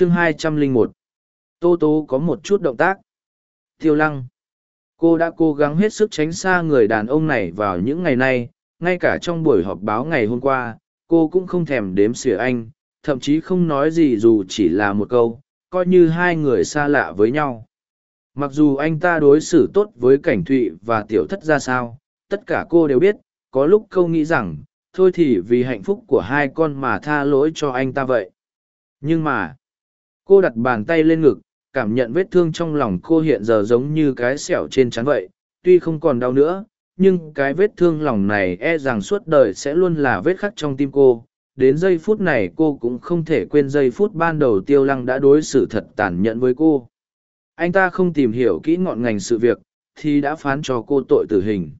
chương hai trăm linh một. Tô tố có một chút động tác. Tiêu lăng, cô đã cố gắng hết sức tránh xa người đàn ông này vào những ngày nay, ngay cả trong buổi họp báo ngày hôm qua, cô cũng không thèm đếm xỉa anh, thậm chí không nói gì dù chỉ là một câu, coi như hai người xa lạ với nhau. Mặc dù anh ta đối xử tốt với cảnh thụy và tiểu thất ra sao, tất cả cô đều biết, có lúc câu nghĩ rằng, thôi thì vì hạnh phúc của hai con mà tha lỗi cho anh ta vậy. Nhưng mà cô đặt bàn tay lên ngực, cảm nhận vết thương trong lòng cô hiện giờ giống như cái sẹo trên trán vậy, tuy không còn đau nữa, nhưng cái vết thương lòng này e rằng suốt đời sẽ luôn là vết khắc trong tim cô. Đến giây phút này cô cũng không thể quên giây phút ban đầu tiêu lăng đã đối xử thật tàn nhẫn với cô. Anh ta không tìm hiểu kỹ ngọn ngành sự việc, thì đã phán cho cô tội tử hình.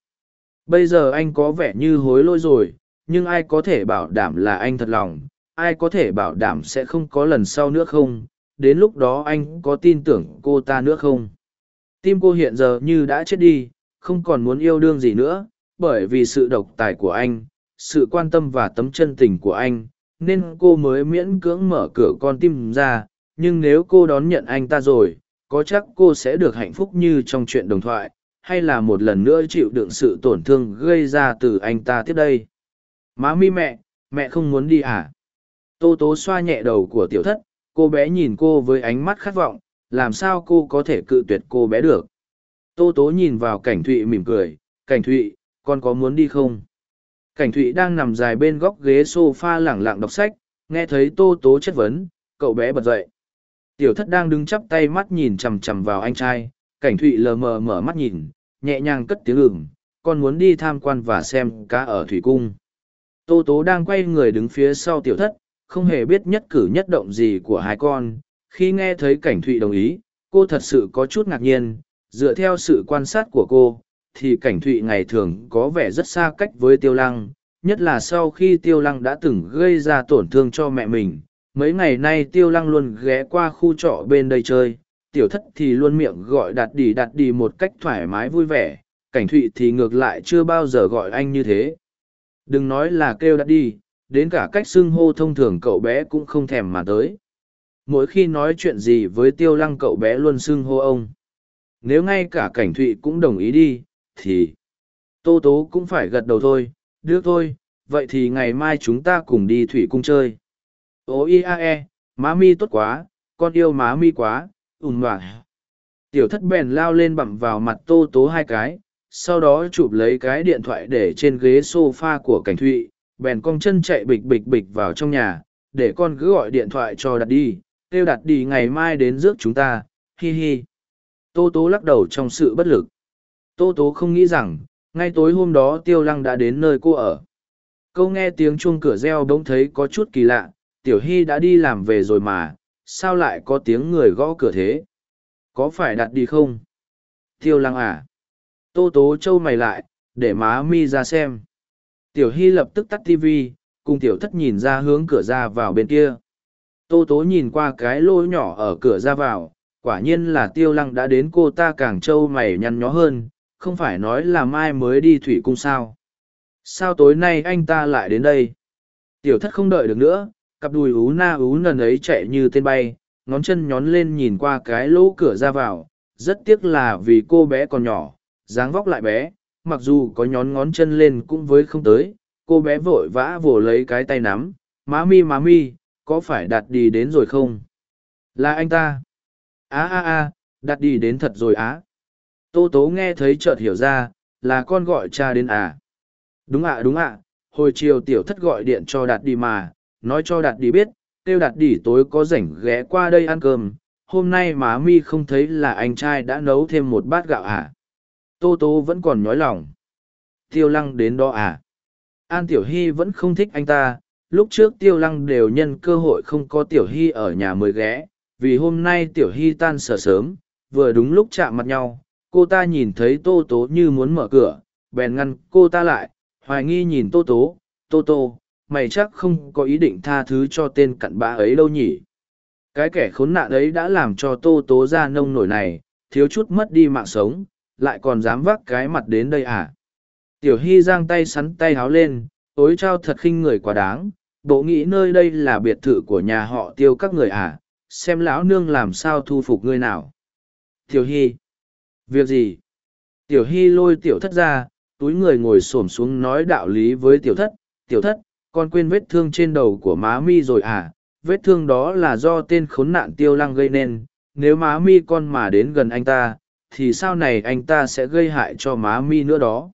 Bây giờ anh có vẻ như hối lỗi rồi, nhưng ai có thể bảo đảm là anh thật lòng? Ai có thể bảo đảm sẽ không có lần sau nữa không? Đến lúc đó anh có tin tưởng cô ta nữa không? Tim cô hiện giờ như đã chết đi, không còn muốn yêu đương gì nữa, bởi vì sự độc tài của anh, sự quan tâm và tấm chân tình của anh, nên cô mới miễn cưỡng mở cửa con tim ra. Nhưng nếu cô đón nhận anh ta rồi, có chắc cô sẽ được hạnh phúc như trong chuyện đồng thoại, hay là một lần nữa chịu đựng sự tổn thương gây ra từ anh ta tiếp đây? Má mi mẹ mẹ không muốn đi à? Tô tố xoa nhẹ đầu của tiểu thất cô bé nhìn cô với ánh mắt khát vọng, làm sao cô có thể cự tuyệt cô bé được? Tô tố nhìn vào cảnh thụy mỉm cười, cảnh thụy, con có muốn đi không? Cảnh thụy đang nằm dài bên góc ghế s o f a lẳng lặng đọc sách, nghe thấy tô tố chất vấn, cậu bé bật dậy. Tiểu thất đang đứng chắp tay mắt nhìn chằm chằm vào anh trai, cảnh thụy lờ mờ mở mắt nhìn, nhẹ nhàng cất tiếng ửng, con muốn đi tham quan và xem cá ở thủy cung. Tô tố đang quay người đứng phía sau tiểu thất không hề biết nhất cử nhất động gì của hai con. Khi nghe thấy cảnh thụy đồng ý, cô thật sự có chút ngạc nhiên. Dựa theo sự quan sát của cô, thì cảnh thụy ngày thường có vẻ rất xa cách với tiêu lăng, nhất là sau khi tiêu lăng đã từng gây ra tổn thương cho mẹ mình. Mấy ngày nay tiêu lăng luôn ghé qua khu trọ bên đây chơi. Tiểu thất thì luôn miệng gọi đặt đi đặt đi một cách thoải mái vui vẻ. Cảnh thụy thì ngược lại chưa bao giờ gọi anh như thế. Đừng nói là kêu đặt đi đến cả cách xưng hô thông thường cậu bé cũng không thèm mà tới. Mỗi khi nói chuyện gì với tiêu lăng cậu bé luôn xưng hô ông. Nếu ngay cả cảnh thụy cũng đồng ý đi, thì tô tố cũng phải gật đầu thôi. Được thôi, vậy thì ngày mai chúng ta cùng đi thủy cung chơi. Ô i a e má mi tốt quá, con yêu má mi quá, ùm mà tiểu thất bèn lao lên bặm vào mặt tô tố hai cái, sau đó chụp lấy cái điện thoại để trên ghế s o f a của cảnh thụy bèn cong chân chạy bịch bịch bịch vào trong nhà, để con cứ gọi điện thoại cho đặt đi, kêu đặt đi ngày mai đến rước chúng ta, hi hi. Tô tố lắc đầu trong sự bất lực. Tô tố không nghĩ rằng, ngay tối hôm đó tiêu lăng đã đến nơi cô ở. Câu nghe tiếng chuông cửa reo bỗng thấy có chút kỳ lạ, tiểu hy đã đi làm về rồi mà, sao lại có tiếng người gõ cửa thế? Có phải đặt đi không? Tiêu lăng à. Tô tố trâu mày lại, để má mi ra xem tiểu hy lập tức tắt tv cùng tiểu thất nhìn ra hướng cửa ra vào bên kia. Tô tố nhìn qua cái lỗ nhỏ ở cửa ra vào, quả nhiên là tiêu lăng đã đến cô ta càng trâu mày nhăn nhó hơn, không phải nói là mai mới đi thủy cung sao. Sao tối nay anh ta lại đến đây? Tiểu thất không đợi được nữa, cặp đùi ú na ú nần ấy chạy như tên bay, ngón chân nhón lên nhìn qua cái lỗ cửa ra vào, rất tiếc là vì cô bé còn nhỏ, dáng vóc lại bé mặc dù có nhón ngón chân lên cũng với không tới, cô bé vội vã vồ lấy cái tay nắm, má mi má mi, có phải đạt đi đến rồi không? Là anh ta. Á á á đạt đi đến thật rồi á. Tô tố nghe thấy chợt hiểu ra, là con gọi cha đến à? Đúng ạ đúng ạ, hồi chiều tiểu thất gọi điện cho đạt đi mà, nói cho đạt đi biết, kêu đạt đi tối có rảnh ghé qua đây ăn cơm, hôm nay má mi không thấy là anh trai đã nấu thêm một bát gạo à? Tô Tô vẫn còn nhói lòng. Tiêu lăng đến đó à? An tiểu hy vẫn không thích anh ta. Lúc trước tiêu lăng đều nhân cơ hội không có tiểu hy ở nhà mới ghé. Vì hôm nay tiểu hy tan sở sớm, vừa đúng lúc chạm mặt nhau, cô ta nhìn thấy tô tố như muốn mở cửa, bèn ngăn cô ta lại, hoài nghi nhìn tô tố tô tô, mày chắc không có ý định tha thứ cho tên cặn bã ấy đâu nhỉ? Cái kẻ khốn nạn ấy đã làm cho tô tố ra nông nổi này, thiếu chút mất đi mạng sống lại còn dám vác cái mặt đến đây à? Tiểu hy giang tay sắn tay háo lên, tối trao thật khinh người quá đáng, bộ nghĩ nơi đây là biệt thự của nhà họ tiêu các người à? Xem lão nương làm sao thu phục ngươi nào? Tiểu hy. Việc gì? Tiểu hy lôi tiểu thất ra, túi người ngồi xổm xuống nói đạo lý với tiểu thất. Tiểu thất, con quên vết thương trên đầu của má mi rồi à? Vết thương đó là do tên khốn nạn tiêu lăng gây nên. Nếu má mi con mà đến gần anh ta thì sau này anh ta sẽ gây hại cho má mi nữa đó.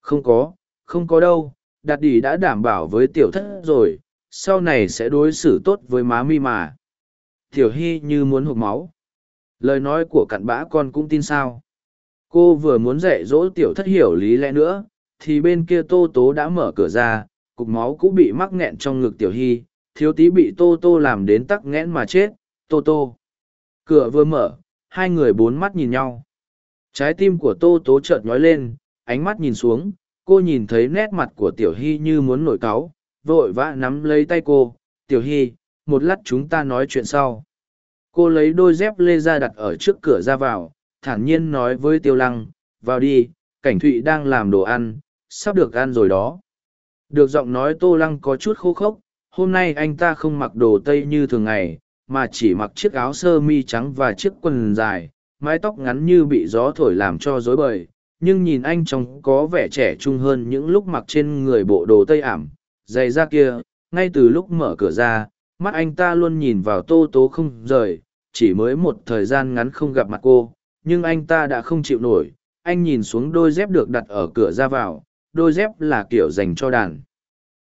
Không có không có đâu, đạt đỉ đã đảm bảo với tiểu thất rồi, sau này sẽ đối xử tốt với má mi mà. Tiểu hy như muốn hộp máu. Lời nói của cặn bã con cũng tin sao. Cô vừa muốn dạy dỗ tiểu thất hiểu lý lẽ nữa, thì bên kia tô tố đã mở cửa ra, cục máu cũng bị mắc nghẹn trong ngực tiểu hy, thiếu tí bị tô tô làm đến tắc nghẽn mà chết. Tô tô. Cửa vừa mở hai người bốn mắt nhìn nhau. Trái tim của tô tố chợt nhói lên, ánh mắt nhìn xuống, cô nhìn thấy nét mặt của tiểu hy như muốn nổi cáu, vội vã nắm lấy tay cô, tiểu hy, một lát chúng ta nói chuyện sau. Cô lấy đôi dép lê ra đặt ở trước cửa ra vào, thản nhiên nói với tiêu lăng, vào đi, cảnh thụy đang làm đồ ăn, sắp được ăn rồi đó. Được giọng nói tô lăng có chút khô khốc, hôm nay anh ta không mặc đồ tây như thường ngày mà chỉ mặc chiếc áo sơ mi trắng và chiếc quần dài, mái tóc ngắn như bị gió thổi làm cho rối bời. Nhưng nhìn anh trông có vẻ trẻ trung hơn những lúc mặc trên người bộ đồ tây ảm, giày da kia, ngay từ lúc mở cửa ra, mắt anh ta luôn nhìn vào tô tố không rời. Chỉ mới một thời gian ngắn không gặp mặt cô, nhưng anh ta đã không chịu nổi. Anh nhìn xuống đôi dép được đặt ở cửa ra vào, đôi dép là kiểu dành cho đàn.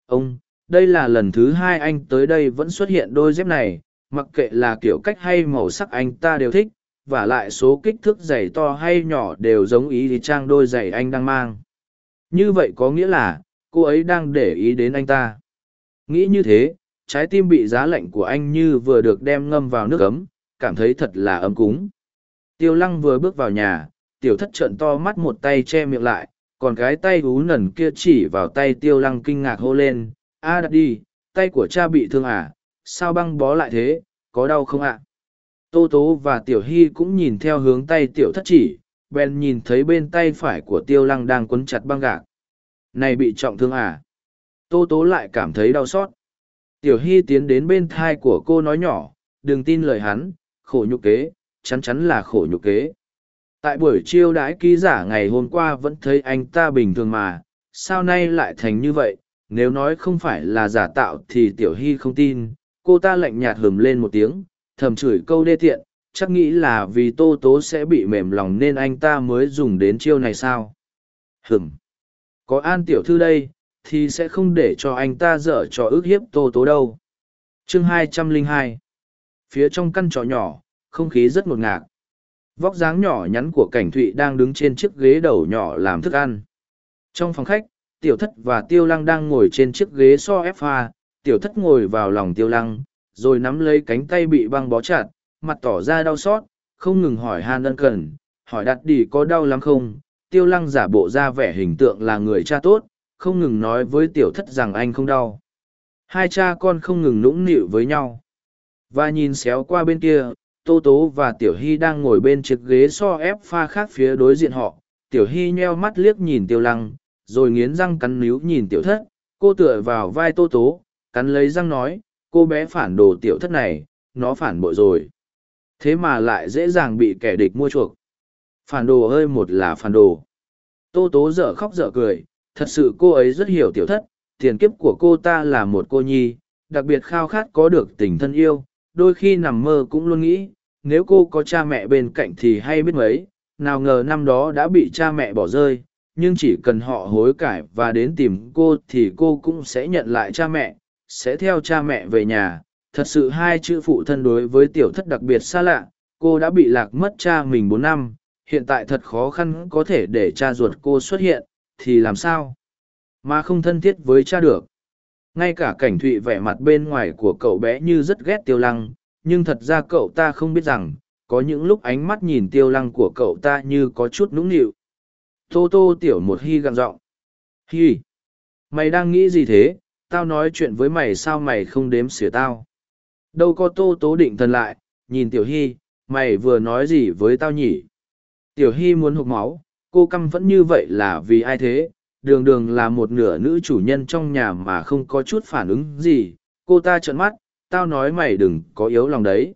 Ông, đây là lần thứ hai anh tới đây vẫn xuất hiện đôi dép này mặc kệ là kiểu cách hay màu sắc anh ta đều thích, và lại số kích thước giày to hay nhỏ đều giống ý thì trang đôi giày anh đang mang. Như vậy có nghĩa là, cô ấy đang để ý đến anh ta. Nghĩ như thế, trái tim bị giá lạnh của anh như vừa được đem ngâm vào nước ấm, cảm thấy thật là ấm cúng. Tiêu lăng vừa bước vào nhà, tiểu thất trợn to mắt một tay che miệng lại, còn cái tay ú nần kia chỉ vào tay tiêu lăng kinh ngạc hô lên, a, đặt đi, tay của cha bị thương à sao băng bó lại thế, có đau không ạ? Tô tố và tiểu hy cũng nhìn theo hướng tay tiểu thất chỉ, bèn nhìn thấy bên tay phải của tiêu lăng đang quấn chặt băng gạc. Này bị trọng thương à? Tô tố lại cảm thấy đau xót. Tiểu hy tiến đến bên thai của cô nói nhỏ, đừng tin lời hắn, khổ nhục kế, chắn chắn là khổ nhục kế. Tại buổi chiêu đãi ký giả ngày hôm qua vẫn thấy anh ta bình thường mà, sao nay lại thành như vậy? Nếu nói không phải là giả tạo thì tiểu hy không tin cô ta lạnh nhạt hừm lên một tiếng, thầm chửi câu đê tiện, chắc nghĩ là vì tô tố sẽ bị mềm lòng nên anh ta mới dùng đến chiêu này sao? Hừm. Có an tiểu thư đây, thì sẽ không để cho anh ta dở trò ước hiếp tô tố đâu. Chương 202 phía trong căn trọ nhỏ, không khí rất ngột ngạt. Vóc dáng nhỏ nhắn của cảnh thụy đang đứng trên chiếc ghế đầu nhỏ làm thức ăn. Trong phòng khách, tiểu thất và tiêu lăng đang ngồi trên chiếc ghế so ép pha tiểu thất ngồi vào lòng tiêu lăng, rồi nắm lấy cánh tay bị băng bó chặt, mặt tỏ ra đau xót, không ngừng hỏi han ân cần, hỏi đặt đi có đau lắm không? Tiêu lăng giả bộ ra vẻ hình tượng là người cha tốt, không ngừng nói với tiểu thất rằng anh không đau. Hai cha con không ngừng nũng nịu với nhau. Và nhìn xéo qua bên kia, tô tố và tiểu hy đang ngồi bên chiếc ghế so ép pha khác phía đối diện họ. Tiểu hy nheo mắt liếc nhìn tiêu lăng, rồi nghiến răng cắn níu nhìn tiểu thất. Cô tựa vào vai tô tố cắn lấy răng nói, cô bé phản đồ tiểu thất này, nó phản bội rồi. Thế mà lại dễ dàng bị kẻ địch mua chuộc. Phản đồ ơi, một là phản đồ. Tô tố dở khóc dở cười, thật sự cô ấy rất hiểu tiểu thất, tiền kiếp của cô ta là một cô nhi, đặc biệt khao khát có được tình thân yêu, đôi khi nằm mơ cũng luôn nghĩ, nếu cô có cha mẹ bên cạnh thì hay biết mấy, nào ngờ năm đó đã bị cha mẹ bỏ rơi, nhưng chỉ cần họ hối cải và đến tìm cô thì cô cũng sẽ nhận lại cha mẹ sẽ theo cha mẹ về nhà. Thật sự hai chữ phụ thân đối với tiểu thất đặc biệt xa lạ, cô đã bị lạc mất cha mình bốn năm, hiện tại thật khó khăn có thể để cha ruột cô xuất hiện, thì làm sao? Mà không thân thiết với cha được. Ngay cả cảnh thụy vẻ mặt bên ngoài của cậu bé như rất ghét tiêu lăng, nhưng thật ra cậu ta không biết rằng, có những lúc ánh mắt nhìn tiêu lăng của cậu ta như có chút nũng nịu. Tô tô tiểu một hy gặng giọng. Hy mày đang nghĩ gì thế? Tao nói chuyện với mày sao mày không đếm xỉa tao. Đâu có tô tố định thần lại, nhìn tiểu hy, mày vừa nói gì với tao nhỉ? Tiểu hy muốn hụt máu, cô căm vẫn như vậy là vì ai thế? Đường đường là một nửa nữ chủ nhân trong nhà mà không có chút phản ứng gì. Cô ta trợn mắt, tao nói mày đừng có yếu lòng đấy.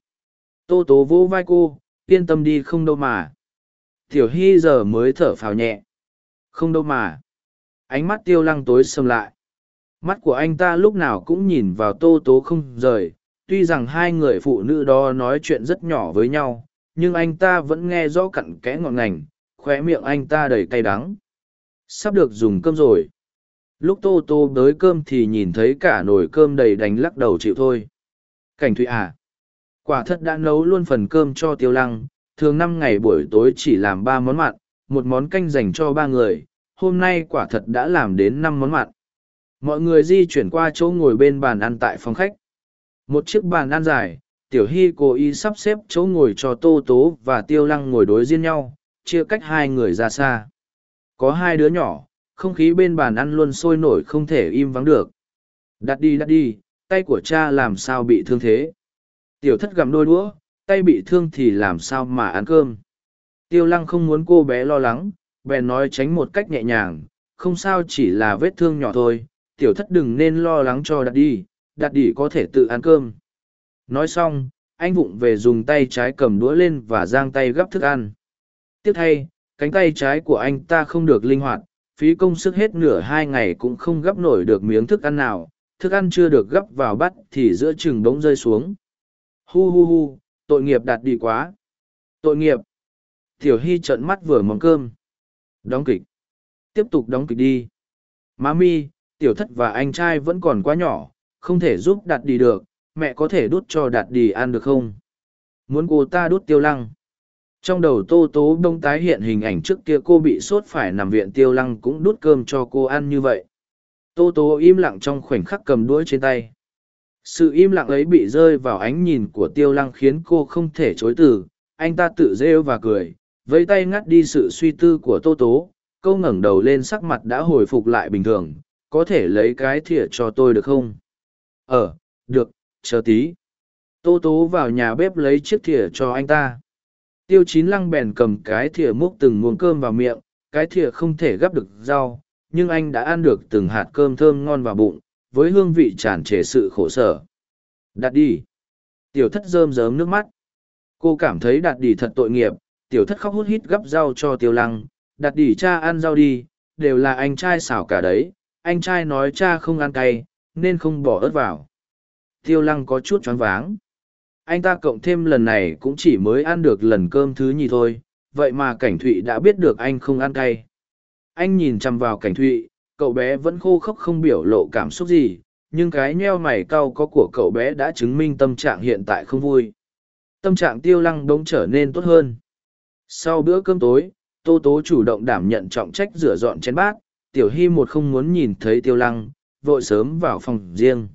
Tô tố vỗ vai cô, yên tâm đi không đâu mà. Tiểu hy giờ mới thở phào nhẹ. Không đâu mà. Ánh mắt tiêu lăng tối xâm lại mắt của anh ta lúc nào cũng nhìn vào tô tố không rời. Tuy rằng hai người phụ nữ đó nói chuyện rất nhỏ với nhau, nhưng anh ta vẫn nghe rõ cặn kẽ ngọn ngành, khóe miệng anh ta đầy cay đắng. Sắp được dùng cơm rồi. Lúc tô tô tới cơm thì nhìn thấy cả nồi cơm đầy đánh lắc đầu chịu thôi. Cảnh thụy à quả thật đã nấu luôn phần cơm cho tiêu lăng. Thường năm ngày buổi tối chỉ làm ba món mặn, một món canh dành cho ba người. Hôm nay quả thật đã làm đến năm món mặn mọi người di chuyển qua chỗ ngồi bên bàn ăn tại phòng khách. Một chiếc bàn ăn dài, tiểu hy cố ý sắp xếp chỗ ngồi cho tô tố và tiêu lăng ngồi đối riêng nhau, chia cách hai người ra xa. Có hai đứa nhỏ, không khí bên bàn ăn luôn sôi nổi không thể im vắng được. Đặt đi đặt đi, tay của cha làm sao bị thương thế? Tiểu thất gặm đôi đũa, tay bị thương thì làm sao mà ăn cơm? Tiêu lăng không muốn cô bé lo lắng, bèn nói tránh một cách nhẹ nhàng, không sao chỉ là vết thương nhỏ thôi tiểu thất đừng nên lo lắng cho đặt đi đặt đi có thể tự ăn cơm. Nói xong, anh vụng về dùng tay trái cầm đũa lên và giang tay gắp thức ăn. Tiếc thay, cánh tay trái của anh ta không được linh hoạt, phí công sức hết nửa hai ngày cũng không gắp nổi được miếng thức ăn nào, thức ăn chưa được gắp vào bắt thì giữa chừng bỗng rơi xuống. Hu hu hu, tội nghiệp đạt đi quá. Tội nghiệp. Tiểu hy trợn mắt vừa món cơm. Đóng kịch. Tiếp tục đóng kịch đi. Má mi tiểu thất và anh trai vẫn còn quá nhỏ, không thể giúp đạt đi được, mẹ có thể đút cho đạt đi ăn được không? Muốn cô ta đút tiêu lăng. Trong đầu tô tố đông tái hiện hình ảnh trước kia cô bị sốt phải nằm viện, tiêu lăng cũng đút cơm cho cô ăn như vậy. Tô tố im lặng trong khoảnh khắc cầm đuôi trên tay. Sự im lặng ấy bị rơi vào ánh nhìn của tiêu lăng khiến cô không thể chối từ. Anh ta tự rêu và cười, vẫy tay ngắt đi sự suy tư của tô tố, câu ngẩng đầu lên sắc mặt đã hồi phục lại bình thường có thể lấy cái thìa cho tôi được không? Ờ được, chờ tí. Tô tố vào nhà bếp lấy chiếc thìa cho anh ta. Tiêu chín lăng bèn cầm cái thìa múc từng muỗng cơm vào miệng, cái thìa không thể gắp được rau, nhưng anh đã ăn được từng hạt cơm thơm ngon vào bụng, với hương vị tràn trề sự khổ sở. Đặt đi. Tiểu thất rơm rớm nước mắt. Cô cảm thấy đặt đi thật tội nghiệp, tiểu thất khóc hút hít gắp rau cho tiêu lăng. Đặt đi cha ăn rau đi, đều là anh trai xảo cả đấy anh trai nói cha không ăn cay, nên không bỏ ớt vào. Tiêu lăng có chút choáng váng. Anh ta cộng thêm lần này cũng chỉ mới ăn được lần cơm thứ nhì thôi, vậy mà cảnh thụy đã biết được anh không ăn cay. Anh nhìn chằm vào cảnh thụy, cậu bé vẫn khô khốc không biểu lộ cảm xúc gì, nhưng cái nheo mày cau có của cậu bé đã chứng minh tâm trạng hiện tại không vui. Tâm trạng tiêu lăng đống trở nên tốt hơn. Sau bữa cơm tối, tô tố chủ động đảm nhận trọng trách rửa dọn chén bát tiểu hy một không muốn nhìn thấy tiêu lăng vội sớm vào phòng riêng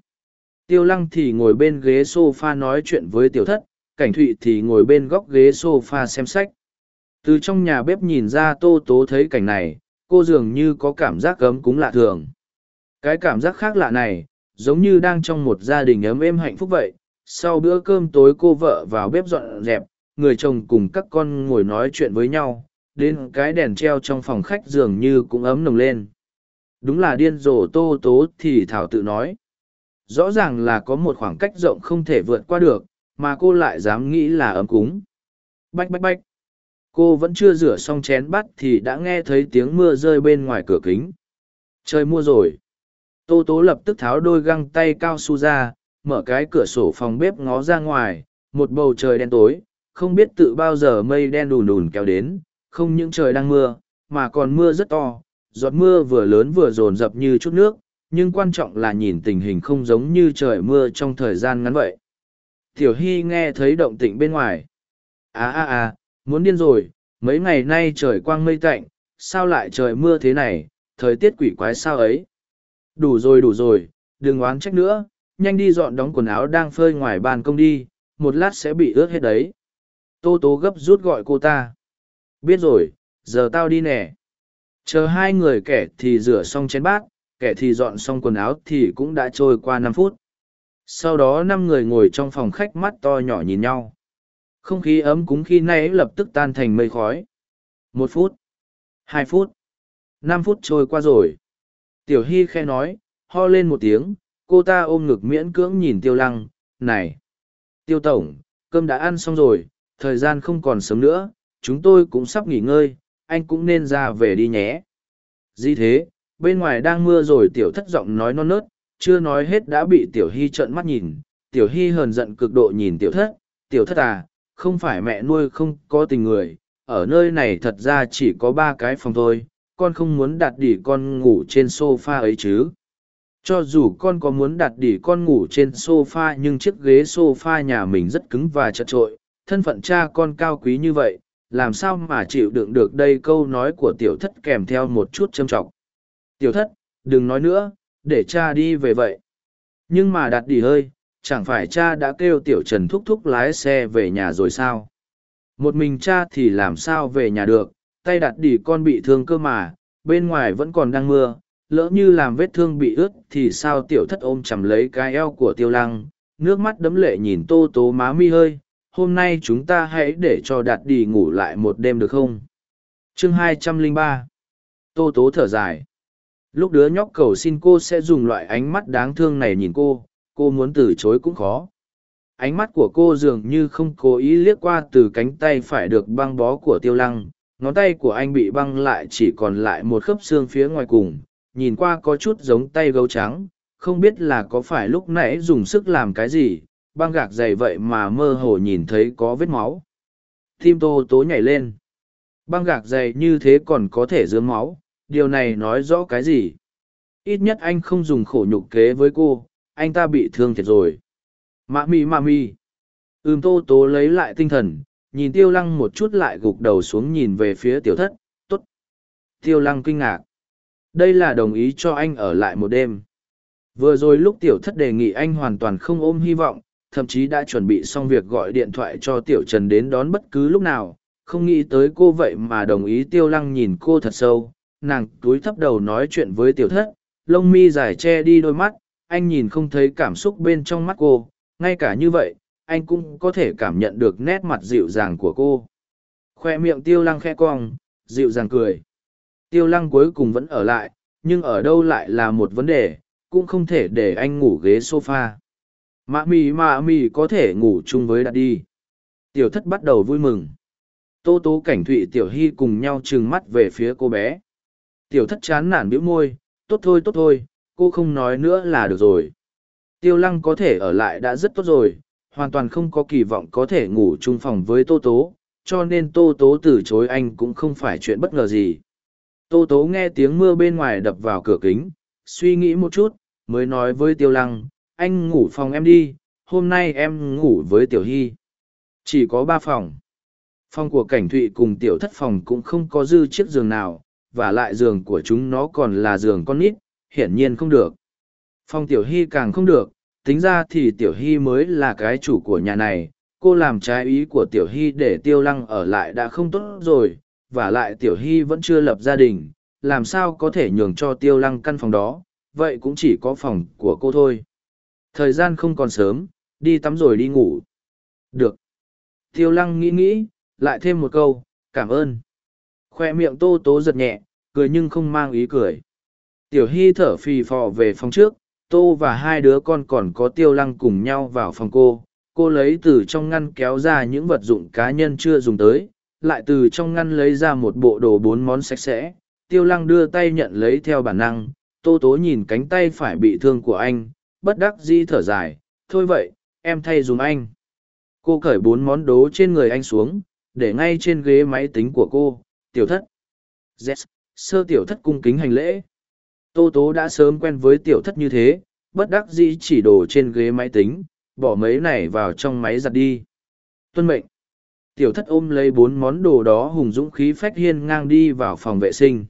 Tiêu lăng thì ngồi bên ghế sofa nói chuyện với tiểu thất, cảnh thụy thì ngồi bên góc ghế sofa xem sách. Từ trong nhà bếp nhìn ra tô tố thấy cảnh này, cô dường như có cảm giác cấm cúng lạ thường. Cái cảm giác khác lạ này, giống như đang trong một gia đình ấm êm hạnh phúc vậy. Sau bữa cơm tối cô vợ vào bếp dọn dẹp, người chồng cùng các con ngồi nói chuyện với nhau, đến cái đèn treo trong phòng khách dường như cũng ấm nồng lên. Đúng là điên rồ tô tố thì Thảo tự nói. Rõ ràng là có một khoảng cách rộng không thể vượt qua được, mà cô lại dám nghĩ là ấm cúng. Bách bách bách. Cô vẫn chưa rửa xong chén bát thì đã nghe thấy tiếng mưa rơi bên ngoài cửa kính. Trời mua rồi. Tô tố lập tức tháo đôi găng tay cao su ra, mở cái cửa sổ phòng bếp ngó ra ngoài, một bầu trời đen tối, không biết tự bao giờ mây đen đùn đùn kéo đến không những trời đang mưa mà còn mưa rất to giọt mưa vừa lớn vừa rồn rập như chút nước nhưng quan trọng là nhìn tình hình không giống như trời mưa trong thời gian ngắn vậy. Tiểu Hy nghe thấy động tĩnh bên ngoài. À à à, muốn điên rồi, mấy ngày nay trời quang mây tạnh, sao lại trời mưa thế này, thời tiết quỷ quái sao ấy. Đủ rồi đủ rồi, đừng oán trách nữa, nhanh đi dọn đóng quần áo đang phơi ngoài ban công đi, một lát sẽ bị ướt hết đấy. Tô tố gấp rút gọi cô ta. Biết rồi, giờ tao đi nè. Chờ hai người kẻ thì rửa xong chén bát, kẻ thì dọn xong quần áo thì cũng đã trôi qua năm phút. Sau đó năm người ngồi trong phòng khách mắt to nhỏ nhìn nhau. Không khí ấm cúng khi nay lập tức tan thành mây khói. Một phút hai phút năm phút trôi qua rồi. Tiểu hy khe nói ho lên một tiếng cô ta ôm ngực miễn cưỡng nhìn tiêu lăng này tiêu tổng Cơm đã ăn xong rồi, thời gian không còn sớm nữa, chúng tôi cũng sắp nghỉ ngơi, anh cũng nên ra về đi nhé. Gì thế, bên ngoài đang mưa rồi tiểu thất giọng nói non nớt, chưa nói hết đã bị tiểu hy trợn mắt nhìn. Tiểu hy hờn giận cực độ nhìn tiểu thất, tiểu thất à, không phải mẹ nuôi không có tình người, ở nơi này thật ra chỉ có ba cái phòng thôi, con không muốn đặt đỉ con ngủ trên sofa ấy chứ. Cho dù con có muốn đặt đỉ con ngủ trên sofa nhưng chiếc ghế sofa nhà mình rất cứng và chật trội, thân phận cha con cao quý như vậy, làm sao mà chịu đựng được đây câu nói của tiểu thất kèm theo một chút châm trọng. Tiểu thất, đừng nói nữa, để cha đi về vậy. Nhưng mà đặt đi hơi, chẳng phải cha đã kêu tiểu trần thúc thúc lái xe về nhà rồi sao? Một mình cha thì làm sao về nhà được, tay đặt đi con bị thương cơ mà, bên ngoài vẫn còn đang mưa, lỡ như làm vết thương bị ướt thì sao tiểu thất ôm chầm lấy cái eo của tiêu lăng, nước mắt đấm lệ nhìn tô tố má mi hơi, hôm nay chúng ta hãy để cho đạt đi ngủ lại một đêm được không? chương 203 Tô tố thở dài. Lúc đứa nhóc cầu xin cô sẽ dùng loại ánh mắt đáng thương này nhìn cô, cô muốn từ chối cũng khó. Ánh mắt của cô dường như không cố ý liếc qua từ cánh tay phải được băng bó của tiêu lăng, ngón tay của anh bị băng lại chỉ còn lại một khớp xương phía ngoài cùng, nhìn qua có chút giống tay gấu trắng, không biết là có phải lúc nãy dùng sức làm cái gì, băng gạc dày vậy mà mơ hồ nhìn thấy có vết máu. Tim tô tố nhảy lên. Băng gạc dày như thế còn có thể dướng máu, điều này nói rõ cái gì? Ít nhất anh không dùng khổ nhục kế với cô, anh ta bị thương thiệt rồi. Mạ mi mạ mi. Ừm tô tố lấy lại tinh thần, nhìn tiêu lăng một chút lại gục đầu xuống nhìn về phía tiểu thất, tốt. Tiêu lăng kinh ngạc. Đây là đồng ý cho anh ở lại một đêm. Vừa rồi lúc tiểu thất đề nghị anh hoàn toàn không ôm hy vọng, thậm chí đã chuẩn bị xong việc gọi điện thoại cho tiểu trần đến đón bất cứ lúc nào. Không nghĩ tới cô vậy mà đồng ý tiêu lăng nhìn cô thật sâu. Nàng túi thấp đầu nói chuyện với tiểu thất, lông mi dài che đi đôi mắt. Anh nhìn không thấy cảm xúc bên trong mắt cô. Ngay cả như vậy, anh cũng có thể cảm nhận được nét mặt dịu dàng của cô. Khoe miệng tiêu lăng khe cong, dịu dàng cười. Tiêu lăng cuối cùng vẫn ở lại, nhưng ở đâu lại là một vấn đề, cũng không thể để anh ngủ ghế sofa mạ mì mạ mì có thể ngủ chung với đạt đi. Tiểu thất bắt đầu vui mừng. Tô tố cảnh thụy, tiểu hy cùng nhau trừng mắt về phía cô bé. Tiểu thất chán nản bĩu môi, tốt thôi tốt thôi, cô không nói nữa là được rồi. Tiêu lăng có thể ở lại đã rất tốt rồi, hoàn toàn không có kỳ vọng có thể ngủ chung phòng với tô tố, cho nên tô tố từ chối anh cũng không phải chuyện bất ngờ gì. Tô tố nghe tiếng mưa bên ngoài đập vào cửa kính, suy nghĩ một chút, mới nói với tiêu lăng anh ngủ phòng em đi, hôm nay em ngủ với tiểu hy. Chỉ có ba phòng. Phòng của cảnh thụy cùng tiểu thất phòng cũng không có dư chiếc giường nào, và lại giường của chúng nó còn là giường con nít, hiển nhiên không được. Phòng tiểu hy càng không được, tính ra thì tiểu hy mới là cái chủ của nhà này, cô làm trái ý của tiểu hy để tiêu lăng ở lại đã không tốt rồi, và lại tiểu hy vẫn chưa lập gia đình, làm sao có thể nhường cho tiêu lăng căn phòng đó, vậy cũng chỉ có phòng của cô thôi. Thời gian không còn sớm, đi tắm rồi đi ngủ. Được. Tiêu lăng nghĩ nghĩ, lại thêm một câu, cảm ơn. Khoe miệng tô tố giật nhẹ, cười nhưng không mang ý cười. Tiểu hy thở phì phò về phòng trước, tô và hai đứa con còn có tiêu lăng cùng nhau vào phòng cô. Cô lấy từ trong ngăn kéo ra những vật dụng cá nhân chưa dùng tới, lại từ trong ngăn lấy ra một bộ đồ bốn món sạch sẽ. Tiêu lăng đưa tay nhận lấy theo bản năng, tô tố nhìn cánh tay phải bị thương của anh, bất đắc dĩ thở dài, thôi vậy, em thay dùm anh. Cô cởi bốn món đố trên người anh xuống, để ngay trên ghế máy tính của cô, tiểu thất. Yes, sơ tiểu thất cung kính hành lễ. Tô tố đã sớm quen với tiểu thất như thế, bất đắc dĩ chỉ đồ trên ghế máy tính, bỏ mấy này vào trong máy giặt đi. Tuân mệnh. Tiểu thất ôm lấy bốn món đồ đó hùng dũng khí phách hiên ngang đi vào phòng vệ sinh.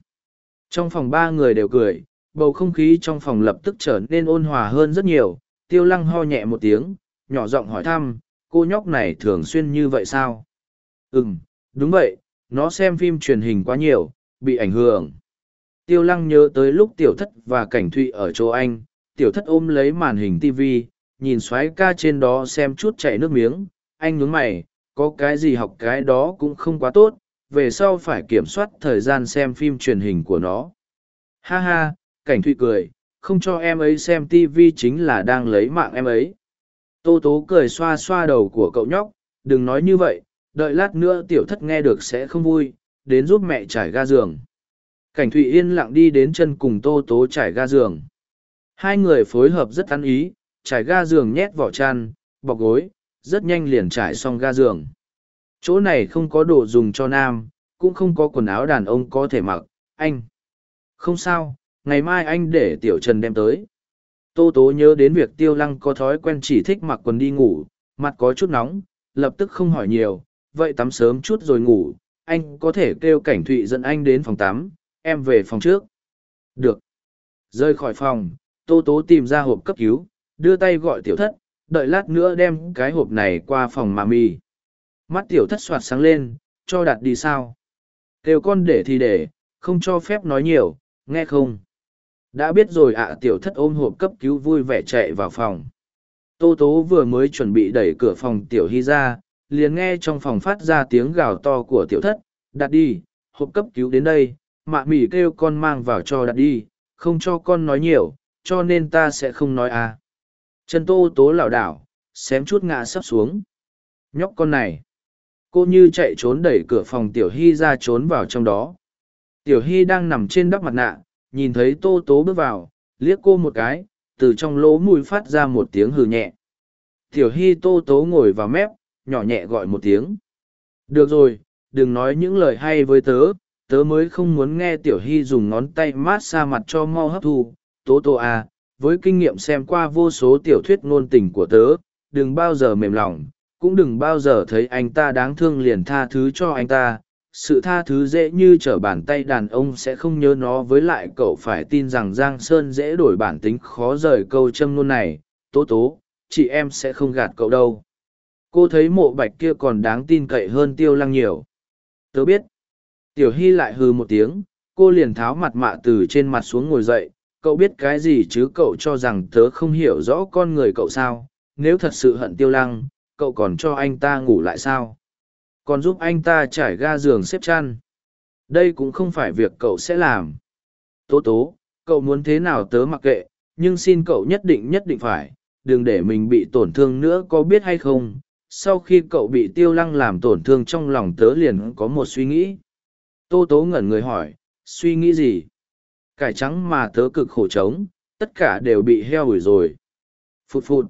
Trong phòng ba người đều cười, bầu không khí trong phòng lập tức trở nên ôn hòa hơn rất nhiều. Tiêu lăng ho nhẹ một tiếng, nhỏ giọng hỏi thăm, cô nhóc này thường xuyên như vậy sao? Ừ m đúng vậy, nó xem phim truyền hình quá nhiều, bị ảnh hưởng. Tiêu lăng nhớ tới lúc tiểu thất và cảnh thụy ở chỗ anh, tiểu thất ôm lấy màn hình tv nhìn xoáy ca trên đó xem chút chạy nước miếng. Anh nhún mày, có cái gì học cái đó cũng không quá tốt, về sau phải kiểm soát thời gian xem phim truyền hình của nó. Ha ha cảnh thụy cười không cho em ấy xem tv chính là đang lấy mạng em ấy tô tố cười xoa xoa đầu của cậu nhóc đừng nói như vậy, đợi lát nữa tiểu thất nghe được sẽ không vui, đến giúp mẹ trải ga giường. Cảnh Thụy yên lặng đi đến chân cùng Tô Tố trải ga giường. Hai người phối hợp rất ăn ý, trải ga giường nhét vỏ chăn, bọc gối, rất nhanh liền trải xong ga giường. Chỗ này không có đồ dùng cho nam, cũng không có quần áo đàn ông có thể mặc, anh. Không sao, ngày mai anh để Tiểu Trần đem tới. Tô Tố nhớ đến việc Tiêu Lăng có thói quen chỉ thích mặc quần đi ngủ, mặt có chút nóng, lập tức không hỏi nhiều, vậy tắm sớm chút rồi ngủ, anh có thể kêu cảnh thụy dẫn anh đến phòng tắm, em về phòng trước. Được. Rơi khỏi phòng, Tô Tố tìm ra hộp cấp cứu, đưa tay gọi tiểu thất, đợi lát nữa đem cái hộp này qua phòng mà mì. Mắt tiểu thất soạt sáng lên, cho đặt đi sao? Kêu con để thì để, không cho phép nói nhiều, nghe không? Đã biết rồi ạ tiểu thất ôm hộp cấp cứu vui vẻ chạy vào phòng. Tô Tố vừa mới chuẩn bị đẩy cửa phòng tiểu hy ra, liền nghe trong phòng phát ra tiếng gào to của tiểu thất, đặt đi, hộp cấp cứu đến đây, mạ mỉ kêu con mang vào cho đặt đi, không cho con nói nhiều, cho nên ta sẽ không nói à. Chân tô tố lảo đảo, xém chút ngã sắp xuống. Nhóc con này. Cô như chạy trốn đẩy cửa phòng Tiểu Hy ra trốn vào trong đó. Tiểu Hy đang nằm trên đắp mặt nạ, nhìn thấy tô tố bước vào, liếc cô một cái, từ trong lỗ mùi phát ra một tiếng hừ nhẹ. Tiểu Hy tô tố ngồi vào mép, nhỏ nhẹ gọi một tiếng. Được rồi, đừng nói những lời hay với tớ, tớ mới không muốn nghe Tiểu Hy dùng ngón tay mát xa mặt cho mau hấp thu. Tố tô à, với kinh nghiệm xem qua vô số tiểu thuyết ngôn tình của tớ, đừng bao giờ mềm lòng, cũng đừng bao giờ thấy anh ta đáng thương liền tha thứ cho anh ta. Sự tha thứ dễ như trở bàn tay đàn ông sẽ không nhớ nó với lại cậu phải tin rằng Giang Sơn dễ đổi bản tính khó rời câu châm ngôn này. Tố tố, chị em sẽ không gạt cậu đâu. Cô thấy mộ bạch kia còn đáng tin cậy hơn tiêu lăng nhiều. Tớ biết. Tiểu hy lại hư một tiếng cô liền tháo mặt mạ từ trên mặt xuống ngồi dậy. Cậu biết cái gì chứ? Cậu cho rằng tớ không hiểu rõ con người cậu sao? Nếu thật sự hận tiêu lăng cậu còn cho anh ta ngủ lại sao? Còn giúp anh ta trải ga giường xếp chăn. Đây cũng không phải việc cậu sẽ làm. Tố tố, cậu muốn thế nào tớ mặc kệ, nhưng xin cậu nhất định nhất định phải, đừng để mình bị tổn thương nữa có biết hay không. Sau khi cậu bị tiêu lăng làm tổn thương trong lòng tớ liền có một suy nghĩ. Tô tố ngẩn người hỏi, suy nghĩ gì? Cải trắng mà tớ cực khổ trống, tất cả đều bị heo ủi rồi. Phụt phụt.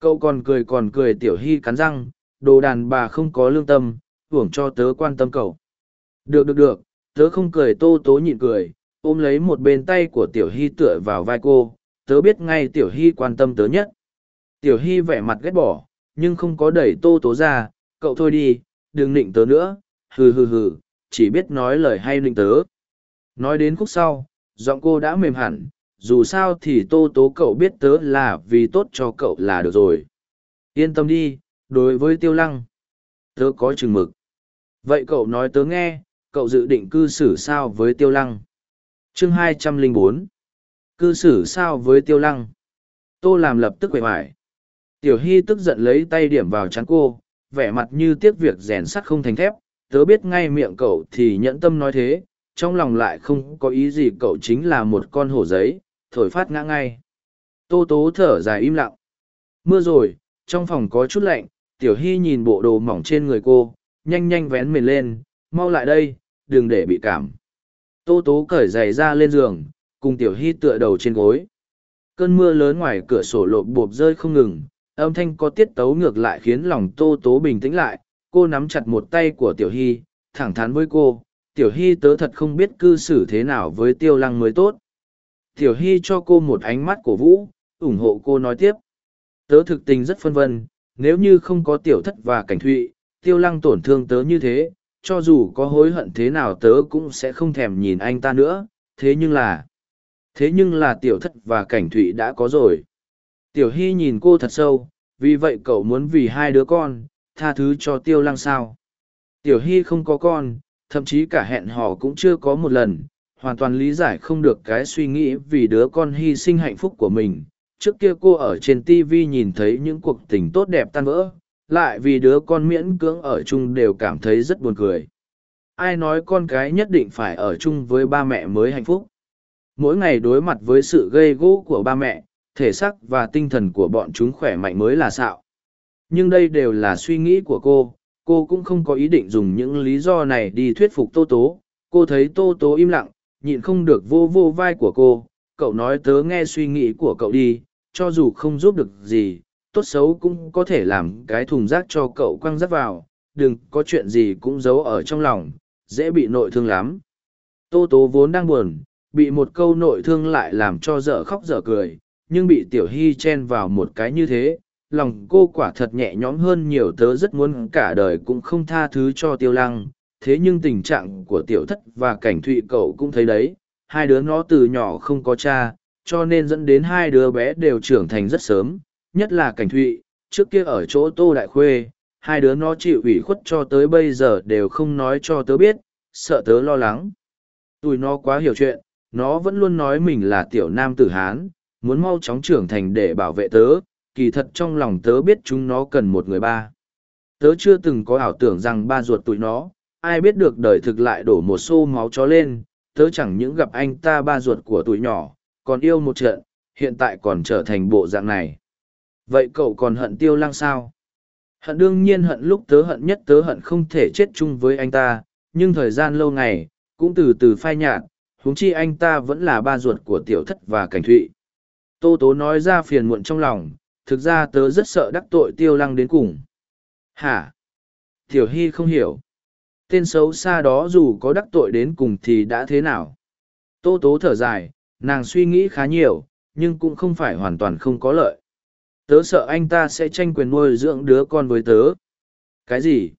Cậu còn cười còn cười tiểu hy cắn răng đồ đàn bà không có lương tâm hưởng cho tớ quan tâm cậu được được được tớ không cười tô tố nhịn cười ôm lấy một bên tay của tiểu hy tựa vào vai cô tớ biết ngay tiểu hy quan tâm tớ nhất tiểu hy vẻ mặt ghét bỏ nhưng không có đẩy tô tố ra, cậu thôi đi, đừng nịnh tớ nữa, hừ hừ hừ, chỉ biết nói lời hay nịnh tớ. Nói đến khúc sau, giọng cô đã mềm hẳn, dù sao thì tô tố cậu biết tớ là vì tốt cho cậu là được rồi. Yên tâm đi, đối với tiêu lăng, tớ có chừng mực. Vậy cậu nói tớ nghe, cậu dự định cư xử sao với tiêu lăng? chương hai trăm linh bốn Cư xử sao với tiêu lăng? Tô làm lập tức quệ mải. Tiểu Hy tức giận lấy tay điểm vào chán cô, vẻ mặt như tiếc việc rèn sắt không thành thép, tớ biết ngay miệng cậu thì nhẫn tâm nói thế, trong lòng lại không có ý gì cậu chính là một con hổ giấy, thổi phát ngã ngay. Tô tố thở dài im lặng. Mưa rồi, trong phòng có chút lạnh, Tiểu Hy nhìn bộ đồ mỏng trên người cô, nhanh nhanh vén mền lên, mau lại đây, đừng để bị cảm. Tô tố cởi giày ra lên giường, cùng Tiểu Hy tựa đầu trên gối. Cơn mưa lớn ngoài cửa sổ lộp bộp rơi không ngừng, âm thanh có tiết tấu ngược lại khiến lòng tô tố bình tĩnh lại cô nắm chặt một tay của tiểu hy thẳng thắn với cô tiểu hy tớ thật không biết cư xử thế nào với tiêu lăng mới tốt tiểu hy cho cô một ánh mắt cổ vũ ủng hộ cô nói tiếp tớ thực tình rất phân vân nếu như không có tiểu thất và cảnh thụy tiêu lăng tổn thương tớ như thế cho dù có hối hận thế nào tớ cũng sẽ không thèm nhìn anh ta nữa thế nhưng là thế nhưng là tiểu thất và cảnh thụy đã có rồi Tiểu Hy nhìn cô thật sâu, vì vậy cậu muốn vì hai đứa con, tha thứ cho tiêu lăng sao. Tiểu Hy không có con, thậm chí cả hẹn hò cũng chưa có một lần, hoàn toàn lý giải không được cái suy nghĩ vì đứa con hy sinh hạnh phúc của mình. Trước kia cô ở trên TV nhìn thấy những cuộc tình tốt đẹp tan vỡ, lại vì đứa con miễn cưỡng ở chung đều cảm thấy rất buồn cười. Ai nói con cái nhất định phải ở chung với ba mẹ mới hạnh phúc? Mỗi ngày đối mặt với sự gây gỗ của ba mẹ, thể xác và tinh thần của bọn chúng khỏe mạnh mới là xạo. nhưng đây đều là suy nghĩ của cô cô cũng không có ý định dùng những lý do này đi thuyết phục tô tố cô thấy tô tố im lặng nhịn không được vô vô vai của cô cậu nói tớ nghe suy nghĩ của cậu đi cho dù không giúp được gì, tốt xấu cũng có thể làm cái thùng rác cho cậu quăng rác vào, đừng có chuyện gì cũng giấu ở trong lòng, dễ bị nội thương lắm. Tô tố vốn đang buồn, bị một câu nội thương lại làm cho dở khóc dở cười, nhưng bị tiểu hy chen vào một cái như thế, lòng cô quả thật nhẹ nhõm hơn nhiều tớ rất muốn cả đời cũng không tha thứ cho tiêu lăng. Thế nhưng tình trạng của tiểu thất và cảnh thụy cậu cũng thấy đấy, hai đứa nó từ nhỏ không có cha cho nên dẫn đến hai đứa bé đều trưởng thành rất sớm, nhất là cảnh thụy, trước kia ở chỗ tô đại khuê, hai đứa nó chịu ủy khuất cho tới bây giờ đều không nói cho tớ biết, sợ tớ lo lắng. Tụi nó quá hiểu chuyện, nó vẫn luôn nói mình là tiểu nam tử hán, muốn mau chóng trưởng thành để bảo vệ tớ, kỳ thật trong lòng tớ biết chúng nó cần một người ba. Tớ chưa từng có ảo tưởng rằng ba ruột tụi nó, ai biết được đời thực lại đổ một xô máu chó lên, tớ chẳng những gặp anh ta ba ruột của tụi nhỏ còn yêu một trận, hiện tại còn trở thành bộ dạng này. Vậy cậu còn hận tiêu lăng sao? Hận đương nhiên hận lúc tớ hận nhất tớ hận không thể chết chung với anh ta, nhưng thời gian lâu ngày, cũng từ từ phai nhạt, huống chi anh ta vẫn là ba ruột của tiểu thất và cảnh thụy. Tô tố nói ra phiền muộn trong lòng, thực ra tớ rất sợ đắc tội tiêu lăng đến cùng. Hả? Tiểu hy không hiểu. Tên xấu xa đó dù có đắc tội đến cùng thì đã thế nào? Tô tố thở dài nàng suy nghĩ khá nhiều, nhưng cũng không phải hoàn toàn không có lợi. Tớ sợ anh ta sẽ tranh quyền nuôi dưỡng đứa con với tớ. Cái gì?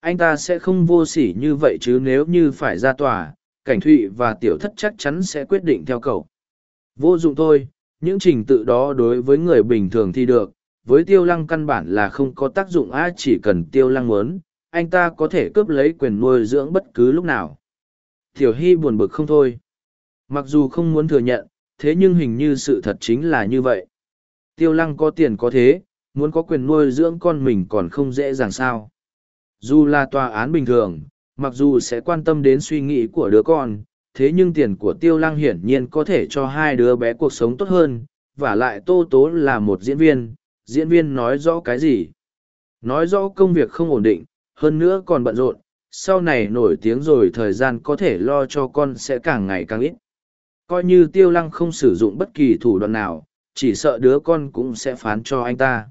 Anh ta sẽ không vô s ỉ như vậy chứ nếu như phải ra tòa, cảnh thụy và tiểu thất chắc chắn sẽ quyết định theo cậu. Vô dụng thôi, những trình tự đó đối với người bình thường thì được, với tiêu lăng căn bản là không có tác dụng a chỉ cần tiêu lăng muốn, anh ta có thể cướp lấy quyền nuôi dưỡng bất cứ lúc nào. Tiểu hy buồn bực không thôi mặc dù không muốn thừa nhận, thế nhưng hình như sự thật chính là như vậy. Tiêu lăng có tiền có thế, muốn có quyền nuôi dưỡng con mình còn không dễ dàng sao. Dù là tòa án bình thường, mặc dù sẽ quan tâm đến suy nghĩ của đứa con, thế nhưng tiền của tiêu lăng hiển nhiên có thể cho hai đứa bé cuộc sống tốt hơn, và lại tô tố là một diễn viên diễn viên nói rõ cái gì? Nói rõ công việc không ổn định, hơn nữa còn bận rộn, sau này nổi tiếng rồi thời gian có thể lo cho con sẽ càng ngày càng ít coi như tiêu lăng không sử dụng bất kỳ thủ đoạn nào, chỉ sợ đứa con cũng sẽ phán cho anh ta.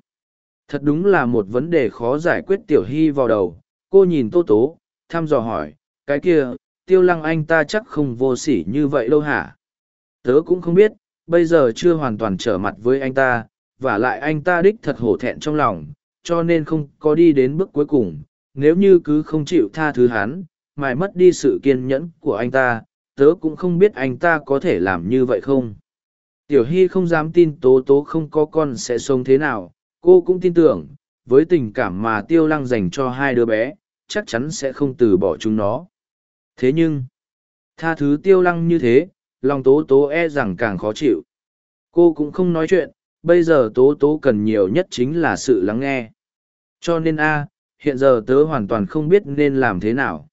Thật đúng là một vấn đề khó giải quyết tiểu hy vào đầu. Cô nhìn tô tố, thăm dò hỏi, cái kia, tiêu lăng anh ta chắc không vô s ỉ như vậy đâu hả? Tớ cũng không biết, bây giờ chưa hoàn toàn trở mặt với anh ta, và lại anh ta đích thật hổ thẹn trong lòng, cho nên không có đi đến bước cuối cùng. Nếu như cứ không chịu tha thứ hắn, mài mất đi sự kiên nhẫn của anh ta tớ cũng không biết anh ta có thể làm như vậy không. Tiểu hy không dám tin tố tố không có con sẽ sống thế nào. Cô cũng tin tưởng, với tình cảm mà tiêu lăng dành cho hai đứa bé, chắc chắn sẽ không từ bỏ chúng nó. Thế nhưng, tha thứ tiêu lăng như thế, lòng tố tố e rằng càng khó chịu. Cô cũng không nói chuyện, bây giờ tố tố cần nhiều nhất chính là sự lắng nghe. Cho nên a, hiện giờ tớ hoàn toàn không biết nên làm thế nào.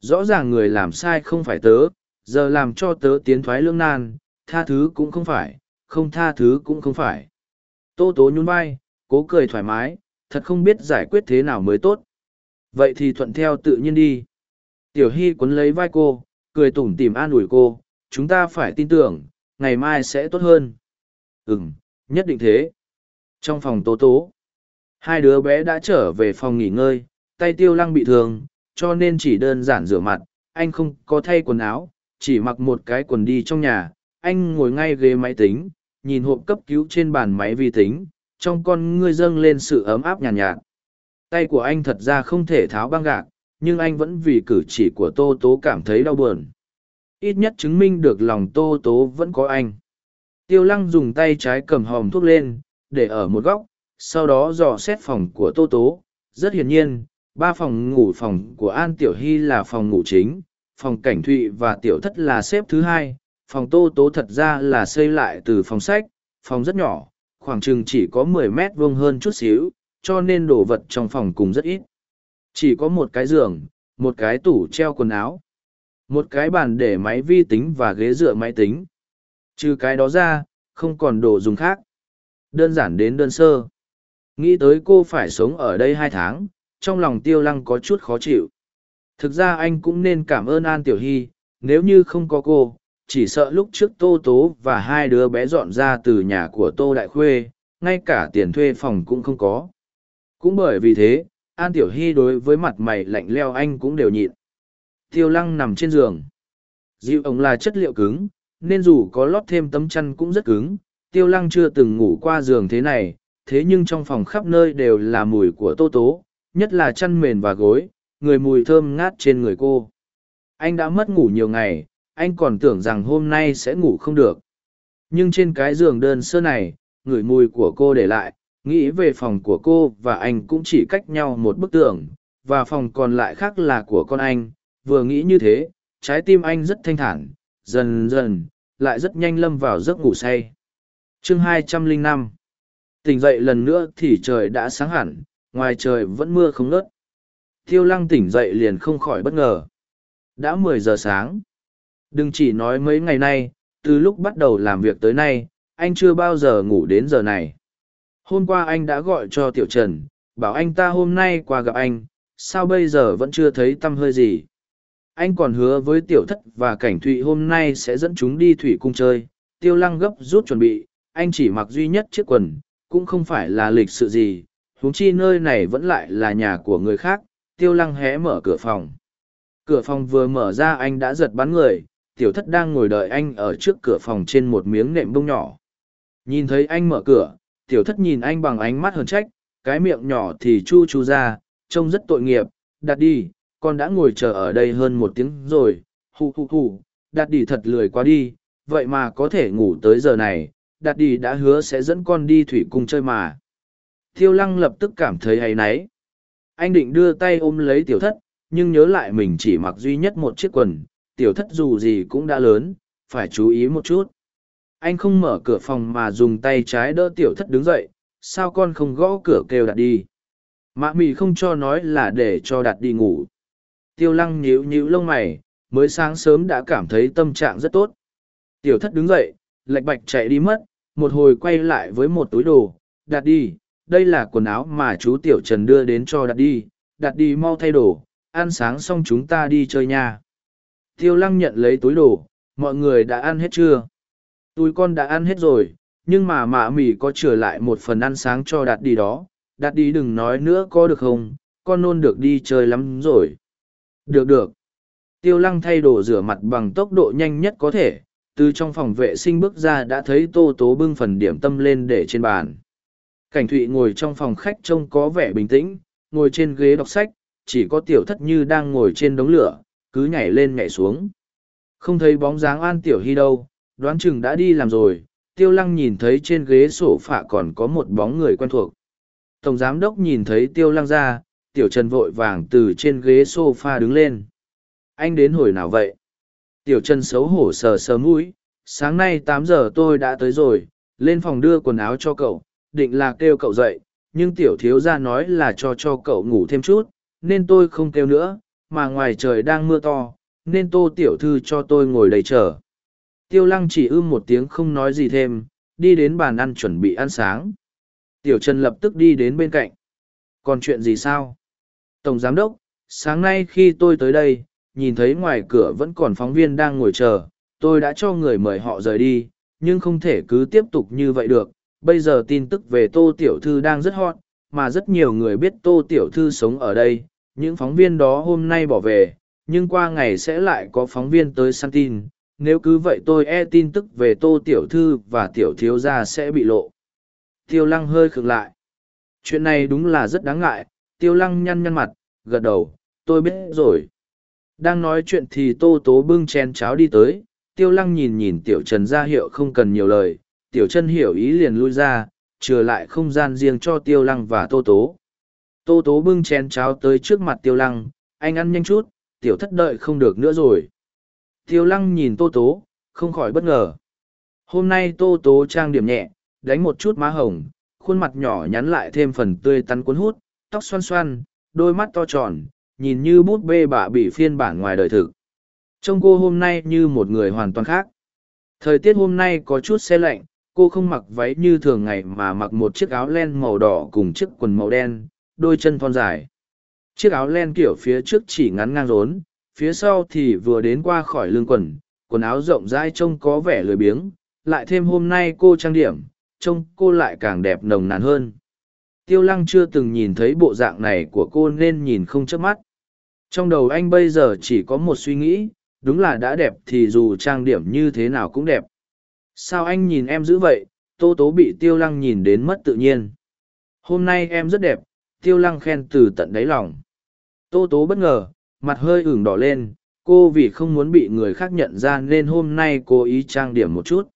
Rõ ràng người làm sai không phải tớ giờ làm cho tớ tiến thoái lương nan, tha thứ cũng không phải, không tha thứ cũng không phải. Tô tố nhún vai, cố cười thoải mái, thật không biết giải quyết thế nào mới tốt. Vậy thì thuận theo tự nhiên đi. Tiểu hy quấn lấy vai cô, cười tủm tỉm an ủi cô, chúng ta phải tin tưởng, ngày mai sẽ tốt hơn. Ừ nhất định thế. Trong phòng tố tố, hai đứa bé đã trở về phòng nghỉ ngơi, tay tiêu lăng bị thương, cho nên chỉ đơn giản rửa mặt, anh không có thay quần áo chỉ mặc một cái quần đi trong nhà anh ngồi ngay ghế máy tính nhìn hộp cấp cứu trên bàn máy vi tính trong con ngươi dâng lên sự ấm áp nhàn nhạt, nhạt tay của anh thật ra không thể tháo băng gạc nhưng anh vẫn vì cử chỉ của tô tố cảm thấy đau buồn. Ít nhất chứng minh được lòng tô tố vẫn có anh. Tiêu lăng dùng tay trái cầm hòm thuốc lên để ở một góc sau đó dò xét phòng của tô tố. Rất hiển nhiên ba phòng ngủ phòng của an tiểu hy là phòng ngủ chính phòng cảnh thụy và tiểu thất là xếp thứ hai phòng tô tố thật ra là xây lại từ phòng sách phòng rất nhỏ khoảng chừng chỉ có mười mét vuông hơn chút xíu cho nên đồ vật trong phòng cùng rất ít. Chỉ có một cái giường một cái tủ treo quần áo một cái bàn để máy vi tính và ghế dựa máy tính. Trừ cái đó ra không còn đồ dùng khác. Đơn giản đến đơn sơ. Nghĩ tới cô phải sống ở đây hai tháng, trong lòng tiêu lăng có chút khó chịu. Thực ra anh cũng nên cảm ơn An Tiểu Hy, nếu như không có cô, chỉ sợ lúc trước Tô Tố và hai đứa bé dọn ra từ nhà của Tô Đại Khuê, ngay cả tiền thuê phòng cũng không có. Cũng bởi vì thế, An Tiểu Hy đối với mặt mày lạnh leo anh cũng đều nhịn. Tiêu lăng nằm trên giường. Dịu ống là chất liệu cứng, nên dù có lót thêm tấm chăn cũng rất cứng. Tiêu lăng chưa từng ngủ qua giường thế này, thế nhưng trong phòng khắp nơi đều là mùi của tô tố, nhất là chăn mền và gối, người mùi thơm ngát trên người cô. Anh đã mất ngủ nhiều ngày, anh còn tưởng rằng hôm nay sẽ ngủ không được. Nhưng trên cái giường đơn sơ này, người mùi của cô để lại, nghĩ về phòng của cô và anh cũng chỉ cách nhau một bức tường, và phòng còn lại khác là của con anh. Vừa nghĩ như thế, trái tim anh rất thanh thản, dần dần, lại rất nhanh lâm vào giấc ngủ say. chương 205 Tỉnh dậy lần nữa thì trời đã sáng hẳn, ngoài trời vẫn mưa không ngớt. Tiêu lăng tỉnh dậy liền không khỏi bất ngờ. Đã mười giờ sáng. Đừng chỉ nói mấy ngày nay, từ lúc bắt đầu làm việc tới nay, anh chưa bao giờ ngủ đến giờ này. Hôm qua anh đã gọi cho Tiểu Trần, bảo anh ta hôm nay qua gặp anh, sao bây giờ vẫn chưa thấy tâm hơi gì. Anh còn hứa với Tiểu Thất và Cảnh Thụy hôm nay sẽ dẫn chúng đi thủy cung chơi. Tiêu lăng gấp rút chuẩn bị, anh chỉ mặc duy nhất chiếc quần, cũng không phải là lịch sự gì, huống chi nơi này vẫn lại là nhà của người khác, tiêu lăng hé mở cửa phòng. Cửa phòng vừa mở ra anh đã giật bắn người, tiểu thất đang ngồi đợi anh ở trước cửa phòng trên một miếng nệm bông nhỏ. Nhìn thấy anh mở cửa, tiểu thất nhìn anh bằng ánh mắt hờn trách, cái miệng nhỏ thì chu chu ra, trông rất tội nghiệp, đặt đi, con đã ngồi chờ ở đây hơn một tiếng rồi, hù hù hù, đặt đi thật lười quá đi, vậy mà có thể ngủ tới giờ này, đặt đi đã hứa sẽ dẫn con đi thủy cung chơi mà. Tiêu lăng lập tức cảm thấy hay náy. Anh định đưa tay ôm lấy tiểu thất, nhưng nhớ lại mình chỉ mặc duy nhất một chiếc quần, tiểu thất dù gì cũng đã lớn, phải chú ý một chút. Anh không mở cửa phòng mà dùng tay trái đỡ tiểu thất đứng dậy, sao con không gõ cửa kêu đặt đi. Mạ mì không cho nói là để cho đặt đi ngủ. Tiêu lăng nhíu nhíu lông mày, mới sáng sớm đã cảm thấy tâm trạng rất tốt. Tiểu thất đứng dậy, lạch bạch chạy đi mất, một hồi quay lại với một túi đồ, đặt đi, đây là quần áo mà chú Tiểu Trần đưa đến cho đặt đi, đặt đi mau thay đồ, ăn sáng xong chúng ta đi chơi nha. Tiêu lăng nhận lấy túi đồ, mọi người đã ăn hết chưa? Túi con đã ăn hết rồi, nhưng mà mạ mỉ có trở lại một phần ăn sáng cho đặt đi đó, đặt đi đừng nói nữa có được không, con nôn được đi chơi lắm rồi. Được được. Tiêu lăng thay đồ rửa mặt bằng tốc độ nhanh nhất có thể, từ trong phòng vệ sinh bước ra đã thấy tô tố bưng phần điểm tâm lên để trên bàn cảnh thụy ngồi trong phòng khách trông có vẻ bình tĩnh ngồi trên ghế đọc sách chỉ có tiểu thất như đang ngồi trên đống lửa cứ nhảy lên nhảy xuống. Không thấy bóng dáng an tiểu hy đâu đoán chừng đã đi làm rồi tiêu lăng nhìn thấy trên ghế sổ phạ còn có một bóng người quen thuộc. Tổng giám đốc nhìn thấy tiêu lăng ra tiểu trần vội vàng từ trên ghế sofa đứng lên. Anh đến hồi nào vậy? Tiểu Trần xấu hổ sờ sờ mũi, sáng nay tám giờ tôi đã tới rồi, lên phòng đưa quần áo cho cậu, định là kêu cậu dậy, nhưng tiểu thiếu gia nói là cho cho cậu ngủ thêm chút, nên tôi không kêu nữa, mà ngoài trời đang mưa to, nên tô tiểu thư cho tôi ngồi đầy chờ. Tiêu lăng chỉ ưm một tiếng không nói gì thêm, đi đến bàn ăn chuẩn bị ăn sáng. Tiểu Trần lập tức đi đến bên cạnh. Còn chuyện gì sao? Tổng Giám Đốc, sáng nay khi tôi tới đây, nhìn thấy ngoài cửa vẫn còn phóng viên đang ngồi chờ, tôi đã cho người mời họ rời đi, nhưng không thể cứ tiếp tục như vậy được. Bây giờ tin tức về Tô Tiểu Thư đang rất hot, mà rất nhiều người biết Tô Tiểu Thư sống ở đây. Những phóng viên đó hôm nay bỏ về, nhưng qua ngày sẽ lại có phóng viên tới săn tin. Nếu cứ vậy tôi e tin tức về Tô Tiểu Thư và Tiểu Thiếu Gia sẽ bị lộ. Tiêu Lăng hơi khựng lại. Chuyện này đúng là rất đáng ngại. Tiêu Lăng nhăn nhăn mặt, gật đầu, tôi biết rồi. Đang nói chuyện thì Tô Tố bưng chén cháo đi tới, Tiêu Lăng nhìn nhìn Tiểu Trần ra hiệu không cần nhiều lời, Tiểu chân hiểu ý liền lui ra, trừ lại không gian riêng cho Tiêu Lăng và Tô Tố. Tô Tố bưng chén cháo tới trước mặt Tiêu Lăng, anh ăn nhanh chút, Tiểu thất đợi không được nữa rồi. Tiêu Lăng nhìn Tô Tố, không khỏi bất ngờ. Hôm nay Tô Tố trang điểm nhẹ, đánh một chút má hồng, khuôn mặt nhỏ nhắn lại thêm phần tươi tắn cuốn hút, tóc xoăn xoăn, đôi mắt to tròn, nhìn như bút bê bạ bị phiên bản ngoài đời thực. Trông cô hôm nay như một người hoàn toàn khác. Thời tiết hôm nay có chút xe lạnh, cô không mặc váy như thường ngày mà mặc một chiếc áo len màu đỏ cùng chiếc quần màu đen, đôi chân thon dài. Chiếc áo len kiểu phía trước chỉ ngắn ngang rốn, phía sau thì vừa đến qua khỏi lưng quần quần áo rộng rãi trông có vẻ lười biếng, lại thêm hôm nay cô trang điểm, trông cô lại càng đẹp nồng nàn hơn. Tiêu lăng chưa từng nhìn thấy bộ dạng này của cô nên nhìn không chớp mắt. Trong đầu anh bây giờ chỉ có một suy nghĩ, đúng là đã đẹp thì dù trang điểm như thế nào cũng đẹp sao anh nhìn em dữ vậy? Tô tố bị tiêu lăng nhìn đến mất tự nhiên. Hôm nay em rất đẹp, tiêu lăng khen từ tận đáy lòng. Tô tố bất ngờ, mặt hơi ửng đỏ lên, cô vì không muốn bị người khác nhận ra nên hôm nay cô ý trang điểm một chút.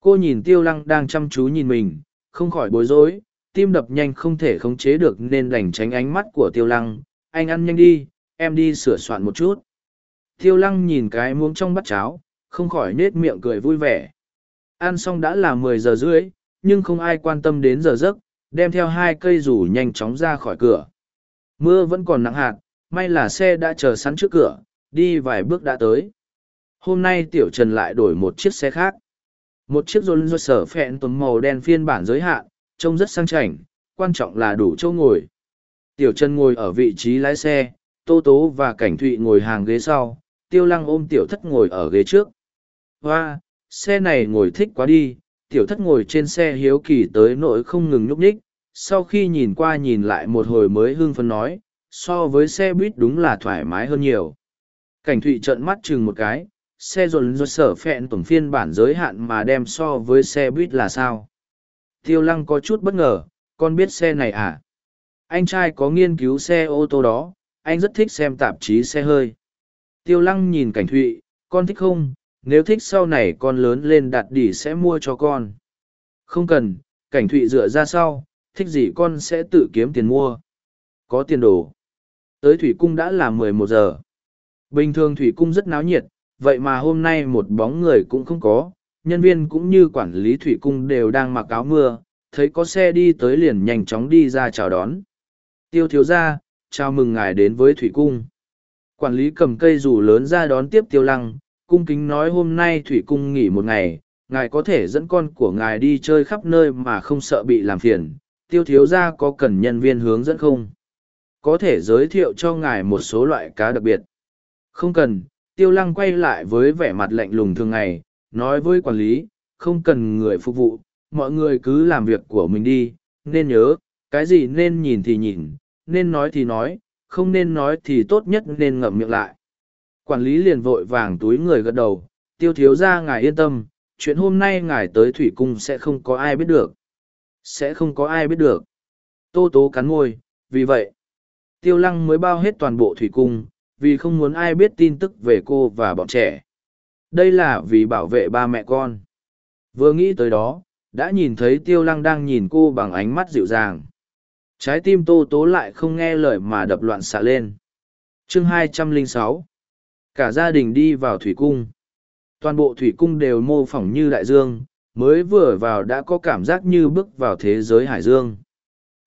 Cô nhìn tiêu lăng đang chăm chú nhìn mình, không khỏi bối rối, tim đập nhanh không thể khống chế được nên đành tránh ánh mắt của tiêu lăng. Anh ăn nhanh đi, em đi sửa soạn một chút. Tiêu lăng nhìn cái muỗng trong bát cháo, không khỏi nết miệng cười vui vẻ ăn xong đã là mười giờ rưỡi, nhưng không ai quan tâm đến giờ giấc, đem theo hai cây rủ nhanh chóng ra khỏi cửa. Mưa vẫn còn nặng hạt, may là xe đã chờ sẵn trước cửa, đi vài bước đã tới. Hôm nay tiểu trần lại đổi một chiếc xe khác. Một chiếc rôn rôn sở phẹn tuần màu đen phiên bản giới hạn, trông rất sang chảnh, quan trọng là đủ chỗ ngồi. Tiểu trần ngồi ở vị trí lái xe, tô tố và cảnh thụy ngồi hàng ghế sau, tiêu lăng ôm tiểu thất ngồi ở ghế trước. Hoa xe này ngồi thích quá đi, tiểu thất ngồi trên xe hiếu kỳ tới nỗi không ngừng nhúc nhích. Sau khi nhìn qua nhìn lại một hồi mới hưng phấn nói, so với xe buýt đúng là thoải mái hơn nhiều. Cảnh thụy trợn mắt chừng một cái, xe dồn do sở phẹn tổng phiên bản giới hạn mà đem so với xe buýt là sao? Tiêu lăng có chút bất ngờ, con biết xe này à? Anh trai có nghiên cứu xe ô tô đó, anh rất thích xem tạp chí xe hơi. Tiêu lăng nhìn cảnh thụy, con thích không? Nếu thích sau này con lớn lên đặt đỉ sẽ mua cho con. Không cần, cảnh thụy dựa ra sau, thích gì con sẽ tự kiếm tiền mua. Có tiền đồ. Tới thủy cung đã là mười một giờ. Bình thường thủy cung rất náo nhiệt, vậy mà hôm nay một bóng người cũng không có. Nhân viên cũng như quản lý thủy cung đều đang mặc áo mưa, thấy có xe đi tới liền nhanh chóng đi ra chào đón. Tiêu thiếu ra chào mừng ngài đến với thủy cung. Quản lý cầm cây dù lớn ra đón tiếp tiêu lăng cung kính nói hôm nay thủy cung nghỉ một ngày, ngài có thể dẫn con của ngài đi chơi khắp nơi mà không sợ bị làm phiền, tiêu thiếu gia có cần nhân viên hướng dẫn không? Có thể giới thiệu cho ngài một số loại cá đặc biệt. Không cần, tiêu lăng quay lại với vẻ mặt lạnh lùng thường ngày, nói với quản lý, không cần người phục vụ, mọi người cứ làm việc của mình đi, nên nhớ, cái gì nên nhìn thì nhìn, nên nói thì nói, không nên nói thì tốt nhất nên ngậm miệng lại quản lý liền vội vàng túi người gật đầu, tiêu thiếu ra ngài yên tâm, chuyện hôm nay ngài tới thủy cung sẽ không có ai biết được. Sẽ không có ai biết được. Tô tố cắn ngôi vì vậy, tiêu lăng mới bao hết toàn bộ thủy cung, vì không muốn ai biết tin tức về cô và bọn trẻ. Đây là vì bảo vệ ba mẹ con. Vừa nghĩ tới đó, đã nhìn thấy tiêu lăng đang nhìn cô bằng ánh mắt dịu dàng. Trái tim tô tố lại không nghe lời mà đập loạn xạ lên. Chương 206 cả gia đình đi vào thủy cung. Toàn bộ thủy cung đều mô phỏng như đại dương, mới vừa vào đã có cảm giác như bước vào thế giới hải dương.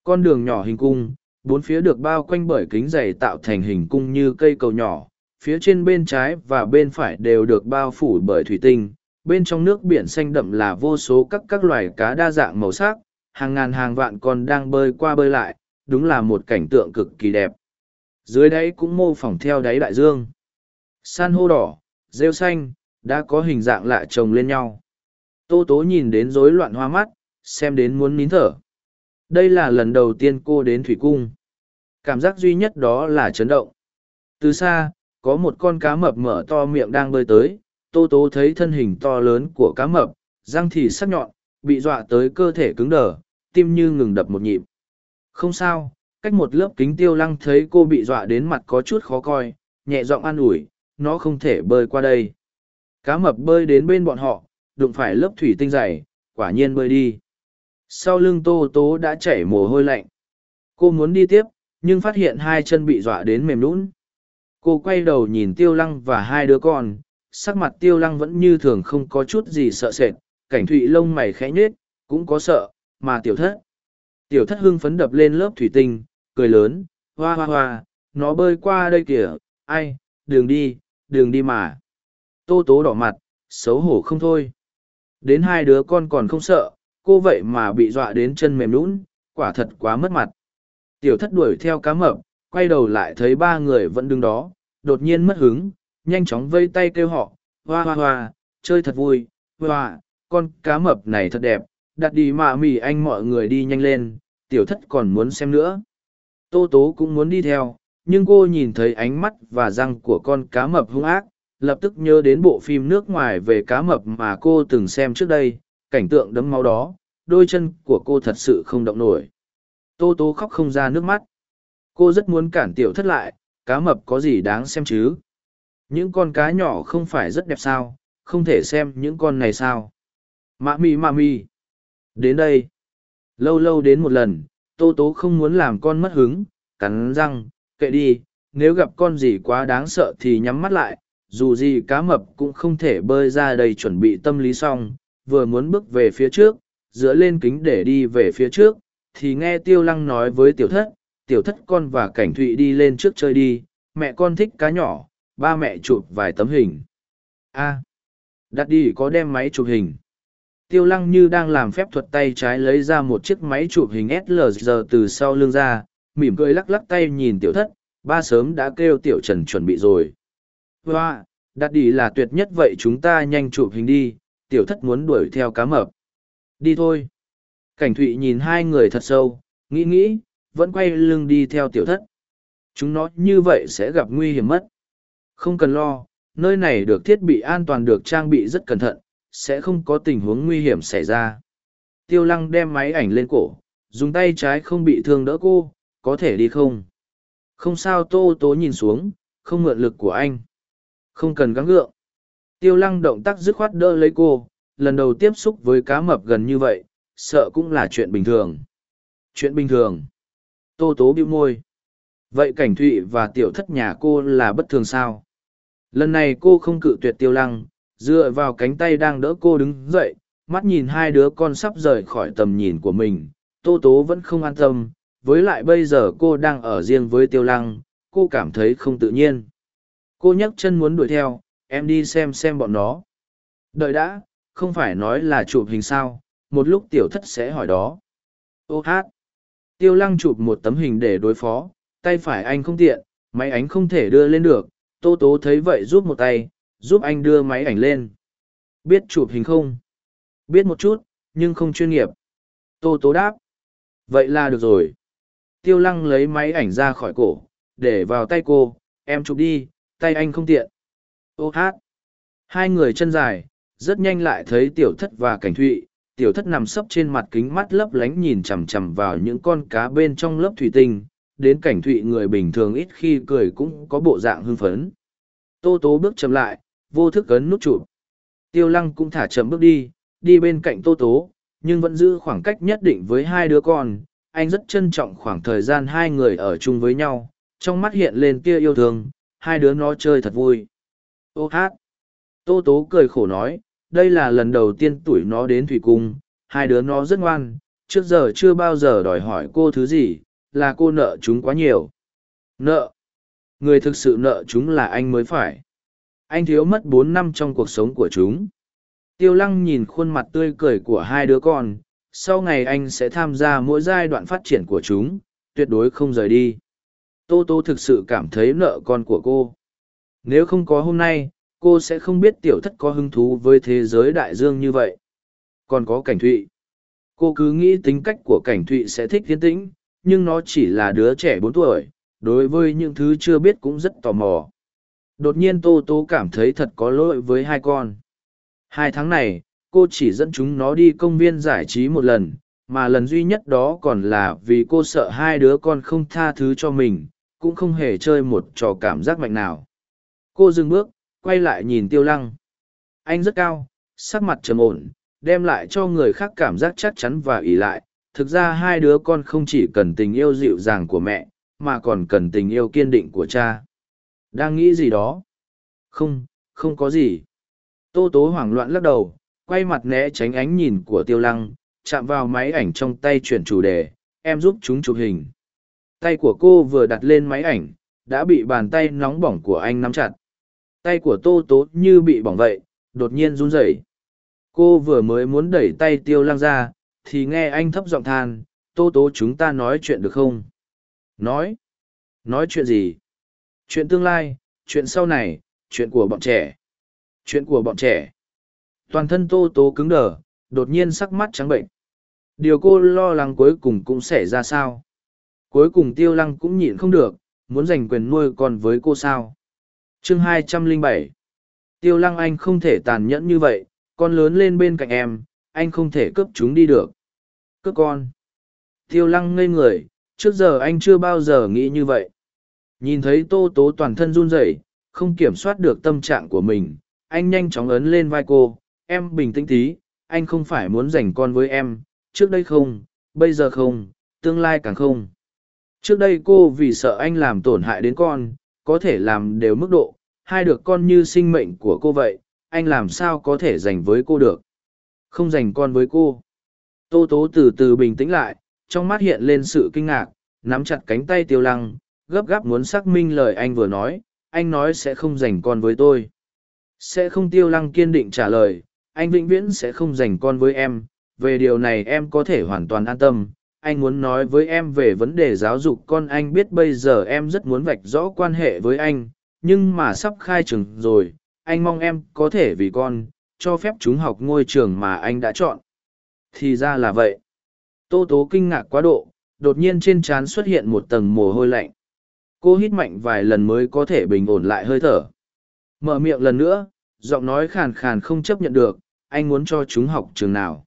Con đường nhỏ hình cung, bốn phía được bao quanh bởi kính dày tạo thành hình cung như cây cầu nhỏ, phía trên bên trái và bên phải đều được bao phủ bởi thủy tinh, bên trong nước biển xanh đậm là vô số các các loài cá đa dạng màu sắc, hàng ngàn hàng vạn con đang bơi qua bơi lại, đúng là một cảnh tượng cực kỳ đẹp. Dưới đáy cũng mô phỏng theo đáy đại dương san hô đỏ, rêu xanh, đã có hình dạng lạ chồng lên nhau. Tô tố nhìn đến rối loạn hoa mắt, xem đến muốn nín thở. Đây là lần đầu tiên cô đến thủy cung. Cảm giác duy nhất đó là chấn động. Từ xa, có một con cá mập mở to miệng đang bơi tới. Tô tố thấy thân hình to lớn của cá mập, răng thì sắc nhọn, bị dọa tới cơ thể cứng đờ, tim như ngừng đập một nhịp. Không sao, cách một lớp kính tiêu lăng thấy cô bị dọa đến mặt có chút khó coi, nhẹ giọng an ủi nó không thể bơi qua đây. Cá mập bơi đến bên bọn họ, đụng phải lớp thủy tinh dày, quả nhiên bơi đi. Sau lưng tô tố đã chảy mồ hôi lạnh. Cô muốn đi tiếp, nhưng phát hiện hai chân bị dọa đến mềm lún cô quay đầu nhìn tiêu lăng và hai đứa con, sắc mặt tiêu lăng vẫn như thường không có chút gì sợ sệt, cảnh thụy lông mày khẽ nhết cũng có sợ, mà tiểu thất. Tiểu thất hưng phấn đập lên lớp thủy tinh, cười lớn, hoa hoa hoa, nó bơi qua đây kìa, ai đường đi đường đi mà tô tố đỏ mặt xấu hổ không thôi Đến hai đứa con còn không sợ, cô vậy mà bị dọa đến chân mềm lún, quả thật quá mất mặt. Tiểu thất đuổi theo cá mập, quay đầu lại thấy ba người vẫn đứng đó, đột nhiên mất hứng, nhanh chóng vây tay kêu họ, hoa hoa hoa, chơi thật vui, hoa, con cá mập này thật đẹp, đặt đi mạ mì anh mọi người đi nhanh lên, tiểu thất còn muốn xem nữa. Tô tố cũng muốn đi theo, nhưng cô nhìn thấy ánh mắt và răng của con cá mập hung ác, lập tức nhớ đến bộ phim nước ngoài về cá mập mà cô từng xem trước đây, cảnh tượng đấm máu đó, đôi chân của cô thật sự không động nổi. Tô tố khóc không ra nước mắt. Cô rất muốn cản tiểu thất lại, cá mập có gì đáng xem chứ? Những con cá nhỏ không phải rất đẹp sao, không thể xem những con này sao? Mạ mi mạ mi Đến đây. Lâu lâu đến một lần, tô tố không muốn làm con mất hứng, cắn răng, kệ đi, nếu gặp con gì quá đáng sợ thì nhắm mắt lại, dù gì cá mập cũng không thể bơi ra đây chuẩn bị tâm lý xong, vừa muốn bước về phía trước, dựa lên kính để đi về phía trước, thì nghe tiêu lăng nói với tiểu thất, tiểu thất con và cảnh thụy đi lên trước chơi đi, mẹ con thích cá nhỏ, ba mẹ chụp vài tấm hình. a đặt đi có đem máy chụp hình. Tiêu lăng như đang làm phép thuật tay trái lấy ra một chiếc máy chụp hình SLR từ sau lưng ra, mỉm cười lắc lắc tay nhìn tiểu thất, ba sớm đã kêu tiểu trần chuẩn bị rồi. Hoa, đặt đi là tuyệt nhất vậy chúng ta nhanh chụp hình đi, tiểu thất muốn đuổi theo cá mập. Đi thôi. Cảnh thụy nhìn hai người thật sâu, nghĩ nghĩ, vẫn quay lưng đi theo tiểu thất. Chúng nó như vậy sẽ gặp nguy hiểm mất. Không cần lo, nơi này được thiết bị an toàn được trang bị rất cẩn thận, sẽ không có tình huống nguy hiểm xảy ra. Tiêu lăng đem máy ảnh lên cổ, dùng tay trái không bị thương đỡ cô, có thể đi không? Không sao tô tố nhìn xuống, không mượn lực của anh. Không cần gắng gượng. Tiêu lăng động tác dứt khoát đỡ lấy cô, lần đầu tiếp xúc với cá mập gần như vậy, sợ cũng là chuyện bình thường. Chuyện bình thường. Tô tố bĩu môi. Vậy cảnh thụy và tiểu thất nhà cô là bất thường sao? Lần này cô không cự tuyệt tiêu lăng, dựa vào cánh tay đang đỡ cô đứng dậy, mắt nhìn hai đứa con sắp rời khỏi tầm nhìn của mình. Tô tố vẫn không an tâm, với lại bây giờ cô đang ở riêng với tiêu lăng, cô cảm thấy không tự nhiên. Cô nhấc chân muốn đuổi theo, em đi xem xem bọn nó. Đợi đã, không phải nói là chụp hình sao, một lúc tiểu thất sẽ hỏi đó. Ô hát. Tiêu lăng chụp một tấm hình để đối phó, tay phải anh không tiện, máy ảnh không thể đưa lên được, tô tố thấy vậy giúp một tay, giúp anh đưa máy ảnh lên. Biết chụp hình không? Biết một chút, nhưng không chuyên nghiệp. Tô tố đáp. Vậy là được rồi. Tiêu lăng lấy máy ảnh ra khỏi cổ, để vào tay cô, em chụp đi, tay anh không tiện. Ô hát. Hai người chân dài, rất nhanh lại thấy tiểu thất và cảnh thụy, tiểu thất nằm sấp trên mặt kính mắt lấp lánh nhìn chằm chằm vào những con cá bên trong lớp thủy tinh. Đến cảnh thụy người bình thường ít khi cười cũng có bộ dạng hưng phấn. Tô tố bước chậm lại vô thức ấn nút chụp. Tiêu lăng cũng thả chậm bước đi đi bên cạnh tô tố nhưng vẫn giữ khoảng cách nhất định với hai đứa con anh rất trân trọng khoảng thời gian hai người ở chung với nhau, trong mắt hiện lên tia yêu thương, hai đứa nó chơi thật vui. Ô hát. Tô tố cười khổ nói, đây là lần đầu tiên tuổi nó đến thủy cung, hai đứa nó rất ngoan, trước giờ chưa bao giờ đòi hỏi cô thứ gì, là cô nợ chúng quá nhiều. Nợ. Người thực sự nợ chúng là anh mới phải. Anh thiếu mất bốn năm trong cuộc sống của chúng. Tiêu lăng nhìn khuôn mặt tươi cười của hai đứa con sau ngày anh sẽ tham gia mỗi giai đoạn phát triển của chúng, tuyệt đối không rời đi. Tô tô thực sự cảm thấy nợ con của cô. Nếu không có hôm nay, cô sẽ không biết tiểu thất có hứng thú với thế giới đại dương như vậy. Còn có cảnh thụy. Cô cứ nghĩ tính cách của cảnh thụy sẽ thích thiên tĩnh, nhưng nó chỉ là đứa trẻ bốn tuổi, đối với những thứ chưa biết cũng rất tò mò. Đột nhiên tô Tô cảm thấy thật có lỗi với hai con. Hai tháng này cô chỉ dẫn chúng nó đi công viên giải trí một lần mà lần duy nhất đó còn là vì cô sợ hai đứa con không tha thứ cho mình cũng không hề chơi một trò cảm giác mạnh nào cô dừng bước quay lại nhìn tiêu lăng. Anh rất cao, sắc mặt trầm ổn, đem lại cho người khác cảm giác chắc chắn và ỉ lại. Thực ra hai đứa con không chỉ cần tình yêu dịu dàng của mẹ, mà còn cần tình yêu kiên định của cha. Đang nghĩ gì đó? Không, không có gì. Tô tố hoảng loạn lắc đầu, quay mặt né tránh ánh nhìn của tiêu lăng, chạm vào máy ảnh trong tay chuyển chủ đề, em giúp chúng chụp hình. Tay của cô vừa đặt lên máy ảnh, đã bị bàn tay nóng bỏng của anh nắm chặt. Tay của tô tố như bị bỏng vậy đột nhiên run rẩy. Cô vừa mới muốn đẩy tay tiêu lăng ra thì nghe anh thấp giọng than tô tố chúng ta nói chuyện được không? Nói. Nói chuyện gì? Chuyện tương lai chuyện sau này chuyện của bọn trẻ. Chuyện của bọn trẻ toàn thân tô tố cứng đờ, đột nhiên sắc mắt trắng bệnh. Điều cô lo lắng cuối cùng cũng sẽ ra sao? Cuối cùng tiêu lăng cũng nhịn không được, muốn giành quyền nuôi con với cô sao? Chương 207 tiêu lăng anh không thể tàn nhẫn như vậy, con lớn lên bên cạnh em, anh không thể cướp chúng đi được. Cướp con. Tiêu lăng ngây người, trước giờ anh chưa bao giờ nghĩ như vậy. Nhìn thấy tô tố toàn thân run rẩy, không kiểm soát được tâm trạng của mình, anh nhanh chóng ấn lên vai cô em bình tĩnh tí, anh không phải muốn giành con với em, trước đây không, bây giờ không, tương lai càng không. Trước đây cô vì sợ anh làm tổn hại đến con, có thể làm đều mức độ, hai được con như sinh mệnh của cô vậy, anh làm sao có thể dành với cô được? Không dành con với cô. Tô tố từ từ bình tĩnh lại, trong mắt hiện lên sự kinh ngạc, nắm chặt cánh tay tiêu lăng, gấp gáp muốn xác minh lời anh vừa nói, anh nói sẽ không dành con với tôi. Sẽ không, tiêu lăng kiên định trả lời anh vĩnh viễn sẽ không dành con với em, về điều này em có thể hoàn toàn an tâm. Anh muốn nói với em về vấn đề giáo dục, con anh biết bây giờ em rất muốn vạch rõ quan hệ với anh, nhưng mà sắp khai trường rồi, anh mong em có thể vì con, cho phép chúng học ngôi trường mà anh đã chọn. Thì ra là vậy. Tô tố kinh ngạc quá độ, đột nhiên trên trán xuất hiện một tầng mồ hôi lạnh. Cô hít mạnh vài lần mới có thể bình ổn lại hơi thở. Mở miệng lần nữa, giọng nói khàn khàn không chấp nhận được anh muốn cho chúng học trường nào?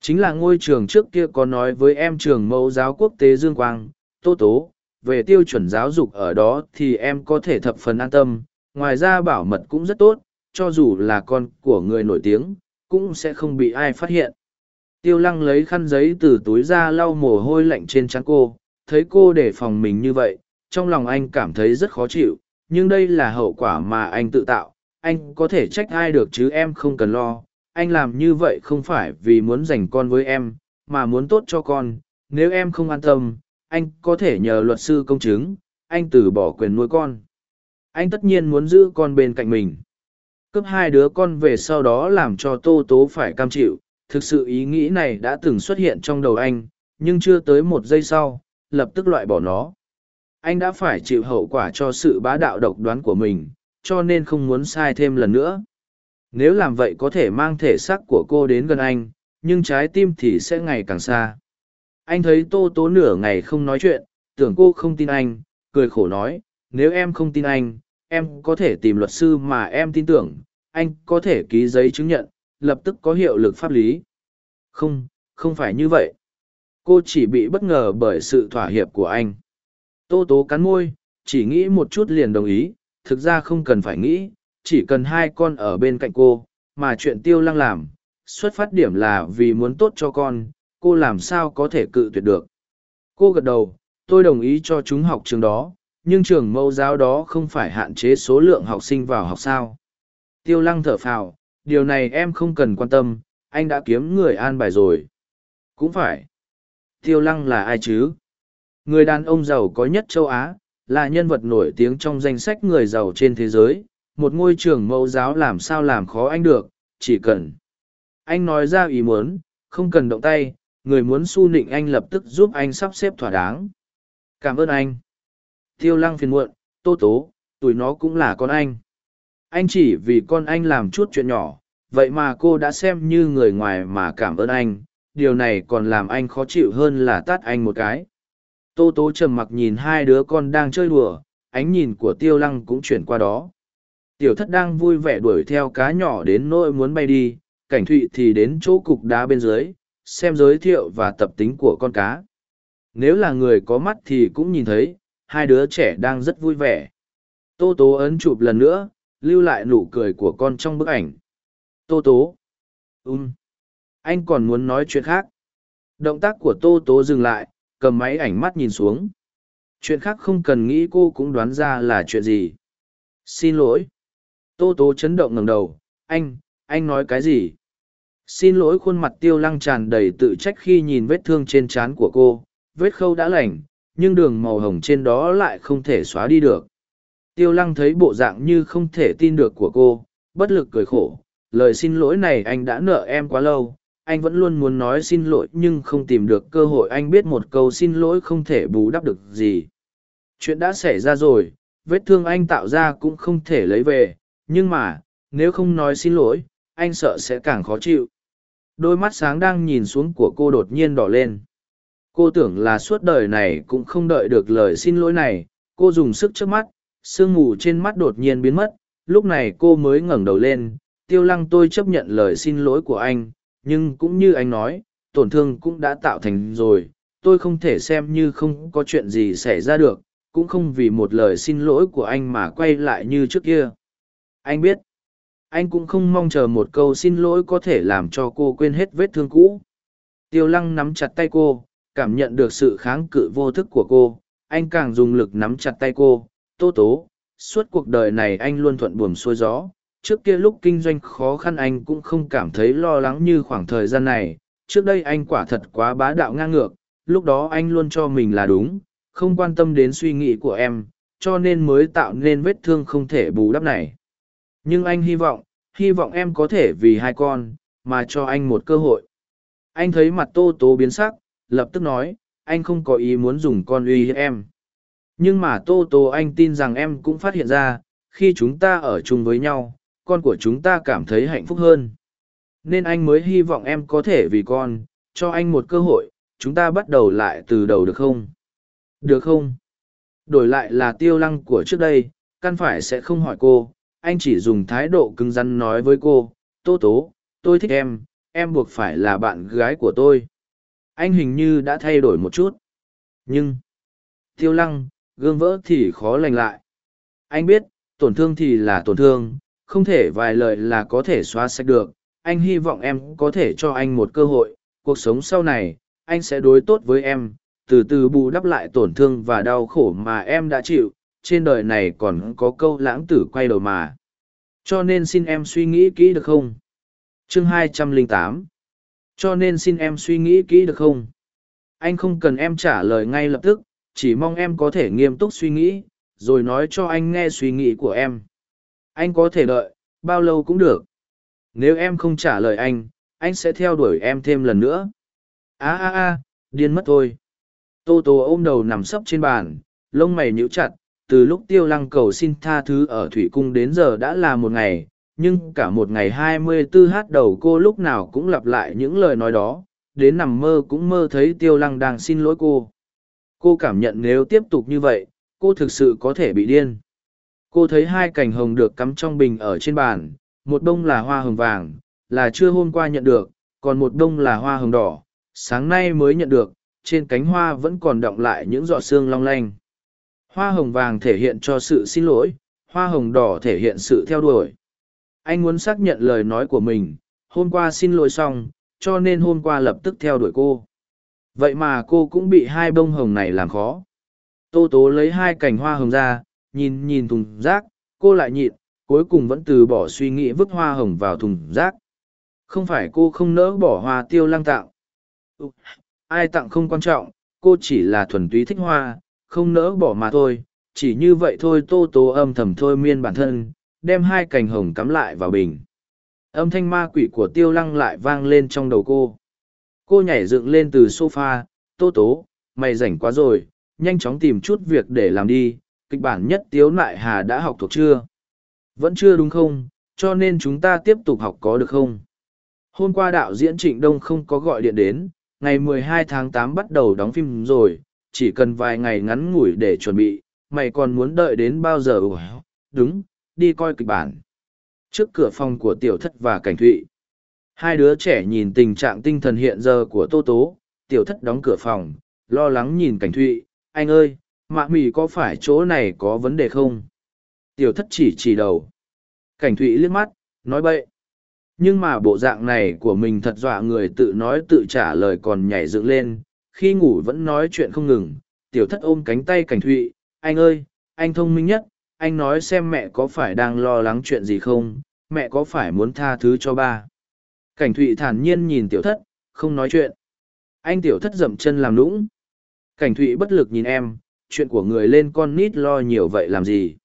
Chính là ngôi trường trước kia có nói với em trường mẫu giáo quốc tế dương quang, tô tố, về tiêu chuẩn giáo dục ở đó thì em có thể thập phần an tâm, ngoài ra bảo mật cũng rất tốt, cho dù là con của người nổi tiếng, cũng sẽ không bị ai phát hiện. Tiêu lăng lấy khăn giấy từ túi ra lau mồ hôi lạnh trên trán cô, thấy cô để phòng mình như vậy, trong lòng anh cảm thấy rất khó chịu, nhưng đây là hậu quả mà anh tự tạo, anh có thể trách ai được chứ em không cần lo anh làm như vậy không phải vì muốn dành con với em, mà muốn tốt cho con. Nếu em không an tâm, anh có thể nhờ luật sư công chứng, anh từ bỏ quyền nuôi con. Anh tất nhiên muốn giữ con bên cạnh mình. Cướp hai đứa con về sau đó làm cho tô tố phải cam chịu. Thực sự ý nghĩ này đã từng xuất hiện trong đầu anh, nhưng chưa tới một giây sau, lập tức loại bỏ nó. Anh đã phải chịu hậu quả cho sự bá đạo độc đoán của mình, cho nên không muốn sai thêm lần nữa nếu làm vậy có thể mang thể xác của cô đến gần anh, nhưng trái tim thì sẽ ngày càng xa. Anh thấy tô tố nửa ngày không nói chuyện, tưởng cô không tin anh, cười khổ nói, nếu em không tin anh, em có thể tìm luật sư mà em tin tưởng, anh có thể ký giấy chứng nhận, lập tức có hiệu lực pháp lý. Không không phải như vậy. Cô chỉ bị bất ngờ bởi sự thỏa hiệp của anh. Tô tố cắn môi, chỉ nghĩ một chút liền đồng ý, thực ra không cần phải nghĩ chỉ cần hai con ở bên cạnh cô, mà chuyện tiêu lăng làm, xuất phát điểm là vì muốn tốt cho con, cô làm sao có thể cự tuyệt được. Cô gật đầu, tôi đồng ý cho chúng học trường đó, nhưng trường mẫu giáo đó không phải hạn chế số lượng học sinh vào học sao. Tiêu lăng thở phào, điều này em không cần quan tâm, anh đã kiếm người an bài rồi. Cũng phải. Tiêu lăng là ai chứ? Người đàn ông giàu có nhất châu á, là nhân vật nổi tiếng trong danh sách người giàu trên thế giới một ngôi trường mẫu giáo làm sao làm khó anh được, chỉ cần. Anh nói ra ý muốn, không cần động tay, người muốn su nịnh anh lập tức giúp anh sắp xếp thỏa đáng. Cảm ơn anh. Tiêu lăng phiền muộn, tô tố, tụi nó cũng là con anh. Anh chỉ vì con anh làm chút chuyện nhỏ, vậy mà cô đã xem như người ngoài mà cảm ơn anh, điều này còn làm anh khó chịu hơn là tát anh một cái. Tô tố trầm mặc nhìn hai đứa con đang chơi đùa, ánh nhìn của tiêu lăng cũng chuyển qua đó tiểu thất đang vui vẻ đuổi theo cá nhỏ đến nỗi muốn bay đi, cảnh thụy thì đến chỗ cục đá bên dưới, xem giới thiệu và tập tính của con cá. Nếu là người có mắt thì cũng nhìn thấy, hai đứa trẻ đang rất vui vẻ. Tô tố ấn chụp lần nữa, lưu lại nụ cười của con trong bức ảnh. Tô tố. Ùm anh còn muốn nói chuyện khác. Động tác của tô tố dừng lại, cầm máy ảnh mắt nhìn xuống. Chuyện khác không cần nghĩ cô cũng đoán ra là chuyện gì. Xin lỗi tô tố chấn động ngầm đầu, anh anh nói cái gì? Xin lỗi khuôn mặt tiêu lăng tràn đầy tự trách khi nhìn vết thương trên trán của cô, vết khâu đã lành, nhưng đường màu hồng trên đó lại không thể xóa đi được. Tiêu lăng thấy bộ dạng như không thể tin được của cô, bất lực cười khổ, lời xin lỗi này anh đã nợ em quá lâu, anh vẫn luôn muốn nói xin lỗi nhưng không tìm được cơ hội anh biết một câu xin lỗi không thể bù đắp được gì. Chuyện đã xảy ra rồi, vết thương anh tạo ra cũng không thể lấy về nhưng mà, nếu không nói xin lỗi, anh sợ sẽ càng khó chịu. Đôi mắt sáng đang nhìn xuống của cô đột nhiên đỏ lên. Cô tưởng là suốt đời này cũng không đợi được lời xin lỗi này, cô dùng sức trước mắt, sương mù trên mắt đột nhiên biến mất. Lúc này cô mới ngẩng đầu lên, tiêu lăng, tôi chấp nhận lời xin lỗi của anh, nhưng cũng như anh nói, tổn thương cũng đã tạo thành rồi. Tôi không thể xem như không có chuyện gì xảy ra được, cũng không vì một lời xin lỗi của anh mà quay lại như trước kia anh biết. Anh cũng không mong chờ một câu xin lỗi có thể làm cho cô quên hết vết thương cũ. Tiêu lăng nắm chặt tay cô, cảm nhận được sự kháng cự vô thức của cô. Anh càng dùng lực nắm chặt tay cô. Tô tố, suốt cuộc đời này anh luôn thuận buồm xuôi gió. Trước kia lúc kinh doanh khó khăn anh cũng không cảm thấy lo lắng như khoảng thời gian này. Trước đây anh quả thật quá bá đạo ngang ngược. Lúc đó anh luôn cho mình là đúng, không quan tâm đến suy nghĩ của em, cho nên mới tạo nên vết thương không thể bù đắp này nhưng anh hy vọng hy vọng em có thể vì hai con, mà cho anh một cơ hội. Anh thấy mặt tô tố biến sắc, lập tức nói, anh không có ý muốn dùng con uy hiếp em. Nhưng mà tô tố anh tin rằng em cũng phát hiện ra, khi chúng ta ở chung với nhau, con của chúng ta cảm thấy hạnh phúc hơn. Nên anh mới hy vọng em có thể vì con, cho anh một cơ hội, chúng ta bắt đầu lại từ đầu được không? Được không? Đổi lại là tiêu lăng của trước đây, căn phải sẽ không hỏi cô anh chỉ dùng thái độ cứng rắn nói với cô, tô tố, tôi thích em em buộc phải là bạn gái của tôi. Anh hình như đã thay đổi một chút. Nhưng tiêu lăng, gương vỡ thì khó lành lại. Anh biết, tổn thương thì là tổn thương, không thể vài lời là có thể xóa sạch được. Anh hy vọng em có thể cho anh một cơ hội. Cuộc sống sau này, anh sẽ đối tốt với em. Từ từ bù đắp lại tổn thương và đau khổ mà em đã chịu trên đời này còn có câu lãng tử quay đầu mà. Cho nên xin em suy nghĩ kỹ được không? Chương 208 cho nên xin em suy nghĩ kỹ được không? Anh không cần em trả lời ngay lập tức, chỉ mong em có thể nghiêm túc suy nghĩ, rồi nói cho anh nghe suy nghĩ của em. Anh có thể đợi, bao lâu cũng được. Nếu em không trả lời anh anh sẽ theo đuổi em thêm lần nữa. A a a, điên mất thôi. Tô tô ôm đầu nằm sấp trên bàn, lông mày nhíu chặt từ lúc tiêu lăng cầu xin tha thứ ở thủy cung đến giờ đã là một ngày, nhưng cả một ngày hai mươi tư h đầu cô lúc nào cũng lặp lại những lời nói đó, đến nằm mơ cũng mơ thấy tiêu lăng đang xin lỗi cô. Cô cảm nhận nếu tiếp tục như vậy, cô thực sự có thể bị điên. Cô thấy hai cành hồng được cắm trong bình ở trên bàn, một đông là hoa hồng vàng, là chưa hôm qua nhận được, còn một đông là hoa hồng đỏ, sáng nay mới nhận được, trên cánh hoa vẫn còn đọng lại những giọt xương long lanh hoa hồng vàng thể hiện cho sự xin lỗi, hoa hồng đỏ thể hiện sự theo đuổi. Anh muốn xác nhận lời nói của mình, hôm qua xin lỗi xong, cho nên hôm qua lập tức theo đuổi cô. Vậy mà cô cũng bị hai bông hồng này làm khó. Tô tố lấy hai cành hoa hồng ra, nhìn nhìn thùng rác, cô lại nhịn, cuối cùng vẫn từ bỏ suy nghĩ vứt hoa hồng vào thùng rác. Không phải cô không nỡ bỏ hoa tiêu lăng tạo. Ai tặng không quan trọng, cô chỉ là thuần túy thích hoa không nỡ bỏ mà thôi, chỉ như vậy thôi tô tố âm thầm thôi miên bản thân, đem hai cành hồng cắm lại vào bình. Âm thanh ma quỷ của tiêu lăng lại vang lên trong đầu cô. Cô nhảy dựng lên từ s o f a tô tố mày rảnh quá rồi, nhanh chóng tìm chút việc để làm đi, kịch bản nhất tiếu nại hà đã học thuộc chưa? Vẫn chưa đúng không, cho nên chúng ta tiếp tục học có được không? Hôm qua đạo diễn trịnh đông không có gọi điện đến, ngày 12 tháng 8 bắt đầu đóng phim rồi chỉ cần vài ngày ngắn ngủi để chuẩn bị, mày còn muốn đợi đến bao giờ đúng, đi coi kịch bản. Trước cửa phòng của tiểu thất và cảnh thụy. Hai đứa trẻ nhìn tình trạng tinh thần hiện giờ của tô tố. Tiểu thất đóng cửa phòng, lo lắng nhìn cảnh thụy. Anh ơi, mạ mì có phải chỗ này có vấn đề không? Tiểu thất chỉ chỉ đầu. Cảnh thụy liếc mắt, nói bậy. Nhưng mà bộ dạng này của mình thật dọa người tự nói tự trả lời còn nhảy dựng lên khi ngủ vẫn nói chuyện không ngừng tiểu thất ôm cánh tay cảnh thụy anh ơi anh thông minh nhất anh nói xem mẹ có phải đang lo lắng chuyện gì không mẹ có phải muốn tha thứ cho ba? Cảnh thụy thản nhiên nhìn tiểu thất không nói chuyện. Anh tiểu thất dậm chân làm lũng cảnh thụy bất lực nhìn em chuyện của người lên con nít lo nhiều vậy làm gì?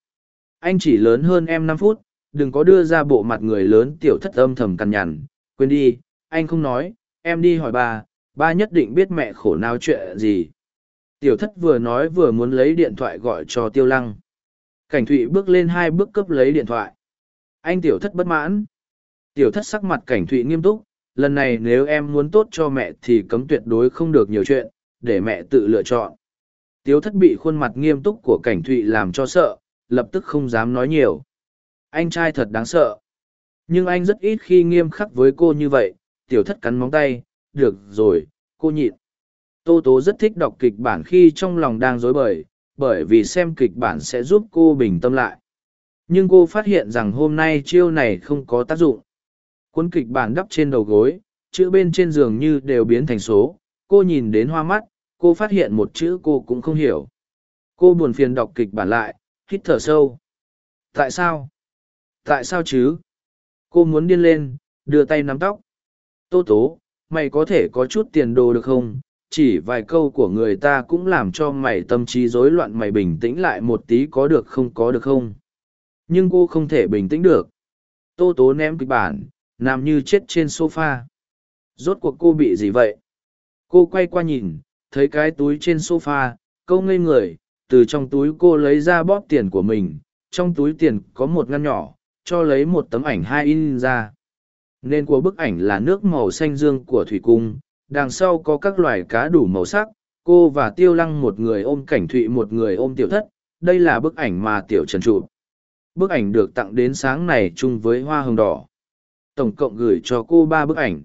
Anh chỉ lớn hơn em năm phút đừng có đưa ra bộ mặt người lớn tiểu thất âm thầm cằn nhằn, quên đi, anh không nói, em đi hỏi bà ba nhất định biết mẹ khổ nào chuyện gì. Tiểu thất vừa nói vừa muốn lấy điện thoại gọi cho tiêu lăng. Cảnh thụy bước lên hai bước cấp lấy điện thoại. Anh tiểu thất bất mãn. Tiểu thất sắc mặt cảnh thụy nghiêm túc, lần này nếu em muốn tốt cho mẹ thì cấm tuyệt đối không được nhiều chuyện, để mẹ tự lựa chọn. Tiếu thất bị khuôn mặt nghiêm túc của cảnh thụy làm cho sợ, lập tức không dám nói nhiều. Anh trai thật đáng sợ. Nhưng anh rất ít khi nghiêm khắc với cô như vậy, tiểu thất cắn móng tay, được rồi, cô nhịn. Tô Tố rất thích đọc kịch bản khi trong lòng đang dối bời, bởi vì xem kịch bản sẽ giúp cô bình tâm lại. Nhưng cô phát hiện rằng hôm nay chiêu này không có tác dụng. Cuốn kịch bản đắp trên đầu gối, chữ bên trên giường như đều biến thành số. Cô nhìn đến hoa mắt, cô phát hiện một chữ cô cũng không hiểu. Cô buồn phiền đọc kịch bản lại, hít thở sâu. Tại sao? Tại sao chứ? Cô muốn điên lên, đưa tay nắm tóc. Tô tố, mày có thể có chút tiền đồ được không? Chỉ vài câu của người ta cũng làm cho mày tâm trí rối loạn mày bình tĩnh lại một tí có được không có được không? Nhưng cô không thể bình tĩnh được. Tô tố ném kịch bản, nằm như chết trên sofa. Rốt cuộc cô bị gì vậy? Cô quay qua nhìn, thấy cái túi trên sofa, câu ngây người, từ trong túi cô lấy ra bóp tiền của mình, trong túi tiền có một ngăn nhỏ, cho lấy một tấm ảnh hai in ra. Nên của bức ảnh là nước màu xanh dương của thủy cung, đằng sau có các loài cá đủ màu sắc, cô và tiêu lăng một người ôm cảnh thụy một người ôm tiểu thất, đây là bức ảnh mà tiểu trần chụp. Bức ảnh được tặng đến sáng này chung với hoa hồng đỏ. Tổng cộng gửi cho cô ba bức ảnh.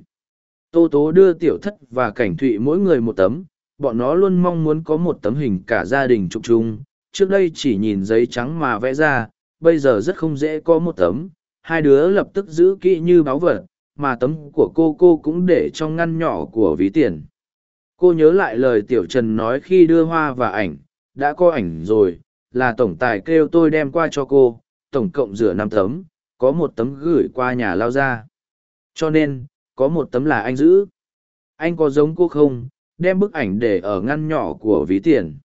Tô Tố đưa tiểu thất và cảnh thụy mỗi người một tấm, bọn nó luôn mong muốn có một tấm hình cả gia đình chụp chung. Trước đây chỉ nhìn giấy trắng mà vẽ ra, bây giờ rất không dễ có một tấm. Hai đứa lập tức giữ kỹ như báu vật, mà tấm của cô cô cũng để trong ngăn nhỏ của ví tiền. Cô nhớ lại lời Tiểu Trần nói khi đưa hoa và ảnh, đã có ảnh rồi, là tổng tài kêu tôi đem qua cho cô, tổng cộng rửa năm tấm, có một tấm gửi qua nhà lao ra. Cho nên, có một tấm là anh giữ. Anh có giống cô không, đem bức ảnh để ở ngăn nhỏ của ví tiền.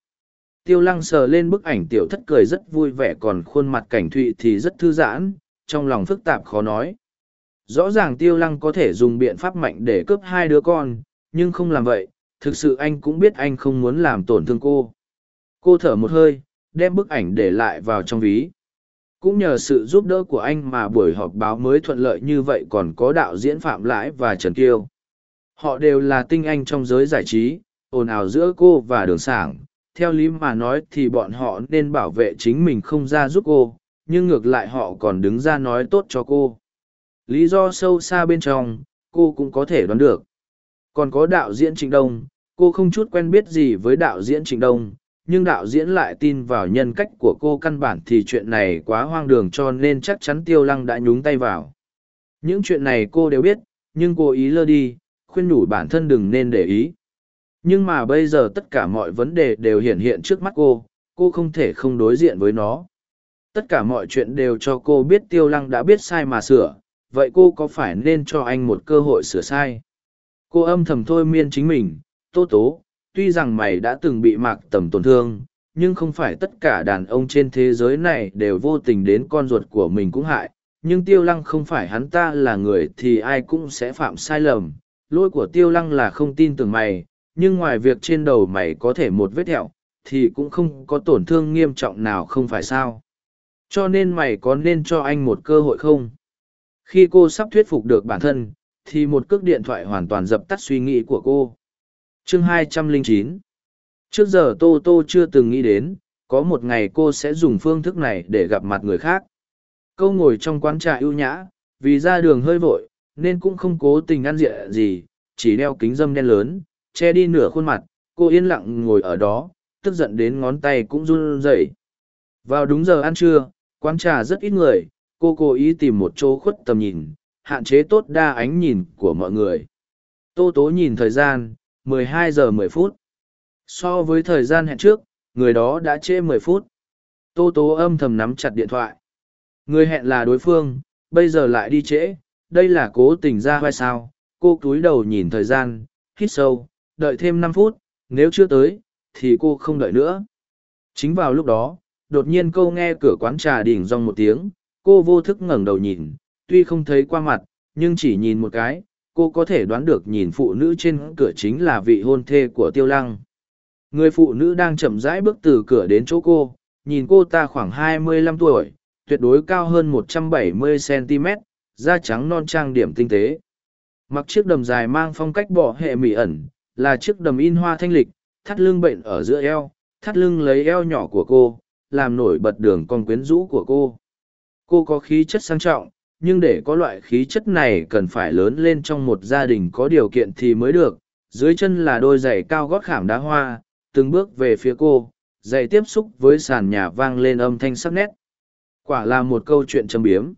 Tiêu lăng sờ lên bức ảnh tiểu thất cười rất vui vẻ còn khuôn mặt cảnh thụy thì rất thư giãn, trong lòng phức tạp khó nói. Rõ ràng tiêu lăng có thể dùng biện pháp mạnh để cướp hai đứa con, nhưng không làm vậy, thực sự anh cũng biết anh không muốn làm tổn thương cô. Cô thở một hơi, đem bức ảnh để lại vào trong ví. Cũng nhờ sự giúp đỡ của anh mà buổi họp báo mới thuận lợi như vậy còn có đạo diễn Phạm Lãi và Trần Kiêu. Họ đều là tinh anh trong giới giải trí, ồn ào giữa cô và đường sảng. Theo lý mà nói thì bọn họ nên bảo vệ chính mình không ra giúp cô, nhưng ngược lại họ còn đứng ra nói tốt cho cô. Lý do sâu xa bên trong, cô cũng có thể đoán được. Còn có đạo diễn Trịnh Đông, cô không chút quen biết gì với đạo diễn Trịnh Đông, nhưng đạo diễn lại tin vào nhân cách của cô căn bản thì chuyện này quá hoang đường cho nên chắc chắn tiêu lăng đã nhúng tay vào. Những chuyện này cô đều biết, nhưng cô ý lơ đi, khuyên nhủ bản thân đừng nên để ý. Nhưng mà bây giờ tất cả mọi vấn đề đều hiện hiện trước mắt cô, cô không thể không đối diện với nó. Tất cả mọi chuyện đều cho cô biết tiêu lăng đã biết sai mà sửa, vậy cô có phải nên cho anh một cơ hội sửa sai? Cô âm thầm thôi miên chính mình, tô tố, tuy rằng mày đã từng bị mạc tầm tổn thương, nhưng không phải tất cả đàn ông trên thế giới này đều vô tình đến con ruột của mình cũng hại. Nhưng tiêu lăng không phải hắn ta là người thì ai cũng sẽ phạm sai lầm. Lỗi của tiêu lăng là không tin tưởng mày, nhưng ngoài việc trên đầu mày có thể một vết thẹo, thì cũng không có tổn thương nghiêm trọng nào không phải sao. Cho nên mày có nên cho anh một cơ hội không? Khi cô sắp thuyết phục được bản thân, thì một cước điện thoại hoàn toàn dập tắt suy nghĩ của cô. Chương 209 trước giờ tô tô chưa từng nghĩ đến có một ngày cô sẽ dùng phương thức này để gặp mặt người khác. Câu ngồi trong quán trà ưu nhã vì ra đường hơi vội nên cũng không cố tình ăn diện gì chỉ đeo kính dâm đen lớn che đi nửa khuôn mặt. Cô yên lặng ngồi ở đó tức giận đến ngón tay cũng run rẩy. Vào đúng giờ ăn trưa quán trà rất ít người cô cố ý tìm một chỗ khuất tầm nhìn hạn chế tốt đa ánh nhìn của mọi người tô tố nhìn thời gian 12 giờ 10 phút. So với thời gian hẹn trước, người đó đã trễ 10 phút. Tô Tố âm thầm nắm chặt điện thoại. Người hẹn là đối phương, bây giờ lại đi trễ, đây là cố tình ra vai sao. Cô cúi đầu nhìn thời gian, hít sâu, đợi thêm 5 phút, nếu chưa tới, thì cô không đợi nữa. Chính vào lúc đó, đột nhiên cô nghe cửa quán trà đỉnh rong một tiếng, cô vô thức ngẩng đầu nhìn, tuy không thấy qua mặt, nhưng chỉ nhìn một cái, cô có thể đoán được nhìn phụ nữ trên cửa chính là vị hôn thê của tiêu lăng. Người phụ nữ đang chậm rãi bước từ cửa đến chỗ cô, nhìn cô ta khoảng 25 tuổi, tuyệt đối cao hơn 170cm, da trắng non trang điểm tinh tế. Mặc chiếc đầm dài mang phong cách bỏ hệ mỉ ẩn, là chiếc đầm in hoa thanh lịch, thắt lưng bệnh ở giữa eo, thắt lưng lấy eo nhỏ của cô, làm nổi bật đường con quyến rũ của cô. Cô có khí chất sang trọng, nhưng để có loại khí chất này cần phải lớn lên trong một gia đình có điều kiện thì mới được. Dưới chân là đôi giày cao gót khảm đá hoa, từng bước về phía cô, giày tiếp xúc với sàn nhà vang lên âm thanh sắc nét. Quả là một câu chuyện châm biếm.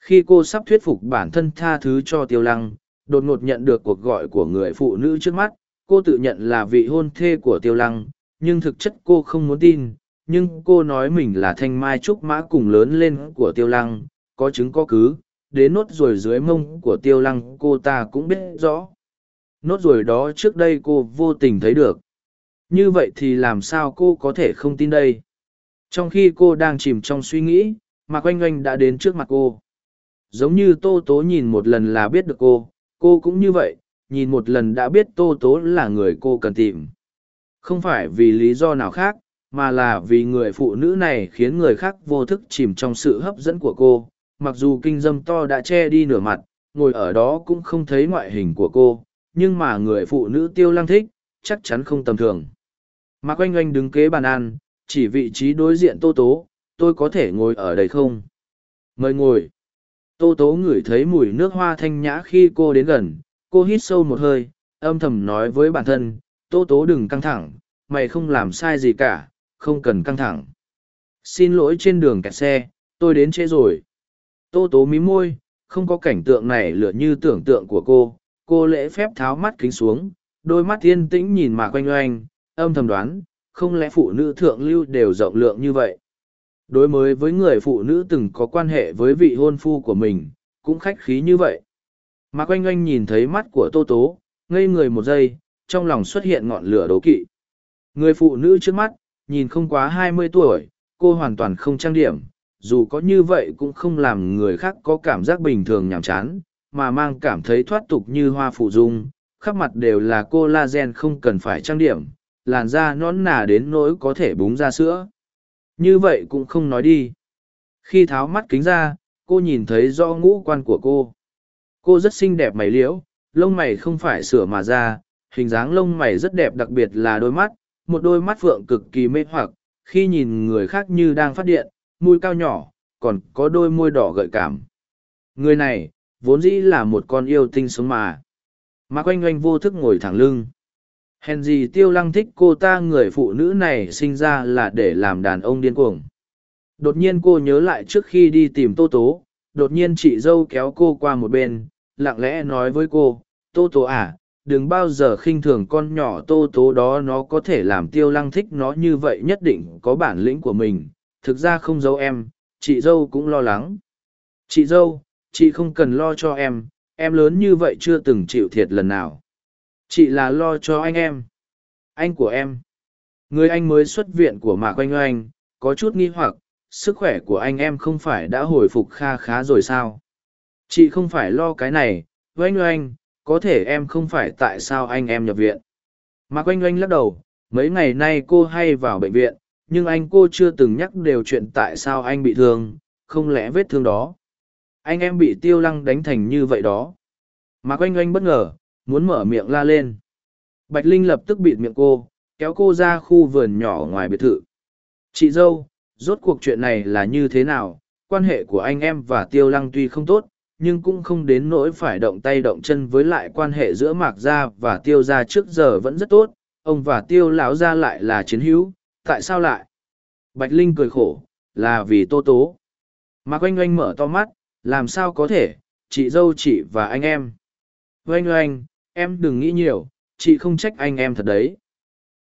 Khi cô sắp thuyết phục bản thân tha thứ cho tiêu lăng, đột ngột nhận được cuộc gọi của người phụ nữ trước mắt, cô tự nhận là vị hôn thê của tiêu lăng, nhưng thực chất cô không muốn tin, nhưng cô nói mình là thanh mai trúc mã cùng lớn lên của tiêu lăng, có chứng có cứ, đến nốt ruồi dưới mông của tiêu lăng cô ta cũng biết rõ. Nốt ruồi đó trước đây cô vô tình thấy được. Như vậy thì làm sao cô có thể không tin đây? Trong khi cô đang chìm trong suy nghĩ, Mạc Oanh Oanh đã đến trước mặt cô. Giống như Tô Tố nhìn một lần là biết được cô, cô cũng như vậy, nhìn một lần đã biết Tô Tố là người cô cần tìm. Không phải vì lý do nào khác, mà là vì người phụ nữ này khiến người khác vô thức chìm trong sự hấp dẫn của cô. Mặc dù kinh dâm to đã che đi nửa mặt, ngồi ở đó cũng không thấy ngoại hình của cô, nhưng mà người phụ nữ tiêu lăng thích, chắc chắn không tầm thường. Mạc Oanh Oanh đứng kế bàn ăn, chỉ vị trí đối diện Tô Tố, tôi có thể ngồi ở đây không? Mời ngồi. Tô Tố ngửi thấy mùi nước hoa thanh nhã khi cô đến gần, cô hít sâu một hơi, âm thầm nói với bản thân, Tô Tố đừng căng thẳng, mày không làm sai gì cả, không cần căng thẳng. Xin lỗi trên đường kẹt xe, tôi đến trễ rồi. Tô Tố mí môi, không có cảnh tượng này lựa như tưởng tượng của cô, cô lễ phép tháo mắt kính xuống, đôi mắt yên tĩnh nhìn mà quanh oanh, âm thầm đoán, không lẽ phụ nữ thượng lưu đều rộng lượng như vậy. Đối mới với người phụ nữ từng có quan hệ với vị hôn phu của mình, cũng khách khí như vậy. Mà quanh Oanh nhìn thấy mắt của Tô Tố, ngây người một giây, trong lòng xuất hiện ngọn lửa đố kỵ. Người phụ nữ trước mắt, nhìn không quá hai mươi tuổi, cô hoàn toàn không trang điểm, dù có như vậy cũng không làm người khác có cảm giác bình thường nhàm chán, mà mang cảm thấy thoát tục như hoa phụ dung, khắp mặt đều là collagen không cần phải trang điểm, làn da nón nà đến nỗi có thể búng ra sữa. Như vậy cũng không nói đi. Khi tháo mắt kính ra, cô nhìn thấy rõ ngũ quan của cô. Cô rất xinh đẹp mày liễu, lông mày không phải sửa mà ra, hình dáng lông mày rất đẹp đặc biệt là đôi mắt, một đôi mắt phượng cực kỳ mê hoặc, khi nhìn người khác như đang phát điện, mũi cao nhỏ, còn có đôi môi đỏ gợi cảm. Người này, vốn dĩ là một con yêu tinh sống mà. Mà quanh quanh vô thức ngồi thẳng lưng. Hèn gì tiêu lăng thích cô ta người phụ nữ này sinh ra là để làm đàn ông điên cuồng. Đột nhiên cô nhớ lại trước khi đi tìm Tô Tố, đột nhiên chị dâu kéo cô qua một bên, lặng lẽ nói với cô, Tô Tố à, đừng bao giờ khinh thường con nhỏ Tô Tố đó nó có thể làm tiêu lăng thích nó như vậy nhất định có bản lĩnh của mình, thực ra không giấu em, chị dâu cũng lo lắng. Chị dâu, chị không cần lo cho em, em lớn như vậy chưa từng chịu thiệt lần nào. Chị là lo cho anh em. Anh của em. Người anh mới xuất viện của mạc oanh oanh có chút nghi hoặc sức khỏe của anh em không phải đã hồi phục kha khá rồi sao? Chị không phải lo cái này oanh oanh có thể em không phải tại sao anh em nhập viện mà quanh oanh lắc đầu mấy ngày nay cô hay vào bệnh viện nhưng anh cô chưa từng nhắc đều chuyện tại sao anh bị thương không lẽ vết thương đó anh em bị tiêu lăng đánh thành như vậy đó mà quanh oanh bất ngờ muốn mở miệng la lên. Bạch Linh lập tức bịt miệng cô, kéo cô ra khu vườn nhỏ ngoài biệt thự. Chị dâu, rốt cuộc chuyện này là như thế nào? Quan hệ của anh em và Tiêu Lăng tuy không tốt, nhưng cũng không đến nỗi phải động tay động chân với lại quan hệ giữa Mạc Gia và Tiêu Gia trước giờ vẫn rất tốt. Ông và Tiêu lão gia lại là chiến hữu, tại sao lại? Bạch Linh cười khổ, là vì Tô Tố. Mạc Oanh Oanh mở to mắt, làm sao có thể, chị dâu chị và anh em. Oanh Oanh, em đừng nghĩ nhiều chị không trách anh em thật đấy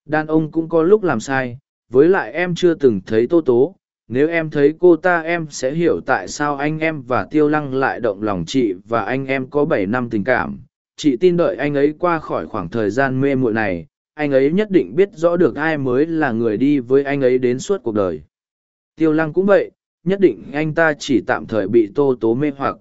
đàn ông cũng có lúc làm sai với lại em chưa từng thấy tô tố nếu em thấy cô ta em sẽ hiểu tại sao anh em và tiêu lăng lại động lòng chị và anh em có bảy năm tình cảm. Chị tin đợi anh ấy qua khỏi khoảng thời gian mê muội này. Anh ấy nhất định biết rõ được ai mới là người đi với anh ấy đến suốt cuộc đời. Tiêu lăng cũng vậy, nhất định anh ta chỉ tạm thời bị tô tố mê hoặc.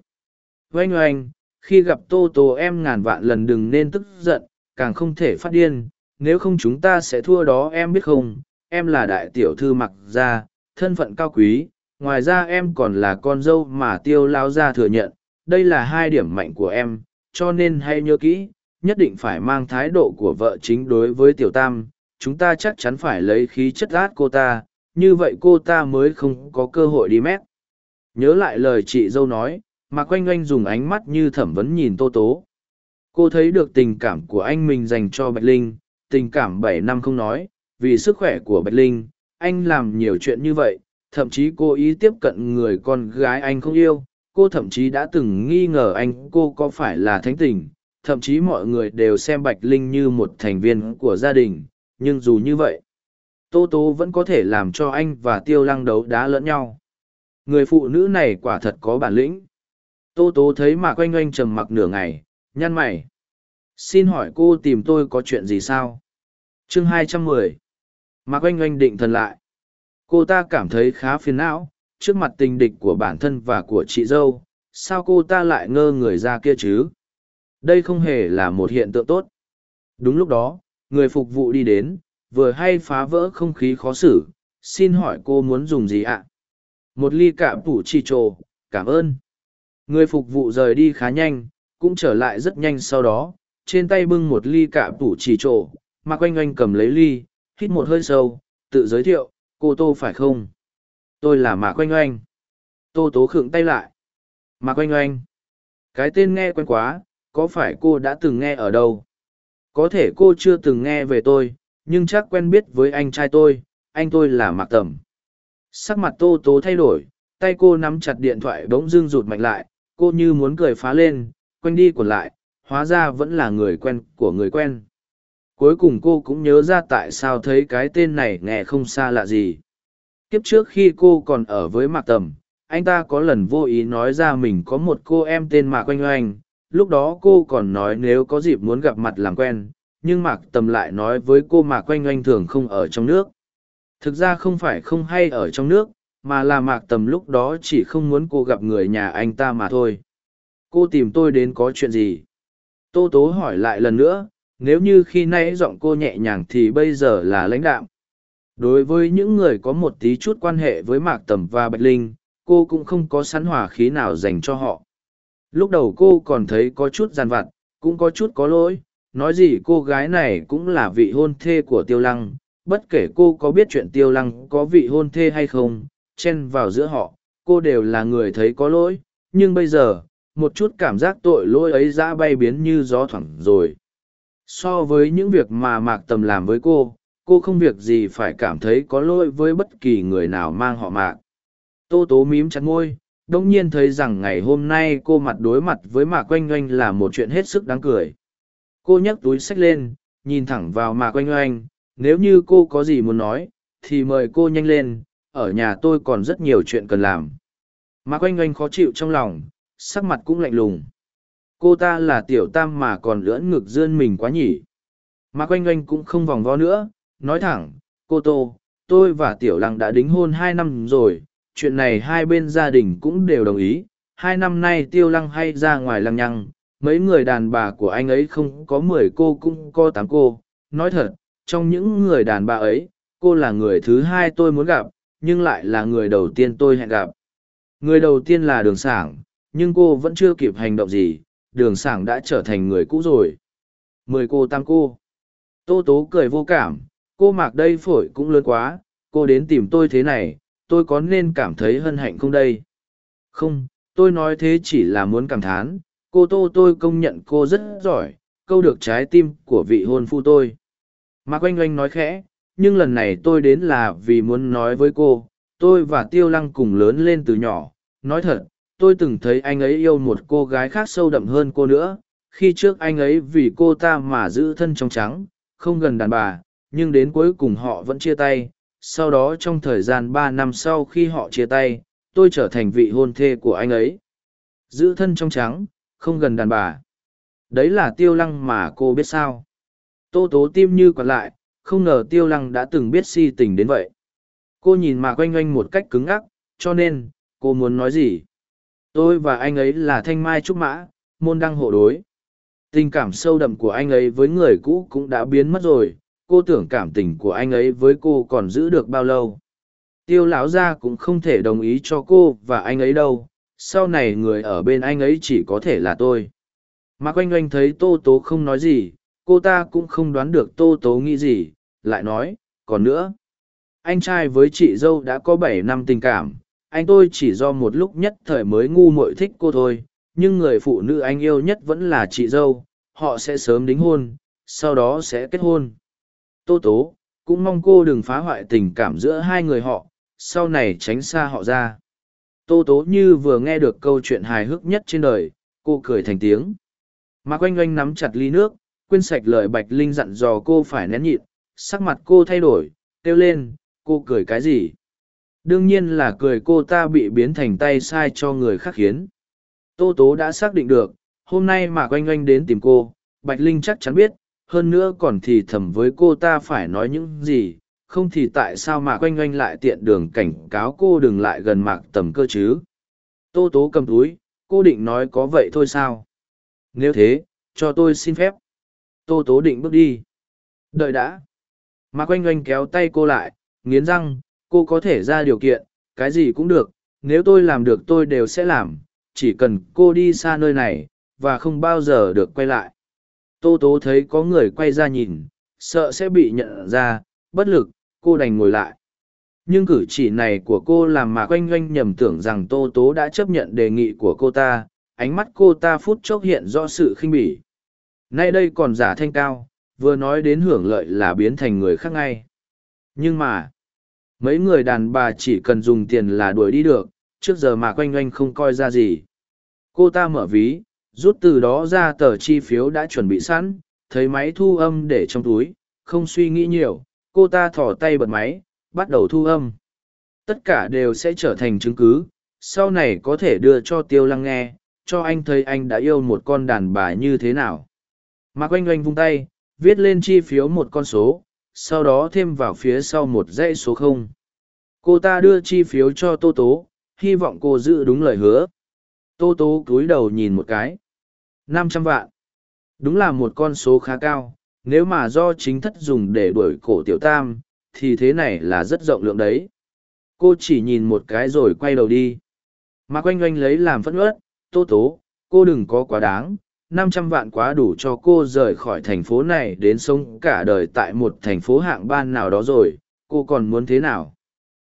Oanh oanh, khi gặp tô tố em ngàn vạn lần đừng nên tức giận, càng không thể phát điên. Nếu không chúng ta sẽ thua đó em biết không? Em là đại tiểu thư mặc ra thân phận cao quý, ngoài ra em còn là con dâu mà tiêu lao gia thừa nhận, đây là hai điểm mạnh của em, cho nên hãy nhớ kỹ, nhất định phải mang thái độ của vợ chính đối với tiểu tam, chúng ta chắc chắn phải lấy khí chất át cô ta, như vậy cô ta mới không có cơ hội đi mét. Nhớ lại lời chị dâu nói, mà quanh oanh dùng ánh mắt như thẩm vấn nhìn tô tố. Cô thấy được tình cảm của anh mình dành cho bạch linh, tình cảm bảy năm không nói, vì sức khỏe của bạch linh anh làm nhiều chuyện như vậy, thậm chí cô ý tiếp cận người con gái anh không yêu, cô thậm chí đã từng nghi ngờ anh cô có phải là thánh tình, thậm chí mọi người đều xem bạch linh như một thành viên của gia đình, nhưng dù như vậy, tô tố vẫn có thể làm cho anh và tiêu lăng đấu đá lẫn nhau. Người phụ nữ này quả thật có bản lĩnh. Tô tố thấy mạc oanh oanh trầm mặc nửa ngày, nhăn mày. Xin hỏi cô tìm tôi có chuyện gì sao? Chương hai trăm mười mạc oanh oanh định thần lại. Cô ta cảm thấy khá phiền não, trước mặt tình địch của bản thân và của chị dâu, sao cô ta lại ngơ người ra kia chứ? Đây không hề là một hiện tượng tốt. Đúng lúc đó, người phục vụ đi đến, vừa hay phá vỡ không khí khó xử, xin hỏi cô muốn dùng gì ạ? Một ly cạm tủ chi trồ, cảm ơn. Người phục vụ rời đi khá nhanh, cũng trở lại rất nhanh sau đó, trên tay bưng một ly cạm tủ chỉ trổ mà quanh oanh cầm lấy ly hít một hơi sâu, tự giới thiệu, cô tô phải không? Tôi là mạc quanh oanh. Tô tố khựng tay lại. Mạc quanh oanh, cái tên nghe quen quá, có phải cô đã từng nghe ở đâu? Có thể cô chưa từng nghe về tôi, nhưng chắc quen biết với anh trai tôi, anh tôi là mạc tầm sắc mặt tô tố thay đổi, tay cô nắm chặt điện thoại bỗng dưng rụt mạnh lại, cô như muốn cười phá lên, quanh đi còn lại, hóa ra vẫn là người quen của người quen cuối cùng cô cũng nhớ ra tại sao thấy cái tên này nghe không xa lạ gì. Kiếp trước khi cô còn ở với mạc tầm, anh ta có lần vô ý nói ra mình có một cô em tên mạc oanh oanh. Lúc đó cô còn nói nếu có dịp muốn gặp mặt làm quen, nhưng mạc tầm lại nói với cô mạc oanh oanh thường không ở trong nước. Thực ra không phải không hay ở trong nước, mà là mạc tầm lúc đó chỉ không muốn cô gặp người nhà anh ta mà thôi. Cô tìm tôi đến có chuyện gì? Tô tố hỏi lại lần nữa nếu như khi nãy giọng cô nhẹ nhàng thì bây giờ là lãnh đạm. Đối với những người có một tí chút quan hệ với mạc tầm và bạch linh, cô cũng không có sẵn hỏa khí nào dành cho họ. Lúc đầu cô còn thấy có chút g i à n vặt, cũng có chút có lỗi. Nói gì cô gái này cũng là vị hôn thê của tiêu lăng. Bất kể cô có biết chuyện tiêu lăng có vị hôn thê hay không, chen vào giữa họ, cô đều là người thấy có lỗi. Nhưng bây giờ, một chút cảm giác tội lỗi ấy dã bay biến như gió thoảng rồi so với những việc mà mạc tầm làm với cô cô không việc gì phải cảm thấy có lỗi với bất kỳ người nào mang họ mạc. Tô tố mím chặt ngôi đông nhiên thấy rằng ngày hôm nay cô mặt đối mặt với mạc oanh oanh là một chuyện hết sức đáng cười. Cô nhấc túi sách lên, nhìn thẳng vào mạc oanh oanh, nếu như cô có gì muốn nói, thì mời cô nhanh lên, ở nhà tôi còn rất nhiều chuyện cần làm. Mạc oanh oanh khó chịu trong lòng, sắc mặt cũng lạnh lùng cô ta là tiểu tam mà còn lưỡn ngực dươn mình quá nhỉ. Mà quanh oanh cũng không vòng vo nữa. Nói thẳng, cô tô, tôi và tiểu lăng đã đính hôn hai năm rồi. Chuyện này hai bên gia đình cũng đều đồng ý. Hai năm nay tiêu lăng hay ra ngoài lăng nhăng. Mấy người đàn bà của anh ấy không có mười cô cũng có tám cô. Nói thật, trong những người đàn bà ấy, cô là người thứ hai tôi muốn gặp, nhưng lại là người đầu tiên tôi hẹn gặp. Người đầu tiên là đường sảng, nhưng cô vẫn chưa kịp hành động gì đường sảng đã trở thành người cũ rồi. Mười cô tam cô. Tô tố cười vô cảm, cô mặc đây phổi cũng lớn quá, cô đến tìm tôi thế này, tôi có nên cảm thấy hân hạnh không đây? Không, tôi nói thế chỉ là muốn cảm thán, cô tô, tôi công nhận cô rất giỏi, câu được trái tim của vị hôn phu tôi. Mạc oanh oanh nói khẽ, nhưng lần này tôi đến là vì muốn nói với cô, tôi và tiêu lăng cùng lớn lên từ nhỏ, nói thật tôi từng thấy anh ấy yêu một cô gái khác sâu đậm hơn cô nữa, khi trước anh ấy vì cô ta mà giữ thân trong trắng, không gần đàn bà, nhưng đến cuối cùng họ vẫn chia tay. Sau đó trong thời gian ba năm sau khi họ chia tay, tôi trở thành vị hôn thê của anh ấy. Giữ thân trong trắng, không gần đàn bà. Đấy là tiêu lăng mà cô biết sao? Tô tố tim như còn lại, không ngờ tiêu lăng đã từng biết si tình đến vậy. Cô nhìn mạc oanh oanh một cách cứng ngắc, cho nên, cô muốn nói gì? Tôi và anh ấy là thanh mai trúc mã, môn đăng hộ đối. Tình cảm sâu đậm của anh ấy với người cũ cũng đã biến mất rồi, cô tưởng cảm tình của anh ấy với cô còn giữ được bao lâu. Tiêu lão gia cũng không thể đồng ý cho cô và anh ấy đâu, sau này người ở bên anh ấy chỉ có thể là tôi. Mạc oanh oanh thấy tô tố không nói gì, cô ta cũng không đoán được tô tố nghĩ gì, lại nói, còn nữa, anh trai với chị dâu đã có bảy năm tình cảm anh tôi chỉ do một lúc nhất thời mới ngu muội thích cô thôi, nhưng người phụ nữ anh yêu nhất vẫn là chị dâu, họ sẽ sớm đính hôn, sau đó sẽ kết hôn. Tô tố, cũng mong cô đừng phá hoại tình cảm giữa hai người họ, sau này tránh xa họ ra. Tô tố như vừa nghe được câu chuyện hài hước nhất trên đời, cô cười thành tiếng. Mạc oanh oanh nắm chặt ly nước, quên sạch lời bạch linh dặn dò cô phải nén nhịn, sắc mặt cô thay đổi, kêu lên, cô cười cái gì? Đương nhiên là cười cô ta bị biến thành tay sai cho người khác khiến. Tô tố đã xác định được, hôm nay mạc oanh oanh đến tìm cô, bạch linh chắc chắn biết, hơn nữa còn thì thầm với cô ta phải nói những gì, không thì tại sao mạc oanh oanh lại tiện đường cảnh cáo cô đừng lại gần mạc tầm cơ chứ. Tô tố cầm túi, cô định nói có vậy thôi sao? Nếu thế, cho tôi xin phép. Tô tố định bước đi. Đợi đã. Mạc oanh oanh kéo tay cô lại, nghiến răng cô có thể ra điều kiện, cái gì cũng được, nếu tôi làm được tôi đều sẽ làm, chỉ cần cô đi xa nơi này, và không bao giờ được quay lại. Tô tố thấy có người quay ra nhìn, sợ sẽ bị nhận ra, bất lực, cô đành ngồi lại. Nhưng cử chỉ này của cô làm mà quanh quanh nhầm tưởng rằng tô tố đã chấp nhận đề nghị của cô ta, ánh mắt cô ta phút chốc hiện rõ sự khinh bỉ. Nay đây còn giả thanh cao, vừa nói đến hưởng lợi là biến thành người khác ngay. Nhưng mà mấy người đàn bà chỉ cần dùng tiền là đuổi đi được, trước giờ mà quanh oanh không coi ra gì. Cô ta mở ví, rút từ đó ra tờ chi phiếu đã chuẩn bị sẵn, thấy máy thu âm để trong túi, không suy nghĩ nhiều, cô ta thỏ tay bật máy, bắt đầu thu âm. Tất cả đều sẽ trở thành chứng cứ, sau này có thể đưa cho tiêu lăng nghe, cho anh thấy anh đã yêu một con đàn bà như thế nào. Mạc oanh oanh vung tay, viết lên chi phiếu một con số sau đó thêm vào phía sau một dãy số không. Cô ta đưa chi phiếu cho tô tố, hy vọng cô giữ đúng lời hứa. Tô tố cúi đầu nhìn một cái. Năm trăm vạn. Đúng là một con số khá cao. Nếu mà do chính thất dùng để đuổi cổ tiểu tam, thì thế này là rất rộng lượng đấy. Cô chỉ nhìn một cái rồi quay đầu đi. Mà quanh oanh lấy làm phất ớt tô tố, cô đừng có quá đáng năm trăm vạn quá đủ cho cô rời khỏi thành phố này đến sống cả đời tại một thành phố hạng ban nào đó rồi, cô còn muốn thế nào?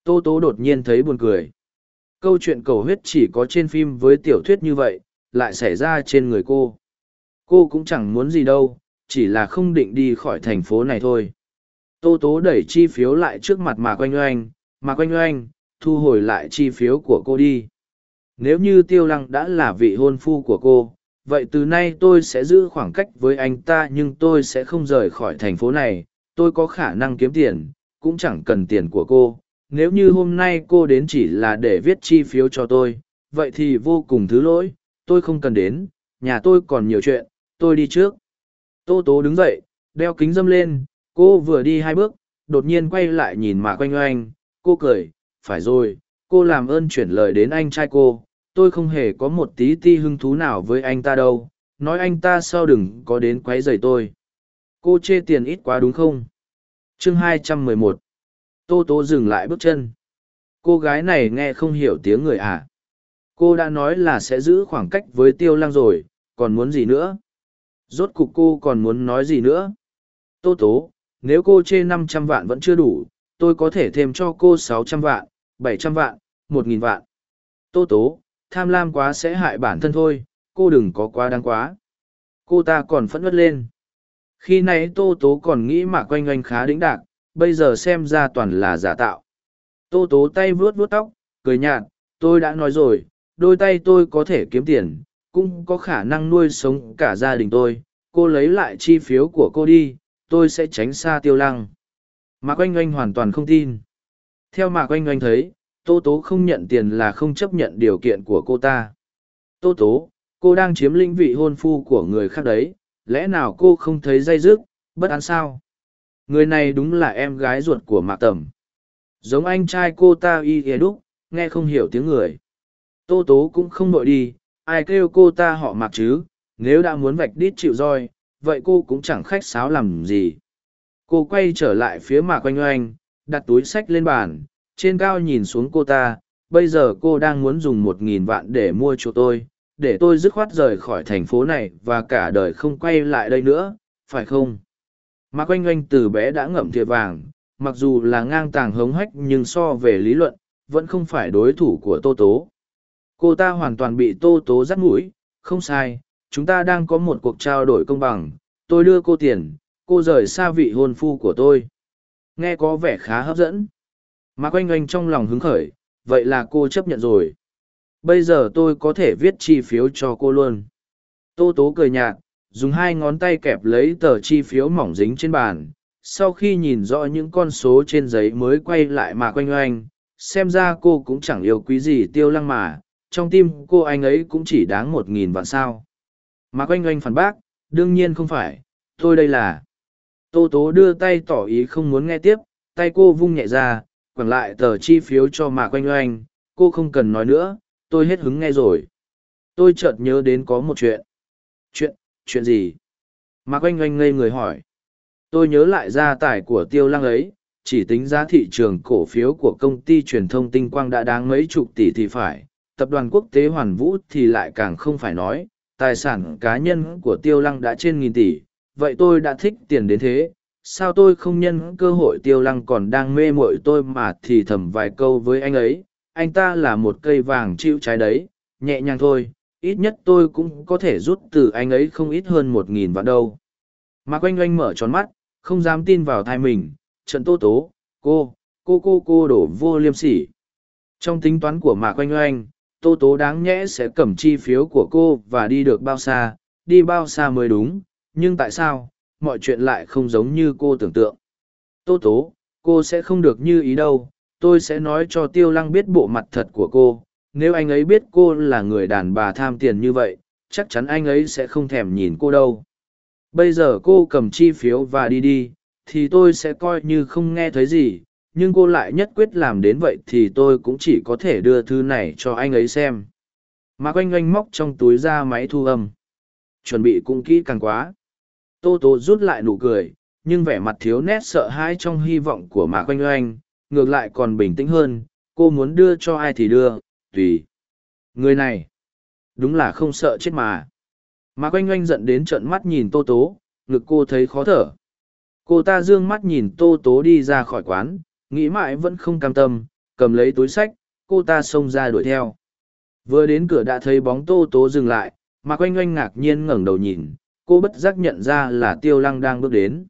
Tô tố đột nhiên thấy buồn cười. Câu chuyện cầu huyết chỉ có trên phim với tiểu thuyết như vậy, lại xảy ra trên người cô. Cô cũng chẳng muốn gì đâu, chỉ là không định đi khỏi thành phố này thôi. Tô tố đẩy chi phiếu lại trước mặt mạc oanh oanh. Mạc oanh oanh, thu hồi lại chi phiếu của cô đi. Nếu như tiêu lăng đã là vị hôn phu của cô vậy từ nay tôi sẽ giữ khoảng cách với anh ta nhưng tôi sẽ không rời khỏi thành phố này. Tôi có khả năng kiếm tiền, cũng chẳng cần tiền của cô. Nếu như hôm nay cô đến chỉ là để viết chi phiếu cho tôi, vậy thì vô cùng thứ lỗi. Tôi không cần đến, nhà tôi còn nhiều chuyện, tôi đi trước. Tô tố đứng dậy, đeo kính dâm lên, cô vừa đi hai bước, đột nhiên quay lại nhìn mạc oanh oanh. Cô cười, phải rồi, cô làm ơn chuyển lời đến anh trai cô tôi không hề có một tí ti hứng thú nào với anh ta đâu, nói anh ta sao đừng có đến q u ấ y dày tôi. Cô chê tiền ít quá đúng không? Chương hai trăm mười một. Tô tố dừng lại bước chân. Cô gái này nghe không hiểu tiếng người à? Cô đã nói là sẽ giữ khoảng cách với tiêu lăng rồi, còn muốn gì nữa? Rốt cục cô còn muốn nói gì nữa? Tô tố, nếu cô chê năm trăm vạn vẫn chưa đủ, tôi có thể thêm cho cô sáu trăm vạn, bảy trăm vạn, một nghìn vạn. Tô tố tham lam quá sẽ hại bản thân thôi, cô đừng có quá đáng quá. Cô ta còn phẫn nứt lên. Khi nãy tô tố còn nghĩ mà quanh oanh khá đĩnh đạc, bây giờ xem ra toàn là giả tạo. Tô tố tay vuốt vuốt tóc, cười nhạt, tôi đã nói rồi, đôi tay tôi có thể kiếm tiền, cũng có khả năng nuôi sống cả gia đình tôi. Cô lấy lại chi phiếu của cô đi, tôi sẽ tránh xa tiêu lăng. Mạc oanh oanh hoàn toàn không tin. Theo mạc oanh oanh thấy tô tố không nhận tiền là không chấp nhận điều kiện của cô ta. Tô tố, cô đang chiếm lĩnh vị hôn phu của người khác đấy, lẽ nào cô không thấy dây dứt, bất an sao? Người này đúng là em gái ruột của mạc tầm. Giống anh trai cô ta y ghé đúc, nghe không hiểu tiếng người. Tô tố cũng không nội đi, ai kêu cô ta họ mặc chứ? Nếu đã muốn vạch đít chịu roi, vậy cô cũng chẳng khách sáo làm gì. Cô quay trở lại phía mạc oanh oanh, đặt túi sách lên bàn trên cao nhìn xuống cô ta, bây giờ cô đang muốn dùng một nghìn vạn để mua chỗ tôi, để tôi dứt khoát rời khỏi thành phố này và cả đời không quay lại đây nữa, phải không? Mạc oanh oanh từ bé đã ngậm thìa vàng, mặc dù là ngang tàng hống hách nhưng so về lý luận, vẫn không phải đối thủ của tô tố. Cô ta hoàn toàn bị tô tố dắt mũi, không sai, chúng ta đang có một cuộc trao đổi công bằng, tôi đưa cô tiền, cô rời xa vị hôn phu của tôi. Nghe có vẻ khá hấp dẫn mà quanh oanh trong lòng hứng khởi, vậy là cô chấp nhận rồi. Bây giờ tôi có thể viết chi phiếu cho cô luôn. Tô tố cười nhạt, dùng hai ngón tay kẹp lấy tờ chi phiếu mỏng dính trên bàn. Sau khi nhìn rõ những con số trên giấy mới quay lại mà quanh oanh xem ra cô cũng chẳng yêu quý gì tiêu lăng mà. Trong tim cô anh ấy cũng chỉ đáng một nghìn vạn sao. Mà quanh oanh phản bác, đương nhiên không phải, tôi đây là. Tô tố đưa tay tỏ ý không muốn nghe tiếp, tay cô vung nhẹ ra quẳng lại tờ chi phiếu cho mạc quanh oanh, cô không cần nói nữa, tôi hết hứng nghe rồi. Tôi chợt nhớ đến có một chuyện. Chuyện chuyện gì? Mạc quanh oanh ngây người hỏi. Tôi nhớ lại gia tài của tiêu lăng ấy, chỉ tính giá thị trường cổ phiếu của công ty truyền thông tinh quang đã đáng mấy chục tỷ thì phải, tập đoàn quốc tế hoàn vũ thì lại càng không phải nói, tài sản cá nhân của tiêu lăng đã trên nghìn tỷ, vậy tôi đã thích tiền đến thế sao tôi không nhân cơ hội tiêu lăng còn đang mê mội tôi mà thì thầm vài câu với anh ấy. Anh ta là một cây vàng chịu trái đấy. Nhẹ nhàng thôi, ít nhất tôi cũng có thể rút từ anh ấy không ít hơn một nghìn vạn đâu. Mà quanh oanh mở tròn mắt, không dám tin vào thai mình. Trận tô tố, cô cô cô cô đổ vô liêm sỉ. Trong tính toán của mạc oanh oanh tô tố đáng nhẽ sẽ cầm chi phiếu của cô và đi được bao xa. Đi bao xa mới đúng, nhưng tại sao? Mọi chuyện lại không giống như cô tưởng tượng. Tô tố, cô sẽ không được như ý đâu, tôi sẽ nói cho tiêu lăng biết bộ mặt thật của cô, nếu anh ấy biết cô là người đàn bà tham tiền như vậy, chắc chắn anh ấy sẽ không thèm nhìn cô đâu. Bây giờ cô cầm chi phiếu và đi đi, thì tôi sẽ coi như không nghe thấy gì, nhưng cô lại nhất quyết làm đến vậy thì tôi cũng chỉ có thể đưa thư này cho anh ấy xem. Mà quanh oanh móc trong túi ra máy thu âm. Chuẩn bị cũng kỹ càng quá tô tô rút lại nụ cười, nhưng vẻ mặt thiếu nét sợ hãi trong hy vọng của mạc quanh oanh, ngược lại còn bình tĩnh hơn, cô muốn đưa cho ai thì đưa, tùy. Người này, đúng là không sợ chết mà. Mạc quanh oanh giận đến trợn mắt nhìn tô tố ngực cô thấy khó thở. Cô ta d ư ơ n g mắt nhìn tô tố đi ra khỏi quán, nghĩ mãi vẫn không cam tâm, cầm lấy túi sách, cô ta xông ra đuổi theo. Vừa đến cửa đã thấy bóng tô tố dừng lại, mạc quanh oanh ngạc nhiên ngẩng đầu nhìn cô bất giác nhận ra là tiêu lăng đang bước đến.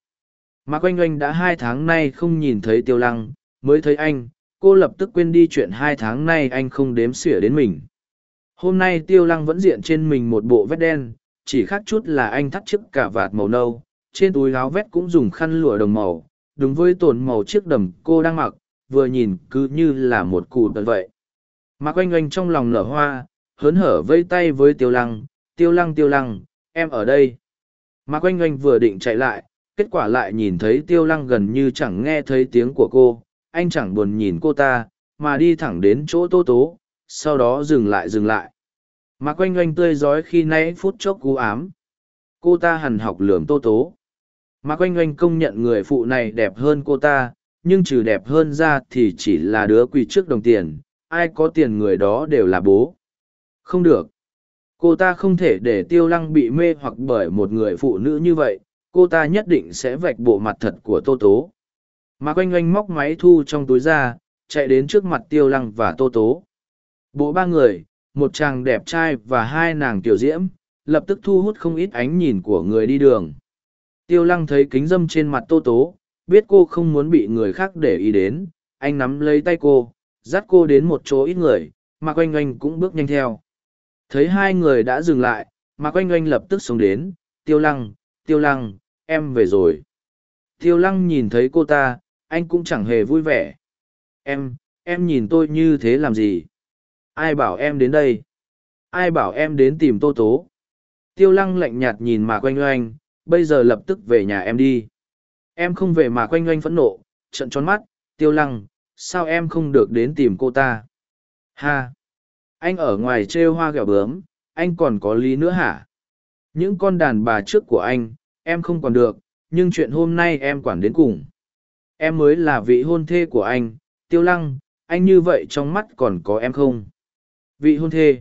Mạc oanh oanh đã hai tháng nay không nhìn thấy tiêu lăng, mới thấy anh, cô lập tức quên đi chuyện hai tháng nay anh không đếm xỉa đến mình. Hôm nay tiêu lăng vẫn diện trên mình một bộ vét đen, chỉ khác chút là anh thắt chiếc cả vạt màu nâu, trên túi áo vét cũng dùng khăn lụa đồng màu, đúng với tồn màu chiếc đầm cô đang mặc, vừa nhìn cứ như là một cụ tật vậy. Mạc oanh oanh trong lòng nở hoa, hớn hở vây tay với tiêu lăng tiêu lăng tiêu lăng, em ở đây Mạc Oanh Oanh vừa định chạy lại, kết quả lại nhìn thấy tiêu lăng gần như chẳng nghe thấy tiếng của cô, anh chẳng buồn nhìn cô ta, mà đi thẳng đến chỗ tô tố, sau đó dừng lại dừng lại. Mạc Oanh Oanh tươi giói khi nãy phút chốc cú ám. Cô ta hằn học lườm tô tố. Mạc Oanh Oanh công nhận người phụ này đẹp hơn cô ta, nhưng trừ đẹp hơn ra thì chỉ là đứa quỳ trước đồng tiền, ai có tiền người đó đều là bố. Không được cô ta không thể để tiêu lăng bị mê hoặc bởi một người phụ nữ như vậy, cô ta nhất định sẽ vạch bộ mặt thật của tô tố. Mà quanh oanh móc máy thu trong túi ra, chạy đến trước mặt tiêu lăng và tô tố. Bộ ba người, một chàng đẹp trai và hai nàng tiểu diễm, lập tức thu hút không ít ánh nhìn của người đi đường. Tiêu lăng thấy kính dâm trên mặt tô tố, biết cô không muốn bị người khác để ý đến, anh nắm lấy tay cô, dắt cô đến một chỗ ít người, mà quanh oanh cũng bước nhanh theo. Thấy hai người đã dừng lại, Mạc Oanh Oanh lập tức xuống đến, Tiêu Lăng, Tiêu Lăng, em về rồi. Tiêu Lăng nhìn thấy cô ta, anh cũng chẳng hề vui vẻ. Em, em nhìn tôi như thế làm gì? Ai bảo em đến đây? Ai bảo em đến tìm Tô Tố? Tiêu Lăng lạnh nhạt nhìn Mạc Oanh Oanh, bây giờ lập tức về nhà em đi. Em không về Mạc Oanh Oanh phẫn nộ, trận tròn mắt, Tiêu Lăng, sao em không được đến tìm cô ta? Ha! Anh ở ngoài trêu hoa gẹo bướm, anh còn có lý nữa hả? Những con đàn bà trước của anh, em không còn được, nhưng chuyện hôm nay em quản đến cùng. Em mới là vị hôn thê của anh, tiêu lăng, anh như vậy trong mắt còn có em không? Vị hôn thê.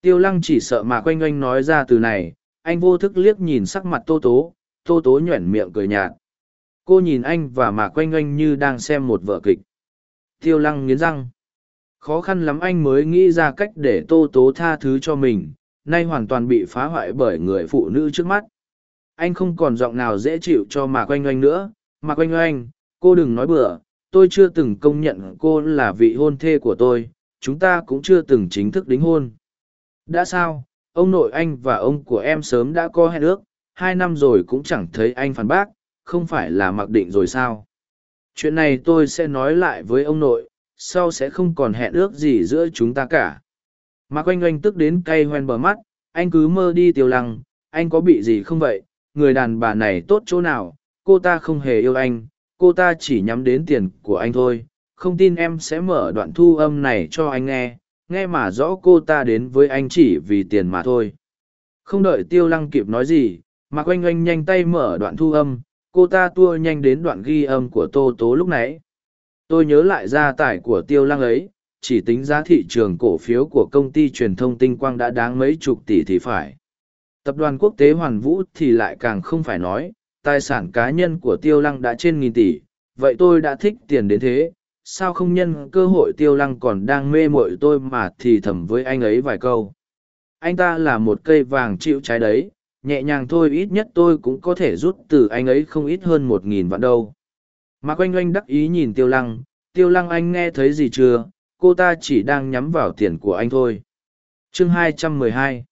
Tiêu lăng chỉ sợ mà quanh oanh nói ra từ này, anh vô thức liếc nhìn sắc mặt tô tố tô tố nhoẻn miệng cười nhạt. Cô nhìn anh và mà quanh oanh như đang xem một vở kịch. Tiêu lăng nghiến răng khó khăn lắm anh mới nghĩ ra cách để tô tố tha thứ cho mình, nay hoàn toàn bị phá hoại bởi người phụ nữ trước mắt. Anh không còn giọng nào dễ chịu cho mạc oanh oanh nữa. Mạc oanh oanh, cô đừng nói bừa, tôi chưa từng công nhận cô là vị hôn thê của tôi, chúng ta cũng chưa từng chính thức đính hôn. Đã sao, ông nội anh và ông của em sớm đã có hẹn ước, hai năm rồi cũng chẳng thấy anh phản bác, không phải là mặc định rồi sao? Chuyện này tôi sẽ nói lại với ông nội sau sẽ không còn hẹn ước gì giữa chúng ta cả. Mạc oanh oanh tức đến cay hoen bờ mắt, anh cứ mơ đi tiêu lăng, anh có bị gì không vậy? Người đàn bà này tốt chỗ nào? Cô ta không hề yêu anh, cô ta chỉ nhắm đến tiền của anh thôi. Không tin em sẽ mở đoạn thu âm này cho anh nghe nghe mà rõ cô ta đến với anh chỉ vì tiền mà thôi. Không đợi tiêu lăng kịp nói gì mạc oanh oanh nhanh tay mở đoạn thu âm, cô ta tua nhanh đến đoạn ghi âm của tô tố lúc nãy tôi nhớ lại gia tải của tiêu lăng ấy, chỉ tính giá thị trường cổ phiếu của công ty truyền thông tinh quang đã đáng mấy chục tỷ thì phải. Tập đoàn quốc tế hoàn vũ thì lại càng không phải nói, tài sản cá nhân của tiêu lăng đã trên nghìn tỷ, vậy tôi đã thích tiền đến thế, sao không nhân cơ hội tiêu lăng còn đang mê mội tôi mà thì thầm với anh ấy vài câu. Anh ta là một cây vàng chịu trái đấy, nhẹ nhàng thôi ít nhất tôi cũng có thể rút từ anh ấy không ít hơn một nghìn vạn đâu mạc oanh oanh đắc ý nhìn tiêu lăng tiêu lăng anh nghe thấy gì chưa? Cô ta chỉ đang nhắm vào tiền của anh thôi. Chương 212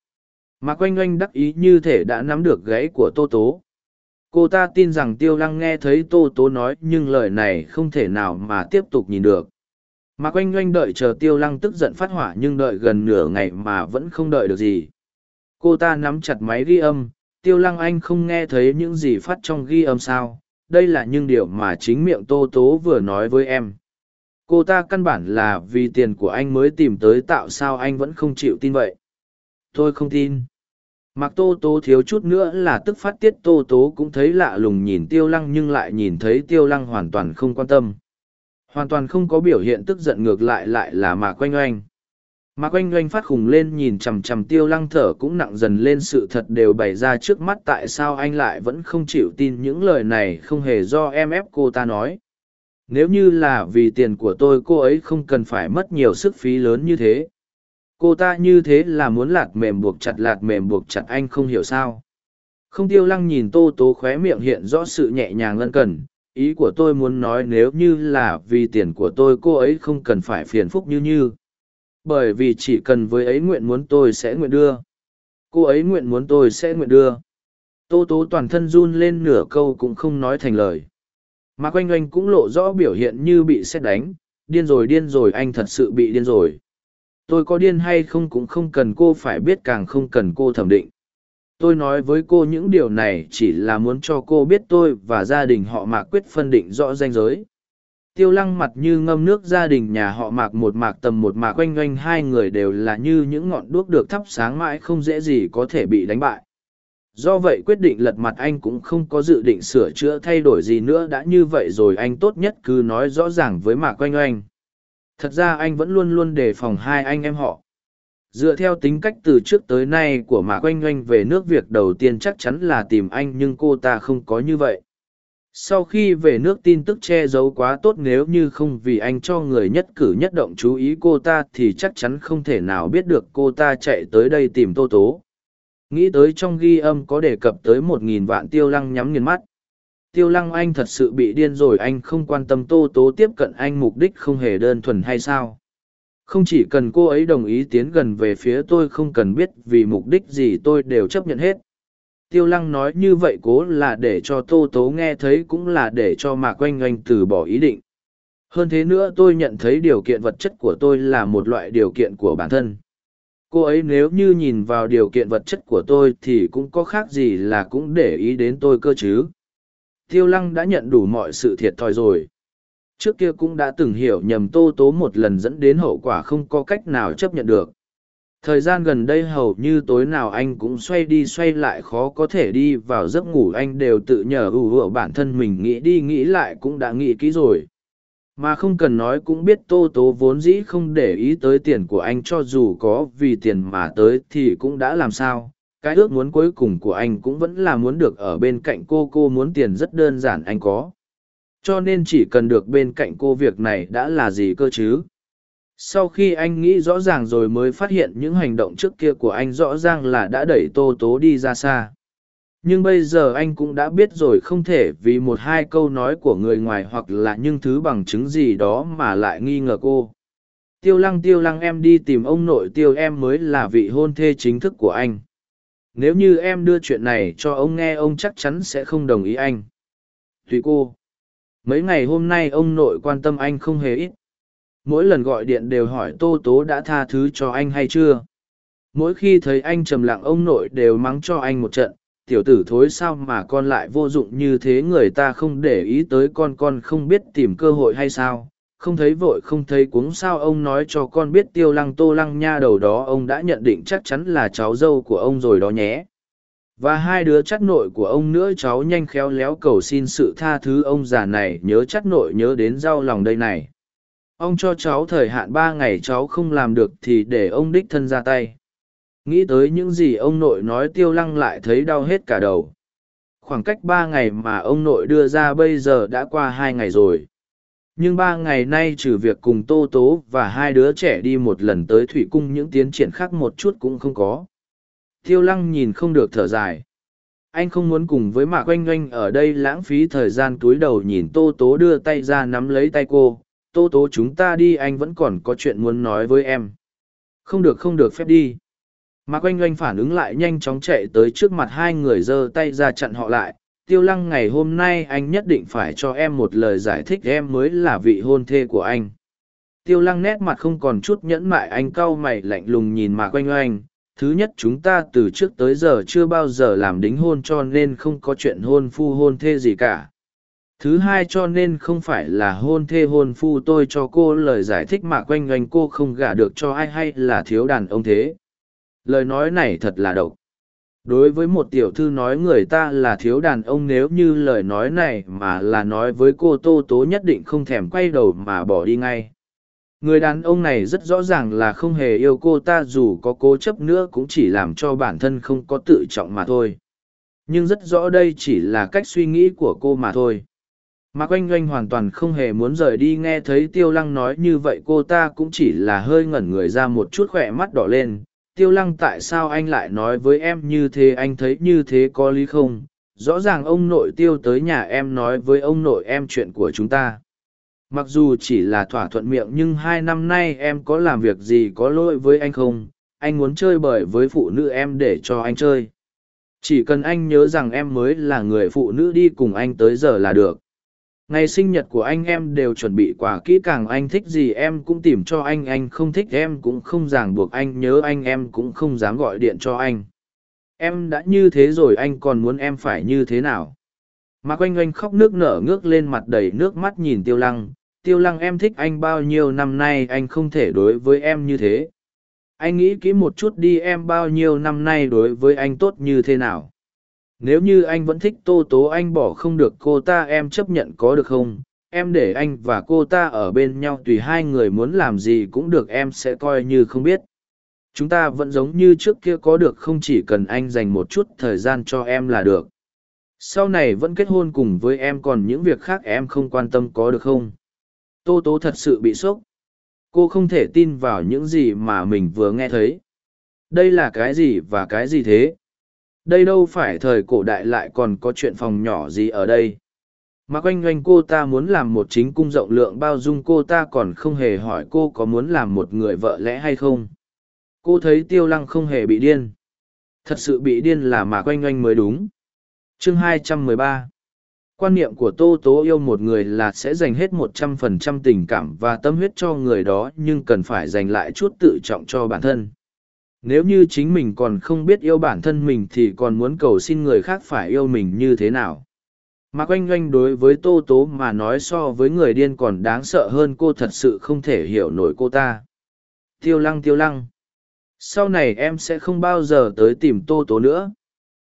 mạc oanh oanh đắc ý như thể đã nắm được gãy của tô tố. Cô ta tin rằng tiêu lăng nghe thấy tô tố nói, nhưng lời này không thể nào mà tiếp tục nhìn được. Mạc oanh oanh đợi chờ tiêu lăng tức giận phát hỏa, nhưng đợi gần nửa ngày mà vẫn không đợi được gì. Cô ta nắm chặt máy ghi âm, tiêu lăng anh không nghe thấy những gì phát trong ghi âm sao? Đây là những điều mà chính miệng tô tố vừa nói với em. Cô ta căn bản là vì tiền của anh mới tìm tới tạo sao anh vẫn không chịu tin vậy. Tôi không tin. Mặc tô tố thiếu chút nữa là tức phát tiết tô tố cũng thấy lạ lùng nhìn tiêu lăng nhưng lại nhìn thấy tiêu lăng hoàn toàn không quan tâm. Hoàn toàn không có biểu hiện tức giận ngược lại lại là mà quanh oanh mạc oanh oanh phát khùng lên nhìn chằm chằm tiêu lăng thở cũng nặng dần lên sự thật đều bày ra trước mắt tại sao anh lại vẫn không chịu tin những lời này không hề do em ép cô ta nói. Nếu như là vì tiền của tôi cô ấy không cần phải mất nhiều sức phí lớn như thế. Cô ta như thế là muốn lạt mềm buộc chặt lạt mềm buộc chặt anh không hiểu sao. Không tiêu lăng nhìn tô tố khóe miệng hiện rõ sự nhẹ nhàng lân cần ý của tôi muốn nói nếu như là vì tiền của tôi cô ấy không cần phải phiền phúc như như bởi vì chỉ cần với ấy nguyện muốn tôi sẽ nguyện đưa. Cô ấy nguyện muốn tôi sẽ nguyện đưa. Tô tố toàn thân run lên nửa câu cũng không nói thành lời. Mà quanh oanh cũng lộ rõ biểu hiện như bị xét đánh. Điên rồi điên rồi, anh thật sự bị điên rồi. Tôi có điên hay không cũng không cần cô phải biết, càng không cần cô thẩm định. Tôi nói với cô những điều này chỉ là muốn cho cô biết tôi và gia đình họ mạc quyết phân định rõ ranh giới tiêu lăng mặt như ngâm nước gia đình nhà họ mạc một mạc tầm một mạc oanh oanh hai người đều là như những ngọn đuốc được thắp sáng mãi không dễ gì có thể bị đánh bại. Do vậy quyết định lật mặt anh cũng không có dự định sửa chữa thay đổi gì nữa, đã như vậy rồi anh tốt nhất cứ nói rõ ràng với mạc oanh oanh thật ra anh vẫn luôn luôn đề phòng hai anh em họ. Dựa theo tính cách từ trước tới nay của mạc oanh oanh về nước việc đầu tiên chắc chắn là tìm anh, nhưng cô ta không có như vậy sau khi về nước tin tức che giấu quá tốt nếu như không vì anh cho người nhất cử nhất động chú ý cô ta thì chắc chắn không thể nào biết được cô ta chạy tới đây tìm tô tố. Nghĩ tới trong ghi âm có đề cập tới một nghìn vạn tiêu lăng nhắm nghiền mắt. Tiêu lăng anh thật sự bị điên rồi, anh không quan tâm tô tố tiếp cận anh mục đích không hề đơn thuần hay sao? Không chỉ cần cô ấy đồng ý tiến gần về phía tôi không cần biết vì mục đích gì tôi đều chấp nhận hết tiêu lăng nói như vậy cố là để cho tô tố nghe thấy cũng là để cho mạc oanh oanh từ bỏ ý định. Hơn thế nữa tôi nhận thấy điều kiện vật chất của tôi là một loại điều kiện của bản thân. Cô ấy nếu như nhìn vào điều kiện vật chất của tôi thì cũng có khác gì là cũng để ý đến tôi cơ chứ. Tiêu lăng đã nhận đủ mọi sự thiệt thòi rồi. Trước kia cũng đã từng hiểu nhầm tô tố một lần dẫn đến hậu quả không có cách nào chấp nhận được thời gian gần đây hầu như tối nào anh cũng xoay đi xoay lại khó có thể đi vào giấc ngủ, anh đều tự nhờ ủ hựa bản thân mình nghĩ đi nghĩ lại cũng đã nghĩ kỹ rồi. Mà không cần nói cũng biết tô tố vốn dĩ không để ý tới tiền của anh, cho dù có vì tiền mà tới thì cũng đã làm sao. Cái ước muốn cuối cùng của anh cũng vẫn là muốn được ở bên cạnh cô cô muốn tiền rất đơn giản anh có. Cho nên chỉ cần được bên cạnh cô, việc này đã là gì cơ chứ? Sau khi anh nghĩ rõ ràng rồi mới phát hiện những hành động trước kia của anh rõ ràng là đã đẩy tô tố đi ra xa. Nhưng bây giờ anh cũng đã biết rồi không thể vì một hai câu nói của người ngoài hoặc là những thứ bằng chứng gì đó mà lại nghi ngờ cô. Tiêu lăng tiêu lăng, em đi tìm ông nội tiêu, em mới là vị hôn thê chính thức của anh. Nếu như em đưa chuyện này cho ông nghe, ông chắc chắn sẽ không đồng ý anh. Tùy cô. Mấy ngày hôm nay ông nội quan tâm anh không hề ít mỗi lần gọi điện đều hỏi tô tố đã tha thứ cho anh hay chưa? Mỗi khi thấy anh trầm lặng, ông nội đều mắng cho anh một trận, tiểu tử thối, sao mà con lại vô dụng như thế? Người ta không để ý tới con con không biết tìm cơ hội hay sao? Không thấy vội, không thấy cuống, sao ông nói cho con biết tiêu lăng tô lăng nha đầu đó, ông đã nhận định chắc chắn là cháu dâu của ông rồi đó nhé. Và hai đứa chắt nội của ông nữa, cháu nhanh khéo léo cầu xin sự tha thứ. Ông già này nhớ chắt nội, nhớ đến đau lòng đây này ông cho cháu thời hạn ba ngày cháu không làm được thì để ông đích thân ra tay. Nghĩ tới những gì ông nội nói tiêu lăng lại thấy đau hết cả đầu. Khoảng cách ba ngày mà ông nội đưa ra bây giờ đã qua hai ngày rồi. Nhưng ba ngày nay trừ việc cùng tô tố và hai đứa trẻ đi một lần tới thủy cung những tiến triển khác một chút cũng không có. Tiêu lăng nhìn không được thở dài. Anh không muốn cùng với mạc oanh oanh ở đây lãng phí thời gian túi đầu nhìn tô tố đưa tay ra nắm lấy tay cô tô tố chúng ta đi, anh vẫn còn có chuyện muốn nói với em. Không được không được, phép đi. Mạc oanh oanh phản ứng lại nhanh chóng chạy tới trước mặt hai người giơ tay ra chặn họ lại. Tiêu lăng, ngày hôm nay anh nhất định phải cho em một lời giải thích, em mới là vị hôn thê của anh. Tiêu lăng nét mặt không còn chút nhẫn mại, anh cau mày lạnh lùng nhìn mạc oanh oanh. Thứ nhất, chúng ta từ trước tới giờ chưa bao giờ làm đính hôn cho nên không có chuyện hôn phu hôn thê gì cả thứ hai cho nên không phải là hôn thê hôn phu tôi cho cô lời giải thích mà quanh oanh cô không gả được cho ai hay là thiếu đàn ông thế. Lời nói này thật là độc. Đối với một tiểu thư nói người ta là thiếu đàn ông nếu như lời nói này mà là nói với cô tô tố nhất định không thèm quay đầu mà bỏ đi ngay. Người đàn ông này rất rõ ràng là không hề yêu cô ta dù có cố chấp nữa cũng chỉ làm cho bản thân không có tự trọng mà thôi. Nhưng rất rõ đây chỉ là cách suy nghĩ của cô mà thôi mạc oanh oanh hoàn toàn không hề muốn rời đi, nghe thấy tiêu lăng nói như vậy, cô ta cũng chỉ là hơi ngẩn người ra một chút, khỏe mắt đỏ lên. Tiêu lăng tại sao anh lại nói với em như thế? Anh thấy như thế có lý không? Rõ ràng ông nội tiêu tới nhà em nói với ông nội em chuyện của chúng ta. Mặc dù chỉ là thỏa thuận miệng, nhưng hai năm nay em có làm việc gì, có lỗi với anh không? Anh muốn chơi bời với phụ nữ em để cho anh chơi. Chỉ cần anh nhớ rằng em mới là người phụ nữ đi cùng anh tới giờ là được ngày sinh nhật của anh em đều chuẩn bị quà kỹ càng, anh thích gì em cũng tìm cho anh anh không thích em cũng không ràng buộc anh, nhớ anh em cũng không dám gọi điện cho anh. Em đã như thế rồi, anh còn muốn em phải như thế nào? Mạc oanh oanh khóc nước nở ngước lên mặt đầy nước mắt nhìn tiêu lăng. Tiêu lăng, em thích anh bao nhiêu năm nay, anh không thể đối với em như thế. Anh nghĩ kỹ một chút đi, em bao nhiêu năm nay đối với anh tốt như thế nào? Nếu như anh vẫn thích tô tố anh bỏ không được cô ta, em chấp nhận có được không? Em để anh và cô ta ở bên nhau tùy hai người muốn làm gì cũng được, em sẽ coi như không biết. Chúng ta vẫn giống như trước kia có được không chỉ cần anh dành một chút thời gian cho em là được. Sau này vẫn kết hôn cùng với em, còn những việc khác em không quan tâm có được không? Tô tố thật sự bị sốc. Cô không thể tin vào những gì mà mình vừa nghe thấy. Đây là cái gì và cái gì thế? Đây đâu phải thời cổ đại lại còn có chuyện phòng nhỏ gì ở đây. Mà quanh quanh cô ta muốn làm một chính cung rộng lượng bao dung cô ta còn không hề hỏi cô có muốn làm một người vợ lẽ hay không. Cô thấy tiêu lăng không hề bị điên. Thật sự bị điên là mà quanh quanh mới đúng. Chương 213 quan niệm của tô tố yêu một người là sẽ dành hết một trăm phần trăm tình cảm và tâm huyết cho người đó nhưng cần phải dành lại chút tự trọng cho bản thân nếu như chính mình còn không biết yêu bản thân mình thì còn muốn cầu xin người khác phải yêu mình như thế nào? Mạc oanh oanh đối với tô tố mà nói so với người điên còn đáng sợ hơn cô thật sự không thể hiểu nổi cô ta. Tiêu lăng tiêu lăng. Sau này em sẽ không bao giờ tới tìm tô tố nữa.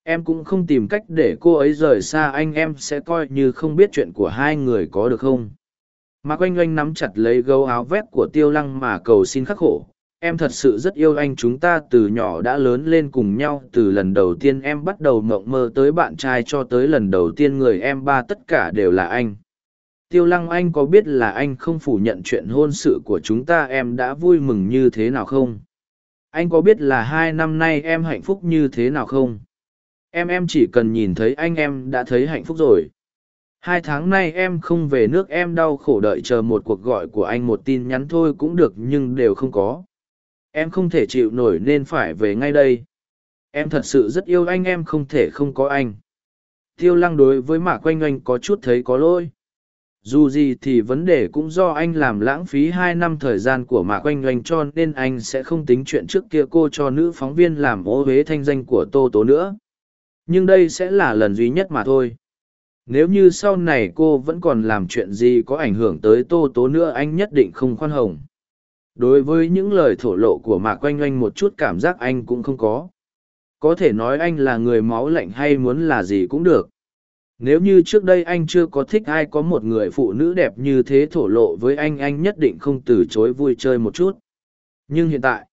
Em cũng không tìm cách để cô ấy rời xa anh, em sẽ coi như không biết chuyện của hai người có được không? Mạc oanh oanh nắm chặt lấy gấu áo vét của tiêu lăng mà cầu xin khắc khổ em thật sự rất yêu anh, chúng ta từ nhỏ đã lớn lên cùng nhau, từ lần đầu tiên em bắt đầu mộng mơ tới bạn trai cho tới lần đầu tiên người em ba tất cả đều là anh. Tiêu lăng, anh có biết là anh không phủ nhận chuyện hôn sự của chúng ta, em đã vui mừng như thế nào không? Anh có biết là hai năm nay em hạnh phúc như thế nào không? Em em chỉ cần nhìn thấy anh, em đã thấy hạnh phúc rồi. Hai tháng nay em không về nước, em đau khổ đợi chờ một cuộc gọi của anh, một tin nhắn thôi cũng được nhưng đều không có em không thể chịu nổi nên phải về ngay đây. Em thật sự rất yêu anh, em không thể không có anh. Tiêu lăng đối với mạc quanh oanh có chút thấy có lỗi. Dù gì thì vấn đề cũng do anh làm lãng phí hai năm thời gian của mạc oanh oanh cho nên anh sẽ không tính chuyện trước kia cô cho nữ phóng viên làm ô huế thanh danh của tô tố nữa. Nhưng đây sẽ là lần duy nhất mà thôi. Nếu như sau này cô vẫn còn làm chuyện gì có ảnh hưởng tới tô tố nữa, anh nhất định không khoan hồng đối với những lời thổ lộ của mạc oanh oanh một chút cảm giác anh cũng không có. Có thể nói anh là người máu lạnh hay muốn là gì cũng được. Nếu như trước đây anh chưa có thích ai có một người phụ nữ đẹp như thế thổ lộ với anh anh nhất định không từ chối vui chơi một chút. Nhưng hiện tại,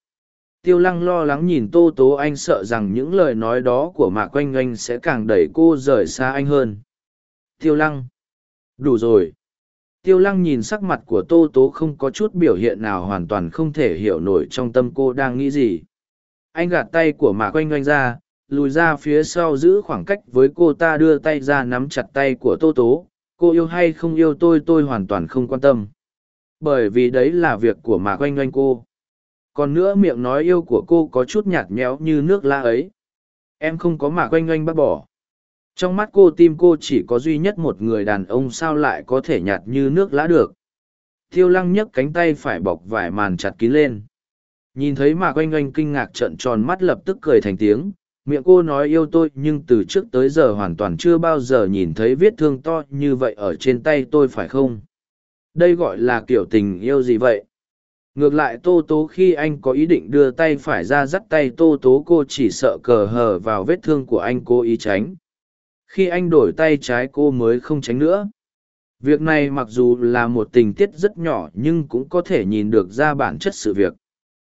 tiêu lăng lo lắng nhìn tô tố, anh sợ rằng những lời nói đó của mạc oanh oanh sẽ càng đẩy cô rời xa anh hơn. Tiêu lăng, đủ rồi tiêu lăng nhìn sắc mặt của tô tố không có chút biểu hiện nào hoàn toàn không thể hiểu nổi trong tâm cô đang nghĩ gì. Anh gạt tay của mạc oanh oanh ra, lùi ra phía sau giữ khoảng cách với cô ta đưa tay ra nắm chặt tay của tô tố. Cô yêu hay không yêu tôi tôi hoàn toàn không quan tâm. Bởi vì đấy là việc của mạc oanh oanh cô. Còn nữa miệng nói yêu của cô có chút nhạt nhẽo như nước la ấy. Em không có mạc oanh oanh bác bỏ trong mắt cô tim cô chỉ có duy nhất một người đàn ông sao lại có thể nhạt như nước lã được. Thiêu lăng nhấc cánh tay phải bọc vải màn chặt kín lên. Nhìn thấy mạc oanh oanh kinh ngạc trợn tròn mắt lập tức cười thành tiếng. Miệng cô nói yêu tôi nhưng từ trước tới giờ hoàn toàn chưa bao giờ nhìn thấy vết thương to như vậy ở trên tay tôi phải không? Đây gọi là kiểu tình yêu gì vậy? Ngược lại tô tố khi anh có ý định đưa tay phải ra dắt tay tô tố cô chỉ sợ cờ hờ vào vết thương của anh cô ý tránh khi anh đổi tay trái cô mới không tránh nữa. Việc này mặc dù là một tình tiết rất nhỏ nhưng cũng có thể nhìn được ra bản chất sự việc.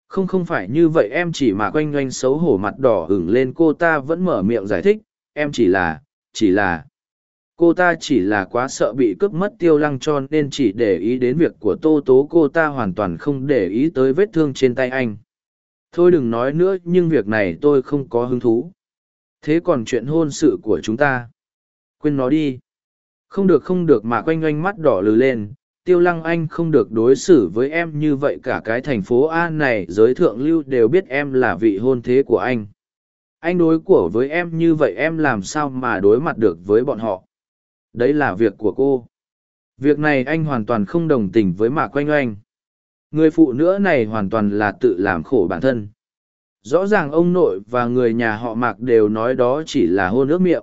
Không không phải như vậy, em chỉ mà quanh quanh xấu hổ mặt đỏ ửng lên, cô ta vẫn mở miệng giải thích, em chỉ là chỉ là, cô ta chỉ là quá sợ bị cướp mất tiêu lăng cho nên chỉ để ý đến việc của tô tố, cô ta hoàn toàn không để ý tới vết thương trên tay anh. Thôi đừng nói nữa, nhưng việc này tôi không có hứng thú thế còn chuyện hôn sự của chúng ta? Quên nó đi. Không được không được, mà quanh oanh mắt đỏ lừ lên. Tiêu lăng anh không được đối xử với em như vậy, cả cái thành phố a này, giới thượng lưu đều biết em là vị hôn thế của anh. Anh đối của với em như vậy, em làm sao mà đối mặt được với bọn họ? Đấy là việc của cô. Việc này anh hoàn toàn không đồng tình với mạc quanh oanh người phụ nữ này hoàn toàn là tự làm khổ bản thân rõ ràng ông nội và người nhà họ mạc đều nói đó chỉ là hôn ước miệng.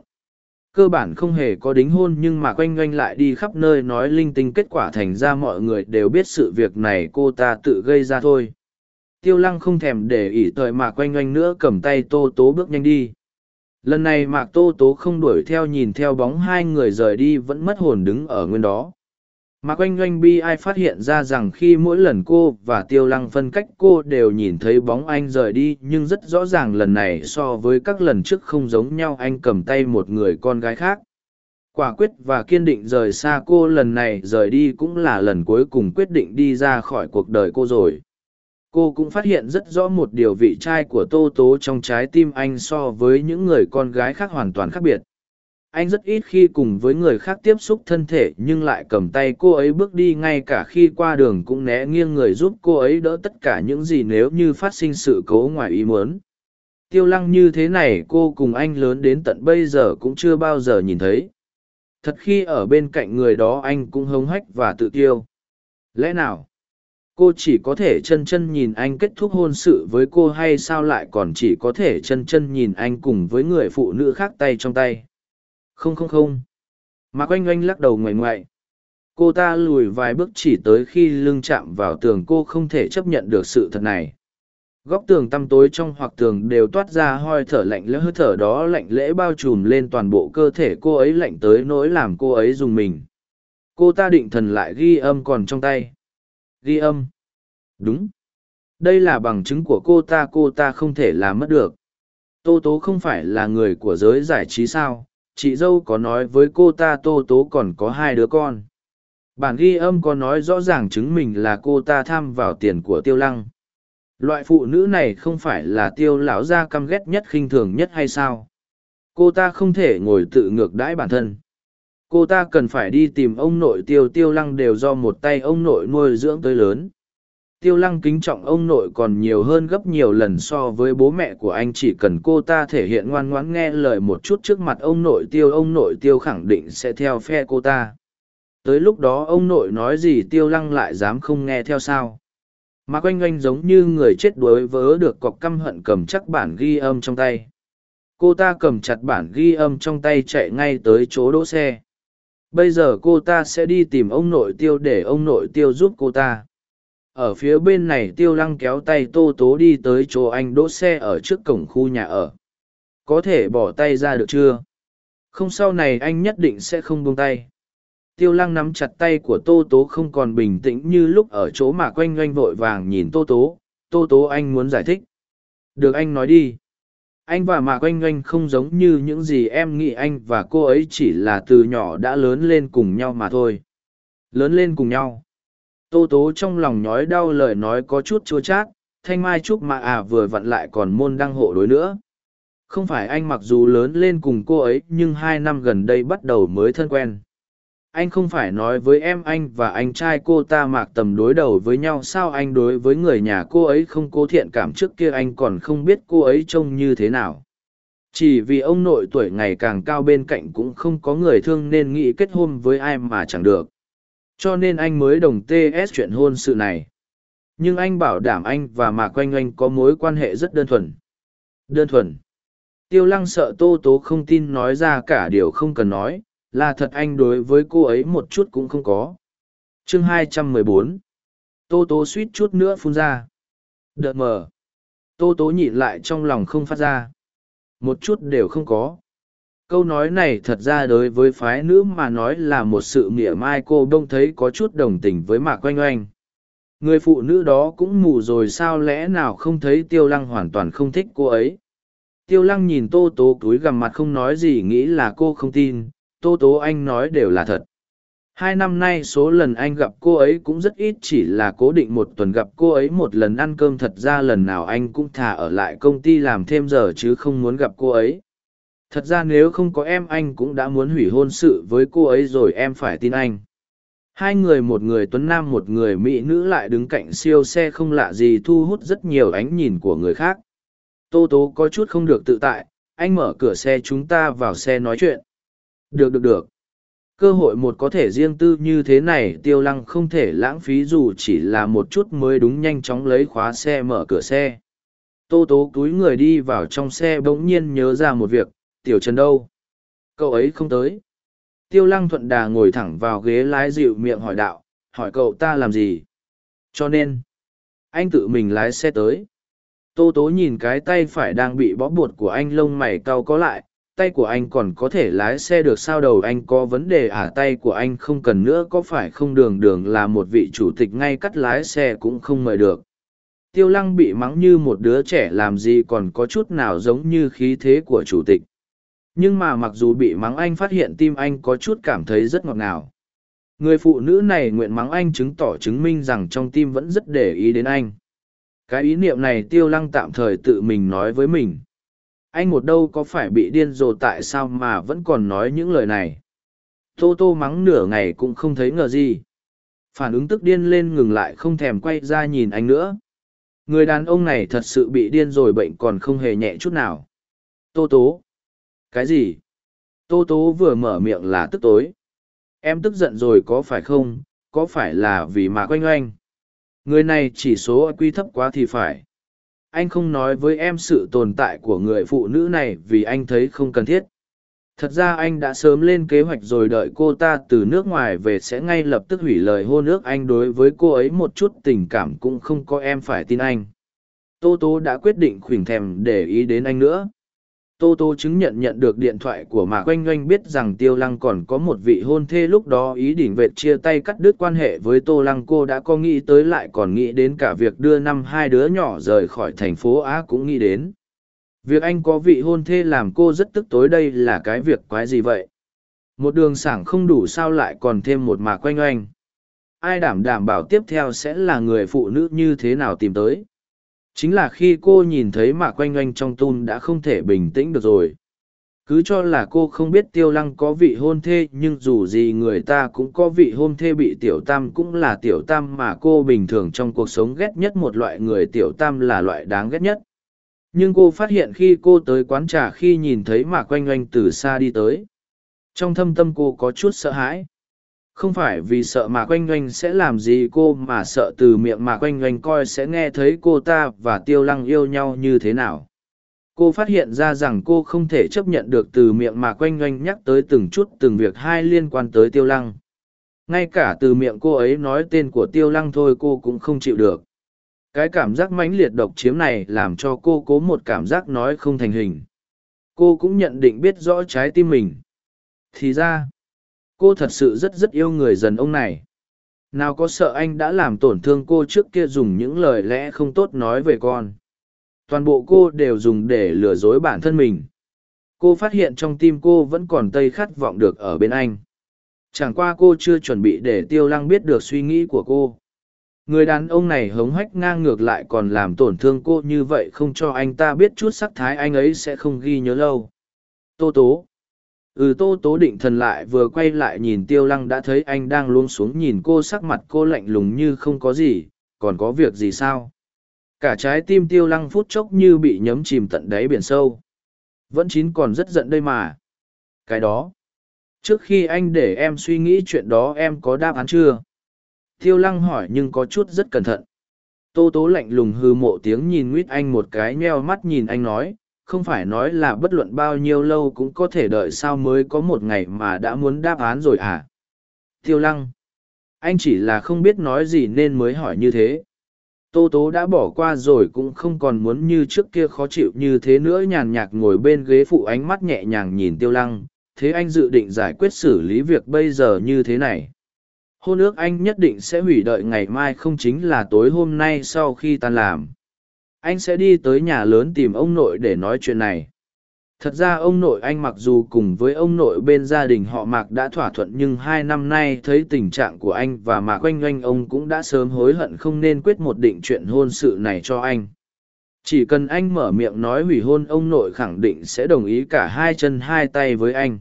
Cơ bản không hề có đính hôn nhưng mà quanh quanh lại đi khắp nơi nói linh tinh kết quả thành ra mọi người đều biết sự việc này cô ta tự gây ra thôi. Tiêu lăng không thèm để ỉ tời mạc quanh quanh nữa cầm tay tô tố bước nhanh đi. Lần này mạc tô tố không đuổi theo nhìn theo bóng hai người rời đi vẫn mất hồn đứng ở nguyên đó. Mạc oanh oanh bi ai phát hiện ra rằng khi mỗi lần cô và tiêu lăng phân cách, cô đều nhìn thấy bóng anh rời đi, nhưng rất rõ ràng lần này so với các lần trước không giống nhau, anh cầm tay một người con gái khác. Quả quyết và kiên định rời xa cô lần này, rời đi cũng là lần cuối cùng quyết định đi ra khỏi cuộc đời cô rồi. Cô cũng phát hiện rất rõ một điều vị trai của tô tố trong trái tim anh so với những người con gái khác hoàn toàn khác biệt anh rất ít khi cùng với người khác tiếp xúc thân thể nhưng lại cầm tay cô ấy bước đi ngay cả khi qua đường cũng né nghiêng người giúp cô ấy đỡ tất cả những gì nếu như phát sinh sự cố ngoài ý muốn. Tiêu lăng như thế này cô cùng anh lớn đến tận bây giờ cũng chưa bao giờ nhìn thấy. Thật khi ở bên cạnh người đó anh cũng hống hách và tự tiêu lẽ nào? Cô chỉ có thể chân chân nhìn anh kết thúc hôn sự với cô hay sao lại còn chỉ có thể chân chân nhìn anh cùng với người phụ nữ khác tay trong tay? Không không không. Mạc oanh oanh lắc đầu ngoài ngoại. Cô ta lùi vài bước chỉ tới khi lưng chạm vào tường cô không thể chấp nhận được sự thật này. góc tường tăm tối trong hoặc tường đều toát ra hoi thở lạnh lẽ hơi thở đó lạnh lẽ bao trùm lên toàn bộ cơ thể cô ấy lạnh tới nỗi làm cô ấy dùng mình cô ta định thần lại ghi âm còn trong tay ghi âm đúng đây là bằng chứng của cô ta cô ta không thể làm mất được tô tố không phải là người của giới giải trí sao chị dâu có nói với cô ta tô tố còn có hai đứa con. Bản ghi âm có nói rõ ràng chứng mình là cô ta tham vào tiền của tiêu lăng. Loại phụ nữ này không phải là tiêu lão gia căm ghét nhất khinh thường nhất hay sao? Cô ta không thể ngồi tự ngược đãi bản thân. Cô ta cần phải đi tìm ông nội tiêu tiêu lăng đều do một tay ông nội nuôi dưỡng tới lớn tiêu lăng kính trọng ông nội còn nhiều hơn gấp nhiều lần so với bố mẹ của anh, chỉ cần cô ta thể hiện ngoan ngoãn nghe lời một chút trước mặt ông nội tiêu, ông nội tiêu khẳng định sẽ theo phe cô ta. Tới lúc đó ông nội nói gì tiêu lăng lại dám không nghe theo sao? Mà quanh oanh giống như người chết đuối vớ được cọc căm hận cầm chắc bản ghi âm trong tay. Cô ta cầm chặt bản ghi âm trong tay chạy ngay tới chỗ đỗ xe. Bây giờ cô ta sẽ đi tìm ông nội tiêu để ông nội tiêu giúp cô ta ở phía bên này tiêu lăng kéo tay tô tố đi tới chỗ anh đỗ xe ở trước cổng khu nhà ở. Có thể bỏ tay ra được chưa? Không, sau này anh nhất định sẽ không buông tay. Tiêu lăng nắm chặt tay của tô tố không còn bình tĩnh như lúc ở chỗ mà quanh oanh vội vàng nhìn tô tố. Tô tố, anh muốn giải thích. Được, anh nói đi. Anh và mạc oanh oanh không giống như những gì em nghĩ, anh và cô ấy chỉ là từ nhỏ đã lớn lên cùng nhau mà thôi. Lớn lên cùng nhau tô tố trong lòng nhói đau lời nói có chút chua chát, thanh mai trúc mà à vừa vặn lại còn môn đăng hộ đối nữa. Không phải anh mặc dù lớn lên cùng cô ấy, nhưng hai năm gần đây bắt đầu mới thân quen. Anh không phải nói với em anh và anh trai cô ta mạc tầm đối đầu với nhau, sao anh đối với người nhà cô ấy không cố thiện cảm trước kia anh còn không biết cô ấy trông như thế nào. Chỉ vì ông nội tuổi ngày càng cao bên cạnh cũng không có người thương nên nghĩ kết hôn với ai mà chẳng được cho nên anh mới đồng ts chuyện hôn sự này. Nhưng anh bảo đảm anh và mạc oanh oanh có mối quan hệ rất đơn thuần. Đơn thuần. Tiêu lăng sợ tô tố không tin nói ra cả điều không cần nói, là thật anh đối với cô ấy một chút cũng không có. Chương 214 tô tố suýt chút nữa phun ra. Đợt mờ. Tô tố nhịn lại trong lòng không phát ra. Một chút đều không có câu nói này thật ra đối với phái nữ mà nói là một sự mỉa mai cô đông thấy có chút đồng tình với mạc oanh oanh. Người phụ nữ đó cũng mù rồi sao lẽ nào không thấy tiêu lăng hoàn toàn không thích cô ấy? Tiêu lăng nhìn tô tố cúi gằm mặt không nói gì nghĩ là cô không tin, tô tố anh nói đều là thật. Hai năm nay số lần anh gặp cô ấy cũng rất ít chỉ là cố định một tuần gặp cô ấy một lần ăn cơm thật ra lần nào anh cũng thả ở lại công ty làm thêm giờ chứ không muốn gặp cô ấy thật ra nếu không có em anh cũng đã muốn hủy hôn sự với cô ấy rồi em phải tin anh hai người một người tuấn nam một người mỹ nữ lại đứng cạnh siêu xe không lạ gì thu hút rất nhiều ánh nhìn của người khác tô tố có chút không được tự tại anh mở cửa xe chúng ta vào xe nói chuyện được được được. Cơ hội một có thể riêng tư như thế này tiêu lăng không thể lãng phí dù chỉ là một chút mới đúng nhanh chóng lấy khóa xe mở cửa xe. Tô tố túi người đi vào trong xe bỗng nhiên nhớ ra một việc, tiểu trần đâu? Cậu ấy không tới. Tiêu lăng thuận đà ngồi thẳng vào ghế lái dịu miệng hỏi đạo, hỏi cậu ta làm gì? Cho nên, anh tự mình lái xe tới. Tô tố nhìn cái tay phải đang bị bó bột của anh lông mày cau có lại, tay của anh còn có thể lái xe được sao đầu anh có vấn đề à tay của anh không cần nữa có phải không đường đường là một vị chủ tịch ngay cắt lái xe cũng không mời được tiêu lăng bị mắng như một đứa trẻ làm gì còn có chút nào giống như khí thế của chủ tịch nhưng mà mặc dù bị mắng anh phát hiện tim anh có chút cảm thấy rất ngọt ngào. Người phụ nữ này nguyện mắng anh chứng tỏ chứng minh rằng trong tim vẫn rất để ý đến anh. Cái ý niệm này tiêu lăng tạm thời tự mình nói với mình. Anh một đâu có phải bị điên rồ tại sao mà vẫn còn nói những lời này? Tô tô mắng nửa ngày cũng không thấy ngờ gì. Phản ứng tức điên lên ngừng lại không thèm quay ra nhìn anh nữa. Người đàn ông này thật sự bị điên rồi bệnh còn không hề nhẹ chút nào. Tô tố cái gì? Tô tố vừa mở miệng là tức tối. Em tức giận rồi có phải không? Có phải là vì mà quanh oanh? Người này chỉ số quy thấp quá thì phải. Anh không nói với em sự tồn tại của người phụ nữ này vì anh thấy không cần thiết. Thật ra anh đã sớm lên kế hoạch rồi đợi cô ta từ nước ngoài về sẽ ngay lập tức hủy lời hôn ước anh đối với cô ấy một chút tình cảm cũng không có em phải tin anh. Tô Tô đã quyết định khuyển thèm để ý đến anh nữa. Tô Tô chứng nhận nhận được điện thoại của Mạc Oanh Oanh biết rằng Tiêu Lăng còn có một vị hôn thê lúc đó ý định vệt chia tay cắt đứt quan hệ với Tô Lăng cô đã có nghĩ tới lại còn nghĩ đến cả việc đưa năm hai đứa nhỏ rời khỏi thành phố Á cũng nghĩ đến. Việc anh có vị hôn thê làm cô rất tức tối đây là cái việc quái gì vậy? Một đường sảng không đủ sao lại còn thêm một Mạc Oanh Oanh. Ai đảm đảm bảo tiếp theo sẽ là người phụ nữ như thế nào tìm tới? Chính là khi cô nhìn thấy mạc oanh oanh trong tun đã không thể bình tĩnh được rồi. Cứ cho là cô không biết tiêu lăng có vị hôn thê, nhưng dù gì người ta cũng có vị hôn thê bị tiểu tam cũng là tiểu tam mà cô bình thường trong cuộc sống ghét nhất một loại người tiểu tam là loại đáng ghét nhất. Nhưng cô phát hiện khi cô tới quán trà khi nhìn thấy mạc oanh oanh từ xa đi tới. Trong thâm tâm cô có chút sợ hãi không phải vì sợ mà Quanh oanh sẽ làm gì cô mà sợ từ miệng mà Quanh oanh coi sẽ nghe thấy cô ta và tiêu lăng yêu nhau như thế nào. Cô phát hiện ra rằng cô không thể chấp nhận được từ miệng mà Quanh oanh nhắc tới từng chút từng việc hai liên quan tới tiêu lăng. Ngay cả từ miệng cô ấy nói tên của tiêu lăng thôi cô cũng không chịu được. Cái cảm giác mãnh liệt độc chiếm này làm cho cô cố một cảm giác nói không thành hình. Cô cũng nhận định biết rõ trái tim mình. Thì ra cô thật sự rất rất yêu người dần ông này. Nào có sợ anh đã làm tổn thương cô trước kia dùng những lời lẽ không tốt nói về con. Toàn bộ cô đều dùng để lừa dối bản thân mình. Cô phát hiện trong tim cô vẫn còn tây khát vọng được ở bên anh. Chẳng qua cô chưa chuẩn bị để tiêu lăng biết được suy nghĩ của cô. Người đàn ông này hống hách ngang ngược lại còn làm tổn thương cô như vậy không cho anh ta biết chút sắc thái anh ấy sẽ không ghi nhớ lâu. Tô tố ừ tô tố định thần lại vừa quay lại nhìn tiêu lăng đã thấy anh đang luống xuống nhìn cô sắc mặt cô lạnh lùng như không có gì, còn có việc gì sao? Cả trái tim tiêu lăng phút chốc như bị nhấm chìm tận đáy biển sâu. Vẫn chín còn rất giận đây mà. Cái đó. Trước khi anh để em suy nghĩ chuyện đó em có đáp án chưa? Tiêu lăng hỏi nhưng có chút rất cẩn thận. Tô tố lạnh lùng hư mộ tiếng nhìn nguyết anh một cái, nheo mắt nhìn anh nói không phải nói là bất luận bao nhiêu lâu cũng có thể đợi sao mới có một ngày mà đã muốn đáp án rồi à tiêu lăng. Anh chỉ là không biết nói gì nên mới hỏi như thế. Tô tố đã bỏ qua rồi cũng không còn muốn như trước kia khó chịu như thế nữa nhàn nhạc ngồi bên ghế phụ ánh mắt nhẹ nhàng nhìn tiêu lăng. Thế anh dự định giải quyết xử lý việc bây giờ như thế này. Hôn ước anh nhất định sẽ hủy đợi ngày mai không chính là tối hôm nay sau khi tan làm anh sẽ đi tới nhà lớn tìm ông nội để nói chuyện này. Thật ra ông nội anh mặc dù cùng với ông nội bên gia đình họ mạc đã thỏa thuận, nhưng hai năm nay thấy tình trạng của anh và mạc oanh oanh ông cũng đã sớm hối hận không nên quyết một định chuyện hôn sự này cho anh. Chỉ cần anh mở miệng nói hủy hôn, ông nội khẳng định sẽ đồng ý cả hai chân hai tay với anh.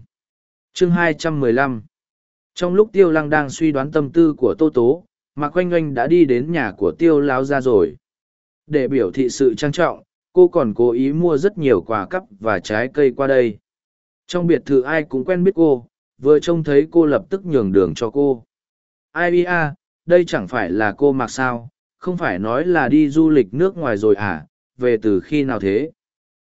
Chương 215 trong lúc tiêu lăng đang suy đoán tâm tư của tô tố, mạc oanh oanh đã đi đến nhà của tiêu láo ra rồi để biểu thị sự trang trọng, cô còn cố ý mua rất nhiều quà cắp và trái cây qua đây. Trong biệt thự ai cũng quen biết cô, vừa trông thấy cô lập tức nhường đường cho cô. Ai bia, à, đây chẳng phải là cô mặc sao, không phải nói là đi du lịch nước ngoài rồi à, về từ khi nào thế?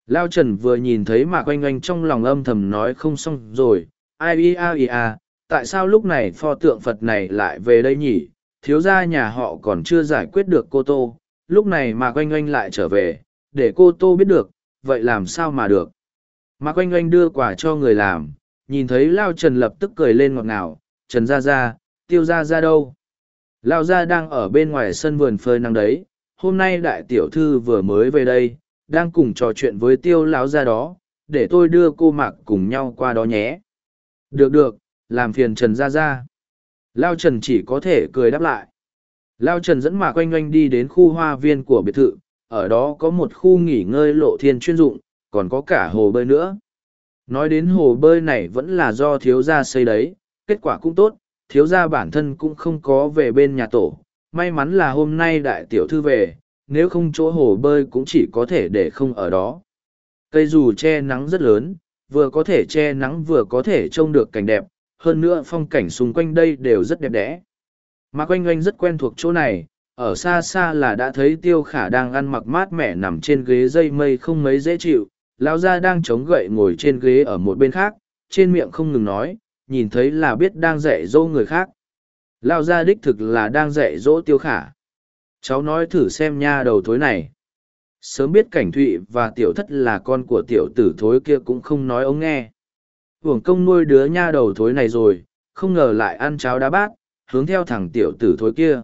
Lao Trần vừa nhìn thấy Mạc Oanh Oanh trong lòng âm thầm nói không xong rồi, ai bia bia, à, à, tại sao lúc này pho tượng Phật này lại về đây nhỉ? Thiếu gia nhà họ còn chưa giải quyết được cô Tô, lúc này mà quanh oanh lại trở về, để cô tô biết được, vậy làm sao mà được? Mà quanh oanh đưa quà cho người làm, nhìn thấy lao trần lập tức cười lên ngọt ngào, trần ra ra tiêu ra ra đâu? Lao ra đang ở bên ngoài sân vườn phơi nắng đấy, hôm nay đại tiểu thư vừa mới về đây, đang cùng trò chuyện với tiêu lão ra đó, để tôi đưa cô mạc cùng nhau qua đó nhé. Được được, làm phiền trần ra ra lao trần chỉ có thể cười đáp lại. Lao Trần dẫn Mạc Oanh Oanh đi đến khu hoa viên của biệt thự, ở đó có một khu nghỉ ngơi lộ thiên chuyên dụng, còn có cả hồ bơi nữa. Nói đến hồ bơi này vẫn là do thiếu gia xây đấy, kết quả cũng tốt, thiếu gia bản thân cũng không có về bên nhà tổ. May mắn là hôm nay đại tiểu thư về, nếu không chỗ hồ bơi cũng chỉ có thể để không ở đó. Cây dù che nắng rất lớn, vừa có thể che nắng vừa có thể trông được cảnh đẹp, hơn nữa phong cảnh xung quanh đây đều rất đẹp đẽ. Mạc Oanh Oanh rất quen thuộc chỗ này, ở xa xa là đã thấy Tiêu Khả đang ăn mặc mát mẻ nằm trên ghế dây mây không mấy dễ chịu, lão gia đang chống gậy ngồi trên ghế ở một bên khác, trên miệng không ngừng nói, nhìn thấy là biết đang dạy dỗ người khác. Lão gia đích thực là đang dạy dỗ Tiêu Khả. Cháu nói thử xem nha đầu thối này. Sớm biết cảnh thụy và tiểu thất là con của tiểu tử thối kia cũng không nói ông nghe. Hưởng công nuôi đứa nha đầu thối này rồi, không ngờ lại ăn cháo đá bát, hướng theo thằng tiểu tử thối kia.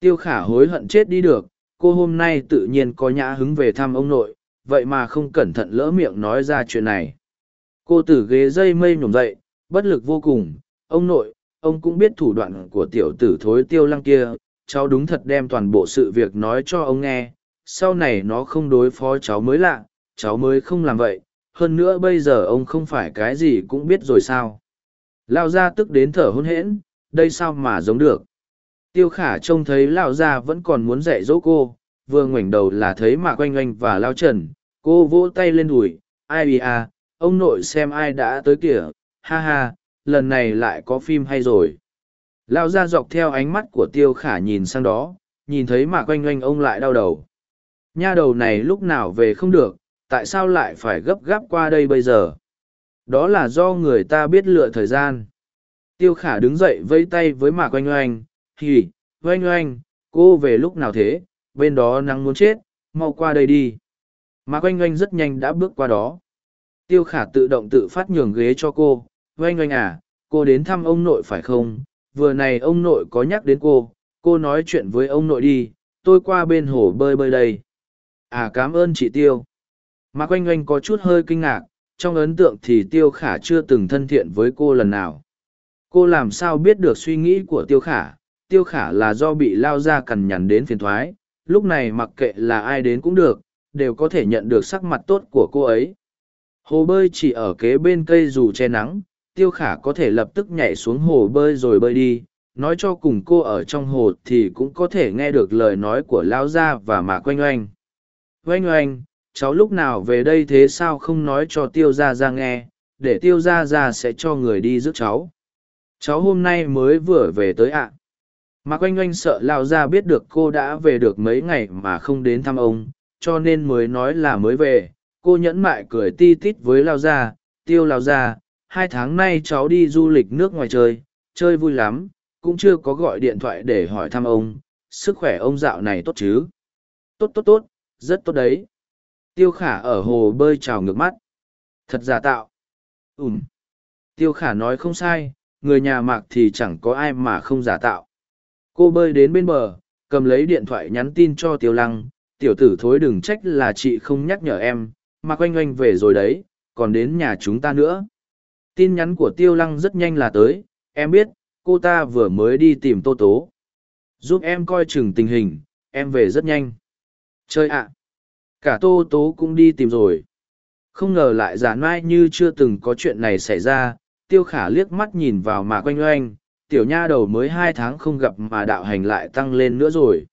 Tiêu khả hối hận chết đi được, cô hôm nay tự nhiên có nhã hứng về thăm ông nội, vậy mà không cẩn thận lỡ miệng nói ra chuyện này. Cô từ ghế dây mây nhổm dậy, bất lực vô cùng, ông nội, ông cũng biết thủ đoạn của tiểu tử thối tiêu lăng kia, cháu đúng thật đem toàn bộ sự việc nói cho ông nghe, sau này nó không đối phó cháu mới lạ, cháu mới không làm vậy, hơn nữa bây giờ ông không phải cái gì cũng biết rồi sao. Lao ra tức đến thở hôn hễn, đây sao mà giống được. Tiêu khả trông thấy Lao Gia vẫn còn muốn dạy dỗ cô, vừa ngoảnh đầu là thấy Mạc Oanh Oanh và Lao Trần, cô vỗ tay lên đùi, ai à, ông nội xem ai đã tới kìa, ha ha, lần này lại có phim hay rồi. Lao ra dọc theo ánh mắt của tiêu khả nhìn sang đó, nhìn thấy Mạc Oanh Oanh ông lại đau đầu. Nha đầu này lúc nào về không được, tại sao lại phải gấp gáp qua đây bây giờ? Đó là do người ta biết lựa thời gian. Tiêu khả đứng dậy vây tay với Mạc Oanh Oanh, hỉ, Oanh Oanh, cô về lúc nào thế, bên đó nắng muốn chết, mau qua đây đi. Mạc Oanh Oanh rất nhanh đã bước qua đó. Tiêu khả tự động tự phát nhường ghế cho cô, Oanh Oanh à, cô đến thăm ông nội phải không? Vừa này ông nội có nhắc đến cô, cô nói chuyện với ông nội đi, tôi qua bên hồ bơi bơi đây. À cảm ơn chị Tiêu. Mạc Oanh Oanh có chút hơi kinh ngạc, trong ấn tượng thì Tiêu Khả chưa từng thân thiện với cô lần nào. Cô làm sao biết được suy nghĩ của Tiêu Khả? Tiêu Khả là do bị lao ra cằn nhằn đến phiền thoái, lúc này mặc kệ là ai đến cũng được, đều có thể nhận được sắc mặt tốt của cô ấy. Hồ bơi chỉ ở kế bên cây dù che nắng, Tiêu Khả có thể lập tức nhảy xuống hồ bơi rồi bơi đi, nói cho cùng cô ở trong hồ thì cũng có thể nghe được lời nói của Lao Gia và Mạc Oanh Oanh. Oanh oanh cháu lúc nào về đây thế sao không nói cho tiêu g i a ra nghe? Để tiêu g i a ra sẽ cho người đi giúp cháu cháu hôm nay mới vừa về tới ạ à. mạc oanh oanh sợ lao ra biết được cô đã về được mấy ngày mà không đến thăm ông cho nên mới nói là mới về cô nhẫn mại cười ti tít với lao gia tiêu lao gia hai tháng nay cháu đi du lịch nước ngoài chơi chơi vui lắm cũng chưa có gọi điện thoại để hỏi thăm ông sức khỏe ông dạo này tốt chứ tốt tốt tốt rất tốt đấy. Tiêu khả ở hồ bơi trào ngược mắt. Thật giả tạo. Ừm. Tiêu khả nói không sai, người nhà mạc thì chẳng có ai mà không giả tạo. Cô bơi đến bên bờ, cầm lấy điện thoại nhắn tin cho tiêu lăng. Tiểu tử thối đừng trách là chị không nhắc nhở em, mà quanh oanh về rồi đấy, còn đến nhà chúng ta nữa. Tin nhắn của tiêu lăng rất nhanh là tới, em biết, cô ta vừa mới đi tìm tô tố. Giúp em coi chừng tình hình, em về rất nhanh. Chơi ạ! Cả tô tố cũng đi tìm rồi. Không ngờ lại giả mai như chưa từng có chuyện này xảy ra, tiêu khả liếc mắt nhìn vào mà quanh oanh, tiểu nha đầu mới hai tháng không gặp mà đạo hành lại tăng lên nữa rồi.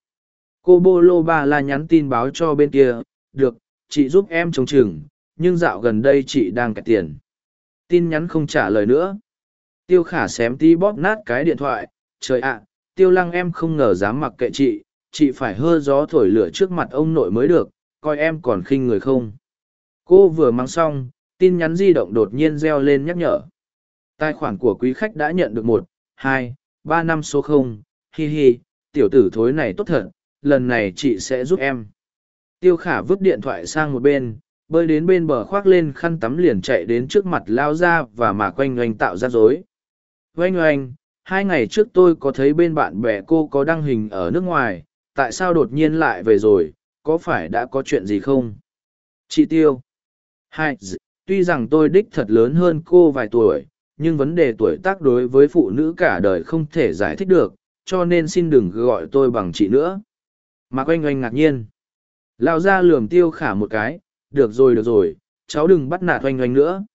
Cô Bô Lô Ba La nhắn tin báo cho bên kia, được, chị giúp em trông chừng, nhưng dạo gần đây chị đang cải tiền. Tin nhắn không trả lời nữa. Tiêu khả xém tí bóp nát cái điện thoại, trời ạ, tiêu lăng em không ngờ dám mặc kệ chị, chị phải hơ gió thổi lửa trước mặt ông nội mới được, coi em còn khinh người không. Cô vừa mang xong, tin nhắn di động đột nhiên reo lên nhắc nhở. Tài khoản của quý khách đã nhận được một, hai, ba năm số không, hi hi, tiểu tử thối này tốt thật, lần này chị sẽ giúp em. Tiêu khả vứt điện thoại sang một bên, bơi đến bên bờ khoác lên khăn tắm liền chạy đến trước mặt lao ra và mà quanh oanh tạo ra dối. Oanh oanh, hai ngày trước tôi có thấy bên bạn bè cô có đăng hình ở nước ngoài, tại sao đột nhiên lại về rồi, có phải đã có chuyện gì không? Chị Tiêu. Hai, tuy rằng tôi đích thật lớn hơn cô vài tuổi, nhưng vấn đề tuổi tác đối với phụ nữ cả đời không thể giải thích được, cho nên xin đừng gọi tôi bằng chị nữa. Mạc oanh oanh ngạc nhiên. Lao ra lườm tiêu khả một cái, được rồi được rồi, cháu đừng bắt nạt oanh oanh nữa.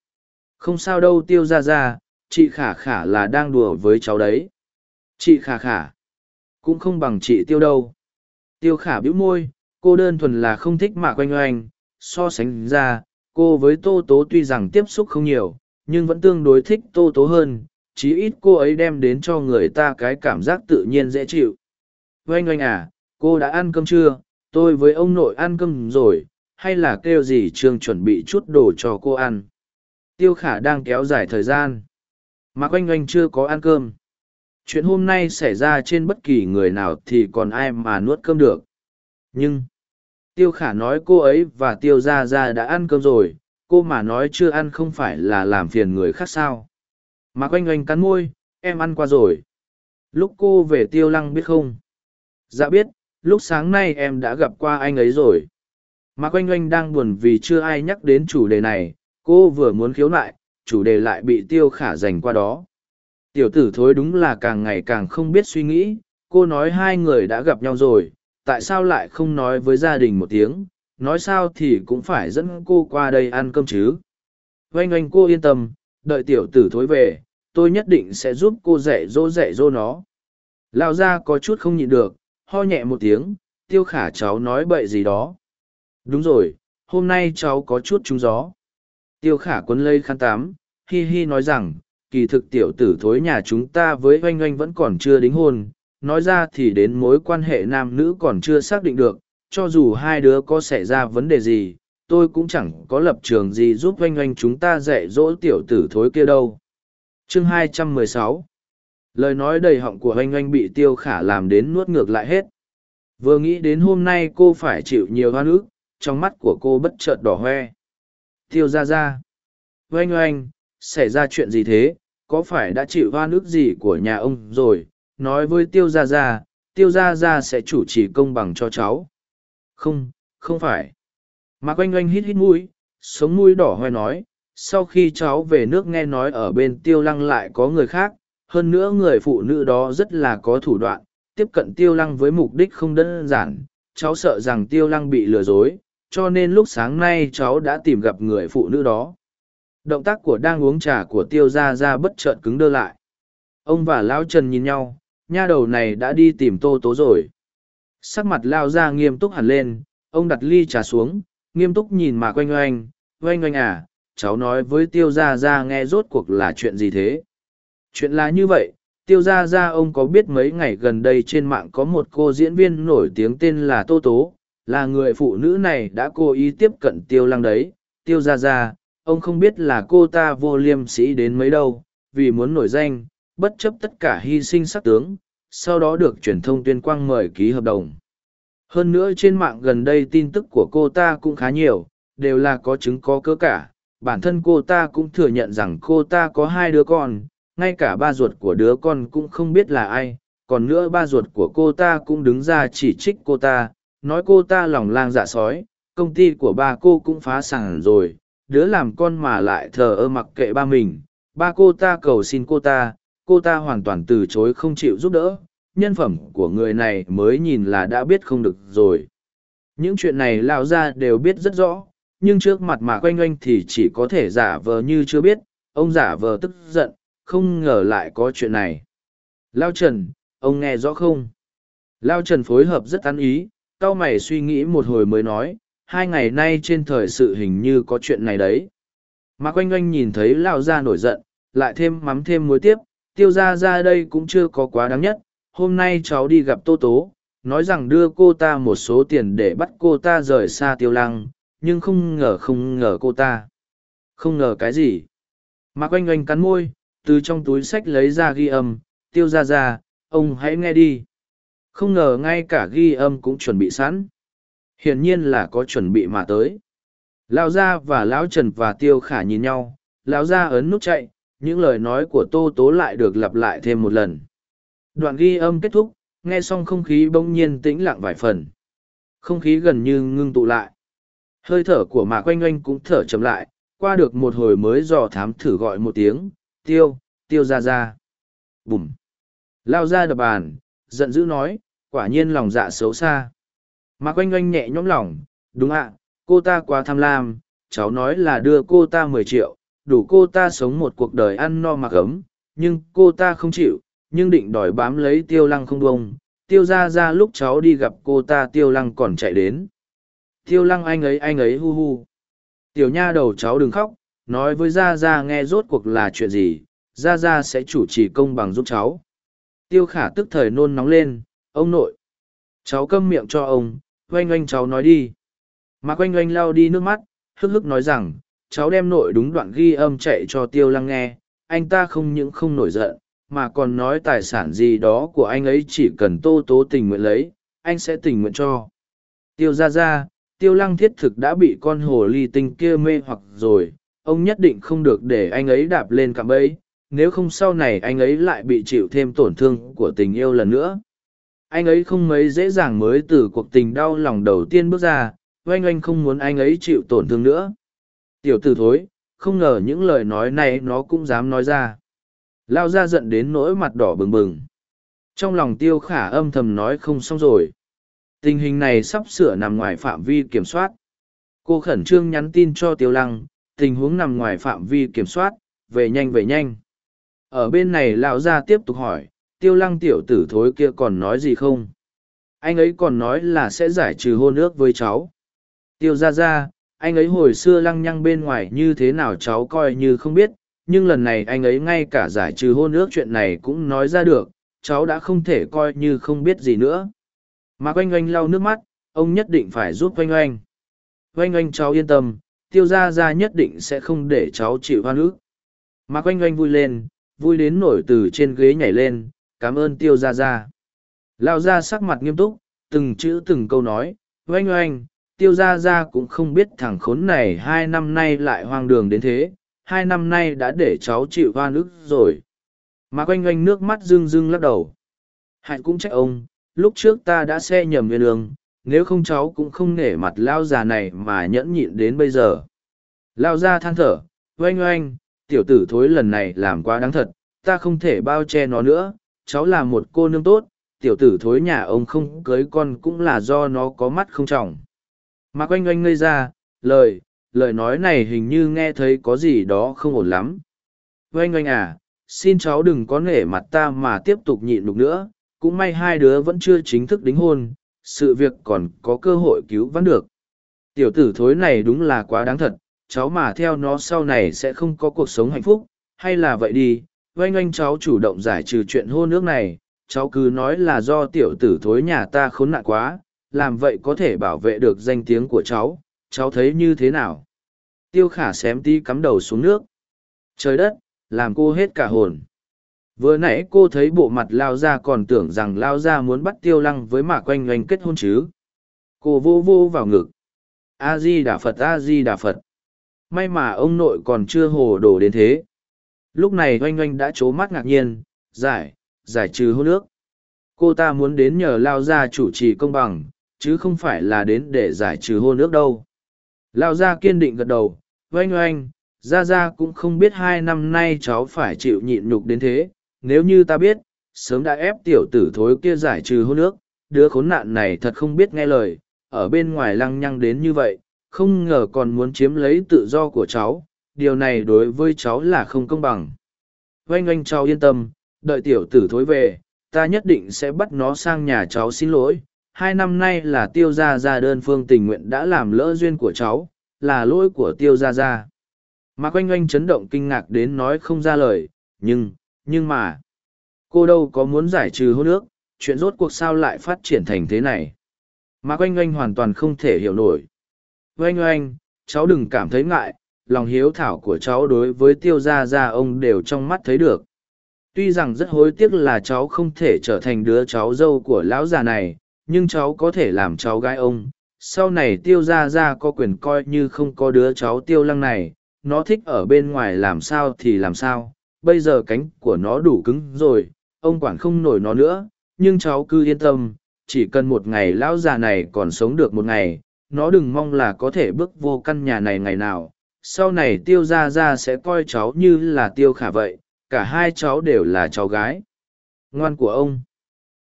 Không sao đâu tiêu ra ra, chị khả khả là đang đùa với cháu đấy. Chị khả khả, cũng không bằng chị tiêu đâu. Tiêu khả bĩu môi, cô đơn thuần là không thích mạc oanh oanh, so sánh ra, cô với tô tố tuy rằng tiếp xúc không nhiều, nhưng vẫn tương đối thích tô tố hơn, chí ít cô ấy đem đến cho người ta cái cảm giác tự nhiên dễ chịu. Oanh oanh à, cô đã ăn cơm chưa? Tôi với ông nội ăn cơm rồi, hay là kêu gì trường chuẩn bị chút đồ cho cô ăn? Tiêu khả đang kéo dài thời gian. mà oanh oanh chưa có ăn cơm chuyện hôm nay xảy ra trên bất kỳ người nào thì còn ai mà nuốt cơm được nhưng tiêu khả nói cô ấy và tiêu gia gia đã ăn cơm rồi cô mà nói chưa ăn không phải là làm phiền người khác sao? Mà quanh oanh cắn môi, em ăn qua rồi. Lúc cô về tiêu lăng biết không? Dạ biết, lúc sáng nay em đã gặp qua anh ấy rồi. Mà quanh oanh đang buồn vì chưa ai nhắc đến chủ đề này, cô vừa muốn khiếu nại, chủ đề lại bị tiêu khả dành qua đó. Tiểu tử thối đúng là càng ngày càng không biết suy nghĩ, cô nói hai người đã gặp nhau rồi, tại sao lại không nói với gia đình một tiếng? Nói sao thì cũng phải dẫn cô qua đây ăn cơm chứ. Oanh oanh cô yên tâm, đợi tiểu tử thối về, tôi nhất định sẽ giúp cô dạy dỗ dạy dỗ nó. Lao ra có chút không nhịn được, ho nhẹ một tiếng, tiêu khả cháu nói bậy gì đó. Đúng rồi, hôm nay cháu có chút trúng gió. Tiêu khả quấn lây khăn tám hi hi nói rằng, kỳ thực tiểu tử thối nhà chúng ta với oanh oanh vẫn còn chưa đính hôn. Nói ra thì đến mối quan hệ nam nữ còn chưa xác định được cho dù hai đứa có xảy ra vấn đề gì, tôi cũng chẳng có lập trường gì giúp oanh oanh chúng ta dạy dỗ tiểu tử thối kia đâu. Chương 216 lời nói đầy họng của oanh oanh bị tiêu khả làm đến nuốt ngược lại hết. Vừa nghĩ đến hôm nay cô phải chịu nhiều hoa nước trong mắt của cô bất chợt đỏ hoe. Tiêu ra ra oanh oanh, xảy ra chuyện gì thế? Có phải đã chịu hoa nước gì của nhà ông rồi? Nói với tiêu gia gia, tiêu gia gia sẽ chủ trì công bằng cho cháu không không phải. Mạc oanh oanh hít hít mũi, sống mũi đỏ hoe nói, sau khi cháu về nước nghe nói ở bên tiêu lăng lại có người khác, hơn nữa người phụ nữ đó rất là có thủ đoạn, tiếp cận tiêu lăng với mục đích không đơn giản, cháu sợ rằng tiêu lăng bị lừa dối, cho nên lúc sáng nay cháu đã tìm gặp người phụ nữ đó. Động tác của đang uống trà của tiêu ra ra bất chợt cứng đơ lại. Ông và lão trần nhìn nhau, nha đầu này đã đi tìm tô tố rồi sắc mặt lao ra nghiêm túc hẳn lên, ông đặt ly trà xuống, nghiêm túc nhìn mà quanh oanh oanh oanh à cháu nói với tiêu gia gia nghe rốt cuộc là chuyện gì thế? Chuyện là như vậy, tiêu gia gia ông có biết mấy ngày gần đây trên mạng có một cô diễn viên nổi tiếng tên là tô tố, là người phụ nữ này đã cố ý tiếp cận tiêu lăng đấy. Tiêu gia gia, ông không biết là cô ta vô liêm sĩ đến mấy đâu, vì muốn nổi danh, bất chấp tất cả hy sinh sắc tướng sau đó được truyền thông tuyên quang mời ký hợp đồng. Hơn nữa trên mạng gần đây tin tức của cô ta cũng khá nhiều, đều là có chứng có cớ cả. Bản thân cô ta cũng thừa nhận rằng cô ta có hai đứa con, ngay cả ba ruột của đứa con cũng không biết là ai. Còn nữa ba ruột của cô ta cũng đứng ra chỉ trích cô ta, nói cô ta lòng lang dạ sói. Công ty của ba cô cũng phá sản rồi, đứa làm con mà lại thờ ơ mặc kệ ba mình. Ba cô ta cầu xin cô ta cô ta hoàn toàn từ chối không chịu giúp đỡ, nhân phẩm của người này mới nhìn là đã biết không được rồi. Những chuyện này lao ra đều biết rất rõ, nhưng trước mặt mà quanh oanh thì chỉ có thể giả vờ như chưa biết, ông giả vờ tức giận, không ngờ lại có chuyện này. Lao trần, ông nghe rõ không? Lao trần phối hợp rất tán ý c a o mày suy nghĩ một hồi mới nói, hai ngày nay trên thời sự hình như có chuyện này đấy. Mà quanh oanh nhìn thấy lao ra nổi giận, lại thêm mắm thêm muối tiếp tiêu ra ra đây cũng chưa có quá đáng nhất, hôm nay cháu đi gặp tô tố, nói rằng đưa cô ta một số tiền để bắt cô ta rời xa tiêu lăng, nhưng không ngờ không ngờ cô ta. Không ngờ cái gì? Mạc oanh oanh cắn môi, từ trong túi sách lấy ra ghi âm, tiêu ra ra ông hãy nghe đi. Không ngờ ngay cả ghi âm cũng chuẩn bị sẵn. Hiển nhiên là có chuẩn bị mà tới. Lão gia và lão trần và tiêu khả nhìn nhau, lão gia ấn nút chạy những lời nói của tô tố lại được lặp lại thêm một lần. Đoạn ghi âm kết thúc, nghe xong không khí bỗng nhiên tĩnh lặng vài phần. Không khí gần như ngưng tụ lại. Hơi thở của mạc oanh oanh cũng thở chậm lại, qua được một hồi mới dò thám thử gọi một tiếng, tiêu tiêu ra ra bùm. Lao ra đập bàn, giận dữ nói, quả nhiên lòng dạ xấu xa. Mạc oanh oanh nhẹ nhõm lòng, đúng ạ, cô ta quá tham lam, cháu nói là đưa cô ta mười triệu đủ cô ta sống một cuộc đời ăn no mặc ấm, nhưng cô ta không chịu, nhưng định đòi bám lấy tiêu lăng không bông tiêu ra ra lúc cháu đi gặp cô ta, tiêu lăng còn chạy đến. Tiêu lăng anh ấy anh ấy hu hu. Tiểu nha đầu cháu đừng khóc, nói với ra ra nghe rốt cuộc là chuyện gì ra ra sẽ chủ trì công bằng giúp cháu. Tiêu khả tức thời nôn nóng lên, ông nội, cháu câm miệng cho ông, oanh oanh cháu nói đi. Mà oanh oanh lau đi nước mắt, hức hức nói rằng cháu đem nội đúng đoạn ghi âm chạy cho tiêu lăng nghe anh ta không những không nổi giận mà còn nói tài sản gì đó của anh ấy chỉ cần tô tố tình nguyện lấy anh sẽ tình nguyện cho tiêu ra ra tiêu lăng thiết thực đã bị con hồ ly tinh kia mê hoặc rồi, ông nhất định không được để anh ấy đạp lên cạm ấy nếu không sau này anh ấy lại bị chịu thêm tổn thương của tình yêu lần nữa. Anh ấy không mấy dễ dàng mới từ cuộc tình đau lòng đầu tiên bước ra, oanh oanh không muốn anh ấy chịu tổn thương nữa. Tiểu tử thối, không ngờ những lời nói này nó cũng dám nói ra. Lao ra giận đến nỗi mặt đỏ bừng bừng. Trong lòng tiêu khả âm thầm nói không xong rồi. Tình hình này sắp sửa nằm ngoài phạm vi kiểm soát. Cô khẩn trương nhắn tin cho tiêu lăng, tình huống nằm ngoài phạm vi kiểm soát, về nhanh về nhanh. Ở bên này lão gia tiếp tục hỏi, tiêu lăng tiểu tử thối kia còn nói gì không? Anh ấy còn nói là sẽ giải trừ hôn ước với cháu. Tiêu ra ra, anh ấy hồi xưa lăng nhăng bên ngoài như thế nào cháu coi như không biết, nhưng lần này anh ấy ngay cả giải trừ hôn ước chuyện này cũng nói ra được, cháu đã không thể coi như không biết gì nữa. Mà oanh oanh lau nước mắt, ông nhất định phải giúp oanh oanh. Oanh oanh cháu yên tâm, tiêu Gia Gia nhất định sẽ không để cháu chịu hoan ước. Mà oanh oanh vui lên, vui đến nổi từ trên ghế nhảy lên, cảm ơn tiêu Gia Gia. Lao ra sắc mặt nghiêm túc, từng chữ từng câu nói, oanh oanh, tiêu gia gia cũng không biết thằng khốn này hai năm nay lại hoang đường đến thế, hai năm nay đã để cháu chịu hoa nước rồi. Mà quanh quanh nước mắt rưng rưng lắc đầu. Hạnh cũng trách ông, lúc trước ta đã xe nhầm nguyên đường, nếu không cháu cũng không nể mặt lao già này mà nhẫn nhịn đến bây giờ. Lao ra than thở, oanh oanh, tiểu tử thối lần này làm quá đáng thật, ta không thể bao che nó nữa, cháu là một cô nương tốt, tiểu tử thối nhà ông không cưới con cũng là do nó có mắt không trọng. Mà quanh oanh ngây ra, lời, lời nói này hình như nghe thấy có gì đó không ổn lắm. Oanh oanh à, xin cháu đừng có nể mặt ta mà tiếp tục nhịn đục nữa, cũng may hai đứa vẫn chưa chính thức đính hôn, sự việc còn có cơ hội cứu vãn được. Tiểu tử thối này đúng là quá đáng thật, cháu mà theo nó sau này sẽ không có cuộc sống hạnh phúc, hay là vậy đi, oanh oanh cháu chủ động giải trừ chuyện hôn nước này, cháu cứ nói là do tiểu tử thối nhà ta khốn nạn quá, làm vậy có thể bảo vệ được danh tiếng của cháu, cháu thấy như thế nào? Tiêu khả xém tí cắm đầu xuống nước. Trời đất, làm cô hết cả hồn. Vừa nãy cô thấy bộ mặt lao ra còn tưởng rằng lao ra muốn bắt tiêu lăng với mạc quanh oanh kết hôn chứ. Cô vô vô vào ngực. A-di đà Phật A-di đà Phật. May mà ông nội còn chưa hồ đồ đến thế. Lúc này oanh oanh đã trố mắt ngạc nhiên, giải, giải trừ hôn nước. Cô ta muốn đến nhờ lao ra chủ trì công bằng, chứ không phải là đến để giải trừ hôn ước đâu. Lao gia kiên định gật đầu, oanh oanh, ra ra cũng không biết hai năm nay cháu phải chịu nhịn nhục đến thế, nếu như ta biết, sớm đã ép tiểu tử thối kia giải trừ hôn ước, đứa khốn nạn này thật không biết nghe lời, ở bên ngoài lăng nhăng đến như vậy, không ngờ còn muốn chiếm lấy tự do của cháu, điều này đối với cháu là không công bằng. Oanh oanh cháu yên tâm, đợi tiểu tử thối về, ta nhất định sẽ bắt nó sang nhà cháu xin lỗi, hai năm nay là tiêu gia gia đơn phương tình nguyện đã làm lỡ duyên của cháu, là lỗi của tiêu gia gia. Mà quanh oanh chấn động kinh ngạc đến nói không ra lời, nhưng nhưng mà, cô đâu có muốn giải trừ hôn ước, chuyện rốt cuộc sao lại phát triển thành thế này? Mà quanh oanh hoàn toàn không thể hiểu nổi. Oanh oanh, cháu đừng cảm thấy ngại, lòng hiếu thảo của cháu đối với tiêu gia gia ông đều trong mắt thấy được. Tuy rằng rất hối tiếc là cháu không thể trở thành đứa cháu dâu của lão già này nhưng cháu có thể làm cháu gái ông. Sau này tiêu ra ra có quyền coi như không có đứa cháu tiêu lăng này, nó thích ở bên ngoài làm sao thì làm sao. Bây giờ cánh của nó đủ cứng rồi, ông quản không nổi nó nữa, nhưng cháu cứ yên tâm, chỉ cần một ngày lão già này còn sống được một ngày, nó đừng mong là có thể bước vô căn nhà này ngày nào. Sau này tiêu ra ra sẽ coi cháu như là tiêu khả vậy, cả hai cháu đều là cháu gái. Ngoan của ông.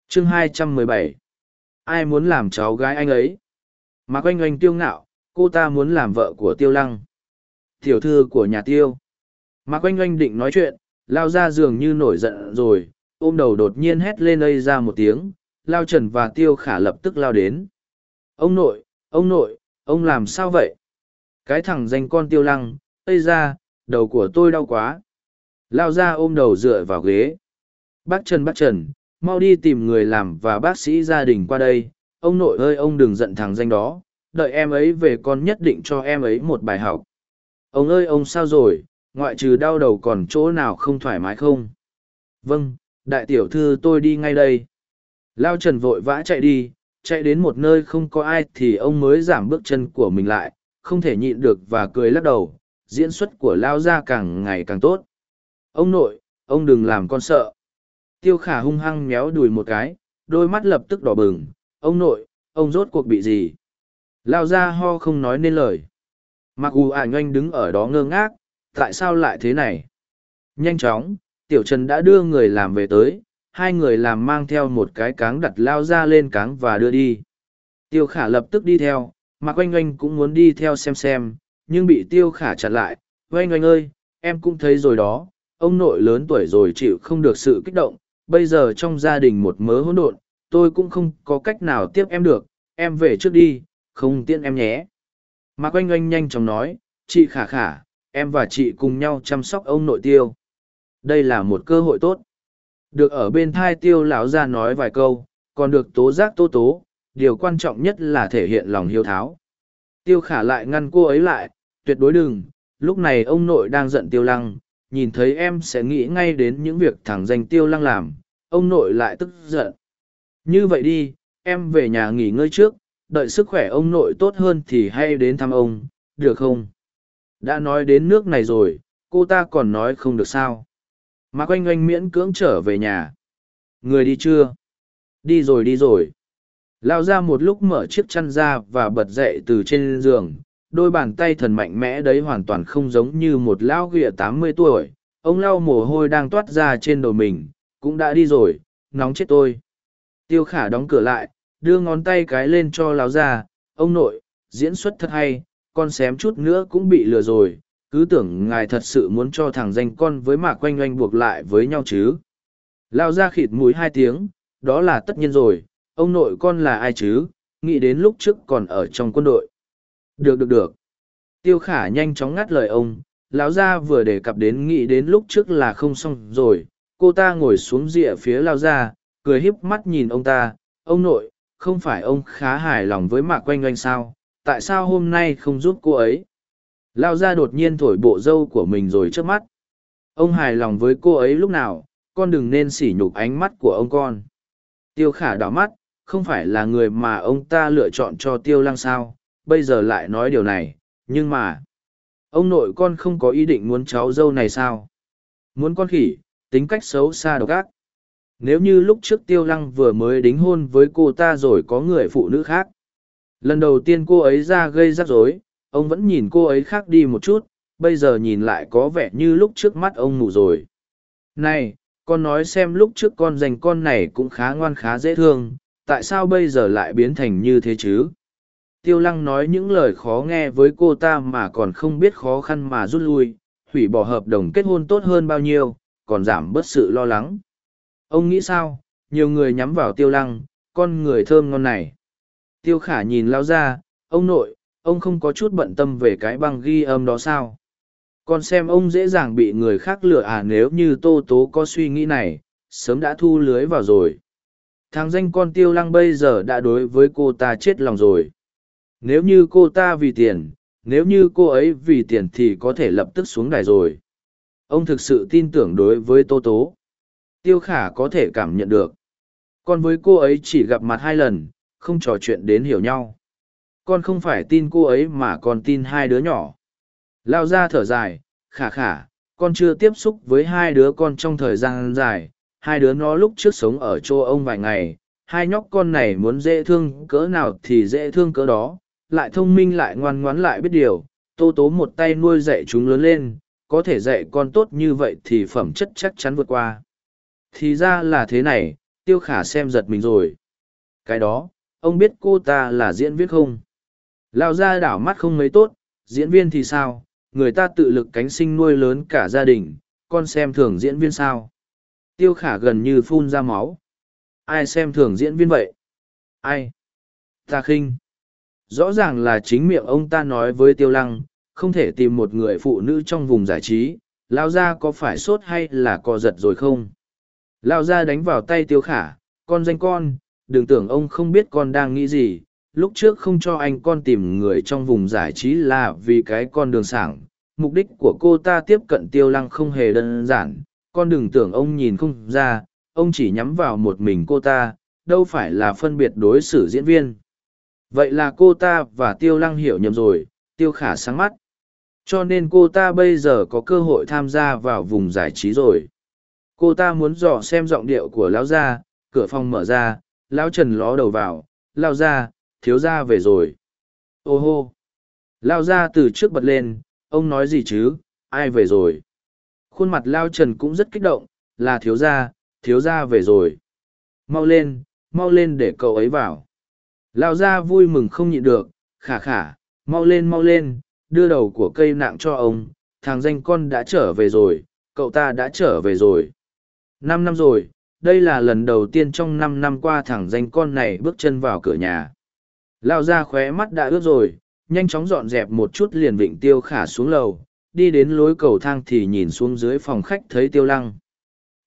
Chương 217 ai muốn làm cháu gái anh ấy? Mạc oanh oanh tiêu ngạo, cô ta muốn làm vợ của tiêu lăng. Tiểu thư của nhà tiêu. Mạc oanh oanh định nói chuyện, lao ra giường như nổi giận rồi, ôm đầu đột nhiên hét lên ây ra một tiếng, lao trần và tiêu khả lập tức lao đến. Ông nội ông nội, ông làm sao vậy? Cái thằng danh con tiêu lăng, ây ra, đầu của tôi đau quá. Lao ra ôm đầu dựa vào ghế. Bác trần bác trần mau đi tìm người làm và bác sĩ gia đình qua đây. Ông nội ơi, ông đừng giận thằng danh đó. Đợi em ấy về con nhất định cho em ấy một bài học. Ông ơi, ông sao rồi? Ngoại trừ đau đầu còn chỗ nào không thoải mái không? Vâng đại tiểu thư, tôi đi ngay đây. Lao trần vội vã chạy đi. Chạy đến một nơi không có ai thì ông mới giảm bước chân của mình lại. Không thể nhịn được và cười lắc đầu. Diễn xuất của lao gia càng ngày càng tốt. Ông nội, ông đừng làm con sợ tiêu khả hung hăng méo đùi một cái, đôi mắt lập tức đỏ bừng, ông nội, ông rốt cuộc bị gì? Lao ra ho không nói nên lời. Mặc ù ả nhoanh đứng ở đó ngơ ngác, tại sao lại thế này? Nhanh chóng, tiểu trần đã đưa người làm về tới, hai người làm mang theo một cái cáng đặt lao ra lên cáng và đưa đi. Tiêu khả lập tức đi theo mặc oanh oanh cũng muốn đi theo xem xem, nhưng bị tiêu khả chặn lại, oanh oanh ơi, em cũng thấy rồi đó, ông nội lớn tuổi rồi chịu không được sự kích động bây giờ trong gia đình một mớ hỗn độn, tôi cũng không có cách nào tiếp em được, em về trước đi, không tiễn em nhé. Mạc oanh oanh nhanh chóng nói, chị khả khả, em và chị cùng nhau chăm sóc ông nội tiêu. Đây là một cơ hội tốt. Được ở bên thai tiêu lão ra nói vài câu, còn được tố giác tô tố, điều quan trọng nhất là thể hiện lòng hiếu tháo. Tiêu khả lại ngăn cô ấy lại, tuyệt đối đừng, lúc này ông nội đang giận tiêu lăng nhìn thấy em sẽ nghĩ ngay đến những việc thẳng danh tiêu lăng làm, ông nội lại tức giận. Như vậy đi, em về nhà nghỉ ngơi trước, đợi sức khỏe ông nội tốt hơn thì hay đến thăm ông, được không? Đã nói đến nước này rồi, cô ta còn nói không được sao. Mạc oanh oanh miễn cưỡng trở về nhà. Người đi chưa? Đi rồi đi rồi. Lao ra một lúc mở chiếc chăn ra và bật dậy từ trên giường đôi bàn tay thần mạnh mẽ đấy hoàn toàn không giống như một lão ghịa tám mươi tuổi. Ông lau mồ hôi đang toát ra trên đầu mình, cũng đã đi rồi, nóng chết tôi. Tiêu khả đóng cửa lại, đưa ngón tay cái lên cho lão ra ông nội, diễn xuất thật hay, con xém chút nữa cũng bị lừa rồi. Cứ tưởng ngài thật sự muốn cho thằng danh con với mạc quanh oanh buộc lại với nhau chứ. Lao ra khịt mũi hai tiếng, đó là tất nhiên rồi. Ông nội con là ai chứ? Nghĩ đến lúc trước còn ở trong quân đội được được được. Tiêu khả nhanh chóng ngắt lời ông, lão gia vừa đề cập đến nghĩ đến lúc trước là không xong rồi, cô ta ngồi xuống rìa phía lao gia, cười híp mắt nhìn ông ta, ông nội, không phải ông khá hài lòng với mạc quanh oanh sao? Tại sao hôm nay không giúp cô ấy? Lao gia đột nhiên thổi bộ râu của mình rồi trước mắt. Ông hài lòng với cô ấy lúc nào? Con đừng nên sỉ nhục ánh mắt của ông con. Tiêu khả đỏ mắt, không phải là người mà ông ta lựa chọn cho tiêu lăng sao? Bây giờ lại nói điều này, nhưng mà, ông nội con không có ý định muốn cháu dâu này sao? Muốn con khỉ, tính cách xấu xa độc ác. Nếu như lúc trước tiêu lăng vừa mới đính hôn với cô ta rồi có người phụ nữ khác. Lần đầu tiên cô ấy ra gây rắc rối, ông vẫn nhìn cô ấy khác đi một chút, bây giờ nhìn lại có vẻ như lúc trước mắt ông mù rồi. Này, con nói xem lúc trước con dành con này cũng khá ngoan khá dễ thương, tại sao bây giờ lại biến thành như thế chứ? Tiêu lăng nói những lời khó nghe với cô ta mà còn không biết khó khăn mà rút lui, hủy bỏ hợp đồng kết hôn tốt hơn bao nhiêu, còn giảm bớt sự lo lắng. Ông nghĩ sao? Nhiều người nhắm vào tiêu lăng, con người thơm ngon này. Tiêu khả nhìn lao ra ông nội, ông không có chút bận tâm về cái băng ghi âm đó sao? Con xem ông dễ dàng bị người khác lừa à nếu như tô tố có suy nghĩ này, sớm đã thu lưới vào rồi. Thằng danh con tiêu lăng bây giờ đã đối với cô ta chết lòng rồi nếu như cô ta vì tiền, nếu như cô ấy vì tiền thì có thể lập tức xuống đài rồi. Ông thực sự tin tưởng đối với tô tố. Tiêu khả có thể cảm nhận được. Còn với cô ấy chỉ gặp mặt hai lần, không trò chuyện đến hiểu nhau. Con không phải tin cô ấy mà còn tin hai đứa nhỏ. Lao ra thở dài, khả khả, con chưa tiếp xúc với hai đứa con trong thời gian dài. Hai đứa nó lúc trước sống ở chỗ ông vài ngày. Hai nhóc con này muốn dễ thương cỡ nào thì dễ thương cỡ đó lại thông minh lại ngoan ngoãn lại biết điều. Tô tố một tay nuôi dạy chúng lớn lên, có thể dạy con tốt như vậy thì phẩm chất chắc chắn vượt qua. Thì ra là thế này, tiêu khả xem giật mình rồi. Cái đó, ông biết cô ta là diễn viên không? Lao ra đảo mắt không mấy tốt, diễn viên thì sao? Người ta tự lực cánh sinh nuôi lớn cả gia đình, con xem thường diễn viên sao? Tiêu khả gần như phun ra máu. Ai xem thường diễn viên vậy? Ai? Ta khinh rõ ràng là chính miệng ông ta nói với tiêu lăng, không thể tìm một người phụ nữ trong vùng giải trí, lao gia có phải sốt hay là co giật rồi không lao gia đánh vào tay tiêu khả, con danh con, đừng tưởng ông không biết con đang nghĩ gì, lúc trước không cho anh con tìm người trong vùng giải trí là vì cái con đường sảng, mục đích của cô ta tiếp cận tiêu lăng không hề đơn giản, con đừng tưởng ông nhìn không ra, ông chỉ nhắm vào một mình cô ta, đâu phải là phân biệt đối xử diễn viên. Vậy là cô ta và Tiêu Lăng hiểu nhầm rồi, Tiêu Khả sáng mắt. Cho nên cô ta bây giờ có cơ hội tham gia vào vùng giải trí rồi. Cô ta muốn dò xem giọng điệu của lão gia, cửa phòng mở ra, lão Trần ló đầu vào, lao gia, thiếu gia về rồi. Ô hô! Lao gia từ trước bật lên, ông nói gì chứ, ai về rồi? Khuôn mặt Lao Trần cũng rất kích động, là thiếu gia, thiếu gia về rồi. Mau lên, mau lên để cậu ấy vào. Lao ra vui mừng không nhịn được, khả khả, mau lên mau lên, đưa đầu của cây nạng cho ông, thằng danh con đã trở về rồi, cậu ta đã trở về rồi. Năm năm rồi, đây là lần đầu tiên trong năm năm qua thằng danh con này bước chân vào cửa nhà. Lao ra khóe mắt đã ướt rồi, nhanh chóng dọn dẹp một chút liền vịnh tiêu khả xuống lầu, đi đến lối cầu thang thì nhìn xuống dưới phòng khách thấy tiêu lăng.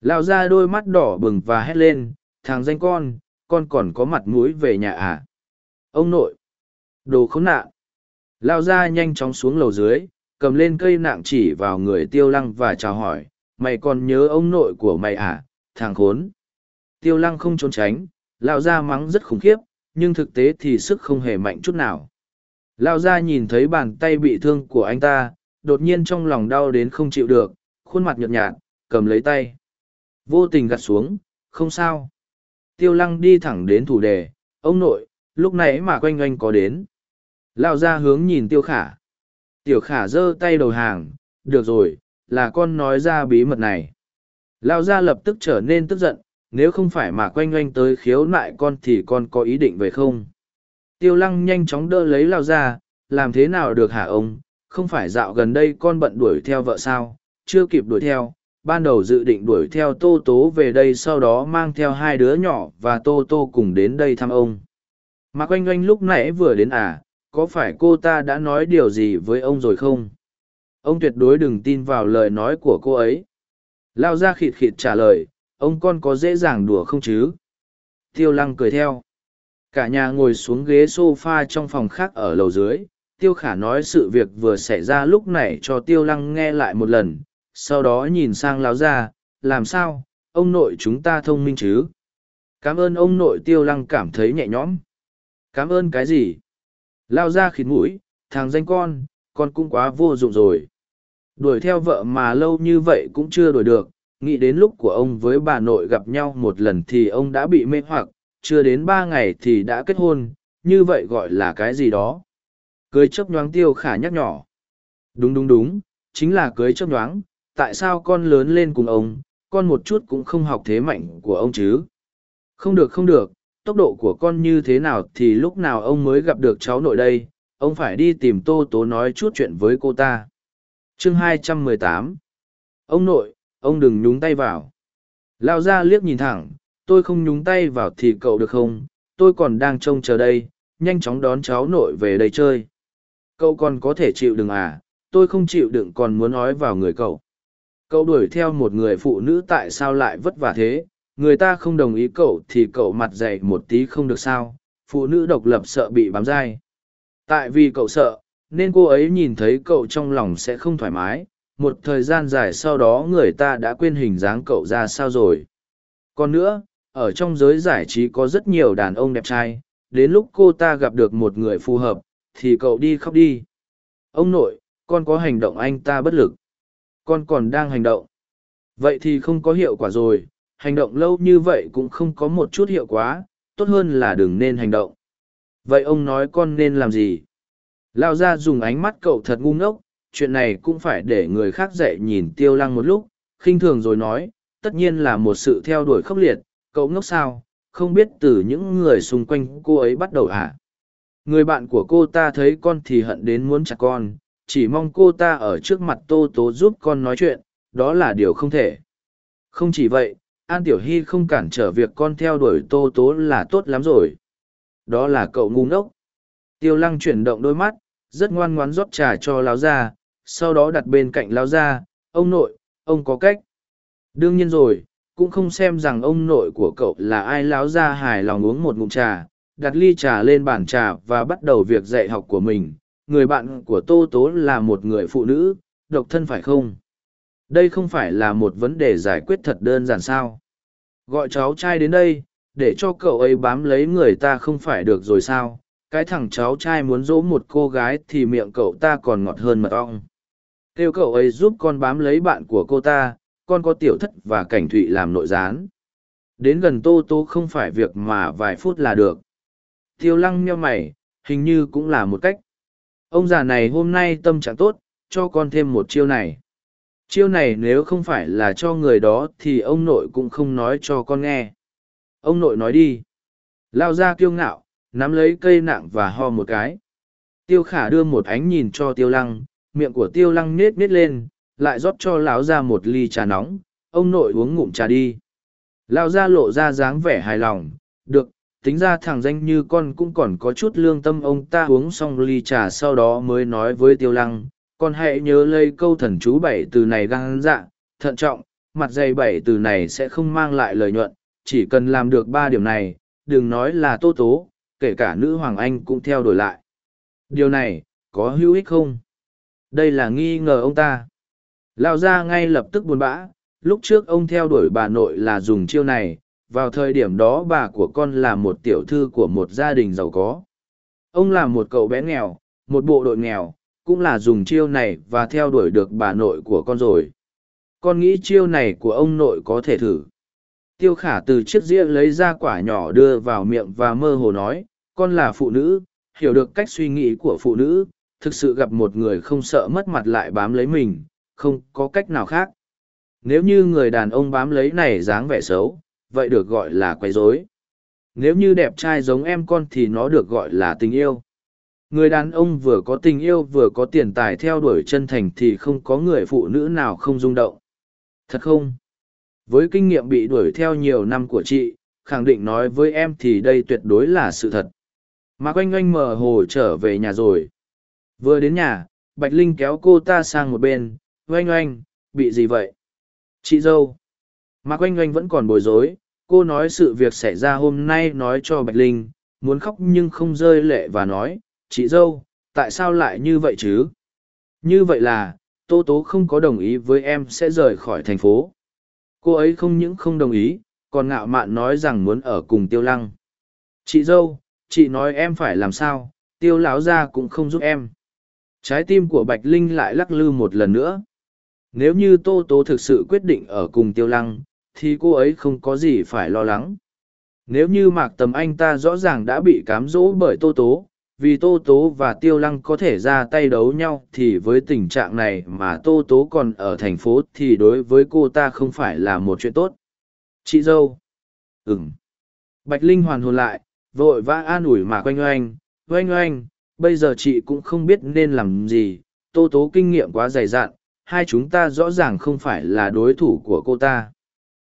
Lao ra đôi mắt đỏ bừng và hét lên, thằng danh con, con còn có mặt mũi về nhà à? Ông nội! Đồ khốn nạn! Lao ra nhanh chóng xuống lầu dưới, cầm lên cây nạng chỉ vào người tiêu lăng và chào hỏi, mày còn nhớ ông nội của mày à, thằng khốn! Tiêu lăng không trốn tránh, Lao ra mắng rất khủng khiếp, nhưng thực tế thì sức không hề mạnh chút nào. Lao ra nhìn thấy bàn tay bị thương của anh ta, đột nhiên trong lòng đau đến không chịu được, khuôn mặt nhợt nhạt, cầm lấy tay. Vô tình gặt xuống, không sao. Tiêu lăng đi thẳng đến thủ đề, ông nội, lúc nãy mà quanh oanh có đến. Lao ra hướng nhìn tiêu khả. Tiểu khả giơ tay đầu hàng, được rồi, là con nói ra bí mật này. Lao ra lập tức trở nên tức giận, nếu không phải mà quanh oanh tới khiếu nại con thì con có ý định về không? Tiêu lăng nhanh chóng đỡ lấy lao ra, làm thế nào được hả ông, không phải dạo gần đây con bận đuổi theo vợ sao, chưa kịp đuổi theo, ban đầu dự định đuổi theo tô tố về đây sau đó mang theo hai đứa nhỏ và tô tô cùng đến đây thăm ông mà quanh oanh lúc nãy vừa đến à có phải cô ta đã nói điều gì với ông rồi không? Ông tuyệt đối đừng tin vào lời nói của cô ấy. Lao ra khịt khịt trả lời, ông con có dễ dàng đùa không chứ? Tiêu lăng cười theo. Cả nhà ngồi xuống ghế s o f a trong phòng khác ở lầu dưới. Tiêu khả nói sự việc vừa xảy ra lúc này cho tiêu lăng nghe lại một lần, sau đó nhìn sang lão gia làm sao? Ông nội chúng ta thông minh chứ? Cảm ơn ông nội, tiêu lăng cảm thấy nhẹ nhõm cảm ơn cái gì? Lao ra khịt mũi thằng danh con con cũng quá vô dụng rồi. Đuổi theo vợ mà lâu như vậy cũng chưa đuổi được nghĩ đến lúc của ông với bà nội gặp nhau một lần thì ông đã bị mê hoặc chưa đến ba ngày thì đã kết hôn như vậy gọi là cái gì đó? Cưới chấp nhoáng tiêu khả nhắc nhỏ. Đúng đúng đúng chính là cưới chấp nhoáng tại sao con lớn lên cùng ông, con một chút cũng không học thế mạnh của ông chứ? Không được không được, tốc độ của con như thế nào thì lúc nào ông mới gặp được cháu nội đây, ông phải đi tìm Tô Tố nói chút chuyện với cô ta. Chương 218 Ông nội, ông đừng nhúng tay vào. Lao ra liếc nhìn thẳng, tôi không nhúng tay vào thì cậu được không, tôi còn đang trông chờ đây, nhanh chóng đón cháu nội về đây chơi. Cậu còn có thể chịu đựng à, tôi không chịu đựng còn muốn nói vào người cậu. Cậu đuổi theo một người phụ nữ tại sao lại vất vả thế, người ta không đồng ý cậu thì cậu mặt dày một tí không được sao, phụ nữ độc lập sợ bị bám dai. Tại vì cậu sợ, nên cô ấy nhìn thấy cậu trong lòng sẽ không thoải mái, một thời gian dài sau đó người ta đã quên hình dáng cậu ra sao rồi. Còn nữa, ở trong giới giải trí có rất nhiều đàn ông đẹp trai, đến lúc cô ta gặp được một người phù hợp, thì cậu đi khóc đi. Ông nội, con có hành động anh ta bất lực con còn đang hành động. Vậy thì không có hiệu quả rồi, hành động lâu như vậy cũng không có một chút hiệu quả, tốt hơn là đừng nên hành động. Vậy ông nói con nên làm gì? Lao ra dùng ánh mắt cậu thật ngu ngốc, chuyện này cũng phải để người khác dạy nhìn tiêu lăng một lúc, khinh thường rồi nói, tất nhiên là một sự theo đuổi khốc liệt, cậu ngốc sao, không biết từ những người xung quanh cô ấy bắt đầu à? Người bạn của cô ta thấy con thì hận đến muốn chặt con, chỉ mong cô ta ở trước mặt tô tố giúp con nói chuyện đó là điều không thể không chỉ vậy an tiểu hy không cản trở việc con theo đuổi tô tố là tốt lắm rồi. Đó là cậu ngu ngốc. Tiêu lăng chuyển động đôi mắt, rất ngoan ngoãn rót trà cho láo gia, sau đó đặt bên cạnh láo gia, ông nội, ông có cách. Đương nhiên rồi, cũng không xem rằng ông nội của cậu là ai. Láo gia hài lòng uống một ngụm trà, đặt ly trà lên bàn trà và bắt đầu việc dạy học của mình. Người bạn của tô tố là một người phụ nữ, độc thân phải không? Đây không phải là một vấn đề giải quyết thật đơn giản sao? Gọi cháu trai đến đây, để cho cậu ấy bám lấy người ta không phải được rồi sao? Cái thằng cháu trai muốn dỗ một cô gái thì miệng cậu ta còn ngọt hơn mật ong. Kêu cậu ấy giúp con bám lấy bạn của cô ta, con có tiểu thất và cảnh thụy làm nội gián. Đến gần tô tô không phải việc mà vài phút là được. Tiêu lăng meo mày, hình như cũng là một cách. Ông già này hôm nay tâm trạng tốt, cho con thêm một chiêu này chiêu này nếu không phải là cho người đó thì ông nội cũng không nói cho con nghe. Ông nội nói đi. Lao ra kiêu ngạo, nắm lấy cây nặng và ho một cái. Tiêu khả đưa một ánh nhìn cho tiêu lăng, miệng của tiêu lăng nết nết lên, lại rót cho lão ra một ly trà nóng. Ông nội uống ngụm trà đi. Lao ra lộ ra dáng vẻ hài lòng. Được, tính ra thằng danh như con cũng còn có chút lương tâm. Ông ta uống xong ly trà sau đó mới nói với tiêu lăng con hãy nhớ lấy câu thần chú bảy từ này gan dạ thận trọng, mặt dày bảy từ này sẽ không mang lại lợi nhuận, chỉ cần làm được ba điểm này, đừng nói là tô tố, kể cả nữ hoàng anh cũng theo đuổi lại. Điều này, có hữu ích không? Đây là nghi ngờ ông ta. Lao ra ngay lập tức buồn bã, lúc trước ông theo đuổi bà nội là dùng chiêu này, vào thời điểm đó bà của con là một tiểu thư của một gia đình giàu có. Ông là một cậu bé nghèo, một bộ đội nghèo cũng là dùng chiêu này và theo đuổi được bà nội của con rồi. Con nghĩ chiêu này của ông nội có thể thử. Tiêu khả từ chiếc dĩa lấy ra quả nhỏ đưa vào miệng và mơ hồ nói, con là phụ nữ, hiểu được cách suy nghĩ của phụ nữ, thực sự gặp một người không sợ mất mặt lại bám lấy mình, không có cách nào khác. Nếu như người đàn ông bám lấy này dáng vẻ xấu, vậy được gọi là quấy rối. Nếu như đẹp trai giống em con thì nó được gọi là tình yêu người đàn ông vừa có tình yêu vừa có tiền tài theo đuổi chân thành thì không có người phụ nữ nào không rung động. Thật không? Với kinh nghiệm bị đuổi theo nhiều năm của chị, khẳng định nói với em thì đây tuyệt đối là sự thật. Mà quanh oanh mờ hồ trở về nhà rồi. Vừa đến nhà, bạch linh kéo cô ta sang một bên. Oanh oanh, bị gì vậy? Chị dâu. Mà quanh oanh vẫn còn bối rối. Cô nói sự việc xảy ra hôm nay nói cho bạch linh, muốn khóc nhưng không rơi lệ và nói chị dâu, tại sao lại như vậy chứ? Như vậy là, tô tố không có đồng ý với em sẽ rời khỏi thành phố. Cô ấy không những không đồng ý, còn ngạo mạn nói rằng muốn ở cùng tiêu lăng. Chị dâu, chị nói em phải làm sao, tiêu láo ra cũng không giúp em. Trái tim của bạch linh lại lắc lư một lần nữa. Nếu như tô tố thực sự quyết định ở cùng tiêu lăng, thì cô ấy không có gì phải lo lắng. Nếu như mạc tầm anh ta rõ ràng đã bị cám dỗ bởi tô tố vì tô tố và tiêu lăng có thể ra tay đấu nhau thì với tình trạng này mà tô tố còn ở thành phố thì đối với cô ta không phải là một chuyện tốt. Chị dâu. Ừng bạch linh hoàn hồn lại, vội vã an ủi mà quanh oanh oanh oanh, bây giờ chị cũng không biết nên làm gì. Tô tố kinh nghiệm quá dày dặn hai chúng ta rõ ràng không phải là đối thủ của cô ta.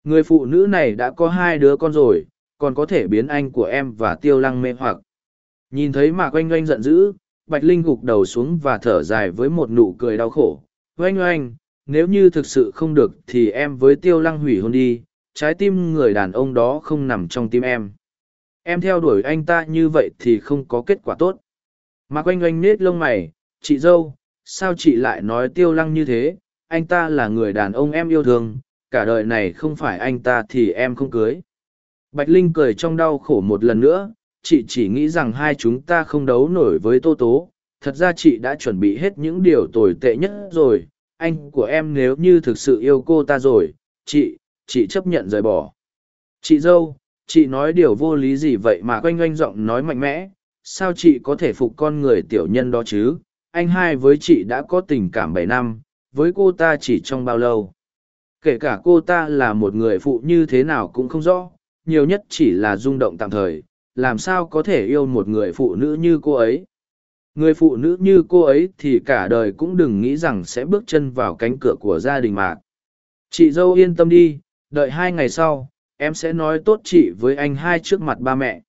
Người phụ nữ này đã có hai đứa con rồi, còn có thể biến anh của em và tiêu lăng mê hoặc. Nhìn thấy Mạc Oanh Oanh giận dữ, Bạch Linh gục đầu xuống và thở dài với một nụ cười đau khổ. Oanh Oanh, nếu như thực sự không được thì em với Tiêu Lăng hủy hôn đi, trái tim người đàn ông đó không nằm trong tim em. Em theo đuổi anh ta như vậy thì không có kết quả tốt. Mạc Oanh Oanh nết lông mày, chị dâu, sao chị lại nói Tiêu Lăng như thế? Anh ta là người đàn ông em yêu thương, cả đời này không phải anh ta thì em không cưới. Bạch Linh cười trong đau khổ một lần nữa, chị chỉ nghĩ rằng hai chúng ta không đấu nổi với tô tố. Thật ra chị đã chuẩn bị hết những điều tồi tệ nhất rồi. Anh của em nếu như thực sự yêu cô ta rồi, chị chị chấp nhận rời bỏ. Chị dâu, chị nói điều vô lý gì vậy mà quanh oanh giọng nói mạnh mẽ. Sao chị có thể phục con người tiểu nhân đó chứ? Anh hai với chị đã có tình cảm bảy năm. Với cô ta chỉ trong bao lâu? Kể cả cô ta là một người phụ như thế nào cũng không rõ. Nhiều nhất chỉ là rung động tạm thời làm sao có thể yêu một người phụ nữ như cô ấy? Người phụ nữ như cô ấy thì cả đời cũng đừng nghĩ rằng sẽ bước chân vào cánh cửa của gia đình mạc chị dâu yên tâm đi, đợi hai ngày sau, em sẽ nói tốt chị với anh hai trước mặt ba mẹ.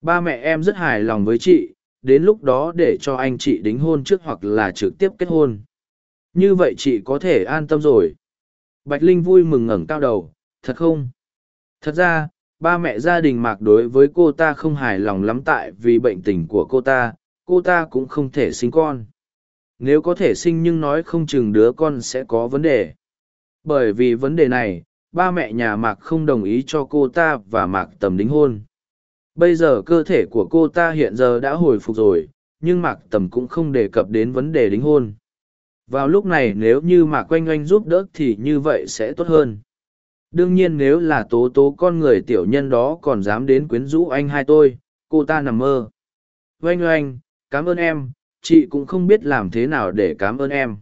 Ba mẹ em rất hài lòng với chị, đến lúc đó để cho anh chị đính hôn trước hoặc là trực tiếp kết hôn. Như vậy chị có thể an tâm rồi. Bạch linh vui mừng ngẩng cao đầu, thật không? Thật ra ba mẹ gia đình mạc đối với cô ta không hài lòng lắm tại vì bệnh tình của cô ta cô ta cũng không thể sinh con. Nếu có thể sinh nhưng nói không chừng đứa con sẽ có vấn đề. Bởi vì vấn đề này, ba mẹ nhà mạc không đồng ý cho cô ta và mạc tầm đính hôn. Bây giờ cơ thể của cô ta hiện giờ đã hồi phục rồi, nhưng mạc tầm cũng không đề cập đến vấn đề đính hôn. Vào lúc này nếu như mạc oanh oanh giúp đỡ thì như vậy sẽ tốt hơn đương nhiên nếu là tố tố con người tiểu nhân đó còn dám đến quyến rũ anh hai tôi, cô ta nằm mơ. Oanh oanh, cảm ơn em, chị cũng không biết làm thế nào để cảm ơn em.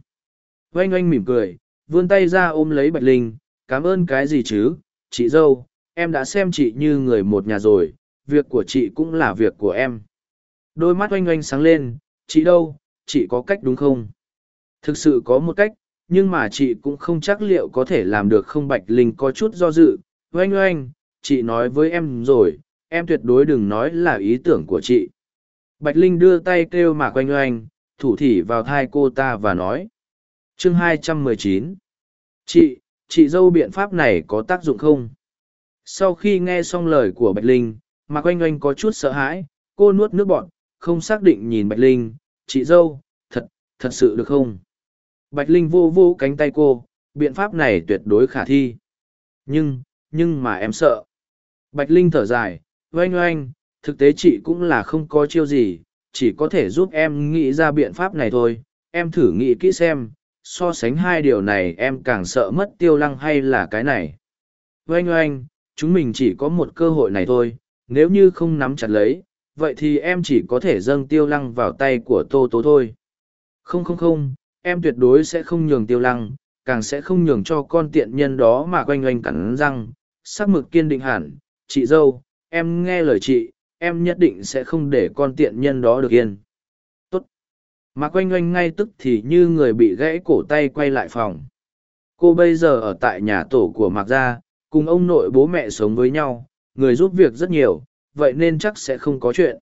Oanh oanh mỉm cười, vươn tay ra ôm lấy bạch linh, cảm ơn cái gì chứ, chị dâu, em đã xem chị như người một nhà rồi, việc của chị cũng là việc của em. Đôi mắt oanh oanh sáng lên, chị đâu, chị có cách đúng không? Thực sự có một cách nhưng mà chị cũng không chắc liệu có thể làm được không bạch linh có chút do dự. Oanh oanh, chị nói với em rồi, em tuyệt đối đừng nói là ý tưởng của chị. Bạch linh đưa tay kêu mạc oanh oanh, thủ thỉ vào thai cô ta và nói. Chương 219 chị chị dâu biện pháp này có tác dụng không? Sau khi nghe xong lời của bạch linh mạc oanh oanh có chút sợ hãi, cô nuốt nước bọn không xác định nhìn bạch linh. Chị dâu, thật thật sự được không? Bạch linh vô vô cánh tay cô, biện pháp này tuyệt đối khả thi. Nhưng nhưng mà em sợ. Bạch linh thở dài, oanh oanh, thực tế chị cũng là không có chiêu gì, chỉ có thể giúp em nghĩ ra biện pháp này thôi. Em thử nghĩ kỹ xem, so sánh hai điều này em càng sợ mất tiêu lăng hay là cái này. Oanh oanh, chúng mình chỉ có một cơ hội này thôi, nếu như không nắm chặt lấy, vậy thì em chỉ có thể dâng tiêu lăng vào tay của tô tố thôi. Không không không em tuyệt đối sẽ không nhường tiêu lăng, càng sẽ không nhường cho con tiện nhân đó mà quanh oanh cắn răng. Sắc mực kiên định hẳn, chị dâu, em nghe lời chị, em nhất định sẽ không để con tiện nhân đó được yên. Tốt. Mà quanh oanh ngay tức thì như người bị gãy cổ tay quay lại phòng. Cô bây giờ ở tại nhà tổ của mạc gia, cùng ông nội bố mẹ sống với nhau, người giúp việc rất nhiều, vậy nên chắc sẽ không có chuyện.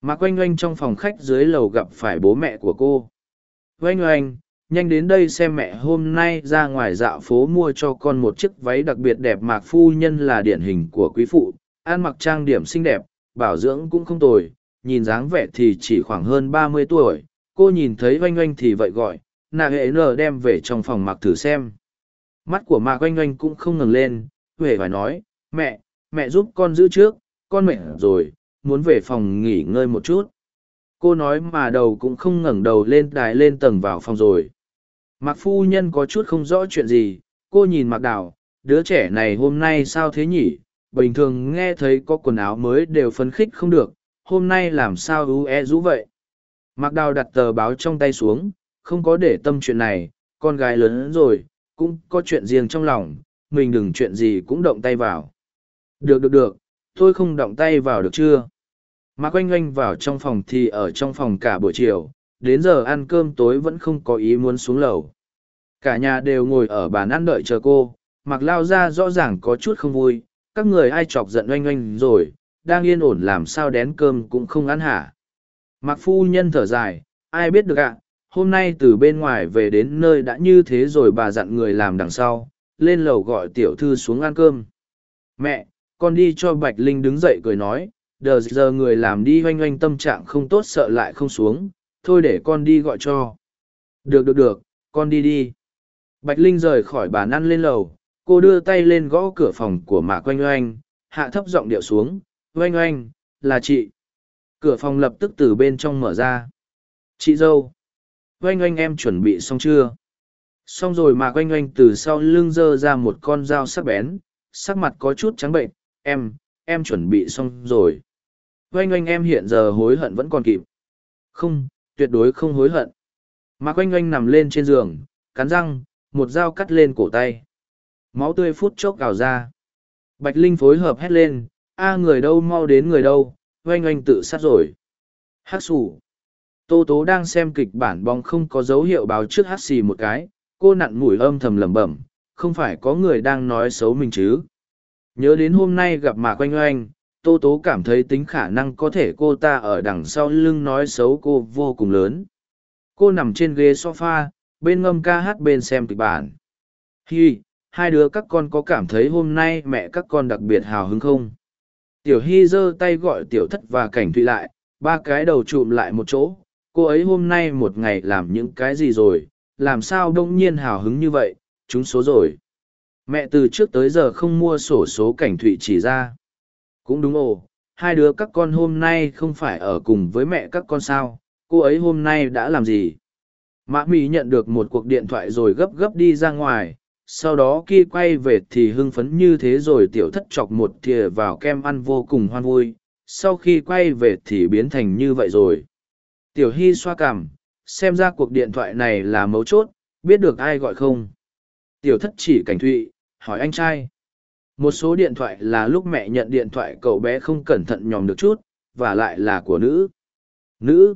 Mạc Quanh oanh trong phòng khách dưới lầu gặp phải bố mẹ của cô oanh oanh, nhanh đến đây xem mẹ hôm nay ra ngoài dạo phố mua cho con một chiếc váy đặc biệt đẹp mạc phu nhân là điển hình của quý phụ, ăn mặc trang điểm xinh đẹp, bảo dưỡng cũng không tồi, nhìn dáng vẻ thì chỉ khoảng hơn ba mươi tuổi, cô nhìn thấy oanh oanh thì vậy gọi, nà hệ n đem về trong phòng mặc thử xem. Mắt của mạc oanh oanh cũng không ngừng lên, huệ phải nói, mẹ mẹ giúp con giữ trước, con mẹ rồi, muốn về phòng nghỉ ngơi một chút cô nói mà đầu cũng không ngẩng đầu lên đài lên tầng vào phòng rồi. Mặc phu nhân có chút không rõ chuyện gì, cô nhìn mặc đào, đứa trẻ này hôm nay sao thế nhỉ? Bình thường nghe thấy có quần áo mới đều phấn khích không được, hôm nay làm sao ưu e rũ vậy? Mặc đào đặt tờ báo trong tay xuống, không có để tâm chuyện này, con gái lớn rồi, cũng có chuyện riêng trong lòng, mình đừng chuyện gì cũng động tay vào. Được được được, tôi không động tay vào được chưa? Mạc oanh oanh vào trong phòng thì ở trong phòng cả buổi chiều, đến giờ ăn cơm tối vẫn không có ý muốn xuống lầu. Cả nhà đều ngồi ở bàn ăn đợi chờ cô, Mạc lao ra rõ ràng có chút không vui, các người ai chọc giận oanh oanh rồi, đang yên ổn làm sao đén cơm cũng không ăn hả. Mạc phu nhân thở dài, ai biết được ạ, hôm nay từ bên ngoài về đến nơi đã như thế rồi bà dặn người làm đằng sau, lên lầu gọi tiểu thư xuống ăn cơm. Mẹ, con đi cho Bạch Linh đứng dậy cười nói, đờ giờ người làm đi oanh oanh tâm trạng không tốt sợ lại không xuống, thôi để con đi gọi cho. Được được được, con đi đi. Bạch linh rời khỏi bàn ăn lên lầu, cô đưa tay lên gõ cửa phòng của mạc oanh oanh, hạ thấp giọng điệu xuống, oanh oanh, là chị. Cửa phòng lập tức từ bên trong mở ra. Chị dâu. Oanh oanh, em chuẩn bị xong chưa? Xong rồi mạc oanh oanh từ sau lưng giơ ra một con dao sắc bén, sắc mặt có chút trắng bệnh. Em em chuẩn bị xong rồi oanh oanh em hiện giờ hối hận vẫn còn kịp. Không, tuyệt đối không hối hận. Mạc oanh oanh nằm lên trên giường, cắn răng, một dao cắt lên cổ tay. Máu tươi phút chốc gào ra. Bạch Linh phối hợp hét lên, a người đâu mau đến người đâu, oanh oanh tự sát rồi. Hát xù. Tô Tố đang xem kịch bản bóng không có dấu hiệu báo trước hát xì một cái, cô nặn mũi âm thầm lẩm bẩm, không phải có người đang nói xấu mình chứ. Nhớ đến hôm nay gặp Mạc Oanh Oanh, tô tố cảm thấy tính khả năng có thể cô ta ở đằng sau lưng nói xấu cô vô cùng lớn. Cô nằm trên ghế sofa, bên ngâm ca hát bên xem kịch bản. Hi, hai đứa các con có cảm thấy hôm nay mẹ các con đặc biệt hào hứng không? Tiểu Hi giơ tay gọi tiểu thất và cảnh thụy lại, ba cái đầu chụm lại một chỗ. Cô ấy hôm nay một ngày làm những cái gì rồi? Làm sao đông nhiên hào hứng như vậy? Chúng số rồi. Mẹ từ trước tới giờ không mua sổ số cảnh thụy chỉ ra. Cũng đúng ồ, hai đứa các con hôm nay không phải ở cùng với mẹ các con sao, cô ấy hôm nay đã làm gì? Mã Mỹ nhận được một cuộc điện thoại rồi gấp gấp đi ra ngoài, sau đó khi quay về thì hưng phấn như thế rồi tiểu thất chọc một thìa vào kem ăn vô cùng hoan vui, sau khi quay về thì biến thành như vậy rồi. Tiểu Hy xoa cảm xem ra cuộc điện thoại này là mấu chốt, biết được ai gọi không? Tiểu thất chỉ cảnh thụy, hỏi anh trai. Một số điện thoại là lúc mẹ nhận điện thoại cậu bé không cẩn thận nhòm được chút, và lại là của nữ. Nữ.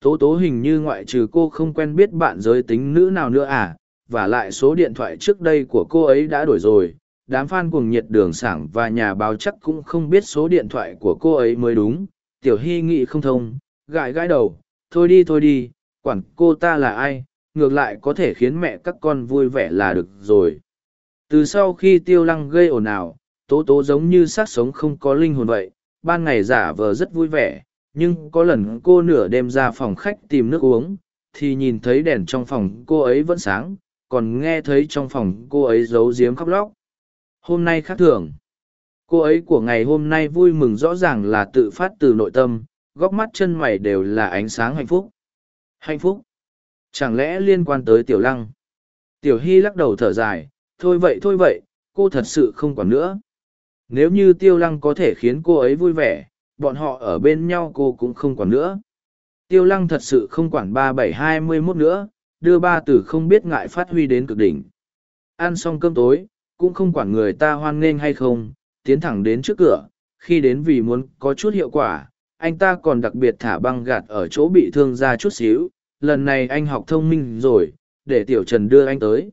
Tố tố hình như ngoại trừ cô không quen biết bạn giới tính nữ nào nữa à, và lại số điện thoại trước đây của cô ấy đã đổi rồi. Đám fan cuồng nhiệt đường sảng và nhà báo chắc cũng không biết số điện thoại của cô ấy mới đúng. Tiểu Hy nghĩ không thông, gãi gãi đầu, thôi đi thôi đi, quản cô ta là ai, ngược lại có thể khiến mẹ các con vui vẻ là được rồi. Từ sau khi tiêu lăng gây ồn ào, tố tố giống như xác sống không có linh hồn vậy, ban ngày giả vờ rất vui vẻ, nhưng có lần cô nửa đêm ra phòng khách tìm nước uống, thì nhìn thấy đèn trong phòng cô ấy vẫn sáng, còn nghe thấy trong phòng cô ấy giấu giếm khóc lóc. Hôm nay khác thường. Cô ấy của ngày hôm nay vui mừng rõ ràng là tự phát từ nội tâm, góc mắt chân mày đều là ánh sáng hạnh phúc. Hạnh phúc? Chẳng lẽ liên quan tới tiểu lăng? Tiểu Hy lắc đầu thở dài, thôi vậy thôi vậy, cô thật sự không còn nữa. Nếu như tiêu lăng có thể khiến cô ấy vui vẻ, bọn họ ở bên nhau cô cũng không còn nữa. Tiêu lăng thật sự không quản ba bảy hai mươi mốt nữa, đưa ba từ không biết ngại phát huy đến cực đỉnh. Ăn xong cơm tối, cũng không quản người ta hoan nghênh hay không, tiến thẳng đến trước cửa, khi đến vì muốn có chút hiệu quả, anh ta còn đặc biệt thả băng gạt ở chỗ bị thương ra chút xíu, lần này anh học thông minh rồi, để tiểu trần đưa anh tới.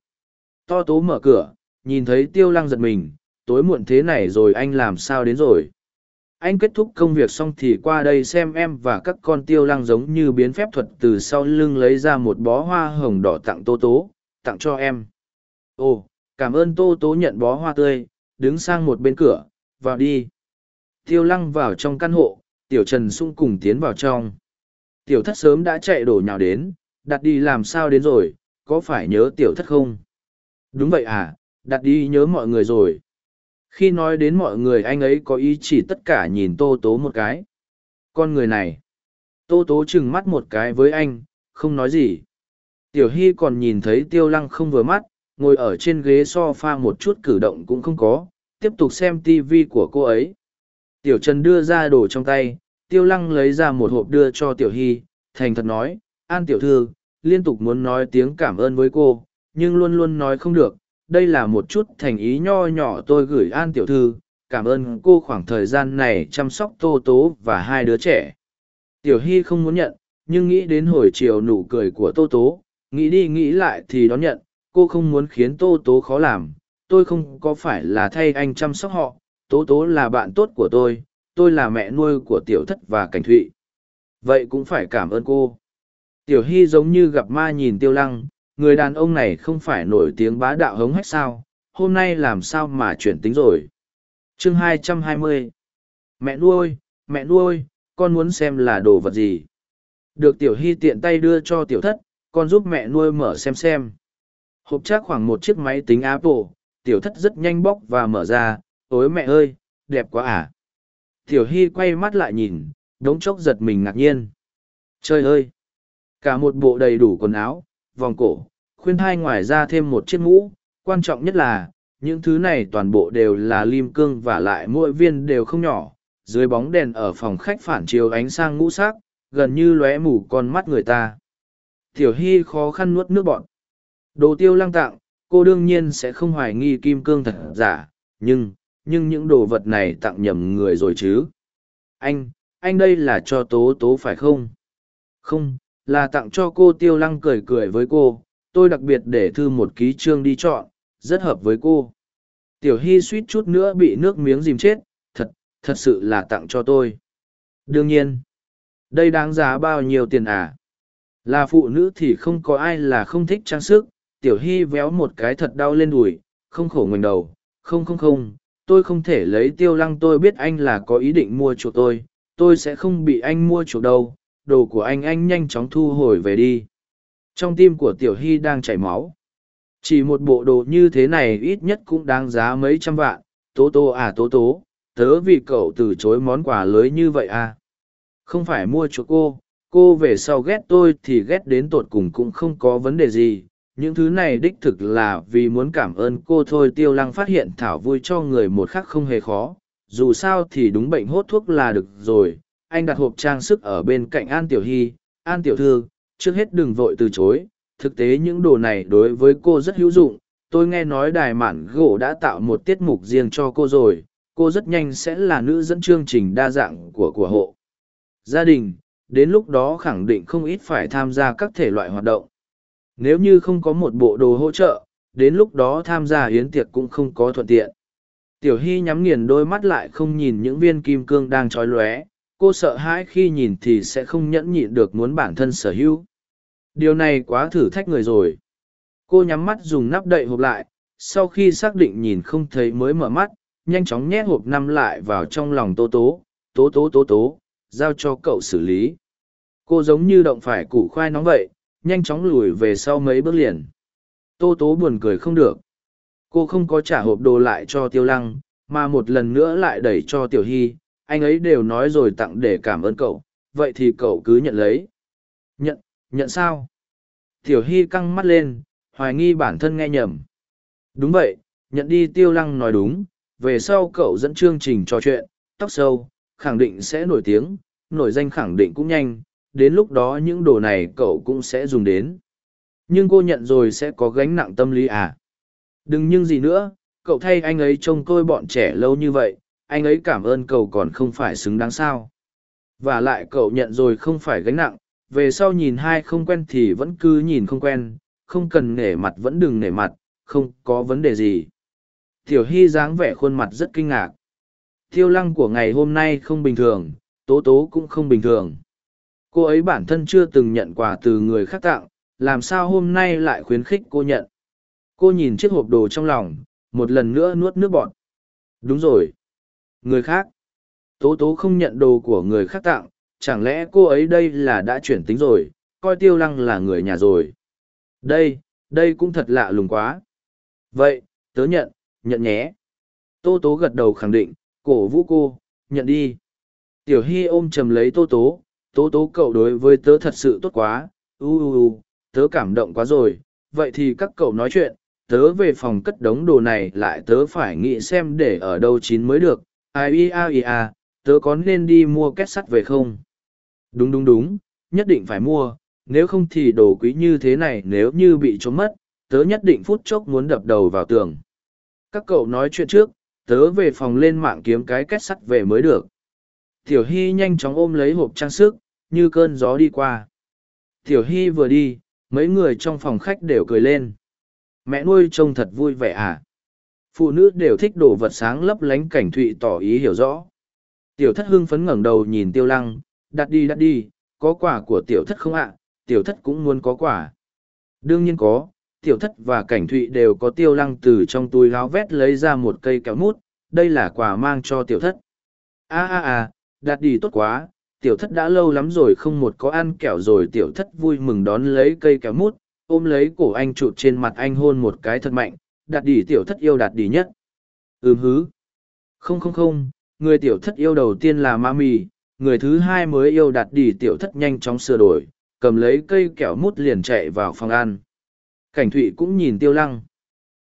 To tố mở cửa, nhìn thấy tiêu lăng giật mình, tối muộn thế này rồi anh làm sao đến rồi. Anh kết thúc công việc xong thì qua đây xem em và các con tiêu lăng giống như biến phép thuật từ sau lưng lấy ra một bó hoa hồng đỏ tặng tô tố, tặng cho em. Ồ, cảm ơn tô tố nhận bó hoa tươi, đứng sang một bên cửa, vào đi. Tiêu lăng vào trong căn hộ, tiểu trần sung cùng tiến vào trong. Tiểu thất sớm đã chạy đổ nhào đến, đặt đi làm sao đến rồi, có phải nhớ tiểu thất không? Đúng vậy à, đặt đi nhớ mọi người rồi. Khi nói đến mọi người anh ấy có ý chỉ tất cả nhìn tô tố một cái. Con người này. Tô tố chừng mắt một cái với anh, không nói gì. Tiểu Hy còn nhìn thấy tiêu lăng không vừa mắt, ngồi ở trên ghế sofa một chút cử động cũng không có, tiếp tục xem TV của cô ấy. Tiểu Trần đưa ra đồ trong tay, tiêu lăng lấy ra một hộp đưa cho Tiểu Hy, thành thật nói, An Tiểu Thư, liên tục muốn nói tiếng cảm ơn với cô, nhưng luôn luôn nói không được, đây là một chút thành ý nho nhỏ tôi gửi An Tiểu Thư, cảm ơn cô khoảng thời gian này chăm sóc Tô Tố và hai đứa trẻ. Tiểu Hy không muốn nhận, nhưng nghĩ đến hồi chiều nụ cười của Tô Tố, nghĩ đi nghĩ lại thì đón nhận, cô không muốn khiến Tô Tố khó làm, tôi không có phải là thay anh chăm sóc họ, Tố Tố là bạn tốt của tôi, tôi là mẹ nuôi của Tiểu Thất và Cảnh Thụy. Vậy cũng phải cảm ơn cô. Tiểu Hy giống như gặp ma nhìn Tiêu Lăng, người đàn ông này không phải nổi tiếng bá đạo hống hách sao, hôm nay làm sao mà chuyển tính rồi. chương 220 Mẹ nuôi, mẹ nuôi, con muốn xem là đồ vật gì. Được Tiểu Hy tiện tay đưa cho Tiểu Thất, con giúp mẹ nuôi mở xem xem. Hộp chắc khoảng một chiếc máy tính Apple, Tiểu Thất rất nhanh bóc và mở ra, ôi mẹ ơi, đẹp quá à. Tiểu Hy quay mắt lại nhìn, đống chốc giật mình ngạc nhiên. Trời ơi! Cả một bộ đầy đủ quần áo, vòng cổ, khuyên thai ngoài ra thêm một chiếc mũ. Quan trọng nhất là, những thứ này toàn bộ đều là lim cương và lại mỗi viên đều không nhỏ. Dưới bóng đèn ở phòng khách phản chiếu ánh sang ngũ sắc, gần như lóe mù con mắt người ta. Tiểu Hy khó khăn nuốt nước bọn. Đồ tiêu lăng tặng, cô đương nhiên sẽ không hoài nghi kim cương thật giả, nhưng, nhưng những đồ vật này tặng nhầm người rồi chứ. Anh, anh đây là cho tố tố phải không? Không, là tặng cho cô tiêu lăng cười cười với cô, tôi đặc biệt để thư một ký chương đi chọn, rất hợp với cô. Tiểu Hy suýt chút nữa bị nước miếng dìm chết, thật, thật sự là tặng cho tôi. Đương nhiên, đây đáng giá bao nhiêu tiền à? Là phụ nữ thì không có ai là không thích trang sức, Tiểu Hy véo một cái thật đau lên đùi, không khổ ngoảnh đầu, không không không, tôi không thể lấy tiêu lăng tôi biết anh là có ý định mua chuộc tôi tôi sẽ không bị anh mua chuộc đâu đồ của anh anh nhanh chóng thu hồi về đi trong tim của tiểu hy đang chảy máu Chỉ một bộ đồ như thế này ít nhất cũng đáng giá mấy trăm vạn, tố tố à tố tố, tớ vì cậu từ chối món quà lưới như vậy à. Không phải mua cho cô, cô về sau ghét tôi thì ghét đến tột cùng cũng không có vấn đề gì. Những thứ này đích thực là vì muốn cảm ơn cô thôi tiêu lăng phát hiện thảo vui cho người một khắc không hề khó. Dù sao thì đúng bệnh hốt thuốc là được rồi. Anh đặt hộp trang sức ở bên cạnh An Tiểu Hy. An Tiểu Thư, trước hết đừng vội từ chối. Thực tế những đồ này đối với cô rất hữu dụng. Tôi nghe nói đài mạn gỗ đã tạo một tiết mục riêng cho cô rồi. Cô rất nhanh sẽ là nữ dẫn chương trình đa dạng của của hộ. Gia đình, đến lúc đó khẳng định không ít phải tham gia các thể loại hoạt động. Nếu như không có một bộ đồ hỗ trợ, đến lúc đó tham gia hiến tiệc cũng không có thuận tiện. Tiểu Hy nhắm nghiền đôi mắt lại không nhìn những viên kim cương đang trói lóe, cô sợ hãi khi nhìn thì sẽ không nhẫn nhịn được muốn bản thân sở hữu. Điều này quá thử thách người rồi. Cô nhắm mắt dùng nắp đậy hộp lại, sau khi xác định nhìn không thấy mới mở mắt, nhanh chóng nhét hộp năm lại vào trong lòng tố tố, tố tố tố tố, giao cho cậu xử lý cô giống như động phải củ khoai nóng vậy nhanh chóng lùi về sau mấy bước liền tô tố buồn cười không được cô không có trả hộp đồ lại cho tiêu lăng mà một lần nữa lại đẩy cho tiểu hy anh ấy đều nói rồi tặng để cảm ơn cậu vậy thì cậu cứ nhận lấy nhận nhận sao tiểu hy căng mắt lên hoài nghi bản thân nghe nhầm đúng vậy nhận đi tiêu lăng nói đúng về sau cậu dẫn chương trình trò chuyện tóc sâu khẳng định sẽ nổi tiếng nổi danh khẳng định cũng nhanh đến lúc đó những đồ này cậu cũng sẽ dùng đến. Nhưng cô nhận rồi sẽ có gánh nặng tâm lý à? Đừng nhưng gì nữa, cậu thay anh ấy trông tôi bọn trẻ lâu như vậy, anh ấy cảm ơn cậu còn không phải xứng đáng sao. Và lại cậu nhận rồi không phải gánh nặng, về sau nhìn hai không quen thì vẫn cứ nhìn không quen, không cần nể mặt vẫn đừng nể mặt, không có vấn đề gì. Tiểu Hy dáng vẻ khuôn mặt rất kinh ngạc. Tiêu lăng của ngày hôm nay không bình thường, tố tố cũng không bình thường cô ấy bản thân chưa từng nhận quà từ người khác tặng làm sao hôm nay lại khuyến khích cô nhận cô nhìn chiếc hộp đồ trong lòng một lần nữa nuốt nước bọt đúng rồi người khác. Tố tố không nhận đồ của người khác tặng, chẳng lẽ cô ấy đây là đã chuyển tính rồi, coi tiêu lăng là người nhà rồi. Đây đây cũng thật lạ lùng quá. Vậy, tớ nhận nhận nhé. Tô tố gật đầu khẳng định, cổ vũ cô, nhận đi. Tiểu hy ôm chầm lấy tô tố tố tố cậu đối với tớ thật sự tốt quá. U u u, tớ cảm động quá rồi. Vậy thì các cậu nói chuyện, tớ về phòng cất đống đồ này lại tớ phải nghĩ xem để ở đâu chín mới được ai ia ia tớ có nên đi mua két sắt về không đúng đúng đúng nhất định phải mua nếu không thì đồ quý như thế này nếu như bị trốn mất tớ nhất định phút chốc muốn đập đầu vào tường các cậu nói chuyện trước tớ về phòng lên mạng kiếm cái két sắt về mới được tiểu hy nhanh chóng ôm lấy hộp trang sức như cơn gió đi qua. Tiểu Hy vừa đi, mấy người trong phòng khách đều cười lên. Mẹ nuôi trông thật vui vẻ à? Phụ nữ đều thích đồ vật sáng lấp lánh cảnh thụy tỏ ý hiểu rõ. Tiểu thất hưng phấn ngẩng đầu nhìn tiêu lăng, đặt đi đặt đi, có quả của tiểu thất không ạ, tiểu thất cũng muốn có quả. Đương nhiên có, tiểu thất và cảnh thụy đều có tiêu lăng từ trong túi láo vét lấy ra một cây kéo mút, đây là quà mang cho tiểu thất. a a a đặt đi tốt quá, tiểu thất đã lâu lắm rồi không một có ăn kẹo rồi tiểu thất vui mừng đón lấy cây kéo mút ôm lấy cổ anh chụt trên mặt anh hôn một cái thật mạnh đạt đỉ tiểu thất yêu đạt đỉ nhất. Ừm hứ. Không không không người tiểu thất yêu đầu tiên là ma mì người thứ hai mới yêu đạt đỉ tiểu thất nhanh chóng sửa đổi cầm lấy cây kẹo mút liền chạy vào phòng ăn. Cảnh thụy cũng nhìn tiêu lăng.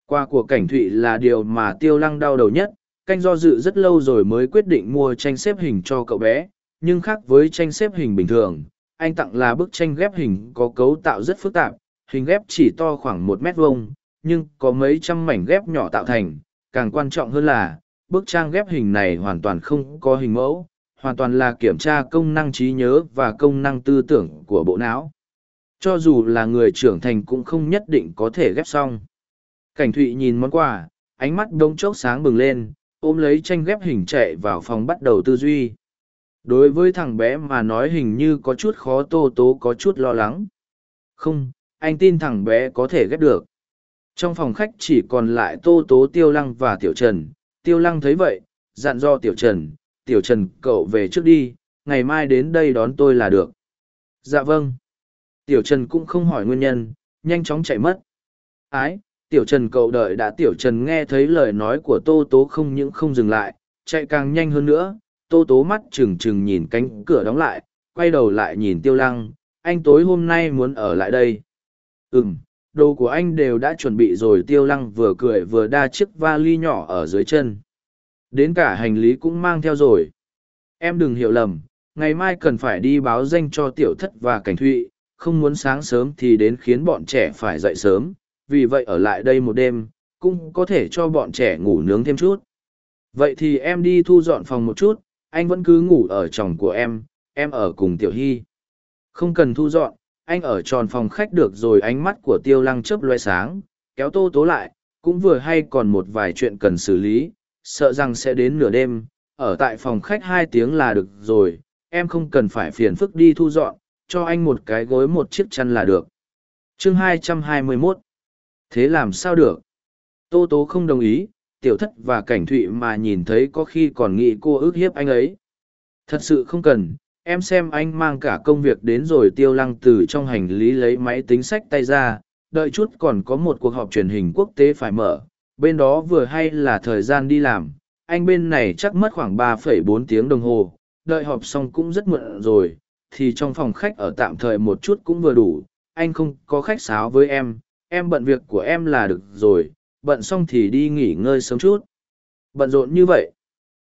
Qua của cảnh thụy là điều mà tiêu lăng đau đầu nhất canh do dự rất lâu rồi mới quyết định mua tranh xếp hình cho cậu bé nhưng khác với tranh xếp hình bình thường, anh tặng là bức tranh ghép hình có cấu tạo rất phức tạp, hình ghép chỉ to khoảng một mét vuông, nhưng có mấy trăm mảnh ghép nhỏ tạo thành. Càng quan trọng hơn là, bức trang ghép hình này hoàn toàn không có hình mẫu, hoàn toàn là kiểm tra công năng trí nhớ và công năng tư tưởng của bộ não. Cho dù là người trưởng thành cũng không nhất định có thể ghép xong. Cảnh Thụy nhìn món quà, ánh mắt đống chốc sáng bừng lên, ôm lấy tranh ghép hình chạy vào phòng bắt đầu tư duy đối với thằng bé mà nói hình như có chút khó tô tố có chút lo lắng không anh tin thằng bé có thể ghép được trong phòng khách chỉ còn lại tô tố tiêu lăng và tiểu trần. Tiêu lăng thấy vậy dặn do tiểu trần tiểu trần cậu về trước đi ngày mai đến đây đón tôi là được. Dạ vâng. Tiểu trần cũng không hỏi nguyên nhân nhanh chóng chạy mất. Ái Tiểu Trần cậu đợi đã. Tiểu Trần nghe thấy lời nói của Tô Tố không những không dừng lại, chạy càng nhanh hơn nữa. Tô Tố mắt trừng trừng nhìn cánh cửa đóng lại, quay đầu lại nhìn Tiêu Lăng, anh tối hôm nay muốn ở lại đây. Ừm, đồ của anh đều đã chuẩn bị rồi Tiêu Lăng vừa cười vừa đa chiếc vali nhỏ ở dưới chân. Đến cả hành lý cũng mang theo rồi. Em đừng hiểu lầm, ngày mai cần phải đi báo danh cho tiểu thất và cảnh thụy, không muốn sáng sớm thì đến khiến bọn trẻ phải dậy sớm, vì vậy ở lại đây một đêm, cũng có thể cho bọn trẻ ngủ nướng thêm chút. Vậy thì em đi thu dọn phòng một chút, anh vẫn cứ ngủ ở chồng của em, em ở cùng Tiểu Hy. Không cần thu dọn, anh ở tròn phòng khách được rồi ánh mắt của Tiêu Lăng chớp loe sáng, kéo tô tố lại, cũng vừa hay còn một vài chuyện cần xử lý, sợ rằng sẽ đến nửa đêm, ở tại phòng khách hai tiếng là được rồi, em không cần phải phiền phức đi thu dọn, cho anh một cái gối một chiếc chăn là được. chương 221 Thế làm sao được? Tô Tố không đồng ý, tiểu thất và cảnh thụy mà nhìn thấy có khi còn nghĩ cô ước hiếp anh ấy. Thật sự không cần, em xem anh mang cả công việc đến rồi tiêu lăng từ trong hành lý lấy máy tính sách tay ra, đợi chút còn có một cuộc họp truyền hình quốc tế phải mở, bên đó vừa hay là thời gian đi làm, anh bên này chắc mất khoảng ba phẩy bốn tiếng đồng hồ, đợi họp xong cũng rất muộn rồi, thì trong phòng khách ở tạm thời một chút cũng vừa đủ, anh không có khách sáo với em, em bận việc của em là được rồi, bận xong thì đi nghỉ ngơi sớm chút. Bận rộn như vậy.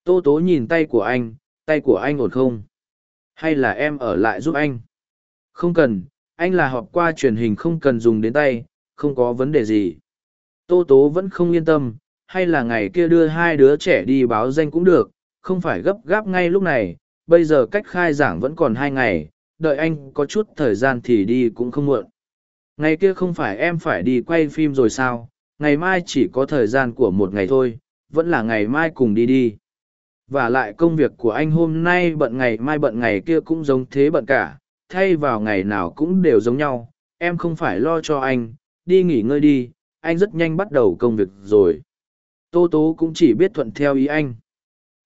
Tô tố nhìn tay của anh, tay của anh ổn không? Hay là em ở lại giúp anh? Không cần, anh là họp qua truyền hình không cần dùng đến tay, không có vấn đề gì. Tô tố vẫn không yên tâm, hay là ngày kia đưa hai đứa trẻ đi báo danh cũng được, không phải gấp gáp ngay lúc này, bây giờ cách khai giảng vẫn còn hai ngày, đợi anh có chút thời gian thì đi cũng không muộn. Ngày kia không phải em phải đi quay phim rồi sao, ngày mai chỉ có thời gian của một ngày thôi, vẫn là ngày mai cùng đi đi. Và lại công việc của anh hôm nay bận ngày mai bận ngày kia cũng giống thế bận cả, thay vào ngày nào cũng đều giống nhau, em không phải lo cho anh, đi nghỉ ngơi đi, anh rất nhanh bắt đầu công việc rồi. Tô Tố cũng chỉ biết thuận theo ý anh.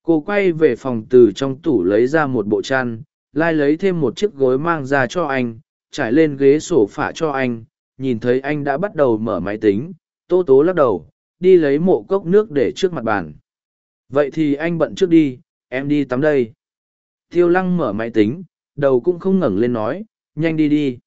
Cô quay về phòng từ trong tủ lấy ra một bộ chăn, lai lấy thêm một chiếc gối mang ra cho anh, trải lên ghế sổ phả cho anh, nhìn thấy anh đã bắt đầu mở máy tính, Tô Tố lắc đầu, đi lấy mộ cốc nước để trước mặt bàn. Vậy thì anh bận trước đi, em đi tắm đây. Tiêu lăng mở máy tính, đầu cũng không ngẩng lên nói, nhanh đi đi.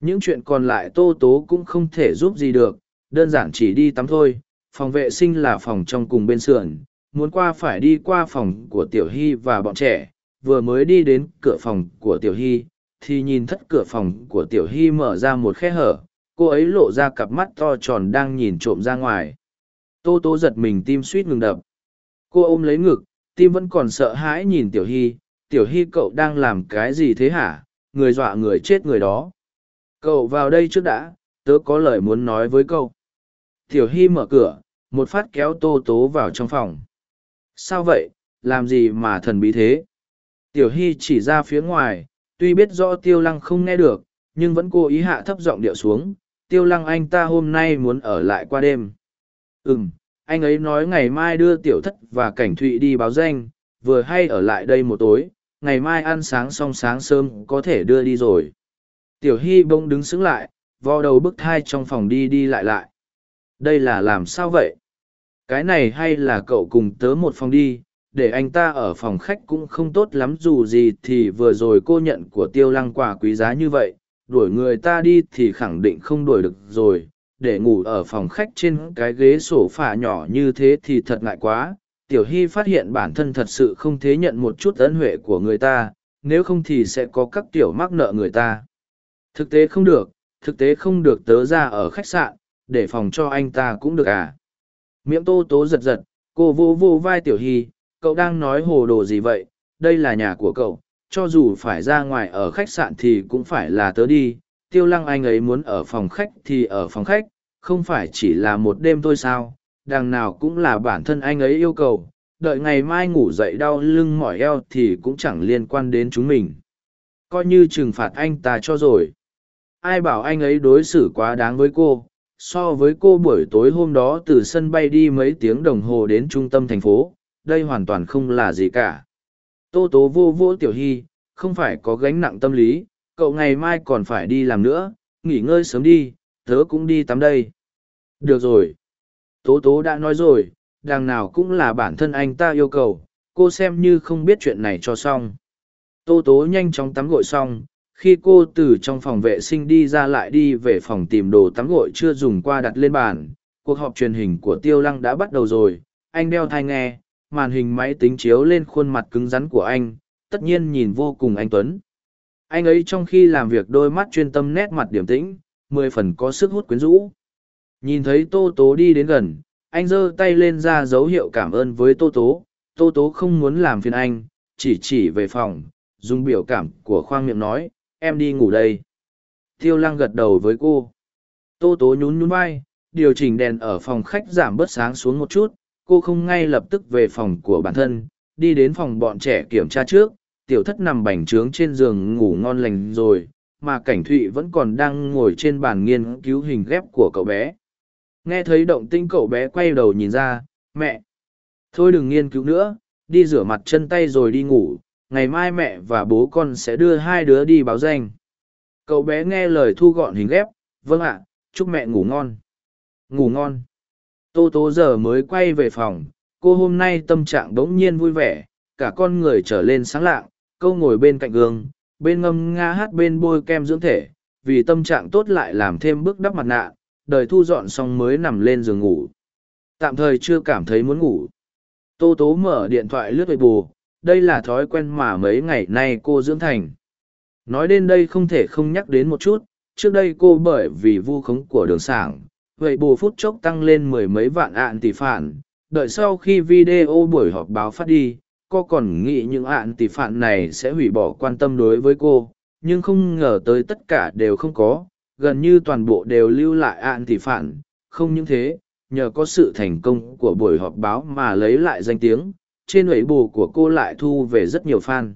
Những chuyện còn lại Tô Tố cũng không thể giúp gì được, đơn giản chỉ đi tắm thôi. Phòng vệ sinh là phòng trong cùng bên sườn, muốn qua phải đi qua phòng của Tiểu Hy và bọn trẻ. Vừa mới đi đến cửa phòng của Tiểu Hy, thì nhìn thất cửa phòng của Tiểu Hy mở ra một khe hở, cô ấy lộ ra cặp mắt to tròn đang nhìn trộm ra ngoài tô tố giật mình tim suýt ngừng đập cô ôm lấy ngực, tim vẫn còn sợ hãi nhìn tiểu hy. Tiểu hy, cậu đang làm cái gì thế hả? Người dọa người chết người đó. Cậu vào đây trước đã, tớ có lời muốn nói với cậu. Tiểu hy mở cửa, một phát kéo tô tố vào trong phòng. Sao vậy? Làm gì mà thần bí thế? Tiểu hy chỉ ra phía ngoài, tuy biết rõ tiêu lăng không nghe được, nhưng vẫn cố ý hạ thấp giọng điệu xuống. Tiêu lăng, anh ta hôm nay muốn ở lại qua đêm. Ừ m anh ấy nói ngày mai đưa tiểu thất và cảnh thụy đi báo danh, vừa hay ở lại đây một tối, ngày mai ăn sáng xong sáng sớm có thể đưa đi rồi. Tiểu hy bông đứng xứng lại vo đầu bức thai trong phòng đi đi lại lại. Đây là làm sao vậy? Cái này hay là cậu cùng tớ một phòng đi, để anh ta ở phòng khách cũng không tốt lắm dù gì thì vừa rồi cô nhận của tiêu lăng quả quý giá như vậy, đuổi người ta đi thì khẳng định không đuổi được rồi để ngủ ở phòng khách trên cái ghế sổ phả nhỏ như thế thì thật ngại quá. Tiểu hy phát hiện bản thân thật sự không thế nhận một chút ân huệ của người ta, nếu không thì sẽ có các tiểu mắc nợ người ta. Thực tế không được, thực tế không được tớ ra ở khách sạn, để phòng cho anh ta cũng được à. Miệng tô tố giật giật, cô vô vô vai tiểu hy, cậu đang nói hồ đồ gì vậy? Đây là nhà của cậu, cho dù phải ra ngoài ở khách sạn thì cũng phải là tớ đi tiêu lăng anh ấy muốn ở phòng khách thì ở phòng khách không phải chỉ là một đêm thôi sao? Đằng nào cũng là bản thân anh ấy yêu cầu đợi ngày mai ngủ dậy đau lưng mỏi eo thì cũng chẳng liên quan đến chúng mình. Coi như trừng phạt anh ta cho rồi. Ai bảo anh ấy đối xử quá đáng với cô so với cô buổi tối hôm đó từ sân bay đi mấy tiếng đồng hồ đến trung tâm thành phố đây hoàn toàn không là gì cả. Tô tố vô vô tiểu hy, không phải có gánh nặng tâm lý, cậu ngày mai còn phải đi làm nữa, nghỉ ngơi sớm đi, tớ cũng đi tắm đây. Được rồi. Tố tố đã nói rồi, đằng nào cũng là bản thân anh ta yêu cầu, cô xem như không biết chuyện này cho xong. Tô tố nhanh chóng tắm gội xong, khi cô từ trong phòng vệ sinh đi ra lại đi về phòng tìm đồ tắm gội chưa dùng qua đặt lên bàn, cuộc họp truyền hình của tiêu lăng đã bắt đầu rồi, anh đeo thai nghe, màn hình máy tính chiếu lên khuôn mặt cứng rắn của anh, tất nhiên nhìn vô cùng anh Tuấn. Anh ấy trong khi làm việc đôi mắt chuyên tâm nét mặt điềm tĩnh, mười phần có sức hút quyến rũ. Nhìn thấy Tô Tố đi đến gần, anh giơ tay lên ra dấu hiệu cảm ơn với Tô Tố. Tô Tố không muốn làm phiền anh, chỉ chỉ về phòng, dùng biểu cảm của khoang miệng nói, em đi ngủ đây. Tiêu lăng gật đầu với cô. Tô Tố nhún nhún vai, điều chỉnh đèn ở phòng khách giảm bớt sáng xuống một chút, cô không ngay lập tức về phòng của bản thân, đi đến phòng bọn trẻ kiểm tra trước, tiểu thất nằm bành trướng trên giường ngủ ngon lành rồi, mà cảnh thụy vẫn còn đang ngồi trên bàn nghiên cứu hình ghép của cậu bé. Nghe thấy động tinh cậu bé quay đầu nhìn ra, mẹ. Thôi đừng nghiên cứu nữa, đi rửa mặt chân tay rồi đi ngủ, ngày mai mẹ và bố con sẽ đưa hai đứa đi báo danh. Cậu bé nghe lời thu gọn hình ghép, vâng ạ, chúc mẹ ngủ ngon. Ngủ ngon. Tô tố giờ mới quay về phòng, cô hôm nay tâm trạng bỗng nhiên vui vẻ, cả con người trở lên sáng lạng, câu ngồi bên cạnh gương, bên ngâm nga hát bên bôi kem dưỡng thể, vì tâm trạng tốt lại làm thêm bước đắp mặt nạ, đời thu dọn xong mới nằm lên giường ngủ. Tạm thời chưa cảm thấy muốn ngủ. Tô tố mở điện thoại lướt về bù, đây là thói quen mà mấy ngày nay cô dưỡng thành. Nói đến đây không thể không nhắc đến một chút, trước đây cô bởi vì vu khống của đường sảng, vậy bù phút chốc tăng lên mười mấy vạn ạn tỷ phản, đợi sau khi video buổi họp báo phát đi, cô còn nghĩ những ạn tỷ phản này sẽ hủy bỏ quan tâm đối với cô, nhưng không ngờ tới tất cả đều không có, gần như toàn bộ đều lưu lại ạn tỷ phản, không những thế, nhờ có sự thành công của buổi họp báo mà lấy lại danh tiếng, trên ủy bù của cô lại thu về rất nhiều fan.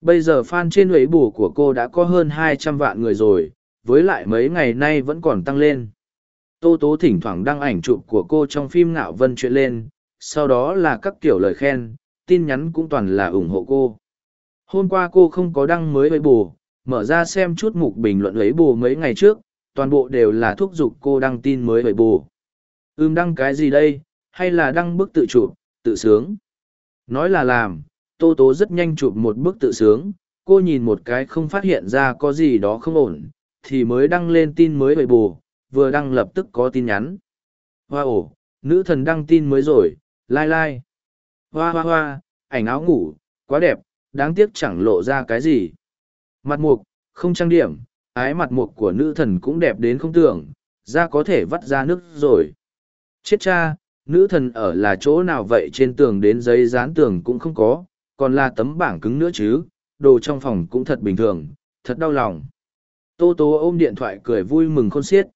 Bây giờ fan trên ủy bù của cô đã có hơn hai trăm vạn người rồi, với lại mấy ngày nay vẫn còn tăng lên. Tô Tố thỉnh thoảng đăng ảnh chụp của cô trong phim Ngạo Vân chuyện lên, sau đó là các kiểu lời khen, tin nhắn cũng toàn là ủng hộ cô. Hôm qua cô không có đăng mới với bù, mở ra xem chút mục bình luận lấy bù mấy ngày trước, toàn bộ đều là thúc giục cô đăng tin mới với bù. Ưm đăng cái gì đây, hay là đăng bức tự chụp, tự sướng. Nói là làm, Tô Tố rất nhanh chụp một bức tự sướng, cô nhìn một cái không phát hiện ra có gì đó không ổn, thì mới đăng lên tin mới với bù, vừa đăng lập tức có tin nhắn. Hoa ổ, nữ thần đăng tin mới rồi, lai lai. Hoa hoa hoa, ảnh áo ngủ, quá đẹp, đáng tiếc chẳng lộ ra cái gì. Mặt mục, không trang điểm, ái mặt mục của nữ thần cũng đẹp đến không tưởng, da có thể vắt ra nước rồi. Chết cha, nữ thần ở là chỗ nào vậy trên tường đến giấy dán tường cũng không có, còn là tấm bảng cứng nữa chứ, đồ trong phòng cũng thật bình thường, thật đau lòng. Tô Tố ôm điện thoại cười vui mừng khôn xiết.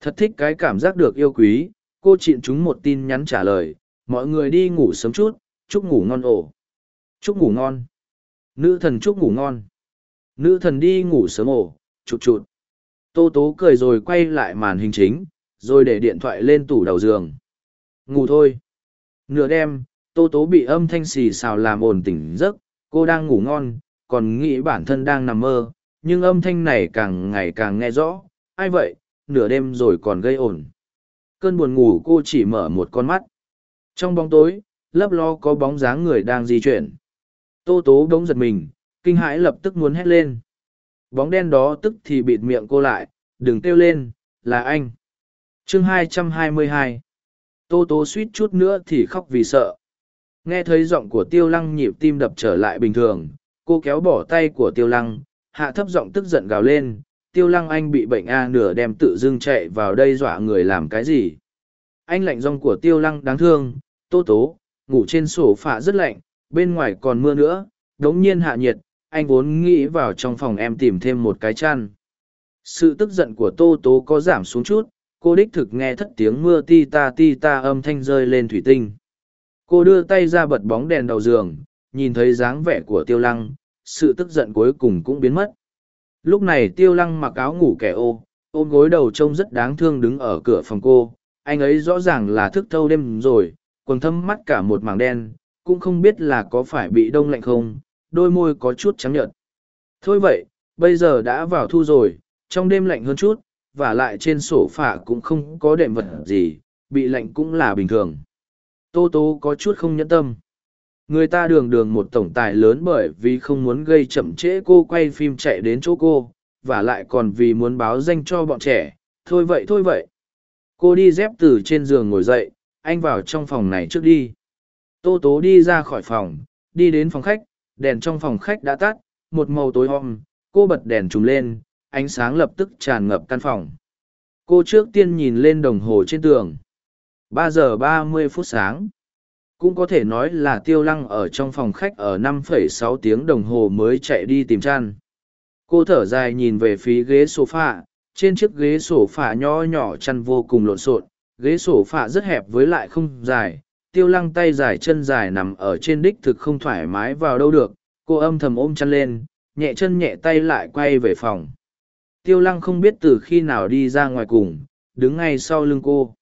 Thật thích cái cảm giác được yêu quý, cô chịn chúng một tin nhắn trả lời, mọi người đi ngủ sớm chút, chúc ngủ ngon ổ. Chúc ngủ ngon. Nữ thần chúc ngủ ngon. Nữ thần đi ngủ sớm ổ, chụt chụt. Tô tố cười rồi quay lại màn hình chính, rồi để điện thoại lên tủ đầu giường. Ngủ thôi. Nửa đêm, tô tố bị âm thanh xì xào làm ồn tỉnh giấc, cô đang ngủ ngon, còn nghĩ bản thân đang nằm mơ, nhưng âm thanh này càng ngày càng nghe rõ. Ai vậy, nửa đêm rồi còn gây ồn. Cơn buồn ngủ cô chỉ mở một con mắt. Trong bóng tối, lấp lo có bóng dáng người đang di chuyển. Tô tố đống giật mình, kinh hãi lập tức muốn hét lên. Bóng đen đó tức thì bịt miệng cô lại, đừng kêu lên, là anh. chương 222 Tô tố suýt chút nữa thì khóc vì sợ. Nghe thấy giọng của tiêu lăng nhịp tim đập trở lại bình thường, cô kéo bỏ tay của tiêu lăng, hạ thấp giọng tức giận gào lên, tiêu lăng anh bị bệnh a nửa đem tự dưng chạy vào đây dọa người làm cái gì anh lạnh rong của tiêu lăng đáng thương tô tố ngủ trên sổ phạ rất lạnh, bên ngoài còn mưa nữa, đống nhiên hạ nhiệt, anh vốn nghĩ vào trong phòng em tìm thêm một cái chăn. Sự tức giận của tô tố có giảm xuống chút, cô đích thực nghe thất tiếng mưa ti ta ti ta âm thanh rơi lên thủy tinh. Cô đưa tay ra bật bóng đèn đầu giường, nhìn thấy dáng vẻ của tiêu lăng, sự tức giận cuối cùng cũng biến mất. Lúc này tiêu lăng mặc áo ngủ kẻ ô, ôm gối đầu trông rất đáng thương đứng ở cửa phòng cô. Anh ấy rõ ràng là thức thâu đêm rồi quần thâm mắt cả một mảng đen, cũng không biết là có phải bị đông lạnh không, đôi môi có chút trắng nhợt. Thôi vậy, bây giờ đã vào thu rồi, trong đêm lạnh hơn chút, và lại trên sổ phả cũng không có đệm vật gì, bị lạnh cũng là bình thường. Tô tô có chút không nhẫn tâm. Người ta đường đường một tổng tài lớn bởi vì không muốn gây chậm trễ cô quay phim chạy đến chỗ cô, và lại còn vì muốn báo danh cho bọn trẻ. Thôi vậy thôi vậy. Cô đi dép từ trên giường ngồi dậy anh vào trong phòng này trước đi. Tô tố đi ra khỏi phòng đi đến phòng khách đèn trong phòng khách đã tắt một màu tối om cô bật đèn trùm lên ánh sáng lập tức tràn ngập căn phòng. Cô trước tiên nhìn lên đồng hồ trên tường. Ba giờ ba mươi phút sáng. Cũng có thể nói là tiêu lăng ở trong phòng khách ở 5,6 tiếng đồng hồ mới chạy đi tìm chăn. Cô thở dài nhìn về phía ghế sofa trên chiếc ghế sofa nhỏ nho nhỏ chăn vô cùng lộn xộn ghế sổ phạ rất hẹp với lại không dài, tiêu lăng tay dài chân dài nằm ở trên đích thực không thoải mái vào đâu được, cô âm thầm ôm chăn lên, nhẹ chân nhẹ tay lại quay về phòng. Tiêu lăng không biết từ khi nào đi ra ngoài cùng, đứng ngay sau lưng cô.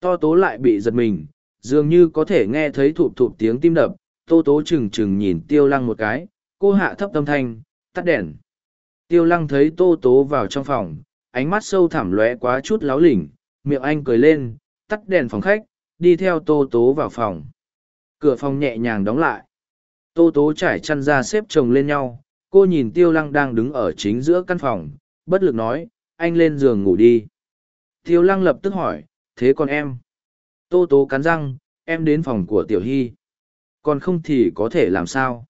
To tố lại bị giật mình, dường như có thể nghe thấy thụp thụp tiếng tim đập, tô tố trừng trừng nhìn tiêu lăng một cái, cô hạ thấp tâm thanh, tắt đèn. Tiêu lăng thấy tô tố vào trong phòng, ánh mắt sâu thẳm lóe quá chút láo lỉnh miệng anh cười lên, tắt đèn phòng khách, đi theo tô tố vào phòng. Cửa phòng nhẹ nhàng đóng lại. Tô tố trải chăn ra xếp chồng lên nhau, cô nhìn tiêu lăng đang đứng ở chính giữa căn phòng, bất lực nói, anh lên giường ngủ đi. Tiêu lăng lập tức hỏi, thế còn em? Tô tố cắn răng, em đến phòng của tiểu hy. Còn không thì có thể làm sao?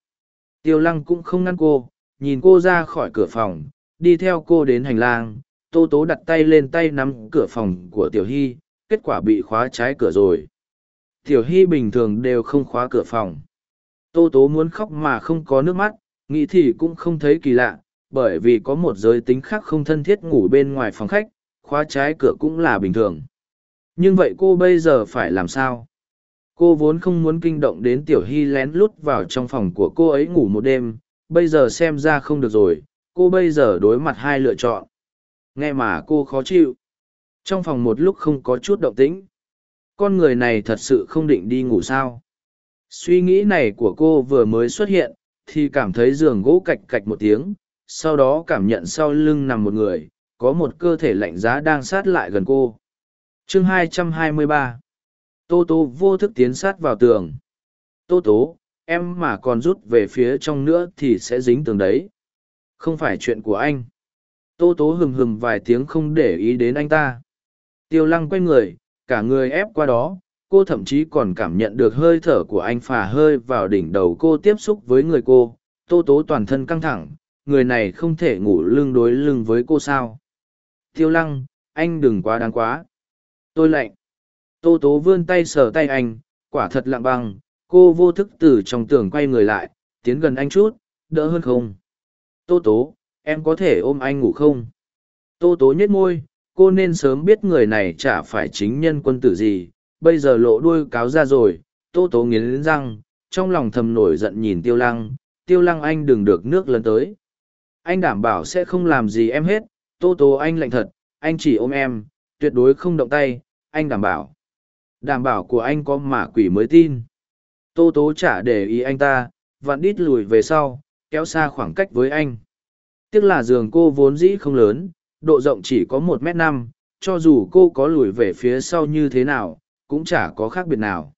Tiêu lăng cũng không ngăn cô, nhìn cô ra khỏi cửa phòng, đi theo cô đến hành lang tô tố đặt tay lên tay nắm cửa phòng của tiểu hy, kết quả bị khóa trái cửa rồi. Tiểu hy bình thường đều không khóa cửa phòng. Tô tố muốn khóc mà không có nước mắt, nghĩ thì cũng không thấy kỳ lạ, bởi vì có một giới tính khác không thân thiết ngủ bên ngoài phòng khách, khóa trái cửa cũng là bình thường. Nhưng vậy cô bây giờ phải làm sao? Cô vốn không muốn kinh động đến tiểu hy lén lút vào trong phòng của cô ấy ngủ một đêm, bây giờ xem ra không được rồi, cô bây giờ đối mặt hai lựa chọn nghe mà cô khó chịu. Trong phòng một lúc không có chút động tĩnh. Con người này thật sự không định đi ngủ sao? Suy nghĩ này của cô vừa mới xuất hiện, thì cảm thấy giường gỗ cạch cạch một tiếng, sau đó cảm nhận sau lưng nằm một người, có một cơ thể lạnh giá đang sát lại gần cô. Chương 223 tô tô vô thức tiến sát vào tường. Tô tố em mà còn rút về phía trong nữa thì sẽ dính tường đấy. Không phải chuyện của anh tô tố hừng hừng vài tiếng không để ý đến anh ta. Tiêu lăng quay người, cả người ép qua đó, cô thậm chí còn cảm nhận được hơi thở của anh phà hơi vào đỉnh đầu cô tiếp xúc với người cô. Tô tố toàn thân căng thẳng, người này không thể ngủ lưng đối lưng với cô sao. Tiêu lăng, anh đừng quá đáng quá. Tôi lạnh. Tô tố vươn tay sờ tay anh, quả thật lặng băng. Cô vô thức từ trong tường quay người lại, tiến gần anh chút, đỡ hơn không? Tô tố em có thể ôm anh ngủ không? Tô tố nhếch môi, cô nên sớm biết người này chả phải chính nhân quân tử gì. Bây giờ lộ đuôi cáo ra rồi, tô tố nghiến răng, trong lòng thầm nổi giận nhìn tiêu lăng. Tiêu lăng anh đừng được nước lớn tới. Anh đảm bảo sẽ không làm gì em hết. Tô tố anh lạnh thật, anh chỉ ôm em, tuyệt đối không động tay, anh đảm bảo. Đảm bảo của anh có mả quỷ mới tin. Tô tố chả để ý anh ta, vặn đít lùi về sau, kéo xa khoảng cách với anh tiếc là giường cô vốn dĩ không lớn, độ rộng chỉ có một m năm, cho dù cô có lùi về phía sau như thế nào, cũng chả có khác biệt nào.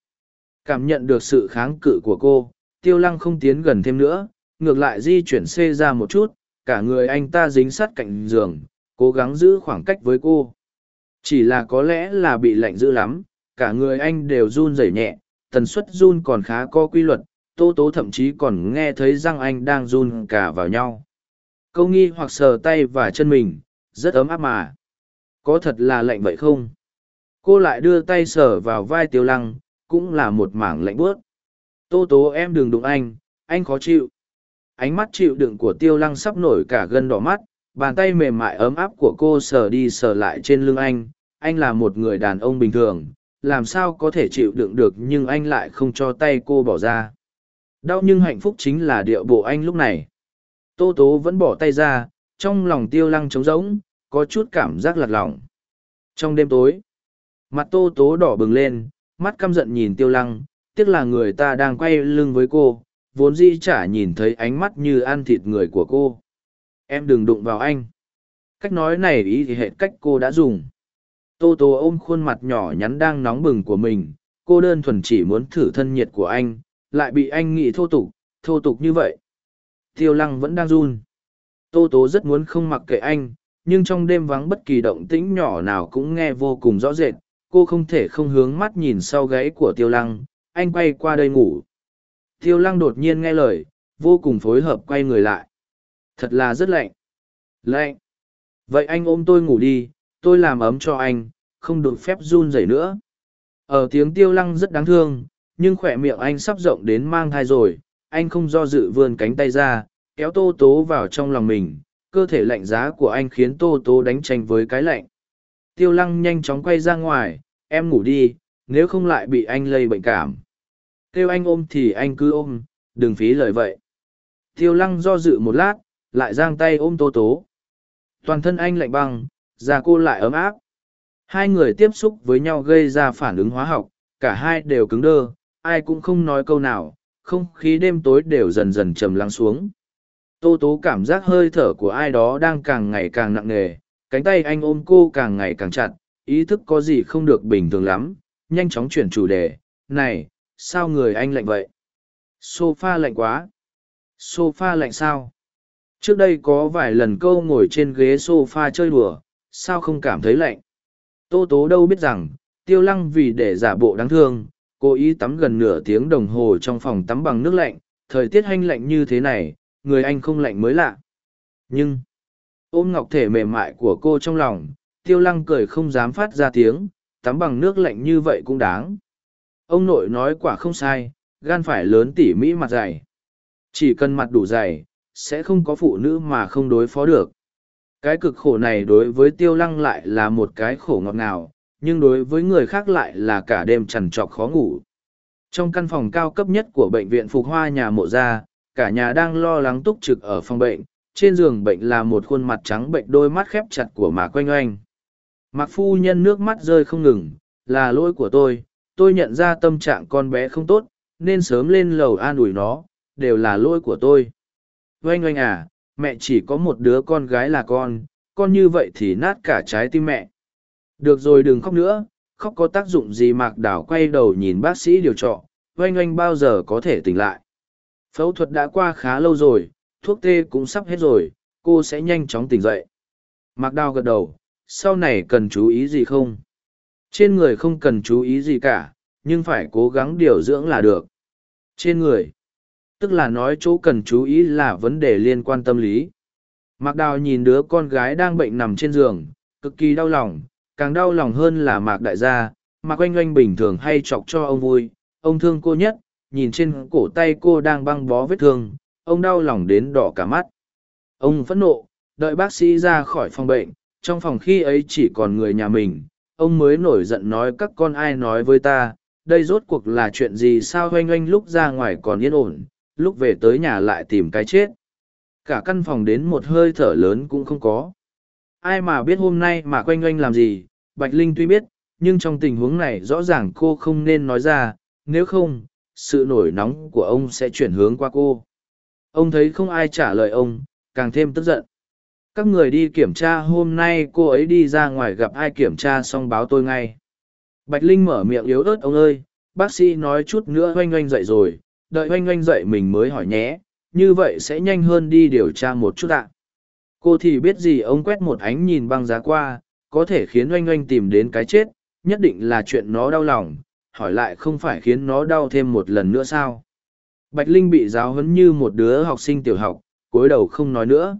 Cảm nhận được sự kháng cự của cô, tiêu lăng không tiến gần thêm nữa, ngược lại di chuyển xê ra một chút, cả người anh ta dính sát cạnh giường, cố gắng giữ khoảng cách với cô. Chỉ là có lẽ là bị lạnh dữ lắm, cả người anh đều run rẩy nhẹ, tần suất run còn khá có quy luật, tô tố thậm chí còn nghe thấy răng anh đang run cả vào nhau câu nghi hoặc sờ tay và chân mình, rất ấm áp mà. Có thật là lạnh vậy không? Cô lại đưa tay sờ vào vai tiêu lăng, cũng là một mảng lạnh bướt tô tố, em đừng đụng anh anh khó chịu. Ánh mắt chịu đựng của tiêu lăng sắp nổi cả gân đỏ mắt, bàn tay mềm mại ấm áp của cô sờ đi sờ lại trên lưng anh. Anh là một người đàn ông bình thường, làm sao có thể chịu đựng được nhưng anh lại không cho tay cô bỏ ra. Đau nhưng hạnh phúc chính là điệu bộ anh lúc này tô tố vẫn bỏ tay ra, trong lòng tiêu lăng trống rỗng, có chút cảm giác lặt lỏng trong đêm tối, mặt tô tố đỏ bừng lên, mắt căm giận nhìn tiêu lăng, tiếc là người ta đang quay lưng với cô, vốn dĩ chả nhìn thấy ánh mắt như ăn thịt người của cô. Em đừng đụng vào anh. Cách nói này ý thì hệ cách cô đã dùng. Tô Tố ôm khuôn mặt nhỏ nhắn đang nóng bừng của mình, cô đơn thuần chỉ muốn thử thân nhiệt của anh, lại bị anh nghĩ thô tục thô tục như vậy tiêu lăng vẫn đang run. Tô tố rất muốn không mặc kệ anh, nhưng trong đêm vắng bất kỳ động tĩnh nhỏ nào cũng nghe vô cùng rõ rệt. Cô không thể không hướng mắt nhìn sau gáy của tiêu lăng. Anh quay qua đây ngủ. Tiêu lăng đột nhiên nghe lời, vô cùng phối hợp quay người lại. Thật là rất lạnh. Lạnh. Vậy anh ôm tôi ngủ đi, tôi làm ấm cho anh, không được phép run rẩy nữa. Ở tiếng tiêu lăng rất đáng thương, nhưng khỏe miệng anh sắp rộng đến mang thai rồi anh không do dự vươn cánh tay ra, kéo tô tố vào trong lòng mình, cơ thể lạnh giá của anh khiến tô tố đánh tranh với cái lạnh. Tiêu lăng nhanh chóng quay ra ngoài, em ngủ đi, nếu không lại bị anh lây bệnh cảm. Kêu anh ôm thì anh cứ ôm, đừng phí lời vậy. Tiêu lăng do dự một lát, lại giang tay ôm tô tố. Toàn thân anh lạnh băng, da cô lại ấm áp. Hai người tiếp xúc với nhau gây ra phản ứng hóa học, cả hai đều cứng đơ, ai cũng không nói câu nào không khí đêm tối đều dần dần trầm lắng xuống. Tô tố cảm giác hơi thở của ai đó đang càng ngày càng nặng nề, cánh tay anh ôm cô càng ngày càng chặt, ý thức có gì không được bình thường lắm, nhanh chóng chuyển chủ đề, này, sao người anh lạnh vậy? S o f a lạnh quá. S o f a lạnh sao? Trước đây có vài lần câu ngồi trên ghế s o f a chơi đùa, sao không cảm thấy lạnh? Tô tố đâu biết rằng, tiêu lăng vì để giả bộ đáng thương Cô ý tắm gần nửa tiếng đồng hồ trong phòng tắm bằng nước lạnh, thời tiết hanh lạnh như thế này, người anh không lạnh mới lạ. Nhưng, ôm ngọc thể mềm mại của cô trong lòng, tiêu lăng cười không dám phát ra tiếng, tắm bằng nước lạnh như vậy cũng đáng. Ông nội nói quả không sai, gan phải lớn tỉ mỹ mặt dày. Chỉ cần mặt đủ dày, sẽ không có phụ nữ mà không đối phó được. Cái cực khổ này đối với tiêu lăng lại là một cái khổ ngọt ngào nhưng đối với người khác lại là cả đêm trằn trọc khó ngủ. Trong căn phòng cao cấp nhất của bệnh viện phục hoa nhà mộ gia cả nhà đang lo lắng túc trực ở phòng bệnh, trên giường bệnh là một khuôn mặt trắng bệnh đôi mắt khép chặt của mạc quanh oanh. Mạc phu nhân nước mắt rơi không ngừng, là lỗi của tôi tôi nhận ra tâm trạng con bé không tốt, nên sớm lên lầu an ủi nó, đều là lỗi của tôi. Oanh oanh à mẹ chỉ có một đứa con gái là con con như vậy thì nát cả trái tim mẹ được rồi đừng khóc nữa, khóc có tác dụng gì mạc đảo quay đầu nhìn bác sĩ điều trọ, oanh oanh bao giờ có thể tỉnh lại. Phẫu thuật đã qua khá lâu rồi, thuốc tê cũng sắp hết rồi, cô sẽ nhanh chóng tỉnh dậy. Mạc đào gật đầu, sau này cần chú ý gì không? Trên người không cần chú ý gì cả, nhưng phải cố gắng điều dưỡng là được. Trên người, tức là nói chỗ cần chú ý là vấn đề liên quan tâm lý. Mạc đào nhìn đứa con gái đang bệnh nằm trên giường, cực kỳ đau lòng càng đau lòng hơn là mạc đại gia. Mạc oanh oanh bình thường hay chọc cho ông vui, ông thương cô nhất, nhìn trên cổ tay cô đang băng bó vết thương, ông đau lòng đến đỏ cả mắt. Ông phẫn nộ, đợi bác sĩ ra khỏi phòng bệnh, trong phòng khi ấy chỉ còn người nhà mình, ông mới nổi giận nói các con ai nói với ta, đây rốt cuộc là chuyện gì sao oanh oanh lúc ra ngoài còn yên ổn, lúc về tới nhà lại tìm cái chết. Cả căn phòng đến một hơi thở lớn cũng không có ai mà biết hôm nay mà quanh oanh làm gì, bạch linh tuy biết, nhưng trong tình huống này rõ ràng cô không nên nói ra, nếu không, sự nổi nóng của ông sẽ chuyển hướng qua cô. Ông thấy không ai trả lời ông, càng thêm tức giận. Các người đi kiểm tra hôm nay cô ấy đi ra ngoài gặp ai kiểm tra xong báo tôi ngay. Bạch linh mở miệng yếu ớt, ông ơi, bác sĩ nói chút nữa oanh oanh dậy rồi, đợi oanh oanh dậy mình mới hỏi nhé, như vậy sẽ nhanh hơn đi điều tra một chút ạ cô thì biết gì ông quét một ánh nhìn băng giá qua, có thể khiến oanh oanh tìm đến cái chết, nhất định là chuyện nó đau lòng, hỏi lại không phải khiến nó đau thêm một lần nữa sao? Bạch linh bị giáo huấn như một đứa học sinh tiểu học cối đầu không nói nữa.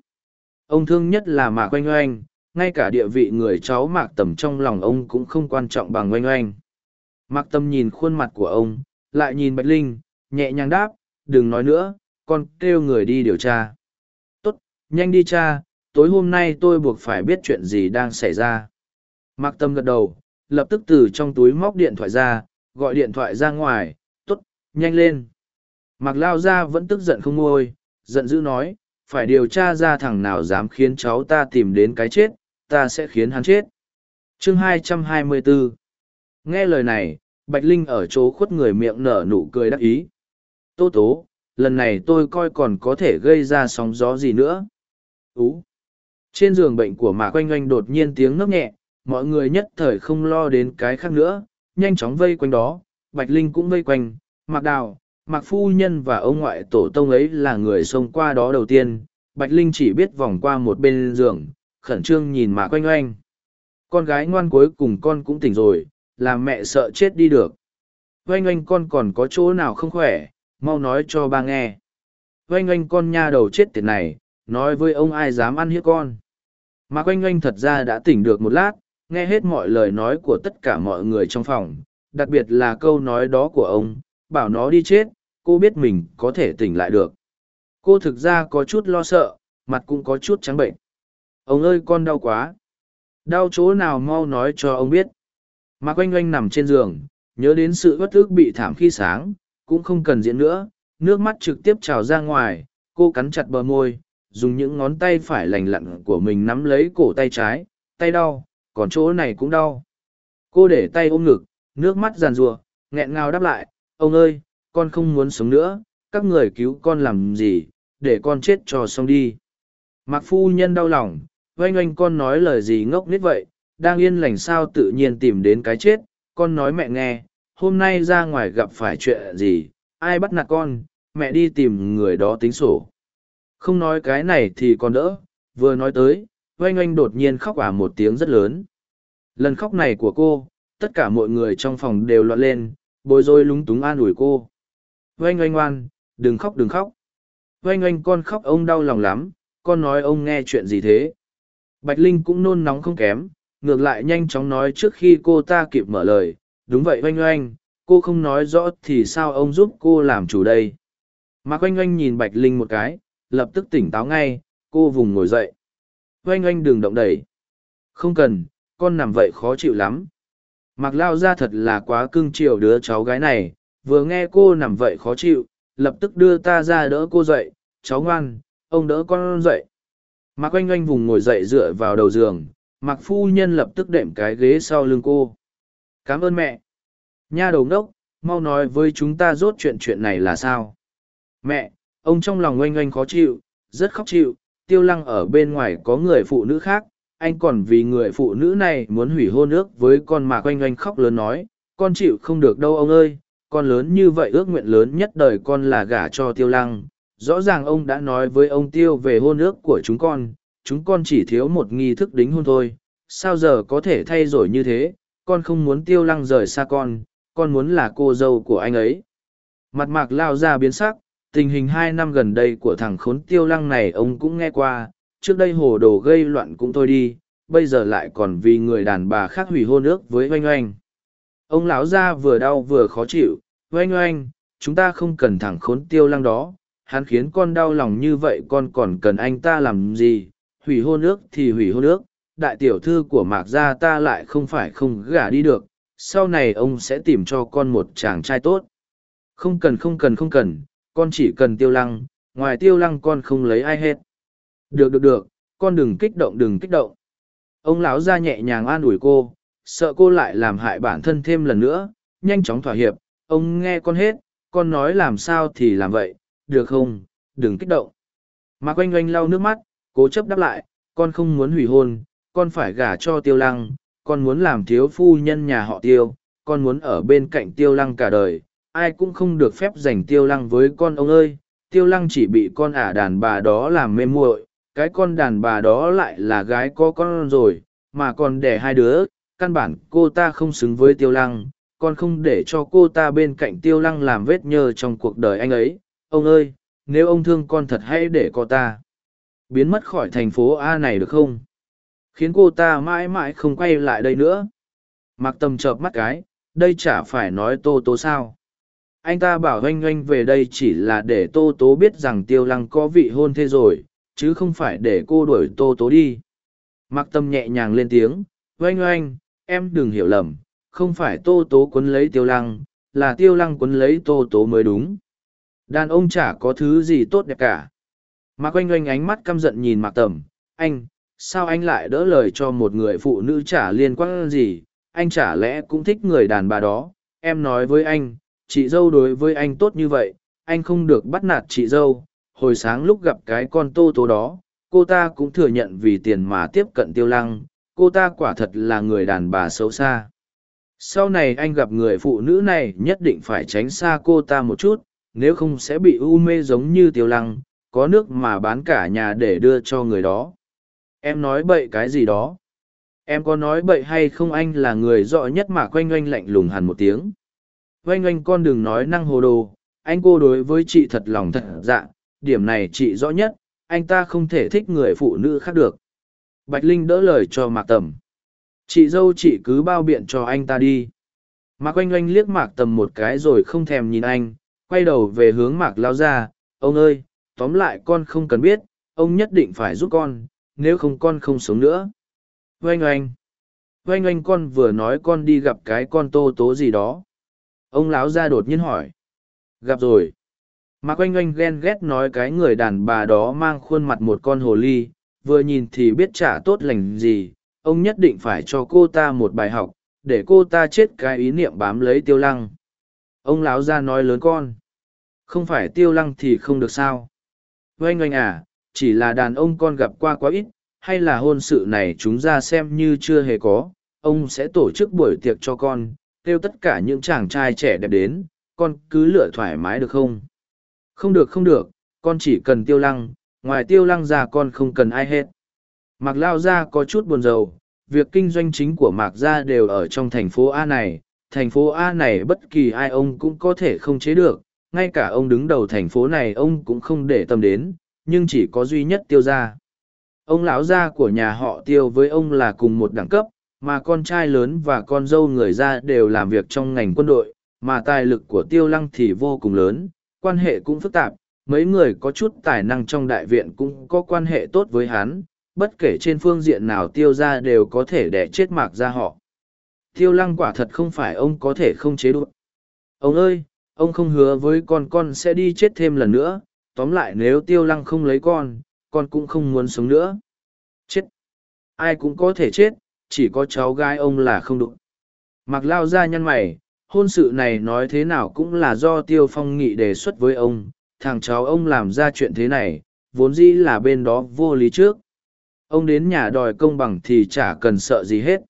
Ông thương nhất là mạc oanh oanh, ngay cả địa vị người cháu mạc tầm trong lòng ông cũng không quan trọng bằng oanh oanh. Mạc tầm nhìn khuôn mặt của ông, lại nhìn bạch linh, nhẹ nhàng đáp, đừng nói nữa, con kêu người đi điều tra. Tốt, nhanh đi cha tối hôm nay tôi buộc phải biết chuyện gì đang xảy ra. Mạc tâm gật đầu, lập tức từ trong túi móc điện thoại ra, gọi điện thoại ra ngoài t ố t nhanh lên. Mạc lao ra vẫn tức giận không ngôi giận dữ nói, phải điều tra ra thằng nào dám khiến cháu ta tìm đến cái chết, ta sẽ khiến hắn chết. Chương 224 nghe lời này, bạch linh ở chỗ khuất người miệng nở nụ cười đắc ý. Tô tố, lần này tôi coi còn có thể gây ra sóng gió gì nữa? Ú trên giường bệnh của mạc oanh oanh đột nhiên tiếng nấc nhẹ, mọi người nhất thời không lo đến cái khác nữa, nhanh chóng vây quanh đó, bạch linh cũng vây quanh, mạc đào, mạc phu nhân và ông ngoại tổ tông ấy là người xông qua đó đầu tiên, bạch linh chỉ biết vòng qua một bên giường, khẩn trương nhìn mạc oanh oanh. Con gái ngoan cuối cùng con cũng tỉnh rồi làm mẹ sợ chết đi được. Oanh oanh con còn có chỗ nào không khỏe, mau nói cho ba nghe. Oanh oanh con nha đầu chết tiệt này, nói với ông ai dám ăn hiếp con? Mạc oanh oanh thật ra đã tỉnh được một lát, nghe hết mọi lời nói của tất cả mọi người trong phòng, đặc biệt là câu nói đó của ông, bảo nó đi chết, cô biết mình có thể tỉnh lại được. Cô thực ra có chút lo sợ, mặt cũng có chút trắng bệnh. Ông ơi, con đau quá. Đau chỗ nào mau nói cho ông biết. Mạc oanh oanh nằm trên giường, nhớ đến sự bất ức bị thảm khi sáng, cũng không cần diễn nữa, nước mắt trực tiếp trào ra ngoài, cô cắn chặt bờ môi dùng những ngón tay phải lành lặn của mình nắm lấy cổ tay trái, tay đau, còn chỗ này cũng đau. Cô để tay ôm ngực, nước mắt giàn rùa nghẹn ngào đáp lại, ông ơi, con không muốn sống nữa, các người cứu con làm gì, để con chết cho xong đi. Mạc phu nhân đau lòng, oanh oanh, con nói lời gì ngốc nít vậy? Đang yên lành sao tự nhiên tìm đến cái chết? Con nói mẹ nghe, hôm nay ra ngoài gặp phải chuyện gì? Ai bắt nạt con? Mẹ đi tìm người đó tính sổ không nói cái này thì còn đỡ, vừa nói tới, oanh oanh đột nhiên khóc ả một tiếng rất lớn. Lần khóc này của cô, tất cả mọi người trong phòng đều loạn lên bối rối lúng túng an ủi cô. Oanh oanh oan đừng khóc đừng khóc. Oanh oanh con khóc ông đau lòng lắm, con nói ông nghe chuyện gì thế? Bạch linh cũng nôn nóng không kém, ngược lại nhanh chóng nói trước khi cô ta kịp mở lời. Đúng vậy oanh oanh, cô không nói rõ thì sao ông giúp cô làm chủ đây? Mạc oanh oanh nhìn bạch linh một cái lập tức tỉnh táo ngay, cô vùng ngồi dậy. Oanh oanh đừng động đẩy. Không cần, con nằm vậy khó chịu lắm. Mặc lao ra thật là quá cưng chiều đứa cháu gái này, vừa nghe cô nằm vậy khó chịu, lập tức đưa ta ra đỡ cô dậy, cháu ngoan, ông đỡ con dậy. Mặc oanh oanh vùng ngồi dậy dựa vào đầu giường mặc phu nhân lập tức đệm cái ghế sau lưng cô. Cảm ơn mẹ. Nha đầu ngốc, mau nói với chúng ta rốt chuyện chuyện này là sao? Mẹ ông trong lòng oanh oanh khó chịu, rất khóc chịu. Tiêu lăng ở bên ngoài có người phụ nữ khác. Anh còn vì người phụ nữ này muốn hủy hôn ước với con mà oanh oanh khóc lớn nói, con chịu không được đâu ông ơi. Con lớn như vậy ước nguyện lớn nhất đời con là gả cho tiêu lăng. Rõ ràng ông đã nói với ông tiêu về hôn ước của chúng con. Chúng con chỉ thiếu một nghi thức đính hôn thôi. Sao giờ có thể thay đổi như thế? Con không muốn tiêu lăng rời xa con. Con muốn là cô dâu của anh ấy. Mặt mạc lao ra biến sắc tình hình hai năm gần đây của thằng khốn tiêu lăng này ông cũng nghe qua, trước đây hồ đồ gây loạn cũng thôi đi, bây giờ lại còn vì người đàn bà khác hủy hôn ước với oanh oanh. Ông lão Ra vừa đau vừa khó chịu, oanh oanh, chúng ta không cần thằng khốn tiêu lăng đó, hắn khiến con đau lòng như vậy con còn cần anh ta làm gì? Hủy hôn ước thì hủy hôn ước, đại tiểu thư của mạc gia ta lại không phải không gả đi được, sau này ông sẽ tìm cho con một chàng trai tốt. Không cần không cần không cần con chỉ cần tiêu lăng, ngoài tiêu lăng con không lấy ai hết. Được được được, con đừng kích động, đừng kích động. Ông lão ra nhẹ nhàng an ủi cô, sợ cô lại làm hại bản thân thêm lần nữa, nhanh chóng thỏa hiệp. Ông nghe con hết, con nói làm sao thì làm vậy, được không, đừng kích động. Mà quanh oanh lau nước mắt, cố chấp đáp lại, con không muốn hủy hôn, con phải gả cho tiêu lăng, con muốn làm thiếu phu nhân nhà họ tiêu, con muốn ở bên cạnh tiêu lăng cả đời ai cũng không được phép dành tiêu lăng với con ông ơi. Tiêu lăng chỉ bị con ả đàn bà đó làm mê muội, cái con đàn bà đó lại là gái có con rồi, mà còn đẻ hai đứa, căn bản cô ta không xứng với tiêu lăng con không để cho cô ta bên cạnh tiêu lăng làm vết nhơ trong cuộc đời anh ấy. Ông ơi, nếu ông thương con thật hãy để cô ta. Biến mất khỏi thành phố a này được không? Khiến cô ta mãi mãi không quay lại đây nữa. Mặc tầm chợp mắt cái, đây chả phải nói tô tố sao anh ta bảo oanh oanh về đây chỉ là để tô tố biết rằng tiêu lăng có vị hôn thê rồi, chứ không phải để cô đuổi tô tố đi. Mặc tâm nhẹ nhàng lên tiếng oanh oanh em đừng hiểu lầm, không phải tô tố quấn lấy tiêu lăng, là tiêu lăng quấn lấy tô tố mới đúng. Đàn ông chả có thứ gì tốt đẹp cả. Mạc oanh oanh ánh mắt căm giận nhìn mạc tầm anh, sao anh lại đỡ lời cho một người phụ nữ chả liên quan gì? Anh chả lẽ cũng thích người đàn bà đó. Em nói với anh chị dâu đối với anh tốt như vậy, anh không được bắt nạt chị dâu. Hồi sáng lúc gặp cái con tô tố đó, cô ta cũng thừa nhận vì tiền mà tiếp cận tiêu lăng. Cô ta quả thật là người đàn bà xấu xa. Sau này anh gặp người phụ nữ này nhất định phải tránh xa cô ta một chút, nếu không sẽ bị u mê giống như tiêu lăng, có nước mà bán cả nhà để đưa cho người đó. Em nói bậy cái gì đó? Em có nói bậy hay không? Anh là người rõ nhất mà quanh oanh lạnh lùng hẳn một tiếng oanh oanh con đừng nói năng hồ đồ, anh cô đối với chị thật lòng thật dạ điểm này chị rõ nhất, anh ta không thể thích người phụ nữ khác được. Bạch linh đỡ lời cho mạc tầm. Chị dâu chị cứ bao biện cho anh ta đi. Mạc oanh oanh liếc mạc tầm một cái rồi không thèm nhìn anh, quay đầu về hướng mạc lao ra, ông ơi, tóm lại con không cần biết, ông nhất định phải giúp con, nếu không con không sống nữa. Oanh oanh. Oanh oanh con vừa nói con đi gặp cái con tô tố gì đó ông lão ra đột nhiên hỏi. Gặp rồi. Mạc oanh oanh ghen ghét nói cái người đàn bà đó mang khuôn mặt một con hồ ly, vừa nhìn thì biết chả tốt lành gì. Ông nhất định phải cho cô ta một bài học, để cô ta chết cái ý niệm bám lấy tiêu lăng. Ông lão ra nói lớn con. Không phải tiêu lăng thì không được sao. Oanh oanh à chỉ là đàn ông con gặp qua quá ít, hay là hôn sự này chúng ra xem như chưa hề có, ông sẽ tổ chức buổi tiệc cho con kêu tất cả những chàng trai trẻ đẹp đến, con cứ lựa thoải mái được không? Không được không được, con chỉ cần tiêu lăng, ngoài tiêu lăng ra con không cần ai hết. Mạc lao gia có chút buồn rầu, việc kinh doanh chính của mạc gia đều ở trong thành phố a này, thành phố a này bất kỳ ai ông cũng có thể không chế được, ngay cả ông đứng đầu thành phố này ông cũng không để tâm đến, nhưng chỉ có duy nhất tiêu gia. Ông lão gia của nhà họ tiêu với ông là cùng một đẳng cấp mà con trai lớn và con dâu người ra đều làm việc trong ngành quân đội, mà tài lực của tiêu lăng thì vô cùng lớn, quan hệ cũng phức tạp, mấy người có chút tài năng trong đại viện cũng có quan hệ tốt với hắn, bất kể trên phương diện nào tiêu ra đều có thể đẻ chết mạc ra họ. Tiêu lăng quả thật không phải ông có thể không chế đuổi ông ơi, ông không hứa với con con sẽ đi chết thêm lần nữa, tóm lại nếu tiêu lăng không lấy con con cũng không muốn sống nữa. Chết. Ai cũng có thể chết chỉ có cháu gái ông là không đụng mặc lao ra nhăn mày, hôn sự này nói thế nào cũng là do tiêu phong nghị đề xuất với ông, thằng cháu ông làm ra chuyện thế này, vốn dĩ là bên đó vô lý trước. Ông đến nhà đòi công bằng thì chả cần sợ gì hết.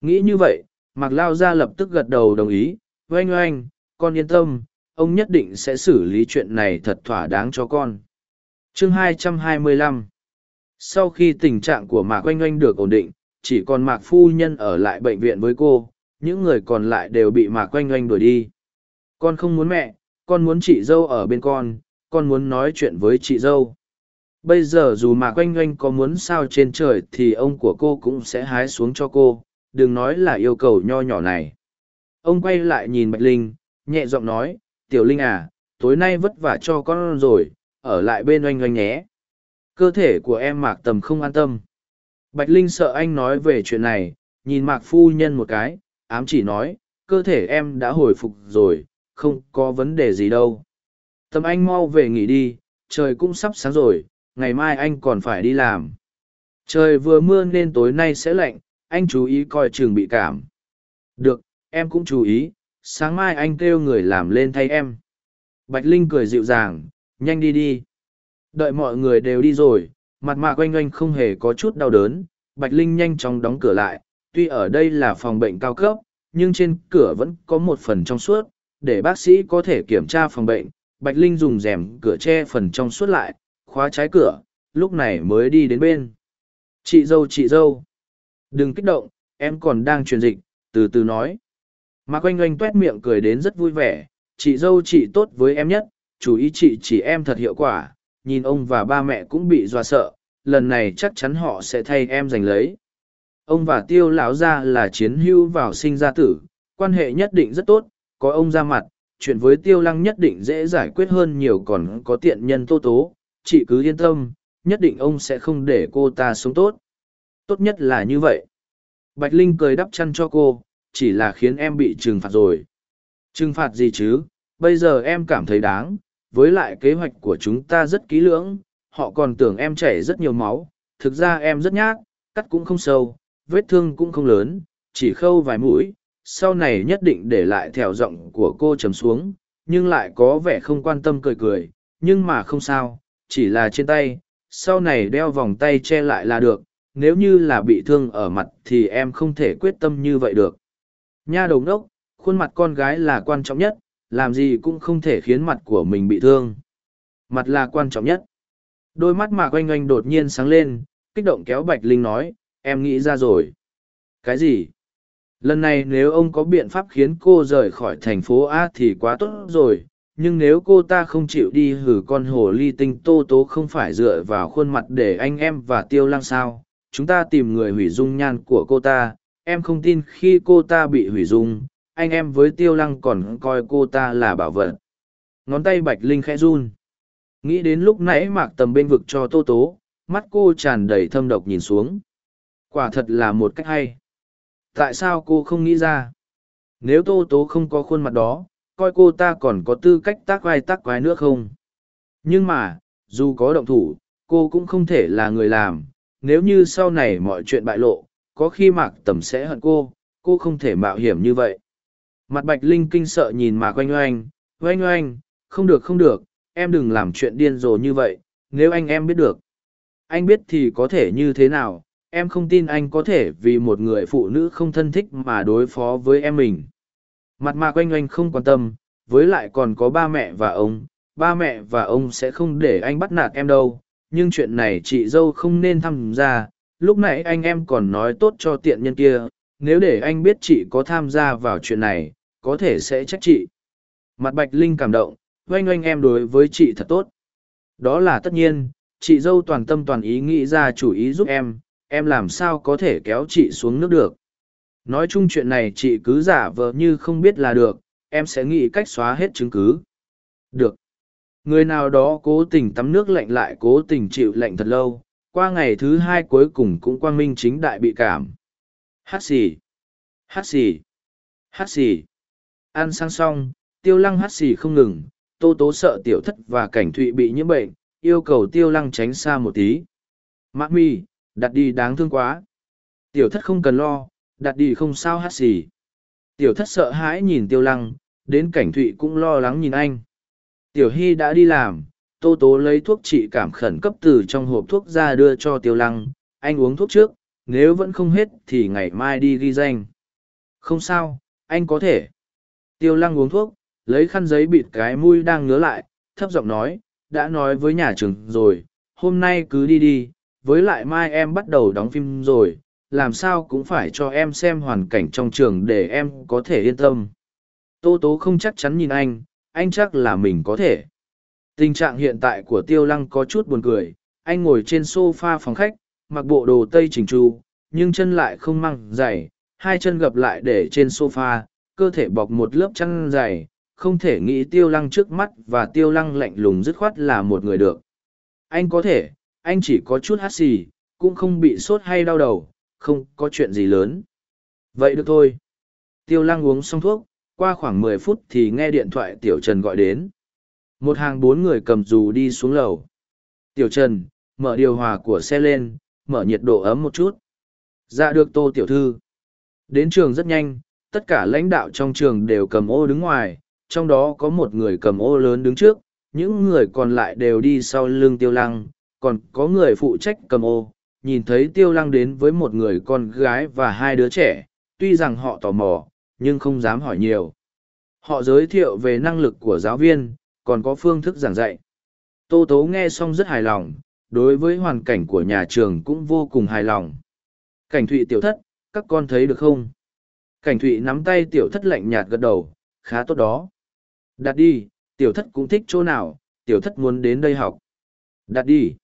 Nghĩ như vậy mặc lao ra lập tức gật đầu đồng ý, oanh oanh, con yên tâm, ông nhất định sẽ xử lý chuyện này thật thỏa đáng cho con. Chương 225 sau khi tình trạng của mạc oanh oanh được ổn định chỉ còn mạc phu nhân ở lại bệnh viện với cô, những người còn lại đều bị mạc oanh oanh đuổi đi. Con không muốn mẹ, con muốn chị dâu ở bên con con muốn nói chuyện với chị dâu. Bây giờ dù mạc oanh oanh có muốn sao trên trời thì ông của cô cũng sẽ hái xuống cho cô, đừng nói là yêu cầu nho nhỏ này. Ông quay lại nhìn bạch linh, nhẹ giọng nói, tiểu linh à tối nay vất vả cho con rồi, ở lại bên oanh oanh nhé. Cơ thể của em mạc tầm không an tâm bạch linh sợ anh nói về chuyện này, nhìn mạc phu nhân một cái, ám chỉ nói, cơ thể em đã hồi phục rồi, không có vấn đề gì đâu. Tâm anh mau về nghỉ đi, trời cũng sắp sáng rồi, ngày mai anh còn phải đi làm. Trời vừa mưa nên tối nay sẽ lạnh, anh chú ý coi chừng bị cảm. Được, em cũng chú ý, sáng mai anh kêu người làm lên thay em. Bạch linh cười dịu dàng, nhanh đi đi. Đợi mọi người đều đi rồi mặt mạc oanh oanh không hề có chút đau đớn, bạch linh nhanh chóng đóng cửa lại, tuy ở đây là phòng bệnh cao cấp, nhưng trên cửa vẫn có một phần trong suốt, để bác sĩ có thể kiểm tra phòng bệnh, bạch linh dùng rèm cửa che phần trong suốt lại, khóa trái cửa, lúc này mới đi đến bên. Chị dâu chị dâu. Đừng kích động, em còn đang truyền dịch, từ từ nói. Mạc oanh oanh t u é t miệng cười đến rất vui vẻ, chị dâu, chị tốt với em nhất, chú ý chị chỉ em thật hiệu quả nhìn ông và ba mẹ cũng bị dọa sợ, lần này chắc chắn họ sẽ thay em giành lấy. Ông và tiêu lão gia là chiến hưu vào sinh ra tử, quan hệ nhất định rất tốt, có ông ra mặt, chuyện với tiêu lăng nhất định dễ giải quyết hơn nhiều còn có tiện nhân tô tố, chị cứ yên tâm, nhất định ông sẽ không để cô ta sống tốt. Tốt nhất là như vậy. Bạch linh cười đắp chăn cho cô, chỉ là khiến em bị trừng phạt rồi. Trừng phạt gì chứ? Bây giờ em cảm thấy đáng với lại kế hoạch của chúng ta rất kỹ lưỡng họ còn tưởng em chảy rất nhiều máu thực ra em rất nhát cắt cũng không sâu vết thương cũng không lớn chỉ khâu vài mũi sau này nhất định để lại theo giọng của cô trầm xuống nhưng lại có vẻ không quan tâm cười cười nhưng mà không sao chỉ là trên tay sau này đeo vòng tay che lại là được, nếu như là bị thương ở mặt thì em không thể quyết tâm như vậy được. Nha đầu đốc, khuôn mặt con gái là quan trọng nhất, làm gì cũng không thể khiến mặt của mình bị thương. Mặt là quan trọng nhất. Đôi mắt mạc oanh oanh đột nhiên sáng lên, kích động kéo Bạch Linh nói, em nghĩ ra rồi. Cái gì? Lần này nếu ông có biện pháp khiến cô rời khỏi thành phố A thì quá tốt rồi, nhưng nếu cô ta không chịu đi hử con hồ ly tinh tô tố không phải dựa vào khuôn mặt để anh em và tiêu lăng sao, chúng ta tìm người hủy dung nhan của cô ta, em không tin khi cô ta bị hủy dung, anh em với tiêu lăng còn coi cô ta là bảo vật. Ngón tay Bạch Linh khẽ run. Nghĩ đến lúc nãy mạc tầm bên vực cho tô tố, mắt cô tràn đầy thâm độc nhìn xuống. Quả thật là một cách hay. Tại sao cô không nghĩ ra? Nếu tô tố không có khuôn mặt đó, coi cô ta còn có tư cách tác vai tác quái nữa không? Nhưng mà, dù có động thủ, cô cũng không thể là người làm. Nếu như sau này mọi chuyện bại lộ, có khi mạc tầm sẽ hận cô, cô không thể mạo hiểm như vậy. Mặt bạch linh kinh sợ nhìn mạc oanh oanh, oanh oanh, không được không được, em đừng làm chuyện điên rồ như vậy, nếu anh em biết được. Anh biết thì có thể như thế nào, em không tin anh có thể vì một người phụ nữ không thân thích mà đối phó với em mình. Mặt mạc oanh oanh không quan tâm, với lại còn có ba mẹ và ông, ba mẹ và ông sẽ không để anh bắt nạt em đâu, nhưng chuyện này chị dâu không nên tham gia, lúc nãy anh em còn nói tốt cho tiện nhân kia, nếu để anh biết chị có tham gia vào chuyện này, có thể sẽ trách chị. Mặt Bạch Linh cảm động, oanh oanh em đối với chị thật tốt. Đó là tất nhiên, chị dâu toàn tâm toàn ý nghĩ ra chủ ý giúp em, em làm sao có thể kéo chị xuống nước được. Nói chung chuyện này chị cứ giả vờ như không biết là được, em sẽ nghĩ cách xóa hết chứng cứ. Được. Người nào đó cố tình tắm nước lạnh lại cố tình chịu lạnh thật lâu, qua ngày thứ hai cuối cùng cũng quang minh chính đại bị cảm. Hát xì. Hát xì. Hát xì. Ăn sang xong, tiêu lăng hát xì không ngừng, tô tố sợ tiểu thất và cảnh thụy bị nhiễm bệnh, yêu cầu tiêu lăng tránh xa một tí. Mạc mi, đặt đi đáng thương quá. Tiểu thất không cần lo, đặt đi không sao hát xì. Tiểu thất sợ hãi nhìn tiêu lăng, đến cảnh thụy cũng lo lắng nhìn anh. Tiểu hy đã đi làm, tô tố lấy thuốc trị cảm khẩn cấp từ trong hộp thuốc ra đưa cho tiêu lăng, anh uống thuốc trước, nếu vẫn không hết thì ngày mai đi ghi danh. Không sao, anh có thể. Tiêu lăng uống thuốc, lấy khăn giấy bịt cái mũi đang ngứa lại, thấp giọng nói, đã nói với nhà trường rồi, hôm nay cứ đi đi, với lại mai em bắt đầu đóng phim rồi, làm sao cũng phải cho em xem hoàn cảnh trong trường để em có thể yên tâm. Tô tố không chắc chắn nhìn anh, anh chắc là mình có thể. Tình trạng hiện tại của tiêu lăng có chút buồn cười, anh ngồi trên sofa phòng khách, mặc bộ đồ tây chỉnh chu, nhưng chân lại không mang giày, hai chân gập lại để trên sofa, cơ thể bọc một lớp chăn dày, không thể nghĩ tiêu lăng trước mắt và tiêu lăng lạnh lùng dứt khoát là một người được. Anh có thể, anh chỉ có chút hát xì, cũng không bị sốt hay đau đầu, không có chuyện gì lớn. Vậy được thôi. Tiêu lăng uống xong thuốc, qua khoảng mười phút thì nghe điện thoại Tiểu Trần gọi đến. Một hàng bốn người cầm dù đi xuống lầu. Tiểu Trần, mở điều hòa của xe lên, mở nhiệt độ ấm một chút. Dạ được tô tiểu thư. Đến trường rất nhanh, tất cả lãnh đạo trong trường đều cầm ô đứng ngoài, trong đó có một người cầm ô lớn đứng trước, những người còn lại đều đi sau lưng tiêu lăng, còn có người phụ trách cầm ô, nhìn thấy tiêu lăng đến với một người con gái và hai đứa trẻ, tuy rằng họ tò mò, nhưng không dám hỏi nhiều. Họ giới thiệu về năng lực của giáo viên, còn có phương thức giảng dạy. Tô Tố nghe xong rất hài lòng, đối với hoàn cảnh của nhà trường cũng vô cùng hài lòng. Cảnh thụy tiểu thất, các con thấy được không? Cảnh thụy nắm tay tiểu thất lạnh nhạt gật đầu, khá tốt đó. Đặt đi, tiểu thất cũng thích chỗ nào, tiểu thất muốn đến đây học. Đặt đi.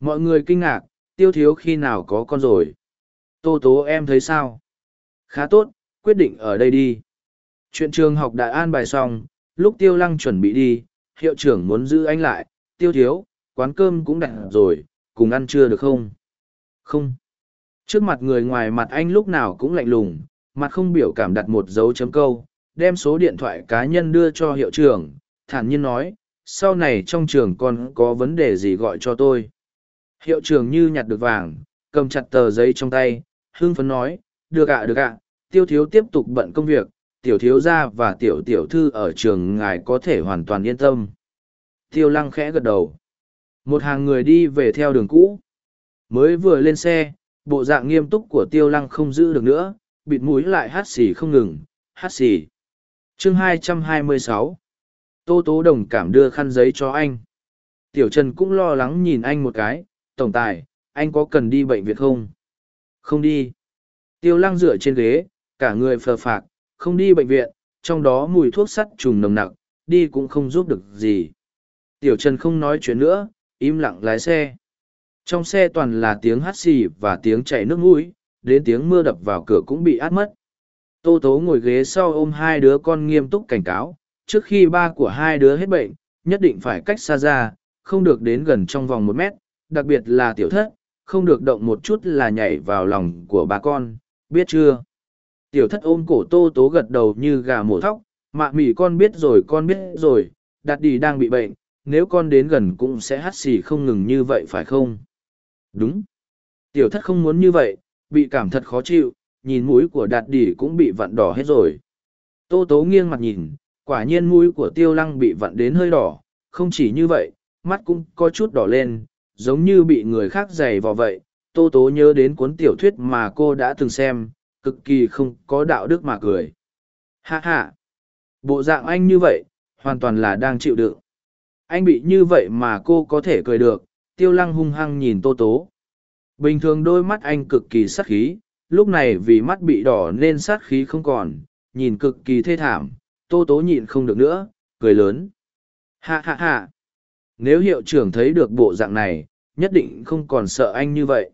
Mọi người kinh ngạc, tiêu thiếu khi nào có con rồi. Tô tố em thấy sao? Khá tốt, quyết định ở đây đi. Chuyện trường học đã an bài xong, lúc tiêu lăng chuẩn bị đi, hiệu trưởng muốn giữ anh lại, tiêu thiếu, quán cơm cũng đặt rồi, cùng ăn trưa được không? Không. Trước mặt người ngoài mặt anh lúc nào cũng lạnh lùng, mặt không biểu cảm đặt một dấu chấm câu, đem số điện thoại cá nhân đưa cho hiệu trưởng, thản nhiên nói, sau này trong trường còn có vấn đề gì gọi cho tôi. Hiệu trưởng như nhặt được vàng, cầm chặt tờ giấy trong tay, hưng phấn nói, được ạ được ạ, tiêu thiếu tiếp tục bận công việc, tiểu thiếu gia và tiểu tiểu thư ở trường ngài có thể hoàn toàn yên tâm. Tiêu lăng khẽ gật đầu. một hàng người đi về theo đường cũ mới vừa lên xe bộ dạng nghiêm túc của tiêu lăng không giữ được nữa bịt mũi lại hát xì không ngừng, hát xì. Chương 226 tô tố đồng cảm đưa khăn giấy cho anh. Tiểu trần cũng lo lắng nhìn anh một cái, tổng tài, anh có cần đi bệnh viện không? Không đi. Tiêu lăng dựa trên ghế, cả người phờ phạc, không đi bệnh viện, trong đó mùi thuốc sắt trùng nồng nặc, đi cũng không giúp được gì. Tiểu trần không nói chuyện nữa, im lặng lái xe. Trong xe toàn là tiếng hắt xì và tiếng chảy nước mũi đến tiếng mưa đập vào cửa cũng bị át mất. Tô tố ngồi ghế sau ôm hai đứa con nghiêm túc cảnh cáo, trước khi ba của hai đứa hết bệnh, nhất định phải cách xa ra, không được đến gần trong vòng một mét, đặc biệt là tiểu thất, không được động một chút là nhảy vào lòng của ba con, biết chưa? Tiểu thất ôm cổ tô tố gật đầu như gà mổ thóc, mạ mỉ con biết rồi, con biết rồi, đạt đi đang bị bệnh, nếu con đến gần cũng sẽ hắt xì không ngừng như vậy phải không? Đúng. Tiểu thất không muốn như vậy bị cảm thật khó chịu, nhìn mũi của đạt đỉ cũng bị vặn đỏ hết rồi. Tô tố nghiêng mặt nhìn, quả nhiên mũi của tiêu lăng bị vặn đến hơi đỏ, không chỉ như vậy, mắt cũng có chút đỏ lên, giống như bị người khác giày vào vậy. Tô tố nhớ đến cuốn tiểu thuyết mà cô đã từng xem, cực kỳ không có đạo đức mà cười. Hạ hạ bộ dạng anh như vậy, hoàn toàn là đang chịu đựng. Anh bị như vậy mà cô có thể cười được, tiêu lăng hung hăng nhìn tô tố bình thường đôi mắt anh cực kỳ sát khí, lúc này vì mắt bị đỏ nên sát khí không còn, nhìn cực kỳ thê thảm, tô tố nhịn không được nữa, cười lớn. Hạ hạ hạ nếu hiệu trưởng thấy được bộ dạng này, nhất định không còn sợ anh như vậy.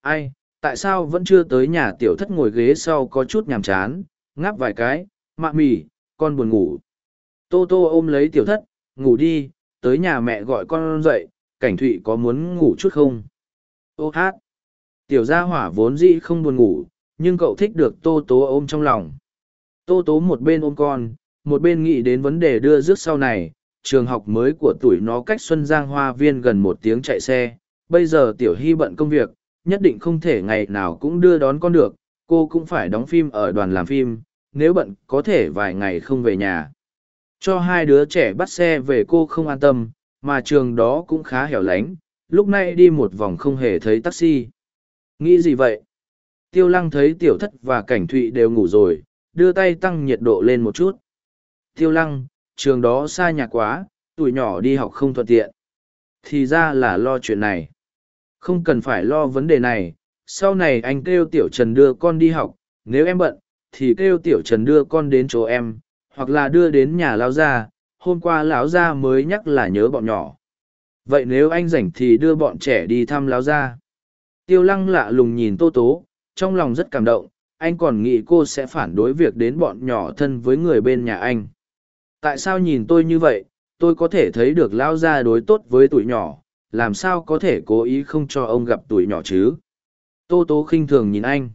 Ai, tại sao vẫn chưa tới nhà tiểu thất ngồi ghế sau có chút nhàm chán, ngáp vài cái, mạ mì con buồn ngủ. Tô tô ôm lấy tiểu thất, ngủ đi, tới nhà mẹ gọi con dậy, cảnh thụy có muốn ngủ chút không? Ô hát. Tiểu gia hỏa vốn dĩ không buồn ngủ, nhưng cậu thích được tô tố ôm trong lòng. Tô tố một bên ôm con, một bên nghĩ đến vấn đề đưa rước sau này. Trường học mới của tuổi nó cách xuân giang hoa viên gần một tiếng chạy xe. Bây giờ tiểu hy bận công việc, nhất định không thể ngày nào cũng đưa đón con được. Cô cũng phải đóng phim ở đoàn làm phim, nếu bận có thể vài ngày không về nhà. Cho hai đứa trẻ bắt xe về cô không an tâm, mà trường đó cũng khá hẻo lánh lúc này đi một vòng không hề thấy taxi. Nghĩ gì vậy? Tiêu lăng thấy tiểu thất và cảnh thụy đều ngủ rồi, đưa tay tăng nhiệt độ lên một chút. Tiêu lăng, trường đó xa nhà quá, tuổi nhỏ đi học không thuận tiện. Thì ra là lo chuyện này. Không cần phải lo vấn đề này, sau này anh kêu tiểu trần đưa con đi học, nếu em bận, thì kêu tiểu trần đưa con đến chỗ em, hoặc là đưa đến nhà lão gia, hôm qua lão gia mới nhắc là nhớ bọn nhỏ vậy nếu anh rảnh thì đưa bọn trẻ đi thăm lão gia. Tiêu lăng lạ lùng nhìn tô tố, trong lòng rất cảm động, anh còn nghĩ cô sẽ phản đối việc đến bọn nhỏ thân với người bên nhà anh. Tại sao nhìn tôi như vậy, tôi có thể thấy được lão gia đối tốt với tuổi nhỏ, làm sao có thể cố ý không cho ông gặp tuổi nhỏ chứ? Tô tố khinh thường nhìn anh.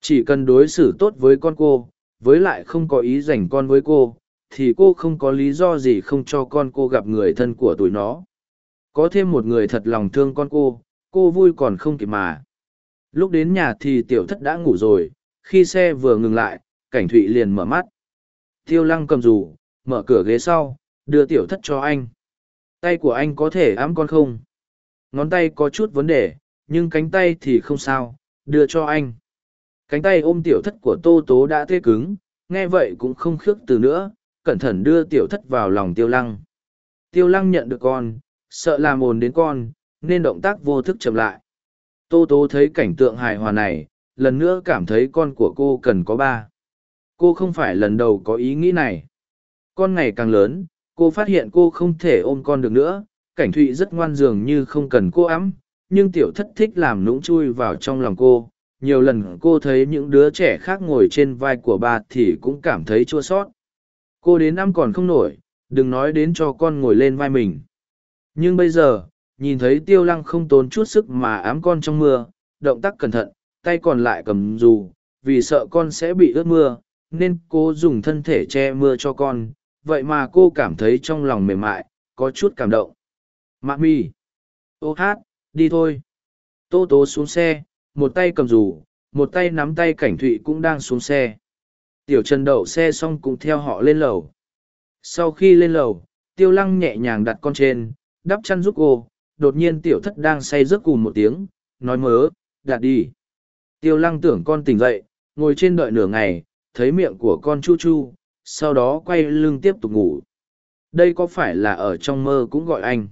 Chỉ cần đối xử tốt với con cô, với lại không có ý dành con với cô, thì cô không có lý do gì không cho con cô gặp người thân của tuổi nó có thêm một người thật lòng thương con cô cô vui còn không kịp mà. Lúc đến nhà thì tiểu thất đã ngủ rồi, khi xe vừa ngừng lại, cảnh thụy liền mở mắt. Tiêu lăng cầm dù, mở cửa ghế sau, đưa tiểu thất cho anh. Tay của anh có thể ám con không? Ngón tay có chút vấn đề, nhưng cánh tay thì không sao, đưa cho anh. Cánh tay ôm tiểu thất của tô tố đã tê cứng, nghe vậy cũng không khước từ nữa, cẩn thận đưa tiểu thất vào lòng tiêu lăng. Tiêu lăng nhận được con sợ làm ồn đến con, nên động tác vô thức chậm lại. Tô tố thấy cảnh tượng hài hòa này, lần nữa cảm thấy con của cô cần có ba. Cô không phải lần đầu có ý nghĩ này. Con ngày càng lớn, cô phát hiện cô không thể ôm con được nữa, cảnh thụy rất ngoan dường như không cần cô ấm, nhưng tiểu thất thích làm nũng chui vào trong lòng cô. Nhiều lần cô thấy những đứa trẻ khác ngồi trên vai của bà thì cũng cảm thấy chua sót cô đến năm còn không nổi, đừng nói đến cho con ngồi lên vai mình nhưng bây giờ, nhìn thấy tiêu lăng không tốn chút sức mà ám con trong mưa, động tác cẩn thận, tay còn lại cầm dù, vì sợ con sẽ bị ướt mưa, nên cô dùng thân thể che mưa cho con. Vậy mà cô cảm thấy trong lòng mềm mại, có chút cảm động. Mạ mi. Ô hát, đi thôi. Tô tố xuống xe, một tay cầm dù, một tay nắm tay cảnh thụy cũng đang xuống xe. Tiểu trần đậu xe xong cũng theo họ lên lầu. Sau khi lên lầu, tiêu lăng nhẹ nhàng đặt con trên đắp chăn giúp cô đột nhiên tiểu thất đang say giấc cùng một tiếng, nói mớ, đạt đi. Tiêu lăng tưởng con tỉnh dậy, ngồi trên đợi nửa ngày, thấy miệng của con chu chu, sau đó quay lưng tiếp tục ngủ. Đây có phải là ở trong mơ cũng gọi anh.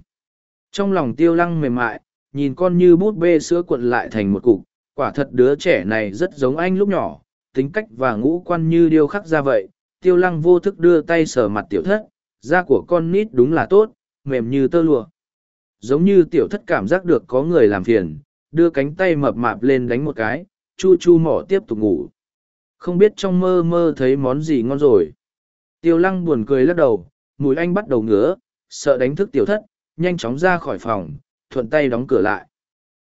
Trong lòng tiêu lăng mềm mại, nhìn con như bút bê sữa cuộn lại thành một cục, quả thật đứa trẻ này rất giống anh lúc nhỏ, tính cách và ngũ quan như điêu khắc ra vậy. Tiêu lăng vô thức đưa tay sờ mặt tiểu thất, da của con nít đúng là tốt, mềm như tơ lụa. Giống như tiểu thất cảm giác được có người làm phiền, đưa cánh tay mập mạp lên đánh một cái, chu chu mỏ tiếp tục ngủ. Không biết trong mơ mơ thấy món gì ngon rồi. Tiêu lăng buồn cười lắc đầu, mùi anh bắt đầu ngứa, sợ đánh thức tiểu thất, nhanh chóng ra khỏi phòng, thuận tay đóng cửa lại.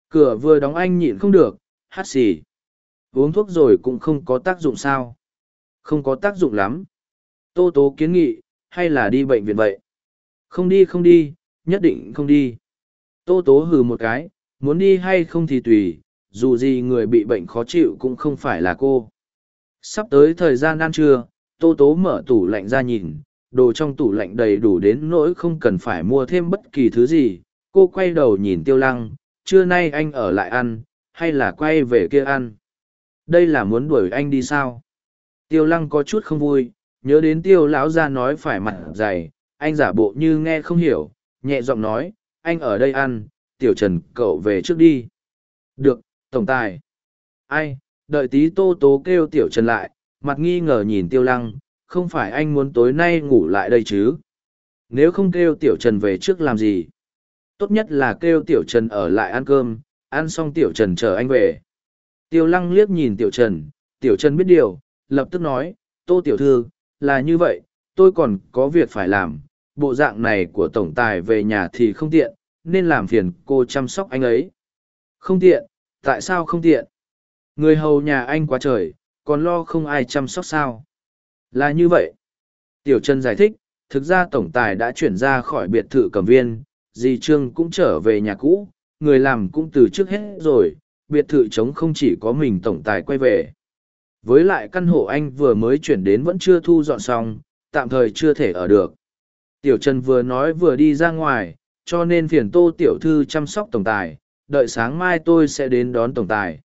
Cửa vừa đóng anh nhịn không được, hát xì. Uống thuốc rồi cũng không có tác dụng sao. Không có tác dụng lắm. Tô tố kiến nghị, hay là đi bệnh viện vậy? Không đi không đi, nhất định không đi. Tô tố hừ một cái, muốn đi hay không thì tùy, dù gì người bị bệnh khó chịu cũng không phải là cô. Sắp tới thời gian ăn trưa, tô tố mở tủ lạnh ra nhìn, đồ trong tủ lạnh đầy đủ đến nỗi không cần phải mua thêm bất kỳ thứ gì. Cô quay đầu nhìn tiêu lăng, trưa nay anh ở lại ăn, hay là quay về kia ăn? Đây là muốn đuổi anh đi sao? Tiêu lăng có chút không vui, nhớ đến tiêu lão ra nói phải mặt dày, anh giả bộ như nghe không hiểu, nhẹ giọng nói, anh ở đây ăn, tiểu trần cậu về trước đi. Được, tổng tài. Ai, đợi tí tô tố kêu tiểu trần lại, mặt nghi ngờ nhìn tiêu lăng, không phải anh muốn tối nay ngủ lại đây chứ? Nếu không kêu tiểu trần về trước làm gì? Tốt nhất là kêu tiểu trần ở lại ăn cơm, ăn xong tiểu trần chờ anh về. Tiêu lăng liếc nhìn tiểu trần, tiểu trần biết điều, lập tức nói, tô tiểu thư, là như vậy, tôi còn có việc phải làm, bộ dạng này của tổng tài về nhà thì không tiện, nên làm phiền cô chăm sóc anh ấy. Không tiện, tại sao không tiện? Người hầu nhà anh quá trời, còn lo không ai chăm sóc sao? Là như vậy. Tiểu Trần giải thích, thực ra tổng tài đã chuyển ra khỏi biệt thự cầm viên, dì Trương cũng trở về nhà cũ, người làm cũng từ trước hết rồi, biệt thự trống không chỉ có mình tổng tài quay về. Với lại căn hộ anh vừa mới chuyển đến vẫn chưa thu dọn xong, tạm thời chưa thể ở được. Tiểu Trần vừa nói vừa đi ra ngoài, cho nên phiền tô tiểu thư chăm sóc tổng tài, đợi sáng mai tôi sẽ đến đón tổng tài.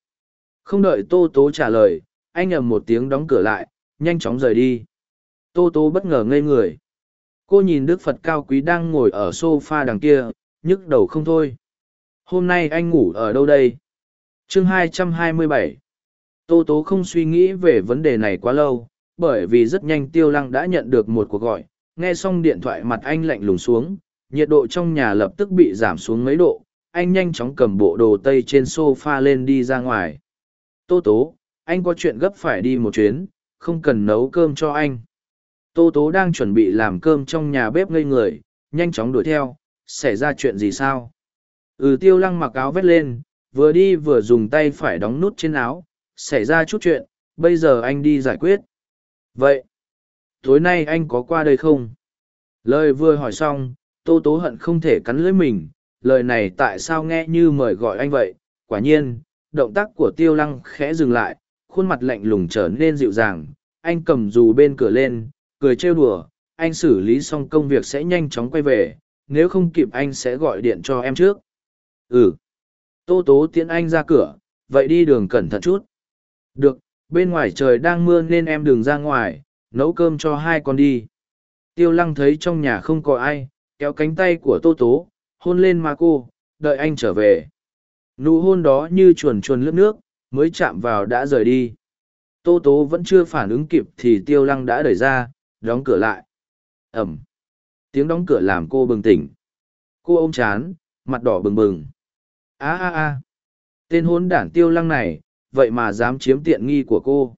Không đợi tô tố trả lời, anh ầm một tiếng đóng cửa lại, nhanh chóng rời đi. Tô tố bất ngờ ngây người. Cô nhìn Đức Phật cao quý đang ngồi ở sofa đằng kia, nhức đầu không thôi. Hôm nay anh ngủ ở đâu đây? chương 227 Tô tố không suy nghĩ về vấn đề này quá lâu, bởi vì rất nhanh tiêu lăng đã nhận được một cuộc gọi, nghe xong điện thoại mặt anh lạnh lùng xuống, nhiệt độ trong nhà lập tức bị giảm xuống mấy độ, anh nhanh chóng cầm bộ đồ tây trên sofa lên đi ra ngoài. Tô tố, anh có chuyện gấp phải đi một chuyến, không cần nấu cơm cho anh. Tô tố đang chuẩn bị làm cơm trong nhà bếp ngây người, nhanh chóng đuổi theo, xảy ra chuyện gì sao? Ừ tiêu lăng mặc áo vét lên, vừa đi vừa dùng tay phải đóng nút trên áo, xảy ra chút chuyện, bây giờ anh đi giải quyết. Vậy, tối nay anh có qua đây không? Lời vừa hỏi xong, tô tố hận không thể cắn lưỡi mình, lời này tại sao nghe như mời gọi anh vậy? Quả nhiên, động tác của tiêu lăng khẽ dừng lại, khuôn mặt lạnh lùng trở nên dịu dàng, anh cầm dù bên cửa lên, cười trêu đùa, anh xử lý xong công việc sẽ nhanh chóng quay về, nếu không kịp anh sẽ gọi điện cho em trước. Ừ. Tô tố tiễn anh ra cửa, vậy đi đường cẩn thận chút. Được, bên ngoài trời đang mưa nên em đừng ra ngoài, nấu cơm cho hai con đi. Tiêu lăng thấy trong nhà không có ai, kéo cánh tay của tô tố, hôn lên mà cô, đợi anh trở về. Nụ hôn đó như chuồn chuồn lướt nước, mới chạm vào đã rời đi. Tô tố vẫn chưa phản ứng kịp thì tiêu lăng đã đẩy ra, đóng cửa lại. Ẩm. Tiếng đóng cửa làm cô bừng tỉnh. Cô ôm chán, mặt đỏ bừng bừng. a a a Tên hôn đản tiêu lăng này, vậy mà dám chiếm tiện nghi của cô.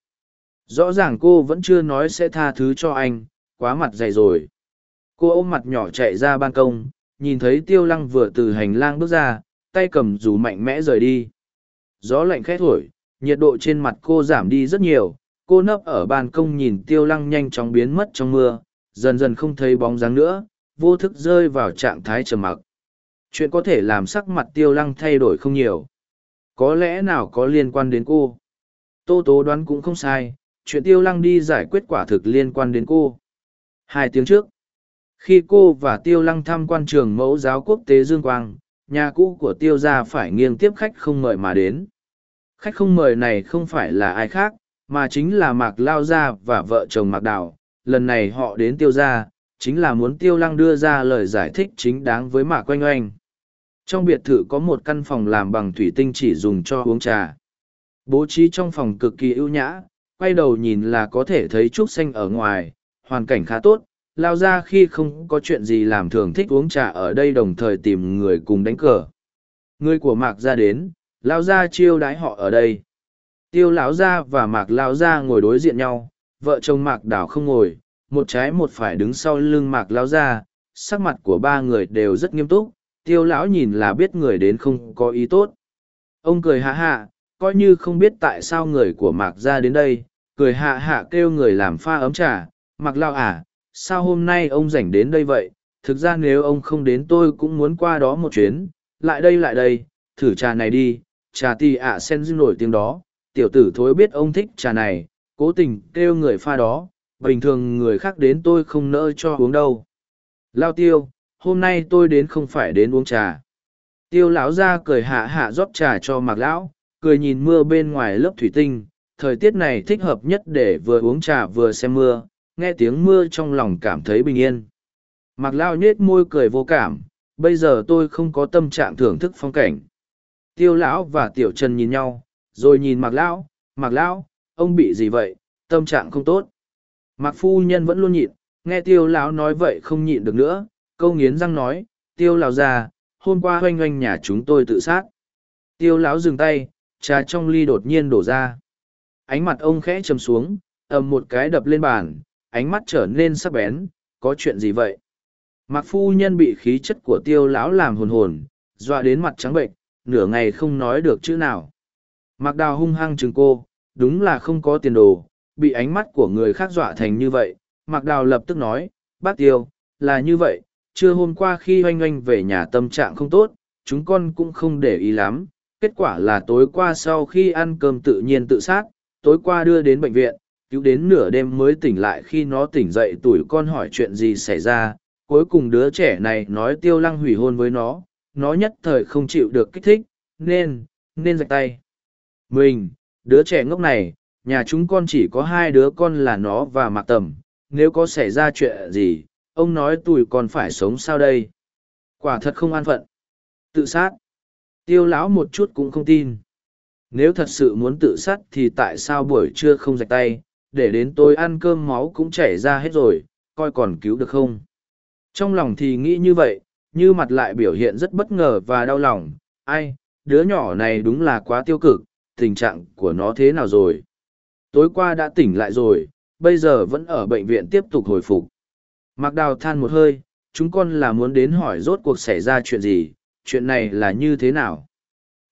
Rõ ràng cô vẫn chưa nói sẽ tha thứ cho anh, quá mặt dày rồi. Cô ôm mặt nhỏ chạy ra ban công, nhìn thấy tiêu lăng vừa từ hành lang bước ra, tay cầm dù mạnh mẽ rời đi. Gió lạnh khét thổi, nhiệt độ trên mặt cô giảm đi rất nhiều, cô nấp ở ban công nhìn tiêu lăng nhanh chóng biến mất trong mưa, dần dần không thấy bóng dáng nữa, vô thức rơi vào trạng thái trầm mặc. Chuyện có thể làm sắc mặt tiêu lăng thay đổi không nhiều. Có lẽ nào có liên quan đến cô? Tô tố đoán cũng không sai, chuyện tiêu lăng đi giải quyết quả thực liên quan đến cô. Hai tiếng trước, khi cô và tiêu lăng thăm quan trường mẫu giáo quốc tế Dương Quang, nhà cũ của tiêu gia phải nghiêng tiếp khách không mời mà đến. Khách không mời này không phải là ai khác, mà chính là Mạc Lao Gia và vợ chồng Mạc Đào. Lần này họ đến tiêu gia, chính là muốn tiêu lăng đưa ra lời giải thích chính đáng với Mạc quanh Oanh. Trong biệt thự có một căn phòng làm bằng thủy tinh chỉ dùng cho uống trà. Bố trí trong phòng cực kỳ ưu nhã, quay đầu nhìn là có thể thấy trúc xanh ở ngoài, hoàn cảnh khá tốt. Lao ra khi không có chuyện gì làm thường thích uống trà ở đây đồng thời tìm người cùng đánh cờ. Người của Mạc ra đến, Lao ra chiêu đái họ ở đây. Tiêu lão gia và Mạc Lao gia ngồi đối diện nhau, vợ chồng Mạc Đảo không ngồi, một trái một phải đứng sau lưng Mạc Lao gia, sắc mặt của ba người đều rất nghiêm túc, tiêu lão nhìn là biết người đến không có ý tốt. Ông cười hạ hạ, coi như không biết tại sao người của Mạc ra đến đây, cười hạ hạ kêu người làm pha ấm trà, Mặc Lao à, sao hôm nay ông rảnh đến đây vậy, thực ra nếu ông không đến tôi cũng muốn qua đó một chuyến, lại đây lại đây, thử trà này đi, trà tì ạ sen dư nổi tiếng đó, tiểu tử thối biết ông thích trà này, cố tình kêu người pha đó, bình thường người khác đến tôi không nỡ cho uống đâu. Lao tiêu, hôm nay tôi đến không phải đến uống trà. Tiêu lão ra cười hạ hạ rót trà cho mạc lão, cười nhìn mưa bên ngoài lớp thủy tinh, thời tiết này thích hợp nhất để vừa uống trà vừa xem mưa, nghe tiếng mưa trong lòng cảm thấy bình yên. Mạc lão nhết môi cười vô cảm, bây giờ tôi không có tâm trạng thưởng thức phong cảnh. Tiêu lão và tiểu trần nhìn nhau, rồi nhìn mạc lão, mạc lão, ông bị gì vậy, tâm trạng không tốt. Mạc phu nhân vẫn luôn nhịn, nghe tiêu lão nói vậy không nhịn được nữa, câu nghiến răng nói, tiêu lão già, hôm qua hoanh hoanh nhà chúng tôi tự sát. Tiêu lão dừng tay, trà trong ly đột nhiên đổ ra. Ánh mặt ông khẽ chầm xuống, ầm một cái đập lên bàn, ánh mắt trở nên sắc bén, có chuyện gì vậy? Mạc phu nhân bị khí chất của tiêu lão làm hồn hồn, dọa đến mặt trắng bệnh, nửa ngày không nói được chữ nào. Mạc đào hung hăng chừng cô, đúng là không có tiền đồ, bị ánh mắt của người khác dọa thành như vậy. Mạc đào lập tức nói, bác tiêu, là như vậy, trưa hôm qua khi oanh oanh về nhà tâm trạng không tốt, chúng con cũng không để ý lắm. Kết quả là tối qua sau khi ăn cơm tự nhiên tự sát, tối qua đưa đến bệnh viện, cứu đến nửa đêm mới tỉnh lại khi nó tỉnh dậy tuổi con hỏi chuyện gì xảy ra. Cuối cùng đứa trẻ này nói tiêu lăng hủy hôn với nó, nó nhất thời không chịu được kích thích, nên, nên rạch tay. Mình, đứa trẻ ngốc này, nhà chúng con chỉ có hai đứa con là nó và mạc tầm, nếu có xảy ra chuyện gì, ông nói tụi còn phải sống sao đây quả thật không an phận tự sát tiêu lão một chút cũng không tin. Nếu thật sự muốn tự sát thì tại sao buổi trưa không rạch tay để đến tôi ăn cơm máu cũng chảy ra hết rồi coi còn cứu được không? Trong lòng thì nghĩ như vậy như mặt lại biểu hiện rất bất ngờ và đau lòng. Ai đứa nhỏ này đúng là quá tiêu cực tình trạng của nó thế nào rồi? Tối qua đã tỉnh lại rồi bây giờ vẫn ở bệnh viện tiếp tục hồi phục. Mạc Đào than một hơi, chúng con là muốn đến hỏi rốt cuộc xảy ra chuyện gì, chuyện này là như thế nào.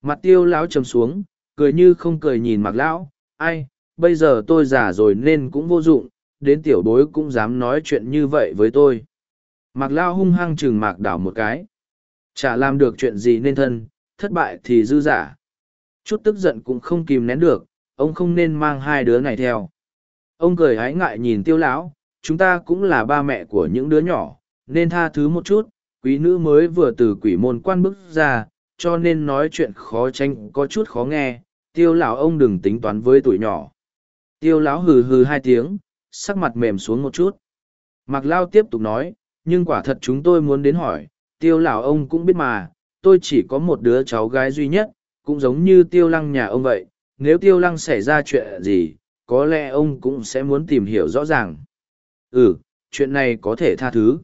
Mặt tiêu lão trầm xuống, cười như không cười nhìn mặc Lão, ai, bây giờ tôi già rồi nên cũng vô dụng, đến tiểu bối cũng dám nói chuyện như vậy với tôi. mặc Lão hung hăng chừng Mạc đảo một cái. Chả làm được chuyện gì nên thân, thất bại thì dư giả. Chút tức giận cũng không kìm nén được, ông không nên mang hai đứa này theo. Ông cười hái ngại nhìn tiêu lão, chúng ta cũng là ba mẹ của những đứa nhỏ, nên tha thứ một chút, quý nữ mới vừa từ quỷ môn quan bước ra, cho nên nói chuyện khó tranh có chút khó nghe, tiêu lão ông đừng tính toán với tuổi nhỏ. Tiêu lão hừ hừ hai tiếng, sắc mặt mềm xuống một chút. Mạc Lao tiếp tục nói, nhưng quả thật chúng tôi muốn đến hỏi, tiêu lão ông cũng biết mà, tôi chỉ có một đứa cháu gái duy nhất, cũng giống như tiêu lăng nhà ông vậy, nếu tiêu lăng xảy ra chuyện gì, có lẽ ông cũng sẽ muốn tìm hiểu rõ ràng ừ chuyện này có thể tha thứ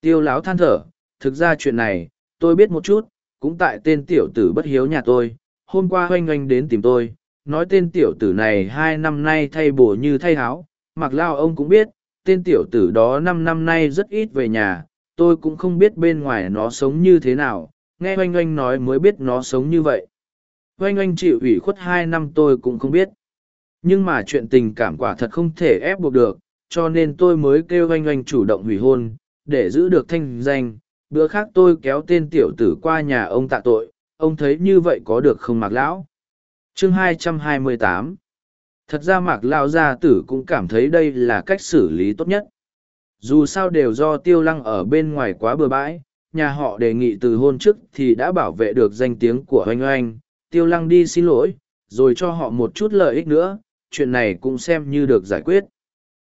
tiêu lão than thở thực ra chuyện này tôi biết một chút cũng tại tên tiểu tử bất hiếu nhà tôi. Hôm qua oanh oanh đến tìm tôi nói tên tiểu tử này hai năm nay thay bổ như thay háo. Mặc lao ông cũng biết tên tiểu tử đó năm năm nay rất ít về nhà. Tôi cũng không biết bên ngoài nó sống như thế nào. Nghe oanh oanh nói mới biết nó sống như vậy. Oanh oanh chịu ủy khuất hai năm tôi cũng không biết. Nhưng mà chuyện tình cảm quả thật không thể ép buộc được cho nên tôi mới kêu oanh oanh chủ động hủy hôn, để giữ được thanh danh. Bữa khác tôi kéo tên tiểu tử qua nhà ông tạ tội, ông thấy như vậy có được không mạc lão? chương 228 Thật ra mạc lão gia tử cũng cảm thấy đây là cách xử lý tốt nhất. Dù sao đều do tiêu lăng ở bên ngoài quá bừa bãi, nhà họ đề nghị từ hôn trước thì đã bảo vệ được danh tiếng của oanh oanh, tiêu lăng đi xin lỗi, rồi cho họ một chút lợi ích nữa, chuyện này cũng xem như được giải quyết.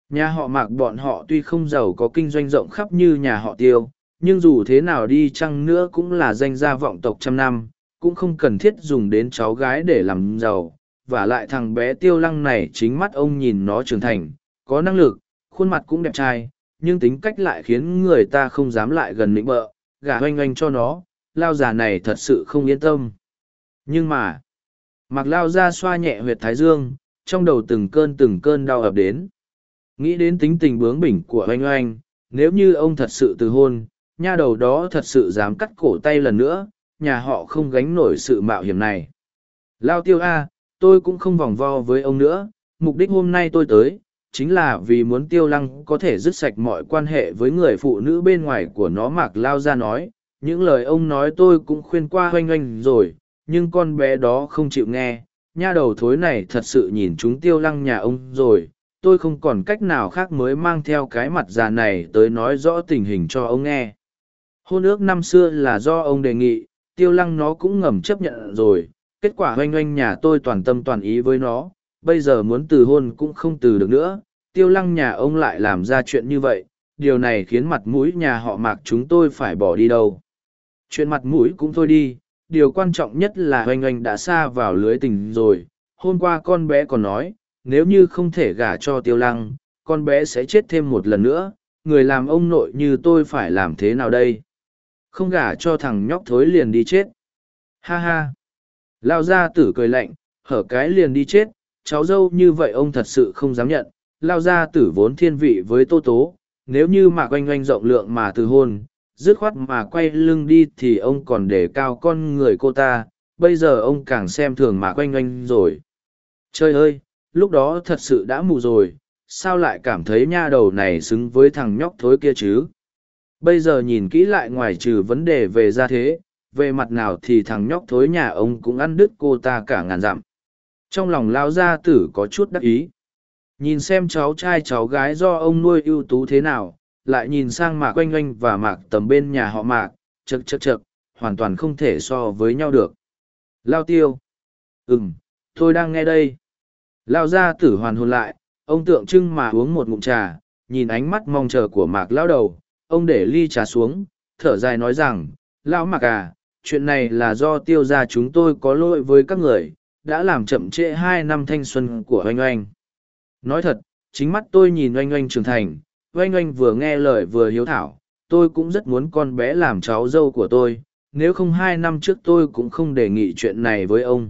Nhà họ mạc bọn họ tuy không giàu có kinh doanh rộng khắp như nhà họ tiêu, nhưng dù thế nào đi chăng nữa cũng là danh gia vọng tộc trăm năm, cũng không cần thiết dùng đến cháu gái để làm giàu. Và lại thằng bé tiêu lăng này chính mắt ông nhìn nó trưởng thành, có năng lực, khuôn mặt cũng đẹp trai, nhưng tính cách lại khiến người ta không dám lại gần nịnh bợ, gả oanh oanh cho nó, lao già này thật sự không yên tâm. Nhưng mà, mặc lao ra xoa nhẹ huyệt thái dương, trong đầu từng cơn từng cơn đau ập đến. Nghĩ đến tính tình bướng bỉnh của oanh oanh, nếu như ông thật sự từ hôn, nha đầu đó thật sự dám cắt cổ tay lần nữa, nhà họ không gánh nổi sự mạo hiểm này. Lao tiêu A, tôi cũng không vòng vo với ông nữa, mục đích hôm nay tôi tới, chính là vì muốn tiêu lăng có thể dứt sạch mọi quan hệ với người phụ nữ bên ngoài của nó mạc lao ra nói. Những lời ông nói tôi cũng khuyên qua hoanh hoanh rồi nhưng con bé đó không chịu nghe. Nha đầu thối này thật sự nhìn chúng tiêu lăng nhà ông rồi. Tôi không còn cách nào khác mới mang theo cái mặt già này tới nói rõ tình hình cho ông nghe hôn ước năm xưa là do ông đề nghị tiêu lăng nó cũng ngầm chấp nhận rồi kết quả hoanh hoanh nhà tôi toàn tâm toàn ý với nó bây giờ muốn từ hôn cũng không từ được nữa, tiêu lăng nhà ông lại làm ra chuyện như vậy, điều này khiến mặt mũi nhà họ mạc chúng tôi phải bỏ đi đâu. Chuyện mặt mũi cũng thôi đi, điều quan trọng nhất là hoanh hoanh đã xa vào lưới tình rồi, hôm qua con bé còn nói, nếu như không thể gả cho tiêu lăng, con bé sẽ chết thêm một lần nữa, người làm ông nội như tôi phải làm thế nào đây? Không gả cho thằng nhóc thối liền đi chết. Ha ha! Lao gia tử cười lạnh, hở cái liền đi chết, cháu dâu như vậy ông thật sự không dám nhận, lao gia tử vốn thiên vị với tô tố, nếu như mà quanh quanh rộng lượng mà từ hôn, dứt khoát mà quay lưng đi thì ông còn để cao con người cô ta, bây giờ ông càng xem thường mà quanh quanh rồi. Trời ơi, lúc đó thật sự đã mù rồi, sao lại cảm thấy nha đầu này xứng với thằng nhóc thối kia chứ? Bây giờ nhìn kỹ lại ngoài trừ vấn đề về gia thế, về mặt nào thì thằng nhóc thối nhà ông cũng ăn đứt cô ta cả ngàn dặm. Trong lòng lao gia tử có chút đắc ý. Nhìn xem cháu trai cháu gái do ông nuôi ưu tú thế nào lại nhìn sang mạc oanh oanh và mạc tầm bên nhà họ mạc chật chật chật hoàn toàn không thể so với nhau được. Lao tiêu. Ừ tôi đang nghe đây. Lao gia tử hoàn hồn lại ông tượng trưng mà uống một ngụm trà nhìn ánh mắt mong chờ của mạc lao đầu ông để ly trà xuống thở dài nói rằng lão mạc à chuyện này là do tiêu gia chúng tôi có lỗi với các người đã làm chậm trễ hai năm thanh xuân của oanh oanh. Nói thật, chính mắt tôi nhìn oanh oanh trưởng thành, oanh oanh vừa nghe lời vừa hiếu thảo, tôi cũng rất muốn con bé làm cháu dâu của tôi, nếu không hai năm trước tôi cũng không đề nghị chuyện này với ông.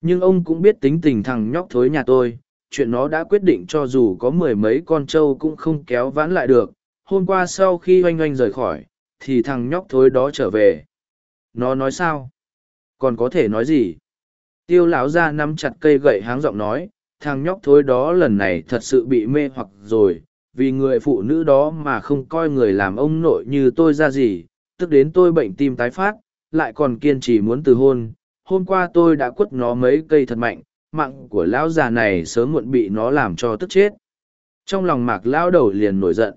Nhưng ông cũng biết tính tình thằng nhóc thối nhà tôi, chuyện nó đã quyết định cho dù có mười mấy con trâu cũng không kéo vãn lại được. Hôm qua sau khi oanh oanh rời khỏi, thì thằng nhóc thối đó trở về. Nó nói sao? Còn có thể nói gì? tiêu lão ra nắm chặt cây gậy háng giọng nói thằng nhóc thối đó lần này thật sự bị mê hoặc rồi vì người phụ nữ đó mà không coi người làm ông nội như tôi ra gì tức đến tôi bệnh tim tái phát lại còn kiên trì muốn từ hôn hôm qua tôi đã quất nó mấy cây thật mạnh mạng của lão già này sớm muộn bị nó làm cho tức chết trong lòng mạc lão đầu liền nổi giận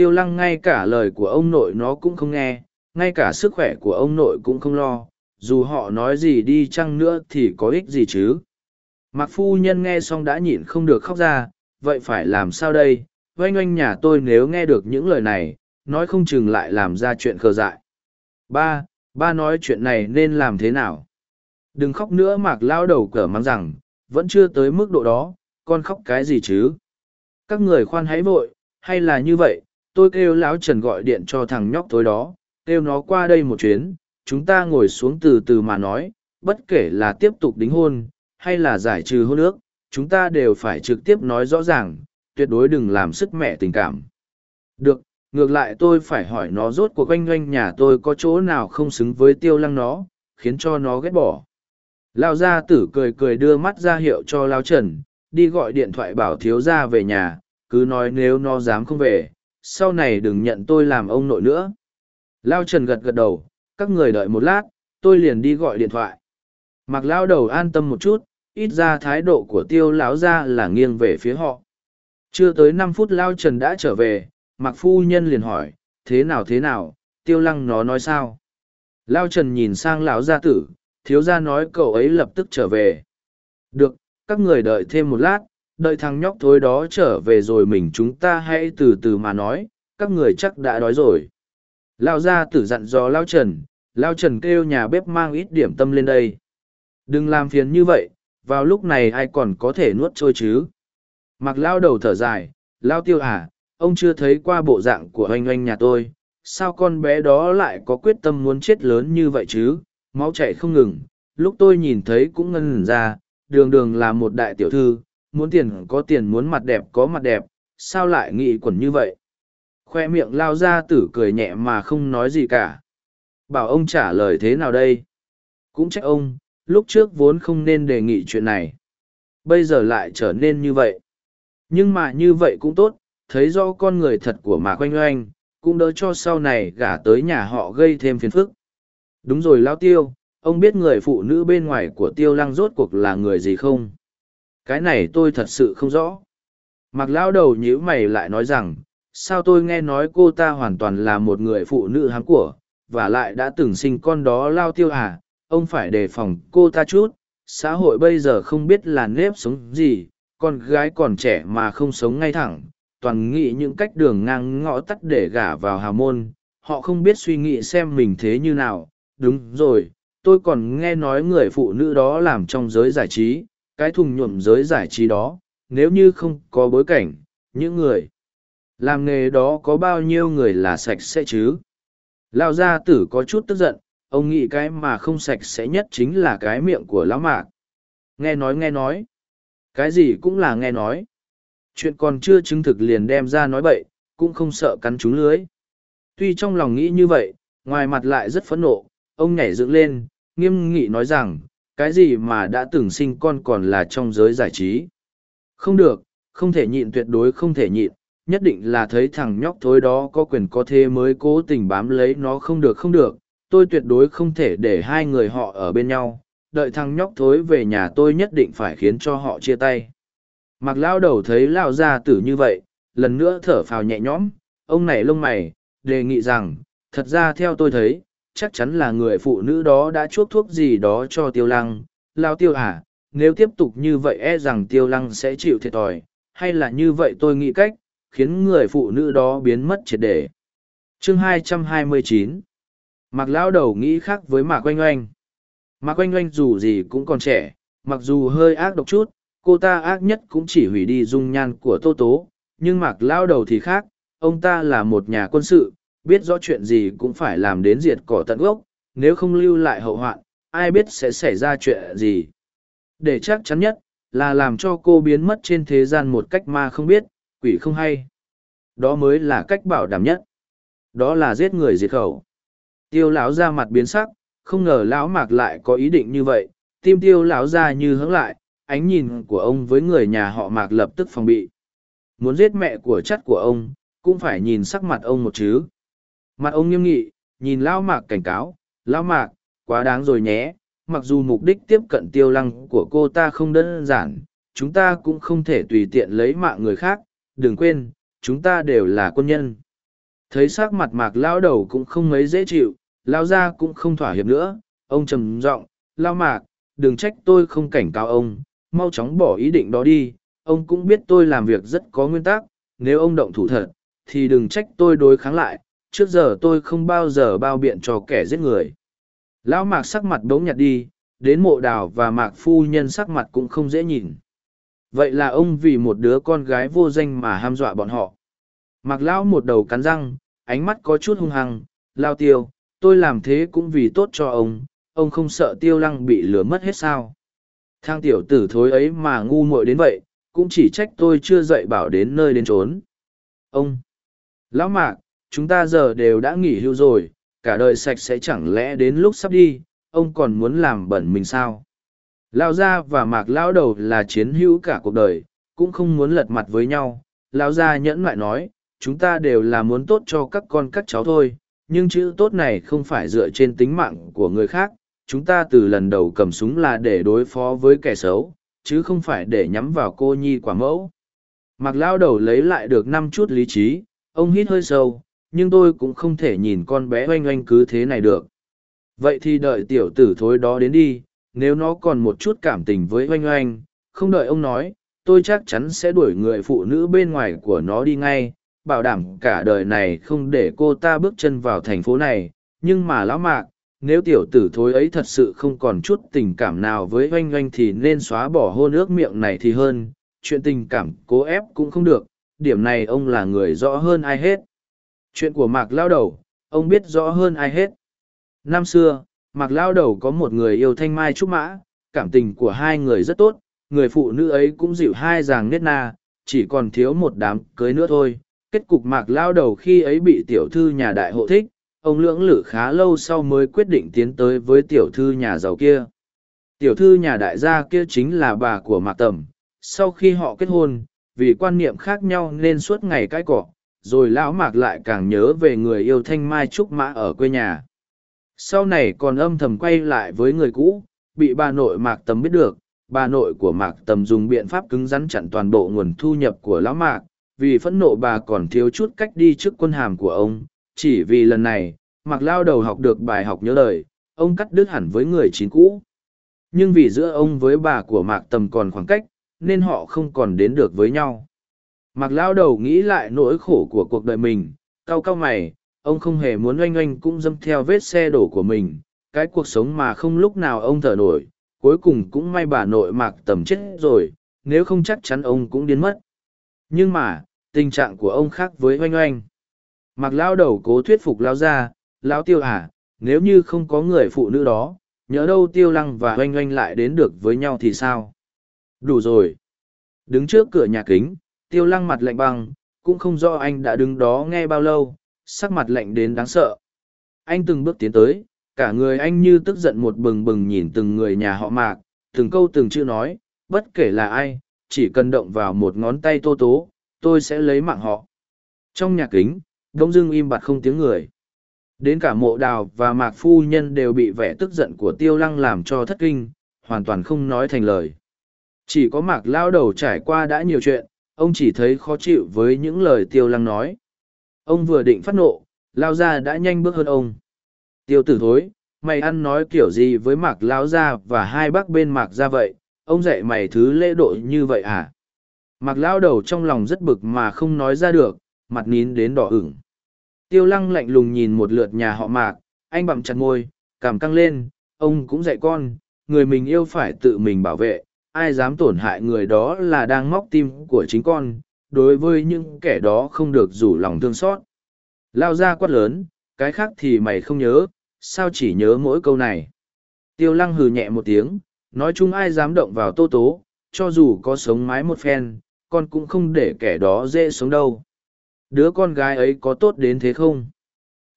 tiêu lăng ngay cả lời của ông nội nó cũng không nghe, ngay cả sức khỏe của ông nội cũng không lo, dù họ nói gì đi chăng nữa thì có ích gì chứ? Mặc phu nhân nghe xong đã nhịn không được khóc ra, vậy phải làm sao đây? Oanh oanh nhà tôi nếu nghe được những lời này, nói không chừng lại làm ra chuyện khờ dại. Ba ba nói chuyện này nên làm thế nào? Đừng khóc nữa mạc lao đầu cở mắng rằng, vẫn chưa tới mức độ đó, con khóc cái gì chứ? Các người khoan hãy vội, hay là như vậy tôi kêu lão trần gọi điện cho thằng nhóc tối đó kêu nó qua đây một chuyến chúng ta ngồi xuống từ từ mà nói, bất kể là tiếp tục đính hôn, hay là giải trừ hôn ước, chúng ta đều phải trực tiếp nói rõ ràng, tuyệt đối đừng làm sức mẹ tình cảm. Được, ngược lại tôi phải hỏi nó rốt cuộc oanh oanh nhà tôi có chỗ nào không xứng với tiêu lăng nó, khiến cho nó ghét bỏ. Lao gia tử cười cười đưa mắt ra hiệu cho Lao Trần, đi gọi điện thoại bảo thiếu gia về nhà, cứ nói nếu nó dám không về, sau này đừng nhận tôi làm ông nội nữa. Lao Trần gật gật đầu, các người đợi một lát tôi liền đi gọi điện thoại. Mặc lao đầu an tâm một chút ít ra thái độ của tiêu lão ra là nghiêng về phía họ. Chưa tới năm phút lao trần đã trở về mặc phu nhân liền hỏi thế nào thế nào tiêu lăng nó nói sao? Lao trần nhìn sang lão gia tử thiếu gia nói cậu ấy lập tức trở về. Được các người đợi thêm một lát đợi thằng nhóc thối đó trở về rồi mình chúng ta hãy từ từ mà nói, các người chắc đã đói rồi. Lao gia tử dặn dò lao trần lao trần kêu nhà bếp mang ít điểm tâm lên đây. Đừng làm phiền như vậy, vào lúc này ai còn có thể nuốt trôi chứ? Mặc lao đầu thở dài, lao tiêu à ông chưa thấy qua bộ dạng của oanh oanh nhà tôi, sao con bé đó lại có quyết tâm muốn chết lớn như vậy chứ? Máu chạy không ngừng, lúc tôi nhìn thấy cũng ngân ra, đường đường là một đại tiểu thư muốn tiền có tiền muốn mặt đẹp có mặt đẹp, sao lại nghị quẩn như vậy? Khoe miệng lao ra tử cười nhẹ mà không nói gì cả. Bảo ông trả lời thế nào đây? Cũng trách ông, lúc trước vốn không nên đề nghị chuyện này. Bây giờ lại trở nên như vậy. Nhưng mà như vậy cũng tốt, thấy rõ con người thật của mà oanh oanh, cũng đỡ cho sau này gả tới nhà họ gây thêm phiền phức. Đúng rồi lao tiêu, ông biết người phụ nữ bên ngoài của tiêu lăng rốt cuộc là người gì không? Cái này tôi thật sự không rõ. Mặc lão đầu nhíu mày lại nói rằng, sao tôi nghe nói cô ta hoàn toàn là một người phụ nữ hám của, và lại đã từng sinh con đó lao tiêu à ông phải đề phòng cô ta chút, xã hội bây giờ không biết là nếp sống gì, con gái còn trẻ mà không sống ngay thẳng, toàn nghĩ những cách đường ngang ngõ tắt để gả vào hào môn, họ không biết suy nghĩ xem mình thế như nào. Đúng rồi, tôi còn nghe nói người phụ nữ đó làm trong giới giải trí cái thùng nhuộm giới giải trí đó, nếu như không có bối cảnh, những người làm nghề đó có bao nhiêu người là sạch sẽ chứ? Lao gia tử có chút tức giận, ông nghĩ cái mà không sạch sẽ nhất chính là cái miệng của lão mạc. Nghe nói nghe nói. Cái gì cũng là nghe nói. Chuyện còn chưa chứng thực liền đem ra nói bậy, cũng không sợ cắn trúng lưới. Tuy trong lòng nghĩ như vậy, ngoài mặt lại rất phẫn nộ, ông nhảy dựng lên, nghiêm nghị nói rằng cái gì mà đã từng sinh con còn là trong giới giải trí? Không được, không thể nhịn, tuyệt đối không thể nhịn. Nhất định là thấy thằng nhóc thối đó có quyền có thế mới cố tình bám lấy nó không được không được. Tôi tuyệt đối không thể để hai người họ ở bên nhau. Đợi thằng nhóc thối về nhà tôi nhất định phải khiến cho họ chia tay. Mặc lao đầu thấy lao gia tử như vậy, lần nữa thở phào nhẹ nhõm. Ông này lông mày, đề nghị rằng, thật ra theo tôi thấy chắc chắn là người phụ nữ đó đã chuốc thuốc gì đó cho tiêu lăng. Lao tiêu à nếu tiếp tục như vậy e rằng tiêu lăng sẽ chịu thiệt thòi. Hay là như vậy tôi nghĩ cách khiến người phụ nữ đó biến mất triệt để. Chương 229 Mạc lão đầu nghĩ khác với Mạc Oanh Oanh. Mạc Oanh Oanh dù gì cũng còn trẻ, mặc dù hơi ác độc chút, cô ta ác nhất cũng chỉ hủy đi dung nhan của Tô Tố, nhưng Mạc lão đầu thì khác, ông ta là một nhà quân sự, biết rõ chuyện gì cũng phải làm đến diệt cỏ tận gốc, nếu không lưu lại hậu hoạn, ai biết sẽ xảy ra chuyện gì. Để chắc chắn nhất, là làm cho cô biến mất trên thế gian một cách ma không biết, quỷ không hay. Đó mới là cách bảo đảm nhất. Đó là giết người diệt khẩu tiêu lão ra mặt biến sắc không ngờ lão mạc lại có ý định như vậy tim tiêu lão ra như hướng lại ánh nhìn của ông với người nhà họ mạc lập tức phòng bị muốn giết mẹ của chất của ông cũng phải nhìn sắc mặt ông một chứ mặt ông nghiêm nghị, nhìn lão mạc cảnh cáo lão mạc, quá đáng rồi nhé, mặc dù mục đích tiếp cận tiêu lăng của cô ta không đơn giản, chúng ta cũng không thể tùy tiện lấy mạng người khác, đừng quên, chúng ta đều là quân nhân. Thấy s ắ c mặt mạc lão đầu cũng không mấy dễ chịu, lao ra cũng không thỏa hiệp nữa, ông trầm giọng, lao mạc, đừng trách tôi không cảnh cáo ông, mau chóng bỏ ý định đó đi, ông cũng biết tôi làm việc rất có nguyên tắc, nếu ông động thủ thật, thì đừng trách tôi đối kháng lại trước giờ tôi không bao giờ bao biện cho kẻ giết người. Lão mạc sắc mặt đ ố n g nhặt đi, đến mộ đào và mạc phu nhân sắc mặt cũng không dễ nhìn. Vậy là ông vì một đứa con gái vô danh mà ham dọa bọn họ. Mạc lão một đầu cắn răng, ánh mắt có chút hung hăng, lao tiêu, tôi làm thế cũng vì tốt cho ông ông không sợ tiêu lăng bị lừa mất hết sao? Thang tiểu tử thối ấy mà ngu muội đến vậy, cũng chỉ trách tôi chưa dạy bảo đến nơi đến trốn ông, lão mạc chúng ta giờ đều đã nghỉ hưu rồi, cả đời sạch sẽ chẳng lẽ đến lúc sắp đi, ông còn muốn làm bẩn mình sao? Lao gia và mạc lão đầu là chiến hữu cả cuộc đời, cũng không muốn lật mặt với nhau. Lao gia nhẫn lại nói, chúng ta đều là muốn tốt cho các con các cháu thôi, nhưng chữ tốt này không phải dựa trên tính mạng của người khác. Chúng ta từ lần đầu cầm súng là để đối phó với kẻ xấu, chứ không phải để nhắm vào cô nhi quả mẫu. Mạc lao đầu lấy lại được năm chút lý trí, ông hít hơi sâu nhưng tôi cũng không thể nhìn con bé oanh oanh cứ thế này được. Vậy thì đợi tiểu tử thối đó đến đi, nếu nó còn một chút cảm tình với oanh oanh, không đợi ông nói, tôi chắc chắn sẽ đuổi người phụ nữ bên ngoài của nó đi ngay, bảo đảm cả đời này không để cô ta bước chân vào thành phố này. Nhưng mà lão mạc, nếu tiểu tử thối ấy thật sự không còn chút tình cảm nào với oanh oanh thì nên xóa bỏ hôn ước miệng này thì hơn, chuyện tình cảm cố ép cũng không được, điểm này ông là người rõ hơn ai hết chuyện của mạc lao đầu, ông biết rõ hơn ai hết. Năm xưa, mạc lao đầu có một người yêu thanh mai trúc mã, cảm tình của hai người rất tốt, người phụ nữ ấy cũng dịu hai ràng nết na, chỉ còn thiếu một đám cưới nữa thôi. Kết cục mạc lao đầu khi ấy bị tiểu thư nhà đại hộ thích, ông lưỡng lự khá lâu sau mới quyết định tiến tới với tiểu thư nhà giàu kia. Tiểu thư nhà đại gia kia chính là bà của mạc tầm. Sau khi họ kết hôn, vì quan niệm khác nhau nên suốt ngày cãi cọ rồi lão mạc lại càng nhớ về người yêu thanh mai trúc mã ở quê nhà. Sau này còn âm thầm quay lại với người cũ, bị bà nội mạc tầm biết được, bà nội của mạc tầm dùng biện pháp cứng rắn chặn toàn bộ nguồn thu nhập của lão mạc, vì phẫn nộ bà còn thiếu chút cách đi trước quân hàm của ông. Chỉ vì lần này, mạc lao đầu học được bài học nhớ lời, ông cắt đứt hẳn với người chín cũ. Nhưng vì giữa ông với bà của mạc tầm còn khoảng cách, nên họ không còn đến được với nhau mạc lao đầu nghĩ lại nỗi khổ của cuộc đời mình, cau cau mày, ông không hề muốn oanh oanh cũng dâm theo vết xe đổ của mình, cái cuộc sống mà không lúc nào ông thở nổi, cuối cùng cũng may bà nội mạc tầm chết rồi, nếu không chắc chắn ông cũng điên mất. Nhưng mà, tình trạng của ông khác với oanh oanh. Mạc lao đầu cố thuyết phục lao ra lão tiêu à nếu như không có người phụ nữ đó nhớ đâu tiêu lăng và oanh oanh lại đến được với nhau thì sao? Đủ rồi. Đứng trước cửa nhà kính tiêu lăng mặt lạnh băng, cũng không rõ anh đã đứng đó nghe bao lâu, sắc mặt lạnh đến đáng sợ. Anh từng bước tiến tới, cả người anh như tức giận một bừng bừng nhìn từng người nhà họ mạc, từng câu từng chữ nói, bất kể là ai, chỉ cần động vào một ngón tay tô tố, tôi sẽ lấy mạng họ. Trong nhà kính đông dưng im bặt không tiếng người. Đến cả mộ đào và mạc phu nhân đều bị vẻ tức giận của tiêu lăng làm cho thất kinh, hoàn toàn không nói thành lời. Chỉ có mạc lao đầu trải qua đã nhiều chuyện ông chỉ thấy khó chịu với những lời tiêu lăng nói. Ông vừa định phát nộ, lao Gia đã nhanh bước hơn ông. Tiêu tử thối, mày ăn nói kiểu gì với mạc lao Gia và hai bác bên mạc Gia vậy? Ông dạy mày thứ lễ độ như vậy à? Mạc lao đầu trong lòng rất bực mà không nói ra được, mặt nín đến đỏ ửng. Tiêu lăng lạnh lùng nhìn một lượt nhà họ mạc, anh bặm chặt môi, cảm căng lên, ông cũng dạy con, người mình yêu phải tự mình bảo vệ ai dám tổn hại người đó là đang móc tim của chính con, đối với những kẻ đó không được rủ lòng thương xót. Lao ra quát lớn, cái khác thì mày không nhớ, sao chỉ nhớ mỗi câu này? Tiêu lăng hừ nhẹ một tiếng, nói chung ai dám động vào tô tố, cho dù có sống mái một phen, con cũng không để kẻ đó dễ sống đâu. Đứa con gái ấy có tốt đến thế không?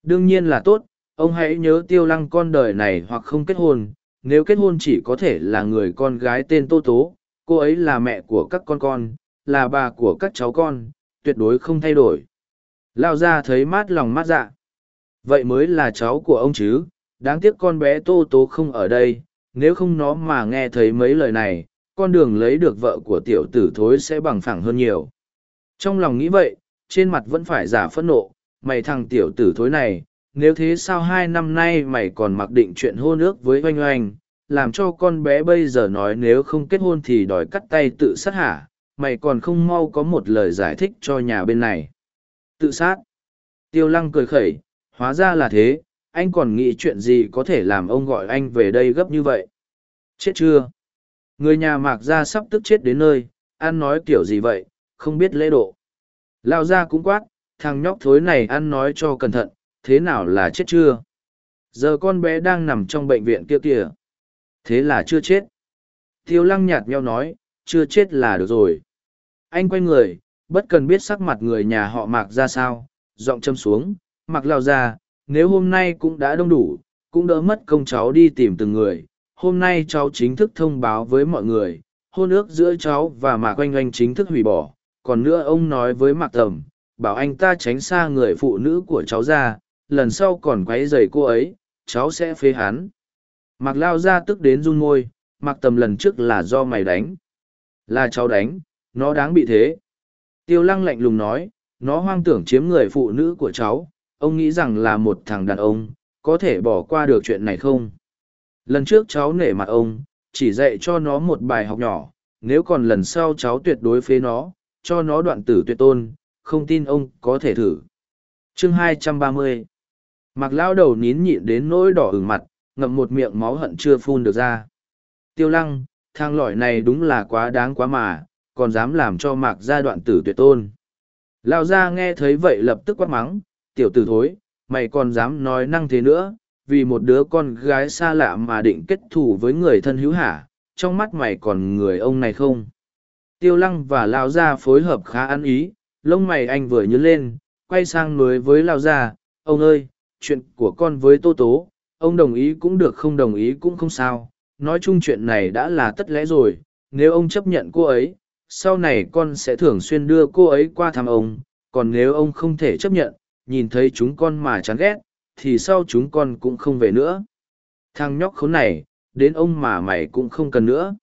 Đương nhiên là tốt, ông hãy nhớ tiêu lăng con đời này hoặc không kết hôn nếu kết hôn chỉ có thể là người con gái tên tô tố, cô ấy là mẹ của các con con, là bà của các cháu con, tuyệt đối không thay đổi. Lao ra thấy mát lòng mát dạ. Vậy mới là cháu của ông chứ, đáng tiếc con bé tô tố không ở đây, nếu không nó mà nghe thấy mấy lời này, con đường lấy được vợ của tiểu tử thối sẽ bằng phẳng hơn nhiều. Trong lòng nghĩ vậy, trên mặt vẫn phải giả phẫn nộ, mày thằng tiểu tử thối này nếu thế sao hai năm nay mày còn mặc định chuyện hôn ước với oanh oanh, làm cho con bé bây giờ nói nếu không kết hôn thì đòi cắt tay tự sát hả? Mày còn không mau có một lời giải thích cho nhà bên này. Tự sát. Tiêu lăng cười khẩy, hóa ra là thế, anh còn nghĩ chuyện gì có thể làm ông gọi anh về đây gấp như vậy? Chết chưa? Người nhà mạc ra sắp tức chết đến nơi, ăn nói kiểu gì vậy, không biết lễ độ. Lao gia cũng quát, thằng nhóc thối này ăn nói cho cẩn thận thế nào là chết chưa? Giờ con bé đang nằm trong bệnh viện kia kìa. Thế là chưa chết. Tiêu lăng nhạt nhau nói, chưa chết là được rồi. Anh quay người, bất cần biết sắc mặt người nhà họ mạc ra sao, giọng châm xuống mặc lao ra, nếu hôm nay cũng đã đông đủ, cũng đỡ mất công cháu đi tìm từng người, hôm nay cháu chính thức thông báo với mọi người, hôn ước giữa cháu và mạc oanh oanh chính thức hủy bỏ, còn nữa ông nói với mạc tầm bảo anh ta tránh xa người phụ nữ của cháu ra lần sau còn quấy rầy cô ấy cháu sẽ phế hắn mạc lao ra tức đến run môi mạc tầm lần trước là do mày đánh là cháu đánh nó đáng bị thế tiêu lăng lạnh lùng nói nó hoang tưởng chiếm người phụ nữ của cháu ông nghĩ rằng là một thằng đàn ông, có thể bỏ qua được chuyện này không? Lần trước cháu nể mặt ông, chỉ dạy cho nó một bài học nhỏ, nếu còn lần sau cháu tuyệt đối phế nó, cho nó đoạn tử tuyệt tôn, không tin ông có thể thử. Chương 230 Mặc lao đầu nín nhịn đến nỗi đỏ ửng mặt, ngậm một miệng máu hận chưa phun được ra. Tiêu lăng, thang lỏi này đúng là quá đáng quá mà, còn dám làm cho mạc gia đoạn tử tuyệt tôn. Lao ra nghe thấy vậy lập tức quát mắng, tiểu tử thối, mày còn dám nói năng thế nữa, vì một đứa con gái xa lạ mà định kết thù với người thân hữu hả, trong mắt mày còn người ông này không? Tiêu lăng và Lao ra phối hợp khá ăn ý, lông mày anh vừa nhớ lên, quay sang nói với Lao ra, ông ơi, chuyện của con với Tô Tố, ông đồng ý cũng được không đồng ý cũng không sao, nói chung chuyện này đã là tất lẽ rồi, nếu ông chấp nhận cô ấy, sau này con sẽ thường xuyên đưa cô ấy qua thăm ông, còn nếu ông không thể chấp nhận, nhìn thấy chúng con mà chán ghét, thì sau chúng con cũng không về nữa. Thằng nhóc khốn này, đến ông mà mày cũng không cần nữa.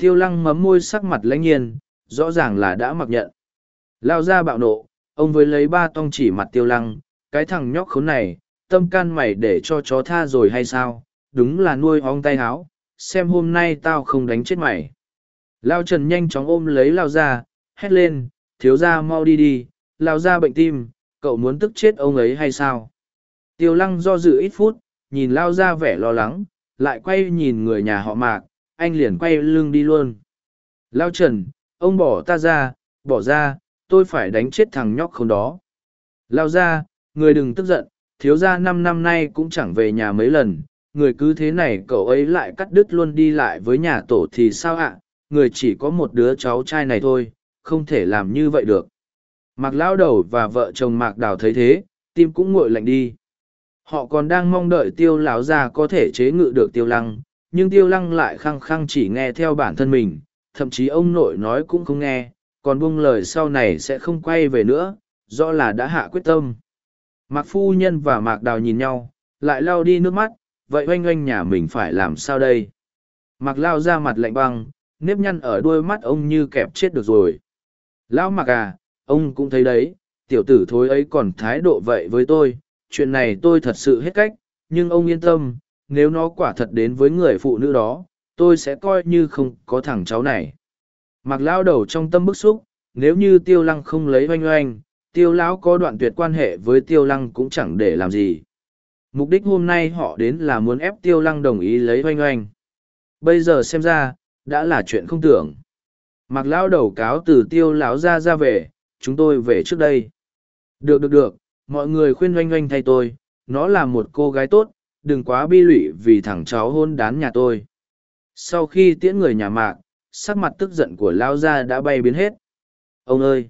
Tiêu lăng mấm môi sắc mặt lãnh nhiên, rõ ràng là đã mặc nhận. Lao ra bạo nộ, ông với lấy ba tông chỉ mặt tiêu lăng, cái thằng nhóc khốn này, tâm can mày để cho chó tha rồi hay sao, đúng là nuôi hong tay háo, xem hôm nay tao không đánh chết mày. Lao Trần nhanh chóng ôm lấy Lao ra, hét lên, thiếu ra mau đi đi, Lao ra bệnh tim, cậu muốn tức chết ông ấy hay sao? Tiêu lăng do dự ít phút, nhìn Lao ra vẻ lo lắng, lại quay nhìn người nhà họ mạc, anh liền quay lưng đi luôn. Lao Trần, ông bỏ ta ra, bỏ ra, tôi phải đánh chết thằng nhóc không đó. Lao ra, người đừng tức giận, thiếu gia năm năm nay cũng chẳng về nhà mấy lần, người cứ thế này cậu ấy lại cắt đứt luôn đi lại với nhà tổ thì sao ạ? Người chỉ có một đứa cháu trai này thôi không thể làm như vậy được. Mạc lão đầu và vợ chồng mạc đào thấy thế tim cũng nguội lạnh đi. Họ còn đang mong đợi tiêu lão gia có thể chế ngự được tiêu lăng nhưng tiêu lăng lại khăng khăng chỉ nghe theo bản thân mình thậm chí ông nội nói cũng không nghe còn buông lời sau này sẽ không quay về nữa rõ là đã hạ quyết tâm mạc phu nhân và mạc đào nhìn nhau, lại lao đi nước mắt, vậy oanh oanh nhà mình phải làm sao đây? Mạc lao ra mặt lạnh băng, nếp nhăn ở đuôi mắt ông như kẹp chết được rồi. Lão Mạc à ông cũng thấy đấy, tiểu tử thối ấy còn thái độ vậy với tôi, chuyện này tôi thật sự hết cách, nhưng ông yên tâm, nếu nó quả thật đến với người phụ nữ đó, tôi sẽ coi như không có thằng cháu này. Mạc lao đầu trong tâm bức xúc, nếu như tiêu lăng không lấy oanh oanh tiêu lão có đoạn tuyệt quan hệ với tiêu lăng cũng chẳng để làm gì. Mục đích hôm nay họ đến là muốn ép tiêu lăng đồng ý lấy oanh oanh. Bây giờ xem ra, đã là chuyện không tưởng. Mặc lão đầu cáo từ tiêu lão ra ra về, chúng tôi về trước đây. Được được được, mọi người khuyên oanh oanh thay tôi, nó là một cô gái tốt, đừng quá bi lụy vì thằng cháu hôn đán nhà tôi. Sau khi tiễn người nhà mạc, sắc mặt tức giận của Lão gia đã bay biến hết. Ông ơi!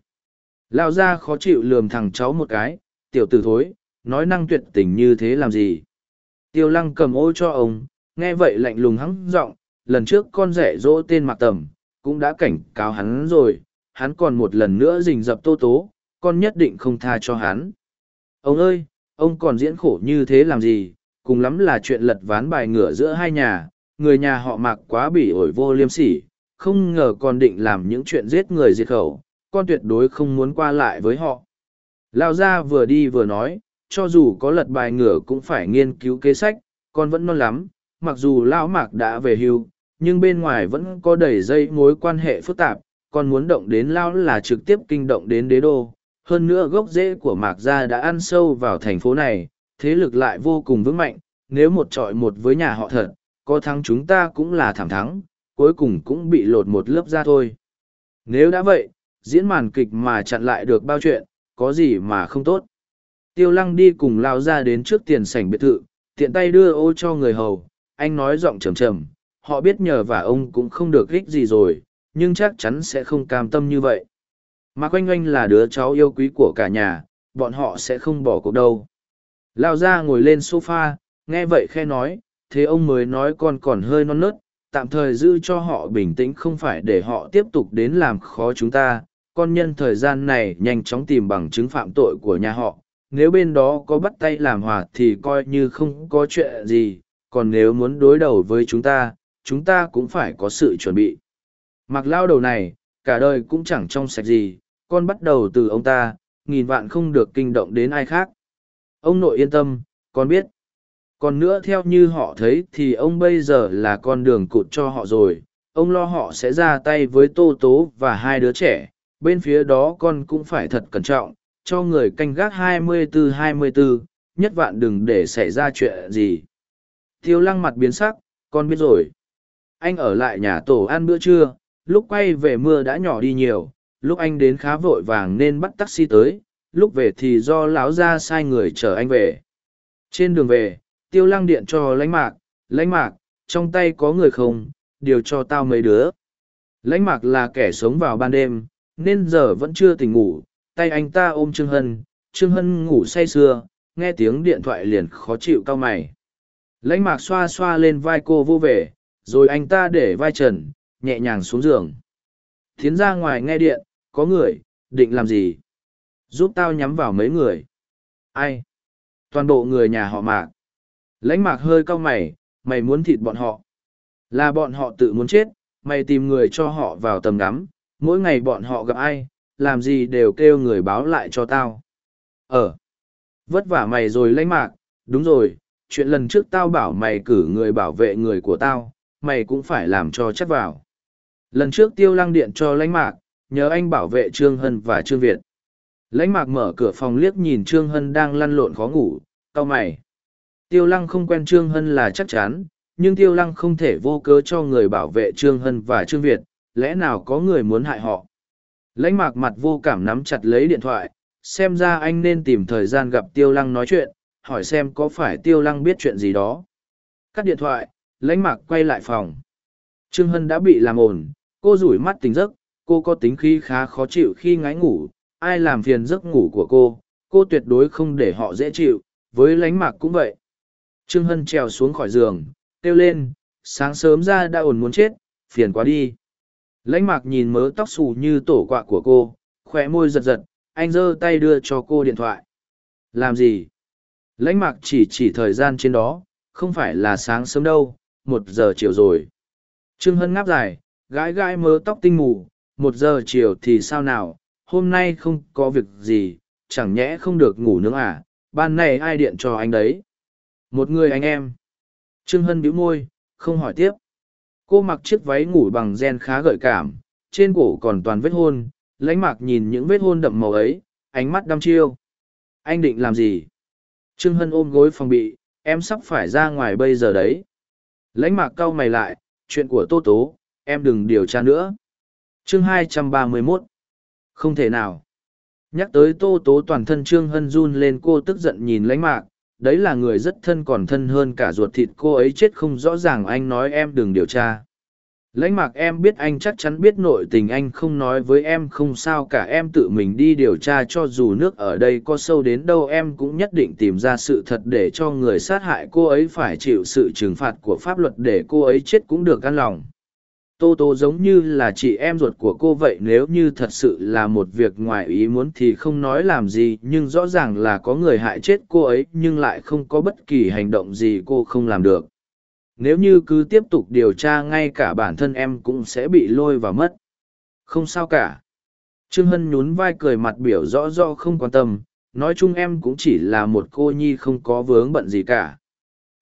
Lao ra khó chịu lườm thằng cháu một cái, tiểu tử thối, nói năng tuyệt tình như thế làm gì? Tiêu lăng cầm ô cho ông, nghe vậy lạnh lùng hắng giọng, lần trước con rẻ dỗ tên mạc tầm cũng đã cảnh cáo hắn rồi, hắn còn một lần nữa rình rập tô tố, con nhất định không tha cho hắn. Ông ơi, ông còn diễn khổ như thế làm gì? Cùng lắm là chuyện lật ván bài ngửa giữa hai nhà, người nhà họ mạc quá bỉ ổi vô liêm sỉ, không ngờ còn định làm những chuyện giết người diệt khẩu con tuyệt đối không muốn qua lại với họ lao gia vừa đi vừa nói cho dù có lật bài ngửa cũng phải nghiên cứu kế sách, con vẫn non lắm, mặc dù lão mạc đã về hưu, nhưng bên ngoài vẫn có đầy dây mối quan hệ phức tạp, con muốn động đến lão là trực tiếp kinh động đến đế đô. Hơn nữa gốc rễ của mạc gia đã ăn sâu vào thành phố này, thế lực lại vô cùng vững mạnh, nếu một trọi một với nhà họ thật, có thắng chúng ta cũng là thảm thắng, cuối cùng cũng bị lột một lớp ra thôi. Nếu đã vậy, diễn màn kịch mà chặn lại được bao chuyện, có gì mà không tốt. Tiêu lăng đi cùng lao ra đến trước tiền sảnh biệt thự, tiện tay đưa ô cho người hầu, anh nói giọng trầm trầm, họ biết nhờ và ông cũng không được ích gì rồi, nhưng chắc chắn sẽ không cam tâm như vậy. Mà quanh oanh là đứa cháu yêu quý của cả nhà, bọn họ sẽ không bỏ cuộc đâu. Lao ra ngồi lên sofa, nghe vậy khe nói, thế ông mới nói con còn hơi non nớt, tạm thời giữ cho họ bình tĩnh không phải để họ tiếp tục đến làm khó chúng ta. Con nhân thời gian này nhanh chóng tìm bằng chứng phạm tội của nhà họ, nếu bên đó có bắt tay làm hòa thì coi như không có chuyện gì, còn nếu muốn đối đầu với chúng ta, chúng ta cũng phải có sự chuẩn bị. Mặc lao đầu này, cả đời cũng chẳng trong sạch gì, con bắt đầu từ ông ta, nghìn vạn không được kinh động đến ai khác. ông nội yên tâm con biết còn nữa theo như họ thấy thì ông bây giờ là con đường cụt cho họ rồi ông lo họ sẽ ra tay với tô tố và hai đứa trẻ bên phía đó con cũng phải thật cẩn trọng cho người canh gác 24-24, nhất vạn đừng để xảy ra chuyện gì. Tiêu lăng mặt biến sắc, con biết rồi. Anh ở lại nhà tổ ăn bữa trưa, lúc quay về mưa đã nhỏ đi nhiều, lúc anh đến khá vội vàng nên bắt taxi tới, lúc về thì do láo ra sai người chở anh về. Trên đường về, tiêu lăng điện cho lãnh mạc, lãnh mạc, trong tay có người không, điều cho tao mấy đứa. Lãnh mạc là kẻ sống vào ban đêm, nên giờ vẫn chưa tỉnh ngủ, tay anh ta ôm Trương Hân, Trương Hân ngủ say sưa, nghe tiếng điện thoại liền khó chịu cao mày. Lãnh mạc xoa xoa lên vai cô vô vẻ, rồi anh ta để vai trần, nhẹ nhàng xuống giường. Thiến ra ngoài nghe điện, có người, định làm gì? Giúp tao nhắm vào mấy người. Ai? Toàn bộ người nhà họ mạc. Lãnh mạc hơi cau mày, mày muốn thịt bọn họ. Là bọn họ tự muốn chết, mày tìm người cho họ vào tầm ngắm, mỗi ngày bọn họ gặp ai, làm gì đều kêu người báo lại cho tao. Ờ, vất vả mày rồi lãnh mạc, đúng rồi, chuyện lần trước tao bảo mày cử người bảo vệ người của tao, mày cũng phải làm cho chắc vào. Lần trước tiêu lăng điện cho lãnh mạc, nhớ anh bảo vệ Trương Hân và Trương Việt. Lãnh mạc mở cửa phòng liếc nhìn Trương Hân đang lăn lộn khó ngủ, cau mày. Tiêu lăng không quen Trương Hân là chắc chắn, nhưng tiêu lăng không thể vô cớ cho người bảo vệ Trương Hân và Trương Việt, lẽ nào có người muốn hại họ. Lãnh mạc mặt vô cảm nắm chặt lấy điện thoại, xem ra anh nên tìm thời gian gặp tiêu lăng nói chuyện, hỏi xem có phải tiêu lăng biết chuyện gì đó. Cắt điện thoại, lãnh mạc quay lại phòng. Trương Hân đã bị làm ồn, cô rủi mắt tỉnh giấc, cô có tính khí khá khó chịu khi ngáy ngủ, ai làm phiền giấc ngủ của cô, cô tuyệt đối không để họ dễ chịu, với lãnh mạc cũng vậy. Trương Hân trèo xuống khỏi giường, kêu lên, sáng sớm ra đã ồn muốn chết, phiền quá đi lãnh mạc nhìn mớ tóc xù như tổ quạ của cô khoe môi giật giật, anh giơ tay đưa cho cô điện thoại. Làm gì? Lãnh mạc chỉ chỉ thời gian trên đó, không phải là sáng sớm đâu, một giờ chiều rồi. Trương hân ngáp dài, gãi gãi mớ tóc tinh mù, một giờ chiều thì sao nào, hôm nay không có việc gì, chẳng nhẽ không được ngủ nướng à ban này ai điện cho anh đấy? Một người anh em. Trương hân bĩu môi, không hỏi tiếp cô mặc chiếc váy ngủ bằng gen khá gợi cảm, trên cổ còn toàn vết hôn, lãnh mạc nhìn những vết hôn đậm màu ấy, ánh mắt đăm chiêu. Anh định làm gì? Trương hân ôm gối phòng bị, em sắp phải ra ngoài bây giờ đấy. Lãnh mạc cau mày lại, chuyện của tô tố, em đừng điều tra nữa. Chương 231 không thể nào. Nhắc tới tô tố toàn thân trương hân run lên, cô tức giận nhìn lãnh mạc đấy là người rất thân còn thân hơn cả ruột thịt cô ấy chết không rõ ràng, anh nói em đừng điều tra. Lãnh mạc em biết anh chắc chắn biết nội tình, anh không nói với em không sao cả, em tự mình đi điều tra cho dù nước ở đây có sâu đến đâu, em cũng nhất định tìm ra sự thật để cho người sát hại cô ấy, phải chịu sự trừng phạt của pháp luật để cô ấy chết cũng được căn lòng tô tô giống như là chị em ruột của cô vậy, nếu như thật sự là một việc ngoài ý muốn thì không nói làm gì, nhưng rõ ràng là có người hại chết cô ấy, nhưng lại không có bất kỳ hành động gì cô không làm được. Nếu như cứ tiếp tục điều tra, ngay cả bản thân em cũng sẽ bị lôi và mất. Không sao cả. Trương hân nhún vai cười mặt biểu rõ rõ không quan tâm. Nói chung em cũng chỉ là một cô nhi không có vướng bận gì cả.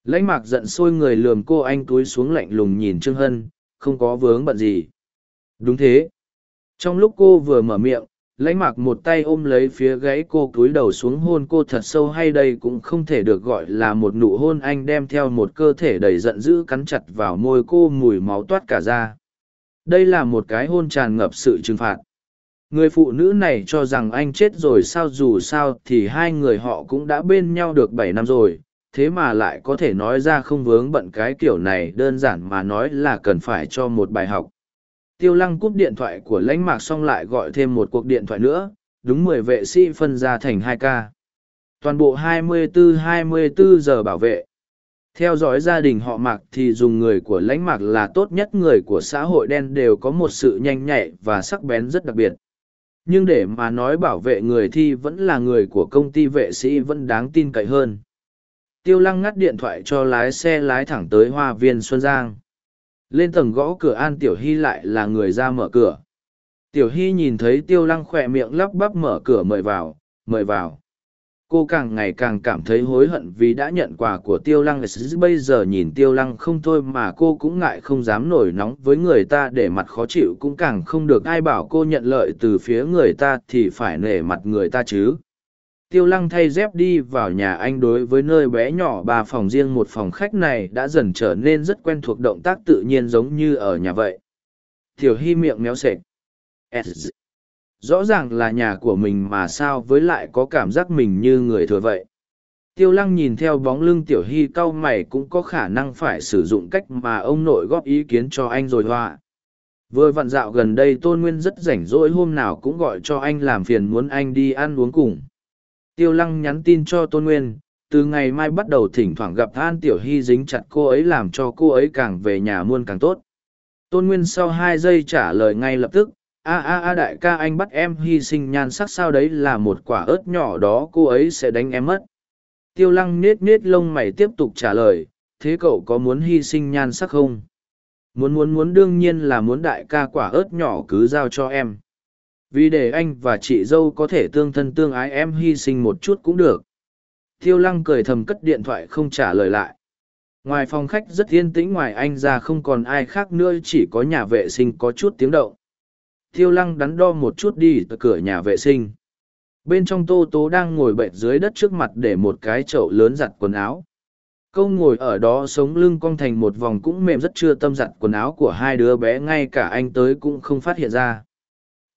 Lãnh mạc giận sôi người lườm cô anh túi xuống lạnh lùng nhìn trương hân không có vướng bận gì. Đúng thế. Trong lúc cô vừa mở miệng, lãnh mạc một tay ôm lấy phía gáy cô cúi đầu xuống hôn cô thật sâu hay đây cũng không thể được gọi là một nụ hôn anh đem theo một cơ thể đầy giận dữ cắn chặt vào môi cô mùi máu toát cả ra. Đây là một cái hôn tràn ngập sự trừng phạt. Người phụ nữ này cho rằng anh chết rồi sao dù sao thì hai người họ cũng đã bên nhau được bảy năm rồi, thế mà lại có thể nói ra không vướng bận cái kiểu này đơn giản mà nói là cần phải cho một bài học. Tiêu lăng cúp điện thoại của lãnh mạc xong lại gọi thêm một cuộc điện thoại nữa, đúng mười vệ sĩ phân ra thành hai ca. Toàn bộ 24-24 giờ bảo vệ. Theo dõi gia đình họ mạc thì dùng người của lãnh mạc là tốt nhất người của xã hội đen đều có một sự nhanh nhạy và sắc bén rất đặc biệt. Nhưng để mà nói bảo vệ người thì vẫn là người của công ty vệ sĩ vẫn đáng tin cậy hơn tiêu lăng ngắt điện thoại cho lái xe lái thẳng tới hoa viên xuân giang. Lên tầng gõ cửa an tiểu hy lại là người ra mở cửa. Tiểu hy nhìn thấy tiêu lăng khỏe miệng lắp bắp mở cửa mời vào mời vào. Cô càng ngày càng cảm thấy hối hận vì đã nhận quà của tiêu lăng. Bây giờ nhìn tiêu lăng không thôi mà cô cũng ngại không dám nổi nóng với người ta để mặt khó chịu, cũng càng không được ai bảo cô nhận lợi từ phía người ta thì phải nể mặt người ta chứ tiêu lăng thay dép đi vào nhà anh đối với nơi bé nhỏ ba phòng riêng một phòng khách này đã dần trở nên rất quen thuộc, động tác tự nhiên giống như ở nhà vậy. Tiểu hy miệng méo sệch rõ ràng là nhà của mình mà sao với lại có cảm giác mình như người thừa vậy. Tiêu lăng nhìn theo bóng lưng tiểu hy, cau mày cũng có khả năng phải sử dụng cách mà ông nội góp ý kiến cho anh rồi hoa vừa vặn dạo gần đây tôn nguyên rất rảnh rỗi, hôm nào cũng gọi cho anh làm phiền muốn anh đi ăn uống cùng tiêu lăng nhắn tin cho tôn nguyên, từ ngày mai bắt đầu thỉnh thoảng gặp an tiểu hy dính chặt cô ấy làm cho cô ấy càng về nhà muôn càng tốt. Tôn nguyên sau hai giây trả lời ngay lập tức, a a a, đại ca, anh bắt em hy sinh nhan sắc sao đấy là một quả ớt nhỏ đó cô ấy sẽ đánh em mất. Tiêu lăng nết nết lông mày tiếp tục trả lời, thế cậu có muốn hy sinh nhan sắc không? Muốn muốn muốn, đương nhiên là muốn đại ca quả ớt nhỏ cứ giao cho em vì để anh và chị dâu có thể tương thân tương ái em hy sinh một chút cũng được tiêu lăng cười thầm cất điện thoại không trả lời lại ngoài phòng khách rất yên tĩnh, ngoài anh ra không còn ai khác nữa, chỉ có nhà vệ sinh có chút tiếng động Tiêu lăng đắn đo một chút đi từ cửa nhà vệ sinh. Bên trong tô tố đang ngồi bệt dưới đất trước mặt để một cái chậu lớn giặt quần áo. Câu ngồi ở đó sống lưng cong thành một vòng cũng mềm, rất chưa tâm giặt quần áo của hai đứa bé, ngay cả anh tới cũng không phát hiện ra.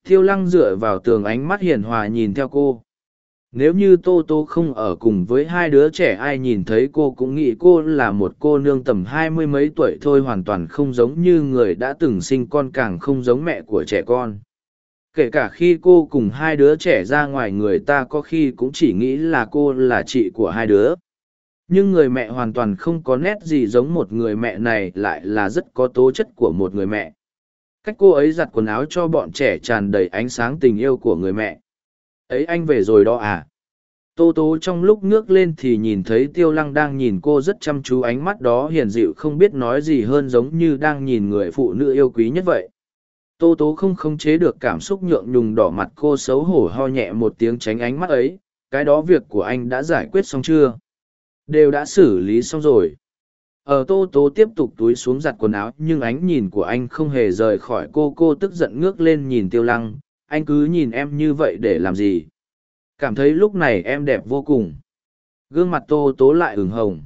Tiêu lăng dựa vào tường ánh mắt hiền hòa nhìn theo cô. Nếu như tô tô không ở cùng với hai đứa trẻ, ai nhìn thấy cô cũng nghĩ cô là một cô nương tầm hai mươi mấy tuổi thôi, hoàn toàn không giống như người đã từng sinh con càng không giống mẹ của trẻ con. Kể cả khi cô cùng hai đứa trẻ ra ngoài, người ta có khi cũng chỉ nghĩ là cô là chị của hai đứa. Nhưng người mẹ hoàn toàn không có nét gì giống một người mẹ này, lại là rất có tố chất của một người mẹ cách cô ấy giặt quần áo cho bọn trẻ tràn đầy ánh sáng tình yêu của người mẹ. Ấy anh về rồi đó à? Tô tố trong lúc ngước lên thì nhìn thấy tiêu lăng đang nhìn cô rất chăm chú, ánh mắt đó hiền dịu, không biết nói gì hơn giống như đang nhìn người phụ nữ yêu quý nhất vậy. Tô tố không khống chế được cảm xúc nhượng nhùng đỏ mặt cô xấu hổ ho nhẹ một tiếng tránh ánh mắt ấy. Cái đó việc của anh đã giải quyết xong chưa? Đều đã xử lý xong rồi ở tô tố tiếp tục túi xuống giặt quần áo, nhưng ánh nhìn của anh không hề rời khỏi cô. Cô tức giận ngước lên nhìn tiêu lăng. Anh cứ nhìn em như vậy để làm gì? Cảm thấy lúc này em đẹp vô cùng. Gương mặt tô tố lại ửng hồng.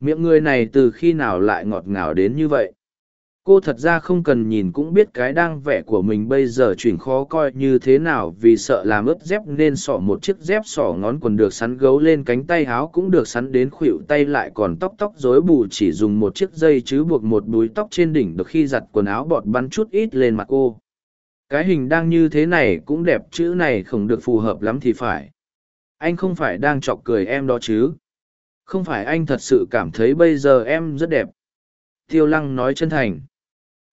Miệng người này từ khi nào lại ngọt ngào đến như vậy? Cô thật ra không cần nhìn cũng biết cái đang vẻ của mình bây giờ chuyển khó coi như thế nào vì sợ làm ướt dép nên xỏ một chiếc dép xỏ ngón quần được sắn gấu lên cánh tay háo cũng được sắn đến khuỵu tay lại còn tóc tóc rối bù chỉ dùng một chiếc dây chứ buộc một búi tóc trên đỉnh được khi giặt quần áo bọt bắn chút ít lên mặt cô. Cái hình đang như thế này cũng đẹp chữ này không được phù hợp lắm thì phải. Anh không phải đang chọc cười em đó chứ? Không phải anh thật sự cảm thấy bây giờ em rất đẹp. Tiêu lăng nói chân thành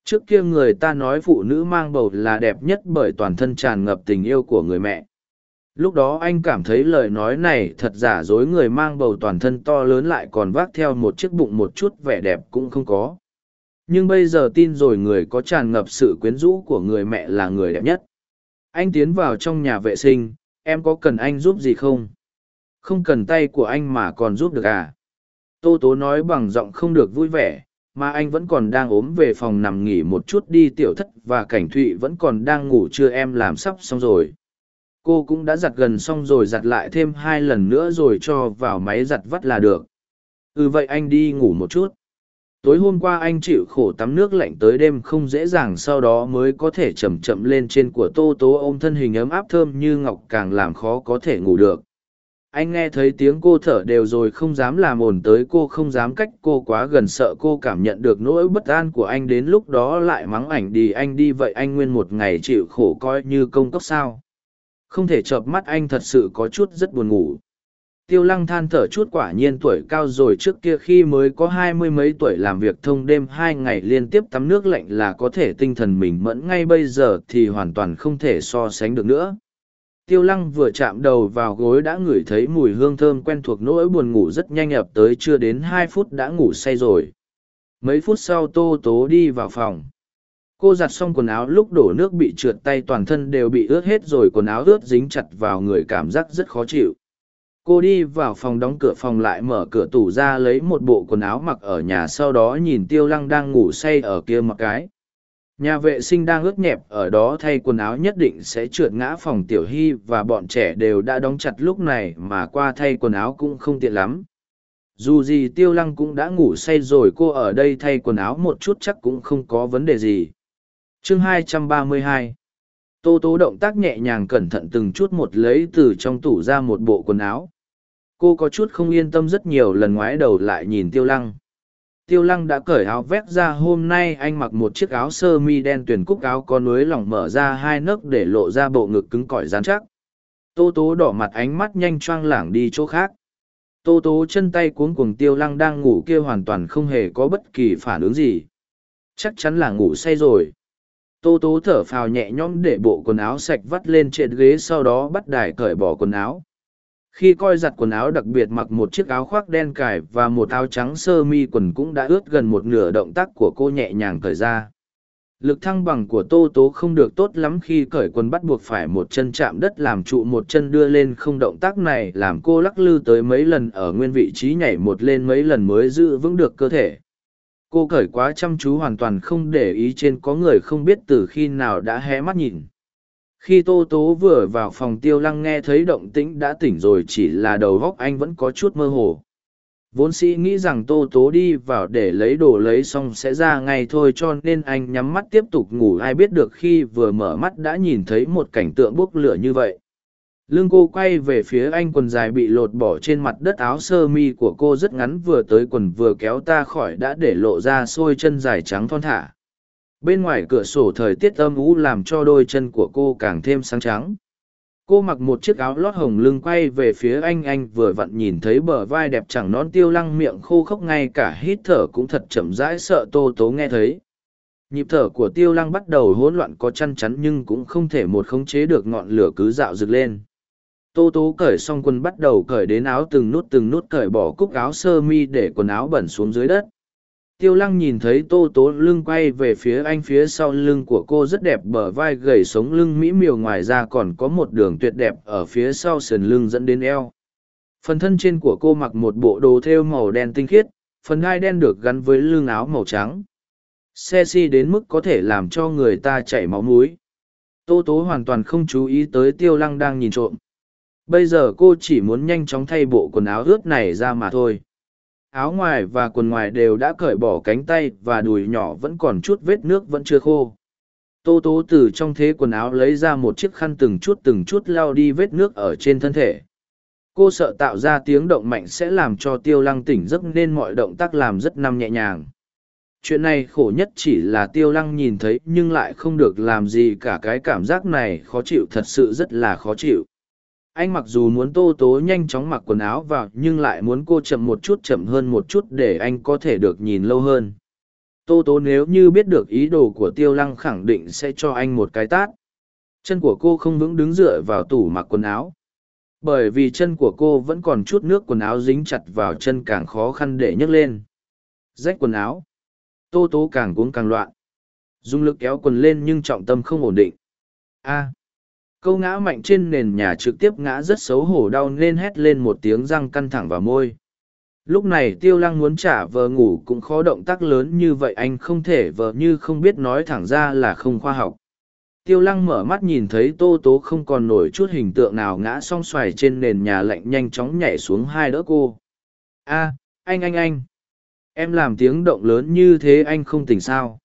trước kia người ta nói phụ nữ mang bầu là đẹp nhất bởi toàn thân tràn ngập tình yêu của người mẹ. Lúc đó anh cảm thấy lời nói này thật giả dối người mang bầu toàn thân to lớn lại còn vác theo một chiếc bụng một chút vẻ đẹp cũng không có. Nhưng bây giờ tin rồi người có tràn ngập sự quyến rũ của người mẹ là người đẹp nhất. Anh tiến vào trong nhà vệ sinh, em có cần anh giúp gì không? Không cần tay của anh mà còn giúp được à? Tô tố nói bằng giọng không được vui vẻ mà anh vẫn còn đang ốm về phòng nằm nghỉ một chút đi tiểu thất và cảnh thụy vẫn còn đang ngủ chưa em làm sắp xong rồi. Cô cũng đã giặt gần xong rồi giặt lại thêm hai lần nữa rồi cho vào máy giặt vắt là được. Ừ vậy anh đi ngủ một chút. Tối hôm qua anh chịu khổ tắm nước lạnh tới đêm không dễ dàng sau đó mới có thể chậm chậm lên trên của tô tố ôm thân hình ấm áp thơm như ngọc càng làm khó có thể ngủ được anh nghe thấy tiếng cô thở đều rồi không dám làm ồn tới cô, không dám cách cô quá gần sợ cô cảm nhận được nỗi bất an của anh. Đến lúc đó lại mắng ảnh đi, anh đi vậy anh nguyên một ngày chịu khổ coi như công cốc sao. Không thể chợp mắt, anh thật sự có chút rất buồn ngủ. Tiêu lăng than thở chút, quả nhiên tuổi cao rồi, trước kia khi mới có hai mươi mấy tuổi làm việc thông đêm hai ngày liên tiếp tắm nước lạnh là có thể tinh thần mình mẫn, ngay bây giờ thì hoàn toàn không thể so sánh được nữa tiêu lăng vừa chạm đầu vào gối đã ngửi thấy mùi hương thơm quen thuộc nỗi buồn ngủ rất nhanh ập tới chưa đến hai phút đã ngủ say rồi. Mấy phút sau tô tố đi vào phòng. Cô giặt xong quần áo lúc đổ nước bị trượt tay toàn thân đều bị ướt hết rồi quần áo ướt dính chặt vào người cảm giác rất khó chịu. Cô đi vào phòng đóng cửa phòng lại mở cửa tủ ra lấy một bộ quần áo mặc ở nhà sau đó nhìn tiêu lăng đang ngủ say ở kia mặc cái nhà vệ sinh đang ướt nhẹp, ở đó thay quần áo nhất định sẽ trượt ngã phòng tiểu hy và bọn trẻ đều đã đóng chặt lúc này mà qua thay quần áo cũng không tiện lắm. Dù gì tiêu lăng cũng đã ngủ say rồi, cô ở đây thay quần áo một chút chắc cũng không có vấn đề gì. Chương 232 tô tố động tác nhẹ nhàng cẩn thận từng chút một lấy từ trong tủ ra một bộ quần áo. Cô có chút không yên tâm rất nhiều, lần ngoái đầu lại nhìn tiêu lăng tiêu lăng đã cởi áo vét ra, hôm nay anh mặc một chiếc áo sơ mi đen tuyển cúc áo có núi lỏng mở ra hai nấc để lộ ra bộ ngực cứng cỏi rán chắc. Tô tố đỏ mặt ánh mắt nhanh choang lảng đi chỗ khác. Tô tố chân tay cuống cuồng tiêu lăng đang ngủ kia hoàn toàn không hề có bất kỳ phản ứng gì. Chắc chắn là ngủ say rồi. Tô tố thở phào nhẹ nhõm để bộ quần áo sạch vắt lên trên ghế, sau đó bắt đài cởi bỏ quần áo khi coi giặt quần áo đặc biệt mặc một chiếc áo khoác đen cài và một áo trắng sơ mi quần cũng đã ướt gần một nửa động tác của cô nhẹ nhàng cởi ra. Lực thăng bằng của tô tố không được tốt lắm khi cởi quần bắt buộc phải một chân chạm đất làm trụ một chân đưa lên không động tác này làm cô lắc lư tới mấy lần ở nguyên vị trí nhảy một lên mấy lần mới giữ vững được cơ thể. Cô cởi quá chăm chú hoàn toàn không để ý trên có người không biết từ khi nào đã hé mắt nhìn khi tô tố vừa vào phòng tiêu lăng nghe thấy động tĩnh đã tỉnh rồi chỉ là đầu góc anh vẫn có chút mơ hồ. Vốn sĩ nghĩ rằng tô tố đi vào để lấy đồ lấy xong sẽ ra ngay thôi cho nên anh nhắm mắt tiếp tục ngủ. Ai biết được khi vừa mở mắt đã nhìn thấy một cảnh tượng bốc lửa như vậy. Lưng cô quay về phía anh quần dài bị lột bỏ trên mặt đất áo sơ mi của cô rất ngắn vừa tới quần vừa kéo ta khỏi đã để lộ ra xôi chân dài trắng thon thả bên ngoài cửa sổ thời tiết âm ú làm cho đôi chân của cô càng thêm sáng trắng. Cô mặc một chiếc áo lót hồng lưng quay về phía anh anh vừa vặn nhìn thấy bờ vai đẹp chẳng nón tiêu lăng miệng khô khốc ngay cả hít thở cũng thật chậm rãi sợ tô tố nghe thấy. Nhịp thở của tiêu lăng bắt đầu hỗn loạn có chăn chắn nhưng cũng không thể một khống chế được ngọn lửa cứ dạo rực lên. Tô tố cởi xong quần bắt đầu cởi đến áo từng nút từng nút cởi bỏ cúc áo sơ mi để quần áo bẩn xuống dưới đất tiêu lăng nhìn thấy tô tố lưng quay về phía anh phía sau lưng của cô rất đẹp, bờ vai gầy sống lưng mỹ miều, ngoài ra còn có một đường tuyệt đẹp ở phía sau sườn lưng dẫn đến eo. Phần thân trên của cô mặc một bộ đồ thêu màu đen tinh khiết, phần gai đen được gắn với lưng áo màu trắng. Xe si đến mức có thể làm cho người ta chảy máu mũi. tô tố hoàn toàn không chú ý tới tiêu lăng đang nhìn trộm. Bây giờ cô chỉ muốn nhanh chóng thay bộ quần áo ướt này ra mà thôi áo ngoài và quần ngoài đều đã cởi bỏ cánh tay và đùi nhỏ vẫn còn chút vết nước vẫn chưa khô. Tô tố từ trong thế quần áo lấy ra một chiếc khăn từng chút từng chút lao đi vết nước ở trên thân thể. Cô sợ tạo ra tiếng động mạnh sẽ làm cho tiêu lăng tỉnh giấc nên mọi động tác làm rất năm nhẹ nhàng. Chuyện này khổ nhất chỉ là tiêu lăng nhìn thấy nhưng lại không được làm gì cả, cái cảm giác này khó chịu thật sự rất là khó chịu anh mặc dù muốn tô tố nhanh chóng mặc quần áo vào, nhưng lại muốn cô chậm một chút, chậm hơn một chút để anh có thể được nhìn lâu hơn. Tô tố nếu như biết được ý đồ của tiêu lăng khẳng định sẽ cho anh một cái tát. Chân của cô không vững đứng dựa vào tủ mặc quần áo. Bởi vì chân của cô vẫn còn chút nước quần áo dính chặt vào chân càng khó khăn để nhấc lên. Rách quần áo. Tô tố càng cuống càng loạn. Dùng lực kéo quần lên nhưng trọng tâm không ổn định. A câu ngã mạnh trên nền nhà trực tiếp ngã rất xấu hổ đau nên hét lên một tiếng răng căng thẳng vào môi. Lúc này tiêu lăng muốn trả vờ ngủ cũng khó động tác lớn như vậy, anh không thể vờ như không biết nói thẳng ra là không khoa học. Tiêu lăng mở mắt nhìn thấy tô tố không còn nổi chút hình tượng nào ngã song xoài trên nền nhà lạnh nhanh chóng nhảy xuống hai đỡ cô. A, anh anh anh. Em làm tiếng động lớn như thế anh không tỉnh sao?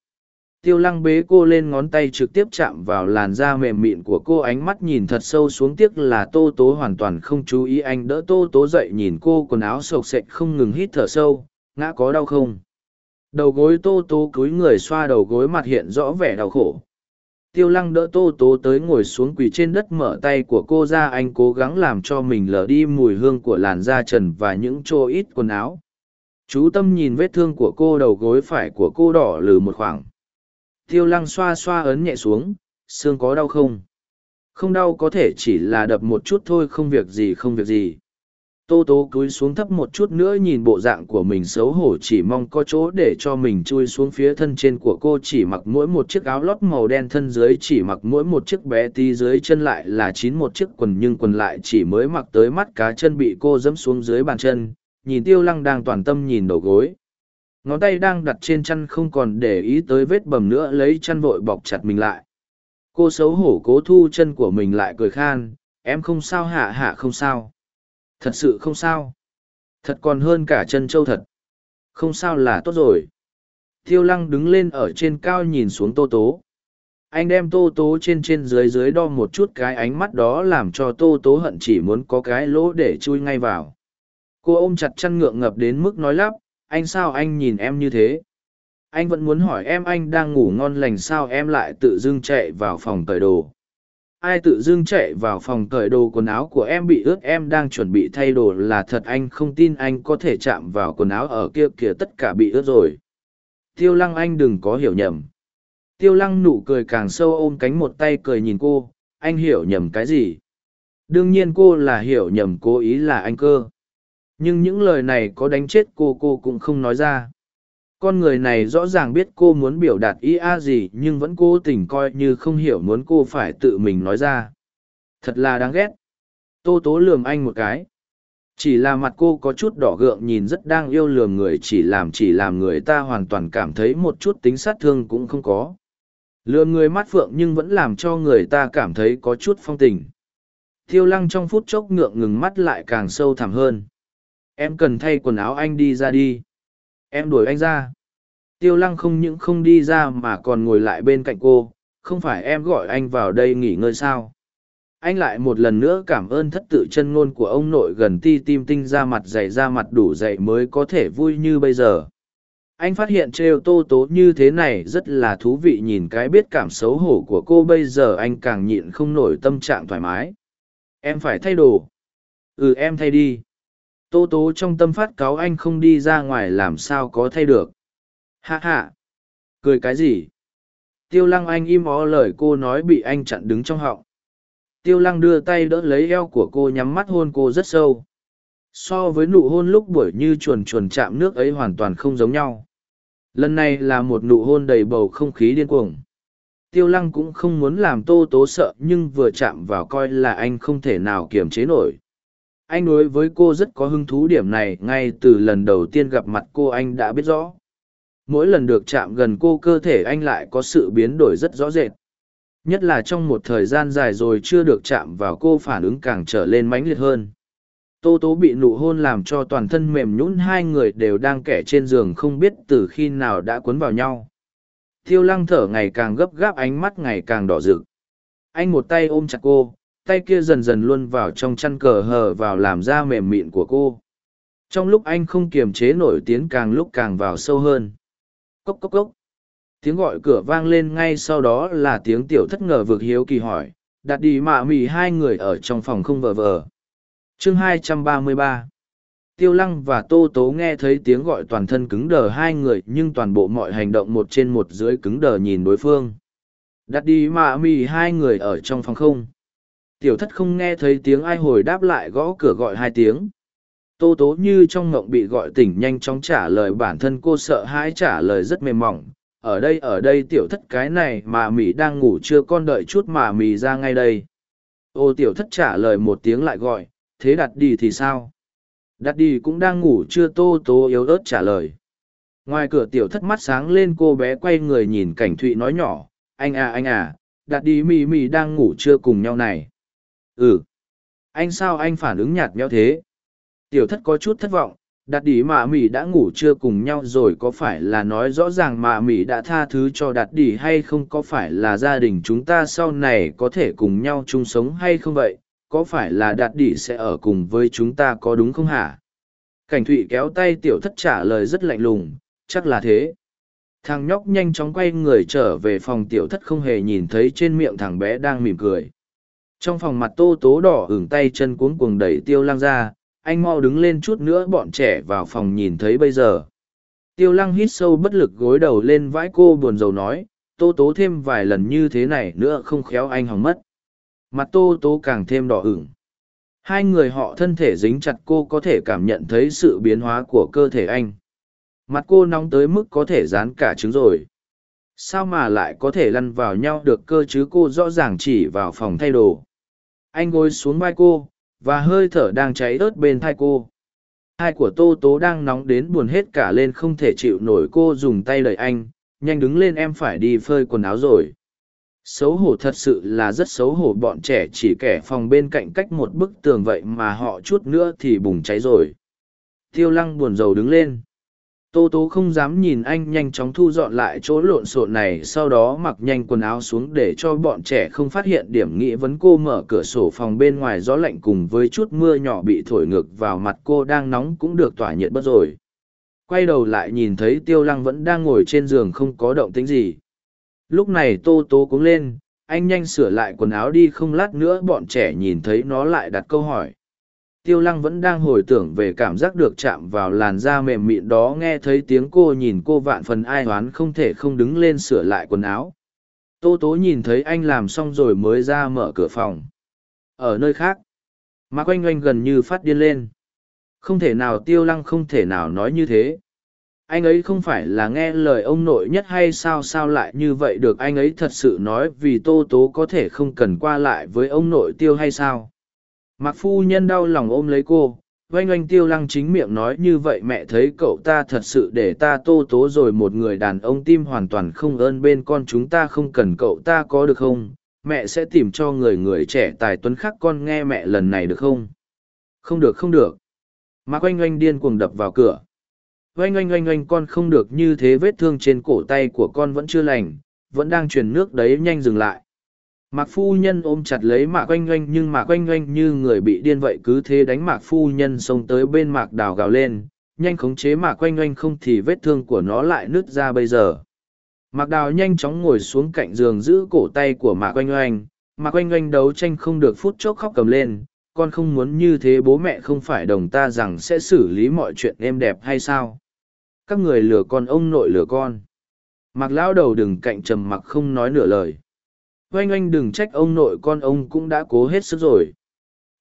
Tiêu lăng bế cô lên ngón tay trực tiếp chạm vào làn da mềm mịn của cô, ánh mắt nhìn thật sâu xuống, tiếc là tô tố hoàn toàn không chú ý anh, đỡ tô tố dậy nhìn cô, quần áo sộc sệch không ngừng hít thở sâu, ngã có đau không? Đầu gối tô tố cúi người xoa đầu gối mặt hiện rõ vẻ đau khổ. Tiêu lăng đỡ tô tố tới ngồi xuống quỳ trên đất mở tay của cô ra, anh cố gắng làm cho mình lờ đi mùi hương của làn da trần và những chỗ ít quần áo. Chú tâm nhìn vết thương của cô, đầu gối phải của cô đỏ lừ một khoảng tiêu lăng xoa xoa ấn nhẹ xuống, xương có đau không? Không đau, có thể chỉ là đập một chút thôi, không việc gì, không việc gì. Tô tố cúi xuống thấp một chút nữa nhìn bộ dạng của mình xấu hổ, chỉ mong có chỗ để cho mình chui xuống phía thân trên của cô, chỉ mặc mỗi một chiếc áo lót màu đen thân dưới, chỉ mặc mỗi một chiếc bé tí dưới chân lại là chín một chiếc quần, nhưng quần lại chỉ mới mặc tới mắt cá chân bị cô dẫm xuống dưới bàn chân. Nhìn tiêu lăng đang toàn tâm nhìn đầu gối ngón tay đang đặt trên chăn không còn để ý tới vết bầm nữa lấy chăn vội bọc chặt mình lại. Cô xấu hổ cố thu chân của mình lại cười khan, em không sao hạ hạ không sao. Thật sự không sao. Thật còn hơn cả chân châu thật. Không sao là tốt rồi. Tiêu lăng đứng lên ở trên cao nhìn xuống tô tố. Anh đem tô tố trên trên dưới dưới đo một chút cái ánh mắt đó làm cho tô tố hận chỉ muốn có cái lỗ để chui ngay vào. Cô ôm chặt chăn ngượng ngập đến mức nói lắp anh sao anh nhìn em như thế? Anh vẫn muốn hỏi em anh đang ngủ ngon lành sao em lại tự dưng chạy vào phòng cởi đồ? Ai tự dưng chạy vào phòng cởi đồ quần áo của em bị ướt, em đang chuẩn bị thay đồ là thật anh không tin anh có thể chạm vào quần áo ở kia kìa tất cả bị ướt rồi. Tiêu lăng anh đừng có hiểu nhầm. Tiêu lăng nụ cười càng sâu ôm cánh một tay cười nhìn cô, anh hiểu nhầm cái gì? Đương nhiên cô là hiểu nhầm, cố ý là anh cơ nhưng những lời này có đánh chết cô cô cũng không nói ra. Con người này rõ ràng biết cô muốn biểu đạt ý a gì, nhưng vẫn cố tình coi như không hiểu muốn cô phải tự mình nói ra. Thật là đáng ghét. Tô tố lườm anh một cái. Chỉ là mặt cô có chút đỏ gượng nhìn rất đang yêu lườm người, chỉ làm chỉ làm người ta hoàn toàn cảm thấy một chút tính sát thương cũng không có. Lườm người mắt phượng nhưng vẫn làm cho người ta cảm thấy có chút phong tình. Tiêu lăng trong phút chốc ngượng ngừng mắt lại càng sâu thẳm hơn em cần thay quần áo anh đi ra đi. Em đuổi anh ra. Tiêu lăng không những không đi ra mà còn ngồi lại bên cạnh cô, không phải em gọi anh vào đây nghỉ ngơi sao? Anh lại một lần nữa cảm ơn thất tự chân ngôn của ông nội gần ti tim tinh ra mặt dày ra mặt đủ dày mới có thể vui như bây giờ. Anh phát hiện trêu tô tố như thế này rất là thú vị nhìn cái biết cảm xấu hổ của cô bây giờ anh càng nhịn không nổi tâm trạng thoải mái. Em phải thay đồ. Ừ em thay đi tô tố trong tâm phát cáo anh không đi ra ngoài làm sao có thay được. Hạ hạ cười cái gì? Tiêu lăng anh im ó lời cô nói bị anh chặn đứng trong họng. Tiêu lăng đưa tay đỡ lấy eo của cô nhắm mắt hôn cô rất sâu. So với nụ hôn lúc buổi như chuồn chuồn chạm nước ấy hoàn toàn không giống nhau. Lần này là một nụ hôn đầy bầu không khí điên cuồng. Tiêu lăng cũng không muốn làm tô tố sợ nhưng vừa chạm vào coi là anh không thể nào kiềm chế nổi anh đối với cô rất có hứng thú điểm này ngay từ lần đầu tiên gặp mặt cô anh đã biết rõ. Mỗi lần được chạm gần cô cơ thể anh lại có sự biến đổi rất rõ rệt. Nhất là trong một thời gian dài rồi chưa được chạm vào cô phản ứng càng trở lên mãnh liệt hơn. Tô tố bị nụ hôn làm cho toàn thân mềm nhũn, hai người đều đang kẻ trên giường không biết từ khi nào đã cuốn vào nhau. Thiêu lăng thở ngày càng gấp gáp, ánh mắt ngày càng đỏ rực. Anh một tay ôm chặt cô tay kia dần dần luôn vào trong chăn cờ hờ vào làm da mềm mịn của cô. Trong lúc anh không kiềm chế nổi tiếng càng lúc càng vào sâu hơn. Cốc cốc cốc. Tiếng gọi cửa vang lên ngay sau đó là tiếng tiểu thất ngờ vực hiếu kỳ hỏi, đặt đi mạ mì hai người ở trong phòng không vờ vờ. Chương 233 tiêu lăng và tô tố nghe thấy tiếng gọi toàn thân cứng đờ hai người, nhưng toàn bộ mọi hành động một trên một dưới cứng đờ nhìn đối phương. Đặt đi mạ mì hai người ở trong phòng không? Tiểu thất không nghe thấy tiếng ai hồi đáp lại gõ cửa gọi hai tiếng. Tô tố như trong ngộng bị gọi tỉnh nhanh chóng trả lời bản thân cô sợ hãi trả lời rất mềm mỏng. Ở đây ở đây tiểu thất cái này mà mì đang ngủ chưa con đợi chút mà mì ra ngay đây. Ô tiểu thất trả lời một tiếng lại gọi, thế đặt đi thì sao? Đặt đi cũng đang ngủ chưa tô tố yếu ớt trả lời. Ngoài cửa tiểu thất mắt sáng lên cô bé quay người nhìn cảnh thụy nói nhỏ, anh à anh à đặt đi mì mì đang ngủ chưa cùng nhau này ừ. Anh sao anh phản ứng nhạt nhẽo thế? Tiểu thất có chút thất vọng đạt đỉ mạ mỉ đã ngủ chưa cùng nhau rồi có phải là nói rõ ràng mạ mỉ đã tha thứ cho đạt đỉ hay không? Có phải là gia đình chúng ta sau này có thể cùng nhau chung sống hay không vậy? Có phải là đạt đỉ sẽ ở cùng với chúng ta có đúng không hả? Cảnh thụy kéo tay tiểu thất trả lời rất lạnh lùng, chắc là thế. Thằng nhóc nhanh chóng quay người trở về phòng tiểu thất không hề nhìn thấy trên miệng thằng bé đang mỉm cười trong phòng mặt tô tố đỏ hưởng tay chân cuống cuồng đẩy tiêu lăng ra, anh mau đứng lên chút nữa bọn trẻ vào phòng nhìn thấy bây giờ. Tiêu lăng hít sâu bất lực gối đầu lên vãi cô buồn rầu nói, tô tố thêm vài lần như thế này nữa không khéo anh hỏng mất. Mặt tô tố càng thêm đỏ hửng hai người họ thân thể dính chặt cô có thể cảm nhận thấy sự biến hóa của cơ thể anh. Mặt cô nóng tới mức có thể dán cả trứng rồi. Sao mà lại có thể lăn vào nhau được cơ chứ? Cô rõ ràng chỉ vào phòng thay đồ anh gối xuống vai cô, và hơi thở đang cháy ớt bên thai cô. Hai của tô tố đang nóng đến buồn hết cả lên không thể chịu nổi cô dùng tay đẩy anh, nhanh đứng lên em phải đi phơi quần áo rồi. Xấu hổ thật sự là rất xấu hổ, bọn trẻ chỉ kẻ phòng bên cạnh cách một bức tường vậy mà họ chút nữa thì bùng cháy rồi. Tiêu lăng buồn rầu đứng lên tô tố không dám nhìn anh nhanh chóng thu dọn lại chỗ lộn xộn này, sau đó mặc nhanh quần áo xuống để cho bọn trẻ không phát hiện điểm nghĩ vấn cô mở cửa sổ phòng bên ngoài gió lạnh cùng với chút mưa nhỏ bị thổi ngược vào mặt cô đang nóng cũng được tỏa nhiệt bớt rồi. Quay đầu lại nhìn thấy tiêu lăng vẫn đang ngồi trên giường không có động tính gì. Lúc này tô tố cuống lên, anh nhanh sửa lại quần áo đi không lát nữa bọn trẻ nhìn thấy nó lại đặt câu hỏi tiêu lăng vẫn đang hồi tưởng về cảm giác được chạm vào làn da mềm mịn đó, nghe thấy tiếng cô nhìn cô vạn phần ai oán không thể không đứng lên sửa lại quần áo. Tô tố nhìn thấy anh làm xong rồi mới ra mở cửa phòng. Ở nơi khác, mạc oanh oanh gần như phát điên lên. Không thể nào tiêu lăng không thể nào nói như thế. Anh ấy không phải là nghe lời ông nội nhất hay sao sao lại như vậy được, anh ấy thật sự nói vì tô tố có thể không cần qua lại với ông nội tiêu hay sao? Mạc phu nhân đau lòng ôm lấy cô, oanh oanh tiêu lăng chính miệng nói như vậy mẹ thấy cậu ta thật sự để ta tô tố rồi một người đàn ông tim hoàn toàn không ơn bên con chúng ta không cần cậu ta có được không? Mẹ sẽ tìm cho người người trẻ tài tuấn khác con nghe mẹ lần này được không? Không được không được. Mạc oanh oanh điên cuồng đập vào cửa. Oanh oanh oanh oanh con không được như thế vết thương trên cổ tay của con vẫn chưa lành, vẫn đang truyền nước đấy nhanh dừng lại mạc phu nhân ôm chặt lấy mạc oanh oanh, nhưng mạc oanh oanh như người bị điên vậy cứ thế đánh mạc phu nhân xông tới bên mạc đào gào lên. Nhanh khống chế mạc oanh oanh không thì vết thương của nó lại nứt ra bây giờ. Mạc đào nhanh chóng ngồi xuống cạnh giường giữ cổ tay của mạc oanh oanh. Mạc oanh oanh đấu tranh không được phút chốc khóc cầm lên. Con không muốn như thế, bố mẹ không phải đồng ta rằng sẽ xử lý mọi chuyện êm đẹp hay sao? Các người lừa con, ông nội lừa con. Mạc lão đầu đừng cạnh trầm mặc không nói nửa lời oanh oanh đừng trách ông nội con ông cũng đã cố hết sức rồi.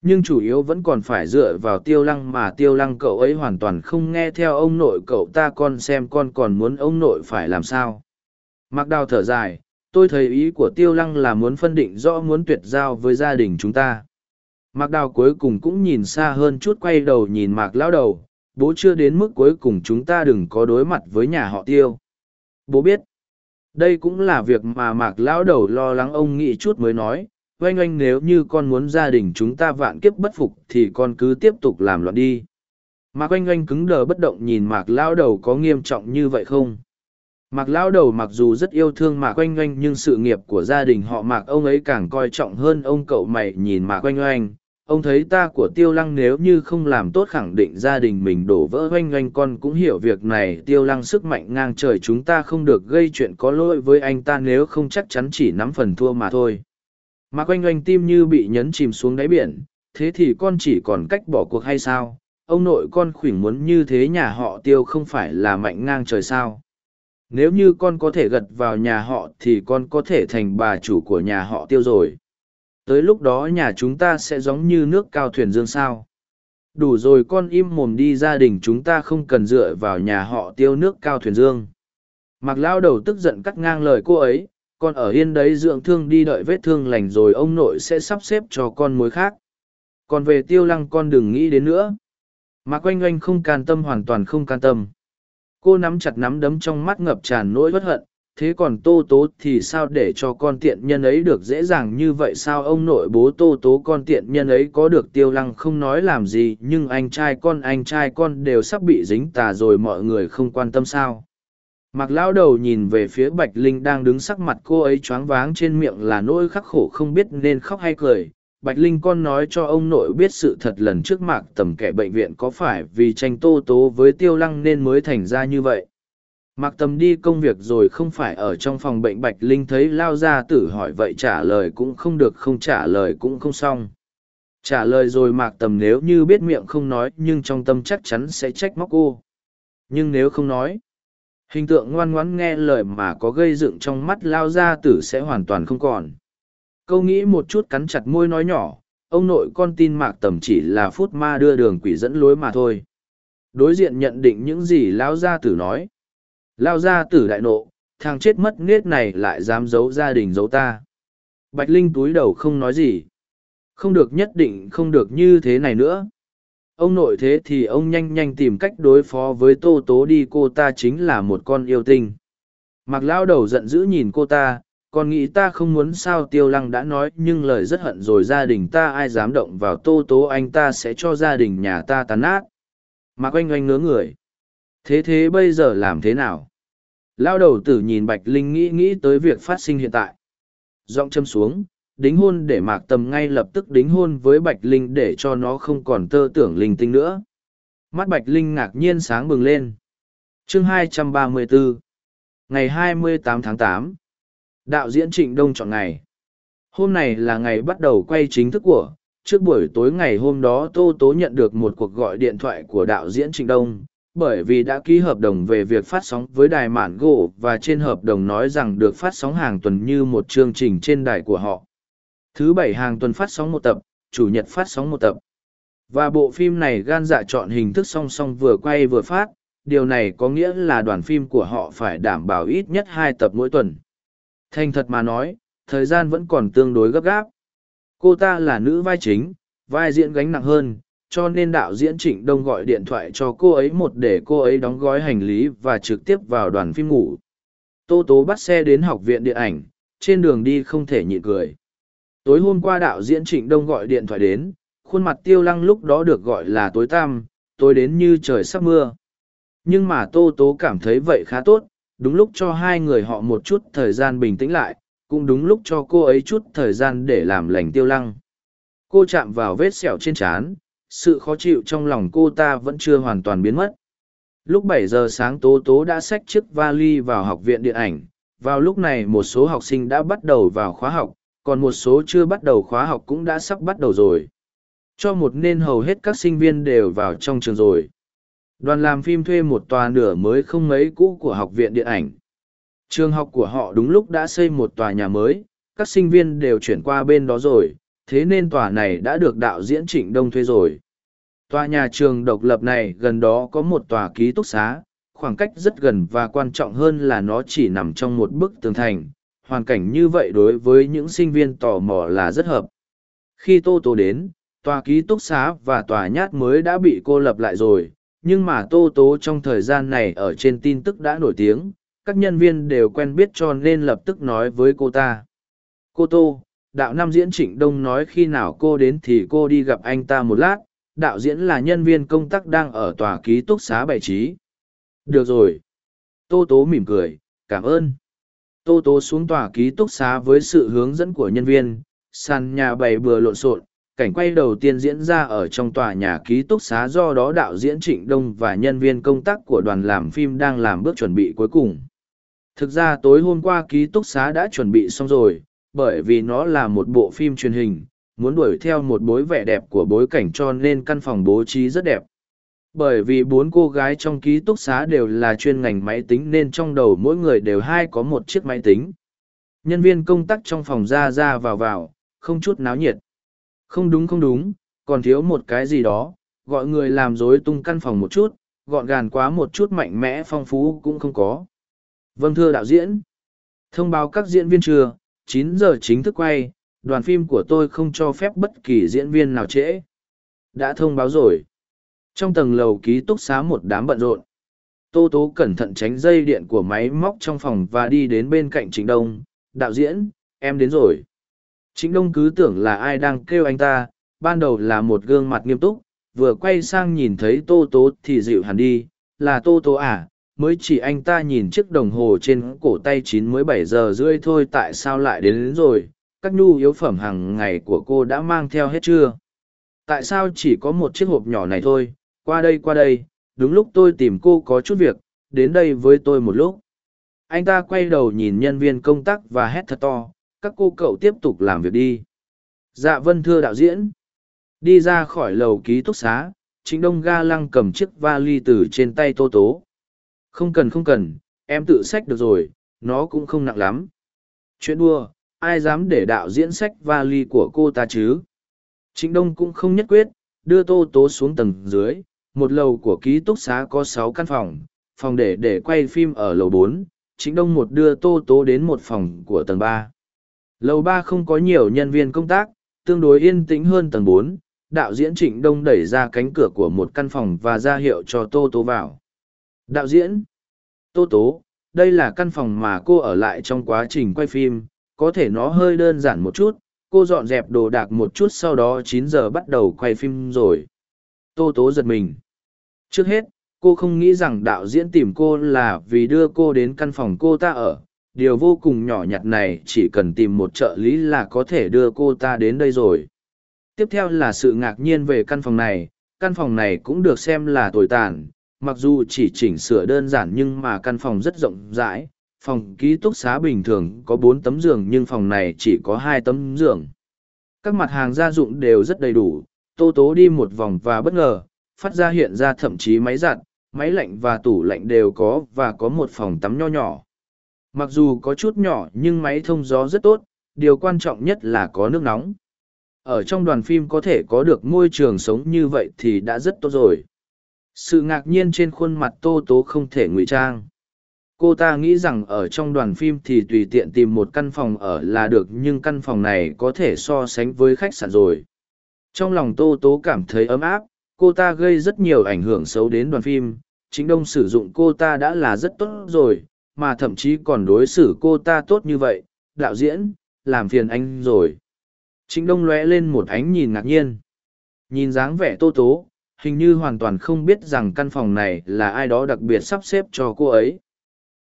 Nhưng chủ yếu vẫn còn phải dựa vào tiêu lăng mà tiêu lăng cậu ấy hoàn toàn không nghe theo ông nội cậu ta con xem con còn muốn ông nội phải làm sao. Mặc đào thở dài, tôi thấy ý của tiêu lăng là muốn phân định rõ muốn tuyệt giao với gia đình chúng ta. Mạc đào cuối cùng cũng nhìn xa hơn chút quay đầu nhìn mạc lão đầu, bố chưa đến mức cuối cùng chúng ta đừng có đối mặt với nhà họ tiêu. Bố biết đây cũng là việc mà mạc lão đầu lo lắng ông nghĩ chút mới nói, oanh oanh, nếu như con muốn gia đình chúng ta vạn kiếp bất phục thì con cứ tiếp tục làm loạn đi. Mạc oanh oanh cứng đờ bất động nhìn mạc lão đầu có nghiêm trọng như vậy không? Mạc lão đầu mặc dù rất yêu thương mạc oanh oanh, nhưng sự nghiệp của gia đình họ mạc ông ấy càng coi trọng hơn ông cậu mày nhìn mạc oanh oanh ông thấy ta của tiêu lăng nếu như không làm tốt khẳng định gia đình mình đổ vỡ oanh oanh con cũng hiểu việc này. Tiêu lăng sức mạnh ngang trời, chúng ta không được gây chuyện có lỗi với anh ta nếu không chắc chắn chỉ nắm phần thua mà thôi. Mà oanh oanh tim như bị nhấn chìm xuống đáy biển, thế thì con chỉ còn cách bỏ cuộc hay sao? Ông nội con khuyển muốn như thế nhà họ tiêu không phải là mạnh ngang trời sao? Nếu như con có thể gật vào nhà họ thì con có thể thành bà chủ của nhà họ tiêu rồi tới lúc đó nhà chúng ta sẽ giống như nước cao thuyền dương sao. Đủ rồi con im mồm đi gia đình chúng ta không cần dựa vào nhà họ tiêu nước cao thuyền dương. Mặc lao đầu tức giận cắt ngang lời cô ấy, con ở yên đấy dưỡng thương đi đợi vết thương lành rồi ông nội sẽ sắp xếp cho con mối khác. Còn về tiêu lăng con đừng nghĩ đến nữa. Mà oanh oanh không can tâm hoàn toàn không can tâm. Cô nắm chặt nắm đấm trong mắt ngập tràn nỗi bất hận thế còn tô tố thì sao để cho con tiện nhân ấy được dễ dàng như vậy sao? Ông nội bố tô tố con tiện nhân ấy có được tiêu lăng không nói làm gì, nhưng anh trai con, anh trai con đều sắp bị dính tà rồi, mọi người không quan tâm sao? Mặc lão đầu nhìn về phía bạch linh đang đứng sắc mặt cô ấy choáng váng trên miệng là nỗi khắc khổ không biết nên khóc hay cười. Bạch linh con nói cho ông nội biết sự thật lần trước mạc tầm kẻ bệnh viện có phải vì tranh tô tố với tiêu lăng nên mới thành ra như vậy? Mạc Tầm đi công việc rồi không phải ở trong phòng bệnh Bạch Linh thấy lao ra tử hỏi vậy trả lời cũng không được không trả lời cũng không xong. Trả lời rồi Mạc Tầm nếu như biết miệng không nói nhưng trong tâm chắc chắn sẽ trách móc cô. Nhưng nếu không nói, hình tượng ngoan ngoãn nghe lời mà có gây dựng trong mắt lao ra tử sẽ hoàn toàn không còn. Câu nghĩ một chút cắn chặt môi nói nhỏ, ông nội con tin mạc tầm chỉ là phút ma đưa đường quỷ dẫn lối mà thôi đối diện nhận định những gì lão gia tử nói lao ra tử đại nộ, thằng chết mất nết này lại dám giấu gia đình giấu ta. Bạch linh túi đầu không nói gì. Không được nhất định không được như thế này nữa. Ông nội thế thì ông nhanh nhanh tìm cách đối phó với tô tố đi, cô ta chính là một con yêu tinh. Mặc lao đầu giận dữ nhìn cô ta, còn nghĩ ta không muốn sao tiêu lăng đã nói, nhưng lời rất hận rồi gia đình ta ai dám động vào tô tố, anh ta sẽ cho gia đình nhà ta tàn nát. Mạc oanh oanh ngớ người. Thế thế bây giờ làm thế nào? Lao đầu tử nhìn bạch linh nghĩ nghĩ tới việc phát sinh hiện tại. Giọng châm xuống, đính hôn để mạc tầm ngay lập tức đính hôn với bạch linh để cho nó không còn tơ tưởng linh tinh nữa. Mắt bạch linh ngạc nhiên sáng bừng lên. Chương 234 ngày 28 tháng 8 đạo diễn trịnh đông chọn ngày. Hôm này là ngày bắt đầu quay chính thức của, trước buổi tối ngày hôm đó tô tố nhận được một cuộc gọi điện thoại của đạo diễn trịnh đông bởi vì đã ký hợp đồng về việc phát sóng với đài mạn gỗ và trên hợp đồng nói rằng được phát sóng hàng tuần như một chương trình trên đài của họ. Thứ bảy hàng tuần phát sóng một tập, chủ nhật phát sóng một tập. Và bộ phim này gan dạ chọn hình thức song song vừa quay vừa phát, điều này có nghĩa là đoàn phim của họ phải đảm bảo ít nhất hai tập mỗi tuần. Thành thật mà nói, thời gian vẫn còn tương đối gấp gáp. Cô ta là nữ vai chính, vai diễn gánh nặng hơn cho nên đạo diễn trịnh đông gọi điện thoại cho cô ấy một để cô ấy đóng gói hành lý và trực tiếp vào đoàn phim ngủ. Tô tố bắt xe đến học viện điện ảnh, trên đường đi không thể nhịn cười. Tối hôm qua đạo diễn trịnh đông gọi điện thoại đến, khuôn mặt tiêu lăng lúc đó được gọi là tối tăm, tối đến như trời sắp mưa. Nhưng mà tô tố cảm thấy vậy khá tốt, đúng lúc cho hai người họ một chút thời gian bình tĩnh lại, cũng đúng lúc cho cô ấy chút thời gian để làm lành tiêu lăng. Cô chạm vào vết sẹo trên trán sự khó chịu trong lòng cô ta vẫn chưa hoàn toàn biến mất. Lúc bảy giờ sáng tố tố đã xách chiếc vali vào học viện điện ảnh. Vào lúc này một số học sinh đã bắt đầu vào khóa học, còn một số chưa bắt đầu khóa học cũng đã sắp bắt đầu rồi. Cho một nên hầu hết các sinh viên đều vào trong trường rồi. Đoàn làm phim thuê một tòa nửa mới không mấy cũ của học viện điện ảnh. Trường học của họ đúng lúc đã xây một tòa nhà mới, các sinh viên đều chuyển qua bên đó rồi thế nên tòa này đã được đạo diễn trịnh đông thuê rồi. Tòa nhà trường độc lập này gần đó có một tòa ký túc xá, khoảng cách rất gần và quan trọng hơn là nó chỉ nằm trong một bức tường thành. Hoàn cảnh như vậy đối với những sinh viên tò mò là rất hợp. Khi tô tô đến, tòa ký túc xá và tòa nhát mới đã bị cô lập lại rồi, nhưng mà tô tố trong thời gian này ở trên tin tức đã nổi tiếng, các nhân viên đều quen biết cho nên lập tức nói với cô ta. Cô tô đạo năm diễn trịnh đông nói khi nào cô đến thì cô đi gặp anh ta một lát, đạo diễn là nhân viên công tác đang ở tòa ký túc xá bảy trí. Được rồi. Tô tố mỉm cười, cảm ơn. Tô tố xuống tòa ký túc xá với sự hướng dẫn của nhân viên, sàn nhà bày bừa lộn xộn, cảnh quay đầu tiên diễn ra ở trong tòa nhà ký túc xá do đó đạo diễn trịnh đông và nhân viên công tác của đoàn làm phim đang làm bước chuẩn bị cuối cùng. Thực ra tối hôm qua ký túc xá đã chuẩn bị xong rồi bởi vì nó là một bộ phim truyền hình, muốn đuổi theo một bối vẻ đẹp của bối cảnh cho nên căn phòng bố trí rất đẹp. Bởi vì bốn cô gái trong ký túc xá đều là chuyên ngành máy tính nên trong đầu mỗi người đều hai có một chiếc máy tính. Nhân viên công tác trong phòng ra ra vào vào, không chút náo nhiệt. Không đúng không đúng, còn thiếu một cái gì đó, gọi người làm rối tung căn phòng một chút, gọn gàn quá một chút mạnh mẽ phong phú cũng không có. Vâng thưa đạo diễn. Thông báo các diễn viên chưa? 9 giờ chính thức quay, đoàn phim của tôi không cho phép bất kỳ diễn viên nào trễ. Đã thông báo rồi. Trong tầng lầu ký túc xá một đám bận rộn. Tô tố cẩn thận tránh dây điện của máy móc trong phòng và đi đến bên cạnh trịnh đông. Đạo diễn, em đến rồi. Trịnh đông cứ tưởng là ai đang kêu anh ta. Ban đầu là một gương mặt nghiêm túc. Vừa quay sang nhìn thấy tô tố thì dịu hẳn đi. Là tô tố à? Mới chỉ anh ta nhìn chiếc đồng hồ trên cổ tay chín mới bảy giờ rưỡi thôi tại sao lại đến, đến rồi? Các nhu yếu phẩm hàng ngày của cô đã mang theo hết chưa? Tại sao chỉ có một chiếc hộp nhỏ này thôi? Qua đây qua đây. Đúng lúc tôi tìm cô có chút việc. Đến đây với tôi một lúc. Anh ta quay đầu nhìn nhân viên công tác và hét thật to. Các cô cậu tiếp tục làm việc đi. Dạ vân thưa đạo diễn. Đi ra khỏi lầu ký túc xá chính đông ga lăng cầm chiếc vali từ trên tay tô tố không cần không cần em tự xách được rồi nó cũng không nặng lắm chuyện đua ai dám để đạo diễn sách vali của cô ta chứ Trịnh Đông cũng không nhất quyết, đưa Tô Tố xuống tầng dưới, một lầu của ký túc xá có sáu căn phòng, phòng để để quay phim ở lầu bốn. Trịnh Đông một đưa Tô Tố đến một phòng của tầng ba. Lầu ba không có nhiều nhân viên công tác, tương đối yên tĩnh hơn tầng bốn. đạo diễn Trịnh Đông đẩy ra cánh cửa của một căn phòng và ra hiệu cho Tô Tố vào. Đạo diễn Tô Tố, đây là căn phòng mà cô ở lại trong quá trình quay phim, có thể nó hơi đơn giản một chút, cô dọn dẹp đồ đạc một chút sau đó chín giờ bắt đầu quay phim rồi. Tô Tố giật mình. Trước hết, cô không nghĩ rằng đạo diễn tìm cô là vì đưa cô đến căn phòng cô ta ở. Điều vô cùng nhỏ nhặt này chỉ cần tìm một trợ lý là có thể đưa cô ta đến đây rồi. Tiếp theo là sự ngạc nhiên về căn phòng này. Căn phòng này cũng được xem là tồi tàn, mặc dù chỉ chỉnh sửa đơn giản nhưng mà căn phòng rất rộng rãi, phòng ký túc xá bình thường có bốn tấm giường nhưng phòng này chỉ có hai tấm giường. Các mặt hàng gia dụng đều rất đầy đủ, tô tố đi một vòng và bất ngờ, phát ra hiện ra thậm chí máy giặt, máy lạnh và tủ lạnh đều có và có một phòng tắm nho nhỏ. Mặc dù có chút nhỏ nhưng máy thông gió rất tốt, điều quan trọng nhất là có nước nóng. Ở trong đoàn phim có thể có được môi trường sống như vậy thì đã rất tốt rồi sự ngạc nhiên trên khuôn mặt tô tố không thể ngụy trang. Cô ta nghĩ rằng ở trong đoàn phim thì tùy tiện tìm một căn phòng ở là được, nhưng căn phòng này có thể so sánh với khách sạn rồi. Trong lòng tô tố cảm thấy ấm áp, cô ta gây rất nhiều ảnh hưởng xấu đến đoàn phim. Chính đông sử dụng cô ta đã là rất tốt rồi, mà thậm chí còn đối xử cô ta tốt như vậy. Đạo diễn, làm phiền anh rồi. Chính đông lóe lên một ánh nhìn ngạc nhiên. Nhìn dáng vẻ tô tố hình như hoàn toàn không biết rằng căn phòng này là ai đó đặc biệt sắp xếp cho cô ấy.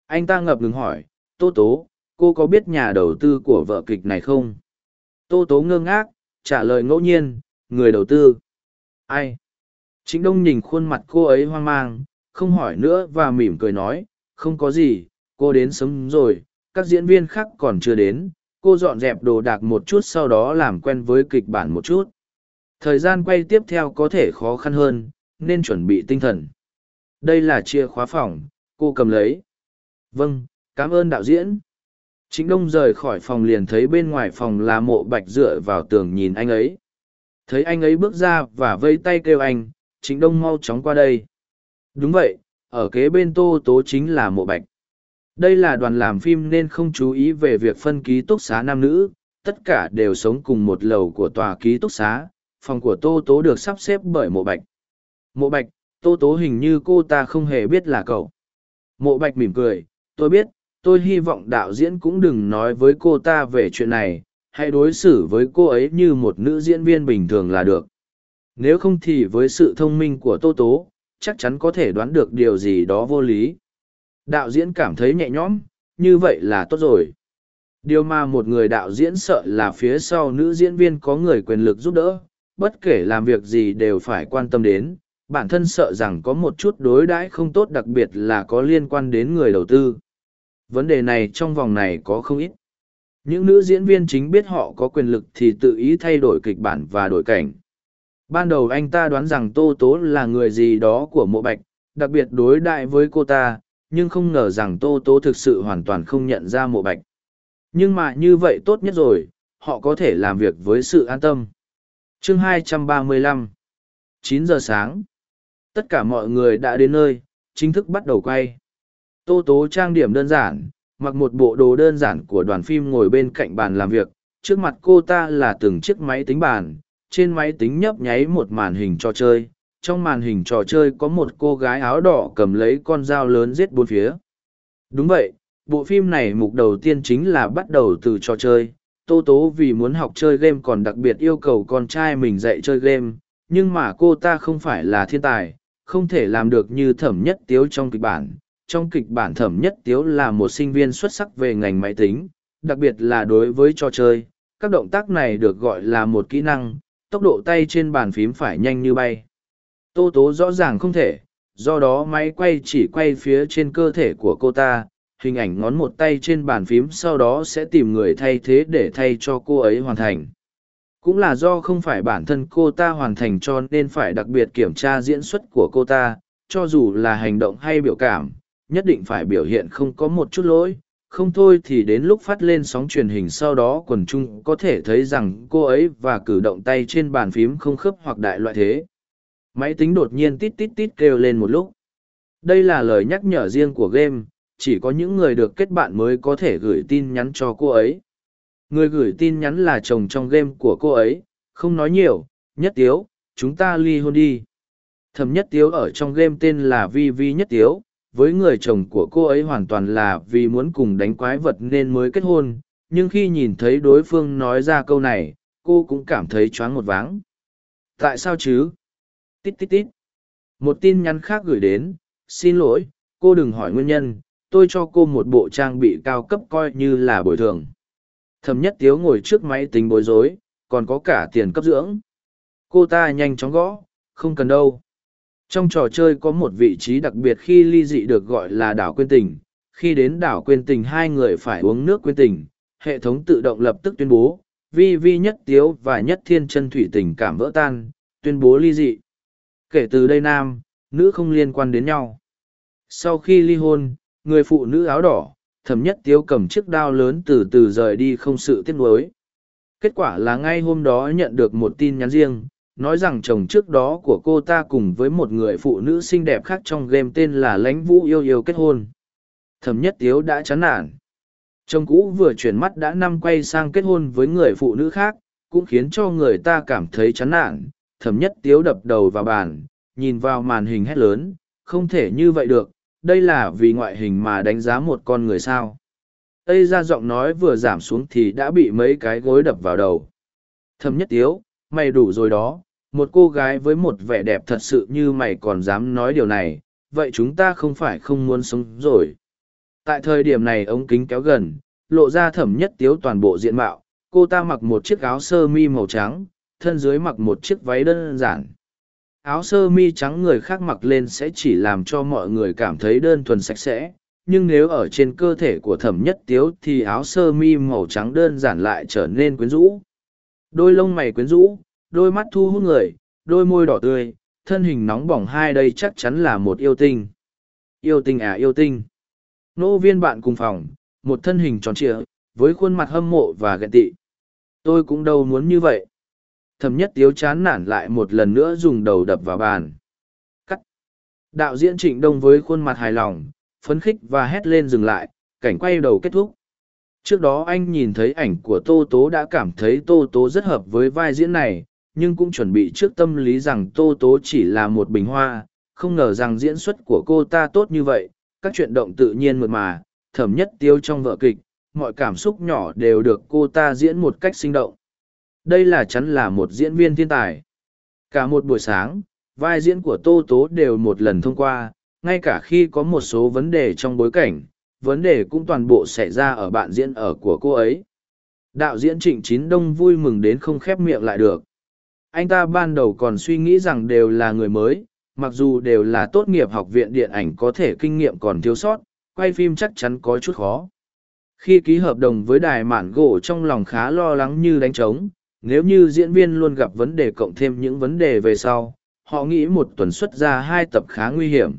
Anh ta ngập ngừng hỏi, tô tố, cô có biết nhà đầu tư của vợ kịch này không? Tô tố ngơ ngác, trả lời ngẫu nhiên, người đầu tư. Ai? Chính đông nhìn khuôn mặt cô ấy hoang mang, không hỏi nữa và mỉm cười nói, không có gì, cô đến sớm rồi, các diễn viên khác còn chưa đến, cô dọn dẹp đồ đạc một chút sau đó làm quen với kịch bản một chút thời gian quay tiếp theo có thể khó khăn hơn, nên chuẩn bị tinh thần. Đây là chìa khóa phòng, cô cầm lấy. Vâng cảm ơn đạo diễn. Chính đông rời khỏi phòng liền thấy bên ngoài phòng là mộ bạch dựa vào tường nhìn anh ấy. Thấy anh ấy bước ra và vây tay kêu anh, chính đông mau chóng qua đây. Đúng vậy, ở kế bên tô tố chính là mộ bạch. Đây là đoàn làm phim nên không chú ý về việc phân ký túc xá nam nữ, tất cả đều sống cùng một lầu của tòa ký túc xá phòng của tô tố được sắp xếp bởi mộ bạch. Mộ bạch, tô tố hình như cô ta không hề biết là cậu. Mộ bạch mỉm cười, tôi biết, tôi hy vọng đạo diễn cũng đừng nói với cô ta về chuyện này, hãy đối xử với cô ấy như một nữ diễn viên bình thường là được. Nếu không thì với sự thông minh của tô tố, chắc chắn có thể đoán được điều gì đó vô lý. Đạo diễn cảm thấy nhẹ nhõm, như vậy là tốt rồi. Điều mà một người đạo diễn sợ là phía sau nữ diễn viên có người quyền lực giúp đỡ bất kể làm việc gì đều phải quan tâm đến, bản thân sợ rằng có một chút đối đãi không tốt đặc biệt là có liên quan đến người đầu tư. Vấn đề này trong vòng này có không ít. Những nữ diễn viên chính biết họ có quyền lực thì tự ý thay đổi kịch bản và đổi cảnh. Ban đầu anh ta đoán rằng tô tố là người gì đó của mộ bạch, đặc biệt đối đại với cô ta, nhưng không ngờ rằng tô tố thực sự hoàn toàn không nhận ra mộ bạch. Nhưng mà như vậy tốt nhất rồi, họ có thể làm việc với sự an tâm chương 235 9 giờ sáng. Tất cả mọi người đã đến nơi, chính thức bắt đầu quay. Tô tố trang điểm đơn giản, mặc một bộ đồ đơn giản của đoàn phim ngồi bên cạnh bàn làm việc. Trước mặt cô ta là từng chiếc máy tính bàn, trên máy tính nhấp nháy một màn hình trò chơi. Trong màn hình trò chơi có một cô gái áo đỏ cầm lấy con dao lớn giết bốn phía. Đúng vậy, bộ phim này mục đầu tiên chính là bắt đầu từ trò chơi tô tố vì muốn học chơi game còn đặc biệt yêu cầu con trai mình dạy chơi game, nhưng mà cô ta không phải là thiên tài, không thể làm được như thẩm nhất tiếu trong kịch bản. Trong kịch bản thẩm nhất tiếu là một sinh viên xuất sắc về ngành máy tính, đặc biệt là đối với trò chơi. Các động tác này được gọi là một kỹ năng, tốc độ tay trên bàn phím phải nhanh như bay. Tô tố rõ ràng không thể, do đó máy quay chỉ quay phía trên cơ thể của cô ta hình ảnh ngón một tay trên bàn phím sau đó sẽ tìm người thay thế để thay cho cô ấy hoàn thành. Cũng là do không phải bản thân cô ta hoàn thành cho nên phải đặc biệt kiểm tra diễn xuất của cô ta, cho dù là hành động hay biểu cảm, nhất định phải biểu hiện không có một chút lỗi. Không thôi thì đến lúc phát lên sóng truyền hình sau đó quần chúng có thể thấy rằng cô ấy và cử động tay trên bàn phím không khớp hoặc đại loại thế. Máy tính đột nhiên tít tít tít kêu lên một lúc. Đây là lời nhắc nhở riêng của game chỉ có những người được kết bạn mới có thể gửi tin nhắn cho cô ấy. Người gửi tin nhắn là chồng trong game của cô ấy, không nói nhiều, nhất tiếu, chúng ta ly hôn đi. Thẩm nhất tiếu ở trong game tên là vi vi nhất tiếu, với người chồng của cô ấy hoàn toàn là vì muốn cùng đánh quái vật nên mới kết hôn, nhưng khi nhìn thấy đối phương nói ra câu này, cô cũng cảm thấy choáng một váng. Tại sao chứ? Tít tít tít. Một tin nhắn khác gửi đến, xin lỗi, cô đừng hỏi nguyên nhân tôi cho cô một bộ trang bị cao cấp coi như là bồi thường. Thẩm nhất tiếu ngồi trước máy tính bối rối, còn có cả tiền cấp dưỡng. Cô ta nhanh chóng gõ, không cần đâu. Trong trò chơi có một vị trí đặc biệt khi ly dị được gọi là đảo quên tình. Khi đến đảo quên tình, hai người phải uống nước quên tình. Hệ thống tự động lập tức tuyên bố, vi vi nhất tiếu và nhất thiên chân thủy tình cảm vỡ tan. Tuyên bố ly dị. Kể từ đây nam, nữ không liên quan đến nhau. Sau khi ly hôn người phụ nữ áo đỏ, thẩm nhất tiếu cầm chiếc đao lớn từ từ rời đi không sự tiếc nuối. Kết quả là ngay hôm đó nhận được một tin nhắn riêng, nói rằng chồng trước đó của cô ta cùng với một người phụ nữ xinh đẹp khác trong game tên là lãnh vũ yêu yêu kết hôn. Thẩm nhất tiếu đã chán nản. Chồng cũ vừa chuyển mắt đã năm quay sang kết hôn với người phụ nữ khác, cũng khiến cho người ta cảm thấy chán nản. Thẩm nhất tiếu đập đầu vào bàn, nhìn vào màn hình hét lớn, không thể như vậy được đây là vì ngoại hình mà đánh giá một con người sao? Ây ra giọng nói vừa giảm xuống thì đã bị mấy cái gối đập vào đầu. Thẩm nhất tiếu, mày đủ rồi đó. Một cô gái với một vẻ đẹp thật sự như mày còn dám nói điều này, vậy chúng ta không phải không muốn sống rồi. Tại thời điểm này ống kính kéo gần, lộ ra thẩm nhất tiếu toàn bộ diện mạo. Cô ta mặc một chiếc áo sơ mi màu trắng, thân dưới mặc một chiếc váy đơn giản áo sơ mi trắng người khác mặc lên sẽ chỉ làm cho mọi người cảm thấy đơn thuần sạch sẽ, nhưng nếu ở trên cơ thể của thẩm nhất tiếu thì áo sơ mi màu trắng đơn giản lại trở nên quyến rũ. Đôi lông mày quyến rũ, đôi mắt thu hút người, đôi môi đỏ tươi, thân hình nóng bỏng hai đây chắc chắn là một yêu tinh. Yêu tinh à yêu tinh. Nỗ viên bạn cùng phòng, một thân hình tròn trịa, với khuôn mặt hâm mộ và ghen tị. Tôi cũng đâu muốn như vậy thầm nhất tiếu chán nản lại một lần nữa dùng đầu đập vào bàn. Cắt. Đạo diễn trịnh đông với khuôn mặt hài lòng, phấn khích và hét lên dừng lại, cảnh quay đầu kết thúc. Trước đó anh nhìn thấy ảnh của tô tố đã cảm thấy tô tố rất hợp với vai diễn này, nhưng cũng chuẩn bị trước tâm lý rằng tô tố chỉ là một bình hoa, không ngờ rằng diễn xuất của cô ta tốt như vậy, các chuyện động tự nhiên mượt mà, thẩm nhất tiêu trong vợ kịch, mọi cảm xúc nhỏ đều được cô ta diễn một cách sinh động đây là chắn là một diễn viên thiên tài. Cả một buổi sáng, vai diễn của tô tố đều một lần thông qua, ngay cả khi có một số vấn đề trong bối cảnh, vấn đề cũng toàn bộ xảy ra ở bạn diễn ở của cô ấy. Đạo diễn trịnh chín đông vui mừng đến không khép miệng lại được. Anh ta ban đầu còn suy nghĩ rằng đều là người mới, mặc dù đều là tốt nghiệp học viện điện ảnh có thể kinh nghiệm còn thiếu sót, quay phim chắc chắn có chút khó. Khi ký hợp đồng với đài mản gỗ trong lòng khá lo lắng như đánh trống nếu như diễn viên luôn gặp vấn đề cộng thêm những vấn đề về sau, họ nghĩ một tuần xuất ra hai tập khá nguy hiểm.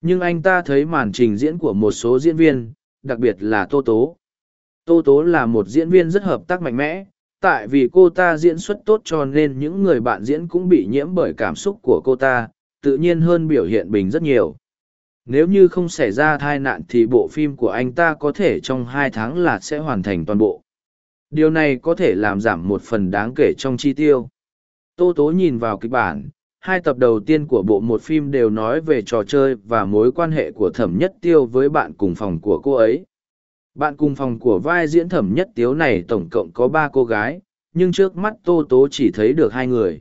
Nhưng anh ta thấy màn trình diễn của một số diễn viên, đặc biệt là tô tố. Tô tố là một diễn viên rất hợp tác mạnh mẽ, tại vì cô ta diễn xuất tốt cho nên những người bạn diễn cũng bị nhiễm bởi cảm xúc của cô ta, tự nhiên hơn biểu hiện bình rất nhiều. Nếu như không xảy ra tai nạn thì bộ phim của anh ta có thể trong hai tháng là sẽ hoàn thành toàn bộ điều này có thể làm giảm một phần đáng kể trong chi tiêu. Tô tố nhìn vào kịch bản, hai tập đầu tiên của bộ một phim đều nói về trò chơi và mối quan hệ của thẩm nhất tiêu với bạn cùng phòng của cô ấy. Bạn cùng phòng của vai diễn thẩm nhất tiếu này tổng cộng có ba cô gái, nhưng trước mắt tô tố chỉ thấy được hai người.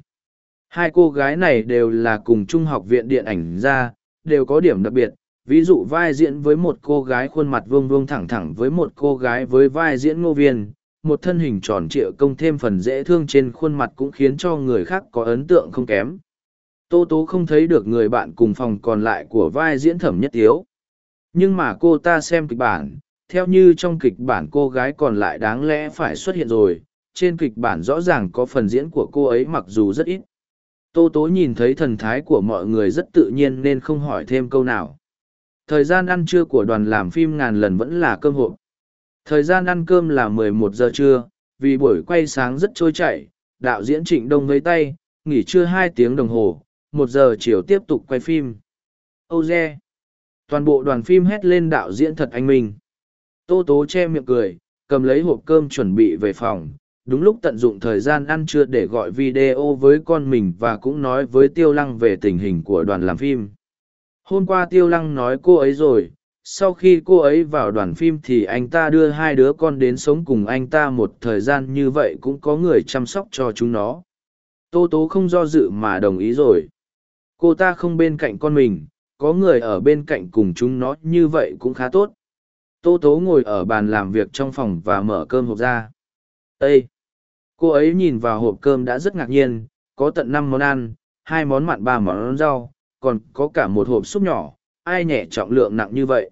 Hai cô gái này đều là cùng trung học viện điện ảnh ra, đều có điểm đặc biệt. Ví dụ vai diễn với một cô gái khuôn mặt vương vương thẳng thẳng với một cô gái với vai diễn ngô viên một thân hình tròn trịa công thêm phần dễ thương trên khuôn mặt cũng khiến cho người khác có ấn tượng không kém. Tô tố không thấy được người bạn cùng phòng còn lại của vai diễn thẩm nhất tiếu. Nhưng mà cô ta xem kịch bản, theo như trong kịch bản cô gái còn lại đáng lẽ phải xuất hiện rồi, trên kịch bản rõ ràng có phần diễn của cô ấy mặc dù rất ít. Tô tố nhìn thấy thần thái của mọi người rất tự nhiên nên không hỏi thêm câu nào. Thời gian ăn trưa của đoàn làm phim ngàn lần vẫn là cơm hộp. Thời gian ăn cơm là mười một giờ trưa, vì buổi quay sáng rất trôi chảy, đạo diễn Trịnh Đông với tay, nghỉ trưa hai tiếng đồng hồ, một giờ chiều tiếp tục quay phim. Âu Dê! Toàn bộ đoàn phim hét lên đạo diễn thật anh minh. Tô Tố che miệng cười, cầm lấy hộp cơm chuẩn bị về phòng, đúng lúc tận dụng thời gian ăn trưa để gọi video với con mình và cũng nói với Tiêu Lăng về tình hình của đoàn làm phim. Hôm qua Tiêu Lăng nói cô ấy rồi, sau khi cô ấy vào đoàn phim thì anh ta đưa hai đứa con đến sống cùng anh ta một thời gian như vậy cũng có người chăm sóc cho chúng nó. Tô tố không do dự mà đồng ý rồi. Cô ta không bên cạnh con mình, có người ở bên cạnh cùng chúng nó như vậy cũng khá tốt. Tô tố ngồi ở bàn làm việc trong phòng và mở cơm hộp ra. Ây cô ấy nhìn vào hộp cơm đã rất ngạc nhiên, có tận năm món ăn, hai món mặn, ba món rau, còn có cả một hộp súp nhỏ, ai nhẹ trọng lượng nặng như vậy?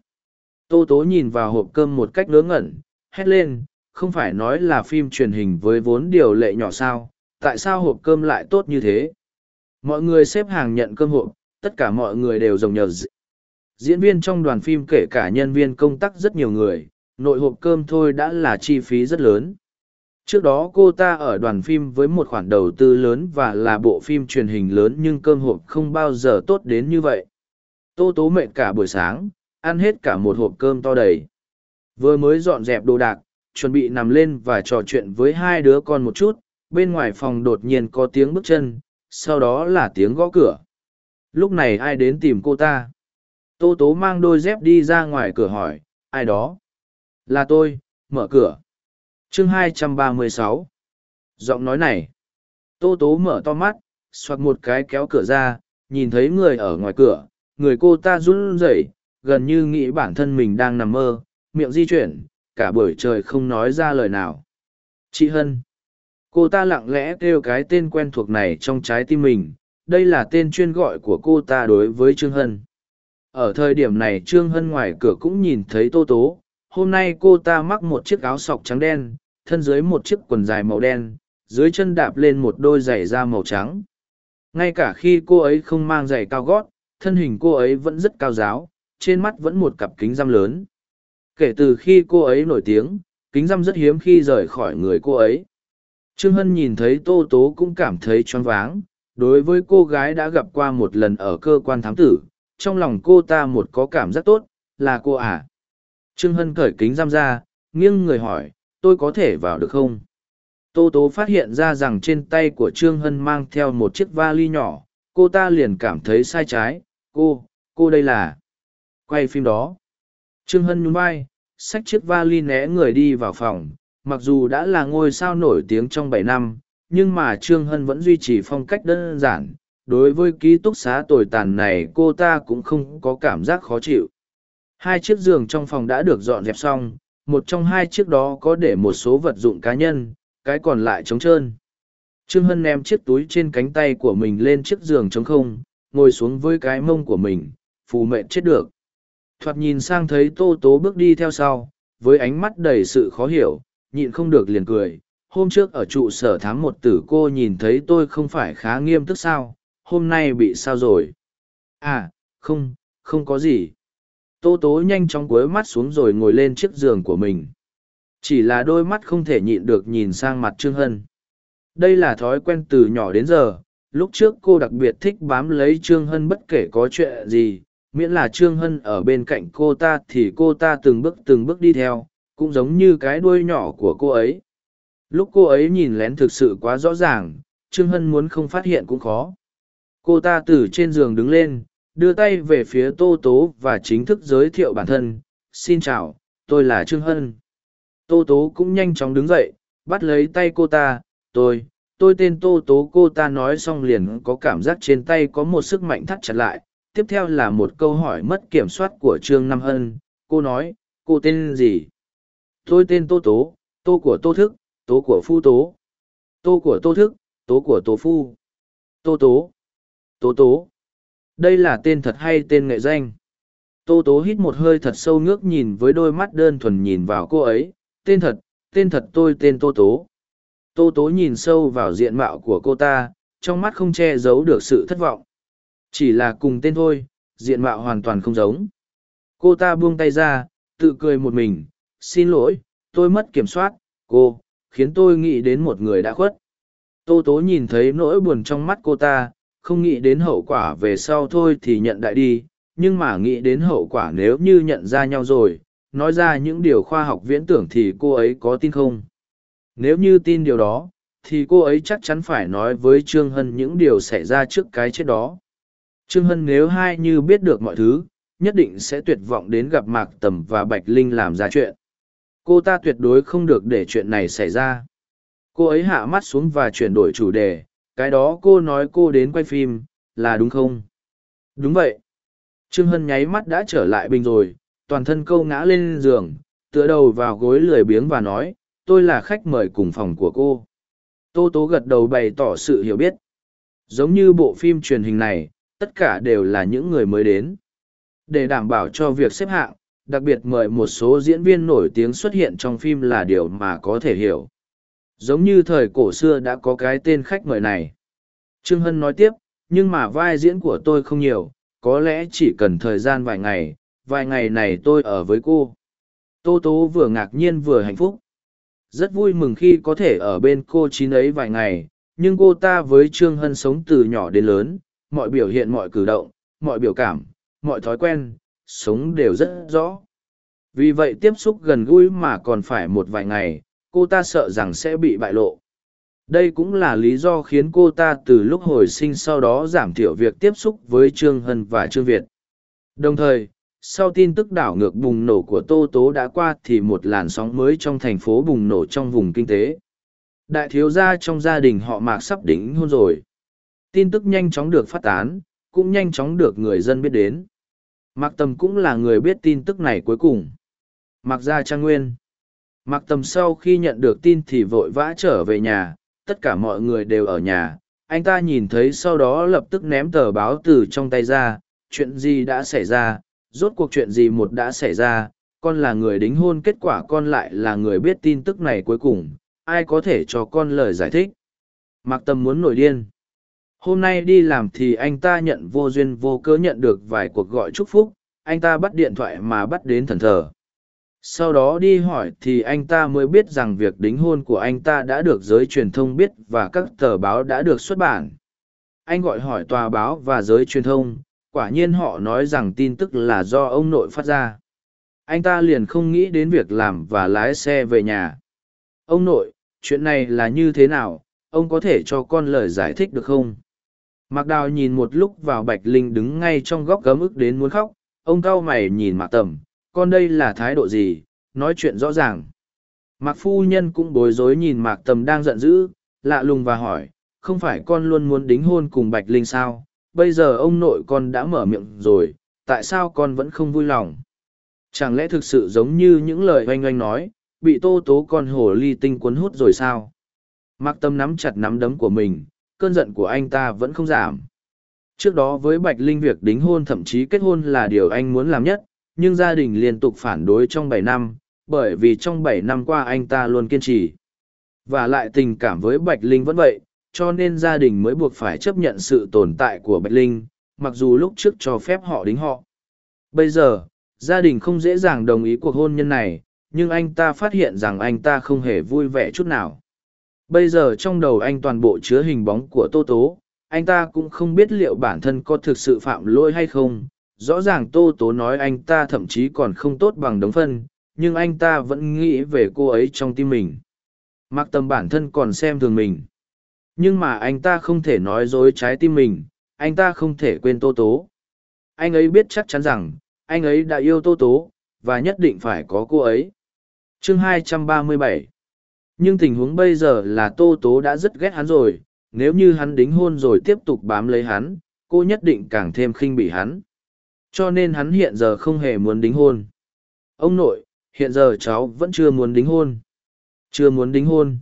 Tô Tố nhìn vào hộp cơm một cách ngớ ngẩn, hét lên, không phải nói là phim truyền hình với vốn điều lệ nhỏ sao, tại sao hộp cơm lại tốt như thế? Mọi người xếp hàng nhận cơm hộp, tất cả mọi người đều rồng nhờ. Diễn viên trong đoàn phim kể cả nhân viên công tác rất nhiều người, nội hộp cơm thôi đã là chi phí rất lớn. Trước đó cô ta ở đoàn phim với một khoản đầu tư lớn và là bộ phim truyền hình lớn nhưng cơm hộp không bao giờ tốt đến như vậy. Tô tố mệt cả buổi sáng, ăn hết cả một hộp cơm to đầy. Vừa mới dọn dẹp đồ đạc, chuẩn bị nằm lên và trò chuyện với hai đứa con một chút, bên ngoài phòng đột nhiên có tiếng bước chân, sau đó là tiếng gõ cửa. Lúc này ai đến tìm cô ta? Tô Tố mang đôi dép đi ra ngoài cửa hỏi, ai đó? Là tôi, mở cửa. chương 236 Giọng nói này. Tô Tố mở to mắt, xoạc một cái kéo cửa ra, nhìn thấy người ở ngoài cửa, người cô ta run rẩy gần như nghĩ bản thân mình đang nằm mơ, miệng di chuyển, cả buổi trời không nói ra lời nào. Chị Hân. Cô ta lặng lẽ kêu cái tên quen thuộc này trong trái tim mình, đây là tên chuyên gọi của cô ta đối với Trương Hân. Ở thời điểm này Trương Hân ngoài cửa cũng nhìn thấy Tô Tố, hôm nay cô ta mắc một chiếc áo sọc trắng đen, thân dưới một chiếc quần dài màu đen, dưới chân đạp lên một đôi giày da màu trắng. Ngay cả khi cô ấy không mang giày cao gót, thân hình cô ấy vẫn rất cao giáo, trên mắt vẫn một cặp kính răm lớn. Kể từ khi cô ấy nổi tiếng, kính răm rất hiếm khi rời khỏi người cô ấy. Trương Hân nhìn thấy Tô Tố cũng cảm thấy choáng váng. Đối với cô gái đã gặp qua một lần ở cơ quan thám tử, trong lòng cô ta một có cảm giác tốt, là cô à. Trương Hân cởi kính răm ra, nghiêng người hỏi, tôi có thể vào được không? Tô Tố phát hiện ra rằng trên tay của Trương Hân mang theo một chiếc vali nhỏ, cô ta liền cảm thấy sai trái. Cô, cô đây là quay phim đó. Trương hân nhún vai, xách chiếc vali né người đi vào phòng, mặc dù đã là ngôi sao nổi tiếng trong bảy năm, nhưng mà trương hân vẫn duy trì phong cách đơn giản. Đối với ký túc xá tồi tàn này, cô ta cũng không có cảm giác khó chịu. Hai chiếc giường trong phòng đã được dọn dẹp xong, một trong hai chiếc đó có để một số vật dụng cá nhân, cái còn lại trống trơn. Trương hân ném chiếc túi trên cánh tay của mình lên chiếc giường trống không, ngồi xuống với cái mông của mình, phù mệt chết được thoạt nhìn sang thấy tô tố bước đi theo sau, với ánh mắt đầy sự khó hiểu, nhịn không được liền cười. Hôm trước ở trụ sở thám một tử cô nhìn thấy tôi không phải khá nghiêm túc sao? Hôm nay bị sao rồi? À không không có gì. Tô tố nhanh chóng cuối mắt xuống rồi ngồi lên chiếc giường của mình. Chỉ là đôi mắt không thể nhịn được nhìn sang mặt trương hân. Đây là thói quen từ nhỏ đến giờ. Lúc trước cô đặc biệt thích bám lấy trương hân bất kể có chuyện gì miễn là trương hân ở bên cạnh cô ta thì cô ta từng bước từng bước đi theo, cũng giống như cái đuôi nhỏ của cô ấy. Lúc cô ấy nhìn lén thực sự quá rõ ràng, trương hân muốn không phát hiện cũng khó. Cô ta từ trên giường đứng lên, đưa tay về phía tô tố và chính thức giới thiệu bản thân. Xin chào, tôi là trương hân. Tô tố cũng nhanh chóng đứng dậy, bắt lấy tay cô ta. Tôi tôi tên tô tố, cô ta nói xong liền có cảm giác trên tay có một sức mạnh thắt chặt lại tiếp theo là một câu hỏi mất kiểm soát của trương nam hân. Cô nói, cô tên gì? Tôi tên tô tố, tô của tô thức, tố của phu tố. Tô của tô thức, tố của tố phu. Tô tố tố tố. Đây là tên thật hay tên nghệ danh? Tô tố hít một hơi thật sâu ngước nhìn với đôi mắt đơn thuần nhìn vào cô ấy. Tên thật tên thật tôi tên tô tố. Tô tố nhìn sâu vào diện mạo của cô ta, trong mắt không che giấu được sự thất vọng chỉ là cùng tên thôi, diện mạo hoàn toàn không giống. Cô ta buông tay ra, tự cười một mình, xin lỗi, tôi mất kiểm soát cô khiến tôi nghĩ đến một người đã khuất. Tô tố nhìn thấy nỗi buồn trong mắt cô ta không nghĩ đến hậu quả về sau thôi thì nhận đại đi nhưng mà nghĩ đến hậu quả nếu như nhận ra nhau rồi nói ra những điều khoa học viễn tưởng thì cô ấy có tin không? Nếu như tin điều đó thì cô ấy chắc chắn phải nói với trương hân những điều xảy ra trước cái chết đó trương hân nếu hai như biết được mọi thứ, nhất định sẽ tuyệt vọng đến gặp mạc tầm và bạch linh làm ra chuyện. Cô ta tuyệt đối không được để chuyện này xảy ra. Cô ấy hạ mắt xuống và chuyển đổi chủ đề, cái đó cô nói cô đến quay phim, là đúng không? Đúng vậy. Trương hân nháy mắt đã trở lại bình rồi, toàn thân câu ngã lên giường, tựa đầu vào gối lười biếng và nói, tôi là khách mời cùng phòng của cô. Tô tố gật đầu bày tỏ sự hiểu biết. Giống như bộ phim truyền hình này tất cả đều là những người mới đến. Để đảm bảo cho việc xếp hạng, đặc biệt mời một số diễn viên nổi tiếng xuất hiện trong phim là điều mà có thể hiểu. Giống như thời cổ xưa đã có cái tên khách mời này. Trương hân nói tiếp, nhưng mà vai diễn của tôi không nhiều, có lẽ chỉ cần thời gian vài ngày vài ngày này tôi ở với cô. Tô tố vừa ngạc nhiên vừa hạnh phúc. Rất vui mừng khi có thể ở bên cô chín ấy vài ngày, nhưng cô ta với trương hân sống từ nhỏ đến lớn mọi biểu hiện mọi cử động, mọi biểu cảm, mọi thói quen, sống đều rất rõ. Vì vậy tiếp xúc gần gũi mà còn phải một vài ngày, cô ta sợ rằng sẽ bị bại lộ. Đây cũng là lý do khiến cô ta từ lúc hồi sinh sau đó giảm thiểu việc tiếp xúc với trương hân và trương việt. Đồng thời, sau tin tức đảo ngược bùng nổ của tô tố đã qua thì một làn sóng mới trong thành phố bùng nổ trong vùng kinh tế. Đại thiếu gia trong gia đình họ mạc sắp đỉnh hôn rồi tin tức nhanh chóng được phát tán, cũng nhanh chóng được người dân biết đến. Mạc tầm cũng là người biết tin tức này cuối cùng. Mạc gia trang nguyên. Mạc tầm sau khi nhận được tin thì vội vã trở về nhà, tất cả mọi người đều ở nhà. Anh ta nhìn thấy sau đó lập tức ném tờ báo từ trong tay ra, chuyện gì đã xảy ra, rốt cuộc chuyện gì một đã xảy ra, con là người đính hôn kết quả con lại là người biết tin tức này cuối cùng, ai có thể cho con lời giải thích? Mạc tâm muốn nổi điên hôm nay đi làm thì anh ta nhận vô duyên vô cớ nhận được vài cuộc gọi chúc phúc, anh ta bắt điện thoại mà bắt đến thần thờ. Sau đó đi hỏi thì anh ta mới biết rằng việc đính hôn của anh ta đã được giới truyền thông biết và các tờ báo đã được xuất bản. Anh gọi hỏi tòa báo và giới truyền thông, quả nhiên họ nói rằng tin tức là do ông nội phát ra. Anh ta liền không nghĩ đến việc làm và lái xe về nhà. Ông nội, chuyện này là như thế nào? Ông có thể cho con lời giải thích được không? Mạc đào nhìn một lúc vào bạch linh đứng ngay trong góc gấm ức đến muốn khóc, ông cao mày nhìn mạc tầm, con đây là thái độ gì? Nói chuyện rõ ràng. Mạc phu nhân cũng bối rối nhìn mạc tầm đang giận dữ, lạ lùng và hỏi, không phải con luôn muốn đính hôn cùng bạch linh sao? Bây giờ ông nội con đã mở miệng rồi, tại sao con vẫn không vui lòng? Chẳng lẽ thực sự giống như những lời oanh oanh nói, bị tô tố con hồ ly tinh cuốn hút rồi sao? Mạc tâm nắm chặt nắm đấm của mình cơn giận của anh ta vẫn không giảm trước đó với bạch linh việc đính hôn thậm chí kết hôn là điều anh muốn làm nhất nhưng gia đình liên tục phản đối trong bảy năm bởi vì trong bảy năm qua anh ta luôn kiên trì và lại tình cảm với bạch linh vẫn vậy cho nên gia đình mới buộc phải chấp nhận sự tồn tại của Bạch Linh, mặc dù lúc trước cho phép họ đính họ. Bây giờ, gia đình không dễ dàng đồng ý cuộc hôn nhân này, nhưng anh ta phát hiện rằng anh ta không hề vui vẻ chút nào. Bây giờ trong đầu anh toàn bộ chứa hình bóng của Tô Tố, anh ta cũng không biết liệu bản thân có thực sự phạm lỗi hay không. Rõ ràng Tô Tố nói anh ta thậm chí còn không tốt bằng đống phân, nhưng anh ta vẫn nghĩ về cô ấy trong tim mình. Mặc tầm bản thân còn xem thường mình. Nhưng mà anh ta không thể nói dối trái tim mình anh ta không thể quên tô tố. Anh ấy biết chắc chắn rằng anh ấy đã yêu tô tố và nhất định phải có cô ấy. Chương 237 nhưng tình huống bây giờ là tô tố đã rất ghét hắn rồi nếu như hắn đính hôn rồi tiếp tục bám lấy hắn cô nhất định càng thêm khinh bỉ hắn cho nên hắn hiện giờ không hề muốn đính hôn ông nội hiện giờ cháu vẫn chưa muốn đính hôn chưa muốn đính hôn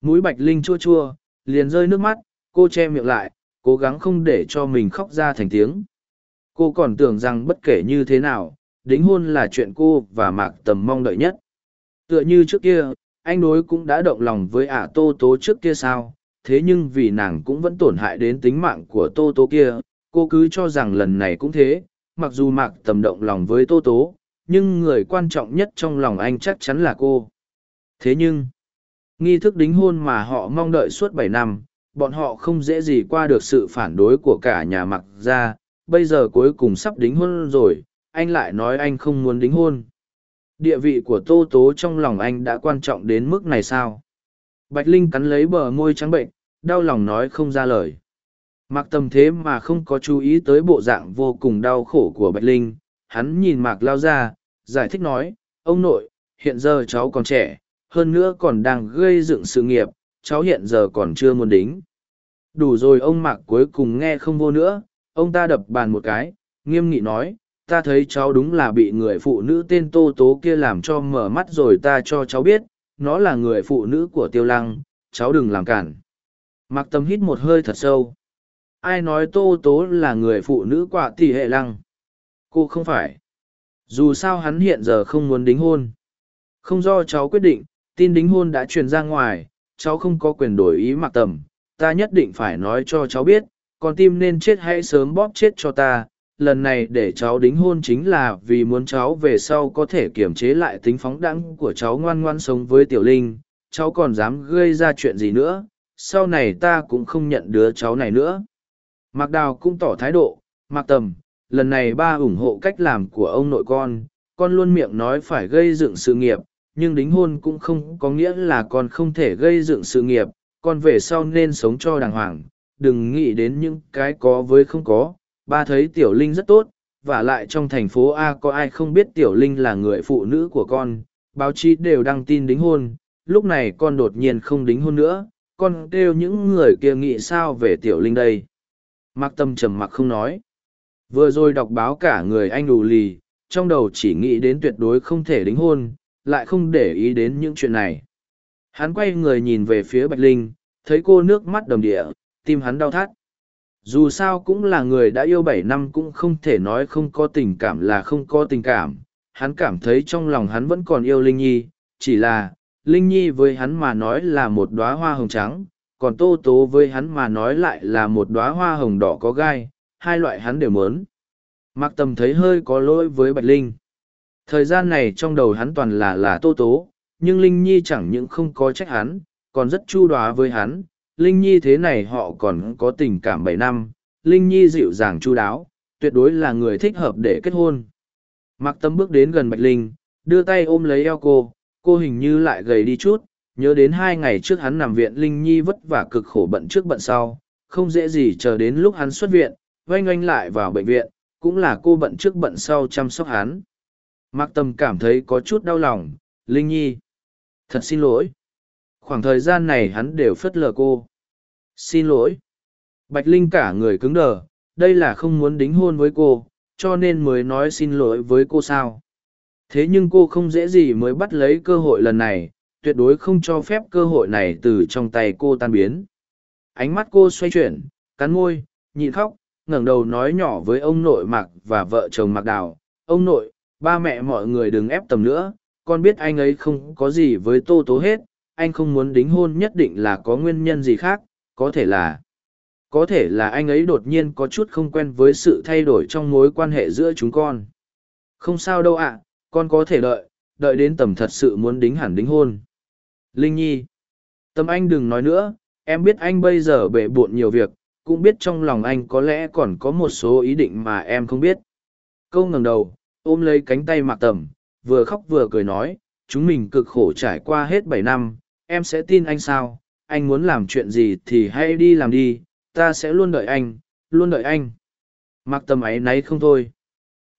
mũi bạch linh chua chua liền rơi nước mắt, cô che miệng lại, cố gắng không để cho mình khóc ra thành tiếng. Cô còn tưởng rằng bất kể như thế nào, đính hôn là chuyện cô và Mạc Tầm mong đợi nhất. Tựa như trước kia, anh đối cũng đã động lòng với ả Tô Tố trước kia sao, thế nhưng vì nàng cũng vẫn tổn hại đến tính mạng của Tô Tố kia, cô cứ cho rằng lần này cũng thế, mặc dù Mạc Tầm động lòng với Tô Tố, nhưng người quan trọng nhất trong lòng anh chắc chắn là cô. Thế nhưng, nghi thức đính hôn mà họ mong đợi suốt bảy năm, bọn họ không dễ gì qua được sự phản đối của cả nhà mặc ra, bây giờ cuối cùng sắp đính hôn rồi, anh lại nói anh không muốn đính hôn. Địa vị của Tô Tố trong lòng anh đã quan trọng đến mức này sao? Bạch Linh cắn lấy bờ môi trắng bệnh, đau lòng nói không ra lời. Mạc Tầm thế mà không có chú ý tới bộ dạng vô cùng đau khổ của Bạch Linh, hắn nhìn Mạc lao ra, giải thích nói, ông nội, hiện giờ cháu còn trẻ, hơn nữa còn đang gây dựng sự nghiệp, cháu hiện giờ còn chưa muốn đính. Đủ rồi ông Mạc cuối cùng nghe không vô nữa, ông ta đập bàn một cái, nghiêm nghị nói, ta thấy cháu đúng là bị người phụ nữ tên Tô Tố kia làm cho mở mắt rồi ta cho cháu biết, nó là người phụ nữ của Tiêu Lăng, cháu đừng làm cản. Mặc Tâm hít một hơi thật sâu. Ai nói Tô Tố là người phụ nữ quả tỷ hệ lăng? Cô không phải. Dù sao hắn hiện giờ không muốn đính hôn. Không do cháu quyết định, tin đính hôn đã truyền ra ngoài, cháu không có quyền đổi ý Mặc Tầm. Ta nhất định phải nói cho cháu biết, con tim nên chết hãy sớm bóp chết cho ta, lần này để cháu đính hôn chính là vì muốn cháu về sau có thể kiềm chế lại tính phóng đẳng của cháu ngoan ngoan sống với tiểu linh. Cháu còn dám gây ra chuyện gì nữa? Sau này ta cũng không nhận đứa cháu này nữa. Mạc đào cũng tỏ thái độ. Mạc tầm, lần này ba ủng hộ cách làm của ông nội con. Con luôn miệng nói phải gây dựng sự nghiệp, nhưng đính hôn cũng không có nghĩa là con không thể gây dựng sự nghiệp. Con về sau nên sống cho đàng hoàng. Đừng nghĩ đến những cái có với không có ba thấy tiểu linh rất tốt, và lại trong thành phố a có ai không biết tiểu linh là người phụ nữ của con, báo chí đều đăng tin đính hôn, lúc này con đột nhiên không đính hôn nữa, con kêu những người kia nghĩ sao về tiểu linh đây? Mặc tâm trầm mặc không nói. Vừa rồi đọc báo cả người anh đủ lì, trong đầu chỉ nghĩ đến tuyệt đối không thể đính hôn, lại không để ý đến những chuyện này. Hắn quay người nhìn về phía bạch linh, thấy cô nước mắt đầm địa, tim hắn đau thắt dù sao cũng là người đã yêu bảy năm cũng không thể nói không có tình cảm là không có tình cảm. Hắn cảm thấy trong lòng hắn vẫn còn yêu linh nhi, chỉ là, linh nhi với hắn mà nói là một đoá hoa hồng trắng, còn tô tố với hắn mà nói lại là một đoá hoa hồng đỏ có gai, hai loại hắn đều mớn mặc tầm thấy hơi có lỗi với bạch linh. Thời gian này trong đầu hắn toàn là là tô tố, nhưng linh nhi chẳng những không có trách hắn, còn rất chu đoá với hắn Linh Nhi thế này họ còn có tình cảm bảy năm, Linh Nhi dịu dàng chu đáo, tuyệt đối là người thích hợp để kết hôn. Mạc Tâm bước đến gần Bạch Linh, đưa tay ôm lấy eo cô, cô hình như lại gầy đi chút, nhớ đến hai ngày trước hắn nằm viện Linh Nhi vất vả cực khổ bận trước bận sau, không dễ gì chờ đến lúc hắn xuất viện, oanh oanh lại vào bệnh viện, cũng là cô bận trước bận sau chăm sóc hắn. Mạc Tâm cảm thấy có chút đau lòng, Linh Nhi. Thật xin lỗi khoảng thời gian này hắn đều phất lờ cô xin lỗi. Bạch linh cả người cứng đờ đây là không muốn đính hôn với cô cho nên mới nói xin lỗi với cô sao. Thế nhưng cô không dễ gì mới bắt lấy cơ hội lần này tuyệt đối không cho phép cơ hội này từ trong tay cô tan biến. Ánh mắt cô xoay chuyển cắn môi nhịn khóc ngẩng đầu nói nhỏ với ông nội mạc và vợ chồng mạc đào. Ông nội ba mẹ mọi người đừng ép tầm nữa con biết anh ấy không có gì với tô tố hết anh không muốn đính hôn nhất định là có nguyên nhân gì khác, có thể là có thể là anh ấy đột nhiên có chút không quen với sự thay đổi trong mối quan hệ giữa chúng con. Không sao đâu ạ, con có thể đợi, đợi đến tầm thật sự muốn đính hẳn đính hôn. Linh Nhi, tâm anh đừng nói nữa, em biết anh bây giờ bể bộn nhiều việc, cũng biết trong lòng anh có lẽ còn có một số ý định mà em không biết. Câu ngẩng đầu, ôm lấy cánh tay mạc tầm, vừa khóc vừa cười nói, chúng mình cực khổ trải qua hết bảy năm, em sẽ tin anh sao anh muốn làm chuyện gì thì hãy đi làm đi, ta sẽ luôn đợi anh, luôn đợi anh. Mặc tầm ấy náy không thôi.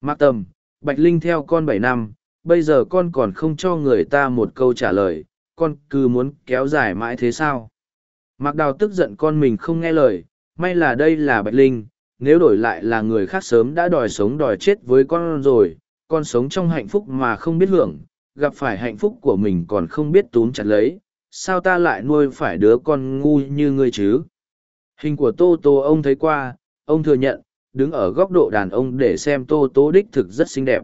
Mặc tầm, bạch linh theo con bảy năm, bây giờ con còn không cho người ta một câu trả lời, con cứ muốn kéo dài mãi thế sao? Mặc đào tức giận con mình không nghe lời, may là đây là bạch linh, nếu đổi lại là người khác sớm đã đòi sống đòi chết với con rồi, con sống trong hạnh phúc mà không biết hưởng, gặp phải hạnh phúc của mình còn không biết túm chặt lấy sao ta lại nuôi phải đứa con ngu như ngươi chứ? Hình của tô tô ông thấy qua, ông thừa nhận, đứng ở góc độ đàn ông để xem tô tô đích thực rất xinh đẹp.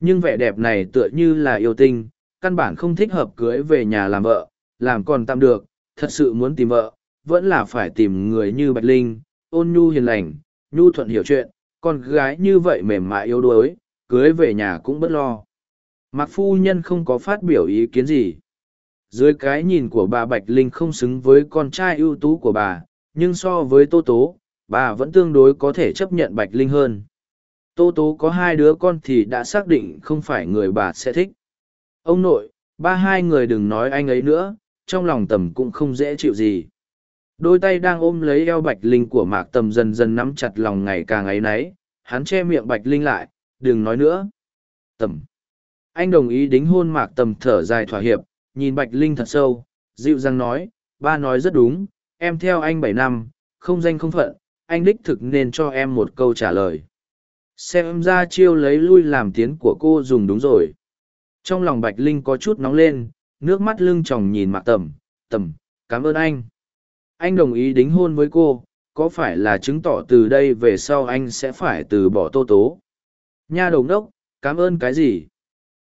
Nhưng vẻ đẹp này tựa như là yêu tinh, căn bản không thích hợp cưới về nhà làm vợ, làm còn tạm được, thật sự muốn tìm vợ, vẫn là phải tìm người như bạch linh, ôn nhu hiền lành, nhu thuận hiểu chuyện, con gái như vậy mềm mại yếu đuối, cưới về nhà cũng bất lo. Mặc phu nhân không có phát biểu ý kiến gì dưới cái nhìn của bà bạch linh không xứng với con trai ưu tú của bà, nhưng so với tô tố, bà vẫn tương đối có thể chấp nhận bạch linh hơn. Tô tố có hai đứa con thì đã xác định không phải người bà sẽ thích. Ông nội, ba hai người đừng nói anh ấy nữa, trong lòng tầm cũng không dễ chịu gì. Đôi tay đang ôm lấy eo bạch linh của mạc tầm dần dần nắm chặt lòng ngày càng áy náy hắn che miệng bạch linh lại, đừng nói nữa. Tầm. Anh đồng ý đính hôn mạc tầm thở dài thỏa hiệp nhìn bạch linh thật sâu, dịu dàng nói, ba nói rất đúng, em theo anh bảy năm, không danh không phận, anh đích thực nên cho em một câu trả lời. Xem ra chiêu lấy lui làm tiến của cô dùng đúng rồi. Trong lòng bạch linh có chút nóng lên, nước mắt lưng tròng nhìn mạc tầm tầm, cảm ơn anh. Anh đồng ý đính hôn với cô, có phải là chứng tỏ từ đây về sau anh sẽ phải từ bỏ tô tố? Nha đầu đốc cảm ơn cái gì?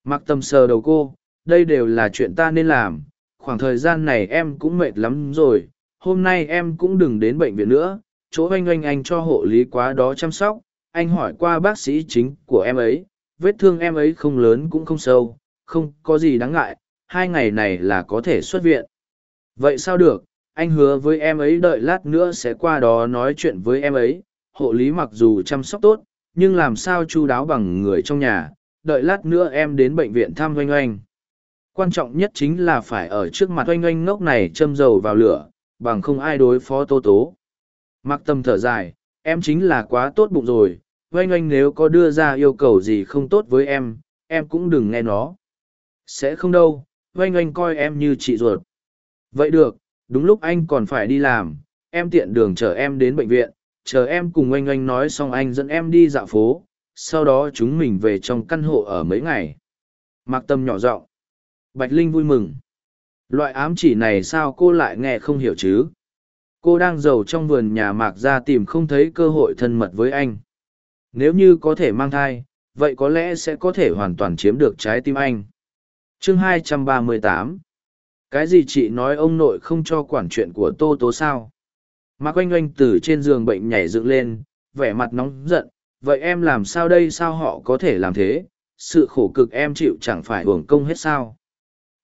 Mặc tầm sờ đầu cô đây đều là chuyện ta nên làm, khoảng thời gian này em cũng mệt lắm rồi, hôm nay em cũng đừng đến bệnh viện nữa, chỗ oanh oanh anh cho hộ lý quá đó chăm sóc, anh hỏi qua bác sĩ chính của em ấy, vết thương em ấy không lớn cũng không sâu, không có gì đáng ngại, hai ngày này là có thể xuất viện. Vậy sao được, anh hứa với em ấy đợi lát nữa sẽ qua đó nói chuyện với em ấy, hộ lý mặc dù chăm sóc tốt, nhưng làm sao chu đáo bằng người trong nhà, đợi lát nữa em đến bệnh viện thăm oanh oanh quan trọng nhất chính là phải ở trước mặt oanh oanh ngốc này châm dầu vào lửa, bằng không ai đối phó tô tố. Mặc tâm thở dài, em chính là quá tốt bụng rồi, oanh oanh nếu có đưa ra yêu cầu gì không tốt với em em cũng đừng nghe nó. Sẽ không đâu, oanh oanh coi em như chị ruột. Vậy được, đúng lúc anh còn phải đi làm, em tiện đường chở em đến bệnh viện, chờ em cùng oanh oanh nói xong anh dẫn em đi dạo phố, sau đó chúng mình về trong căn hộ ở mấy ngày. Mạc tâm nhỏ giọng bạch linh vui mừng. Loại ám chỉ này sao cô lại nghe không hiểu chứ? Cô đang giàu trong vườn nhà mạc ra tìm không thấy cơ hội thân mật với anh. Nếu như có thể mang thai, vậy có lẽ sẽ có thể hoàn toàn chiếm được trái tim anh. Chương 238 cái gì chị nói ông nội không cho quản chuyện của tô tố sao? Mạc oanh oanh từ trên giường bệnh nhảy dựng lên, vẻ mặt nóng giận. Vậy em làm sao đây? Sao họ có thể làm thế? Sự khổ cực em chịu chẳng phải hưởng công hết sao?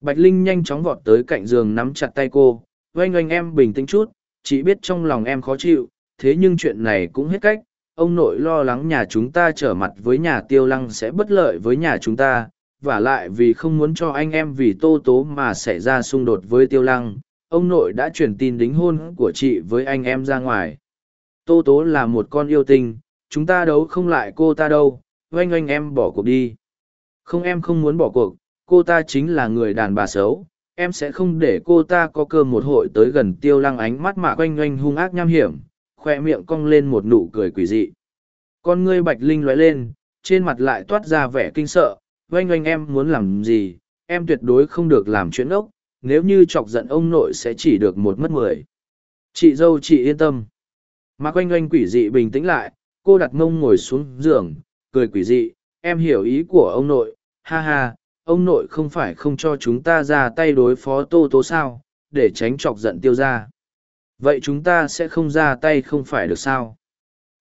Bạch linh nhanh chóng vọt tới cạnh giường nắm chặt tay cô, oanh oanh em bình tĩnh chút, chị biết trong lòng em khó chịu, thế nhưng chuyện này cũng hết cách, ông nội lo lắng nhà chúng ta trở mặt với nhà tiêu lăng sẽ bất lợi với nhà chúng ta, và lại vì không muốn cho anh em vì tô tố mà xảy ra xung đột với tiêu lăng, ông nội đã truyền tin đính hôn của chị với anh em ra ngoài. Tô tố là một con yêu tinh, chúng ta đấu không lại cô ta đâu, oanh oanh em bỏ cuộc đi. Không, em không muốn bỏ cuộc cô ta chính là người đàn bà xấu, em sẽ không để cô ta có cơ một hội tới gần tiêu lăng ánh mắt mạ quanh oanh hung ác nham hiểm, khoe miệng cong lên một nụ cười quỷ dị. Con ngươi bạch linh lóe lên, trên mặt lại toát ra vẻ kinh sợ oanh oanh em muốn làm gì, em tuyệt đối không được làm chuyện ốc nếu như chọc giận ông nội sẽ chỉ được một mất mười. Chị dâu, chị yên tâm. Mạc oanh oanh quỷ dị bình tĩnh lại, cô đặt mông ngồi xuống giường, cười quỷ dị, em hiểu ý của ông nội, ha ha ông nội không phải không cho chúng ta ra tay đối phó tô tố sao, để tránh chọc giận tiêu ra vậy chúng ta sẽ không ra tay không phải được sao?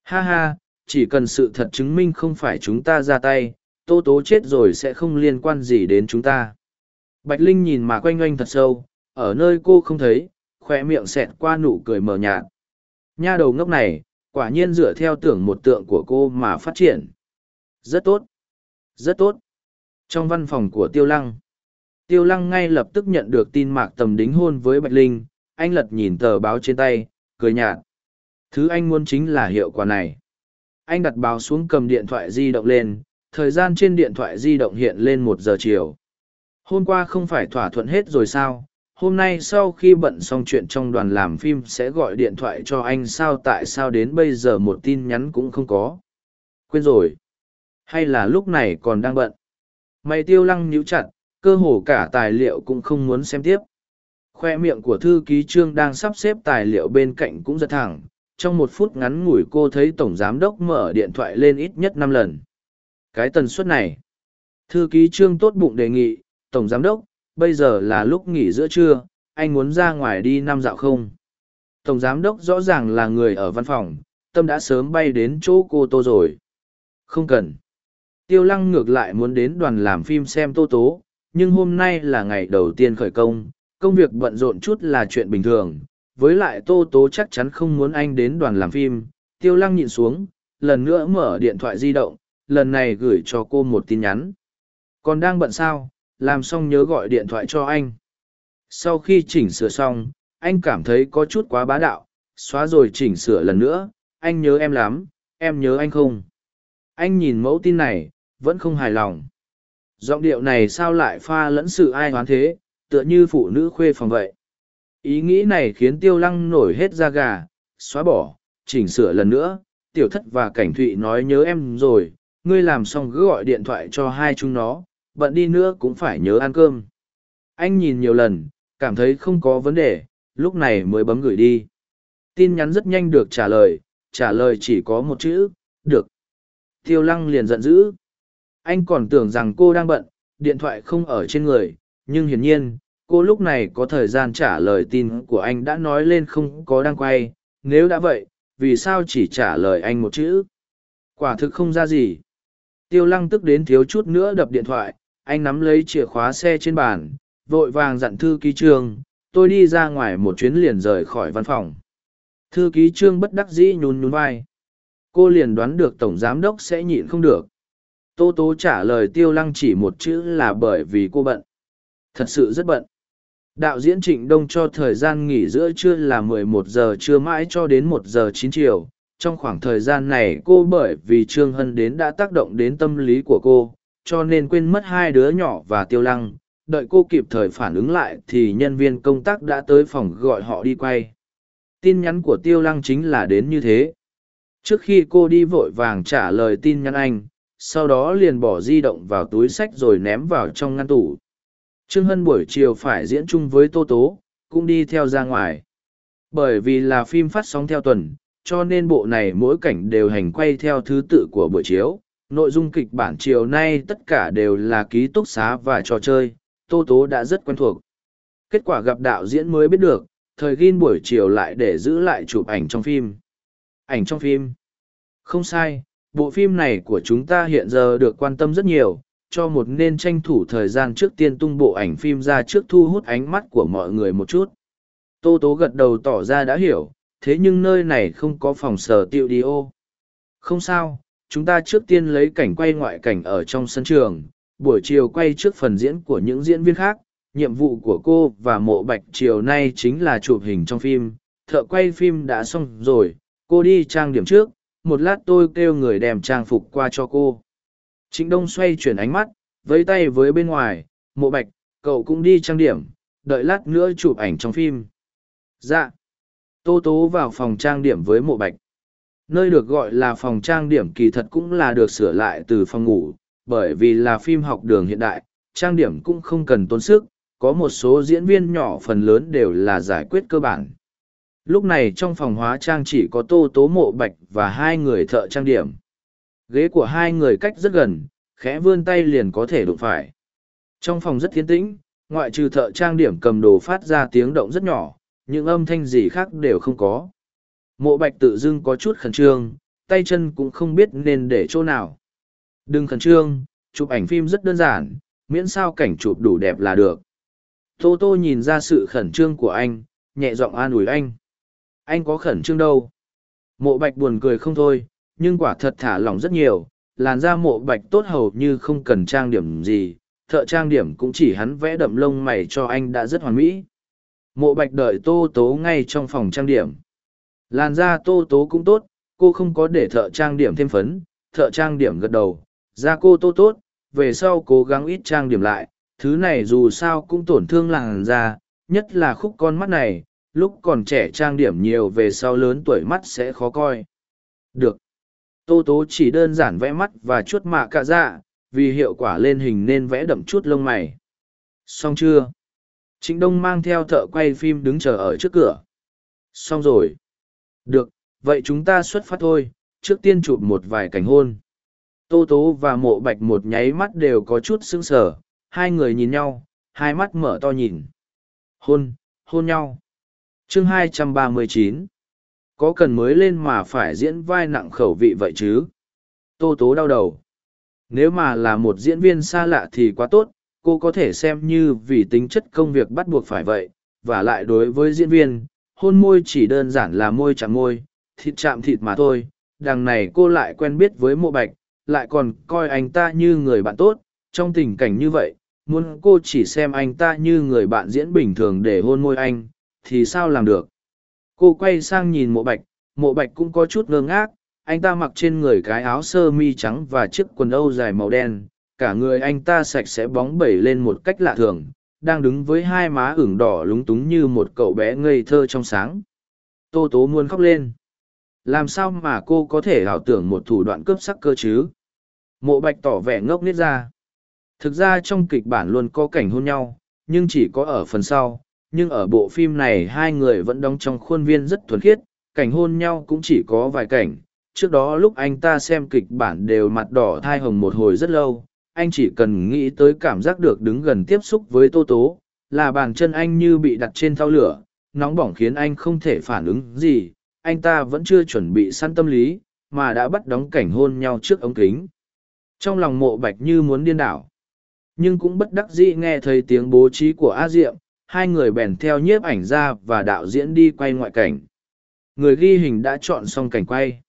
Ha ha, chỉ cần sự thật chứng minh không phải chúng ta ra tay, tô tố chết rồi sẽ không liên quan gì đến chúng ta. Bạch linh nhìn mà quanh oanh thật sâu, ở nơi cô không thấy khoe miệng xẹt qua nụ cười mờ nhạt. Nha đầu ngốc này, quả nhiên dựa theo tưởng một tượng của cô mà phát triển. Rất tốt. Rất tốt trong văn phòng của tiêu lăng tiêu lăng ngay lập tức nhận được tin mạc tầm đính hôn với bạch linh. Anh lật nhìn tờ báo trên tay, cười nhạt. Thứ anh muốn chính là hiệu quả này. Anh đặt báo xuống cầm điện thoại di động lên. Thời gian trên điện thoại di động hiện lên một giờ chiều. Hôm qua không phải thỏa thuận hết rồi sao? Hôm nay sau khi bận xong chuyện trong đoàn làm phim sẽ gọi điện thoại cho anh. Sao tại sao đến bây giờ một tin nhắn cũng không có? Quên rồi. Hay là lúc này còn đang bận? Mày tiêu lăng nhíu chặt, cơ hồ cả tài liệu cũng không muốn xem tiếp. Khoe miệng của thư ký trương đang sắp xếp tài liệu bên cạnh cũng giật thẳng. Trong một phút ngắn ngủi cô thấy tổng giám đốc mở điện thoại lên ít nhất năm lần. Cái tần suất này. Thư ký trương tốt bụng đề nghị, tổng giám đốc, bây giờ là lúc nghỉ giữa trưa, anh muốn ra ngoài đi năm dạo không? Tổng giám đốc rõ ràng là người ở văn phòng, tâm đã sớm bay đến chỗ cô tô rồi. Không cần tiêu lăng ngược lại muốn đến đoàn làm phim xem tô tố nhưng hôm nay là ngày đầu tiên khởi công công việc bận rộn chút là chuyện bình thường, với lại Tô Tố chắc chắn không muốn anh đến đoàn làm phim, tiêu lăng nhịn xuống, lần nữa mở điện thoại di động, lần này gửi cho cô một tin nhắn. Còn đang bận sao, làm xong nhớ gọi điện thoại cho anh. Sau khi chỉnh sửa xong, anh cảm thấy có chút quá bá đạo, xóa rồi chỉnh sửa lần nữa, anh nhớ em lắm, em nhớ anh không. Anh nhìn mẫu tin này, vẫn không hài lòng. Giọng điệu này sao lại pha lẫn sự ai hoán thế, tựa như phụ nữ khuê phòng vậy. Ý nghĩ này khiến tiêu lăng nổi hết da gà, xóa bỏ, chỉnh sửa lần nữa, tiểu thất và cảnh thụy nói nhớ em rồi, ngươi làm xong cứ gọi điện thoại cho hai chúng nó, bận đi nữa cũng phải nhớ ăn cơm. Anh nhìn nhiều lần, cảm thấy không có vấn đề, lúc này mới bấm gửi đi. Tin nhắn rất nhanh được trả lời, trả lời chỉ có một chữ, được. Tiêu lăng liền giận dữ. Anh còn tưởng rằng cô đang bận, điện thoại không ở trên người, nhưng hiển nhiên, cô lúc này có thời gian trả lời tin của anh đã nói lên không có đang quay. Nếu đã vậy, vì sao chỉ trả lời anh một chữ? Quả thực không ra gì. Tiêu lăng tức đến thiếu chút nữa đập điện thoại, anh nắm lấy chìa khóa xe trên bàn, vội vàng dặn thư ký trương, tôi đi ra ngoài một chuyến liền rời khỏi văn phòng. Thư ký trương bất đắc dĩ nhún nhún vai. Cô liền đoán được tổng giám đốc sẽ nhịn không được. Tô Tố trả lời tiêu lăng chỉ một chữ là bởi vì cô bận. Thật sự rất bận. Đạo diễn Trịnh Đông cho thời gian nghỉ giữa trưa là 11 giờ trưa mãi cho đến 1 giờ 9 chiều. Trong khoảng thời gian này cô bởi vì Trương Hân đến đã tác động đến tâm lý của cô, cho nên quên mất hai đứa nhỏ và tiêu lăng. Đợi cô kịp thời phản ứng lại thì nhân viên công tác đã tới phòng gọi họ đi quay. Tin nhắn của tiêu lăng chính là đến như thế. Trước khi cô đi vội vàng trả lời tin nhắn anh, sau đó liền bỏ di động vào túi sách rồi ném vào trong ngăn tủ. Trương Hân buổi chiều phải diễn chung với Tô Tố, cũng đi theo ra ngoài. Bởi vì là phim phát sóng theo tuần, cho nên bộ này mỗi cảnh đều hành quay theo thứ tự của buổi chiếu. Nội dung kịch bản chiều nay tất cả đều là ký túc xá và trò chơi, Tô Tố đã rất quen thuộc. Kết quả gặp đạo diễn mới biết được, thời ghin buổi chiều lại để giữ lại chụp ảnh trong phim. Ảnh trong phim. Không sai, bộ phim này của chúng ta hiện giờ được quan tâm rất nhiều, cho một nên tranh thủ thời gian trước tiên tung bộ ảnh phim ra trước thu hút ánh mắt của mọi người một chút. Tô Tố gật đầu tỏ ra đã hiểu, thế nhưng nơi này không có phòng sở tiệu đi ô. Không sao, chúng ta trước tiên lấy cảnh quay ngoại cảnh ở trong sân trường, buổi chiều quay trước phần diễn của những diễn viên khác. Nhiệm vụ của cô và mộ bạch chiều nay chính là chụp hình trong phim, thợ quay phim đã xong rồi, cô đi trang điểm trước, một lát tôi kêu người đem trang phục qua cho cô. Trịnh Đông xoay chuyển ánh mắt, với tay với bên ngoài, mộ bạch, cậu cũng đi trang điểm, đợi lát nữa chụp ảnh trong phim. Dạ. Tô Tố vào phòng trang điểm với mộ bạch. Nơi được gọi là phòng trang điểm kỳ thật cũng là được sửa lại từ phòng ngủ, bởi vì là phim học đường hiện đại, trang điểm cũng không cần tốn sức, có một số diễn viên nhỏ phần lớn đều là giải quyết cơ bản. Lúc này trong phòng hóa trang chỉ có tô tố mộ bạch và hai người thợ trang điểm. Ghế của hai người cách rất gần, khẽ vươn tay liền có thể đụng phải. Trong phòng rất thiên tĩnh, ngoại trừ thợ trang điểm cầm đồ phát ra tiếng động rất nhỏ, những âm thanh gì khác đều không có. Mộ bạch tự dưng có chút khẩn trương, tay chân cũng không biết nên để chỗ nào. Đừng khẩn trương, chụp ảnh phim rất đơn giản, miễn sao cảnh chụp đủ đẹp là được. Tô Tô nhìn ra sự khẩn trương của anh, nhẹ giọng an ủi anh. Anh có khẩn trương đâu. Mộ bạch buồn cười không thôi, nhưng quả thật thả lỏng rất nhiều, làn da mộ bạch tốt hầu như không cần trang điểm gì, thợ trang điểm cũng chỉ hắn vẽ đậm lông mày cho anh đã rất hoàn mỹ. Mộ bạch đợi tô tố ngay trong phòng trang điểm. Làn da tô tố cũng tốt, cô không có để thợ trang điểm thêm phấn, thợ trang điểm gật đầu, da cô tô tốt, về sau cố gắng ít trang điểm lại, thứ này dù sao cũng tổn thương làn da, nhất là khúc con mắt này, lúc còn trẻ trang điểm nhiều về sau lớn tuổi mắt sẽ khó coi. Được. Tô tố chỉ đơn giản vẽ mắt và chuốt mạ cả dạ, vì hiệu quả lên hình nên vẽ đậm chút lông mày. Xong chưa? Trịnh Đông mang theo thợ quay phim đứng chờ ở trước cửa. Xong rồi. Được, vậy chúng ta xuất phát thôi, trước tiên chụp một vài cảnh hôn. Tô Tố và Mộ Bạch một nháy mắt đều có chút sững sờ, hai người nhìn nhau, hai mắt mở to nhìn. Hôn, hôn nhau chương 239 Có cần mới lên mà phải diễn vai nặng khẩu vị vậy chứ? Tô Tố đau đầu. Nếu mà là một diễn viên xa lạ thì quá tốt, cô có thể xem như vì tính chất công việc bắt buộc phải vậy và lại đối với diễn viên hôn môi chỉ đơn giản là môi chạm môi thịt chạm thịt mà thôi đằng này cô lại quen biết với mộ bạch lại còn coi anh ta như người bạn tốt trong tình cảnh như vậy muốn cô chỉ xem anh ta như người bạn diễn bình thường để hôn môi anh thì sao làm được? Cô quay sang nhìn mộ bạch mộ bạch cũng có chút ngơ ngác, anh ta mặc trên người cái áo sơ mi trắng và chiếc quần âu dài màu đen, cả người anh ta sạch sẽ bóng bẩy lên một cách lạ thường, đang đứng với hai má ửng đỏ lúng túng như một cậu bé ngây thơ trong sáng. Tô tố muốn khóc lên. Làm sao mà cô có thể ảo tưởng một thủ đoạn cướp sắc cơ chứ? Mộ bạch tỏ vẻ ngốc nghếch ra. Thực ra trong kịch bản luôn có cảnh hôn nhau, nhưng chỉ có ở phần sau nhưng ở bộ phim này hai người vẫn đóng trong khuôn viên rất thuần khiết, cảnh hôn nhau cũng chỉ có vài cảnh. Trước đó lúc anh ta xem kịch bản đều mặt đỏ thai hồng một hồi rất lâu, anh chỉ cần nghĩ tới cảm giác được đứng gần tiếp xúc với tô tố, là bàn chân anh như bị đặt trên thao lửa, nóng bỏng khiến anh không thể phản ứng gì. Anh ta vẫn chưa chuẩn bị săn tâm lý, mà đã bắt đóng cảnh hôn nhau trước ống kính. Trong lòng mộ bạch như muốn điên đảo, nhưng cũng bất đắc dĩ nghe thấy tiếng bố trí của a diệm hai người bèn theo nhiếp ảnh ra và đạo diễn đi quay ngoại cảnh. Người ghi hình đã chọn xong cảnh quay.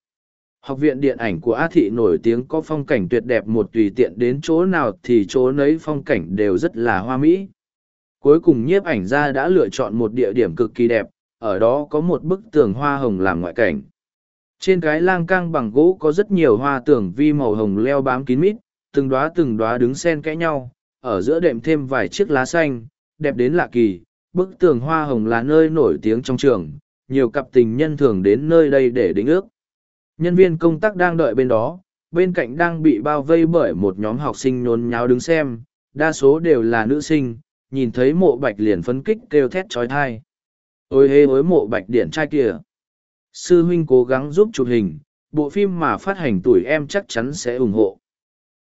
Học viện điện ảnh của a thị nổi tiếng có phong cảnh tuyệt đẹp một tùy tiện đến chỗ nào thì chỗ nấy phong cảnh đều rất là hoa mỹ. Cuối cùng nhiếp ảnh gia đã lựa chọn một địa điểm cực kỳ đẹp, ở đó có một bức tường hoa hồng làm ngoại cảnh. Trên cái lang cang bằng gỗ có rất nhiều hoa tường vi màu hồng leo bám kín mít, từng đóa từng đóa đứng xen kẽ nhau, ở giữa đệm thêm vài chiếc lá xanh đẹp đến lạ kỳ bức tường hoa hồng là nơi nổi tiếng trong trường nhiều cặp tình nhân thường đến nơi đây để đính ước Nhân viên công tác đang đợi bên đó, bên cạnh đang bị bao vây bởi một nhóm học sinh nhốn nháo đứng xem, đa số đều là nữ sinh, nhìn thấy mộ bạch liền phấn kích kêu thét trói thai. Ôi hê ối mộ bạch điện trai kìa. Sư huynh cố gắng giúp chụp hình, bộ phim mà phát hành tuổi em chắc chắn sẽ ủng hộ.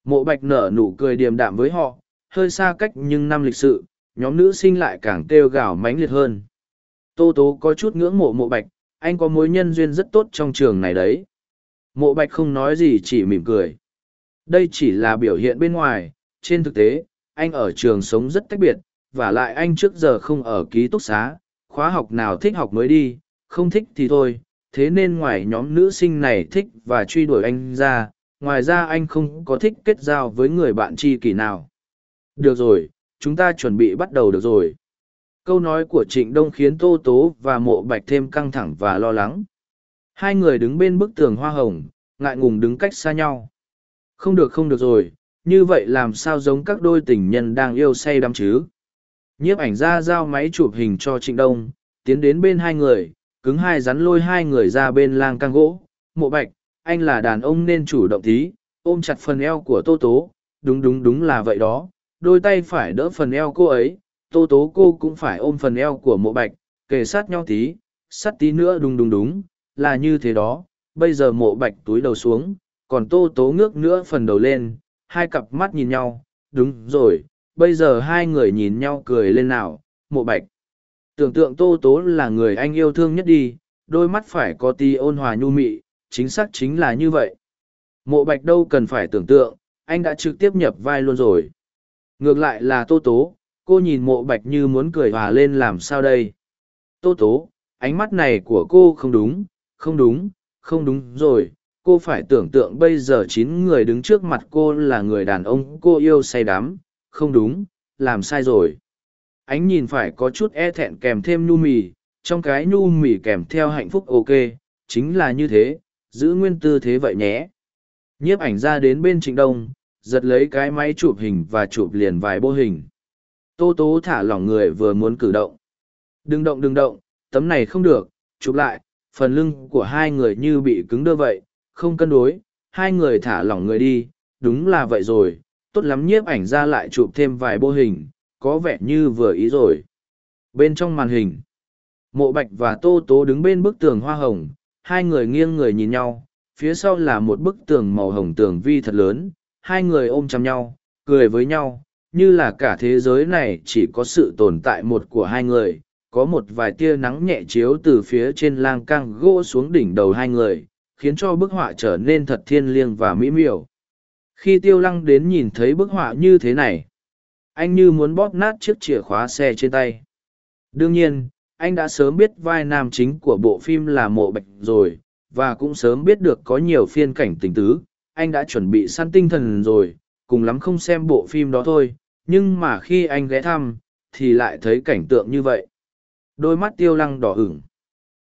Mộ bạch nở nụ cười điềm đạm với họ, hơi xa cách nhưng năm lịch sự, nhóm nữ sinh lại càng kêu gào mãnh liệt hơn. Tô tố có chút ngưỡng mộ mộ bạch, anh có mối nhân duyên rất tốt trong trường này đấy. Mộ bạch không nói gì chỉ mỉm cười. Đây chỉ là biểu hiện bên ngoài, trên thực tế, anh ở trường sống rất tách biệt, và lại anh trước giờ không ở ký túc xá, khóa học nào thích học mới đi, không thích thì thôi. Thế nên ngoài nhóm nữ sinh này thích và truy đuổi anh ra, ngoài ra anh không có thích kết giao với người bạn tri kỷ nào. Được rồi, chúng ta chuẩn bị bắt đầu được rồi. Câu nói của Trịnh Đông khiến Tô Tố và Mộ Bạch thêm căng thẳng và lo lắng. Hai người đứng bên bức tường hoa hồng, ngại ngùng đứng cách xa nhau. Không được không được rồi, như vậy làm sao giống các đôi tình nhân đang yêu say đắm chứ? Nhiếp ảnh ra giao máy chụp hình cho Trịnh Đông, tiến đến bên hai người, cứng hai rắn lôi hai người ra bên lang căng gỗ. Mộ bạch, anh là đàn ông nên chủ động tí, ôm chặt phần eo của Tô Tố, đúng đúng đúng là vậy đó, đôi tay phải đỡ phần eo cô ấy, Tô Tố cô cũng phải ôm phần eo của mộ bạch, kề sát nhau tí, sát tí nữa đúng đúng đúng, là như thế đó, bây giờ mộ bạch túi đầu xuống, còn tô tố ngước nữa phần đầu lên, hai cặp mắt nhìn nhau, đúng rồi, bây giờ hai người nhìn nhau cười lên nào, mộ bạch. Tưởng tượng tô tố là người anh yêu thương nhất đi, đôi mắt phải có tí ôn hòa nhu mị, chính xác chính là như vậy. Mộ bạch đâu cần phải tưởng tượng, anh đã trực tiếp nhập vai luôn rồi. Ngược lại là tô tố, cô nhìn mộ bạch như muốn cười hòa lên làm sao đây. Tô tố, ánh mắt này của cô không đúng, không đúng, không đúng rồi, cô phải tưởng tượng bây giờ chín người đứng trước mặt cô là người đàn ông cô yêu say đắm, không đúng, làm sai rồi. Ánh nhìn phải có chút e thẹn kèm thêm nhu mì, trong cái nhu mì kèm theo hạnh phúc ok, chính là như thế, giữ nguyên tư thế vậy nhé. Nhiếp ảnh ra đến bên trịnh đông, giật lấy cái máy chụp hình và chụp liền vài bô hình. Tô tố thả lỏng người vừa muốn cử động. Đừng động đừng động, tấm này không được, chụp lại, phần lưng của hai người như bị cứng đơ vậy, không cân đối, hai người thả lỏng người đi, đúng là vậy rồi, tốt lắm nhiếp ảnh ra lại chụp thêm vài bô hình, có vẻ như vừa ý rồi. Bên trong màn hình, mộ bạch và tô tố đứng bên bức tường hoa hồng, hai người nghiêng người nhìn nhau, phía sau là một bức tường màu hồng tường vi thật lớn, hai người ôm chăm nhau, cười với nhau, như là cả thế giới này chỉ có sự tồn tại một của hai người, có một vài tia nắng nhẹ chiếu từ phía trên lang cang gỗ xuống đỉnh đầu hai người khiến cho bức họa trở nên thật thiên liêng và mỹ miều. Khi tiêu lăng đến nhìn thấy bức họa như thế này anh như muốn bóp nát chiếc chìa khóa xe trên tay. Đương nhiên anh đã sớm biết vai nam chính của bộ phim là mộ bạch rồi và cũng sớm biết được có nhiều phiên cảnh tình tứ anh đã chuẩn bị săn tinh thần rồi, cùng lắm không xem bộ phim đó thôi, nhưng mà khi anh ghé thăm, thì lại thấy cảnh tượng như vậy. Đôi mắt tiêu lăng đỏ ửng.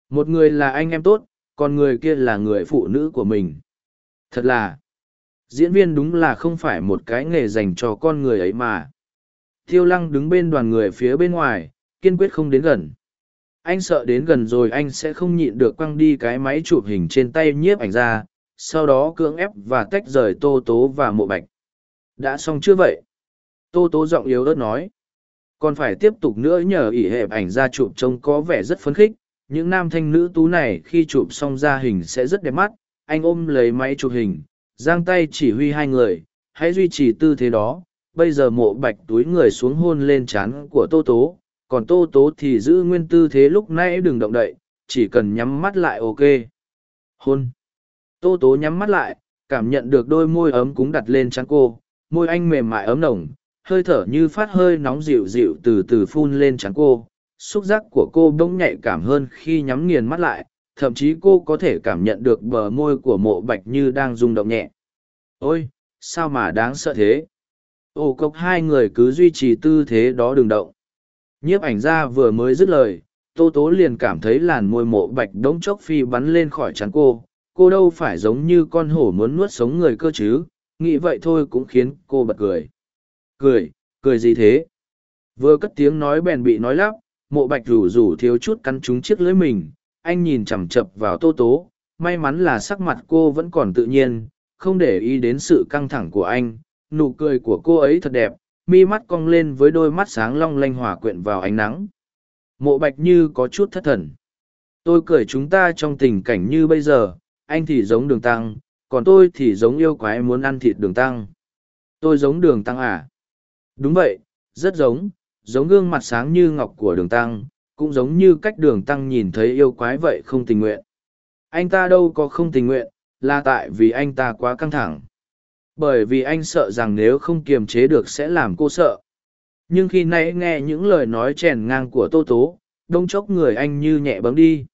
Một người là anh em tốt, còn người kia là người phụ nữ của mình. Thật là, diễn viên đúng là không phải một cái nghề dành cho con người ấy mà. Tiêu lăng đứng bên đoàn người phía bên ngoài, kiên quyết không đến gần. Anh sợ đến gần rồi anh sẽ không nhịn được quăng đi cái máy chụp hình trên tay nhiếp ảnh ra sau đó cưỡng ép và tách rời tô tố và mộ bạch. Đã xong chưa vậy? Tô tố giọng yếu ớt nói. Còn phải tiếp tục nữa nhờ ỉ hẹp ảnh ra chụp trông có vẻ rất phấn khích. Những nam thanh nữ tú này khi chụp xong ra hình sẽ rất đẹp mắt. Anh ôm lấy máy chụp hình, giang tay chỉ huy hai người, hãy duy trì tư thế đó. Bây giờ mộ bạch túi người xuống hôn lên trán của tô tố. Còn tô tố thì giữ nguyên tư thế lúc nãy đừng động đậy, chỉ cần nhắm mắt lại ok. Hôn tô tố nhắm mắt lại, cảm nhận được đôi môi ấm cúng đặt lên trán cô, môi anh mềm mại ấm nồng, hơi thở như phát hơi nóng dịu dịu từ từ phun lên trán cô. Xúc giác của cô bỗng nhạy cảm hơn khi nhắm nghiền mắt lại, thậm chí cô có thể cảm nhận được bờ môi của mộ bạch như đang rung động nhẹ. Ôi, sao mà đáng sợ thế? Ô cốc hai người cứ duy trì tư thế đó đừng động. Nhiếp ảnh ra vừa mới dứt lời, tô tố liền cảm thấy làn môi mộ bạch đống chốc phi bắn lên khỏi chắn cô cô đâu phải giống như con hổ muốn nuốt sống người cơ chứ, nghĩ vậy thôi cũng khiến cô bật cười. Cười cười gì thế? Vừa cất tiếng nói bèn bị nói lắp, mộ bạch rủ rủ thiếu chút cắn trúng chiếc lưỡi mình, anh nhìn chằm chập vào tô tố, may mắn là sắc mặt cô vẫn còn tự nhiên, không để ý đến sự căng thẳng của anh, nụ cười của cô ấy thật đẹp, mi mắt cong lên với đôi mắt sáng long lanh hòa quyện vào ánh nắng. Mộ bạch như có chút thất thần. Tôi cười chúng ta trong tình cảnh như bây giờ anh thì giống đường tăng, còn tôi thì giống yêu quái muốn ăn thịt đường tăng. Tôi giống đường tăng à? Đúng vậy, rất giống giống gương mặt sáng như ngọc của đường tăng, cũng giống như cách đường tăng nhìn thấy yêu quái vậy không tình nguyện. Anh ta đâu có không tình nguyện, là tại vì anh ta quá căng thẳng. Bởi vì anh sợ rằng nếu không kiềm chế được sẽ làm cô sợ. Nhưng khi nãy nghe những lời nói chèn ngang của tô tố, đông chốc người anh như nhẹ bấm đi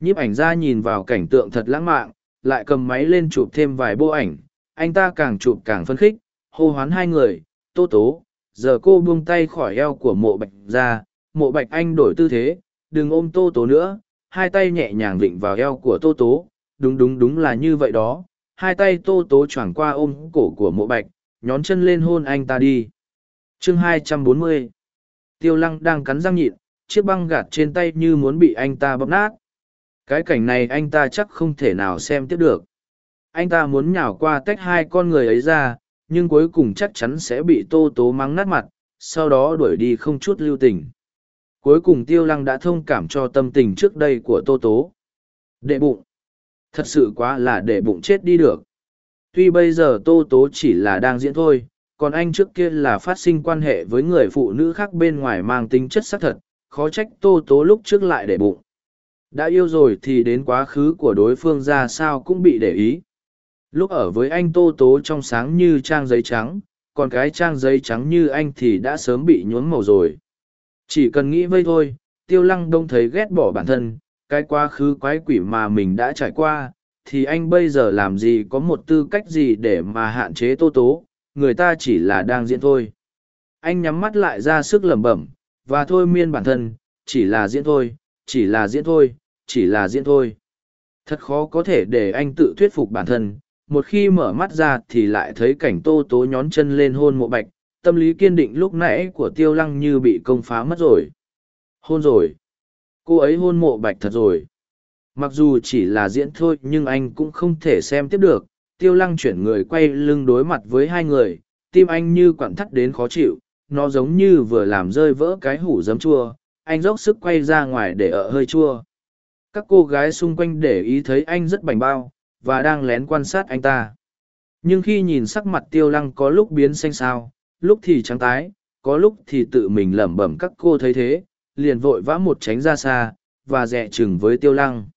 nhiếp ảnh ra nhìn vào cảnh tượng thật lãng mạn, lại cầm máy lên chụp thêm vài bộ ảnh. Anh ta càng chụp càng phấn khích, hô hoán hai người, tô tố, giờ cô buông tay khỏi eo của mộ bạch ra. Mộ bạch anh đổi tư thế, đừng ôm tô tố nữa. Hai tay nhẹ nhàng vịnh vào eo của tô tố. Đúng đúng đúng là như vậy đó. Hai tay tô tố choảng qua ôm cổ của mộ bạch, nhón chân lên hôn anh ta đi. Chương 240 tiêu lăng đang cắn răng nhịn, chiếc băng gạt trên tay như muốn bị anh ta bóp nát cái cảnh này anh ta chắc không thể nào xem tiếp được. Anh ta muốn nhào qua tách hai con người ấy ra, nhưng cuối cùng chắc chắn sẽ bị tô tố mắng nát mặt, sau đó đuổi đi không chút lưu tình. Cuối cùng tiêu lăng đã thông cảm cho tâm tình trước đây của tô tố. Đệ bụng. Thật sự quá là để bụng chết đi được. Tuy bây giờ tô tố chỉ là đang diễn thôi, còn anh trước kia là phát sinh quan hệ với người phụ nữ khác bên ngoài mang tính chất xác thật, khó trách tô tố lúc trước lại để bụng đã yêu rồi thì đến quá khứ của đối phương ra sao cũng bị để ý. Lúc ở với anh tô tố trong sáng như trang giấy trắng, còn cái trang giấy trắng như anh thì đã sớm bị nhuốm màu rồi. Chỉ cần nghĩ vây thôi, tiêu lăng đông thấy ghét bỏ bản thân, cái quá khứ quái quỷ mà mình đã trải qua, thì anh bây giờ làm gì có một tư cách gì để mà hạn chế tô tố, người ta chỉ là đang diễn thôi. Anh nhắm mắt lại ra sức lẩm bẩm, và thôi miên bản thân, chỉ là diễn thôi chỉ là diễn thôi, chỉ là diễn thôi. Thật khó có thể để anh tự thuyết phục bản thân, một khi mở mắt ra thì lại thấy cảnh tô tố nhón chân lên hôn mộ bạch, tâm lý kiên định lúc nãy của tiêu lăng như bị công phá mất rồi. Hôn rồi. Cô ấy hôn mộ bạch thật rồi. Mặc dù chỉ là diễn thôi nhưng anh cũng không thể xem tiếp được. Tiêu lăng chuyển người quay lưng đối mặt với hai người, tim anh như quặn thắt đến khó chịu, nó giống như vừa làm rơi vỡ cái hủ giấm chua anh dốc sức quay ra ngoài để ở hơi chua. Các cô gái xung quanh để ý thấy anh rất bành bao và đang lén quan sát anh ta. Nhưng khi nhìn sắc mặt tiêu lăng có lúc biến xanh xao lúc thì trắng tái có lúc thì tự mình lẩm bẩm các cô thấy thế liền vội vã một tránh ra xa và dẹ chừng với tiêu lăng.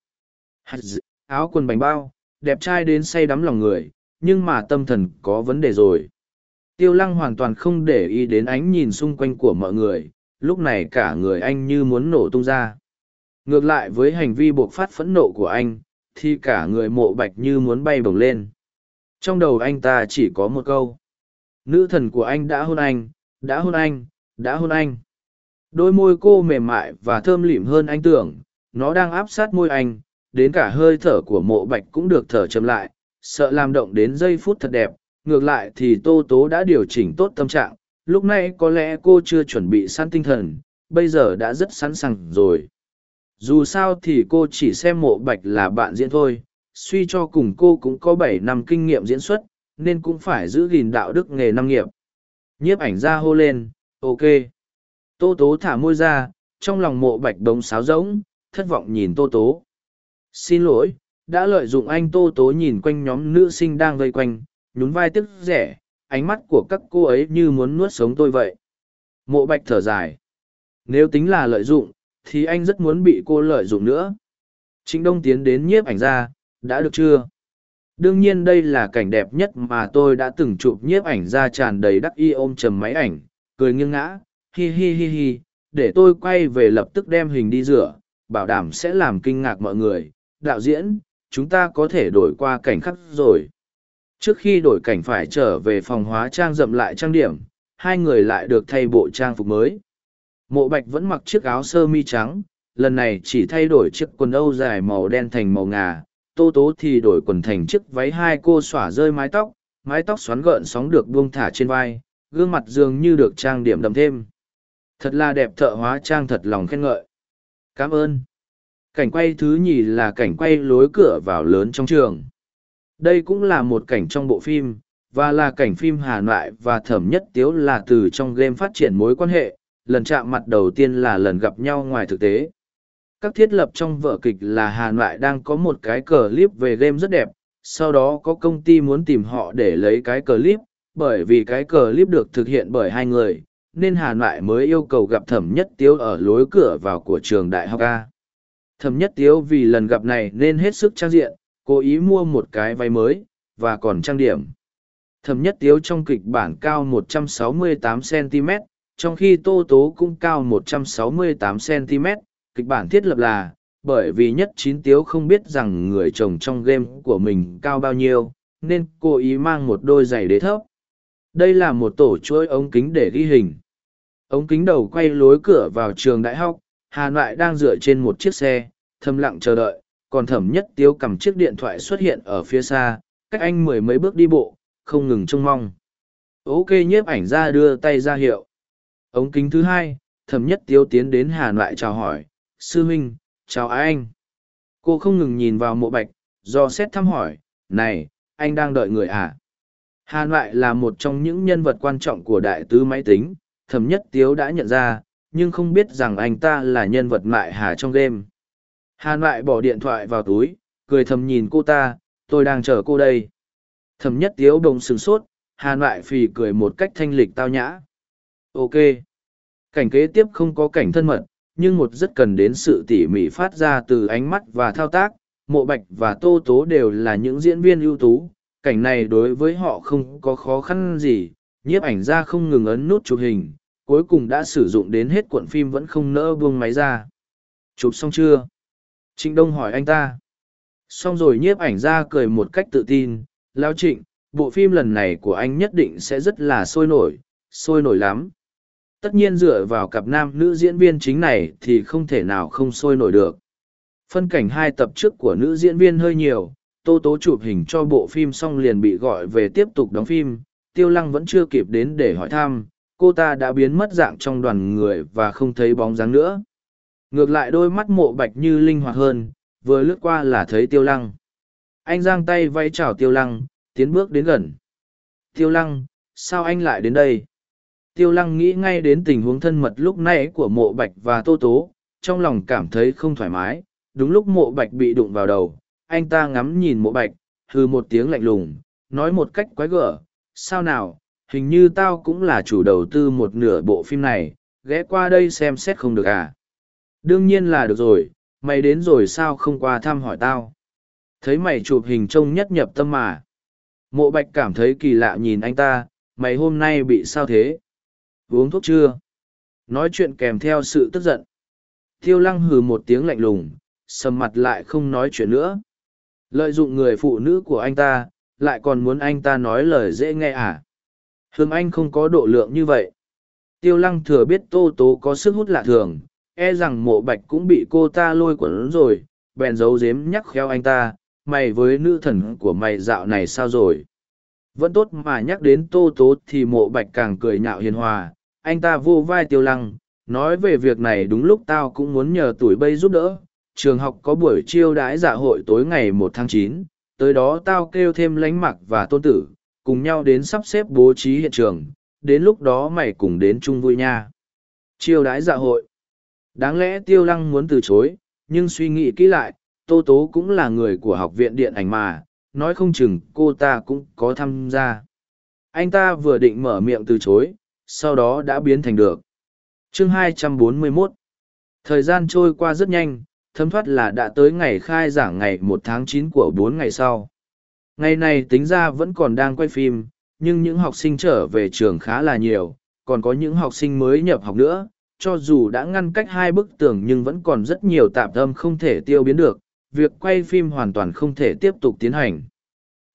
Áo quần bánh bao đẹp trai đến say đắm lòng người nhưng mà tâm thần có vấn đề rồi. Tiêu lăng hoàn toàn không để ý đến ánh nhìn xung quanh của mọi người, lúc này cả người anh như muốn nổ tung ra. Ngược lại với hành vi buộc phát phẫn nộ của anh, thì cả người mộ bạch như muốn bay bổng lên. Trong đầu anh ta chỉ có một câu. Nữ thần của anh đã hôn anh, đã hôn anh, đã hôn anh. Đôi môi cô mềm mại và thơm lịm hơn anh tưởng, nó đang áp sát môi anh, đến cả hơi thở của mộ bạch cũng được thở chậm lại, sợ làm động đến giây phút thật đẹp. Ngược lại thì Tô Tố đã điều chỉnh tốt tâm trạng, lúc này có lẽ cô chưa chuẩn bị sẵn tinh thần, bây giờ đã rất sẵn sàng rồi. Dù sao thì cô chỉ xem mộ bạch là bạn diễn thôi, suy cho cùng cô cũng có bảy năm kinh nghiệm diễn xuất, nên cũng phải giữ gìn đạo đức nghề năng nghiệp. Nhiếp ảnh ra hô lên, ok. Tô tố thả môi ra, trong lòng mộ bạch đống sáo rỗng, thất vọng nhìn tô tố. Xin lỗi, đã lợi dụng anh tô tố nhìn quanh nhóm nữ sinh đang vây quanh, nhún vai tức rẻ, ánh mắt của các cô ấy như muốn nuốt sống tôi vậy. Mộ bạch thở dài. Nếu tính là lợi dụng, thì anh rất muốn bị cô lợi dụng nữa. Trịnh Đông tiến đến nhiếp ảnh ra, đã được chưa? Đương nhiên đây là cảnh đẹp nhất mà tôi đã từng chụp nhiếp ảnh ra tràn đầy đắc y ôm chầm máy ảnh, cười nghiêng ngã, hi hi hi hi, để tôi quay về lập tức đem hình đi rửa, bảo đảm sẽ làm kinh ngạc mọi người. Đạo diễn, chúng ta có thể đổi qua cảnh khác rồi. Trước khi đổi cảnh phải trở về phòng hóa trang rậm lại trang điểm, hai người lại được thay bộ trang phục mới. Mộ bạch vẫn mặc chiếc áo sơ mi trắng, lần này chỉ thay đổi chiếc quần âu dài màu đen thành màu ngà, tô tố thì đổi quần thành chiếc váy hai cô xỏa rơi mái tóc, mái tóc xoắn gợn sóng được buông thả trên vai, gương mặt dường như được trang điểm đậm thêm. Thật là đẹp thợ hóa trang thật lòng khen ngợi. Cảm ơn. Cảnh quay thứ nhì là cảnh quay lối cửa vào lớn trong trường. Đây cũng là một cảnh trong bộ phim, và là cảnh phim hà noại và thẩm nhất tiếu là từ trong game phát triển mối quan hệ, lần chạm mặt đầu tiên là lần gặp nhau ngoài thực tế. Các thiết lập trong vở kịch là Hà Nội đang có một cái clip về game rất đẹp, sau đó có công ty muốn tìm họ để lấy cái clip, bởi vì cái clip được thực hiện bởi hai người, nên Hà Nội mới yêu cầu gặp Thẩm Nhất Tiếu ở lối cửa vào của trường đại học A. Thẩm Nhất Tiếu vì lần gặp này nên hết sức trang diện, cố ý mua một cái váy mới, và còn trang điểm. Thẩm Nhất Tiếu trong kịch bản cao 168cm, trong khi tô tố cũng cao 168 cm kịch bản thiết lập là bởi vì nhất chín tiếu không biết rằng người chồng trong game của mình cao bao nhiêu nên cô ý mang một đôi giày đế thấp. Đây là một tổ chuỗi ống kính để ghi hình. Ống kính đầu quay lối cửa vào trường đại học hà nội đang dựa trên một chiếc xe thầm lặng chờ đợi còn thẩm nhất tiếu cầm chiếc điện thoại xuất hiện ở phía xa cách anh mười mấy bước đi bộ không ngừng trông mong ok nhiếp ảnh ra đưa tay ra hiệu Ống kính thứ hai, thẩm nhất tiêu tiến đến Hàn lại chào hỏi, sư huynh, chào anh. Cô không ngừng nhìn vào mộ bạch, do xét thăm hỏi, này, anh đang đợi người à? Hàn lại là một trong những nhân vật quan trọng của đại tứ máy tính, thẩm nhất tiếu đã nhận ra, nhưng không biết rằng anh ta là nhân vật mại hà trong game. Hàn lại bỏ điện thoại vào túi, cười thầm nhìn cô ta, tôi đang chờ cô đây. Thẩm nhất tiếu đồng sừng sốt, hàn lại phì cười một cách thanh lịch tao nhã. Ok. Cảnh kế tiếp không có cảnh thân mật, nhưng một rất cần đến sự tỉ mỉ phát ra từ ánh mắt và thao tác. Mộ Bạch và Tô Tố đều là những diễn viên ưu tú, cảnh này đối với họ không có khó khăn gì, nhiếp ảnh ra không ngừng ấn nút chụp hình, cuối cùng đã sử dụng đến hết cuộn phim vẫn không nỡ buông máy ra. Chụp xong chưa? Trịnh Đông hỏi anh ta. Xong rồi nhiếp ảnh ra cười một cách tự tin, lão Trịnh, bộ phim lần này của anh nhất định sẽ rất là sôi nổi, sôi nổi lắm. Tất nhiên dựa vào cặp nam nữ diễn viên chính này thì không thể nào không sôi nổi được. Phân cảnh hai tập trước của nữ diễn viên hơi nhiều tô tố chụp hình cho bộ phim xong liền bị gọi về tiếp tục đóng phim. Tiêu lăng vẫn chưa kịp đến để hỏi thăm cô ta đã biến mất dạng trong đoàn người và không thấy bóng dáng nữa ngược lại đôi mắt mộ bạch như linh hoạt hơn vừa lướt qua là thấy tiêu lăng anh giang tay vẫy chào tiêu lăng tiến bước đến gần tiêu lăng sao anh lại đến đây Tiêu lăng nghĩ ngay đến tình huống thân mật lúc nãy của mộ bạch và tô tố, trong lòng cảm thấy không thoải mái. Đúng lúc mộ bạch bị đụng vào đầu, anh ta ngắm nhìn mộ bạch, hư một tiếng lạnh lùng, nói một cách quái gở, sao nào, hình như tao cũng là chủ đầu tư một nửa bộ phim này, ghé qua đây xem xét không được à. Đương nhiên là được rồi, mày đến rồi sao không qua thăm hỏi tao. Thấy mày chụp hình trông nhất nhập tâm mà. Mộ bạch cảm thấy kỳ lạ nhìn anh ta, mày hôm nay bị sao thế? Uống thuốc chưa? Nói chuyện kèm theo sự tức giận. Tiêu lăng hừ một tiếng lạnh lùng sầm mặt lại không nói chuyện nữa. Lợi dụng người phụ nữ của anh ta lại còn muốn anh ta nói lời dễ nghe à? Hương anh không có độ lượng như vậy. Tiêu lăng thừa biết tô tố có sức hút lạ thường e rằng mộ bạch cũng bị cô ta lôi quẩn rồi, bèn giấu dếm nhắc khéo anh ta, mày với nữ thần của mày dạo này sao rồi? Vẫn tốt mà nhắc đến tô tố thì mộ bạch càng cười nhạo hiền hòa, anh ta vô vai tiêu lăng, nói về việc này đúng lúc tao cũng muốn nhờ tuổi bây giúp đỡ, trường học có buổi chiêu đãi dạ hội tối ngày một tháng chín, tới đó tao kêu thêm lánh mặc và tôn tử, cùng nhau đến sắp xếp bố trí hiện trường, đến lúc đó mày cùng đến chung vui nha. Chiêu đãi dạ hội đáng lẽ tiêu lăng muốn từ chối, nhưng suy nghĩ kỹ lại, tô tố cũng là người của học viện điện ảnh mà, nói không chừng cô ta cũng có tham gia. Anh ta vừa định mở miệng từ chối, sau đó đã biến thành được. Chương 241 thời gian trôi qua rất nhanh, thấm thoát là đã tới ngày khai giảng ngày một tháng chín của bốn ngày sau. Ngày này tính ra vẫn còn đang quay phim, nhưng những học sinh trở về trường khá là nhiều, còn có những học sinh mới nhập học nữa cho dù đã ngăn cách hai bức tường nhưng vẫn còn rất nhiều tạp âm không thể tiêu biến được việc quay phim hoàn toàn không thể tiếp tục tiến hành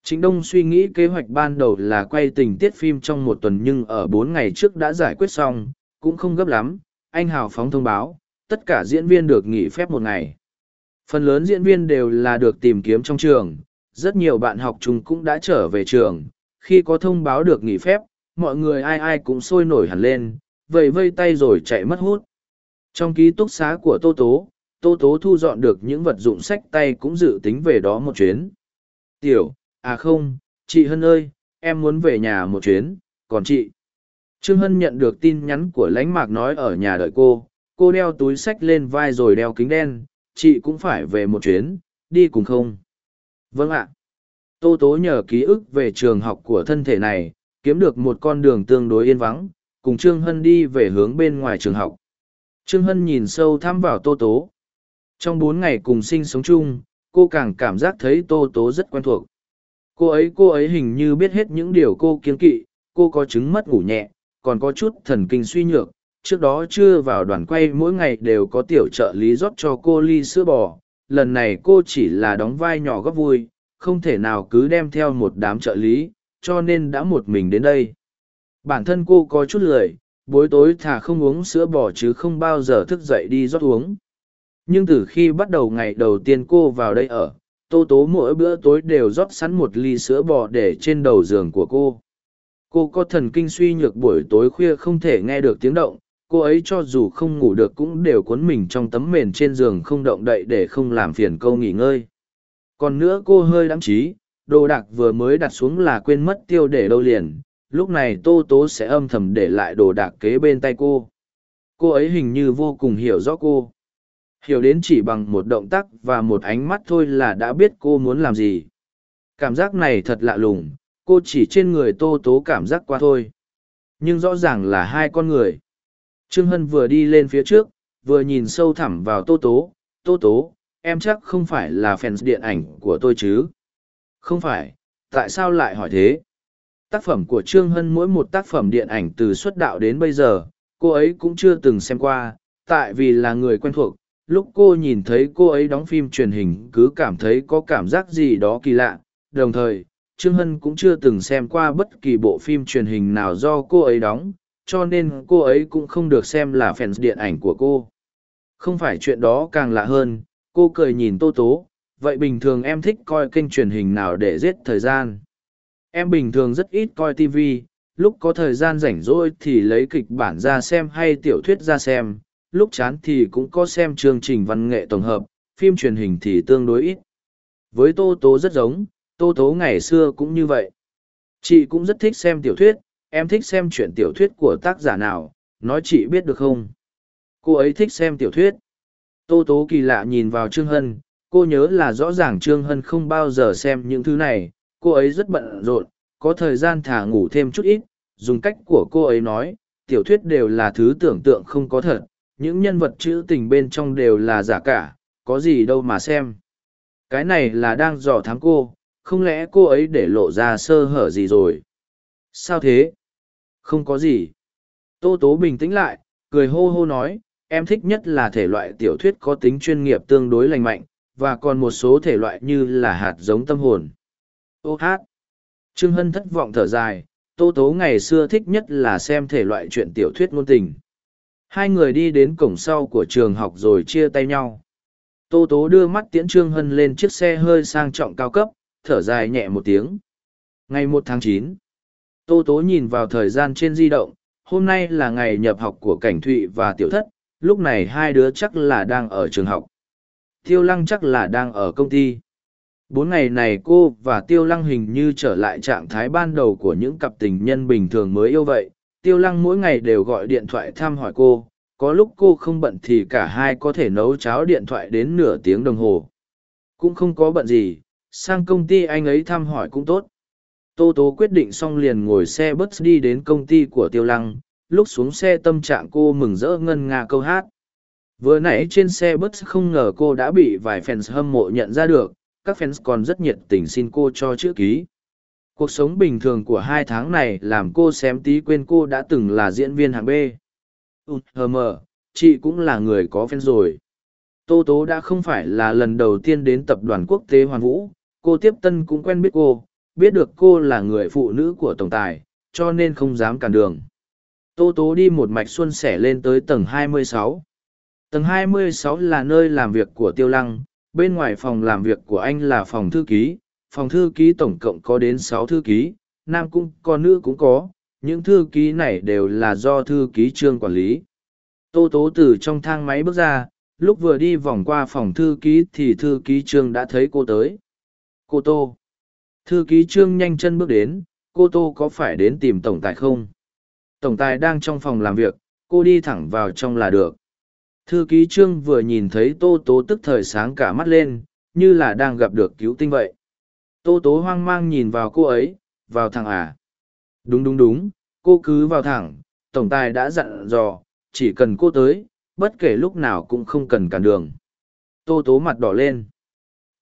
Trịnh Đông suy nghĩ kế hoạch ban đầu là quay tình tiết phim trong một tuần nhưng ở bốn ngày trước đã giải quyết xong, cũng không gấp lắm, anh Hào phóng thông báo, tất cả diễn viên được nghỉ phép một ngày. Phần lớn diễn viên đều là được tìm kiếm trong trường, rất nhiều bạn học chung cũng đã trở về trường, khi có thông báo được nghỉ phép, mọi người ai ai cũng sôi nổi hẳn lên, vẫy vây tay rồi chạy mất hút. Trong ký túc xá của Tô Tố, Tô Tố thu dọn được những vật dụng sách tay cũng dự tính về đó một chuyến. Tiểu, à không, chị Hân ơi, em muốn về nhà một chuyến, còn chị. Trương Hân nhận được tin nhắn của lãnh mạc nói ở nhà đợi cô, cô đeo túi sách lên vai rồi đeo kính đen, chị cũng phải về một chuyến, đi cùng không? Vâng ạ. Tô Tố nhờ ký ức về trường học của thân thể này, kiếm được một con đường tương đối yên vắng, cùng Trương Hân đi về hướng bên ngoài trường học. Trương Hân nhìn sâu thăm vào Tô Tố. Trong bốn ngày cùng sinh sống chung, cô càng cảm giác thấy Tô Tố rất quen thuộc. Cô ấy cô ấy hình như biết hết những điều cô kiên kỵ, cô có chứng mất ngủ nhẹ, còn có chút thần kinh suy nhược. Trước đó chưa vào đoàn quay mỗi ngày đều có tiểu trợ lý rót cho cô ly sữa bò. Lần này cô chỉ là đóng vai nhỏ góp vui, không thể nào cứ đem theo một đám trợ lý, cho nên đã một mình đến đây. Bản thân cô có chút lười, buổi tối thà không uống sữa bò chứ không bao giờ thức dậy đi rót uống. Nhưng từ khi bắt đầu ngày đầu tiên cô vào đây ở, tô tố mỗi bữa tối đều rót sẵn một ly sữa bò để trên đầu giường của cô cô có thần kinh suy nhược buổi tối khuya không thể nghe được tiếng động cô ấy cho dù không ngủ được cũng đều cuốn mình trong tấm mền trên giường không động đậy để không làm phiền câu nghỉ ngơi còn nữa cô hơi đáng trí đồ đạc vừa mới đặt xuống là quên mất tiêu để đâu liền lúc này tô tố sẽ âm thầm để lại đồ đạc kế bên tay cô. Cô ấy hình như vô cùng hiểu rõ cô. Hiểu đến chỉ bằng một động tác và một ánh mắt thôi là đã biết cô muốn làm gì. Cảm giác này thật lạ lùng, cô chỉ trên người tô tố cảm giác qua thôi. Nhưng rõ ràng là hai con người. Trương hân vừa đi lên phía trước, vừa nhìn sâu thẳm vào tô tố. Tô tố, em chắc không phải là fans điện ảnh của tôi chứ? Không phải, tại sao lại hỏi thế? Tác phẩm của trương hân mỗi một tác phẩm điện ảnh từ xuất đạo đến bây giờ, cô ấy cũng chưa từng xem qua, tại vì là người quen thuộc, lúc cô nhìn thấy cô ấy đóng phim truyền hình cứ cảm thấy có cảm giác gì đó kỳ lạ. Đồng thời, trương hân cũng chưa từng xem qua bất kỳ bộ phim truyền hình nào do cô ấy đóng, cho nên cô ấy cũng không được xem là fan điện ảnh của cô. Không phải chuyện đó càng lạ hơn, cô cười nhìn tô tố, vậy bình thường em thích coi kênh truyền hình nào để giết thời gian? Em bình thường rất ít coi tv lúc có thời gian rảnh rỗi thì lấy kịch bản ra xem hay tiểu thuyết ra xem lúc chán thì cũng có xem chương trình văn nghệ tổng hợp, phim truyền hình thì tương đối ít. Với Tô Tố rất giống, Tô Tố ngày xưa cũng như vậy. Chị cũng rất thích xem tiểu thuyết, em thích xem chuyện tiểu thuyết của tác giả nào, nói chị biết được không? Cô ấy thích xem tiểu thuyết. Tô Tố kỳ lạ nhìn vào Trương Hân, cô nhớ là rõ ràng Trương Hân không bao giờ xem những thứ này, cô ấy rất bận rộn, có thời gian thả ngủ thêm chút ít, dùng cách của cô ấy nói, tiểu thuyết đều là thứ tưởng tượng không có thật, những nhân vật chữ tình bên trong đều là giả cả, có gì đâu mà xem. Cái này là đang dò thám cô, không lẽ cô ấy để lộ ra sơ hở gì rồi? Sao thế? Không có gì. Tô Tố bình tĩnh lại, cười hô hô nói, em thích nhất là thể loại tiểu thuyết có tính chuyên nghiệp tương đối lành mạnh, và còn một số thể loại như là hạt giống tâm hồn. Ô hát! Trương Hân thất vọng thở dài, Tô Tố ngày xưa thích nhất là xem thể loại chuyện tiểu thuyết ngôn tình. Hai người đi đến cổng sau của trường học rồi chia tay nhau. Tô Tố đưa mắt tiễn Trương Hân lên chiếc xe hơi sang trọng cao cấp, thở dài nhẹ một tiếng. Ngày một tháng chín, Tô Tố nhìn vào thời gian trên di động, hôm nay là ngày nhập học của Cảnh Thụy và Tiểu Thất, lúc này hai đứa chắc là đang ở trường học. Tiêu Lăng chắc là đang ở công ty. Bốn ngày này cô và Tiêu Lăng hình như trở lại trạng thái ban đầu của những cặp tình nhân bình thường mới yêu vậy. Tiêu Lăng mỗi ngày đều gọi điện thoại thăm hỏi cô, có lúc cô không bận thì cả hai có thể nấu cháo điện thoại đến nửa tiếng đồng hồ. Cũng không có bận gì, sang công ty anh ấy thăm hỏi cũng tốt. Tô Tố quyết định xong liền ngồi xe bus đi đến công ty của Tiêu Lăng, lúc xuống xe tâm trạng cô mừng rỡ ngân nga câu hát. Vừa nãy trên xe bus không ngờ cô đã bị vài fans hâm mộ nhận ra được, các fans còn rất nhiệt tình xin cô cho chữ ký. Cuộc sống bình thường của hai tháng này làm cô xém tí quên cô đã từng là diễn viên hạng B. UHM, chị cũng là người có fan rồi. Tô Tố đã không phải là lần đầu tiên đến tập đoàn quốc tế Hoàn Vũ, cô tiếp tân cũng quen biết cô, biết được cô là người phụ nữ của tổng tài, cho nên không dám cản đường. Tô Tố đi một mạch xuân sẻ lên tới tầng 26. Tầng 26 là nơi làm việc của Tiêu Lăng, bên ngoài phòng làm việc của anh là phòng thư ký, phòng thư ký tổng cộng có đến sáu thư ký, nam cũng có nữ cũng có, những thư ký này đều là do thư ký trương quản lý. Tô Tố từ trong thang máy bước ra, lúc vừa đi vòng qua phòng thư ký thì thư ký trương đã thấy cô tới. Cô Tô. Thư ký trương nhanh chân bước đến, cô Tô có phải đến tìm tổng tài không? Tổng tài đang trong phòng làm việc, cô đi thẳng vào trong là được. Thư ký trương vừa nhìn thấy Tô Tố tức thời sáng cả mắt lên, như là đang gặp được cứu tinh vậy. Tô Tố hoang mang nhìn vào cô ấy, vào thẳng à. Đúng đúng đúng, cô cứ vào thẳng, tổng tài đã dặn dò, chỉ cần cô tới, bất kể lúc nào cũng không cần cản đường. Tô Tố mặt đỏ lên.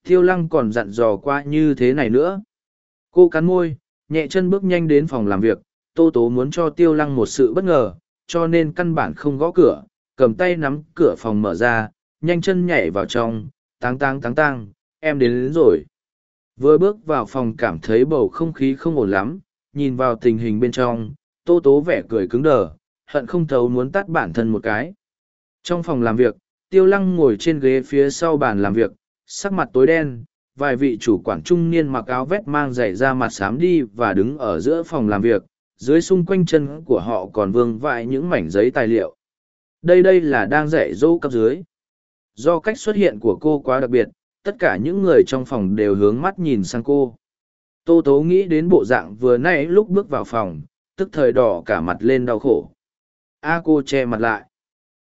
Tiêu lăng còn dặn dò qua như thế này nữa. Cô cắn môi, nhẹ chân bước nhanh đến phòng làm việc, Tô Tố muốn cho Tiêu lăng một sự bất ngờ, cho nên căn bản không gõ cửa, cầm tay nắm cửa phòng mở ra, nhanh chân nhảy vào trong, táng táng táng tang, em đến, đến rồi. Vừa bước vào phòng cảm thấy bầu không khí không ổn lắm, nhìn vào tình hình bên trong, tô tố vẻ cười cứng đờ, hận không thấu muốn tắt bản thân một cái. Trong phòng làm việc, tiêu lăng ngồi trên ghế phía sau bàn làm việc, sắc mặt tối đen, vài vị chủ quản trung niên mặc áo vét mang giày ra mặt xám đi và đứng ở giữa phòng làm việc, dưới xung quanh chân của họ còn vương vãi những mảnh giấy tài liệu. Đây đây là đang dạy dỗ cấp dưới. Do cách xuất hiện của cô quá đặc biệt, tất cả những người trong phòng đều hướng mắt nhìn sang cô. Tô Tố nghĩ đến bộ dạng vừa nãy lúc bước vào phòng, tức thời đỏ cả mặt lên đau khổ. A à, cô che mặt lại.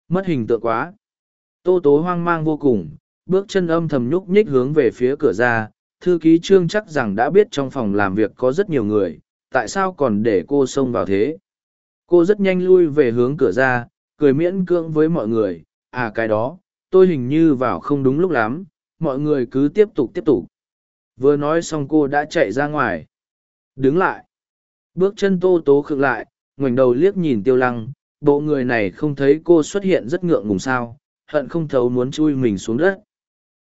Mất hình tượng quá. Tô Tố hoang mang vô cùng, bước chân âm thầm nhúc nhích hướng về phía cửa ra. Thư ký trương chắc rằng đã biết trong phòng làm việc có rất nhiều người, tại sao còn để cô xông vào thế? Cô rất nhanh lui về hướng cửa ra, cười miễn cưỡng với mọi người, à cái đó, tôi hình như vào không đúng lúc lắm, mọi người cứ tiếp tục tiếp tục. Vừa nói xong cô đã chạy ra ngoài. Đứng lại. Bước chân tô tố khựng lại, ngoảnh đầu liếc nhìn tiêu lăng, bộ người này không thấy cô xuất hiện rất ngượng ngùng sao, hận không thấu muốn chui mình xuống đất.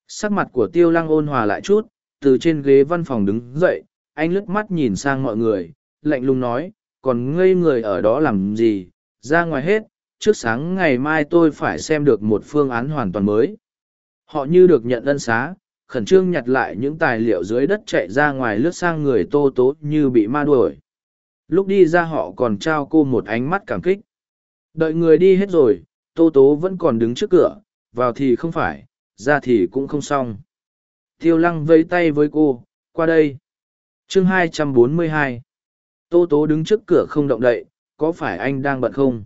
Sắc mặt của tiêu lăng ôn hòa lại chút, từ trên ghế văn phòng đứng dậy, anh lướt mắt nhìn sang mọi người, lạnh lùng nói, còn ngây người ở đó làm gì, ra ngoài hết, trước sáng ngày mai tôi phải xem được một phương án hoàn toàn mới. Họ như được nhận ân xá, khẩn trương nhặt lại những tài liệu dưới đất chạy ra ngoài lướt sang người tô tố như bị ma đuổi. Lúc đi ra họ còn trao cô một ánh mắt cảm kích. Đợi người đi hết rồi, tô tố vẫn còn đứng trước cửa, vào thì không phải, ra thì cũng không xong. Tiêu lăng vây tay với cô, qua đây. chương 242 Tô tố đứng trước cửa không động đậy, có phải anh đang bận không?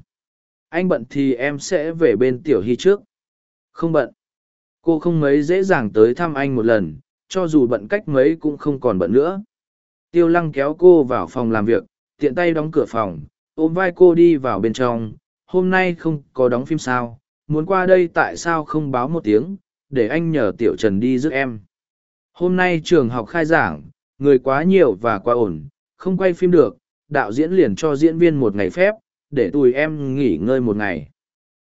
Anh bận thì em sẽ về bên tiểu hy trước. Không bận. Cô không mấy dễ dàng tới thăm anh một lần cho dù bận cách mấy cũng không còn bận nữa. Tiêu lăng kéo cô vào phòng làm việc tiện tay đóng cửa phòng ôm vai cô đi vào bên trong. Hôm nay không có đóng phim sao muốn qua đây tại sao không báo một tiếng để anh nhờ tiểu trần đi giúp em. Hôm nay trường học khai giảng người quá nhiều và quá ổn không quay phim được đạo diễn liền cho diễn viên một ngày phép, để tụi em nghỉ ngơi một ngày.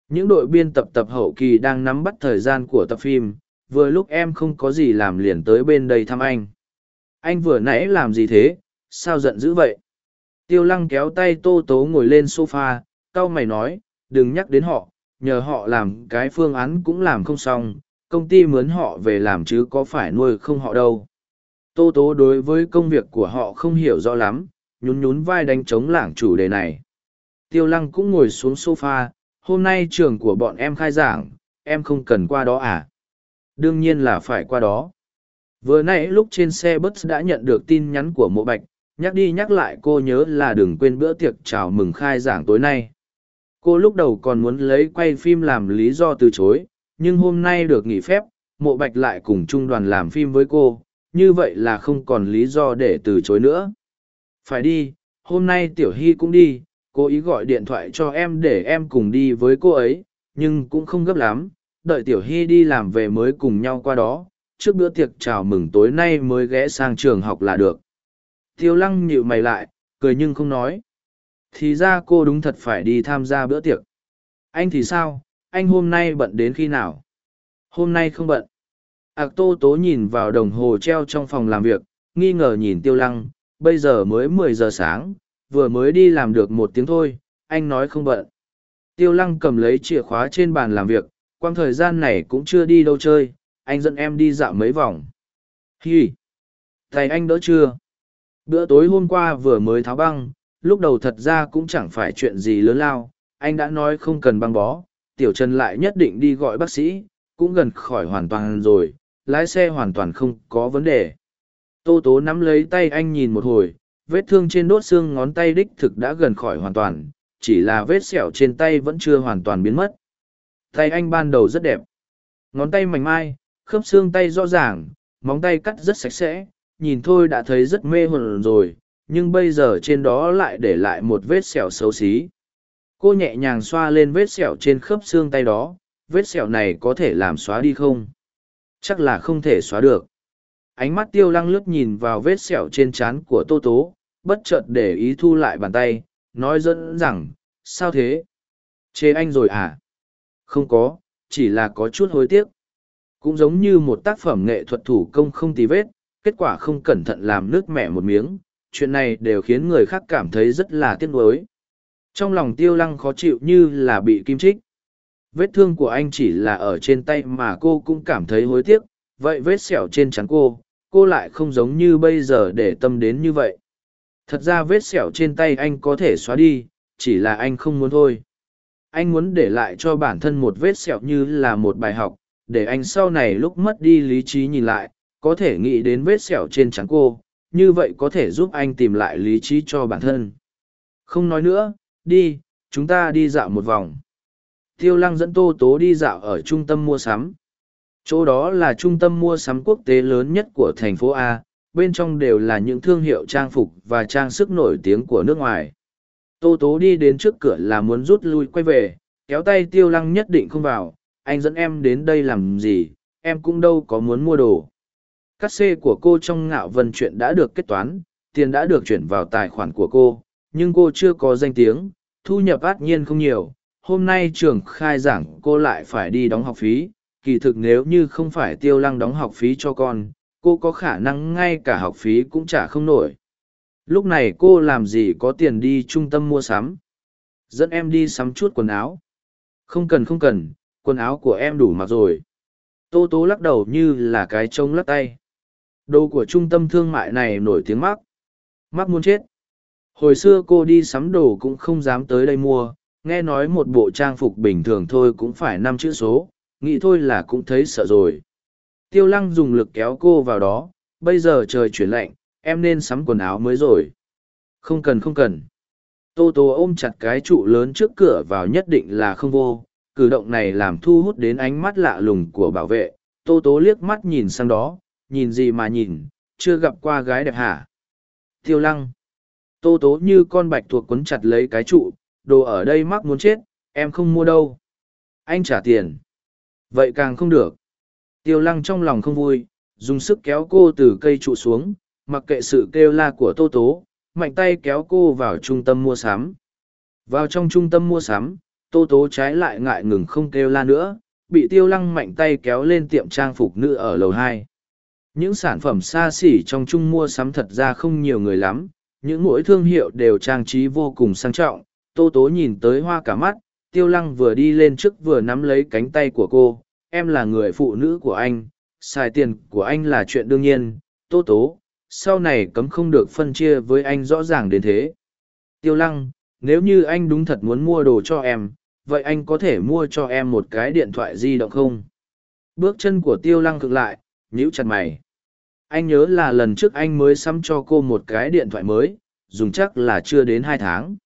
Những đội biên tập tập hậu kỳ đang nắm bắt thời gian của tập phim, vừa lúc em không có gì làm liền tới bên đây thăm anh. Anh vừa nãy làm gì thế, sao giận dữ vậy? Tiêu lăng kéo tay tô tố ngồi lên sofa, cau mày nói, đừng nhắc đến họ, nhờ họ làm cái phương án cũng làm không xong, công ty mướn họ về làm chứ có phải nuôi không họ đâu. Tô tố đối với công việc của họ không hiểu rõ lắm, nhún nhún vai đánh chống lảng chủ đề này. Tiêu lăng cũng ngồi xuống sofa, hôm nay trường của bọn em khai giảng, em không cần qua đó à? Đương nhiên là phải qua đó. Vừa nãy lúc trên xe bus đã nhận được tin nhắn của mộ bạch, nhắc đi nhắc lại cô nhớ là đừng quên bữa tiệc chào mừng khai giảng tối nay. Cô lúc đầu còn muốn lấy quay phim làm lý do từ chối, nhưng hôm nay được nghỉ phép, mộ bạch lại cùng trung đoàn làm phim với cô, như vậy là không còn lý do để từ chối nữa. Phải đi, hôm nay Tiểu Hy cũng đi, cô ý gọi điện thoại cho em để em cùng đi với cô ấy, nhưng cũng không gấp lắm, đợi Tiểu Hy đi làm về mới cùng nhau qua đó, trước bữa tiệc chào mừng tối nay mới ghé sang trường học là được. Tiêu lăng nhịu mày lại, cười nhưng không nói. Thì ra cô đúng thật phải đi tham gia bữa tiệc. Anh thì sao, anh hôm nay bận đến khi nào? Hôm nay không bận. ạc tô tố nhìn vào đồng hồ treo trong phòng làm việc, nghi ngờ nhìn tiêu lăng, bây giờ mới mười giờ sáng, vừa mới đi làm được một tiếng thôi, anh nói không bận. Tiêu lăng cầm lấy chìa khóa trên bàn làm việc, quang thời gian này cũng chưa đi đâu chơi, anh dẫn em đi dạo mấy vòng. Hi! Thầy anh đỡ chưa? Bữa tối hôm qua vừa mới tháo băng, lúc đầu thật ra cũng chẳng phải chuyện gì lớn lao, anh đã nói không cần băng bó, tiểu trần lại nhất định đi gọi bác sĩ, cũng gần khỏi hoàn toàn rồi, lái xe hoàn toàn không có vấn đề. Tô tố nắm lấy tay anh nhìn một hồi, vết thương trên đốt xương ngón tay đích thực đã gần khỏi hoàn toàn, chỉ là vết sẹo trên tay vẫn chưa hoàn toàn biến mất. Tay anh ban đầu rất đẹp. Ngón tay mảnh mai, khớp xương tay rõ ràng, móng tay cắt rất sạch sẽ, nhìn thôi đã thấy rất mê hồn rồi, nhưng bây giờ trên đó lại để lại một vết sẹo xấu xí. Cô nhẹ nhàng xoa lên vết sẹo trên khớp xương tay đó, vết sẹo này có thể làm xóa đi không? Chắc là không thể xóa được. Ánh mắt tiêu lăng lướt nhìn vào vết sẹo trên trán của Tô Tố, bất chợt để ý thu lại bàn tay, nói dẫn rằng, sao thế? Chê anh rồi à? Không có, chỉ là có chút hối tiếc. Cũng giống như một tác phẩm nghệ thuật thủ công không tì vết, kết quả không cẩn thận làm nước mẹ một miếng, chuyện này đều khiến người khác cảm thấy rất là tiếc nuối. Trong lòng tiêu lăng khó chịu như là bị kim trích. Vết thương của anh chỉ là ở trên tay mà cô cũng cảm thấy hối tiếc, vậy vết sẹo trên trán cô, cô lại không giống như bây giờ để tâm đến như vậy. Thật ra vết sẹo trên tay anh có thể xóa đi, chỉ là anh không muốn thôi. Anh muốn để lại cho bản thân một vết sẹo như là một bài học, để anh sau này lúc mất đi lý trí nhìn lại, có thể nghĩ đến vết sẹo trên trán cô, như vậy có thể giúp anh tìm lại lý trí cho bản thân. Không nói nữa, đi, chúng ta đi dạo một vòng. Tiêu lăng dẫn Tô Tố đi dạo ở trung tâm mua sắm. Chỗ đó là trung tâm mua sắm quốc tế lớn nhất của thành phố A, bên trong đều là những thương hiệu trang phục và trang sức nổi tiếng của nước ngoài. Tô Tố đi đến trước cửa là muốn rút lui quay về, kéo tay tiêu lăng nhất định không vào, anh dẫn em đến đây làm gì, em cũng đâu có muốn mua đồ. Cắt xê của cô trong ngạo vân chuyện đã được kết toán, tiền đã được chuyển vào tài khoản của cô, nhưng cô chưa có danh tiếng, thu nhập át nhiên không nhiều. Hôm nay trường khai giảng cô lại phải đi đóng học phí, kỳ thực nếu như không phải tiêu lăng đóng học phí cho con, cô có khả năng ngay cả học phí cũng trả không nổi. Lúc này cô làm gì có tiền đi trung tâm mua sắm. Dẫn em đi sắm chút quần áo. Không cần không cần, quần áo của em đủ mặc rồi. Tô tố lắc đầu như là cái trông lắc tay. Đồ của trung tâm thương mại này nổi tiếng mắc. Mắc muốn chết. Hồi xưa cô đi sắm đồ cũng không dám tới đây mua, nghe nói một bộ trang phục bình thường thôi cũng phải năm chữ số, nghĩ thôi là cũng thấy sợ rồi. Tiêu lăng dùng lực kéo cô vào đó, bây giờ trời chuyển lạnh, em nên sắm quần áo mới rồi. Không cần không cần. Tô Tô ôm chặt cái trụ lớn trước cửa vào nhất định là không vô, cử động này làm thu hút đến ánh mắt lạ lùng của bảo vệ. Tô Tố liếc mắt nhìn sang đó, nhìn gì mà nhìn, chưa gặp qua gái đẹp hả? Tiêu lăng. Tô tố như con bạch thuộc quấn chặt lấy cái trụ, đồ ở đây mắc muốn chết, em không mua đâu. Anh trả tiền. Vậy càng không được. Tiêu lăng trong lòng không vui, dùng sức kéo cô từ cây trụ xuống, mặc kệ sự kêu la của tô tố, mạnh tay kéo cô vào trung tâm mua sắm. Vào trong trung tâm mua sắm, Tô Tố trái lại ngại ngừng không kêu la nữa, bị tiêu lăng mạnh tay kéo lên tiệm trang phục nữ ở lầu hai. Những sản phẩm xa xỉ trong trung mua sắm thật ra không nhiều người lắm, những mỗi thương hiệu đều trang trí vô cùng sang trọng. Tô Tố nhìn tới hoa cả mắt, tiêu lăng vừa đi lên trước vừa nắm lấy cánh tay của cô. Em là người phụ nữ của anh, xài tiền của anh là chuyện đương nhiên. Tô Tố, sau này cấm không được phân chia với anh rõ ràng đến thế. Tiêu lăng, nếu như anh đúng thật muốn mua đồ cho em, vậy anh có thể mua cho em một cái điện thoại di động không? Bước chân của tiêu lăng cực lại, nhíu chặt mày. Anh nhớ là lần trước anh mới sắm cho cô một cái điện thoại mới, dùng chắc là chưa đến hai tháng.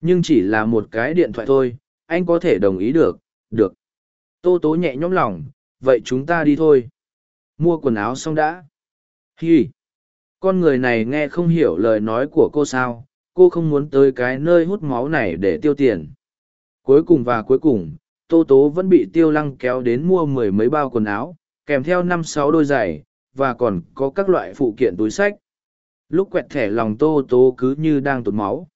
Nhưng chỉ là một cái điện thoại thôi, anh có thể đồng ý được, được. Tô tố nhẹ nhõm lòng, vậy chúng ta đi thôi. Mua quần áo xong đã. Hi! Con người này nghe không hiểu lời nói của cô sao, cô không muốn tới cái nơi hút máu này để tiêu tiền. Cuối cùng và cuối cùng, Tô Tố vẫn bị tiêu lăng kéo đến mua mười mấy bao quần áo, kèm theo năm sáu đôi giày, và còn có các loại phụ kiện túi sách. Lúc quẹt thẻ lòng Tô Tố cứ như đang tụt máu.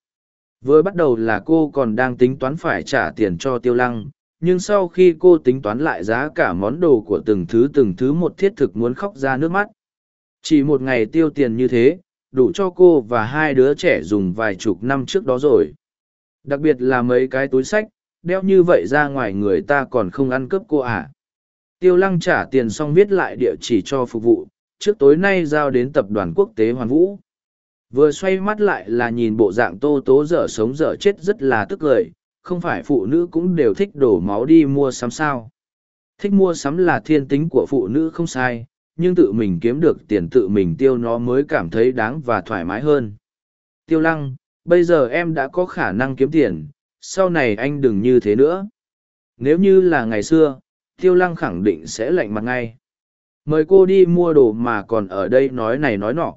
Vừa bắt đầu là cô còn đang tính toán phải trả tiền cho tiêu lăng, nhưng sau khi cô tính toán lại giá cả món đồ của từng thứ từng thứ một thiết thực muốn khóc ra nước mắt. Chỉ một ngày tiêu tiền như thế, đủ cho cô và hai đứa trẻ dùng vài chục năm trước đó rồi. Đặc biệt là mấy cái túi sách, đeo như vậy ra ngoài người ta còn không ăn cướp cô à. Tiêu lăng trả tiền xong viết lại địa chỉ cho phục vụ, trước tối nay giao đến tập đoàn quốc tế Hoàn Vũ. Vừa xoay mắt lại là nhìn bộ dạng tô tố dở sống dở chết rất là tức cười, không phải phụ nữ cũng đều thích đổ máu đi mua sắm sao. Thích mua sắm là thiên tính của phụ nữ không sai, nhưng tự mình kiếm được tiền tự mình tiêu nó mới cảm thấy đáng và thoải mái hơn. Tiêu lăng, bây giờ em đã có khả năng kiếm tiền, sau này anh đừng như thế nữa. Nếu như là ngày xưa, tiêu lăng khẳng định sẽ lạnh mặt ngay. Mời cô đi mua đồ mà còn ở đây nói này nói nọ.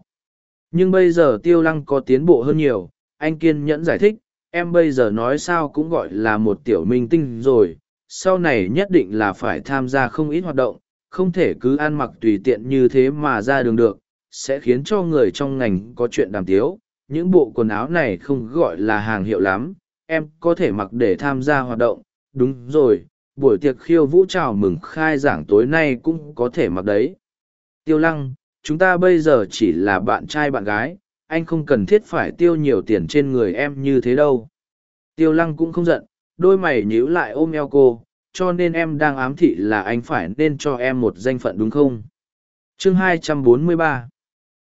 Nhưng bây giờ tiêu lăng có tiến bộ hơn nhiều, anh kiên nhẫn giải thích, em bây giờ nói sao cũng gọi là một tiểu minh tinh rồi, sau này nhất định là phải tham gia không ít hoạt động, không thể cứ ăn mặc tùy tiện như thế mà ra đường được, sẽ khiến cho người trong ngành có chuyện đàm tiếu. Những bộ quần áo này không gọi là hàng hiệu lắm, em có thể mặc để tham gia hoạt động. Đúng rồi, buổi tiệc khiêu vũ chào mừng khai giảng tối nay cũng có thể mặc đấy. Tiêu lăng, chúng ta bây giờ chỉ là bạn trai bạn gái, anh không cần thiết phải tiêu nhiều tiền trên người em như thế đâu. Tiêu lăng cũng không giận, đôi mày nhíu lại ôm eo cô, cho nên em đang ám thị là anh phải nên cho em một danh phận đúng không? Chương 243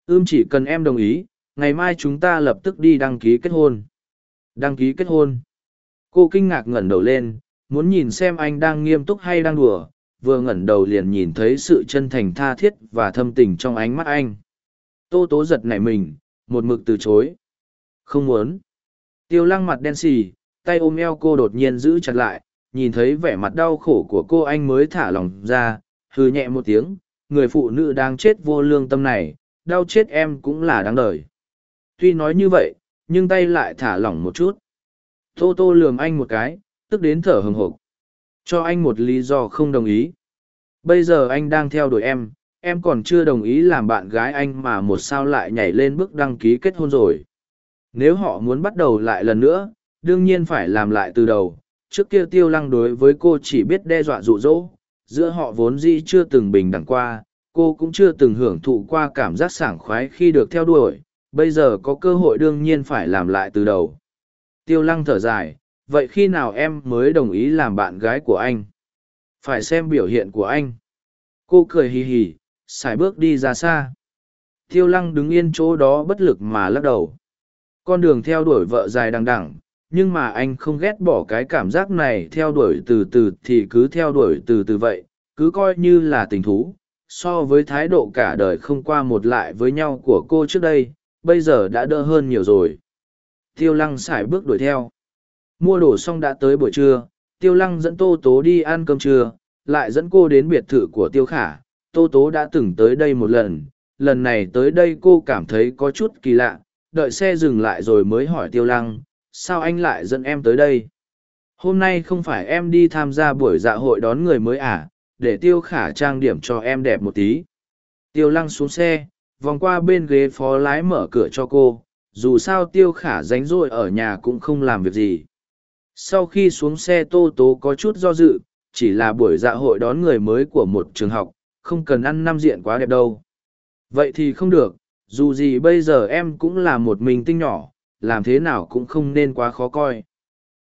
Ưm chỉ cần em đồng ý, ngày mai chúng ta lập tức đi đăng ký kết hôn. Đăng ký kết hôn. Cô kinh ngạc ngẩng đầu lên, muốn nhìn xem anh đang nghiêm túc hay đang đùa, vừa ngẩng đầu liền nhìn thấy sự chân thành tha thiết và thâm tình trong ánh mắt anh. Tô tố giật nảy mình, một mực từ chối. Không muốn. Tiêu lăng mặt đen xì, tay ôm eo cô đột nhiên giữ chặt lại, nhìn thấy vẻ mặt đau khổ của cô anh mới thả lòng ra, hừ nhẹ một tiếng, người phụ nữ đang chết vô lương tâm này, đau chết em cũng là đáng đời. Tuy nói như vậy, nhưng tay lại thả lỏng một chút. Tô tô lườm anh một cái, tức đến thở hừng hộp. Cho anh một lý do không đồng ý. Bây giờ anh đang theo đuổi em, em còn chưa đồng ý làm bạn gái anh mà một sao lại nhảy lên bước đăng ký kết hôn rồi. Nếu họ muốn bắt đầu lại lần nữa, đương nhiên phải làm lại từ đầu, trước kia tiêu lăng đối với cô chỉ biết đe dọa rụ rỗ giữa họ vốn dĩ chưa từng bình đẳng qua cô cũng chưa từng hưởng thụ qua cảm giác sảng khoái khi được theo đuổi. Bây giờ có cơ hội đương nhiên phải làm lại từ đầu. Tiêu lăng thở dài vậy khi nào em mới đồng ý làm bạn gái của anh? Phải xem biểu hiện của anh. Cô cười hì hì xài bước đi ra xa. Tiêu lăng đứng yên chỗ đó bất lực mà lắc đầu. Con đường theo đuổi vợ dài đằng đẳng nhưng mà anh không ghét bỏ cái cảm giác này theo đuổi từ từ thì cứ theo đuổi từ từ vậy, cứ coi như là tình thú. So với thái độ cả đời không qua một lại với nhau của cô trước đây, bây giờ đã đỡ hơn nhiều rồi. Tiêu lăng x bước đuổi theo. Mua đồ xong đã tới buổi trưa, tiêu lăng dẫn tô tố đi ăn cơm trưa, lại dẫn cô đến biệt thự của tiêu khả tô tố đã từng tới đây một lần lần này tới đây cô cảm thấy có chút kỳ lạ, đợi xe dừng lại rồi mới hỏi tiêu lăng, sao anh lại dẫn em tới đây? Hôm nay không phải em đi tham gia buổi dạ hội đón người mới à để tiêu khả trang điểm cho em đẹp một tí. Tiêu lăng xuống xe, vòng qua bên ghế phó lái mở cửa cho cô, dù sao tiêu khả ránh rỗi ở nhà cũng không làm việc gì. Sau khi xuống xe tô tố có chút do dự, chỉ là buổi dạ hội đón người mới của một trường học không cần ăn năm diện quá đẹp đâu. Vậy thì không được, dù gì bây giờ em cũng là một mình tinh nhỏ, làm thế nào cũng không nên quá khó coi.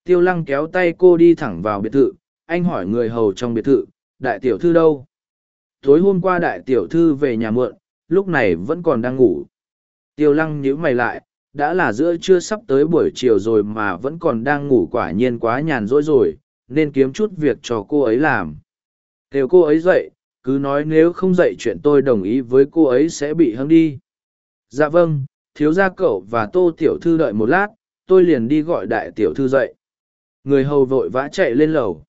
Tiêu lăng kéo tay cô đi thẳng vào biệt thự, anh hỏi người hầu trong biệt thự, đại tiểu thư đâu? Tối hôm qua đại tiểu thư về nhà mượn lúc này vẫn còn đang ngủ. Tiêu lăng nhíu mày lại, đã là giữa trưa sắp tới buổi chiều rồi mà vẫn còn đang ngủ quả nhiên quá nhàn rỗi rồi, nên kiếm chút việc cho cô ấy làm. Kêu cô ấy dậy cứ nói nếu không dậy chuyện tôi đồng ý với cô ấy sẽ bị hâm đi. Dạ vâng thiếu gia cậu và tô tiểu thư đợi một lát, tôi liền đi gọi đại tiểu thư dậy. Người hầu vội vã chạy lên lầu.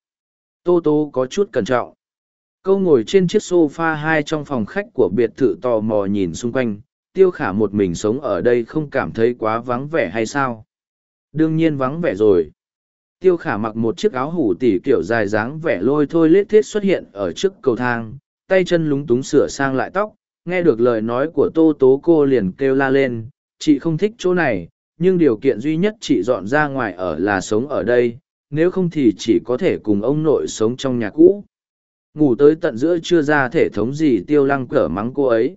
Tô tô có chút cẩn trọng. Câu ngồi trên chiếc s o f a hai trong phòng khách của biệt thự tò mò nhìn xung quanh, tiêu khả một mình sống ở đây không cảm thấy quá vắng vẻ hay sao? Đương nhiên vắng vẻ rồi. Tiêu khả mặc một chiếc áo hủ tỉ kiểu dài dáng vẻ lôi thôi lết thiết xuất hiện ở trước cầu thang tay chân lúng túng sửa sang lại tóc, nghe được lời nói của tô tố cô liền kêu la lên, chị không thích chỗ này, nhưng điều kiện duy nhất chị dọn ra ngoài ở là sống ở đây, nếu không thì chỉ có thể cùng ông nội sống trong nhà cũ. Ngủ tới tận giữa chưa ra thể thống gì tiêu lăng cở mắng cô ấy.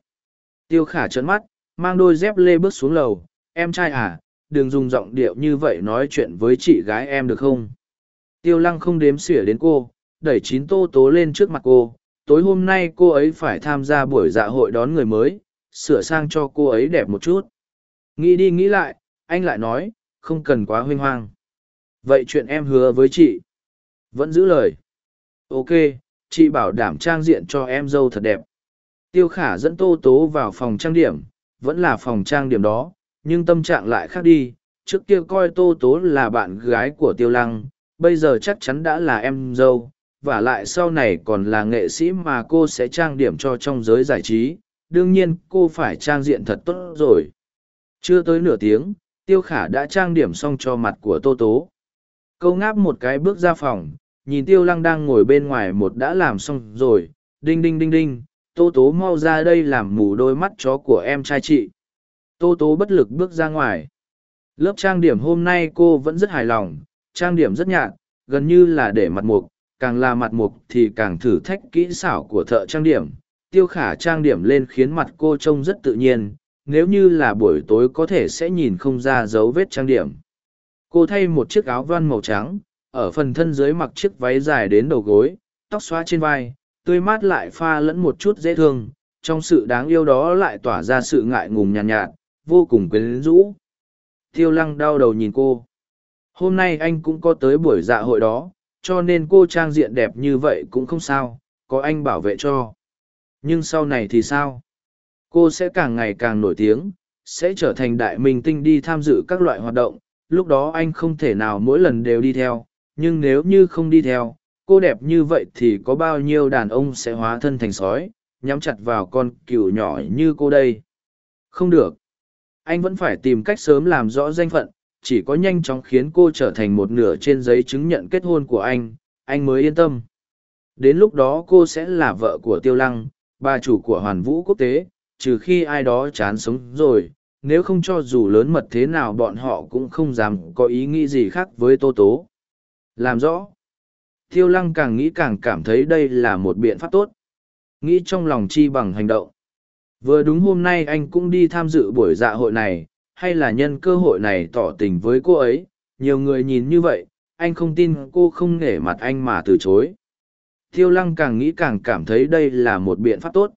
Tiêu khả trấn mắt, mang đôi dép lê bước xuống lầu, em trai à đừng dùng giọng điệu như vậy nói chuyện với chị gái em được không? Tiêu lăng không đếm xỉa đến cô, đẩy chín tô tố lên trước mặt cô tối hôm nay cô ấy phải tham gia buổi dạ hội đón người mới, sửa sang cho cô ấy đẹp một chút. Nghĩ đi nghĩ lại, anh lại nói, không cần quá huênh hoang. Vậy chuyện em hứa với chị. Vẫn giữ lời. Ok, chị bảo đảm trang diện cho em dâu thật đẹp. Tiêu khả dẫn tô tố vào phòng trang điểm, vẫn là phòng trang điểm đó, nhưng tâm trạng lại khác đi. Trước kia coi tô tố là bạn gái của tiêu lăng, bây giờ chắc chắn đã là em dâu và lại sau này còn là nghệ sĩ mà cô sẽ trang điểm cho trong giới giải trí. Đương nhiên, cô phải trang diện thật tốt rồi. Chưa tới nửa tiếng, tiêu khả đã trang điểm xong cho mặt của tô tố. Câu ngáp một cái bước ra phòng, nhìn tiêu lăng đang ngồi bên ngoài một đã làm xong rồi. Đinh đinh đinh đinh, tô tố mau ra đây làm mù đôi mắt chó của em trai chị. Tô tố bất lực bước ra ngoài. Lớp trang điểm hôm nay cô vẫn rất hài lòng, trang điểm rất nhạt, gần như là để mặt mục càng là mặt mục thì càng thử thách kỹ xảo của thợ trang điểm. Tiêu khả trang điểm lên khiến mặt cô trông rất tự nhiên nếu như là buổi tối có thể sẽ nhìn không ra dấu vết trang điểm. Cô thay một chiếc áo voan màu trắng ở phần thân dưới mặc chiếc váy dài đến đầu gối tóc xóa trên vai tươi mát lại pha lẫn một chút dễ thương trong sự đáng yêu đó lại tỏa ra sự ngại ngùng nhàn nhạt, nhạt vô cùng quyến rũ. Tiêu lăng đau đầu nhìn cô. Hôm nay anh cũng có tới buổi dạ hội đó cho nên cô trang diện đẹp như vậy cũng không sao, có anh bảo vệ cho. Nhưng sau này thì sao? Cô sẽ càng ngày càng nổi tiếng, sẽ trở thành đại minh tinh đi tham dự các loại hoạt động, lúc đó anh không thể nào mỗi lần đều đi theo, nhưng nếu như không đi theo, cô đẹp như vậy thì có bao nhiêu đàn ông sẽ hóa thân thành sói, nhắm chặt vào con cừu nhỏ như cô đây? Không được. Anh vẫn phải tìm cách sớm làm rõ danh phận chỉ có nhanh chóng khiến cô trở thành một nửa trên giấy chứng nhận kết hôn của anh anh mới yên tâm. Đến lúc đó cô sẽ là vợ của tiêu lăng, bà chủ của hoàn vũ quốc tế, trừ khi ai đó chán sống rồi, nếu không cho dù lớn mật thế nào bọn họ cũng không dám có ý nghĩ gì khác với tô tố. Làm rõ. Tiêu lăng càng nghĩ càng cảm thấy đây là một biện pháp tốt. Nghĩ trong lòng chi bằng hành động. Vừa đúng hôm nay anh cũng đi tham dự buổi dạ hội này hay là nhân cơ hội này tỏ tình với cô ấy? Nhiều người nhìn như vậy, anh không tin cô không nể mặt anh mà từ chối. Tiêu lăng càng nghĩ càng cảm thấy đây là một biện pháp tốt.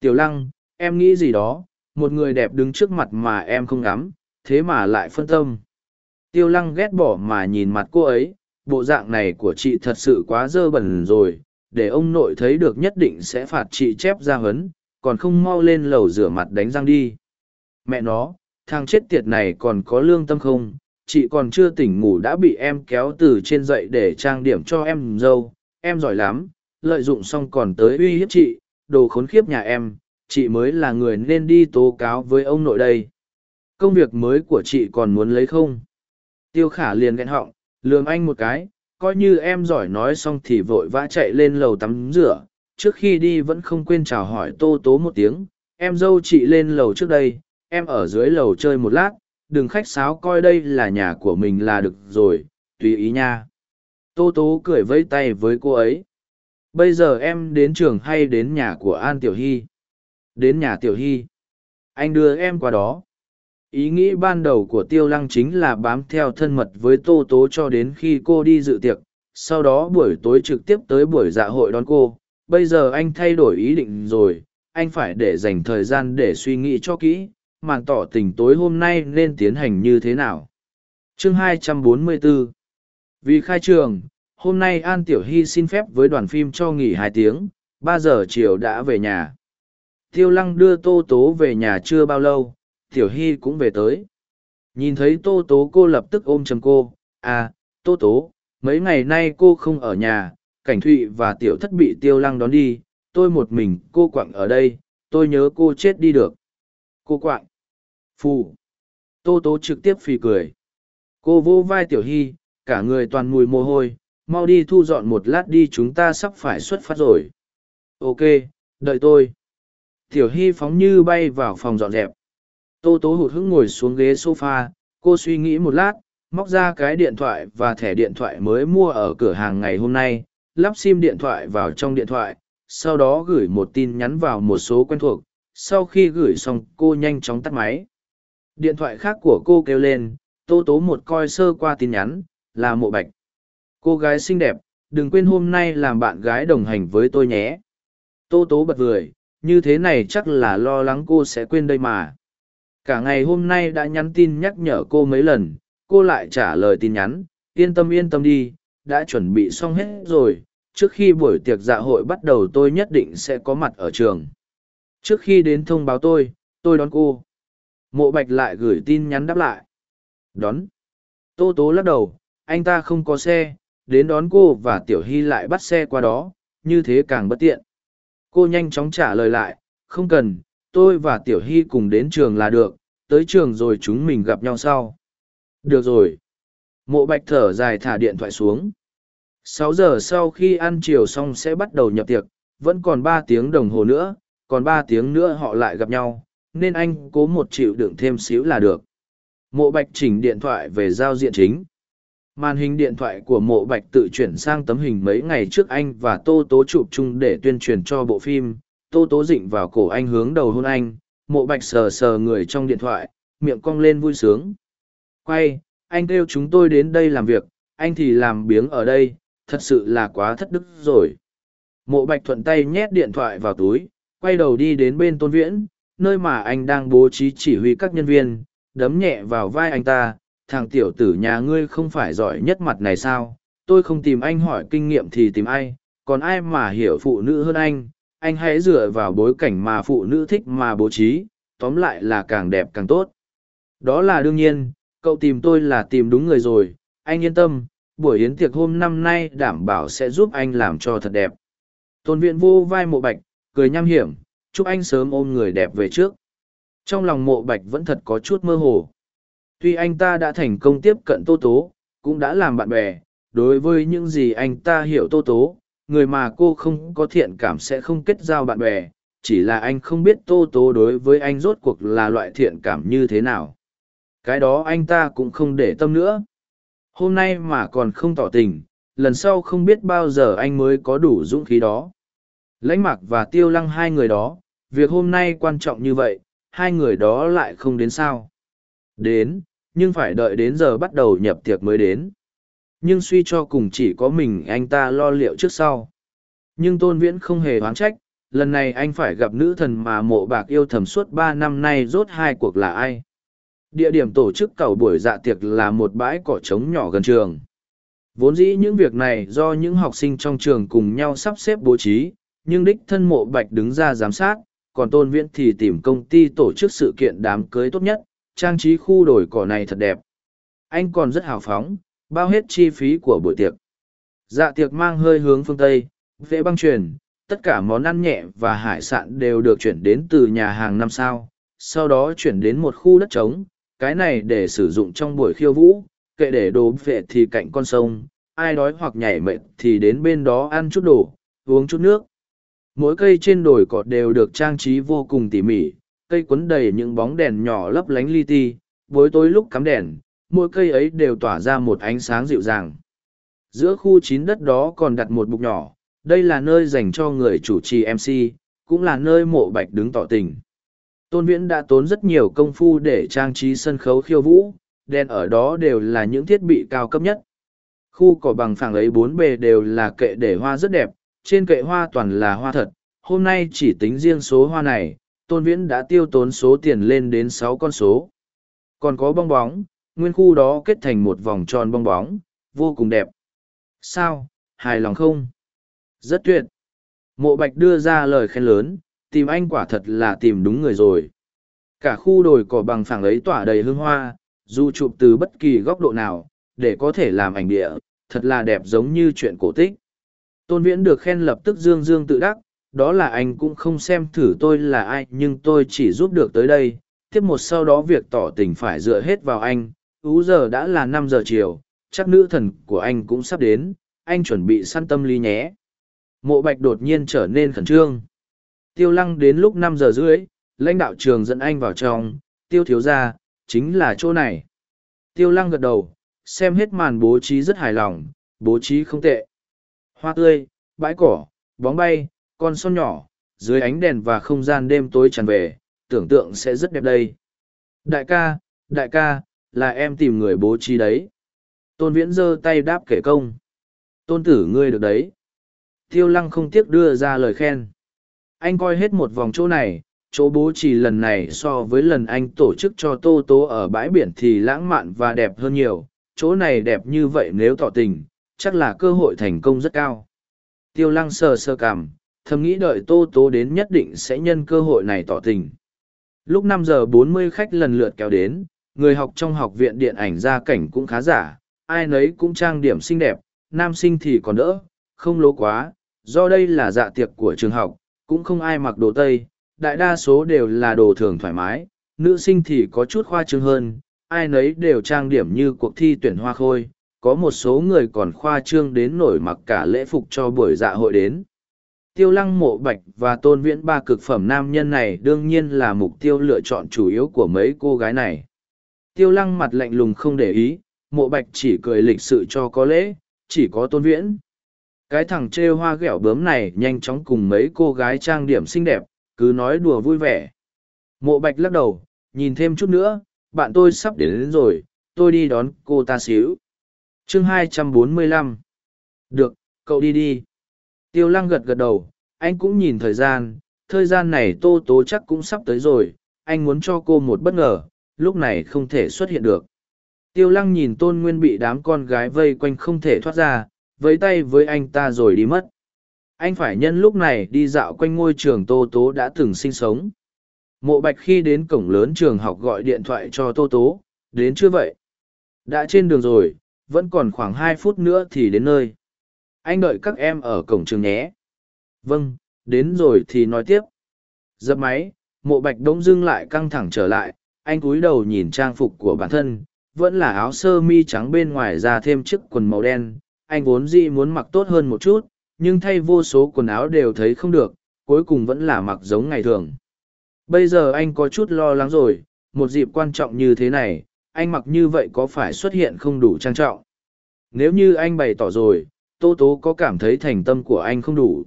Tiểu lăng, em nghĩ gì đó? Một người đẹp đứng trước mặt mà em không ngắm, thế mà lại phân tâm. Tiêu lăng ghét bỏ mà nhìn mặt cô ấy, bộ dạng này của chị thật sự quá dơ bẩn rồi, để ông nội thấy được nhất định sẽ phạt chị chép ra hấn, còn không mau lên lầu rửa mặt đánh răng đi. Mẹ nó thằng chết tiệt này còn có lương tâm không? Chị còn chưa tỉnh ngủ đã bị em kéo từ trên dậy để trang điểm cho em dâu. Em giỏi lắm, lợi dụng xong còn tới uy hiếp chị, đồ khốn khiếp nhà em. Chị mới là người nên đi tố cáo với ông nội đây. Công việc mới của chị còn muốn lấy không? Tiêu khả liền ghen họng lường anh một cái, coi như em giỏi nói xong thì vội vã chạy lên lầu tắm rửa. Trước khi đi vẫn không quên chào hỏi tô tố một tiếng. Em dâu chị lên lầu trước đây em ở dưới lầu chơi một lát, đừng khách sáo coi đây là nhà của mình là được rồi, tùy ý nha. Tô tố cười vẫy tay với cô ấy. Bây giờ em đến trường hay đến nhà của an tiểu hy? Đến nhà tiểu hy. Anh đưa em qua đó. Ý nghĩ ban đầu của tiêu lăng chính là bám theo thân mật với tô tố cho đến khi cô đi dự tiệc. Sau đó buổi tối trực tiếp tới buổi dạ hội đón cô. Bây giờ anh thay đổi ý định rồi. Anh phải để dành thời gian để suy nghĩ cho kỹ màn tỏ tình tối hôm nay nên tiến hành như thế nào? Chương 244 vì khai trường, hôm nay an tiểu hy xin phép với đoàn phim cho nghỉ hai tiếng, ba giờ chiều đã về nhà. Tiêu lăng đưa tô tố về nhà chưa bao lâu, tiểu hy cũng về tới. Nhìn thấy tô tố cô lập tức ôm chầm cô à tô tố, mấy ngày nay cô không ở nhà, cảnh thụy và tiểu thất bị tiêu lăng đón đi, tôi một mình cô quặng ở đây, tôi nhớ cô chết đi được cô quạng. phù. Tô tố trực tiếp phì cười. Cô vô vai tiểu hy, cả người toàn mùi mồ hôi, mau đi thu dọn một lát đi chúng ta sắp phải xuất phát rồi. Ok, đợi tôi. Tiểu hy phóng như bay vào phòng dọn dẹp. Tô tố hụt hững ngồi xuống ghế s o f a cô suy nghĩ một lát, móc ra cái điện thoại và thẻ điện thoại mới mua ở cửa hàng ngày hôm nay, lắp sim điện thoại vào trong điện thoại, sau đó gửi một tin nhắn vào một số quen thuộc sau khi gửi xong, cô nhanh chóng tắt máy. Điện thoại khác của cô kêu lên, tô tố một coi sơ qua tin nhắn, là mộ bạch. Cô gái xinh đẹp, đừng quên hôm nay làm bạn gái đồng hành với tôi nhé. Tô tố bật vười như thế này chắc là lo lắng cô sẽ quên đây mà. Cả ngày hôm nay đã nhắn tin nhắc nhở cô mấy lần, cô lại trả lời tin nhắn, yên tâm yên tâm đi, đã chuẩn bị xong hết rồi, trước khi buổi tiệc dạ hội bắt đầu tôi nhất định sẽ có mặt ở trường trước khi đến thông báo tôi tôi đón cô. Mộ bạch lại gửi tin nhắn đáp lại. Đón. Tô tố lắc đầu, anh ta không có xe, đến đón cô và tiểu hy lại bắt xe qua đó, như thế càng bất tiện. Cô nhanh chóng trả lời lại, không cần, tôi và tiểu hy cùng đến trường là được, tới trường rồi chúng mình gặp nhau sau. Được rồi. Mộ bạch thở dài thả điện thoại xuống. Sáu giờ sau khi ăn chiều xong sẽ bắt đầu nhập tiệc, vẫn còn ba tiếng đồng hồ nữa còn ba tiếng nữa họ lại gặp nhau, nên anh cố một chịu đựng thêm xíu là được. Mộ bạch chỉnh điện thoại về giao diện chính. Màn hình điện thoại của mộ bạch tự chuyển sang tấm hình mấy ngày trước anh và tô tố chụp chung để tuyên truyền cho bộ phim. Tô tố dịnh vào cổ anh hướng đầu hôn anh. Mộ bạch sờ sờ người trong điện thoại, miệng cong lên vui sướng. Quay, anh kêu chúng tôi đến đây làm việc, anh thì làm biếng ở đây, thật sự là quá thất đức rồi. Mộ bạch thuận tay nhét điện thoại vào túi quay đầu đi đến bên tôn viễn, nơi mà anh đang bố trí chỉ huy các nhân viên, đấm nhẹ vào vai anh ta, thằng tiểu tử nhà ngươi không phải giỏi nhất mặt này sao? Tôi không tìm anh hỏi kinh nghiệm thì tìm ai, còn ai mà hiểu phụ nữ hơn anh? Anh hãy dựa vào bối cảnh mà phụ nữ thích mà bố trí, tóm lại là càng đẹp càng tốt. Đó là đương nhiên, cậu tìm tôi là tìm đúng người rồi, anh yên tâm, buổi yến tiệc hôm năm nay đảm bảo sẽ giúp anh làm cho thật đẹp. Tôn viện vô vai mộ bạch cười nham hiểm, chúc anh sớm ôm người đẹp về trước. Trong lòng mộ bạch vẫn thật có chút mơ hồ. Tuy anh ta đã thành công tiếp cận tô tố, cũng đã làm bạn bè, đối với những gì anh ta hiểu tô tố, người mà cô không có thiện cảm sẽ không kết giao bạn bè, chỉ là anh không biết tô tố đối với anh rốt cuộc là loại thiện cảm như thế nào. Cái đó anh ta cũng không để tâm nữa. Hôm nay mà còn không tỏ tình, lần sau không biết bao giờ anh mới có đủ dũng khí đó lãnh mặc và tiêu lăng hai người đó, việc hôm nay quan trọng như vậy, hai người đó lại không đến sao? Đến, nhưng phải đợi đến giờ bắt đầu nhập tiệc mới đến. Nhưng suy cho cùng chỉ có mình anh ta lo liệu trước sau. Nhưng tôn viễn không hề oán trách, lần này anh phải gặp nữ thần mà mộ bạc yêu thầm suốt ba năm nay rốt hai cuộc là ai? Địa điểm tổ chức cầu buổi dạ tiệc là một bãi cỏ trống nhỏ gần trường. Vốn dĩ những việc này do những học sinh trong trường cùng nhau sắp xếp bố trí nhưng đích thân mộ bạch đứng ra giám sát, còn tôn viễn thì tìm công ty tổ chức sự kiện đám cưới tốt nhất, trang trí khu đồi cỏ này thật đẹp. Anh còn rất hào phóng, bao hết chi phí của buổi tiệc. Dạ tiệc mang hơi hướng phương tây vệ băng truyền, tất cả món ăn nhẹ và hải sản đều được chuyển đến từ nhà hàng năm sao, sau đó chuyển đến một khu đất trống, cái này để sử dụng trong buổi khiêu vũ, kệ để đồ vệ thì cạnh con sông, ai đói hoặc nhảy mệt thì đến bên đó ăn chút đồ, uống chút nước mỗi cây trên đồi cỏ đều được trang trí vô cùng tỉ mỉ cây quấn đầy những bóng đèn nhỏ lấp lánh li ti buổi tối lúc cắm đèn, mỗi cây ấy đều tỏa ra một ánh sáng dịu dàng. Giữa khu chín đất đó còn đặt một bục nhỏ, đây là nơi dành cho người chủ trì MC, cũng là nơi mộ bạch đứng tỏ tình. Tôn Viễn đã tốn rất nhiều công phu để trang trí sân khấu khiêu vũ, đèn ở đó đều là những thiết bị cao cấp nhất. Khu cỏ bằng phẳng ấy bốn bề đều là kệ để hoa rất đẹp, trên kệ hoa toàn là hoa thật. Hôm nay chỉ tính riêng số hoa này, Tôn Viễn đã tiêu tốn số tiền lên đến sáu con số. Còn có bong bóng, nguyên khu đó kết thành một vòng tròn bong bóng, vô cùng đẹp. Sao, hài lòng không? Rất tuyệt. Mộ Bạch đưa ra lời khen lớn, tìm anh quả thật là tìm đúng người rồi. Cả khu đồi cỏ bằng phẳng ấy tỏa đầy hương hoa, dù chụp từ bất kỳ góc độ nào, để có thể làm ảnh địa, thật là đẹp giống như chuyện cổ tích. Tôn Viễn được khen lập tức dương dương tự đắc, đó là anh cũng không xem thử tôi là ai nhưng tôi chỉ giúp được tới đây. Tiếp một sau đó việc tỏ tình phải dựa hết vào anh, ú giờ đã là năm giờ chiều, chắc nữ thần của anh cũng sắp đến, anh chuẩn bị săn tâm lý nhé. Mộ bạch đột nhiên trở nên khẩn trương. Tiêu lăng đến lúc năm giờ rưỡi, lãnh đạo trường dẫn anh vào trong, tiêu thiếu ra, chính là chỗ này. Tiêu lăng gật đầu, xem hết màn bố trí rất hài lòng, bố trí không tệ. Hoa tươi, bãi cỏ, bóng bay, con son nhỏ, dưới ánh đèn và không gian đêm tối tràn về, tưởng tượng sẽ rất đẹp đây. Đại ca, đại ca, là em tìm người bố trí đấy. Tôn Viễn giơ tay đáp kể công. Tôn tử ngươi được đấy. Tiêu lăng không tiếc đưa ra lời khen. Anh coi hết một vòng chỗ này, chỗ bố trí lần này so với lần anh tổ chức cho Tô Tố ở bãi biển thì lãng mạn và đẹp hơn nhiều. Chỗ này đẹp như vậy nếu tỏ tình, chắc là cơ hội thành công rất cao. Tiêu lăng sờ sơ cảm, thầm nghĩ đợi Tô Tố đến nhất định sẽ nhân cơ hội này tỏ tình. Lúc năm giờ bốn mươi khách lần lượt kéo đến, người học trong học viện điện ảnh gia cảnh cũng khá giả, ai nấy cũng trang điểm xinh đẹp, nam sinh thì còn đỡ, không lố quá, do đây là dạ tiệc của trường học, cũng không ai mặc đồ tây, đại đa số đều là đồ thường thoải mái, nữ sinh thì có chút khoa trương hơn, ai nấy đều trang điểm như cuộc thi tuyển hoa khôi, có một số người còn khoa trương đến nổi mặc cả lễ phục cho buổi dạ hội đến. Tiêu lăng mộ bạch và tôn viễn ba cực phẩm nam nhân này đương nhiên là mục tiêu lựa chọn chủ yếu của mấy cô gái này. Tiêu lăng mặt lạnh lùng không để ý, mộ bạch chỉ cười lịch sự cho có lễ, chỉ có tôn viễn. Cái thằng trêu hoa ghẹo bướm này nhanh chóng cùng mấy cô gái trang điểm xinh đẹp, cứ nói đùa vui vẻ. Mộ bạch lắc đầu, nhìn thêm chút nữa, bạn tôi sắp đến, đến rồi, tôi đi đón cô ta xíu chương 245 Được, cậu đi đi. Tiêu lăng gật gật đầu, anh cũng nhìn thời gian, thời gian này tô tố chắc cũng sắp tới rồi, anh muốn cho cô một bất ngờ, lúc này không thể xuất hiện được. Tiêu lăng nhìn tôn nguyên bị đám con gái vây quanh không thể thoát ra, với tay với anh ta rồi đi mất. Anh phải nhân lúc này đi dạo quanh ngôi trường Tô Tố đã từng sinh sống. Mộ Bạch khi đến cổng lớn trường học gọi điện thoại cho Tô Tố, đến chưa vậy? Đã trên đường rồi, vẫn còn khoảng hai phút nữa thì đến nơi. Anh đợi các em ở cổng trường nhé. Vâng, đến rồi thì nói tiếp. Dập máy, mộ bạch đống dưng lại căng thẳng trở lại, anh cúi đầu nhìn trang phục của bản thân, vẫn là áo sơ mi trắng bên ngoài ra thêm chiếc quần màu đen. Anh vốn dĩ muốn mặc tốt hơn một chút, nhưng thay vô số quần áo đều thấy không được, cuối cùng vẫn là mặc giống ngày thường. Bây giờ anh có chút lo lắng rồi, một dịp quan trọng như thế này, anh mặc như vậy có phải xuất hiện không đủ trang trọng? Nếu như anh bày tỏ rồi, Tô Tố có cảm thấy thành tâm của anh không đủ.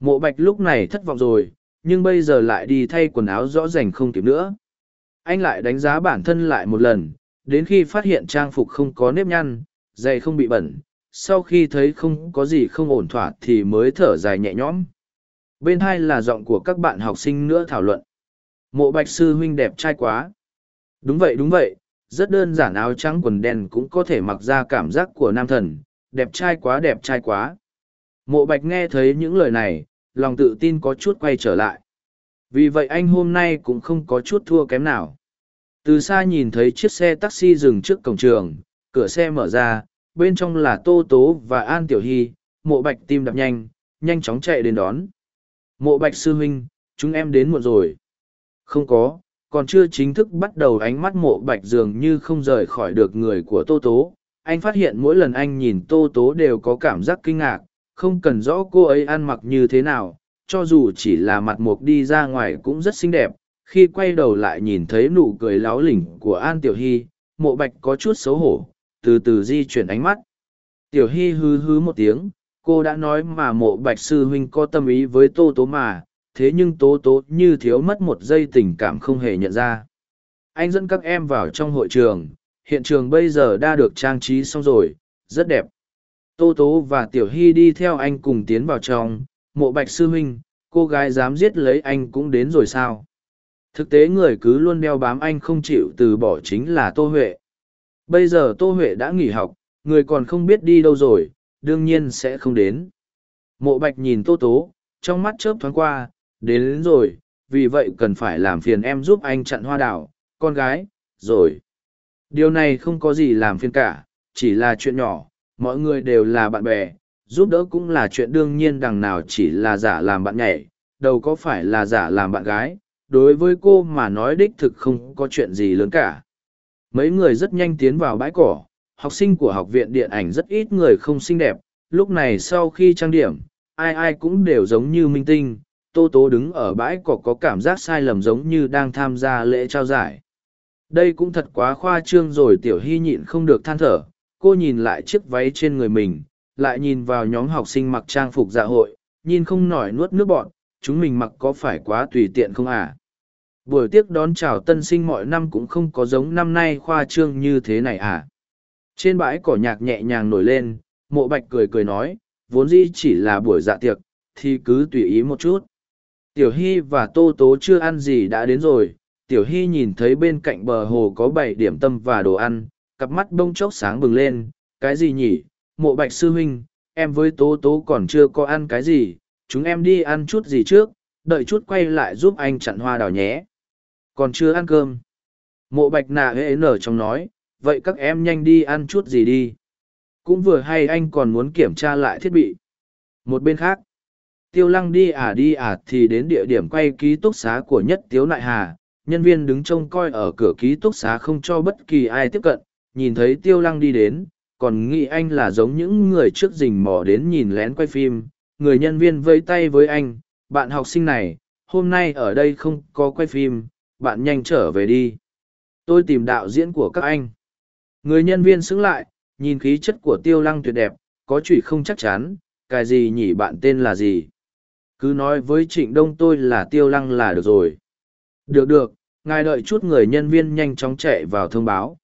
Mộ bạch lúc này thất vọng rồi, nhưng bây giờ lại đi thay quần áo rõ ràng không kịp nữa. Anh lại đánh giá bản thân lại một lần, đến khi phát hiện trang phục không có nếp nhăn, giày không bị bẩn, sau khi thấy không có gì không ổn thỏa thì mới thở dài nhẹ nhõm. Bên hai là giọng của các bạn học sinh nữa thảo luận. Mộ bạch sư huynh đẹp trai quá. Đúng vậy đúng vậy, rất đơn giản áo trắng quần đen cũng có thể mặc ra cảm giác của nam thần, đẹp trai quá đẹp trai quá. Mộ bạch nghe thấy những lời này, lòng tự tin có chút quay trở lại. Vì vậy anh hôm nay cũng không có chút thua kém nào. Từ xa nhìn thấy chiếc xe taxi dừng trước cổng trường, cửa xe mở ra, bên trong là Tô Tố và An Tiểu Hy, mộ bạch tim đập nhanh, nhanh chóng chạy đến đón. Mộ bạch sư huynh, chúng em đến muộn rồi. Không có, còn chưa chính thức bắt đầu ánh mắt mộ bạch dường như không rời khỏi được người của Tô Tố. Anh phát hiện mỗi lần anh nhìn Tô Tố đều có cảm giác kinh ngạc, không cần rõ cô ấy ăn mặc như thế nào, cho dù chỉ là mặt mộc đi ra ngoài cũng rất xinh đẹp, khi quay đầu lại nhìn thấy nụ cười láo lỉnh của an tiểu hy mộ bạch có chút xấu hổ từ từ di chuyển ánh mắt tiểu hy hư hứ một tiếng cô đã nói mà mộ bạch sư huynh có tâm ý với tô tố mà thế nhưng tố tố như thiếu mất một giây tình cảm không hề nhận ra. Anh dẫn các em vào trong hội trường, hiện trường bây giờ đã được trang trí xong rồi, rất đẹp. Tô tố và tiểu hy đi theo anh cùng tiến vào trong, mộ bạch sư huynh, cô gái dám giết lấy anh cũng đến rồi sao? Thực tế người cứ luôn đeo bám anh không chịu từ bỏ chính là tô huệ. Bây giờ tô huệ đã nghỉ học, người còn không biết đi đâu rồi, đương nhiên sẽ không đến. Mộ bạch nhìn tô tố, trong mắt chớp thoáng qua đến, đến rồi vì vậy cần phải làm phiền em giúp anh chặn hoa đảo con gái rồi. Điều này không có gì làm phiền cả chỉ là chuyện nhỏ mọi người đều là bạn bè giúp đỡ cũng là chuyện đương nhiên đằng nào chỉ là giả làm bạn nhảy đâu có phải là giả làm bạn gái đối với cô mà nói đích thực không có chuyện gì lớn cả. Mấy người rất nhanh tiến vào bãi cỏ học sinh của học viện điện ảnh rất ít người không xinh đẹp lúc này sau khi trang điểm ai ai cũng đều giống như minh tinh tô tố đứng ở bãi cỏ có cảm giác sai lầm giống như đang tham gia lễ trao giải. Đây cũng thật quá khoa trương rồi, tiểu hy nhịn không được than thở. Cô nhìn lại chiếc váy trên người mình, lại nhìn vào nhóm học sinh mặc trang phục dạ hội, nhìn không nổi nuốt nước bọn chúng mình mặc có phải quá tùy tiện không à? Buổi tiếc đón chào tân sinh mọi năm cũng không có giống năm nay khoa trương như thế này à? Trên bãi cỏ nhạc nhẹ nhàng nổi lên, mộ bạch cười cười nói, vốn dĩ chỉ là buổi dạ tiệc, thì cứ tùy ý một chút tiểu hy và tô tố chưa ăn gì đã đến rồi. Tiểu hy nhìn thấy bên cạnh bờ hồ có bảy điểm tâm và đồ ăn, cặp mắt bông chốc sáng bừng lên. Cái gì nhỉ? Mộ bạch sư huynh, em với tố tố còn chưa có ăn cái gì. Chúng em đi ăn chút gì trước, đợi chút quay lại giúp anh chặn hoa đào nhé. Còn chưa ăn cơm. Mộ bạch nạ hễ nở trong nói, vậy các em nhanh đi ăn chút gì đi. Cũng vừa hay anh còn muốn kiểm tra lại thiết bị. Một bên khác tiêu lăng đi à đi à thì đến địa điểm quay ký túc xá của nhất tiếu nại hà. Nhân viên đứng trông coi ở cửa ký túc xá không cho bất kỳ ai tiếp cận. Nhìn thấy tiêu lăng đi đến, còn nghĩ anh là giống những người trước rình mò đến nhìn lén quay phim. Người nhân viên vây tay với anh, bạn học sinh này, hôm nay ở đây không có quay phim, bạn nhanh trở về đi. Tôi tìm đạo diễn của các anh. Người nhân viên xứng lại, nhìn khí chất của tiêu lăng tuyệt đẹp, có chuyện không chắc chắn, cái gì nhỉ, bạn tên là gì? Cứ nói với trịnh đông tôi là tiêu lăng là được rồi. Được được, ngài đợi chút người nhân viên nhanh chóng chạy vào thông báo.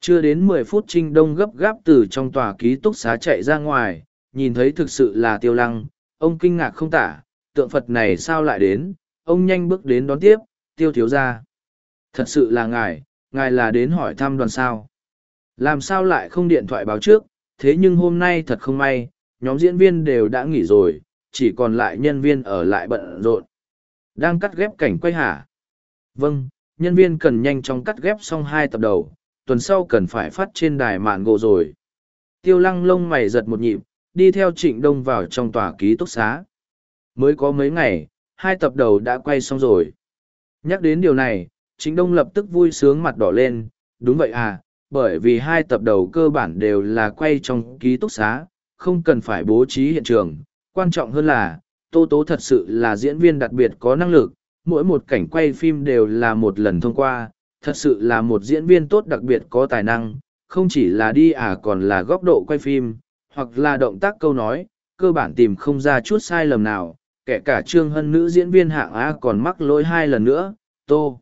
Chưa đến mười phút trinh đông gấp gáp từ trong tòa ký túc xá chạy ra ngoài, nhìn thấy thực sự là tiêu lăng, ông kinh ngạc không tả, tượng phật này sao lại đến, ông nhanh bước đến đón tiếp, tiêu thiếu ra thật sự là ngài ngài là đến hỏi thăm đoàn sao? Làm sao lại không điện thoại báo trước, thế nhưng hôm nay thật không may, nhóm diễn viên đều đã nghỉ rồi chỉ còn lại nhân viên ở lại bận rộn. Đang cắt ghép cảnh quay hả? Vâng nhân viên cần nhanh chóng cắt ghép xong hai tập đầu, tuần sau cần phải phát trên đài mạn gỗ rồi. Tiêu lăng lông mày giật một nhịp, đi theo trịnh đông vào trong tòa ký túc xá. Mới có mấy ngày, hai tập đầu đã quay xong rồi. Nhắc đến điều này, trịnh đông lập tức vui sướng mặt đỏ lên. Đúng vậy à bởi vì hai tập đầu cơ bản đều là quay trong ký túc xá, không cần phải bố trí hiện trường quan trọng hơn là, tô tố thật sự là diễn viên đặc biệt có năng lực, mỗi một cảnh quay phim đều là một lần thông qua, thật sự là một diễn viên tốt đặc biệt có tài năng, không chỉ là đi à còn là góc độ quay phim, hoặc là động tác câu nói, cơ bản tìm không ra chút sai lầm nào, kể cả trương hân nữ diễn viên hạng a còn mắc lỗi hai lần nữa, tô.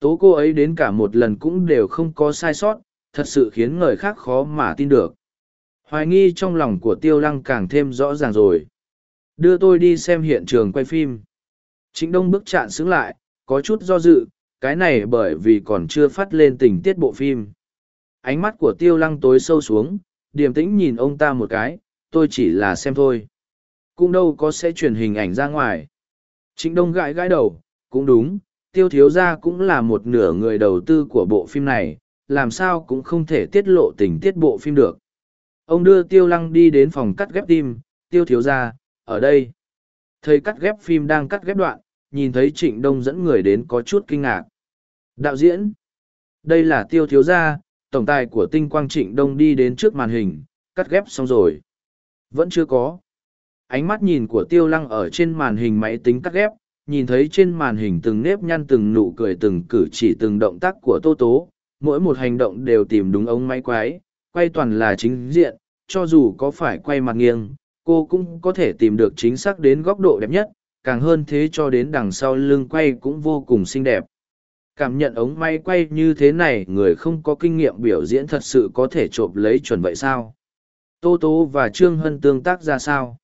Tố cô ấy đến cả một lần cũng đều không có sai sót, thật sự khiến người khác khó mà tin được. Hoài nghi trong lòng của tiêu lăng càng thêm rõ ràng rồi đưa tôi đi xem hiện trường quay phim Trịnh Đông bước chạn xứng lại, có chút do dự, cái này bởi vì còn chưa phát lên tình tiết bộ phim. Ánh mắt của tiêu lăng tối sâu xuống, điềm tĩnh nhìn ông ta một cái, tôi chỉ là xem thôi. Cũng đâu có sẽ truyền hình ảnh ra ngoài. Trịnh Đông gãi gãi đầu, cũng đúng, tiêu thiếu gia cũng là một nửa người đầu tư của bộ phim này, làm sao cũng không thể tiết lộ tình tiết bộ phim được. Ông đưa tiêu lăng đi đến phòng cắt ghép tim, tiêu thiếu gia, ở đây. Thầy cắt ghép phim đang cắt ghép đoạn, nhìn thấy trịnh đông dẫn người đến có chút kinh ngạc. Đạo diễn, đây là tiêu thiếu gia, tổng tài của tinh quang trịnh đông đi đến trước màn hình, cắt ghép xong rồi. Vẫn chưa có. Ánh mắt nhìn của tiêu lăng ở trên màn hình máy tính cắt ghép, nhìn thấy trên màn hình từng nếp nhăn từng nụ cười từng cử chỉ từng động tác của tô tố mỗi một hành động đều tìm đúng ống máy quái quay toàn là chính diện cho dù có phải quay mặt nghiêng cô cũng có thể tìm được chính xác đến góc độ đẹp nhất, càng hơn thế cho đến đằng sau lưng quay cũng vô cùng xinh đẹp. Cảm nhận ống may quay như thế này, người không có kinh nghiệm biểu diễn thật sự có thể trộm lấy chuẩn vậy sao? Tô tố và trương hân tương tác ra sao?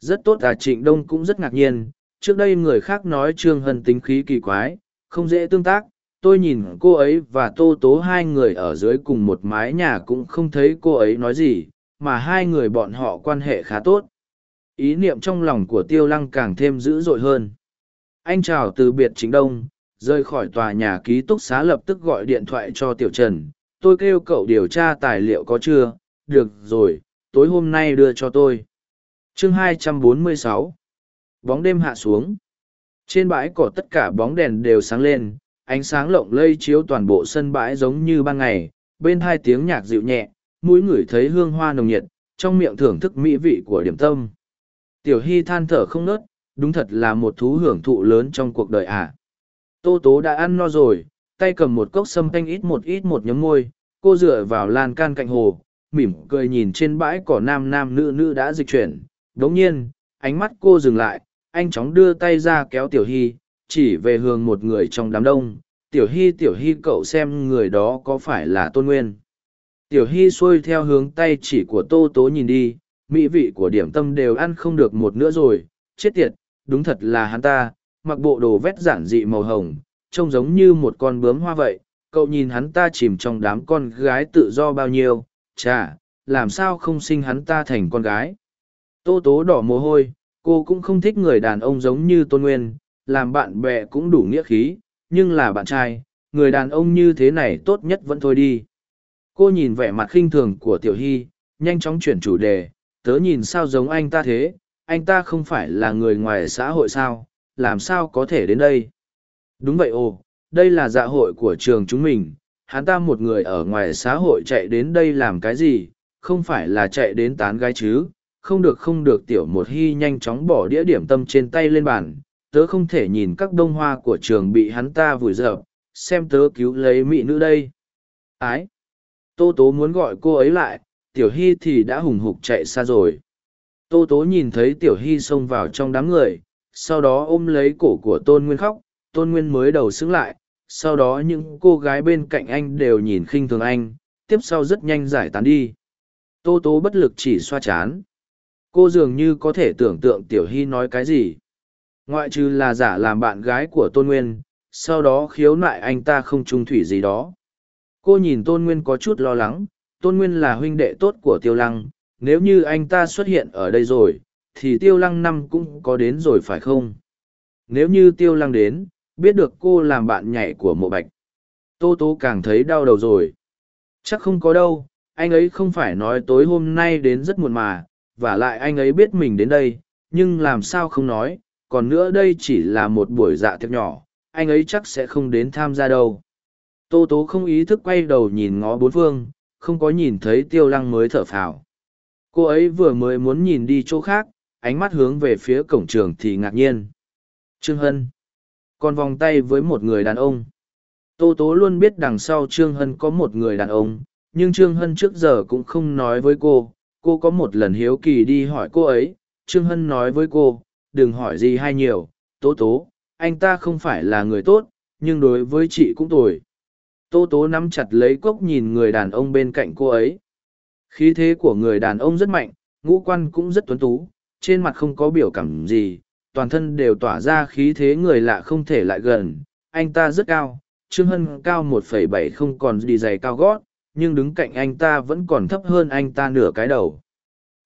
Rất tốt à trịnh đông cũng rất ngạc nhiên. Trước đây người khác nói trương hân tính khí kỳ quái, không dễ tương tác. Tôi nhìn cô ấy và tô tố hai người ở dưới cùng một mái nhà cũng không thấy cô ấy nói gì mà hai người bọn họ quan hệ khá tốt. Ý niệm trong lòng của tiêu lăng càng thêm dữ dội hơn. Anh chào từ biệt chính đông, rời khỏi tòa nhà ký túc xá lập tức gọi điện thoại cho tiểu trần. Tôi kêu cậu điều tra tài liệu có chưa? Được rồi, tối hôm nay đưa cho tôi. Chương 246 bóng đêm hạ xuống. Trên bãi cỏ tất cả bóng đèn đều sáng lên, ánh sáng lộng lây chiếu toàn bộ sân bãi giống như ban ngày. Bên hai tiếng nhạc dịu nhẹ mũi ngửi thấy hương hoa nồng nhiệt, trong miệng thưởng thức mỹ vị của điểm tâm. Tiểu hy than thở không nớt, đúng thật là một thú hưởng thụ lớn trong cuộc đời à. tô tố đã ăn no rồi, tay cầm một cốc sâm canh ít một ít một nhấm môi cô dựa vào lan can cạnh hồ, mỉm cười nhìn trên bãi cỏ nam nam nữ nữ đã dịch chuyển. Đ nhiên, ánh mắt cô dừng lại, anh chóng đưa tay ra kéo tiểu hy, chỉ về hướng một người trong đám đông. Tiểu hy tiểu hy, cậu xem người đó có phải là tôn nguyên? Tiểu hy xuôi theo hướng tay chỉ của tô tố nhìn đi, mỹ vị của điểm tâm đều ăn không được một nữa rồi. Chết tiệt, đúng thật là hắn ta, mặc bộ đồ vét giản dị màu hồng, trông giống như một con bướm hoa vậy. Cậu nhìn hắn ta chìm trong đám con gái tự do bao nhiêu, chà, làm sao không sinh hắn ta thành con gái? Tô tố đỏ mồ hôi, cô cũng không thích người đàn ông giống như tôn nguyên, làm bạn bè cũng đủ nghĩa khí, nhưng là bạn trai, người đàn ông như thế này tốt nhất vẫn thôi đi cô nhìn vẻ mặt khinh thường của tiểu hy, nhanh chóng chuyển chủ đề, tớ nhìn sao giống anh ta thế? Anh ta không phải là người ngoài xã hội sao? Làm sao có thể đến đây? Đúng vậy ồ, đây là dạ hội của trường chúng mình. Hắn ta một người ở ngoài xã hội chạy đến đây làm cái gì? Không phải là chạy đến tán gái chứ? Không được không được. Tiểu một hy nhanh chóng bỏ đĩa điểm tâm trên tay lên bàn. Tớ không thể nhìn các đông hoa của trường bị hắn ta vùi dập. Xem tớ cứu lấy mỹ nữ đây. Ái tô tố muốn gọi cô ấy lại, tiểu hy thì đã hùng hục chạy xa rồi. Tô tố nhìn thấy tiểu hy xông vào trong đám người, sau đó ôm lấy cổ của tôn nguyên khóc, tôn nguyên mới đầu xứng lại, sau đó những cô gái bên cạnh anh đều nhìn khinh thường anh, tiếp sau rất nhanh giải tán đi. Tô tố bất lực chỉ xoa chán. Cô dường như có thể tưởng tượng tiểu hy nói cái gì. Ngoại trừ là giả làm bạn gái của tôn nguyên, sau đó khiếu nại anh ta không trung thủy gì đó cô nhìn tôn nguyên có chút lo lắng, tôn nguyên là huynh đệ tốt của tiêu lăng, nếu như anh ta xuất hiện ở đây rồi, thì tiêu lăng năm cũng có đến rồi phải không? Nếu như tiêu lăng đến, biết được cô làm bạn nhảy của mộ bạch. Tô tố càng thấy đau đầu rồi. Chắc không có đâu, anh ấy không phải nói tối hôm nay đến rất muộn mà, và lại anh ấy biết mình đến đây, nhưng làm sao không nói, còn nữa đây chỉ là một buổi dạ tiệc nhỏ, anh ấy chắc sẽ không đến tham gia đâu tô tố không ý thức quay đầu nhìn ngó bốn phương, không có nhìn thấy tiêu lăng mới thở phào. Cô ấy vừa mới muốn nhìn đi chỗ khác, ánh mắt hướng về phía cổng trường thì ngạc nhiên. Trương hân. Còn vòng tay với một người đàn ông. Tô tố luôn biết đằng sau trương hân có một người đàn ông, nhưng trương hân trước giờ cũng không nói với cô. Cô có một lần hiếu kỳ đi hỏi cô ấy, trương hân nói với cô, đừng hỏi gì hay nhiều, tố tố, anh ta không phải là người tốt, nhưng đối với chị cũng tồi tô tố nắm chặt lấy cốc nhìn người đàn ông bên cạnh cô ấy. Khí thế của người đàn ông rất mạnh, ngũ quan cũng rất tuấn tú, trên mặt không có biểu cảm gì, toàn thân đều tỏa ra khí thế người lạ không thể lại gần. Anh ta rất cao, trương hân cao một phẩy bảy không còn đi giày cao gót, nhưng đứng cạnh anh ta vẫn còn thấp hơn anh ta nửa cái đầu.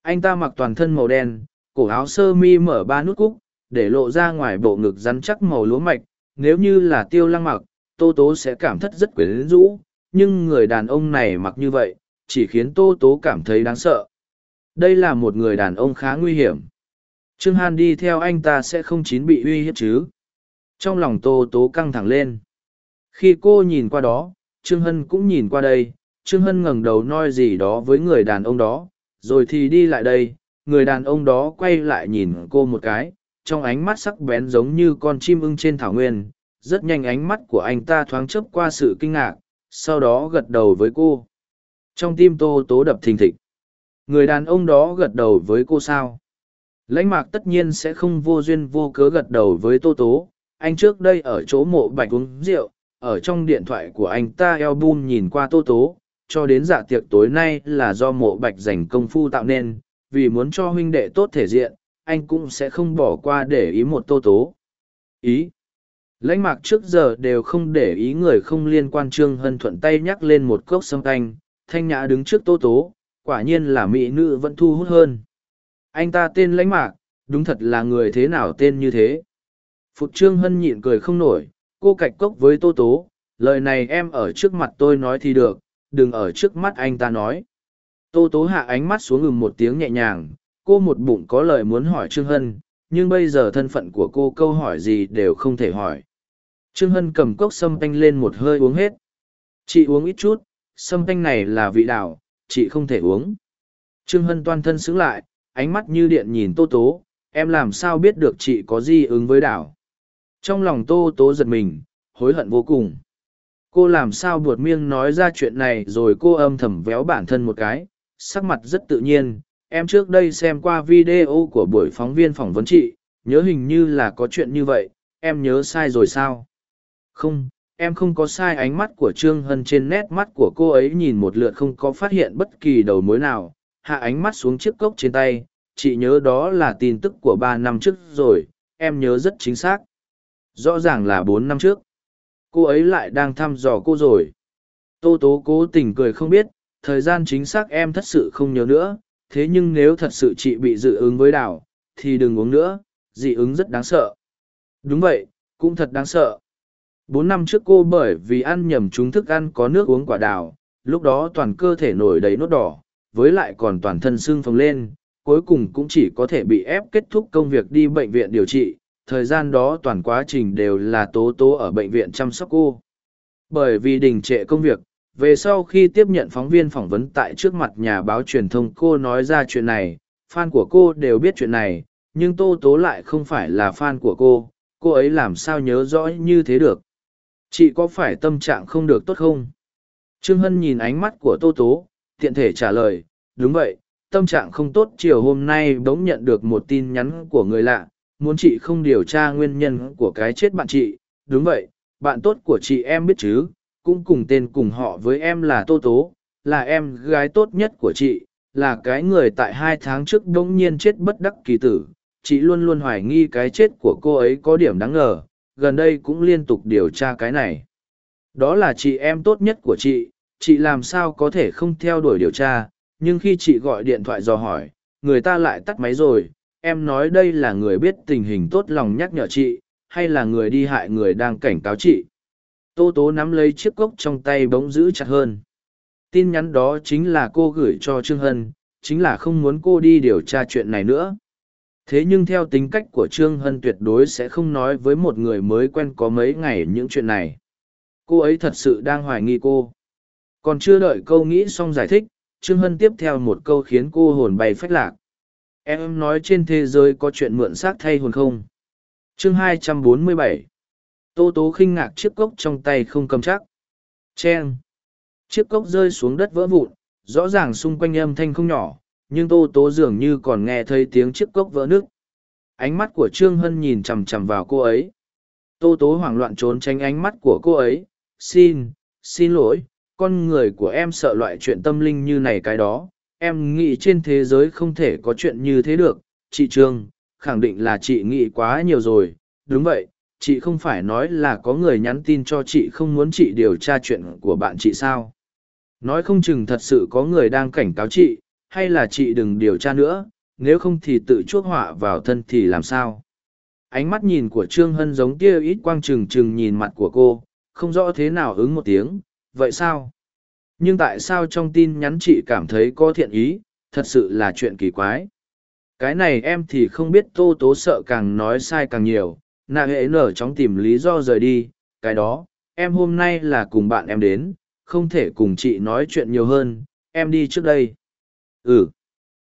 Anh ta mặc toàn thân màu đen, cổ áo sơ mi mở ba nút cúc, để lộ ra ngoài bộ ngực rắn chắc màu lúa mạch, nếu như là tiêu lăng mặc tô tố sẽ cảm thất rất quyến rũ, nhưng người đàn ông này mặc như vậy, chỉ khiến tô tố cảm thấy đáng sợ. Đây là một người đàn ông khá nguy hiểm. Trương hàn đi theo anh ta sẽ không chín bị uy hiếp chứ. Trong lòng tô tố căng thẳng lên. Khi cô nhìn qua đó, trương hân cũng nhìn qua đây. Trương hân ngẩng đầu nói gì đó với người đàn ông đó, rồi thì đi lại đây. Người đàn ông đó quay lại nhìn cô một cái, trong ánh mắt sắc bén giống như con chim ưng trên thảo nguyên rất nhanh ánh mắt của anh ta thoáng chớp qua sự kinh ngạc, sau đó gật đầu với cô. Trong tim tô tố đập thình thịch. Người đàn ông đó gật đầu với cô sao? Lãnh mạc tất nhiên sẽ không vô duyên vô cớ gật đầu với tô tố. Anh trước đây ở chỗ mộ bạch uống rượu, ở trong điện thoại của anh ta eo bun nhìn qua tô tố. Cho đến dạ tiệc tối nay là do mộ bạch dành công phu tạo nên. Vì muốn cho huynh đệ tốt thể diện, anh cũng sẽ không bỏ qua để ý một tô tố. Ý? Lãnh mạc trước giờ đều không để ý người không liên quan trương hân thuận tay nhắc lên một cốc sâm canh. Thanh nhã đứng trước tô tố, quả nhiên là mỹ nữ vẫn thu hút hơn. Anh ta tên lãnh mạc, đúng thật là người thế nào tên như thế? Phục trương hân nhịn cười không nổi, cô cạch cốc với tô tố, lời này em ở trước mặt tôi nói thì được, đừng ở trước mắt anh ta nói. Tô tố hạ ánh mắt xuống ngừng một tiếng nhẹ nhàng, cô một bụng có lời muốn hỏi trương hân, nhưng bây giờ thân phận của cô câu hỏi gì đều không thể hỏi trương hân cầm cốc sâm panh lên một hơi uống hết. Chị uống ít chút, sâm panh này là vị đào chị không thể uống. Trương hân toan thân xứng lại, ánh mắt như điện nhìn tô tố, em làm sao biết được chị có gì ứng với đảo. Trong lòng tô tố giật mình, hối hận vô cùng. Cô làm sao buột miêng nói ra chuyện này rồi cô âm thầm véo bản thân một cái, sắc mặt rất tự nhiên. Em trước đây xem qua video của buổi phóng viên phỏng vấn chị, nhớ hình như là có chuyện như vậy, em nhớ sai rồi sao? Không, em không có sai ánh mắt của trương hân trên nét mắt của cô ấy nhìn một lượt không có phát hiện bất kỳ đầu mối nào. Hạ ánh mắt xuống chiếc cốc trên tay. Chị nhớ đó là tin tức của ba năm trước rồi. Em nhớ rất chính xác. Rõ ràng là bốn năm trước. Cô ấy lại đang thăm dò cô rồi. Tô tố cố tình cười không biết. Thời gian chính xác em thật sự không nhớ nữa. Thế nhưng nếu thật sự chị bị dị ứng với đảo thì đừng uống nữa. Dị ứng rất đáng sợ. Đúng vậy, cũng thật đáng sợ bốn năm trước cô bởi vì ăn nhầm chúng thức ăn có nước uống quả đào, lúc đó toàn cơ thể nổi đầy nốt đỏ, với lại còn toàn thân sưng phồng lên, cuối cùng cũng chỉ có thể bị ép kết thúc công việc đi bệnh viện điều trị, thời gian đó toàn quá trình đều là tố tố ở bệnh viện chăm sóc cô. Bởi vì đình trệ công việc, về sau khi tiếp nhận phóng viên phỏng vấn tại trước mặt nhà báo truyền thông cô nói ra chuyện này, fan của cô đều biết chuyện này, nhưng tô tố lại không phải là fan của cô cô ấy làm sao nhớ rõ như thế được chị có phải tâm trạng không được tốt không? Trương hân nhìn ánh mắt của tô tố, tiện thể trả lời, đúng vậy, tâm trạng không tốt, chiều hôm nay bỗng nhận được một tin nhắn của người lạ, muốn chị không điều tra nguyên nhân của cái chết bạn chị. Đúng vậy, bạn tốt của chị em biết chứ, cũng cùng tên cùng họ với em là tô tố, là em gái tốt nhất của chị, là cái người tại hai tháng trước đ n g nhiên chết bất đắc kỳ tử. Chị luôn luôn hoài nghi cái chết của cô ấy có điểm đáng ngờ gần đây cũng liên tục điều tra cái này. Đó là chị em tốt nhất của chị chị làm sao có thể không theo đuổi điều tra, nhưng khi chị gọi điện thoại dò hỏi, người ta lại tắt máy rồi. Em nói đây là người biết tình hình tốt lòng nhắc nhở chị, hay là người đi hại người đang cảnh cáo chị? Tô tố nắm lấy chiếc cốc trong tay bỗng giữ chặt hơn. Tin nhắn đó chính là cô gửi cho trương hân, chính là không muốn cô đi điều tra chuyện này nữa thế nhưng theo tính cách của trương hân tuyệt đối sẽ không nói với một người mới quen có mấy ngày những chuyện này. Cô ấy thật sự đang hoài nghi cô. Còn chưa đợi câu nghĩ xong giải thích, trương hân tiếp theo một câu khiến cô hồn bay phách lạc. Em nói trên thế giới có chuyện mượn xác thay hồn không? Chương 247 tô tố khinh ngạc chiếc cốc trong tay không cầm chắc. C h e n chiếc cốc rơi xuống đất vỡ vụn, rõ ràng xung quanh âm thanh không nhỏ nhưng tô tố dường như còn nghe thấy tiếng chiếc cốc vỡ nước ánh mắt của trương hân nhìn chằm chằm vào cô ấy. Tô tố hoảng loạn trốn tránh ánh mắt của cô ấy. Xin xin lỗi, con người của em sợ loại chuyện tâm linh như này cái đó. Em nghĩ trên thế giới không thể có chuyện như thế được. Chị trương, khẳng định là chị nghĩ quá nhiều rồi. Đúng vậy, chị không phải nói là có người nhắn tin cho chị không muốn chị điều tra chuyện của bạn chị sao? Nói không chừng thật sự có người đang cảnh cáo chị hay là chị đừng điều tra nữa, nếu không thì tự chuốc họa vào thân thì làm sao? Ánh mắt nhìn của trương hân giống tia ít quang trừng trừng nhìn mặt của cô, không rõ thế nào ứng một tiếng, vậy sao? Nhưng tại sao trong tin nhắn chị cảm thấy có thiện ý, thật sự là chuyện kỳ quái? Cái này em thì không biết, tô tố sợ càng nói sai càng nhiều nạ hệ nở chóng tìm lý do rời đi, cái đó, em hôm nay là cùng bạn em đến, không thể cùng chị nói chuyện nhiều hơn, em đi trước đây ừ.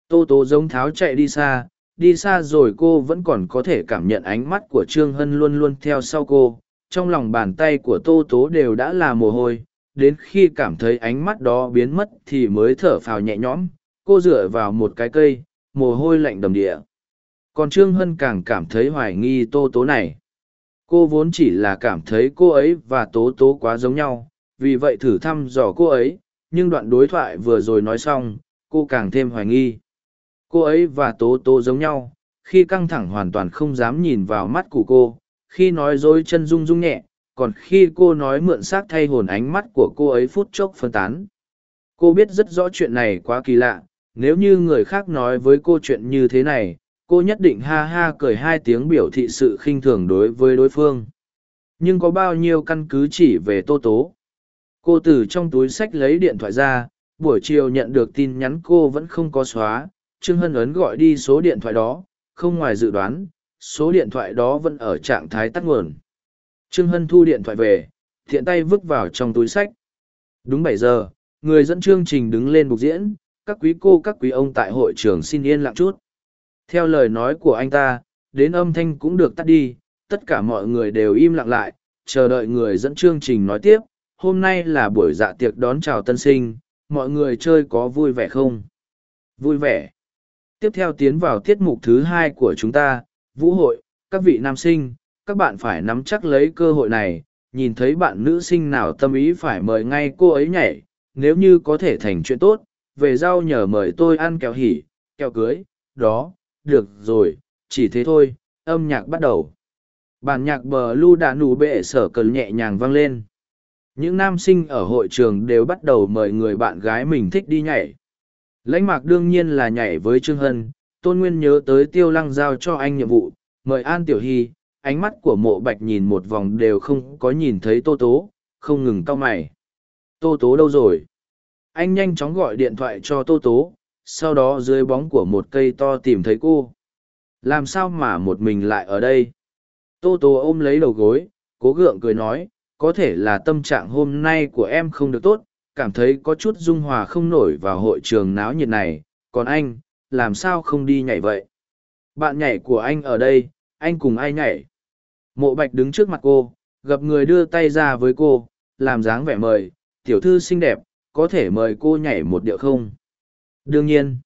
Tô tố giống tháo chạy đi xa đi xa rồi cô vẫn còn có thể cảm nhận ánh mắt của trương hân luôn luôn theo sau cô. Trong lòng bàn tay của tô tố đều đã là mồ hôi, đến khi cảm thấy ánh mắt đó biến mất thì mới thở phào nhẹ nhõm. Cô dựa vào một cái cây, mồ hôi lạnh đầm địa. Còn trương hân càng cảm thấy hoài nghi tô tố này. Cô vốn chỉ là cảm thấy cô ấy và tố tố quá giống nhau, vì vậy thử thăm dò cô ấy, nhưng đoạn đối thoại vừa rồi nói xong cô càng thêm hoài nghi. Cô ấy và tố tố giống nhau, khi căng thẳng hoàn toàn không dám nhìn vào mắt của cô, khi nói dối chân rung rung nhẹ, còn khi cô nói mượn xác thay hồn ánh mắt của cô ấy phút chốc phân tán. Cô biết rất rõ chuyện này quá kỳ lạ, nếu như người khác nói với cô chuyện như thế này, cô nhất định ha ha cười hai tiếng biểu thị sự khinh thường đối với đối phương. Nhưng có bao nhiêu căn cứ chỉ về tô tố? Cô từ trong túi sách lấy điện thoại ra buổi chiều nhận được tin nhắn cô vẫn không có xóa, trương hân ấn gọi đi số điện thoại đó, không ngoài dự đoán, số điện thoại đó vẫn ở trạng thái tắt nguồn. Trương hân thu điện thoại về, thiện tay vứt vào trong túi sách. Đúng bảy giờ, người dẫn chương trình đứng lên bục diễn, các quý cô, các quý ông tại hội trường xin yên lặng chút. Theo lời nói của anh ta, đến âm thanh cũng được tắt đi, tất cả mọi người đều im lặng lại, chờ đợi người dẫn chương trình nói tiếp. Hôm nay là buổi dạ tiệc đón chào tân sinh mọi người chơi có vui vẻ không? Vui vẻ. Tiếp theo tiến vào tiết mục thứ hai của chúng ta, vũ hội, các vị nam sinh, các bạn phải nắm chắc lấy cơ hội này, nhìn thấy bạn nữ sinh nào tâm ý phải mời ngay cô ấy nhảy, nếu như có thể thành chuyện tốt, về rau nhờ mời tôi ăn kẹo hỉ, kẹo cưới, đó, được rồi, chỉ thế thôi, âm nhạc bắt đầu. Bản nhạc bờ lu đà nụ bệ sở cờ nhẹ nhàng vang lên những nam sinh ở hội trường đều bắt đầu mời người bạn gái mình thích đi nhảy. Lãnh mạc đương nhiên là nhảy với trương hân, tôn nguyên nhớ tới tiêu lăng giao cho anh nhiệm vụ, mời an tiểu hy, ánh mắt của mộ bạch nhìn một vòng đều không có nhìn thấy tô tố, không ngừng cau mày. Tô tố đâu rồi? Anh nhanh chóng gọi điện thoại cho tô tố, sau đó dưới bóng của một cây to tìm thấy cô. Làm sao mà một mình lại ở đây? Tô tố ôm lấy đầu gối, cố gượng cười nói có thể là tâm trạng hôm nay của em không được tốt, cảm thấy có chút dung hòa không nổi vào hội trường náo nhiệt này, còn anh, làm sao không đi nhảy vậy? Bạn nhảy của anh ở đây, anh cùng ai nhảy? Mộ bạch đứng trước mặt cô, gặp người đưa tay ra với cô, làm dáng vẻ mời, tiểu thư xinh đẹp, có thể mời cô nhảy một điệu không? Đương nhiên.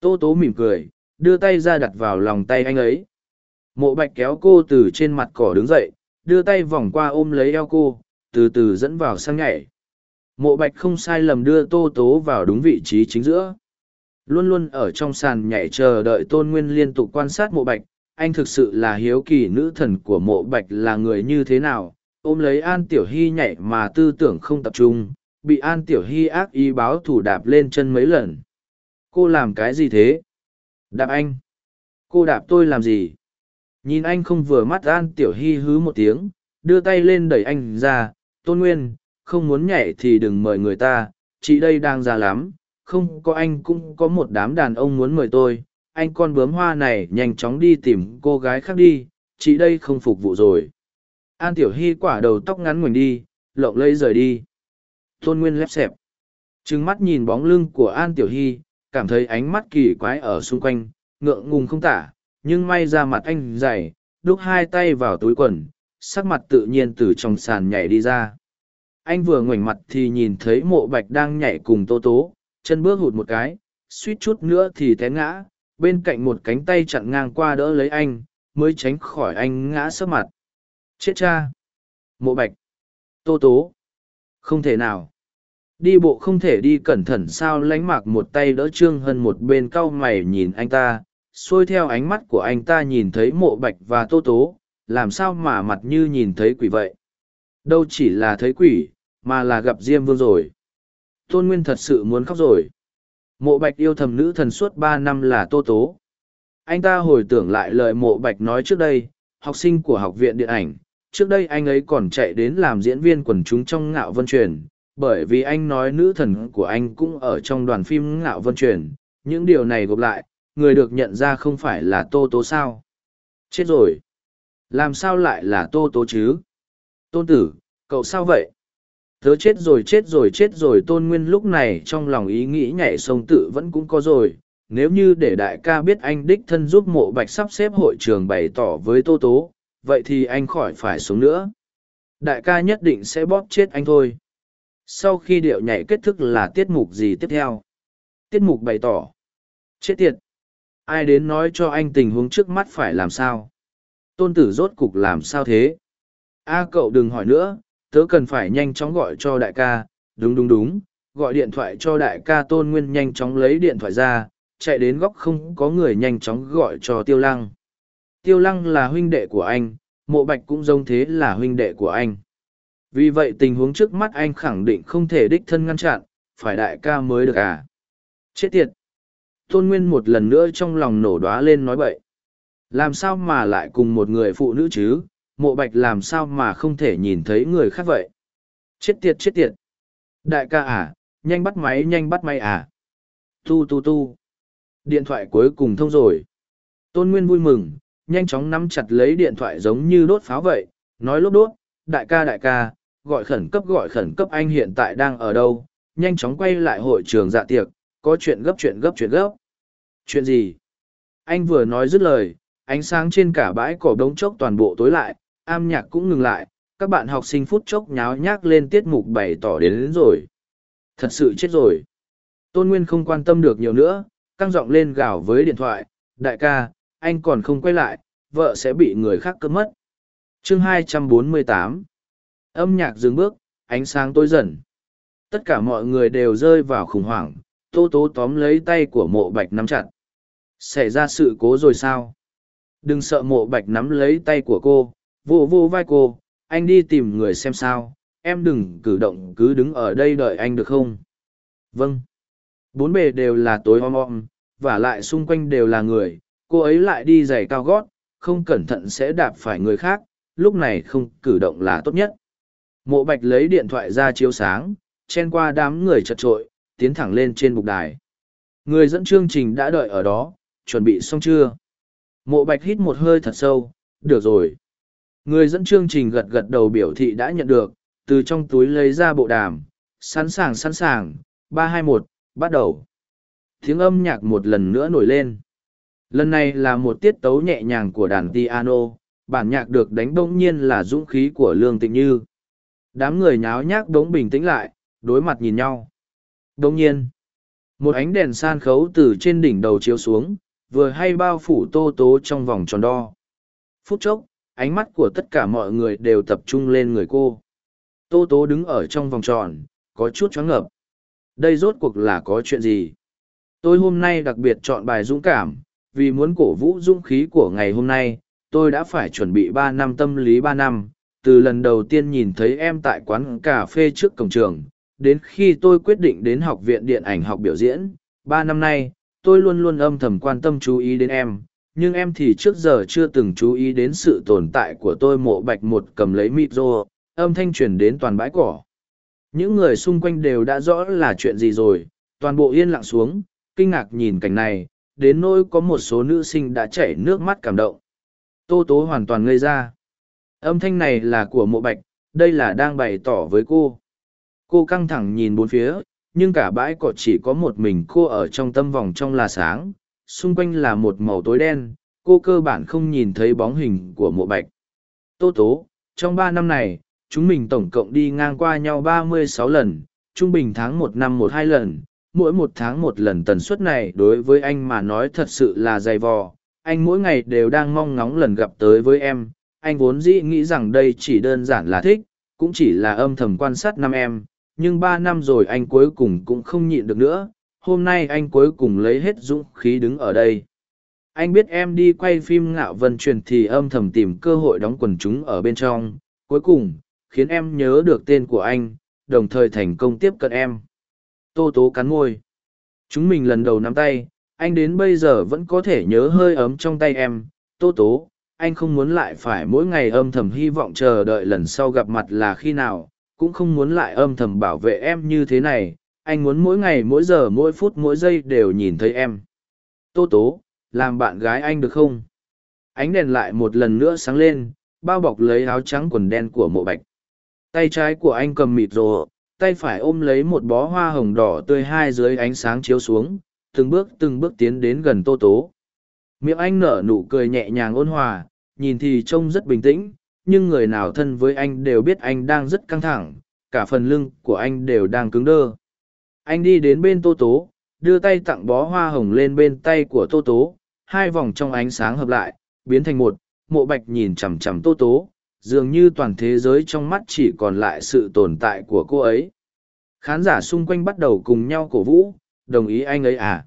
Tô tố mỉm cười, đưa tay ra đặt vào lòng tay anh ấy. Mộ bạch kéo cô từ trên mặt cỏ đứng dậy đưa tay vòng qua ôm lấy eo cô, từ từ dẫn vào sang nhảy. Mộ bạch không sai lầm đưa tô tố vào đúng vị trí chính giữa. Luôn luôn ở trong sàn nhảy chờ đợi tôn nguyên liên tục quan sát mộ bạch, anh thực sự là hiếu kỳ nữ thần của mộ bạch là người như thế nào, ôm lấy an tiểu hy nhảy mà tư tưởng không tập trung, bị an tiểu hy ác ý báo thủ đạp lên chân mấy lần. Cô làm cái gì thế? Đạp anh. Cô đạp tôi làm gì? Nhìn anh không vừa mắt an tiểu hy hứ một tiếng, đưa tay lên đẩy anh ra, tôn nguyên, không muốn nhảy thì đừng mời người ta, chị đây đang già lắm, không có anh cũng có một đám đàn ông muốn mời tôi, anh con bướm hoa này nhanh chóng đi tìm cô gái khác đi, chị đây không phục vụ rồi. An tiểu hy quả đầu tóc ngắn ngoảnh đi, lộng lấy rời đi. Tôn nguyên lép xẹp. Trừng mắt nhìn bóng lưng của an tiểu hy, cảm thấy ánh mắt kỳ quái ở xung quanh, ngượng ngùng không tả nhưng may ra mặt anh dày, đúc hai tay vào túi quần, sắc mặt tự nhiên từ trong sàn nhảy đi ra. Anh vừa ngoảnh mặt thì nhìn thấy mộ bạch đang nhảy cùng tô tố, chân bước hụt một cái, suýt chút nữa thì té ngã, bên cạnh một cánh tay chặn ngang qua đỡ lấy anh, mới tránh khỏi anh ngã sấp mặt. Chết cha! Mộ bạch! Tô tố! Không thể nào! Đi bộ không thể đi cẩn thận sao lánh mạc một tay đỡ trương hân một bên cau mày nhìn anh ta xuôi theo ánh mắt của anh ta nhìn thấy mộ bạch và tô tố, làm sao mà mặt như nhìn thấy quỷ vậy? Đâu chỉ là thấy quỷ, mà là gặp diêm vương rồi. Tôn nguyên thật sự muốn khóc rồi. Mộ bạch yêu thầm nữ thần suốt ba năm là tô tố. Anh ta hồi tưởng lại lời mộ bạch nói trước đây, học sinh của học viện điện ảnh, trước đây anh ấy còn chạy đến làm diễn viên quần chúng trong ngạo vân truyền, bởi vì anh nói nữ thần của anh cũng ở trong đoàn phim ngạo vân truyền. Những điều này gộp lại người được nhận ra không phải là tô tố sao? Chết rồi. Làm sao lại là tô tố chứ? Tôn tử, cậu sao vậy? Tớ chết rồi chết rồi chết rồi. Tôn nguyên lúc này trong lòng ý nghĩ nhảy sông tự vẫn cũng có rồi. Nếu như để đại ca biết anh đích thân giúp mộ bạch sắp xếp hội trường bày tỏ với tô tố, vậy thì anh khỏi phải sống nữa. Đại ca nhất định sẽ bóp chết anh thôi. Sau khi điệu nhảy kết thúc là tiết mục gì tiếp theo? Tiết mục bày tỏ. Chết tiệt ai đến nói cho anh tình huống trước mắt phải làm sao? Tôn tử rốt cục làm sao thế? A, cậu đừng hỏi nữa, tớ cần phải nhanh chóng gọi cho đại ca. Đúng đúng đúng, gọi điện thoại cho đại ca tôn nguyên nhanh chóng lấy điện thoại ra, chạy đến góc không có người nhanh chóng gọi cho tiêu lăng. Tiêu lăng là huynh đệ của anh, mộ bạch cũng giống thế là huynh đệ của anh. Vì vậy tình huống trước mắt anh khẳng định không thể đích thân ngăn chặn, phải đại ca mới được à? Chết tiệt tôn nguyên một lần nữa trong lòng nổ đoá lên nói bậy. Làm sao mà lại cùng một người phụ nữ chứ? Mộ bạch làm sao mà không thể nhìn thấy người khác vậy? Chết tiệt chết tiệt. Đại ca à nhanh bắt máy, nhanh bắt máy à. Tu tu tu. Điện thoại cuối cùng thông rồi. Tôn nguyên vui mừng, nhanh chóng nắm chặt lấy điện thoại giống như đốt pháo vậy. Nói lốt đốt, đại ca đại ca, gọi khẩn cấp, gọi khẩn cấp, anh hiện tại đang ở đâu? Nhanh chóng quay lại hội trường dạ tiệc, có chuyện gấp chuyện gấp chuyện gấp chuyện gì? Anh vừa nói dứt lời ánh sáng trên cả bãi cỏ đống chốc toàn bộ tối lại am nhạc cũng ngừng lại các bạn học sinh phút chốc nháo nhác lên tiết mục bày tỏ đến, đến rồi. Thật sự chết rồi. Tôn nguyên không quan tâm được nhiều nữa căng giọng lên gào với điện thoại đại ca anh còn không quay lại vợ sẽ bị người khác cướp mất. Chương 248 âm nhạc dừng bước ánh sáng tối dần. Tất cả mọi người đều rơi vào khủng hoảng tô tố tóm lấy tay của mộ bạch nắm chặt. Xảy ra sự cố rồi sao? Đừng sợ mộ bạch nắm lấy tay của cô. Vô vô vai cô. Anh đi tìm người xem sao. Em đừng cử động, cứ đứng ở đây đợi anh được không? Vâng. Bốn bề đều là tối om om, và lại xung quanh đều là người. Cô ấy lại đi giày cao gót, không cẩn thận sẽ đạp phải người khác, lúc này không cử động là tốt nhất. Mộ bạch lấy điện thoại ra chiếu sáng, chen qua đám người chật trội tiến thẳng lên trên bục đài. Người dẫn chương trình đã đợi ở đó, chuẩn bị xong chưa? Mộ bạch hít một hơi thật sâu, được rồi. Người dẫn chương trình gật gật đầu biểu thị đã nhận được, từ trong túi lấy ra bộ đàm, sẵn sàng sẵn sàng, ba hai một, bắt đầu. Tiếng âm nhạc một lần nữa nổi lên. Lần này là một tiết tấu nhẹ nhàng của đàn piano, bản nhạc được đánh bỗng nhiên là dũng khí của lương tịnh như. Đám người nháo nhác bỗng bình tĩnh lại, đối mặt nhìn nhau đồng nhiên, một ánh đèn san khấu từ trên đỉnh đầu chiếu xuống, vừa hay bao phủ tô tố trong vòng tròn đo. Phút chốc, ánh mắt của tất cả mọi người đều tập trung lên người cô. Tô tố đứng ở trong vòng tròn, có chút choáng ngợp. Đây rốt cuộc là có chuyện gì? Tôi hôm nay đặc biệt chọn bài dũng cảm, vì muốn cổ vũ dũng khí của ngày hôm nay, tôi đã phải chuẩn bị ba năm tâm lý ba năm. Từ lần đầu tiên nhìn thấy em tại quán cà phê trước cổng trường đến khi tôi quyết định đến học viện điện ảnh học biểu diễn, ba năm nay, tôi luôn luôn âm thầm quan tâm chú ý đến em, nhưng em thì trước giờ chưa từng chú ý đến sự tồn tại của tôi mộ bạch một cầm lấy mịt rô, âm thanh truyền đến toàn bãi cỏ. Những người xung quanh đều đã rõ là chuyện gì rồi, toàn bộ yên lặng xuống, kinh ngạc nhìn cảnh này, đến nỗi có một số nữ sinh đã chảy nước mắt cảm động. Tô tố hoàn toàn ngây ra. Âm thanh này là của mộ bạch, đây là đang bày tỏ với cô cô căng thẳng nhìn bốn phía, nhưng cả bãi cỏ chỉ có một mình cô ở trong tâm vòng trong là sáng, xung quanh là một màu tối đen, cô cơ bản không nhìn thấy bóng hình của mộ bạch. Tô tố, trong ba năm này, chúng mình tổng cộng đi ngang qua nhau ba mươi sáu lần, trung bình tháng một năm một hai lần, mỗi một tháng một lần tần suất này đối với anh mà nói thật sự là dày vò. Anh mỗi ngày đều đang mong ngóng lần gặp tới với em, anh vốn dĩ nghĩ rằng đây chỉ đơn giản là thích, cũng chỉ là âm thầm quan sát năm em nhưng ba năm rồi anh cuối cùng cũng không nhịn được nữa, hôm nay anh cuối cùng lấy hết dũng khí đứng ở đây. Anh biết em đi quay phim ngạo vân truyền thì âm thầm tìm cơ hội đóng quần chúng ở bên trong. Cuối cùng, khiến em nhớ được tên của anh, đồng thời thành công tiếp cận em. Tô tố cắn môi. Chúng mình lần đầu nắm tay, anh đến bây giờ vẫn có thể nhớ hơi ấm trong tay em. Tô tố, anh không muốn lại phải mỗi ngày âm thầm hy vọng chờ đợi lần sau gặp mặt là khi nào cũng không muốn lại âm thầm bảo vệ em như thế này, anh muốn mỗi ngày, mỗi giờ, mỗi phút, mỗi giây đều nhìn thấy em. Tô tố, làm bạn gái anh được không? Ánh đèn lại một lần nữa sáng lên, bao bọc lấy áo trắng quần đen của mộ bạch. Tay trái của anh cầm mịt rồ, tay phải ôm lấy một bó hoa hồng đỏ tươi hai dưới ánh sáng chiếu xuống, từng bước từng bước tiến đến gần tô tố. Miệng anh nở nụ cười nhẹ nhàng ôn hòa, nhìn thì trông rất bình tĩnh nhưng người nào thân với anh đều biết anh đang rất căng thẳng, cả phần lưng của anh đều đang cứng đơ. Anh đi đến bên tô tố, đưa tay tặng bó hoa hồng lên bên tay của tô tố, hai vòng trong ánh sáng hợp lại, biến thành một, mộ bạch nhìn chằm chằm tô tố, dường như toàn thế giới trong mắt chỉ còn lại sự tồn tại của cô ấy. Khán giả xung quanh bắt đầu cùng nhau cổ vũ, đồng ý anh ấy à?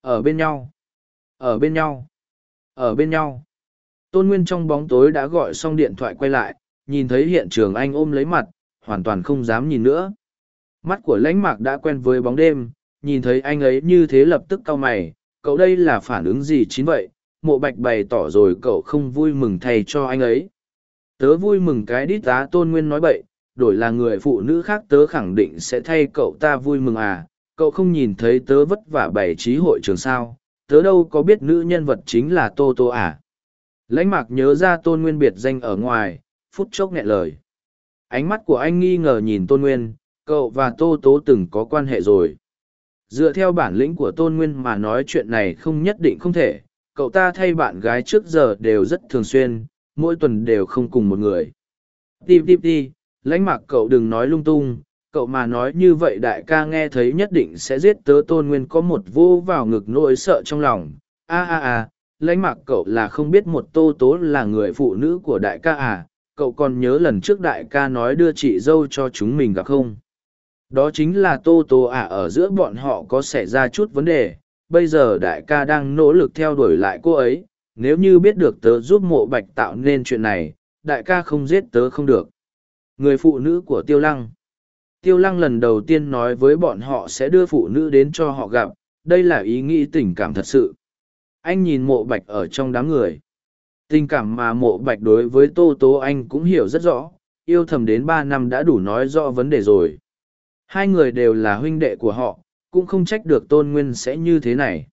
Ở bên nhau. Ở bên nhau. Ở bên nhau tôn nguyên trong bóng tối đã gọi xong điện thoại quay lại, nhìn thấy hiện trường anh ôm lấy mặt, hoàn toàn không dám nhìn nữa. Mắt của lãnh mạc đã quen với bóng đêm, nhìn thấy anh ấy như thế lập tức cau mày, cậu đây là phản ứng gì chín vậy? Mộ bạch bày tỏ rồi cậu không vui mừng thay cho anh ấy. Tớ vui mừng cái đít tá tôn nguyên nói bậy, đổi là người phụ nữ khác tớ khẳng định sẽ thay cậu ta vui mừng à. Cậu không nhìn thấy tớ vất vả bày trí hội trường sao? Tớ đâu có biết nữ nhân vật chính là tô tô à? Lãnh mạc nhớ ra tôn nguyên biệt danh ở ngoài, phút chốc nghẹn lời. Ánh mắt của anh nghi ngờ nhìn tôn nguyên, cậu và tô tố từng có quan hệ rồi. Dựa theo bản lĩnh của tôn nguyên mà nói chuyện này không nhất định không thể, cậu ta thay bạn gái trước giờ đều rất thường xuyên, mỗi tuần đều không cùng một người. Tip tip ti lãnh mạc cậu đừng nói lung tung, cậu mà nói như vậy đại ca nghe thấy nhất định sẽ giết tớ. Tôn nguyên có một vô vào ngực nỗi sợ trong lòng. A a a lãnh mạc cậu là không biết một tô tố là người phụ nữ của đại ca à cậu còn nhớ lần trước đại ca nói đưa chị dâu cho chúng mình gặp không? Đó chính là tô tố à ở giữa bọn họ có xảy ra chút vấn đề, bây giờ đại ca đang nỗ lực theo đuổi lại cô ấy, nếu như biết được tớ giúp mộ bạch tạo nên chuyện này, đại ca không giết tớ không được. Người phụ nữ của tiêu lăng. Tiêu lăng lần đầu tiên nói với bọn họ sẽ đưa phụ nữ đến cho họ gặp, đây là ý nghĩ tình cảm thật sự anh nhìn mộ bạch ở trong đám người. Tình cảm mà mộ bạch đối với tô tố anh cũng hiểu rất rõ, yêu thầm đến ba năm đã đủ nói rõ vấn đề rồi. Hai người đều là huynh đệ của họ, cũng không trách được tôn nguyên sẽ như thế này.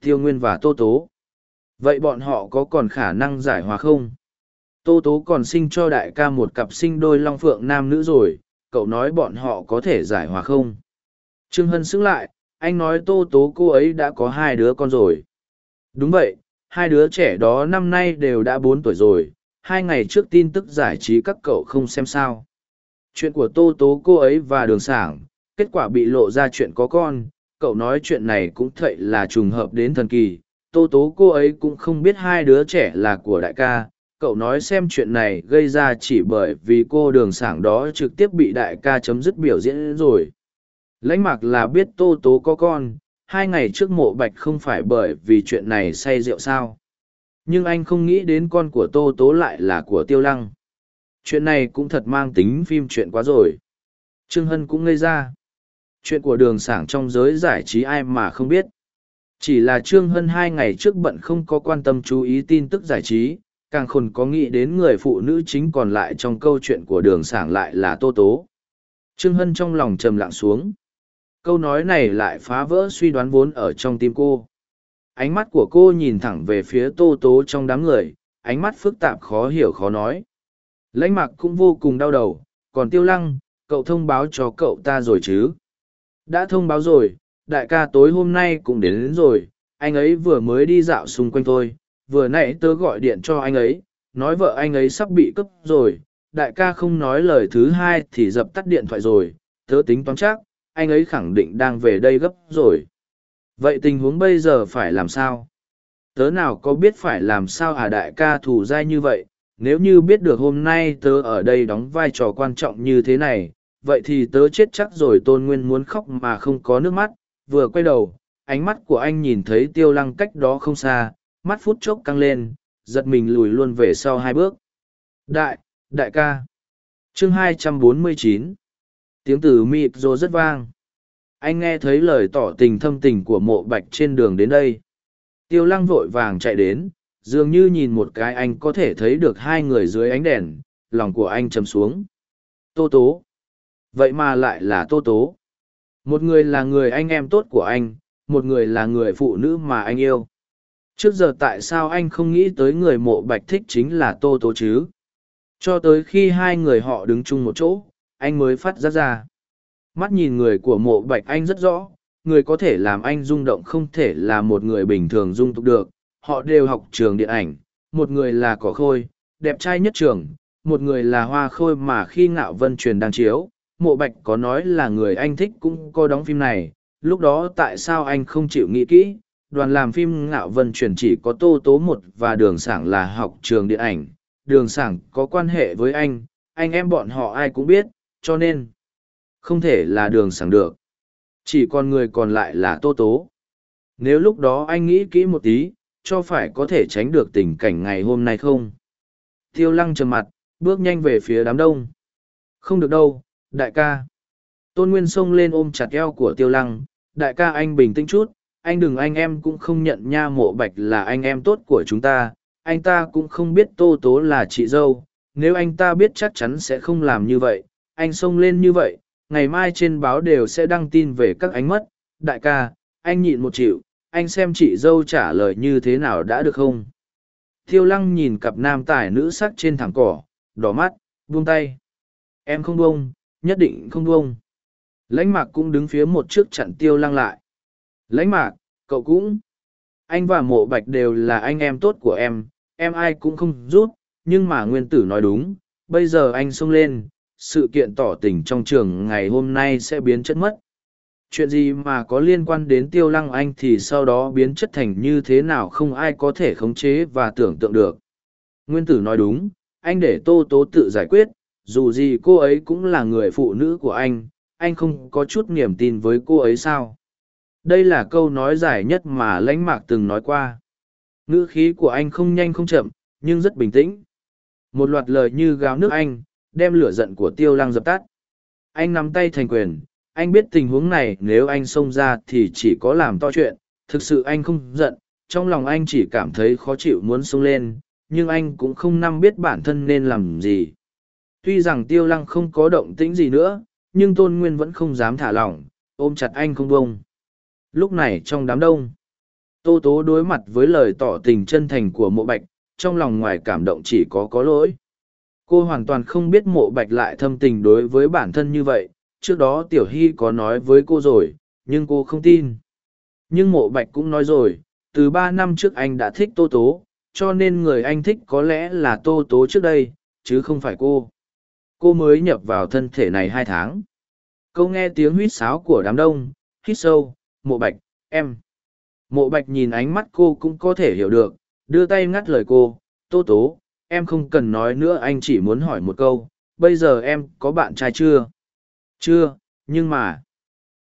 Tiêu nguyên và tô tố. Vậy bọn họ có còn khả năng giải hòa không? Tô tố còn sinh cho đại ca một cặp sinh đôi long phượng nam nữ rồi, cậu nói bọn họ có thể giải hòa không? Trương hân xứng lại, anh nói tô tố cô ấy đã có hai đứa con rồi đúng vậy, hai đứa trẻ đó năm nay đều đã bốn tuổi rồi, hai ngày trước tin tức giải trí các cậu không xem sao. Chuyện của tô tố cô ấy và đường sảng, kết quả bị lộ ra chuyện có con, cậu nói chuyện này cũng thậy là trùng hợp đến thần kỳ. Tô tố cô ấy cũng không biết hai đứa trẻ là của đại ca, cậu nói xem chuyện này gây ra chỉ bởi vì cô đường sảng đó trực tiếp bị đại ca chấm dứt biểu diễn rồi. Lãnh mạc là biết tô tố có con hai ngày trước mộ bạch không phải bởi vì chuyện này say rượu sao? Nhưng anh không nghĩ đến con của tô tố lại là của tiêu lăng. Chuyện này cũng thật mang tính phim chuyện quá rồi. Trương hân cũng ngây ra. Chuyện của đường sảng trong giới giải trí ai mà không biết. Chỉ là trương hân hai ngày trước bận không có quan tâm chú ý tin tức giải trí, càng khôn có nghĩ đến người phụ nữ chính còn lại trong câu chuyện của đường sảng lại là tô tố. Trương hân trong lòng trầm lặng xuống câu nói này lại phá vỡ suy đoán vốn ở trong tim cô. Ánh mắt của cô nhìn thẳng về phía tô tố trong đám người ánh mắt phức tạp khó hiểu khó nói. Lãnh mặc cũng vô cùng đau đầu còn tiêu lăng cậu thông báo cho cậu ta rồi chứ? Đã thông báo rồi đại ca tối hôm nay cũng đến, đến rồi anh ấy vừa mới đi dạo xung quanh tôi vừa nãy tớ gọi điện cho anh ấy nói vợ anh ấy sắp bị cướp rồi đại ca không nói lời thứ hai thì dập tắt điện thoại rồi tớ tính toán chắc anh ấy khẳng định đang về đây gấp rồi. Vậy tình huống bây giờ phải làm sao? Tớ nào có biết phải làm sao à đại ca thù dai như vậy? Nếu như biết được hôm nay tớ ở đây đóng vai trò quan trọng như thế này, vậy thì tớ chết chắc rồi tôn nguyên muốn khóc mà không có nước mắt. Vừa quay đầu, ánh mắt của anh nhìn thấy tiêu lăng cách đó không xa, mắt phút chốc căng lên, giật mình lùi luôn về sau hai bước. Đại đại ca. Chương 249 tiếng từ mịp rô rất vang. Anh nghe thấy lời tỏ tình thâm tình của mộ bạch trên đường đến đây. Tiêu lăng vội vàng chạy đến, dường như nhìn một cái anh có thể thấy được hai người dưới ánh đèn, lòng của anh chầm xuống. Tô tố. Vậy mà lại là tô tố. Một người là người anh em tốt của anh, một người là người phụ nữ mà anh yêu. Trước giờ tại sao anh không nghĩ tới người mộ bạch thích chính là tô tố chứ? Cho tới khi hai người họ đứng chung một chỗ anh mới phát ra ra mắt nhìn người của mộ bạch anh rất rõ người có thể làm anh rung động không thể là một người bình thường dung tục được. Họ đều học trường điện ảnh, một người là cỏ khôi, đẹp trai nhất trường, một người là hoa khôi mà khi ngạo vân truyền đang chiếu. Mộ Bạch có nói là người anh thích cũng có đóng phim này, lúc đó tại sao anh không chịu nghĩ kỹ? Đoàn làm phim ngạo vân truyền chỉ có tô tố một và đường sảng là học trường điện ảnh, đường sảng có quan hệ với anh, anh em bọn họ ai cũng biết, cho nên không thể là đường sảng được. Chỉ còn người còn lại là tô tố. Nếu lúc đó anh nghĩ kỹ một tí, cho phải có thể tránh được tình cảnh ngày hôm nay không? Tiêu lăng trầm mặt, bước nhanh về phía đám đông. Không được đâu, đại ca. Tôn Nguyên xông lên ôm chặt eo của tiêu lăng, đại ca anh bình tĩnh chút, anh đừng anh em cũng không nhận nha mộ bạch là anh em tốt của chúng ta, anh ta cũng không biết tô tố là chị dâu, nếu anh ta biết chắc chắn sẽ không làm như vậy, anh xông lên như vậy, ngày mai trên báo đều sẽ đăng tin về các ánh mất, đại ca, anh nhịn một triệu, anh xem chị dâu trả lời như thế nào đã được không? Thiêu lăng nhìn cặp nam tài nữ sắc trên thẳng cỏ, đỏ mắt, buông tay. Em không buông, nhất định không buông. Lãnh mạc cũng đứng phía một trước chặn tiêu lăng lại. Lãnh mạc, cậu cũng. Anh và mộ bạch đều là anh em tốt của em, em ai cũng không rút, nhưng mà nguyên tử nói đúng, bây giờ anh xông lên, sự kiện tỏ tình trong trường ngày hôm nay sẽ biến chất mất. Chuyện gì mà có liên quan đến tiêu lăng anh thì sau đó biến chất thành như thế nào không ai có thể khống chế và tưởng tượng được. Nguyên tử nói đúng, anh để tô tố tự giải quyết, dù gì cô ấy cũng là người phụ nữ của anh, anh không có chút niềm tin với cô ấy sao. Đây là câu nói dài nhất mà lãnh mạc từng nói qua. Ngữ khí của anh không nhanh không chậm, nhưng rất bình tĩnh. Một loạt lời như gáo nước anh, đem lửa giận của tiêu lăng dập tắt. Anh nắm tay thành quyền, anh biết tình huống này nếu anh xông ra thì chỉ có làm to chuyện, thực sự anh không giận, trong lòng anh chỉ cảm thấy khó chịu muốn xông lên, nhưng anh cũng không nắm biết bản thân nên làm gì. Tuy rằng tiêu lăng không có động tĩnh gì nữa, nhưng tôn nguyên vẫn không dám thả lỏng, ôm chặt anh không bông. Lúc này trong đám đông, tô tố đối mặt với lời tỏ tình chân thành của mộ bạch, trong lòng ngoài cảm động chỉ có có lỗi. Cô hoàn toàn không biết mộ bạch lại thâm tình đối với bản thân như vậy, trước đó tiểu hy có nói với cô rồi, nhưng cô không tin. Nhưng mộ bạch cũng nói rồi, từ ba năm trước anh đã thích tô tố, cho nên người anh thích có lẽ là tô tố trước đây, chứ không phải cô. Cô mới nhập vào thân thể này hai tháng. Câu nghe tiếng huýt sáo của đám đông, hít sâu, mộ bạch, em. Mộ bạch nhìn ánh mắt cô cũng có thể hiểu được, đưa tay ngắt lời cô, tô tố, em không cần nói nữa anh chỉ muốn hỏi một câu, bây giờ em có bạn trai chưa? Chưa, nhưng mà...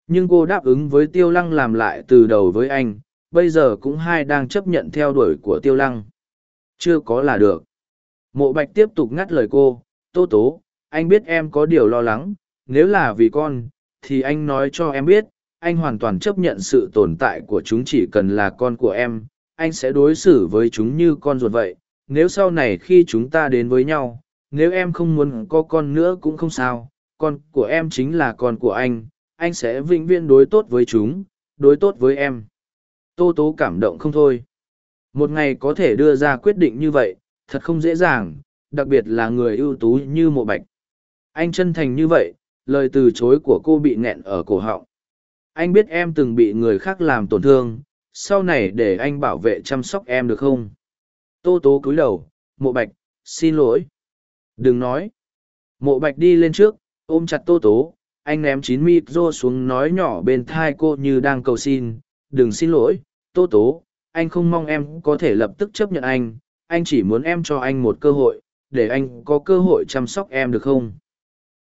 Nhưng cô đáp ứng với tiêu lăng làm lại từ đầu với anh, bây giờ cũng hai đang chấp nhận theo đuổi của tiêu lăng. Chưa có là được. Mộ bạch tiếp tục ngắt lời cô, tô tố, anh biết em có điều lo lắng, nếu là vì con, thì anh nói cho em biết, anh hoàn toàn chấp nhận sự tồn tại của chúng chỉ cần là con của em, anh sẽ đối xử với chúng như con ruột vậy, nếu sau này khi chúng ta đến với nhau, nếu em không muốn có con nữa cũng không sao, con của em chính là con của anh, anh sẽ vĩnh viễn đối tốt với chúng, đối tốt với em. Tô Tố cảm động không thôi. Một ngày có thể đưa ra quyết định như vậy, thật không dễ dàng, đặc biệt là người ưu tú như mộ bạch. Anh chân thành như vậy, lời từ chối của cô bị nghẹn ở cổ họng. Anh biết em từng bị người khác làm tổn thương, sau này để anh bảo vệ chăm sóc em được không? Tô tố cúi đầu, mộ bạch, xin lỗi. Đừng nói. Mộ bạch đi lên trước, ôm chặt tô tố, anh ném chín mi rô xuống nói nhỏ bên thai cô như đang cầu xin, đừng xin lỗi, tô tố, anh không mong em có thể lập tức chấp nhận anh, anh chỉ muốn em cho anh một cơ hội, để anh có cơ hội chăm sóc em được không?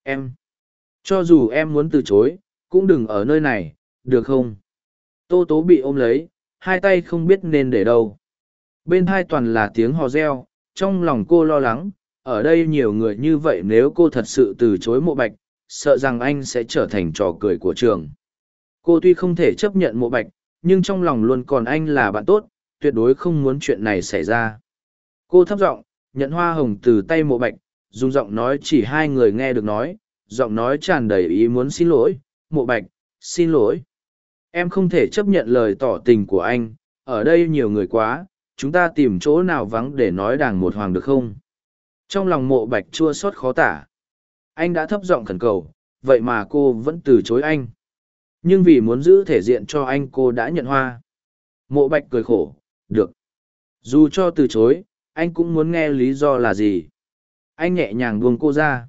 Em. Cho dù em muốn từ chối, cũng đừng ở nơi này, được không? Tô tố bị ôm lấy, hai tay không biết nên để đâu. Bên hai toàn là tiếng hò reo, trong lòng cô lo lắng, ở đây nhiều người như vậy nếu cô thật sự từ chối mộ bạch, sợ rằng anh sẽ trở thành trò cười của trường. Cô tuy không thể chấp nhận mộ bạch, nhưng trong lòng luôn còn anh là bạn tốt, tuyệt đối không muốn chuyện này xảy ra. Cô thấp giọng nhận hoa hồng từ tay mộ bạch, dùng giọng nói chỉ hai người nghe được nói, giọng nói tràn đầy ý muốn xin lỗi, mộ bạch, xin lỗi. Em không thể chấp nhận lời tỏ tình của anh, ở đây nhiều người quá, chúng ta tìm chỗ nào vắng để nói đàng một hoàng được không? Trong lòng mộ bạch chua xót khó tả. Anh đã thấp giọng khẩn cầu, vậy mà cô vẫn từ chối anh. nhưng vì muốn giữ thể diện cho anh cô đã nhận hoa mộ bạch cười khổ được dù cho từ chối anh cũng muốn nghe lý do là gì anh nhẹ nhàng buông cô ra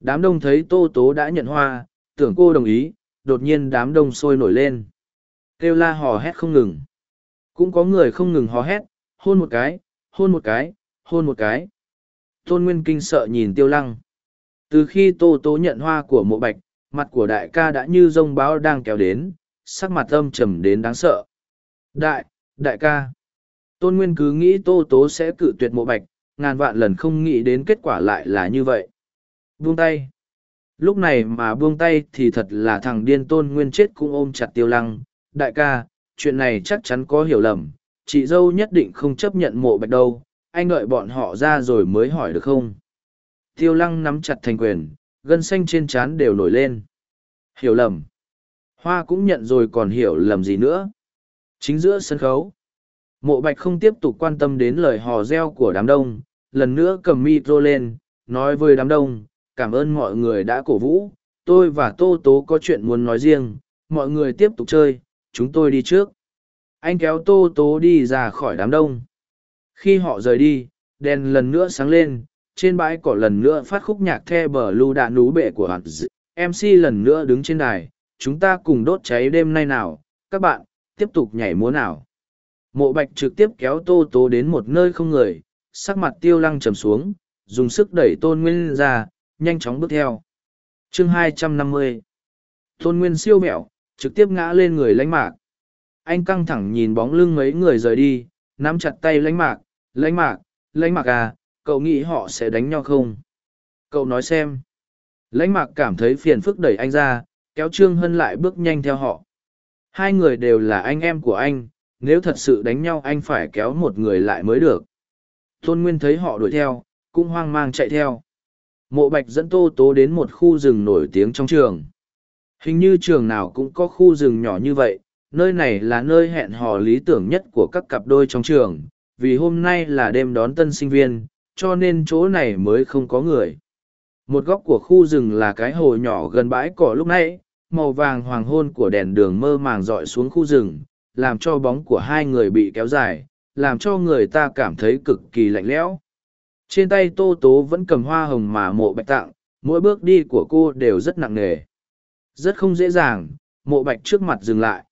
đám đông thấy tô tố đã nhận hoa tưởng cô đồng ý đột nhiên đám đông sôi nổi lên kêu la hò hét không ngừng cũng có người không ngừng hò hét hôn một cái, hôn một cái, hôn một cái. Tôn nguyên kinh sợ nhìn tiêu lăng. Từ khi tô tố nhận hoa của mộ bạch, mặt của đại ca đã như rông báo đang kéo đến, sắc mặt âm trầm đến đáng sợ. Đại đại ca. Tôn nguyên cứ nghĩ tô tố sẽ cự tuyệt mộ bạch, ngàn vạn lần không nghĩ đến kết quả lại là như vậy. Buông tay. Lúc này mà buông tay thì thật là thằng điên tôn nguyên chết cũng ôm chặt tiêu lăng. Đại ca, chuyện này chắc chắn có hiểu lầm chị dâu nhất định không chấp nhận mộ bạch đâu, anh đợi bọn họ ra rồi mới hỏi được không? Tiêu lăng nắm chặt thành quyền, gân xanh trên trán đều nổi lên. Hiểu lầm. Hoa cũng nhận rồi còn hiểu lầm gì nữa. Chính giữa sân khấu, mộ bạch không tiếp tục quan tâm đến lời hò reo của đám đông, lần nữa cầm micro lên, nói với đám đông, cảm ơn mọi người đã cổ vũ, tôi và tô tố có chuyện muốn nói riêng, mọi người tiếp tục chơi, chúng tôi đi trước anh kéo tô tố đi ra khỏi đám đông. Khi họ rời đi, đèn lần nữa sáng lên, trên bãi cỏ lần nữa phát khúc nhạc the bờ lưu đạ nú bệ của hạt mc lần nữa đứng trên đài, chúng ta cùng đốt cháy đêm nay nào, các bạn, tiếp tục nhảy múa nào. Mộ bạch trực tiếp kéo tô tố đến một nơi không người, sắc mặt tiêu lăng trầm xuống, dùng sức đẩy tôn nguyên ra, nhanh chóng bước theo. Chương 250 tôn nguyên siêu mẹo trực tiếp ngã lên người lãnh mạc anh căng thẳng nhìn bóng lưng mấy người rời đi, nắm chặt tay lãnh mạc lãnh mạc lãnh mạc à cậu nghĩ họ sẽ đánh nhau không? Cậu nói xem. Lãnh mạc cảm thấy phiền phức đẩy anh ra, kéo trương hân lại bước nhanh theo họ. Hai người đều là anh em của anh, nếu thật sự đánh nhau anh phải kéo một người lại mới được. Tôn nguyên thấy họ đuổi theo, cũng hoang mang chạy theo. Mộ bạch dẫn tô tố đến một khu rừng nổi tiếng trong trường. Hình như trường nào cũng có khu rừng nhỏ như vậy nơi này là nơi hẹn hò lý tưởng nhất của các cặp đôi trong trường, vì hôm nay là đêm đón tân sinh viên, cho nên chỗ này mới không có người. Một góc của khu rừng là cái hồ nhỏ gần bãi cỏ lúc nãy, màu vàng hoàng hôn của đèn đường mơ màng dọi xuống khu rừng, làm cho bóng của hai người bị kéo dài, làm cho người ta cảm thấy cực kỳ lạnh lẽo. Trên tay tô tố vẫn cầm hoa hồng mà mộ bạch tặng, mỗi bước đi của cô đều rất nặng nề. Rất không dễ dàng, mộ bạch trước mặt dừng lại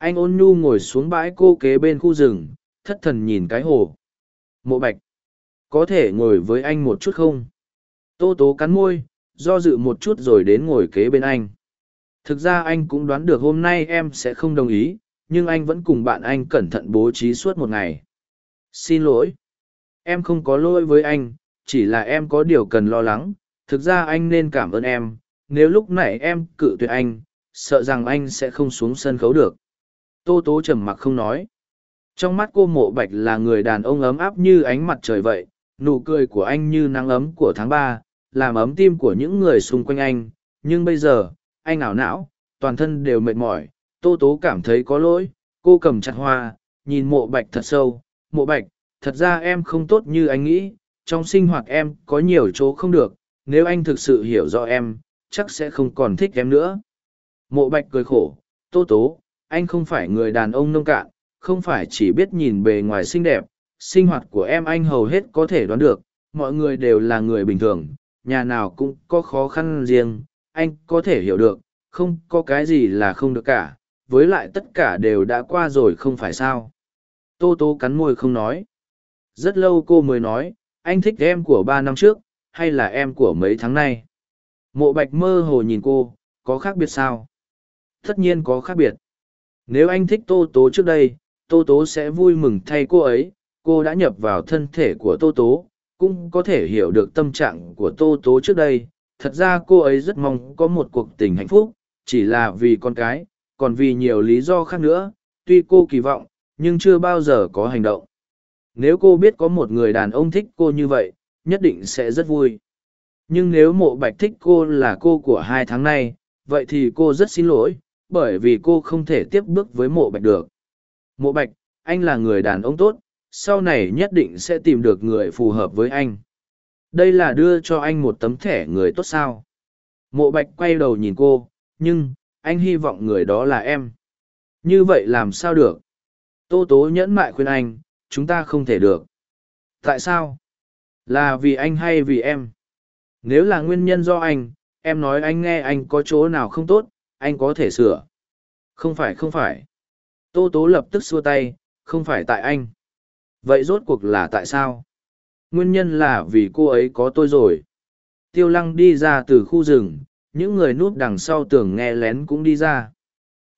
anh ôn nhu ngồi xuống bãi cô kế bên khu rừng, thất thần nhìn cái hồ. Mộ bạch, có thể ngồi với anh một chút không? Tô tố cắn môi, do dự một chút rồi đến ngồi kế bên anh. Thực ra anh cũng đoán được hôm nay em sẽ không đồng ý, nhưng anh vẫn cùng bạn anh cẩn thận bố trí suốt một ngày. Xin lỗi. Em không có lỗi với anh, chỉ là em có điều cần lo lắng. Thực ra anh nên cảm ơn em. Nếu lúc này em cự tuyệt anh, sợ rằng anh sẽ không xuống sân khấu được tô tố trầm mặc không nói. Trong mắt cô mộ bạch là người đàn ông ấm áp như ánh mặt trời vậy, nụ cười của anh như nắng ấm của tháng ba, làm ấm tim của những người xung quanh anh. Nhưng bây giờ, anh ảo não, toàn thân đều mệt mỏi. Tô tố cảm thấy có lỗi, cô cầm chặt hoa, nhìn mộ bạch thật sâu. Mộ bạch, thật ra em không tốt như anh nghĩ, trong sinh hoạt em có nhiều chỗ không được, nếu anh thực sự hiểu rõ em, chắc sẽ không còn thích em nữa. Mộ bạch cười khổ, tô tố anh không phải người đàn ông nông cạn, không phải chỉ biết nhìn bề ngoài xinh đẹp, sinh hoạt của em anh hầu hết có thể đoán được, mọi người đều là người bình thường, nhà nào cũng có khó khăn riêng, anh có thể hiểu được, không có cái gì là không được cả, với lại tất cả đều đã qua rồi không phải sao. Tô tô cắn môi không nói. Rất lâu cô mới nói, anh thích em của ba năm trước, hay là em của mấy tháng nay? Mộ bạch mơ hồ nhìn cô, có khác biệt sao? Tất nhiên có khác biệt nếu anh thích tô tố trước đây, tô tố sẽ vui mừng thay cô ấy. Cô đã nhập vào thân thể của tô tố, cũng có thể hiểu được tâm trạng của tô tố trước đây. Thật ra cô ấy rất mong có một cuộc tình hạnh phúc, chỉ là vì con cái, còn vì nhiều lý do khác nữa. Tuy cô kỳ vọng, nhưng chưa bao giờ có hành động. Nếu cô biết có một người đàn ông thích cô như vậy, nhất định sẽ rất vui. Nhưng nếu mộ bạch thích cô là cô của hai tháng nay, vậy thì cô rất xin lỗi bởi vì cô không thể tiếp bước với mộ bạch được mộ bạch anh là người đàn ông tốt sau này nhất định sẽ tìm được người phù hợp với anh đây là đưa cho anh một tấm thẻ người tốt sao mộ bạch quay đầu nhìn cô nhưng anh hy vọng người đó là em. Như vậy làm sao được? Tô tố nhẫn mại khuyên anh, chúng ta không thể được. Tại sao? Là vì anh hay vì em? Nếu là nguyên nhân do anh, em nói anh nghe anh có chỗ nào không tốt, anh có thể sửa. Không phải không phải. Tô tố lập tức xua tay, không phải tại anh. Vậy rốt cuộc là tại sao? Nguyên nhân là vì cô ấy có tôi rồi. Tiêu lăng đi ra từ khu rừng, những người núp đằng sau tường nghe lén cũng đi ra.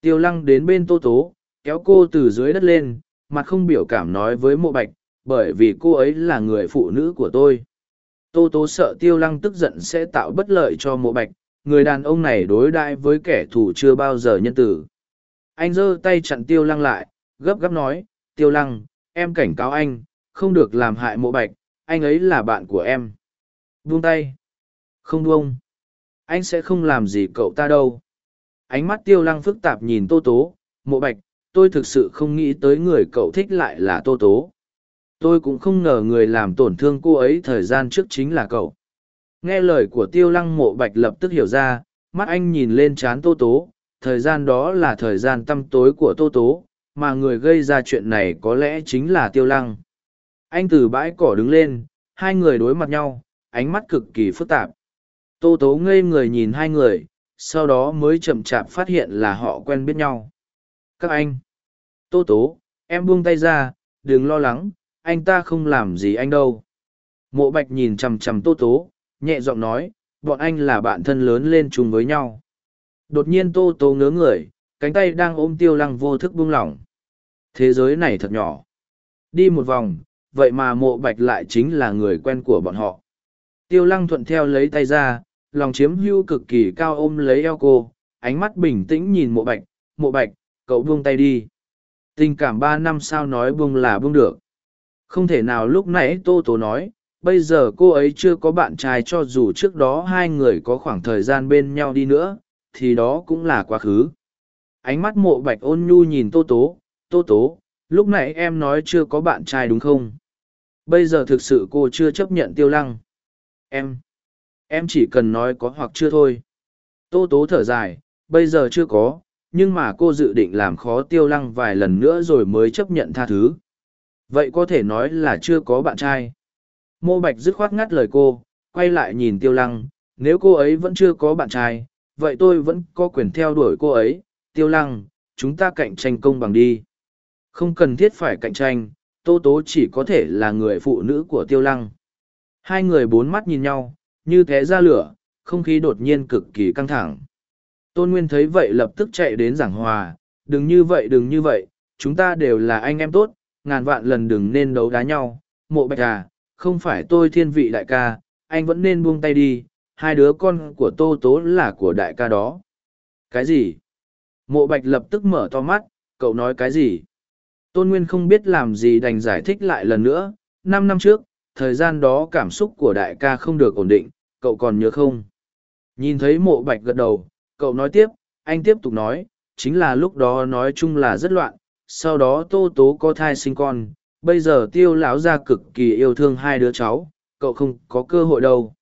Tiêu lăng đến bên tô tố, kéo cô từ dưới đất lên, mặt không biểu cảm nói với mộ bạch, bởi vì cô ấy là người phụ nữ của tôi. Tô tố sợ tiêu lăng tức giận sẽ tạo bất lợi cho mộ bạch, người đàn ông này đối đãi với kẻ thù chưa bao giờ nhân tử. Anh giơ tay chặn tiêu lăng lại, gấp gáp nói, tiêu lăng, em cảnh cáo anh, không được làm hại mộ bạch, anh ấy là bạn của em. Buông tay. Không buông. Anh sẽ không làm gì cậu ta đâu. Ánh mắt tiêu lăng phức tạp nhìn tô tố, mộ bạch, tôi thực sự không nghĩ tới người cậu thích lại là tô tố. Tôi cũng không ngờ người làm tổn thương cô ấy thời gian trước chính là cậu. Nghe lời của tiêu lăng mộ bạch lập tức hiểu ra, mắt anh nhìn lên trán tô tố, thời gian đó là thời gian tăm tối của tô tố, mà người gây ra chuyện này có lẽ chính là tiêu lăng. Anh từ bãi cỏ đứng lên, hai người đối mặt nhau, ánh mắt cực kỳ phức tạp. Tô tố ngây người nhìn hai người, sau đó mới chậm chạp phát hiện là họ quen biết nhau. Các anh! Tô tố, em buông tay ra, đừng lo lắng, anh ta không làm gì anh đâu. Mộ bạch nhìn chằm chằm tô tố, nhẹ giọng nói, bọn anh là bạn thân lớn lên chung với nhau. Đột nhiên tô tô ngớ người, cánh tay đang ôm tiêu lăng vô thức buông lỏng. Thế giới này thật nhỏ. Đi một vòng, vậy mà mộ bạch lại chính là người quen của bọn họ. Tiêu lăng thuận theo lấy tay ra, lòng chiếm hưu cực kỳ cao ôm lấy eo cô, ánh mắt bình tĩnh nhìn mộ bạch, mộ bạch, cậu buông tay đi. Tình cảm ba năm sao nói buông là buông được. Không thể nào lúc nãy Tô Tố nói, bây giờ cô ấy chưa có bạn trai cho dù trước đó hai người có khoảng thời gian bên nhau đi nữa, thì đó cũng là quá khứ. Ánh mắt mộ bạch ôn nhu nhìn Tô Tố, Tô Tố, lúc nãy em nói chưa có bạn trai đúng không? Bây giờ thực sự cô chưa chấp nhận tiêu lăng. Em, em chỉ cần nói có hoặc chưa thôi. Tô Tố thở dài, bây giờ chưa có, nhưng mà cô dự định làm khó tiêu lăng vài lần nữa rồi mới chấp nhận tha thứ. Vậy có thể nói là chưa có bạn trai. Mô Bạch dứt khoát ngắt lời cô, quay lại nhìn tiêu lăng, nếu cô ấy vẫn chưa có bạn trai, vậy tôi vẫn có quyền theo đuổi cô ấy. Tiêu lăng, chúng ta cạnh tranh công bằng đi. Không cần thiết phải cạnh tranh, Tô Tố chỉ có thể là người phụ nữ của tiêu lăng. Hai người bốn mắt nhìn nhau, như thế ra lửa, không khí đột nhiên cực kỳ căng thẳng. Tôn Nguyên thấy vậy lập tức chạy đến giảng hòa, đừng như vậy đừng như vậy, chúng ta đều là anh em tốt, ngàn vạn lần đừng nên đấu đá nhau, mộ bạch à, không phải tôi thiên vị đại ca, anh vẫn nên buông tay đi, hai đứa con của tô tố là của đại ca đó. Cái gì? Mộ bạch lập tức mở to mắt, cậu nói cái gì? Tôn Nguyên không biết làm gì đành giải thích lại lần nữa, năm năm trước, thời gian đó cảm xúc của đại ca không được ổn định, cậu còn nhớ không? Nhìn thấy mộ bạch gật đầu, cậu nói tiếp, anh tiếp tục nói, chính là lúc đó nói chung là rất loạn, sau đó tô tố có thai sinh con bây giờ tiêu lão gia cực kỳ yêu thương hai đứa cháu, cậu không có cơ hội đâu.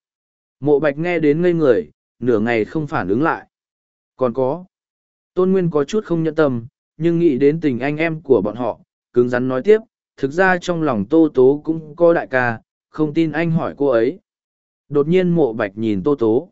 Mộ bạch nghe đến ngây người, nửa ngày không phản ứng lại. Còn có, tôn nguyên có chút không nhẫn tâm, nhưng nghĩ đến tình anh em của bọn họ, cứng rắn nói tiếp, thực ra trong lòng tô tố cũng có đại ca, không tin anh hỏi cô ấy. Đột nhiên mộ bạch nhìn tô tố.